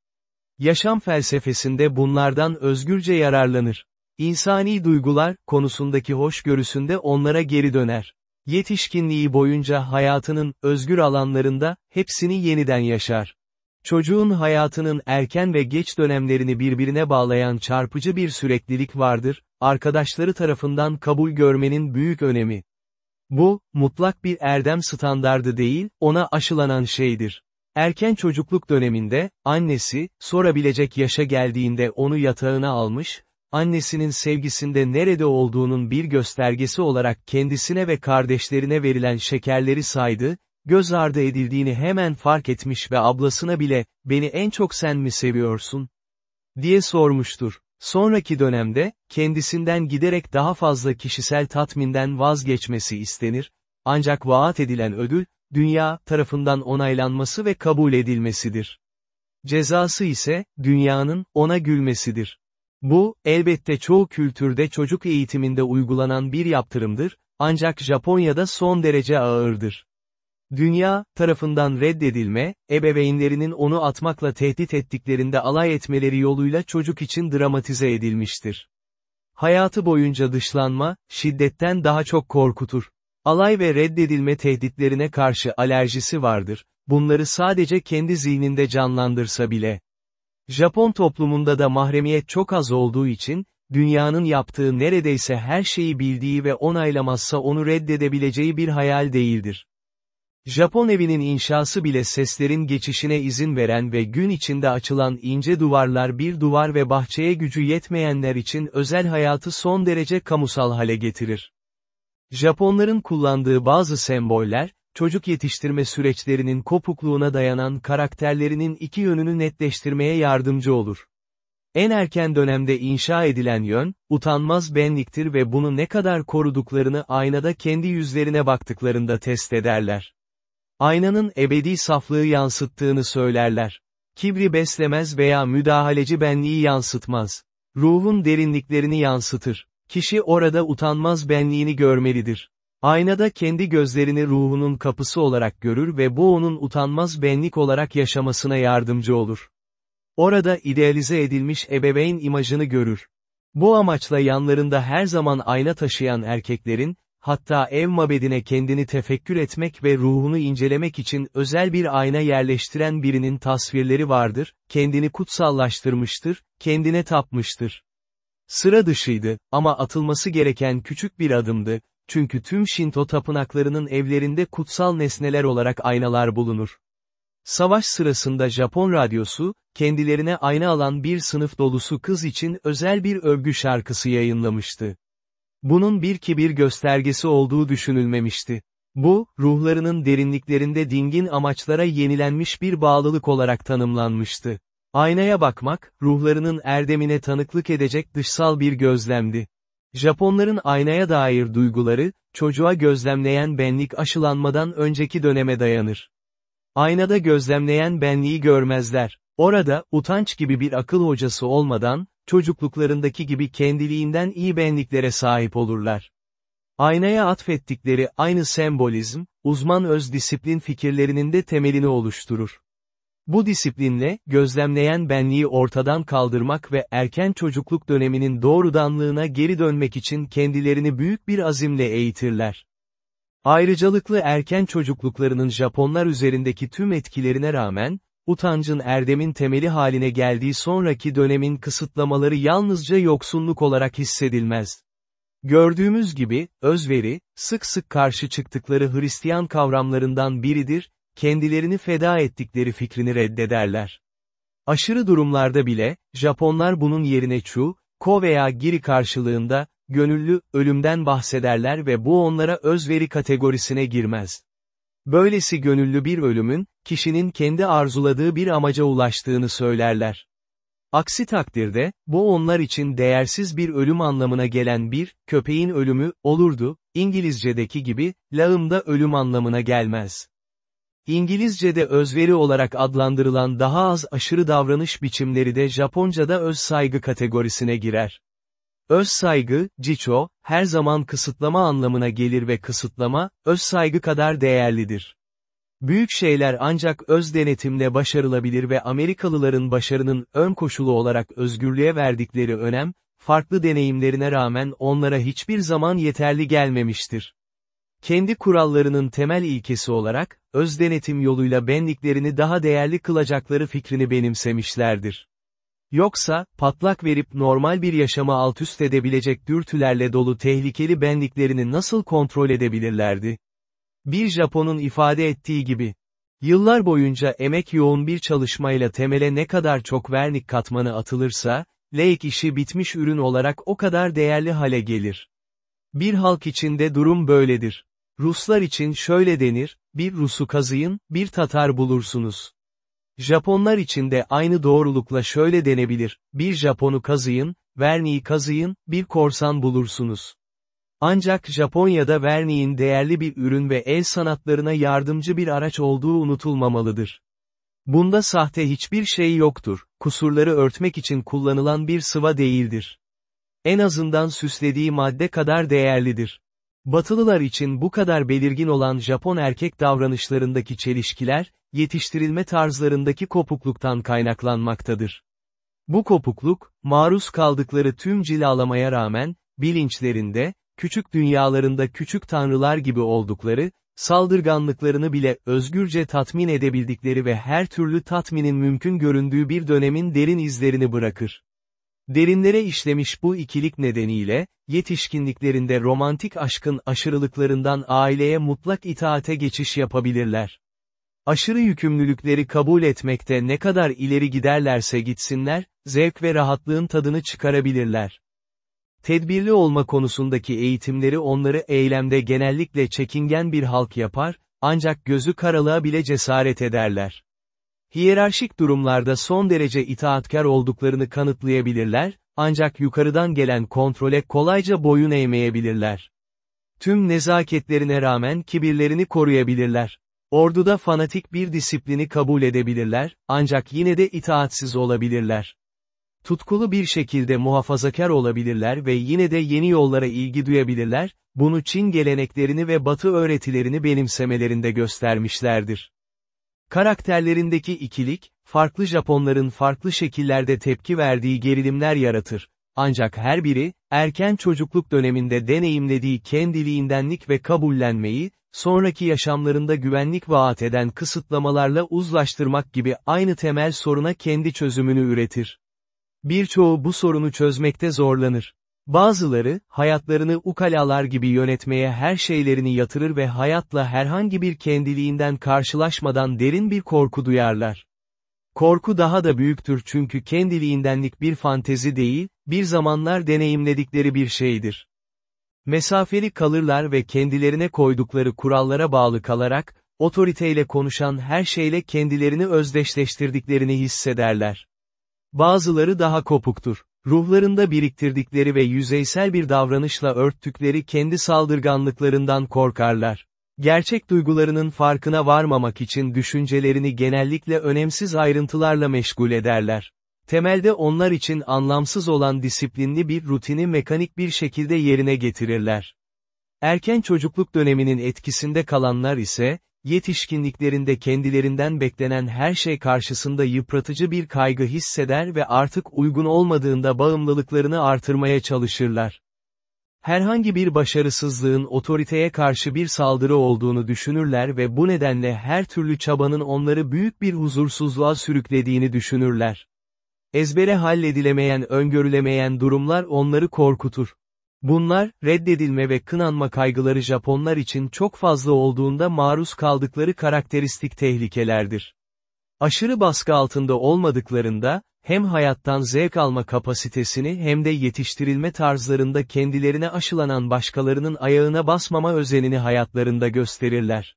Yaşam felsefesinde bunlardan özgürce yararlanır. İnsani duygular, konusundaki hoşgörüsünde onlara geri döner. Yetişkinliği boyunca hayatının, özgür alanlarında, hepsini yeniden yaşar. Çocuğun hayatının erken ve geç dönemlerini birbirine bağlayan çarpıcı bir süreklilik vardır, arkadaşları tarafından kabul görmenin büyük önemi. Bu, mutlak bir erdem standardı değil, ona aşılanan şeydir. Erken çocukluk döneminde, annesi, sorabilecek yaşa geldiğinde onu yatağına almış, annesinin sevgisinde nerede olduğunun bir göstergesi olarak kendisine ve kardeşlerine verilen şekerleri saydı, göz ardı edildiğini hemen fark etmiş ve ablasına bile, beni en çok sen mi seviyorsun? diye sormuştur. Sonraki dönemde, kendisinden giderek daha fazla kişisel tatminden vazgeçmesi istenir, ancak vaat edilen ödül, dünya tarafından onaylanması ve kabul edilmesidir. Cezası ise, dünyanın, ona gülmesidir. Bu, elbette çoğu kültürde çocuk eğitiminde uygulanan bir yaptırımdır, ancak Japonya'da son derece ağırdır. Dünya, tarafından reddedilme, ebeveynlerinin onu atmakla tehdit ettiklerinde alay etmeleri yoluyla çocuk için dramatize edilmiştir. Hayatı boyunca dışlanma, şiddetten daha çok korkutur. Alay ve reddedilme tehditlerine karşı alerjisi vardır, bunları sadece kendi zihninde canlandırsa bile. Japon toplumunda da mahremiyet çok az olduğu için, dünyanın yaptığı neredeyse her şeyi bildiği ve onaylamazsa onu reddedebileceği bir hayal değildir. Japon evinin inşası bile seslerin geçişine izin veren ve gün içinde açılan ince duvarlar bir duvar ve bahçeye gücü yetmeyenler için özel hayatı son derece kamusal hale getirir. Japonların kullandığı bazı semboller, çocuk yetiştirme süreçlerinin kopukluğuna dayanan karakterlerinin iki yönünü netleştirmeye yardımcı olur. En erken dönemde inşa edilen yön, utanmaz benliktir ve bunu ne kadar koruduklarını aynada kendi yüzlerine baktıklarında test ederler. Aynanın ebedi saflığı yansıttığını söylerler. Kibri beslemez veya müdahaleci benliği yansıtmaz. Ruhun derinliklerini yansıtır. Kişi orada utanmaz benliğini görmelidir. Aynada kendi gözlerini ruhunun kapısı olarak görür ve bu onun utanmaz benlik olarak yaşamasına yardımcı olur. Orada idealize edilmiş ebeveyn imajını görür. Bu amaçla yanlarında her zaman ayna taşıyan erkeklerin, hatta ev mabedine kendini tefekkür etmek ve ruhunu incelemek için özel bir ayna yerleştiren birinin tasvirleri vardır, kendini kutsallaştırmıştır, kendine tapmıştır. Sıra dışıydı, ama atılması gereken küçük bir adımdı, çünkü tüm Shinto tapınaklarının evlerinde kutsal nesneler olarak aynalar bulunur. Savaş sırasında Japon radyosu, kendilerine ayna alan bir sınıf dolusu kız için özel bir övgü şarkısı yayınlamıştı. Bunun bir kibir göstergesi olduğu düşünülmemişti. Bu, ruhlarının derinliklerinde dingin amaçlara yenilenmiş bir bağlılık olarak tanımlanmıştı. Aynaya bakmak, ruhlarının erdemine tanıklık edecek dışsal bir gözlemdi. Japonların aynaya dair duyguları, çocuğa gözlemleyen benlik aşılanmadan önceki döneme dayanır. Aynada gözlemleyen benliği görmezler. Orada, utanç gibi bir akıl hocası olmadan, çocukluklarındaki gibi kendiliğinden iyi benliklere sahip olurlar. Aynaya atfettikleri aynı sembolizm, uzman öz disiplin fikirlerinin de temelini oluşturur. Bu disiplinle, gözlemleyen benliği ortadan kaldırmak ve erken çocukluk döneminin doğrudanlığına geri dönmek için kendilerini büyük bir azimle eğitirler. Ayrıcalıklı erken çocukluklarının Japonlar üzerindeki tüm etkilerine rağmen, utancın erdemin temeli haline geldiği sonraki dönemin kısıtlamaları yalnızca yoksunluk olarak hissedilmez. Gördüğümüz gibi, özveri, sık sık karşı çıktıkları Hristiyan kavramlarından biridir, kendilerini feda ettikleri fikrini reddederler. Aşırı durumlarda bile, Japonlar bunun yerine Chu, Ko veya Giri karşılığında, gönüllü, ölümden bahsederler ve bu onlara özveri kategorisine girmez. Böylesi gönüllü bir ölümün, kişinin kendi arzuladığı bir amaca ulaştığını söylerler. Aksi takdirde, bu onlar için değersiz bir ölüm anlamına gelen bir, köpeğin ölümü, olurdu, İngilizce'deki gibi, lağımda ölüm anlamına gelmez. İngilizce'de özveri olarak adlandırılan daha az aşırı davranış biçimleri de Japonca'da öz saygı kategorisine girer. Öz saygı, jicho, her zaman kısıtlama anlamına gelir ve kısıtlama, öz saygı kadar değerlidir. Büyük şeyler ancak öz denetimle başarılabilir ve Amerikalıların başarının ön koşulu olarak özgürlüğe verdikleri önem, farklı deneyimlerine rağmen onlara hiçbir zaman yeterli gelmemiştir. Kendi kurallarının temel ilkesi olarak, öz denetim yoluyla benliklerini daha değerli kılacakları fikrini benimsemişlerdir. Yoksa, patlak verip normal bir yaşama altüst edebilecek dürtülerle dolu tehlikeli benliklerini nasıl kontrol edebilirlerdi? Bir Japon'un ifade ettiği gibi, yıllar boyunca emek yoğun bir çalışmayla temele ne kadar çok vernik katmanı atılırsa, leik işi bitmiş ürün olarak o kadar değerli hale gelir. Bir halk içinde durum böyledir. Ruslar için şöyle denir, bir Rus'u kazıyın, bir Tatar bulursunuz. Japonlar için de aynı doğrulukla şöyle denebilir, bir Japon'u kazıyın, Verni'yi kazıyın, bir korsan bulursunuz. Ancak Japonya'da Verni'nin değerli bir ürün ve el sanatlarına yardımcı bir araç olduğu unutulmamalıdır. Bunda sahte hiçbir şey yoktur, kusurları örtmek için kullanılan bir sıva değildir. En azından süslediği madde kadar değerlidir. Batılılar için bu kadar belirgin olan Japon erkek davranışlarındaki çelişkiler, yetiştirilme tarzlarındaki kopukluktan kaynaklanmaktadır. Bu kopukluk, maruz kaldıkları tüm cilalamaya rağmen, bilinçlerinde, küçük dünyalarında küçük tanrılar gibi oldukları, saldırganlıklarını bile özgürce tatmin edebildikleri ve her türlü tatminin mümkün göründüğü bir dönemin derin izlerini bırakır. Derinlere işlemiş bu ikilik nedeniyle, yetişkinliklerinde romantik aşkın aşırılıklarından aileye mutlak itaate geçiş yapabilirler. Aşırı yükümlülükleri kabul etmekte ne kadar ileri giderlerse gitsinler, zevk ve rahatlığın tadını çıkarabilirler. Tedbirli olma konusundaki eğitimleri onları eylemde genellikle çekingen bir halk yapar, ancak gözü karalığa bile cesaret ederler. Hiyerarşik durumlarda son derece itaatkar olduklarını kanıtlayabilirler, ancak yukarıdan gelen kontrole kolayca boyun eğmeyebilirler. Tüm nezaketlerine rağmen kibirlerini koruyabilirler. Orduda fanatik bir disiplini kabul edebilirler, ancak yine de itaatsiz olabilirler. Tutkulu bir şekilde muhafazakar olabilirler ve yine de yeni yollara ilgi duyabilirler, bunu Çin geleneklerini ve Batı öğretilerini benimsemelerinde göstermişlerdir. Karakterlerindeki ikilik, farklı Japonların farklı şekillerde tepki verdiği gerilimler yaratır. Ancak her biri, erken çocukluk döneminde deneyimlediği kendiliğindenlik ve kabullenmeyi, sonraki yaşamlarında güvenlik vaat eden kısıtlamalarla uzlaştırmak gibi aynı temel soruna kendi çözümünü üretir. Birçoğu bu sorunu çözmekte zorlanır. Bazıları, hayatlarını ukalalar gibi yönetmeye her şeylerini yatırır ve hayatla herhangi bir kendiliğinden karşılaşmadan derin bir korku duyarlar. Korku daha da büyüktür çünkü kendiliğindenlik bir fantezi değil, bir zamanlar deneyimledikleri bir şeydir. Mesafeli kalırlar ve kendilerine koydukları kurallara bağlı kalarak, otoriteyle konuşan her şeyle kendilerini özdeşleştirdiklerini hissederler. Bazıları daha kopuktur. Ruhlarında biriktirdikleri ve yüzeysel bir davranışla örttükleri kendi saldırganlıklarından korkarlar. Gerçek duygularının farkına varmamak için düşüncelerini genellikle önemsiz ayrıntılarla meşgul ederler. Temelde onlar için anlamsız olan disiplinli bir rutini mekanik bir şekilde yerine getirirler. Erken çocukluk döneminin etkisinde kalanlar ise, yetişkinliklerinde kendilerinden beklenen her şey karşısında yıpratıcı bir kaygı hisseder ve artık uygun olmadığında bağımlılıklarını artırmaya çalışırlar. Herhangi bir başarısızlığın otoriteye karşı bir saldırı olduğunu düşünürler ve bu nedenle her türlü çabanın onları büyük bir huzursuzluğa sürüklediğini düşünürler. Ezbere halledilemeyen öngörülemeyen durumlar onları korkutur. Bunlar, reddedilme ve kınanma kaygıları Japonlar için çok fazla olduğunda maruz kaldıkları karakteristik tehlikelerdir. Aşırı baskı altında olmadıklarında, hem hayattan zevk alma kapasitesini hem de yetiştirilme tarzlarında kendilerine aşılanan başkalarının ayağına basmama özenini hayatlarında gösterirler.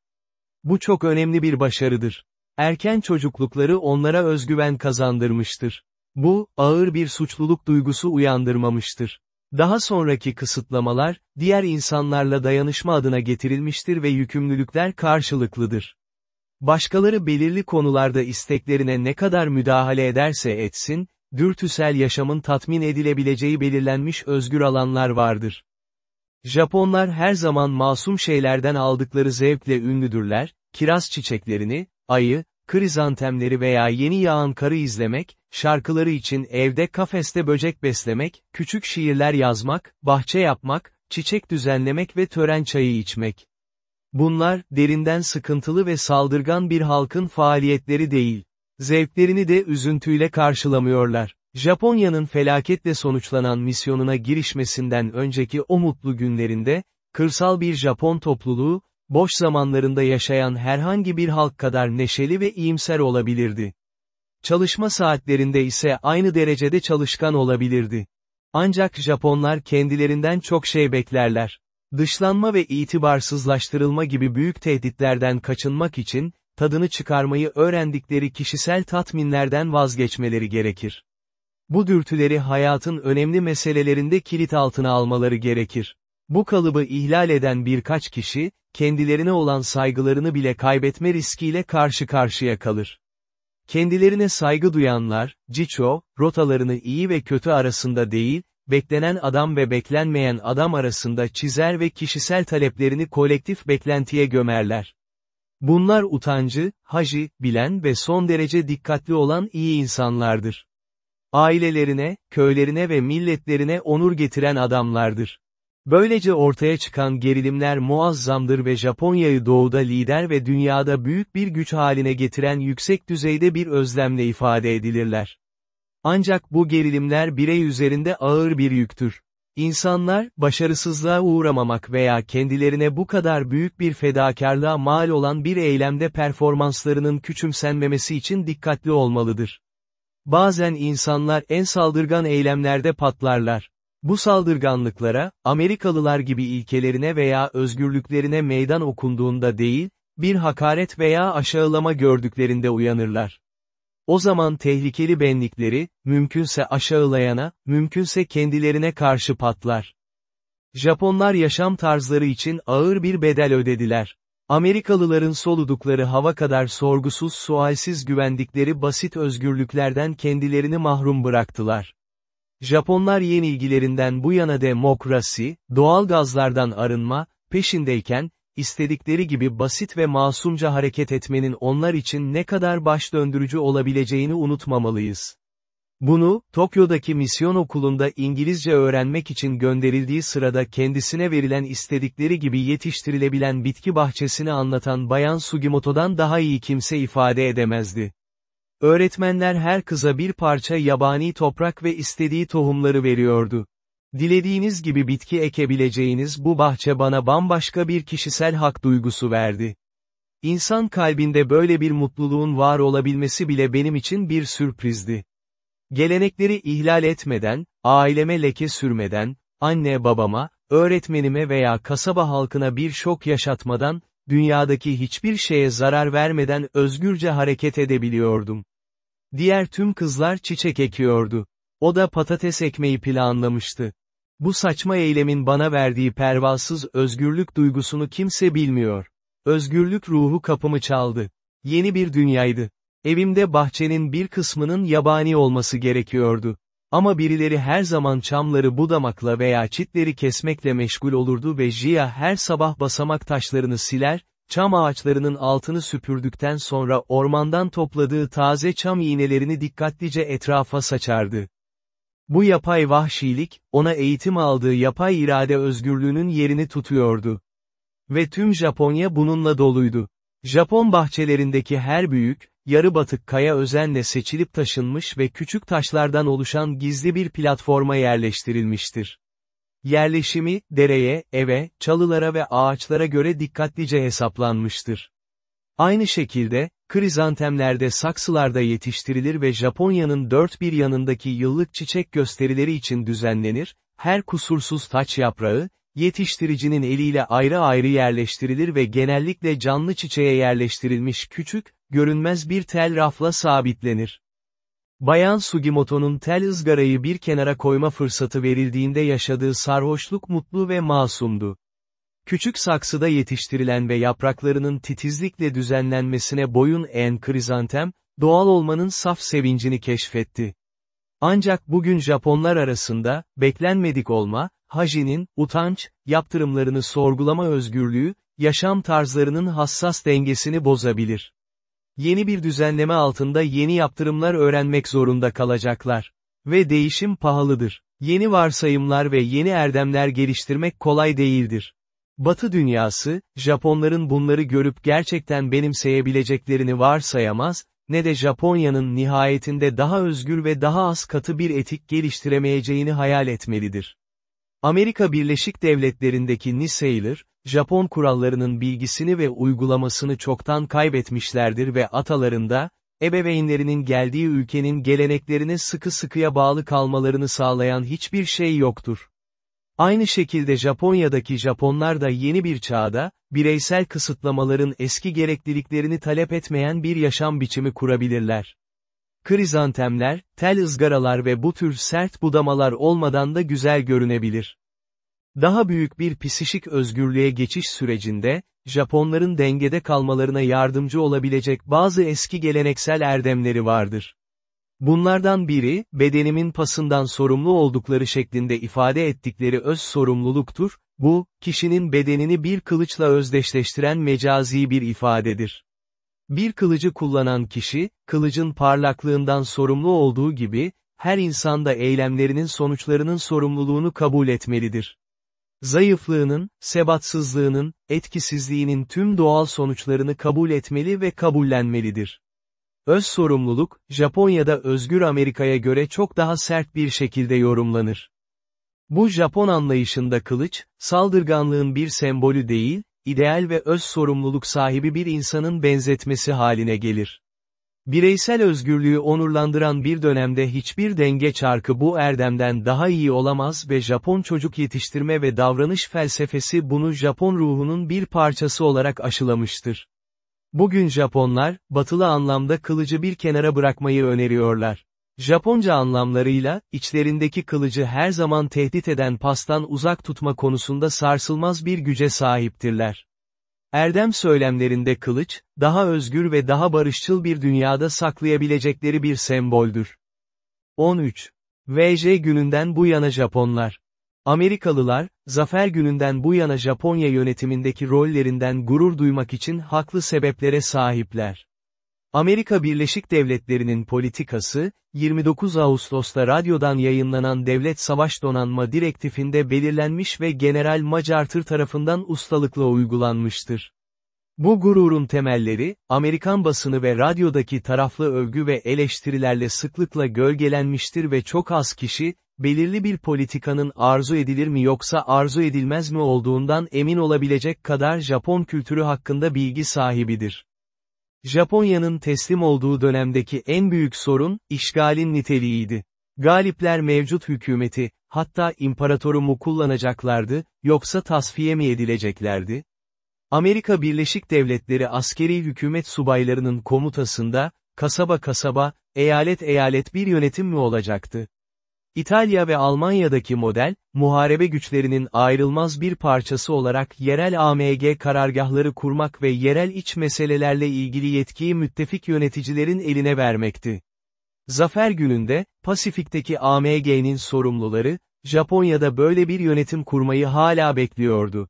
Bu çok önemli bir başarıdır. Erken çocuklukları onlara özgüven kazandırmıştır. Bu, ağır bir suçluluk duygusu uyandırmamıştır. Daha sonraki kısıtlamalar, diğer insanlarla dayanışma adına getirilmiştir ve yükümlülükler karşılıklıdır. Başkaları belirli konularda isteklerine ne kadar müdahale ederse etsin, dürtüsel yaşamın tatmin edilebileceği belirlenmiş özgür alanlar vardır. Japonlar her zaman masum şeylerden aldıkları zevkle ünlüdürler, kiraz çiçeklerini, ayı, krizantemleri veya yeni yağan karı izlemek, şarkıları için evde kafeste böcek beslemek, küçük şiirler yazmak, bahçe yapmak, çiçek düzenlemek ve tören çayı içmek. Bunlar, derinden sıkıntılı ve saldırgan bir halkın faaliyetleri değil. Zevklerini de üzüntüyle karşılamıyorlar. Japonya'nın felaketle sonuçlanan misyonuna girişmesinden önceki o mutlu günlerinde, kırsal bir Japon topluluğu, boş zamanlarında yaşayan herhangi bir halk kadar neşeli ve iyimser olabilirdi. Çalışma saatlerinde ise aynı derecede çalışkan olabilirdi. Ancak Japonlar kendilerinden çok şey beklerler. Dışlanma ve itibarsızlaştırılma gibi büyük tehditlerden kaçınmak için, tadını çıkarmayı öğrendikleri kişisel tatminlerden vazgeçmeleri gerekir. Bu dürtüleri hayatın önemli meselelerinde kilit altına almaları gerekir. Bu kalıbı ihlal eden birkaç kişi, kendilerine olan saygılarını bile kaybetme riskiyle karşı karşıya kalır. Kendilerine saygı duyanlar, Cicho, rotalarını iyi ve kötü arasında değil, beklenen adam ve beklenmeyen adam arasında çizer ve kişisel taleplerini kolektif beklentiye gömerler. Bunlar utancı, haji, bilen ve son derece dikkatli olan iyi insanlardır. Ailelerine, köylerine ve milletlerine onur getiren adamlardır. Böylece ortaya çıkan gerilimler muazzamdır ve Japonya'yı doğuda lider ve dünyada büyük bir güç haline getiren yüksek düzeyde bir özlemle ifade edilirler. Ancak bu gerilimler birey üzerinde ağır bir yüktür. İnsanlar, başarısızlığa uğramamak veya kendilerine bu kadar büyük bir fedakarlığa mal olan bir eylemde performanslarının küçümsenmemesi için dikkatli olmalıdır. Bazen insanlar en saldırgan eylemlerde patlarlar. Bu saldırganlıklara, Amerikalılar gibi ilkelerine veya özgürlüklerine meydan okunduğunda değil, bir hakaret veya aşağılama gördüklerinde uyanırlar. O zaman tehlikeli benlikleri, mümkünse aşağılayana, mümkünse kendilerine karşı patlar. Japonlar yaşam tarzları için ağır bir bedel ödediler. Amerikalıların soludukları hava kadar sorgusuz sualsiz güvendikleri basit özgürlüklerden kendilerini mahrum bıraktılar. Japonlar yenilgilerinden bu yana demokrasi, doğal gazlardan arınma, peşindeyken, istedikleri gibi basit ve masumca hareket etmenin onlar için ne kadar baş döndürücü olabileceğini unutmamalıyız. Bunu, Tokyo'daki misyon okulunda İngilizce öğrenmek için gönderildiği sırada kendisine verilen istedikleri gibi yetiştirilebilen bitki bahçesini anlatan Bayan Sugimoto'dan daha iyi kimse ifade edemezdi. Öğretmenler her kıza bir parça yabani toprak ve istediği tohumları veriyordu. Dilediğiniz gibi bitki ekebileceğiniz bu bahçe bana bambaşka bir kişisel hak duygusu verdi. İnsan kalbinde böyle bir mutluluğun var olabilmesi bile benim için bir sürprizdi. Gelenekleri ihlal etmeden, aileme leke sürmeden, anne babama, öğretmenime veya kasaba halkına bir şok yaşatmadan, dünyadaki hiçbir şeye zarar vermeden özgürce hareket edebiliyordum. Diğer tüm kızlar çiçek ekiyordu. O da patates ekmeyi planlamıştı. Bu saçma eylemin bana verdiği pervasız özgürlük duygusunu kimse bilmiyor. Özgürlük ruhu kapımı çaldı. Yeni bir dünyaydı. Evimde bahçenin bir kısmının yabani olması gerekiyordu. Ama birileri her zaman çamları budamakla veya çitleri kesmekle meşgul olurdu ve Jia her sabah basamak taşlarını siler, çam ağaçlarının altını süpürdükten sonra ormandan topladığı taze çam iğnelerini dikkatlice etrafa saçardı. Bu yapay vahşilik, ona eğitim aldığı yapay irade özgürlüğünün yerini tutuyordu. Ve tüm Japonya bununla doluydu. Japon bahçelerindeki her büyük, yarı batık kaya özenle seçilip taşınmış ve küçük taşlardan oluşan gizli bir platforma yerleştirilmiştir. Yerleşimi, dereye, eve, çalılara ve ağaçlara göre dikkatlice hesaplanmıştır. Aynı şekilde, krizantemlerde saksılarda yetiştirilir ve Japonya'nın dört bir yanındaki yıllık çiçek gösterileri için düzenlenir, her kusursuz taç yaprağı, yetiştiricinin eliyle ayrı ayrı yerleştirilir ve genellikle canlı çiçeğe yerleştirilmiş küçük, görünmez bir tel rafla sabitlenir. Bayan Sugimoto'nun tel ızgarayı bir kenara koyma fırsatı verildiğinde yaşadığı sarhoşluk mutlu ve masumdu. Küçük saksıda yetiştirilen ve yapraklarının titizlikle düzenlenmesine boyun eğen krizantem, doğal olmanın saf sevincini keşfetti. Ancak bugün Japonlar arasında, beklenmedik olma, hajinin, utanç, yaptırımlarını sorgulama özgürlüğü, yaşam tarzlarının hassas dengesini bozabilir. Yeni bir düzenleme altında yeni yaptırımlar öğrenmek zorunda kalacaklar. Ve değişim pahalıdır. Yeni varsayımlar ve yeni erdemler geliştirmek kolay değildir. Batı dünyası, Japonların bunları görüp gerçekten benimseyebileceklerini varsayamaz, ne de Japonya'nın nihayetinde daha özgür ve daha az katı bir etik geliştiremeyeceğini hayal etmelidir. Amerika Birleşik Devletleri'ndeki Nissailor, Japon kurallarının bilgisini ve uygulamasını çoktan kaybetmişlerdir ve atalarında, ebeveynlerinin geldiği ülkenin geleneklerine sıkı sıkıya bağlı kalmalarını sağlayan hiçbir şey yoktur. Aynı şekilde Japonya'daki Japonlar da yeni bir çağda, bireysel kısıtlamaların eski gerekliliklerini talep etmeyen bir yaşam biçimi kurabilirler. Krizantemler, tel ızgaralar ve bu tür sert budamalar olmadan da güzel görünebilir. Daha büyük bir psişik özgürlüğe geçiş sürecinde, Japonların dengede kalmalarına yardımcı olabilecek bazı eski geleneksel erdemleri vardır. Bunlardan biri, bedenimin pasından sorumlu oldukları şeklinde ifade ettikleri öz sorumluluktur, bu, kişinin bedenini bir kılıçla özdeşleştiren mecazi bir ifadedir. Bir kılıcı kullanan kişi, kılıcın parlaklığından sorumlu olduğu gibi, her insan da eylemlerinin sonuçlarının sorumluluğunu kabul etmelidir. Zayıflığının, sebatsızlığının, etkisizliğinin tüm doğal sonuçlarını kabul etmeli ve kabullenmelidir. Öz sorumluluk, Japonya'da özgür Amerika'ya göre çok daha sert bir şekilde yorumlanır. Bu Japon anlayışında kılıç, saldırganlığın bir sembolü değil, ideal ve öz sorumluluk sahibi bir insanın benzetmesi haline gelir. Bireysel özgürlüğü onurlandıran bir dönemde hiçbir denge çarkı bu erdemden daha iyi olamaz ve Japon çocuk yetiştirme ve davranış felsefesi bunu Japon ruhunun bir parçası olarak aşılamıştır. Bugün Japonlar, batılı anlamda kılıcı bir kenara bırakmayı öneriyorlar. Japonca anlamlarıyla, içlerindeki kılıcı her zaman tehdit eden pastan uzak tutma konusunda sarsılmaz bir güce sahiptirler. Erdem söylemlerinde kılıç, daha özgür ve daha barışçıl bir dünyada saklayabilecekleri bir semboldür. 13. VJ gününden bu yana Japonlar. Amerikalılar, zafer gününden bu yana Japonya yönetimindeki rollerinden gurur duymak için haklı sebeplere sahipler. Amerika Birleşik Devletleri'nin politikası, 29 Ağustos'ta radyodan yayınlanan Devlet Savaş Donanma Direktifinde belirlenmiş ve General Macartır tarafından ustalıkla uygulanmıştır. Bu gururun temelleri, Amerikan basını ve radyodaki taraflı övgü ve eleştirilerle sıklıkla gölgelenmiştir ve çok az kişi, belirli bir politikanın arzu edilir mi yoksa arzu edilmez mi olduğundan emin olabilecek kadar Japon kültürü hakkında bilgi sahibidir. Japonya'nın teslim olduğu dönemdeki en büyük sorun, işgalin niteliğiydi. Galipler mevcut hükümeti, hatta imparatoru mu kullanacaklardı, yoksa tasfiye mi edileceklerdi? Amerika Birleşik Devletleri askeri hükümet subaylarının komutasında, kasaba kasaba, eyalet eyalet bir yönetim mi olacaktı? İtalya ve Almanya'daki model, muharebe güçlerinin ayrılmaz bir parçası olarak yerel AMG karargahları kurmak ve yerel iç meselelerle ilgili yetkiyi müttefik yöneticilerin eline vermekti. Zafer gününde, Pasifik'teki AMG'nin sorumluları, Japonya'da böyle bir yönetim kurmayı hala bekliyordu.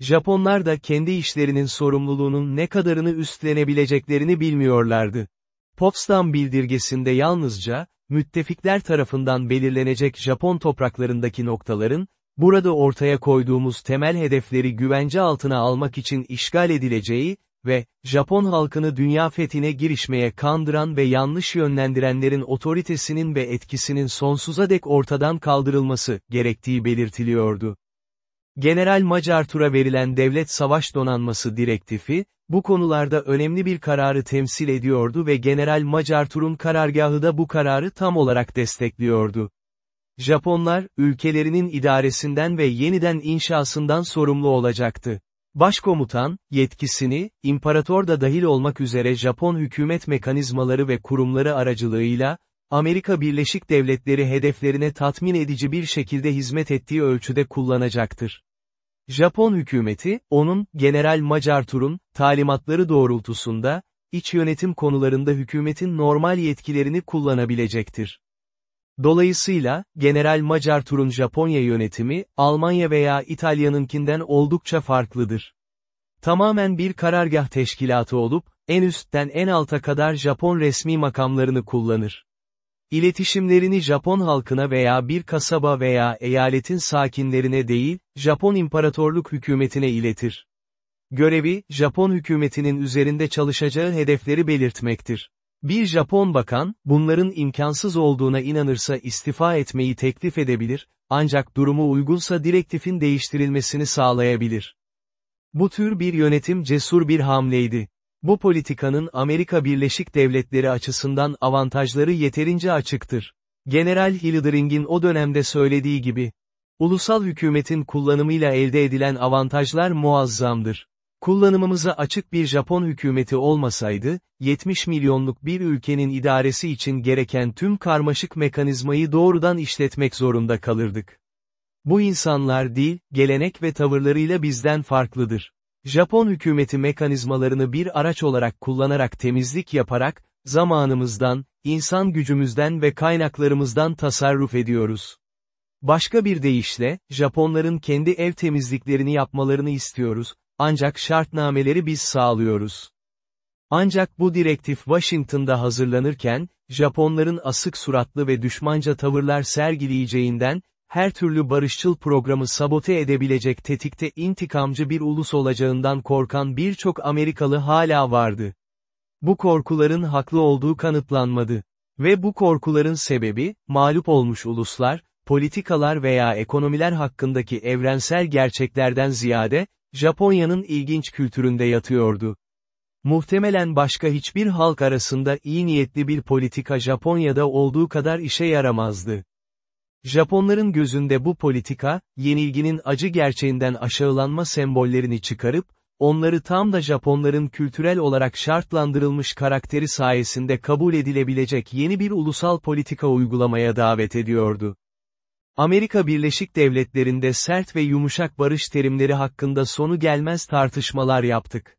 Japonlar da kendi işlerinin sorumluluğunun ne kadarını üstlenebileceklerini bilmiyorlardı. Potsdam bildirgesinde yalnızca, müttefikler tarafından belirlenecek Japon topraklarındaki noktaların, burada ortaya koyduğumuz temel hedefleri güvence altına almak için işgal edileceği ve, Japon halkını dünya fethine girişmeye kandıran ve yanlış yönlendirenlerin otoritesinin ve etkisinin sonsuza dek ortadan kaldırılması gerektiği belirtiliyordu. General Macar Tur'a verilen devlet savaş donanması direktifi, bu konularda önemli bir kararı temsil ediyordu ve General Macar Tur'un karargahı da bu kararı tam olarak destekliyordu. Japonlar, ülkelerinin idaresinden ve yeniden inşasından sorumlu olacaktı. Başkomutan, yetkisini, imparator da dahil olmak üzere Japon hükümet mekanizmaları ve kurumları aracılığıyla, Amerika Birleşik Devletleri hedeflerine tatmin edici bir şekilde hizmet ettiği ölçüde kullanacaktır. Japon hükümeti, onun, General Macar Tur'un, talimatları doğrultusunda, iç yönetim konularında hükümetin normal yetkilerini kullanabilecektir. Dolayısıyla, General Macar Tur'un Japonya yönetimi, Almanya veya İtalya'nınkinden oldukça farklıdır. Tamamen bir karargah teşkilatı olup, en üstten en alta kadar Japon resmi makamlarını kullanır. İletişimlerini Japon halkına veya bir kasaba veya eyaletin sakinlerine değil, Japon İmparatorluk hükümetine iletir. Görevi, Japon hükümetinin üzerinde çalışacağı hedefleri belirtmektir. Bir Japon bakan, bunların imkansız olduğuna inanırsa istifa etmeyi teklif edebilir, ancak durumu uygunsa direktifin değiştirilmesini sağlayabilir. Bu tür bir yönetim cesur bir hamleydi. Bu politikanın Amerika Birleşik Devletleri açısından avantajları yeterince açıktır. General Hildering'in o dönemde söylediği gibi, ulusal hükümetin kullanımıyla elde edilen avantajlar muazzamdır. Kullanımımıza açık bir Japon hükümeti olmasaydı, 70 milyonluk bir ülkenin idaresi için gereken tüm karmaşık mekanizmayı doğrudan işletmek zorunda kalırdık. Bu insanlar dil, gelenek ve tavırlarıyla bizden farklıdır. Japon hükümeti mekanizmalarını bir araç olarak kullanarak temizlik yaparak, zamanımızdan, insan gücümüzden ve kaynaklarımızdan tasarruf ediyoruz. Başka bir deyişle, Japonların kendi ev temizliklerini yapmalarını istiyoruz, ancak şartnameleri biz sağlıyoruz. Ancak bu direktif Washington'da hazırlanırken, Japonların asık suratlı ve düşmanca tavırlar sergileyeceğinden, her türlü barışçıl programı sabote edebilecek tetikte intikamcı bir ulus olacağından korkan birçok Amerikalı hala vardı. Bu korkuların haklı olduğu kanıtlanmadı. Ve bu korkuların sebebi, mağlup olmuş uluslar, politikalar veya ekonomiler hakkındaki evrensel gerçeklerden ziyade, Japonya'nın ilginç kültüründe yatıyordu. Muhtemelen başka hiçbir halk arasında iyi niyetli bir politika Japonya'da olduğu kadar işe yaramazdı. Japonların gözünde bu politika, yenilginin acı gerçeğinden aşağılanma sembollerini çıkarıp, onları tam da Japonların kültürel olarak şartlandırılmış karakteri sayesinde kabul edilebilecek yeni bir ulusal politika uygulamaya davet ediyordu. Amerika Birleşik Devletleri'nde sert ve yumuşak barış terimleri hakkında sonu gelmez tartışmalar yaptık.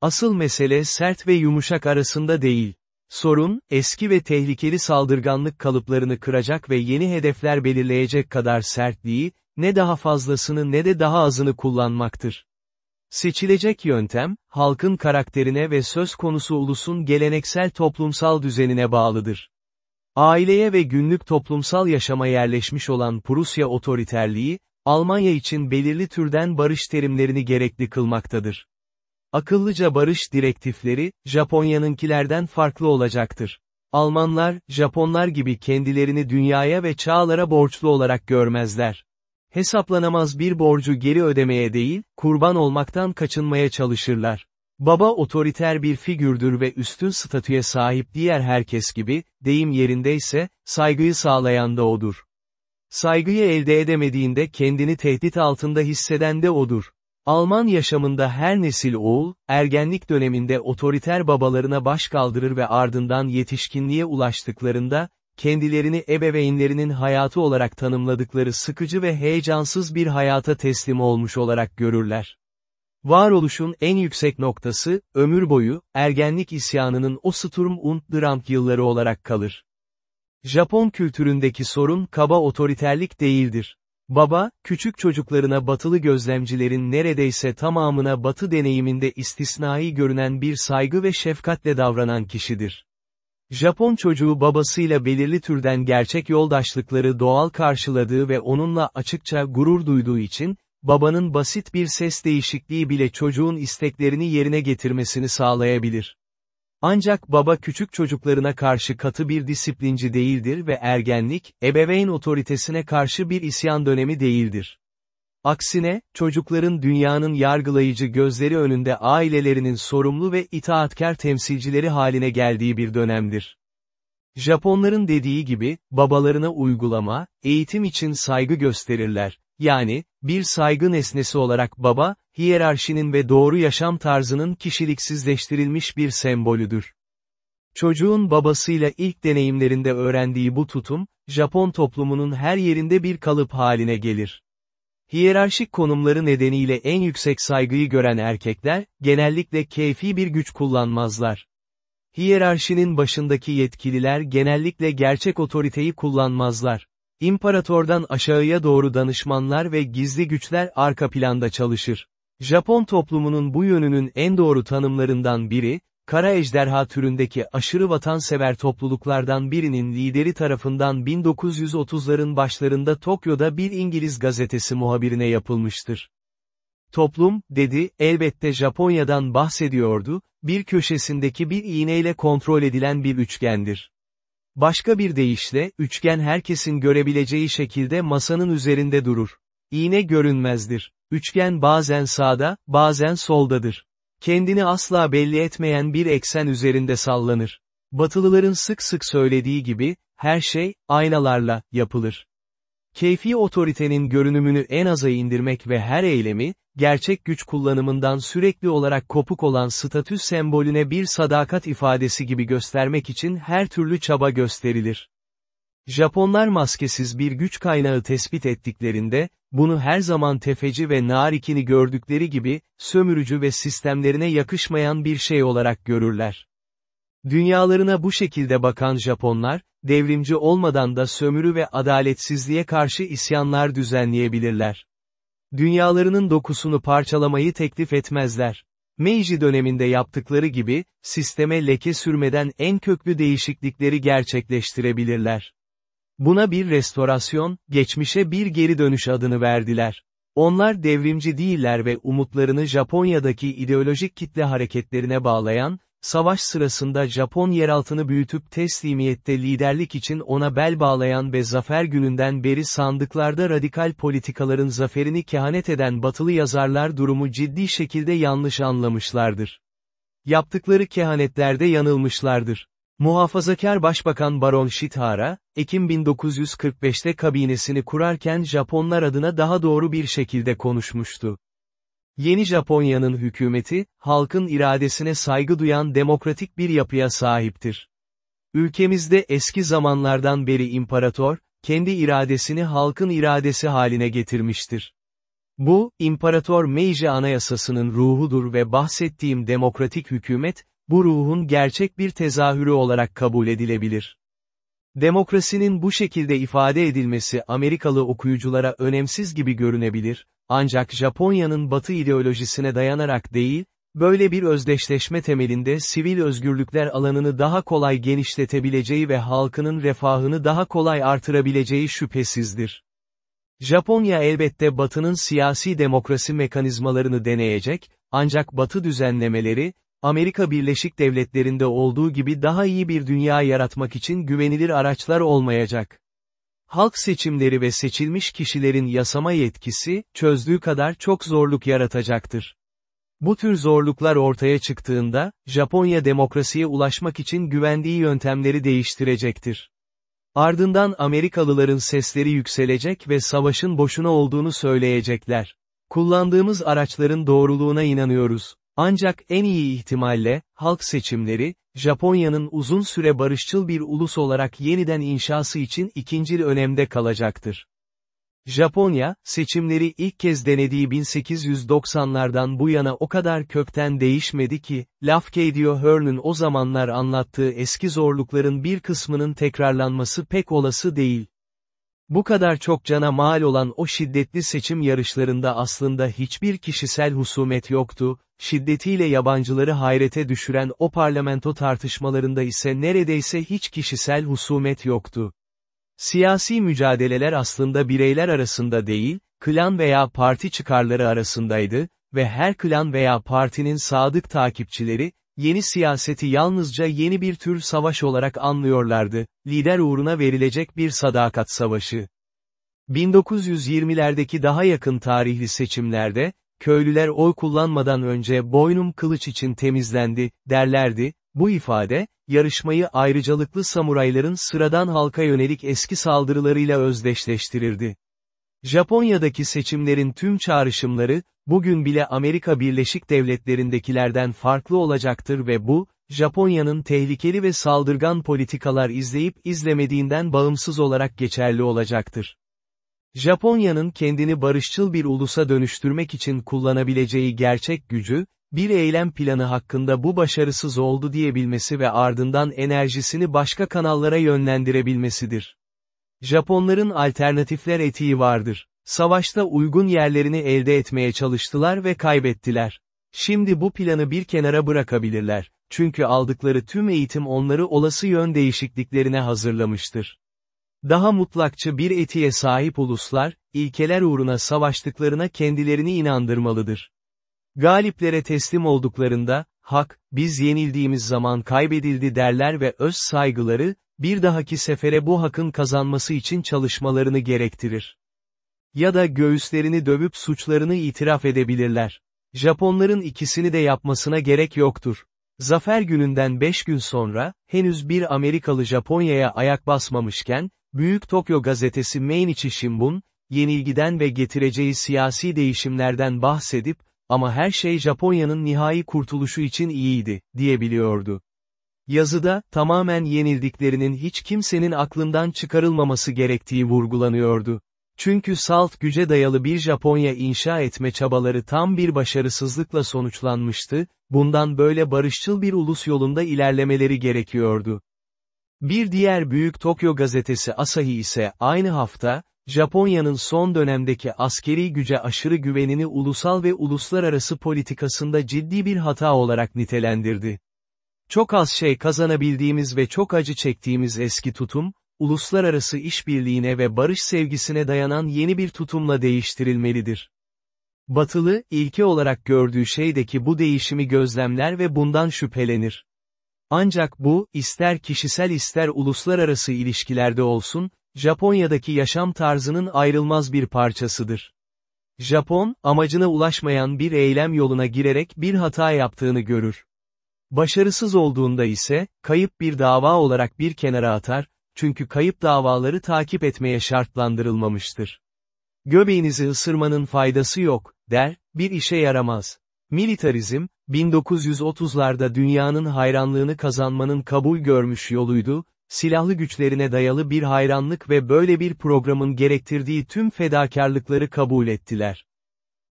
Asıl mesele sert ve yumuşak arasında değil. Sorun, eski ve tehlikeli saldırganlık kalıplarını kıracak ve yeni hedefler belirleyecek kadar sertliği, ne daha fazlasını ne de daha azını kullanmaktır. Seçilecek yöntem, halkın karakterine ve söz konusu ulusun geleneksel toplumsal düzenine bağlıdır. Aileye ve günlük toplumsal yaşama yerleşmiş olan Prusya otoriterliği, Almanya için belirli türden barış terimlerini gerekli kılmaktadır. Akıllıca barış direktifleri, Japonya'nınkilerden farklı olacaktır. Almanlar, Japonlar gibi kendilerini dünyaya ve çağlara borçlu olarak görmezler. Hesaplanamaz bir borcu geri ödemeye değil, kurban olmaktan kaçınmaya çalışırlar. Baba otoriter bir figürdür ve üstün statüye sahip diğer herkes gibi, deyim yerindeyse, saygıyı sağlayan da odur. Saygıyı elde edemediğinde kendini tehdit altında hisseden de odur. Alman yaşamında her nesil oğul, ergenlik döneminde otoriter babalarına baş kaldırır ve ardından yetişkinliğe ulaştıklarında, kendilerini ebeveynlerinin hayatı olarak tanımladıkları sıkıcı ve heyecansız bir hayata teslim olmuş olarak görürler. Varoluşun en yüksek noktası, ömür boyu, ergenlik isyanının o Sturm und Drang yılları olarak kalır. Japon kültüründeki sorun kaba otoriterlik değildir. Baba, küçük çocuklarına batılı gözlemcilerin neredeyse tamamına batı deneyiminde istisnai görünen bir saygı ve şefkatle davranan kişidir. Japon çocuğu babasıyla belirli türden gerçek yoldaşlıkları doğal karşıladığı ve onunla açıkça gurur duyduğu için, babanın basit bir ses değişikliği bile çocuğun isteklerini yerine getirmesini sağlayabilir. Ancak baba küçük çocuklarına karşı katı bir disiplinci değildir ve ergenlik, ebeveyn otoritesine karşı bir isyan dönemi değildir. Aksine, çocukların dünyanın yargılayıcı gözleri önünde ailelerinin sorumlu ve itaatkar temsilcileri haline geldiği bir dönemdir. Japonların dediği gibi, babalarına uygulama, eğitim için saygı gösterirler. Yani, bir saygı nesnesi olarak baba, hiyerarşinin ve doğru yaşam tarzının kişiliksizleştirilmiş bir sembolüdür. Çocuğun babasıyla ilk deneyimlerinde öğrendiği bu tutum, Japon toplumunun her yerinde bir kalıp haline gelir. Hiyerarşik konumları nedeniyle en yüksek saygıyı gören erkekler, genellikle keyfi bir güç kullanmazlar. Hiyerarşinin başındaki yetkililer genellikle gerçek otoriteyi kullanmazlar. İmparatordan aşağıya doğru danışmanlar ve gizli güçler arka planda çalışır. Japon toplumunun bu yönünün en doğru tanımlarından biri, kara ejderha türündeki aşırı vatansever topluluklardan birinin lideri tarafından 1930'ların başlarında Tokyo'da bir İngiliz gazetesi muhabirine yapılmıştır. Toplum, dedi, elbette Japonya'dan bahsediyordu, bir köşesindeki bir iğneyle kontrol edilen bir üçgendir. Başka bir deyişle, üçgen herkesin görebileceği şekilde masanın üzerinde durur. İğne görünmezdir. Üçgen bazen sağda, bazen soldadır. Kendini asla belli etmeyen bir eksen üzerinde sallanır. Batılıların sık sık söylediği gibi, her şey, aynalarla, yapılır. Keyfi otoritenin görünümünü en aza indirmek ve her eylemi, gerçek güç kullanımından sürekli olarak kopuk olan statü sembolüne bir sadakat ifadesi gibi göstermek için her türlü çaba gösterilir. Japonlar maskesiz bir güç kaynağı tespit ettiklerinde, bunu her zaman tefeci ve narikini gördükleri gibi, sömürücü ve sistemlerine yakışmayan bir şey olarak görürler. Dünyalarına bu şekilde bakan Japonlar, devrimci olmadan da sömürü ve adaletsizliğe karşı isyanlar düzenleyebilirler. Dünyalarının dokusunu parçalamayı teklif etmezler. Meiji döneminde yaptıkları gibi, sisteme leke sürmeden en köklü değişiklikleri gerçekleştirebilirler. Buna bir restorasyon, geçmişe bir geri dönüş adını verdiler. Onlar devrimci değiller ve umutlarını Japonya'daki ideolojik kitle hareketlerine bağlayan, savaş sırasında Japon yeraltını büyütüp teslimiyette liderlik için ona bel bağlayan ve zafer gününden beri sandıklarda radikal politikaların zaferini kehanet eden batılı yazarlar durumu ciddi şekilde yanlış anlamışlardır. Yaptıkları kehanetlerde yanılmışlardır. Muhafazakar Başbakan Baron Shitara, Ekim 1945'te kabinesini kurarken Japonlar adına daha doğru bir şekilde konuşmuştu. Yeni Japonya'nın hükümeti, halkın iradesine saygı duyan demokratik bir yapıya sahiptir. Ülkemizde eski zamanlardan beri imparator, kendi iradesini halkın iradesi haline getirmiştir. Bu, İmparator Meiji Anayasası'nın ruhudur ve bahsettiğim demokratik hükümet, bu ruhun gerçek bir tezahürü olarak kabul edilebilir. Demokrasinin bu şekilde ifade edilmesi Amerikalı okuyuculara önemsiz gibi görünebilir, ancak Japonya'nın batı ideolojisine dayanarak değil, böyle bir özdeşleşme temelinde sivil özgürlükler alanını daha kolay genişletebileceği ve halkının refahını daha kolay artırabileceği şüphesizdir. Japonya elbette Batı'nın siyasi demokrasi mekanizmalarını deneyecek, ancak Batı düzenlemeleri, Amerika Birleşik Devletleri'nde olduğu gibi daha iyi bir dünya yaratmak için güvenilir araçlar olmayacak. Halk seçimleri ve seçilmiş kişilerin yasama yetkisi, çözdüğü kadar çok zorluk yaratacaktır. Bu tür zorluklar ortaya çıktığında, Japonya demokrasiye ulaşmak için güvendiği yöntemleri değiştirecektir. Ardından Amerikalıların sesleri yükselecek ve savaşın boşuna olduğunu söyleyecekler. Kullandığımız araçların doğruluğuna inanıyoruz. Ancak en iyi ihtimalle, halk seçimleri, Japonya'nın uzun süre barışçıl bir ulus olarak yeniden inşası için ikincil önemde kalacaktır. Japonya, seçimleri ilk kez denediği 1890'lardan bu yana o kadar kökten değişmedi ki, Lafcadio Hearn'ın o zamanlar anlattığı eski zorlukların bir kısmının tekrarlanması pek olası değil. Bu kadar çok cana mal olan o şiddetli seçim yarışlarında aslında hiçbir kişisel husumet yoktu, şiddetiyle yabancıları hayrete düşüren o parlamento tartışmalarında ise neredeyse hiç kişisel husumet yoktu. Siyasi mücadeleler aslında bireyler arasında değil, klan veya parti çıkarları arasındaydı ve her klan veya partinin sadık takipçileri, yeni siyaseti yalnızca yeni bir tür savaş olarak anlıyorlardı, lider uğruna verilecek bir sadakat savaşı. 1920'lerdeki daha yakın tarihli seçimlerde, köylüler oy kullanmadan önce boynum kılıç için temizlendi, derlerdi, bu ifade, yarışmayı ayrıcalıklı samurayların sıradan halka yönelik eski saldırılarıyla özdeşleştirirdi. Japonya'daki seçimlerin tüm çağrışımları, bugün bile Amerika Birleşik Devletleri'ndekilerden farklı olacaktır ve bu, Japonya'nın tehlikeli ve saldırgan politikalar izleyip izlemediğinden bağımsız olarak geçerli olacaktır. Japonya'nın kendini barışçıl bir ulusa dönüştürmek için kullanabileceği gerçek gücü, bir eylem planı hakkında bu başarısız oldu diyebilmesi ve ardından enerjisini başka kanallara yönlendirebilmesidir. Japonların alternatifler etiği vardır. Savaşta uygun yerlerini elde etmeye çalıştılar ve kaybettiler. Şimdi bu planı bir kenara bırakabilirler. Çünkü aldıkları tüm eğitim onları olası yön değişikliklerine hazırlamıştır. Daha mutlakçı bir etiğe sahip uluslar, ilkeler uğruna savaştıklarına kendilerini inandırmalıdır. Galiplere teslim olduklarında, hak, biz yenildiğimiz zaman kaybedildi derler ve öz saygıları, bir dahaki sefere bu hakın kazanması için çalışmalarını gerektirir. Ya da göğüslerini dövüp suçlarını itiraf edebilirler. Japonların ikisini de yapmasına gerek yoktur. Zafer gününden 5 gün sonra, henüz bir Amerikalı Japonya'ya ayak basmamışken, Büyük Tokyo gazetesi Mainichi Shimbun, yenilgiden ve getireceği siyasi değişimlerden bahsedip, ama her şey Japonya'nın nihai kurtuluşu için iyiydi, diyebiliyordu. Yazıda, tamamen yenildiklerinin hiç kimsenin aklından çıkarılmaması gerektiği vurgulanıyordu. Çünkü salt güce dayalı bir Japonya inşa etme çabaları tam bir başarısızlıkla sonuçlanmıştı, bundan böyle barışçıl bir ulus yolunda ilerlemeleri gerekiyordu. Bir diğer büyük Tokyo gazetesi Asahi ise aynı hafta, Japonya'nın son dönemdeki askeri güce aşırı güvenini ulusal ve uluslararası politikasında ciddi bir hata olarak nitelendirdi. Çok az şey kazanabildiğimiz ve çok acı çektiğimiz eski tutum, uluslararası işbirliğine ve barış sevgisine dayanan yeni bir tutumla değiştirilmelidir. Batılı, ilke olarak gördüğü şeydeki bu değişimi gözlemler ve bundan şüphelenir. Ancak bu, ister kişisel ister uluslararası ilişkilerde olsun, Japonya'daki yaşam tarzının ayrılmaz bir parçasıdır. Japon, amacına ulaşmayan bir eylem yoluna girerek bir hata yaptığını görür. Başarısız olduğunda ise, kayıp bir dava olarak bir kenara atar, çünkü kayıp davaları takip etmeye şartlandırılmamıştır. Göbeğinizi ısırmanın faydası yok, der, bir işe yaramaz. Militarizm, 1930'larda dünyanın hayranlığını kazanmanın kabul görmüş yoluydu, silahlı güçlerine dayalı bir hayranlık ve böyle bir programın gerektirdiği tüm fedakarlıkları kabul ettiler.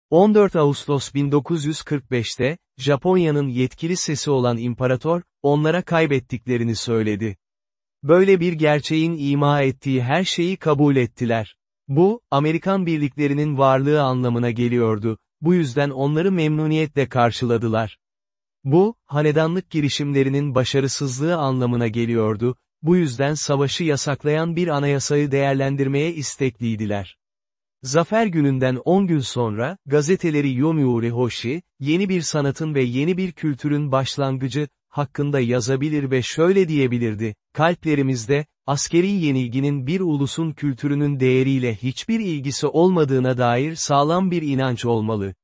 14 Ağustos 1945'te, Japonya'nın yetkili sesi olan imparator, onlara kaybettiklerini söyledi. Böyle bir gerçeğin ima ettiği her şeyi kabul ettiler. Bu, Amerikan birliklerinin varlığı anlamına geliyordu, bu yüzden onları memnuniyetle karşıladılar. Bu, hanedanlık girişimlerinin başarısızlığı anlamına geliyordu, bu yüzden savaşı yasaklayan bir anayasayı değerlendirmeye istekliydiler. Zafer gününden 10 gün sonra, gazeteleri Yomiuri Hoshi, yeni bir sanatın ve yeni bir kültürün başlangıcı, hakkında yazabilir ve şöyle diyebilirdi, kalplerimizde, askeri yenilginin bir ulusun kültürünün değeriyle hiçbir ilgisi olmadığına dair sağlam bir inanç olmalı.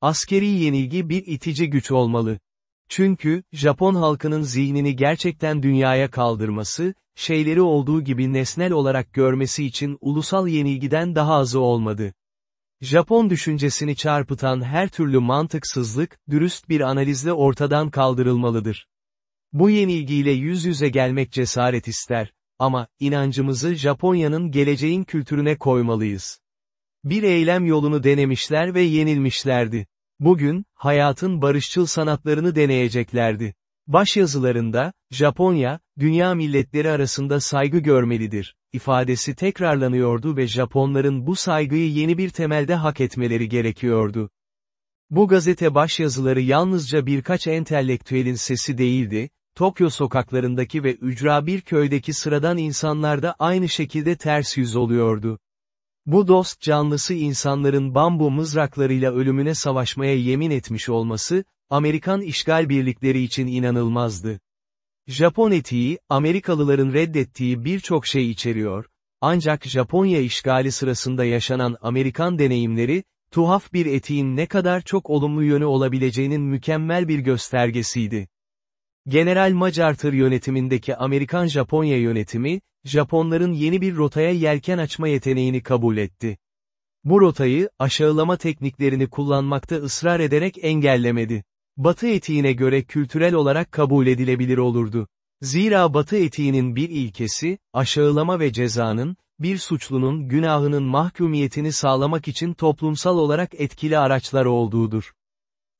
Askeri yenilgi bir itici güç olmalı. Çünkü, Japon halkının zihnini gerçekten dünyaya kaldırması, şeyleri olduğu gibi nesnel olarak görmesi için ulusal yenilgiden daha azı olmadı. Japon düşüncesini çarpıtan her türlü mantıksızlık, dürüst bir analizle ortadan kaldırılmalıdır. Bu yenilgiyle yüz yüze gelmek cesaret ister, ama, inancımızı Japonya'nın geleceğin kültürüne koymalıyız. Bir eylem yolunu denemişler ve yenilmişlerdi. Bugün, hayatın barışçıl sanatlarını deneyeceklerdi. Başyazılarında, Japonya, dünya milletleri arasında saygı görmelidir, ifadesi tekrarlanıyordu ve Japonların bu saygıyı yeni bir temelde hak etmeleri gerekiyordu. Bu gazete başyazıları yalnızca birkaç entelektüelin sesi değildi, Tokyo sokaklarındaki ve ücra bir köydeki sıradan insanlar da aynı şekilde ters yüz oluyordu. Bu dost canlısı insanların bambu mızraklarıyla ölümüne savaşmaya yemin etmiş olması, Amerikan işgal birlikleri için inanılmazdı. Japon etiği, Amerikalıların reddettiği birçok şey içeriyor, ancak Japonya işgali sırasında yaşanan Amerikan deneyimleri, tuhaf bir etiğin ne kadar çok olumlu yönü olabileceğinin mükemmel bir göstergesiydi. General MacArthur yönetimindeki Amerikan-Japonya yönetimi, Japonların yeni bir rotaya yelken açma yeteneğini kabul etti. Bu rotayı, aşağılama tekniklerini kullanmakta ısrar ederek engellemedi. Batı etiğine göre kültürel olarak kabul edilebilir olurdu. Zira Batı etiğinin bir ilkesi, aşağılama ve cezanın, bir suçlunun günahının mahkumiyetini sağlamak için toplumsal olarak etkili araçlar olduğudur.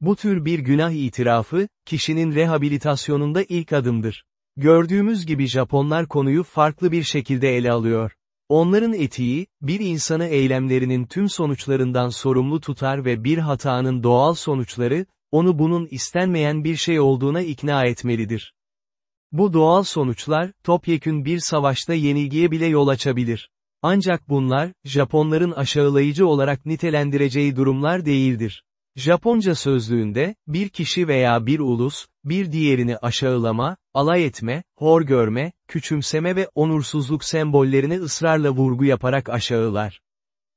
Bu tür bir günah itirafı, kişinin rehabilitasyonunda ilk adımdır. Gördüğümüz gibi Japonlar konuyu farklı bir şekilde ele alıyor. Onların etiği, bir insanı eylemlerinin tüm sonuçlarından sorumlu tutar ve bir hatanın doğal sonuçları, onu bunun istenmeyen bir şey olduğuna ikna etmelidir. Bu doğal sonuçlar, topyekün bir savaşta yenilgiye bile yol açabilir. Ancak bunlar, Japonların aşağılayıcı olarak nitelendireceği durumlar değildir. Japonca sözlüğünde, bir kişi veya bir ulus, bir diğerini aşağılama, alay etme, hor görme, küçümseme ve onursuzluk sembollerine ısrarla vurgu yaparak aşağılar.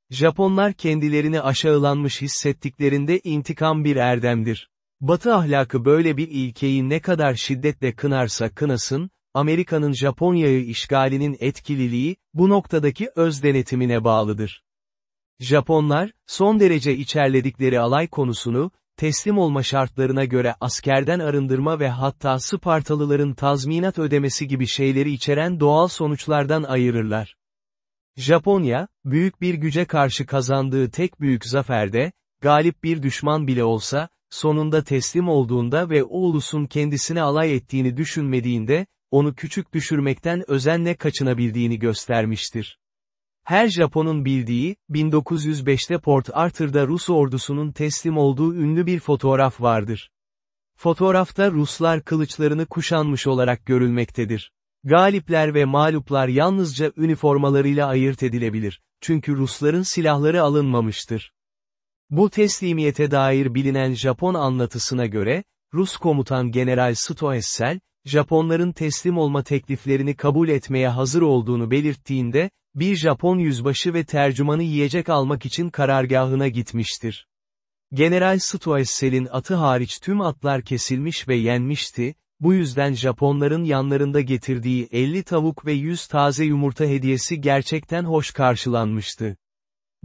Japonlar kendilerini aşağılanmış hissettiklerinde intikam bir erdemdir. Batı ahlakı böyle bir ilkeyi ne kadar şiddetle kınarsa kınasın, Amerika'nın Japonya'yı işgalinin etkililiği, bu noktadaki öz denetimine bağlıdır. Japonlar, son derece içerledikleri alay konusunu, teslim olma şartlarına göre askerden arındırma ve hatta Spartalıların tazminat ödemesi gibi şeyleri içeren doğal sonuçlardan ayırırlar. Japonya, büyük bir güce karşı kazandığı tek büyük zaferde, galip bir düşman bile olsa, sonunda teslim olduğunda ve o ulusun kendisine alay ettiğini düşünmediğinde, onu küçük düşürmekten özenle kaçınabildiğini göstermiştir. Her Japon'un bildiği, 1905'te Port Arthur'da Rus ordusunun teslim olduğu ünlü bir fotoğraf vardır. Fotoğrafta Ruslar kılıçlarını kuşanmış olarak görülmektedir. Galipler ve mağluplar yalnızca üniformalarıyla ayırt edilebilir, çünkü Rusların silahları alınmamıştır. Bu teslimiyete dair bilinen Japon anlatısına göre, Rus komutan General Stoessel, Japonların teslim olma tekliflerini kabul etmeye hazır olduğunu belirttiğinde, bir Japon yüzbaşı ve tercümanı yiyecek almak için karargahına gitmiştir. General Stoessel'in atı hariç tüm atlar kesilmiş ve yenmişti, bu yüzden Japonların yanlarında getirdiği 50 tavuk ve 100 taze yumurta hediyesi gerçekten hoş karşılanmıştı.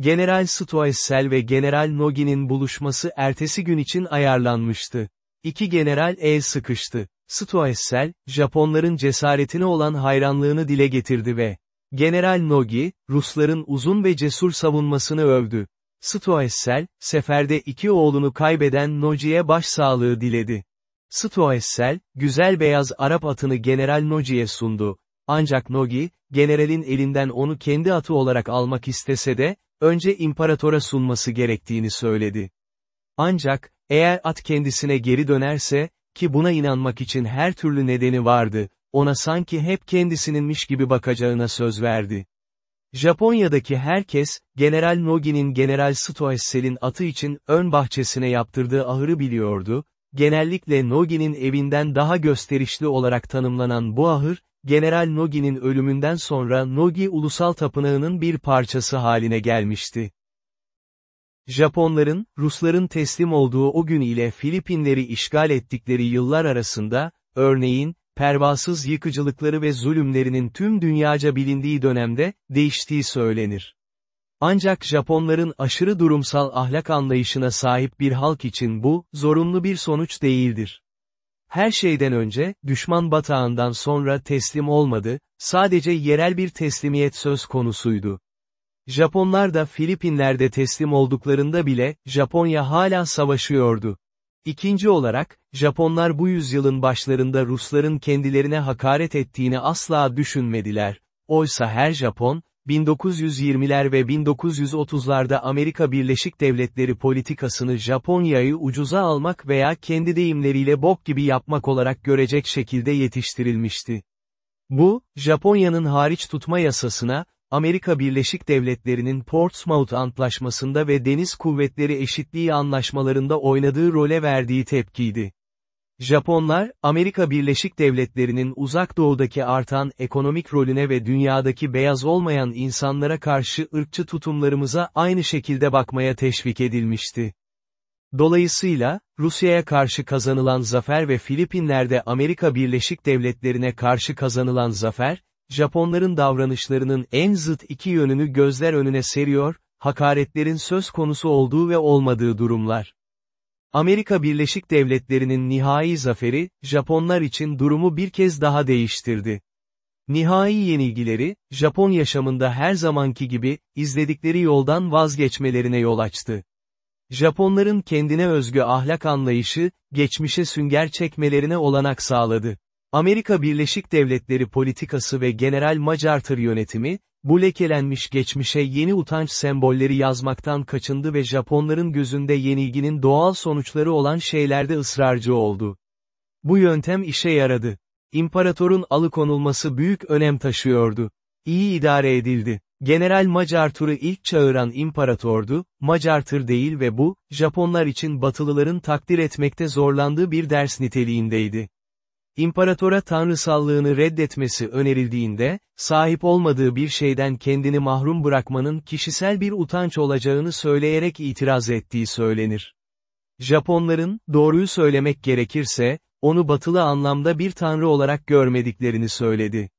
General Stoessel ve General Nogi'nin buluşması ertesi gün için ayarlanmıştı. İki general el sıkıştı. Stoessel, Japonların cesaretine olan hayranlığını dile getirdi ve General Nogi, Rusların uzun ve cesur savunmasını övdü. Stoessel, seferde iki oğlunu kaybeden Nogi'ye başsağlığı diledi. Stoessel, güzel beyaz Arap atını General Nogi'ye sundu. Ancak Nogi, generalin elinden onu kendi atı olarak almak istese de, önce imparatora sunması gerektiğini söyledi. Ancak, eğer at kendisine geri dönerse, ki buna inanmak için her türlü nedeni vardı, ona sanki hep kendisininmiş gibi bakacağına söz verdi. Japonya'daki herkes, General Nogi'nin General Stoessel'in atı için ön bahçesine yaptırdığı ahırı biliyordu, genellikle Nogi'nin evinden daha gösterişli olarak tanımlanan bu ahır, General Nogi'nin ölümünden sonra Nogi Ulusal Tapınağı'nın bir parçası haline gelmişti. Japonların, Rusların teslim olduğu o gün ile Filipinleri işgal ettikleri yıllar arasında, örneğin, pervasız yıkıcılıkları ve zulümlerinin tüm dünyaca bilindiği dönemde, değiştiği söylenir. Ancak Japonların aşırı durumsal ahlak anlayışına sahip bir halk için bu, zorunlu bir sonuç değildir. Her şeyden önce, düşman batağından sonra teslim olmadı, sadece yerel bir teslimiyet söz konusuydu. Japonlar da Filipinler'de teslim olduklarında bile, Japonya hala savaşıyordu. İkinci olarak, Japonlar bu yüzyılın başlarında Rusların kendilerine hakaret ettiğini asla düşünmediler. Oysa her Japon, 1920'ler ve 1930'larda Amerika Birleşik Devletleri politikasını Japonya'yı ucuza almak veya kendi deyimleriyle bok gibi yapmak olarak görecek şekilde yetiştirilmişti. Bu, Japonya'nın hariç tutma yasasına, Amerika Birleşik Devletleri'nin Portsmouth Antlaşması'nda ve Deniz Kuvvetleri Eşitliği Anlaşmalarında oynadığı role verdiği tepkiydi. Japonlar, Amerika Birleşik Devletleri'nin uzak doğudaki artan ekonomik rolüne ve dünyadaki beyaz olmayan insanlara karşı ırkçı tutumlarımıza aynı şekilde bakmaya teşvik edilmişti. Dolayısıyla, Rusya'ya karşı kazanılan zafer ve Filipinler'de Amerika Birleşik Devletleri'ne karşı kazanılan zafer, Japonların davranışlarının en zıt iki yönünü gözler önüne seriyor, hakaretlerin söz konusu olduğu ve olmadığı durumlar. Amerika Birleşik Devletleri'nin nihai zaferi, Japonlar için durumu bir kez daha değiştirdi. Nihai yenilgileri, Japon yaşamında her zamanki gibi, izledikleri yoldan vazgeçmelerine yol açtı. Japonların kendine özgü ahlak anlayışı, geçmişe sünger çekmelerine olanak sağladı. Amerika Birleşik Devletleri politikası ve General MacArthur yönetimi, bu lekelenmiş geçmişe yeni utanç sembolleri yazmaktan kaçındı ve Japonların gözünde yenilginin doğal sonuçları olan şeylerde ısrarcı oldu. Bu yöntem işe yaradı. İmparatorun alıkonulması büyük önem taşıyordu. İyi idare edildi. General MacArthur'u ilk çağıran imparatordu, MacArthur değil ve bu, Japonlar için Batılıların takdir etmekte zorlandığı bir ders niteliğindeydi. İmparatora tanrısallığını reddetmesi önerildiğinde, sahip olmadığı bir şeyden kendini mahrum bırakmanın kişisel bir utanç olacağını söyleyerek itiraz ettiği söylenir. Japonların, doğruyu söylemek gerekirse, onu batılı anlamda bir tanrı olarak görmediklerini söyledi.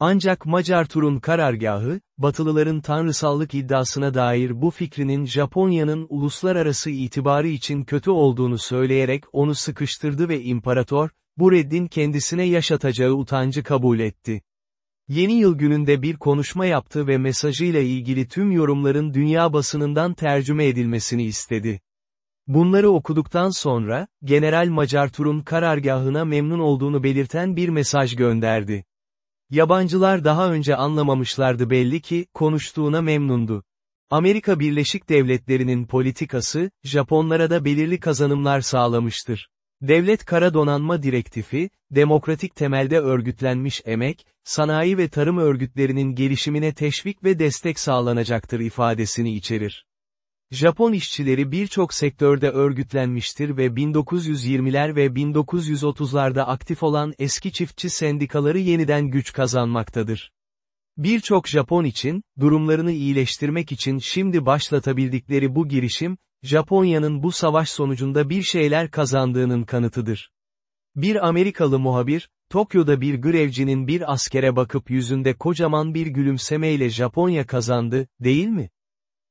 Ancak Macar Tur'un karargahı, Batılıların tanrısallık iddiasına dair bu fikrinin Japonya'nın uluslararası itibarı için kötü olduğunu söyleyerek onu sıkıştırdı ve imparator, bu reddin kendisine yaşatacağı utancı kabul etti. Yeni yıl gününde bir konuşma yaptı ve mesajıyla ilgili tüm yorumların dünya basınından tercüme edilmesini istedi. Bunları okuduktan sonra, General Macartur'un karargahına memnun olduğunu belirten bir mesaj gönderdi. Yabancılar daha önce anlamamışlardı belli ki, konuştuğuna memnundu. Amerika Birleşik Devletleri'nin politikası, Japonlara da belirli kazanımlar sağlamıştır. Devlet Kara Donanma Direktifi, demokratik temelde örgütlenmiş emek, sanayi ve tarım örgütlerinin gelişimine teşvik ve destek sağlanacaktır ifadesini içerir. Japon işçileri birçok sektörde örgütlenmiştir ve 1920'ler ve 1930'larda aktif olan eski çiftçi sendikaları yeniden güç kazanmaktadır. Birçok Japon için, durumlarını iyileştirmek için şimdi başlatabildikleri bu girişim, Japonya'nın bu savaş sonucunda bir şeyler kazandığının kanıtıdır. Bir Amerikalı muhabir, Tokyo'da bir grevcinin bir askere bakıp yüzünde kocaman bir gülümsemeyle Japonya kazandı, değil mi?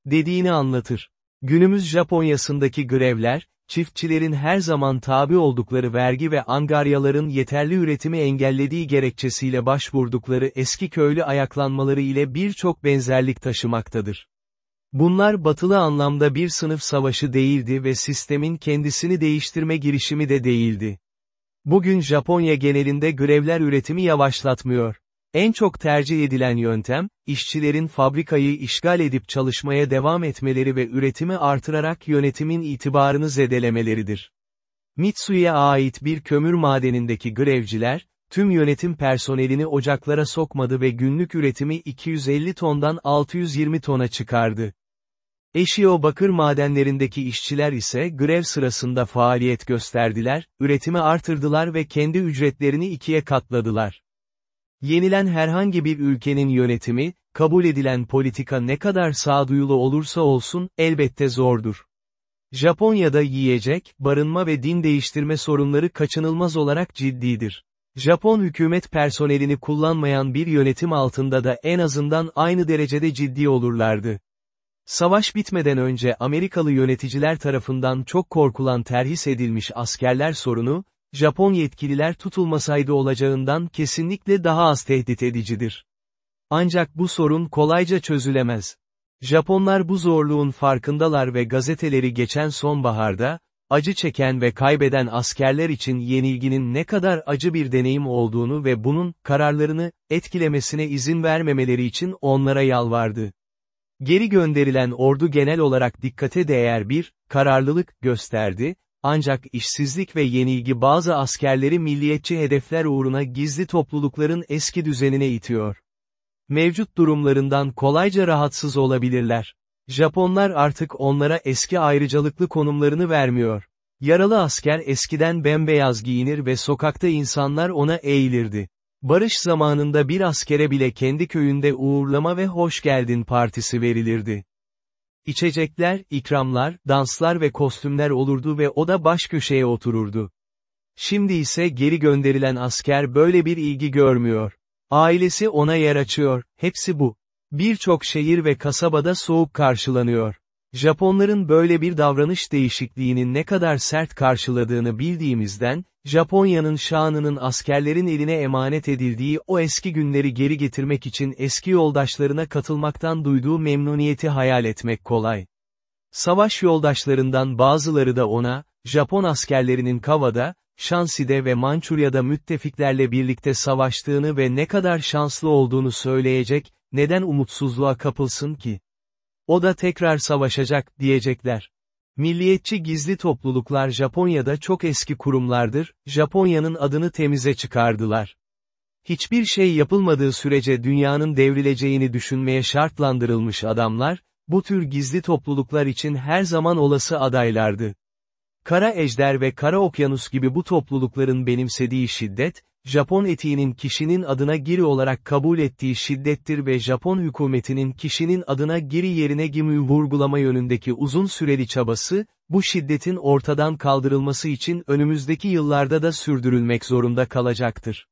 Dediğini anlatır. Günümüz Japonya'sındaki grevler, çiftçilerin her zaman tabi oldukları vergi ve angaryaların yeterli üretimi engellediği gerekçesiyle başvurdukları eski köylü ayaklanmaları ile birçok benzerlik taşımaktadır. Bunlar batılı anlamda bir sınıf savaşı değildi ve sistemin kendisini değiştirme girişimi de değildi. Bugün Japonya genelinde grevler üretimi yavaşlatmıyor. En çok tercih edilen yöntem, işçilerin fabrikayı işgal edip çalışmaya devam etmeleri ve üretimi artırarak yönetimin itibarını zedelemeleridir. Mitsu'ya ait bir kömür madenindeki grevciler, tüm yönetim personelini ocaklara sokmadı ve günlük üretimi 250 tondan 620 tona çıkardı. Eşio bakır madenlerindeki işçiler ise grev sırasında faaliyet gösterdiler, üretimi artırdılar ve kendi ücretlerini ikiye katladılar. Yenilen herhangi bir ülkenin yönetimi, kabul edilen politika ne kadar sağduyulu olursa olsun, elbette zordur. Japonya'da yiyecek, barınma ve din değiştirme sorunları kaçınılmaz olarak ciddidir. Japon hükümet personelini kullanmayan bir yönetim altında da en azından aynı derecede ciddi olurlardı. Savaş bitmeden önce Amerikalı yöneticiler tarafından çok korkulan terhis edilmiş askerler sorunu, Japon yetkililer tutulmasaydı olacağından kesinlikle daha az tehdit edicidir. Ancak bu sorun kolayca çözülemez. Japonlar bu zorluğun farkındalar ve gazeteleri geçen sonbaharda, acı çeken ve kaybeden askerler için yenilginin ne kadar acı bir deneyim olduğunu ve bunun, kararlarını, etkilemesine izin vermemeleri için onlara yalvardı. Geri gönderilen ordu genel olarak dikkate değer bir, kararlılık gösterdi, ancak işsizlik ve yenilgi bazı askerleri milliyetçi hedefler uğruna gizli toplulukların eski düzenine itiyor. Mevcut durumlarından kolayca rahatsız olabilirler. Japonlar artık onlara eski ayrıcalıklı konumlarını vermiyor. Yaralı asker eskiden bembeyaz giyinir ve sokakta insanlar ona eğilirdi. Barış zamanında bir askere bile kendi köyünde uğurlama ve hoş geldin partisi verilirdi. İçecekler, ikramlar, danslar ve kostümler olurdu ve o da baş köşeye otururdu. Şimdi ise geri gönderilen asker böyle bir ilgi görmüyor. Ailesi ona yer açıyor, hepsi bu. Birçok şehir ve kasabada soğuk karşılanıyor. Japonların böyle bir davranış değişikliğinin ne kadar sert karşıladığını bildiğimizden, Japonya'nın şanının askerlerin eline emanet edildiği o eski günleri geri getirmek için eski yoldaşlarına katılmaktan duyduğu memnuniyeti hayal etmek kolay. Savaş yoldaşlarından bazıları da ona, Japon askerlerinin Kava'da, Shansi'de ve Mançurya'da müttefiklerle birlikte savaştığını ve ne kadar şanslı olduğunu söyleyecek, neden umutsuzluğa kapılsın ki? O da tekrar savaşacak, diyecekler. Milliyetçi gizli topluluklar Japonya'da çok eski kurumlardır, Japonya'nın adını temize çıkardılar. Hiçbir şey yapılmadığı sürece dünyanın devrileceğini düşünmeye şartlandırılmış adamlar, bu tür gizli topluluklar için her zaman olası adaylardı. Kara Ejder ve Kara Okyanus gibi bu toplulukların benimsediği şiddet, Japon etiğinin kişinin adına giri olarak kabul ettiği şiddettir ve Japon hükümetinin kişinin adına giri yerine gimi vurgulama yönündeki uzun süreli çabası, bu şiddetin ortadan kaldırılması için önümüzdeki yıllarda da sürdürülmek zorunda kalacaktır.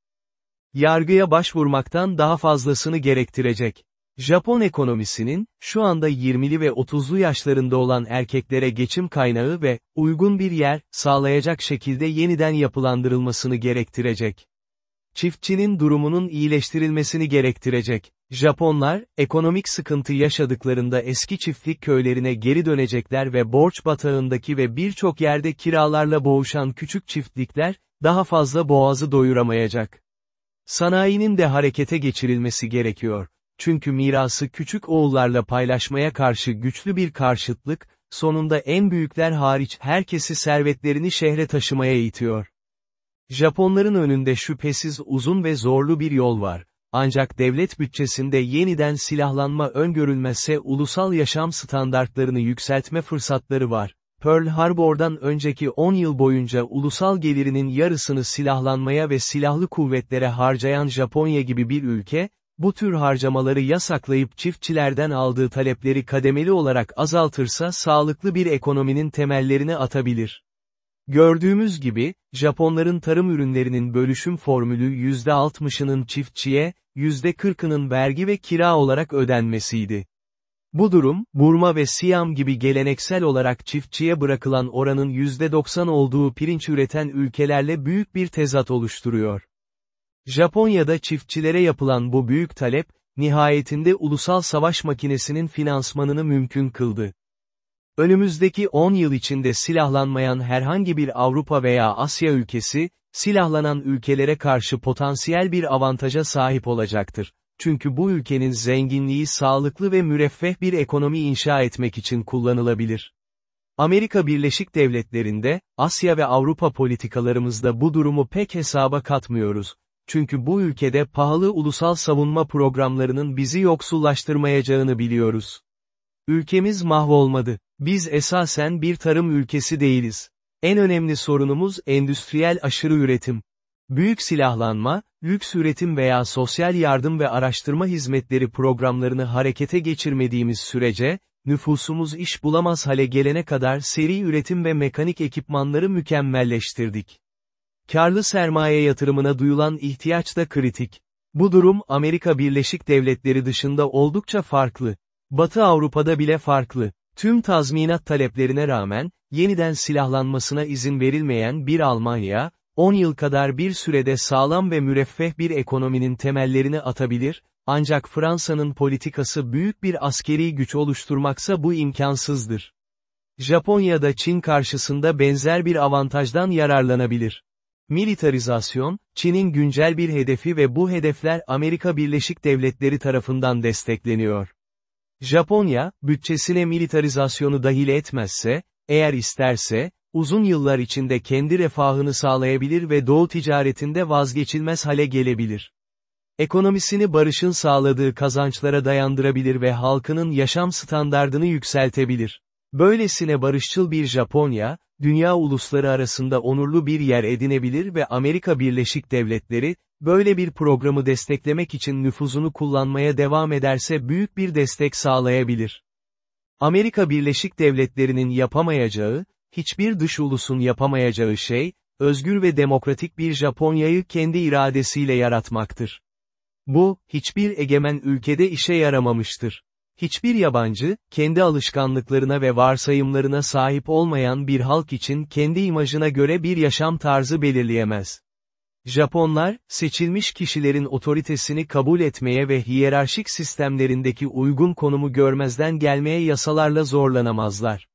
Yargıya başvurmaktan daha fazlasını gerektirecek. Japon ekonomisinin, şu anda 20'li ve 30'lu yaşlarında olan erkeklere geçim kaynağı ve, uygun bir yer, sağlayacak şekilde yeniden yapılandırılmasını gerektirecek. Çiftçinin durumunun iyileştirilmesini gerektirecek. Japonlar, ekonomik sıkıntı yaşadıklarında eski çiftlik köylerine geri dönecekler ve borç batağındaki ve birçok yerde kiralarla boğuşan küçük çiftlikler, daha fazla boğazı doyuramayacak. Sanayinin de harekete geçirilmesi gerekiyor. Çünkü mirası küçük oğullarla paylaşmaya karşı güçlü bir karşıtlık, sonunda en büyükler hariç herkesi servetlerini şehre taşımaya itiyor. Japonların önünde şüphesiz uzun ve zorlu bir yol var. Ancak devlet bütçesinde yeniden silahlanma öngörülmezse ulusal yaşam standartlarını yükseltme fırsatları var. Pearl Harbor'dan önceki 10 yıl boyunca ulusal gelirinin yarısını silahlanmaya ve silahlı kuvvetlere harcayan Japonya gibi bir ülke, bu tür harcamaları yasaklayıp çiftçilerden aldığı talepleri kademeli olarak azaltırsa sağlıklı bir ekonominin temellerini atabilir. Gördüğümüz gibi, Japonların tarım ürünlerinin bölüşüm formülü %60'ının çiftçiye, %40'ının vergi ve kira olarak ödenmesiydi. Bu durum, Burma ve Siam gibi geleneksel olarak çiftçiye bırakılan oranın %90 olduğu pirinç üreten ülkelerle büyük bir tezat oluşturuyor. Japonya'da çiftçilere yapılan bu büyük talep, nihayetinde ulusal savaş makinesinin finansmanını mümkün kıldı. Önümüzdeki 10 yıl içinde silahlanmayan herhangi bir Avrupa veya Asya ülkesi, silahlanan ülkelere karşı potansiyel bir avantaja sahip olacaktır. Çünkü bu ülkenin zenginliği sağlıklı ve müreffeh bir ekonomi inşa etmek için kullanılabilir. Amerika Birleşik Devletleri'nde, Asya ve Avrupa politikalarımızda bu durumu pek hesaba katmıyoruz. çünkü bu ülkede pahalı ulusal savunma programlarının bizi yoksullaştırmayacağını biliyoruz. Ülkemiz mahvolmadı. Biz esasen bir tarım ülkesi değiliz. En önemli sorunumuz endüstriyel aşırı üretim. Büyük silahlanma, lüks üretim veya sosyal yardım ve araştırma hizmetleri programlarını harekete geçirmediğimiz sürece, nüfusumuz iş bulamaz hale gelene kadar seri üretim ve mekanik ekipmanları mükemmelleştirdik. Karlı sermaye yatırımına duyulan ihtiyaç da kritik. Bu durum Amerika Birleşik Devletleri dışında oldukça farklı. Batı Avrupa'da bile farklı. Tüm tazminat taleplerine rağmen, yeniden silahlanmasına izin verilmeyen bir Almanya, 10 yıl kadar bir sürede sağlam ve müreffeh bir ekonominin temellerini atabilir, ancak Fransa'nın politikası büyük bir askeri güç oluşturmaksa bu imkansızdır. Japonya da Çin karşısında benzer bir avantajdan yararlanabilir. Militarizasyon, Çin'in güncel bir hedefi ve bu hedefler Amerika Birleşik Devletleri tarafından destekleniyor. Japonya, bütçesine militarizasyonu dahil etmezse, eğer isterse, uzun yıllar içinde kendi refahını sağlayabilir ve doğu ticaretinde vazgeçilmez hale gelebilir. Ekonomisini barışın sağladığı kazançlara dayandırabilir ve halkının yaşam standardını yükseltebilir. Böylesine barışçıl bir Japonya, dünya ulusları arasında onurlu bir yer edinebilir ve Amerika Birleşik Devletleri, böyle bir programı desteklemek için nüfuzunu kullanmaya devam ederse büyük bir destek sağlayabilir. Amerika Birleşik Devletleri'nin yapamayacağı, hiçbir dış ulusun yapamayacağı şey, özgür ve demokratik bir Japonya'yı kendi iradesiyle yaratmaktır. Bu, hiçbir egemen ülkede işe yaramamıştır. Hiçbir yabancı, kendi alışkanlıklarına ve varsayımlarına sahip olmayan bir halk için kendi imajına göre bir yaşam tarzı belirleyemez. Japonlar, seçilmiş kişilerin otoritesini kabul etmeye ve hiyerarşik sistemlerindeki uygun konumu görmezden gelmeye yasalarla zorlanamazlar.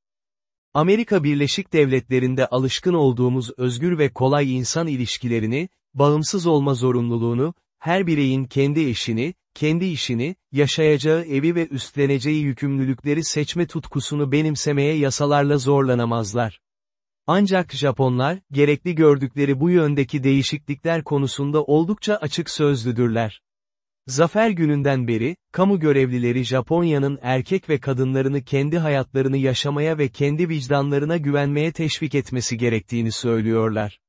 Amerika Birleşik Devletleri'nde alışkın olduğumuz özgür ve kolay insan ilişkilerini, bağımsız olma zorunluluğunu, her bireyin kendi eşini, kendi işini, yaşayacağı evi ve üstleneceği yükümlülükleri seçme tutkusunu benimsemeye yasalarla zorlanamazlar. Ancak Japonlar, gerekli gördükleri bu yöndeki değişiklikler konusunda oldukça açık sözlüdürler. Zafer gününden beri, kamu görevlileri Japonya'nın erkek ve kadınlarını kendi hayatlarını yaşamaya ve kendi vicdanlarına güvenmeye teşvik etmesi gerektiğini söylüyorlar.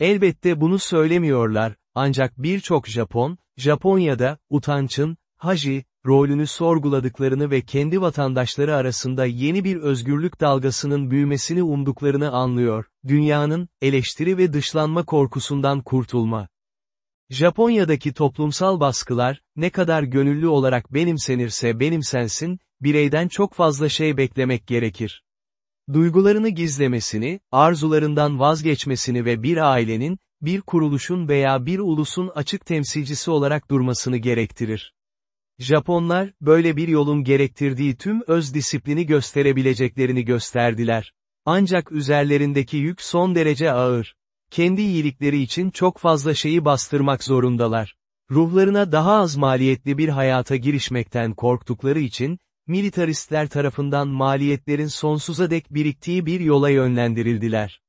Elbette bunu söylemiyorlar, ancak birçok Japon, Japonya'da, utançın, haji, rolünü sorguladıklarını ve kendi vatandaşları arasında yeni bir özgürlük dalgasının büyümesini umduklarını anlıyor, dünyanın, eleştiri ve dışlanma korkusundan kurtulma. Japonya'daki toplumsal baskılar, ne kadar gönüllü olarak benimsenirse benimsensin, bireyden çok fazla şey beklemek gerekir. Duygularını gizlemesini, arzularından vazgeçmesini ve bir ailenin, bir kuruluşun veya bir ulusun açık temsilcisi olarak durmasını gerektirir. Japonlar, böyle bir yolun gerektirdiği tüm öz disiplini gösterebileceklerini gösterdiler. Ancak üzerlerindeki yük son derece ağır. Kendi iyilikleri için çok fazla şeyi bastırmak zorundalar. Ruhlarına daha az maliyetli bir hayata girişmekten korktukları için, militaristler tarafından maliyetlerin sonsuza dek biriktiği bir yola yönlendirildiler.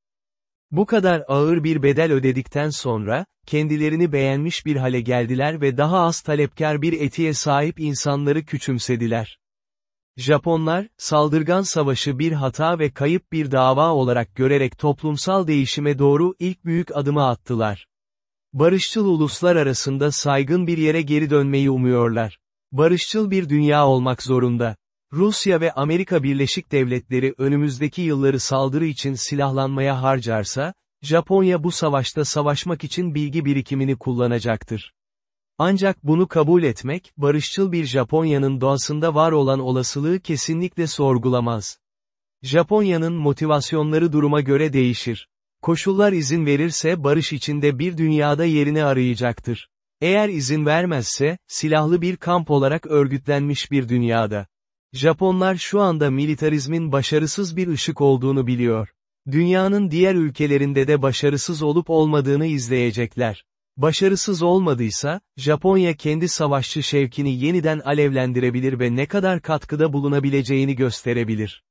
Bu kadar ağır bir bedel ödedikten sonra, kendilerini beğenmiş bir hale geldiler ve daha az talepkar bir etiye sahip insanları küçümsediler. Japonlar, saldırgan savaşı bir hata ve kayıp bir dava olarak görerek toplumsal değişime doğru ilk büyük adımı attılar. Barışçıl uluslar arasında saygın bir yere geri dönmeyi umuyorlar. Barışçıl bir dünya olmak zorunda. Rusya ve Amerika Birleşik Devletleri önümüzdeki yılları saldırı için silahlanmaya harcarsa, Japonya bu savaşta savaşmak için bilgi birikimini kullanacaktır. Ancak bunu kabul etmek, barışçıl bir Japonya'nın doğasında var olan olasılığı kesinlikle sorgulamaz. Japonya'nın motivasyonları duruma göre değişir. Koşullar izin verirse barış içinde bir dünyada yerini arayacaktır. Eğer izin vermezse, silahlı bir kamp olarak örgütlenmiş bir dünyada. Japonlar şu anda militarizmin başarısız bir ışık olduğunu biliyor. Dünyanın diğer ülkelerinde de başarısız olup olmadığını izleyecekler. Başarısız olmadıysa, Japonya kendi savaşçı şevkini yeniden alevlendirebilir ve ne kadar katkıda bulunabileceğini gösterebilir.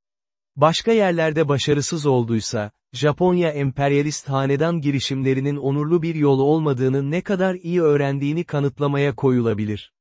Başka yerlerde başarısız olduysa, Japonya emperyalist hanedan girişimlerinin onurlu bir yol olmadığını ne kadar iyi öğrendiğini kanıtlamaya koyulabilir.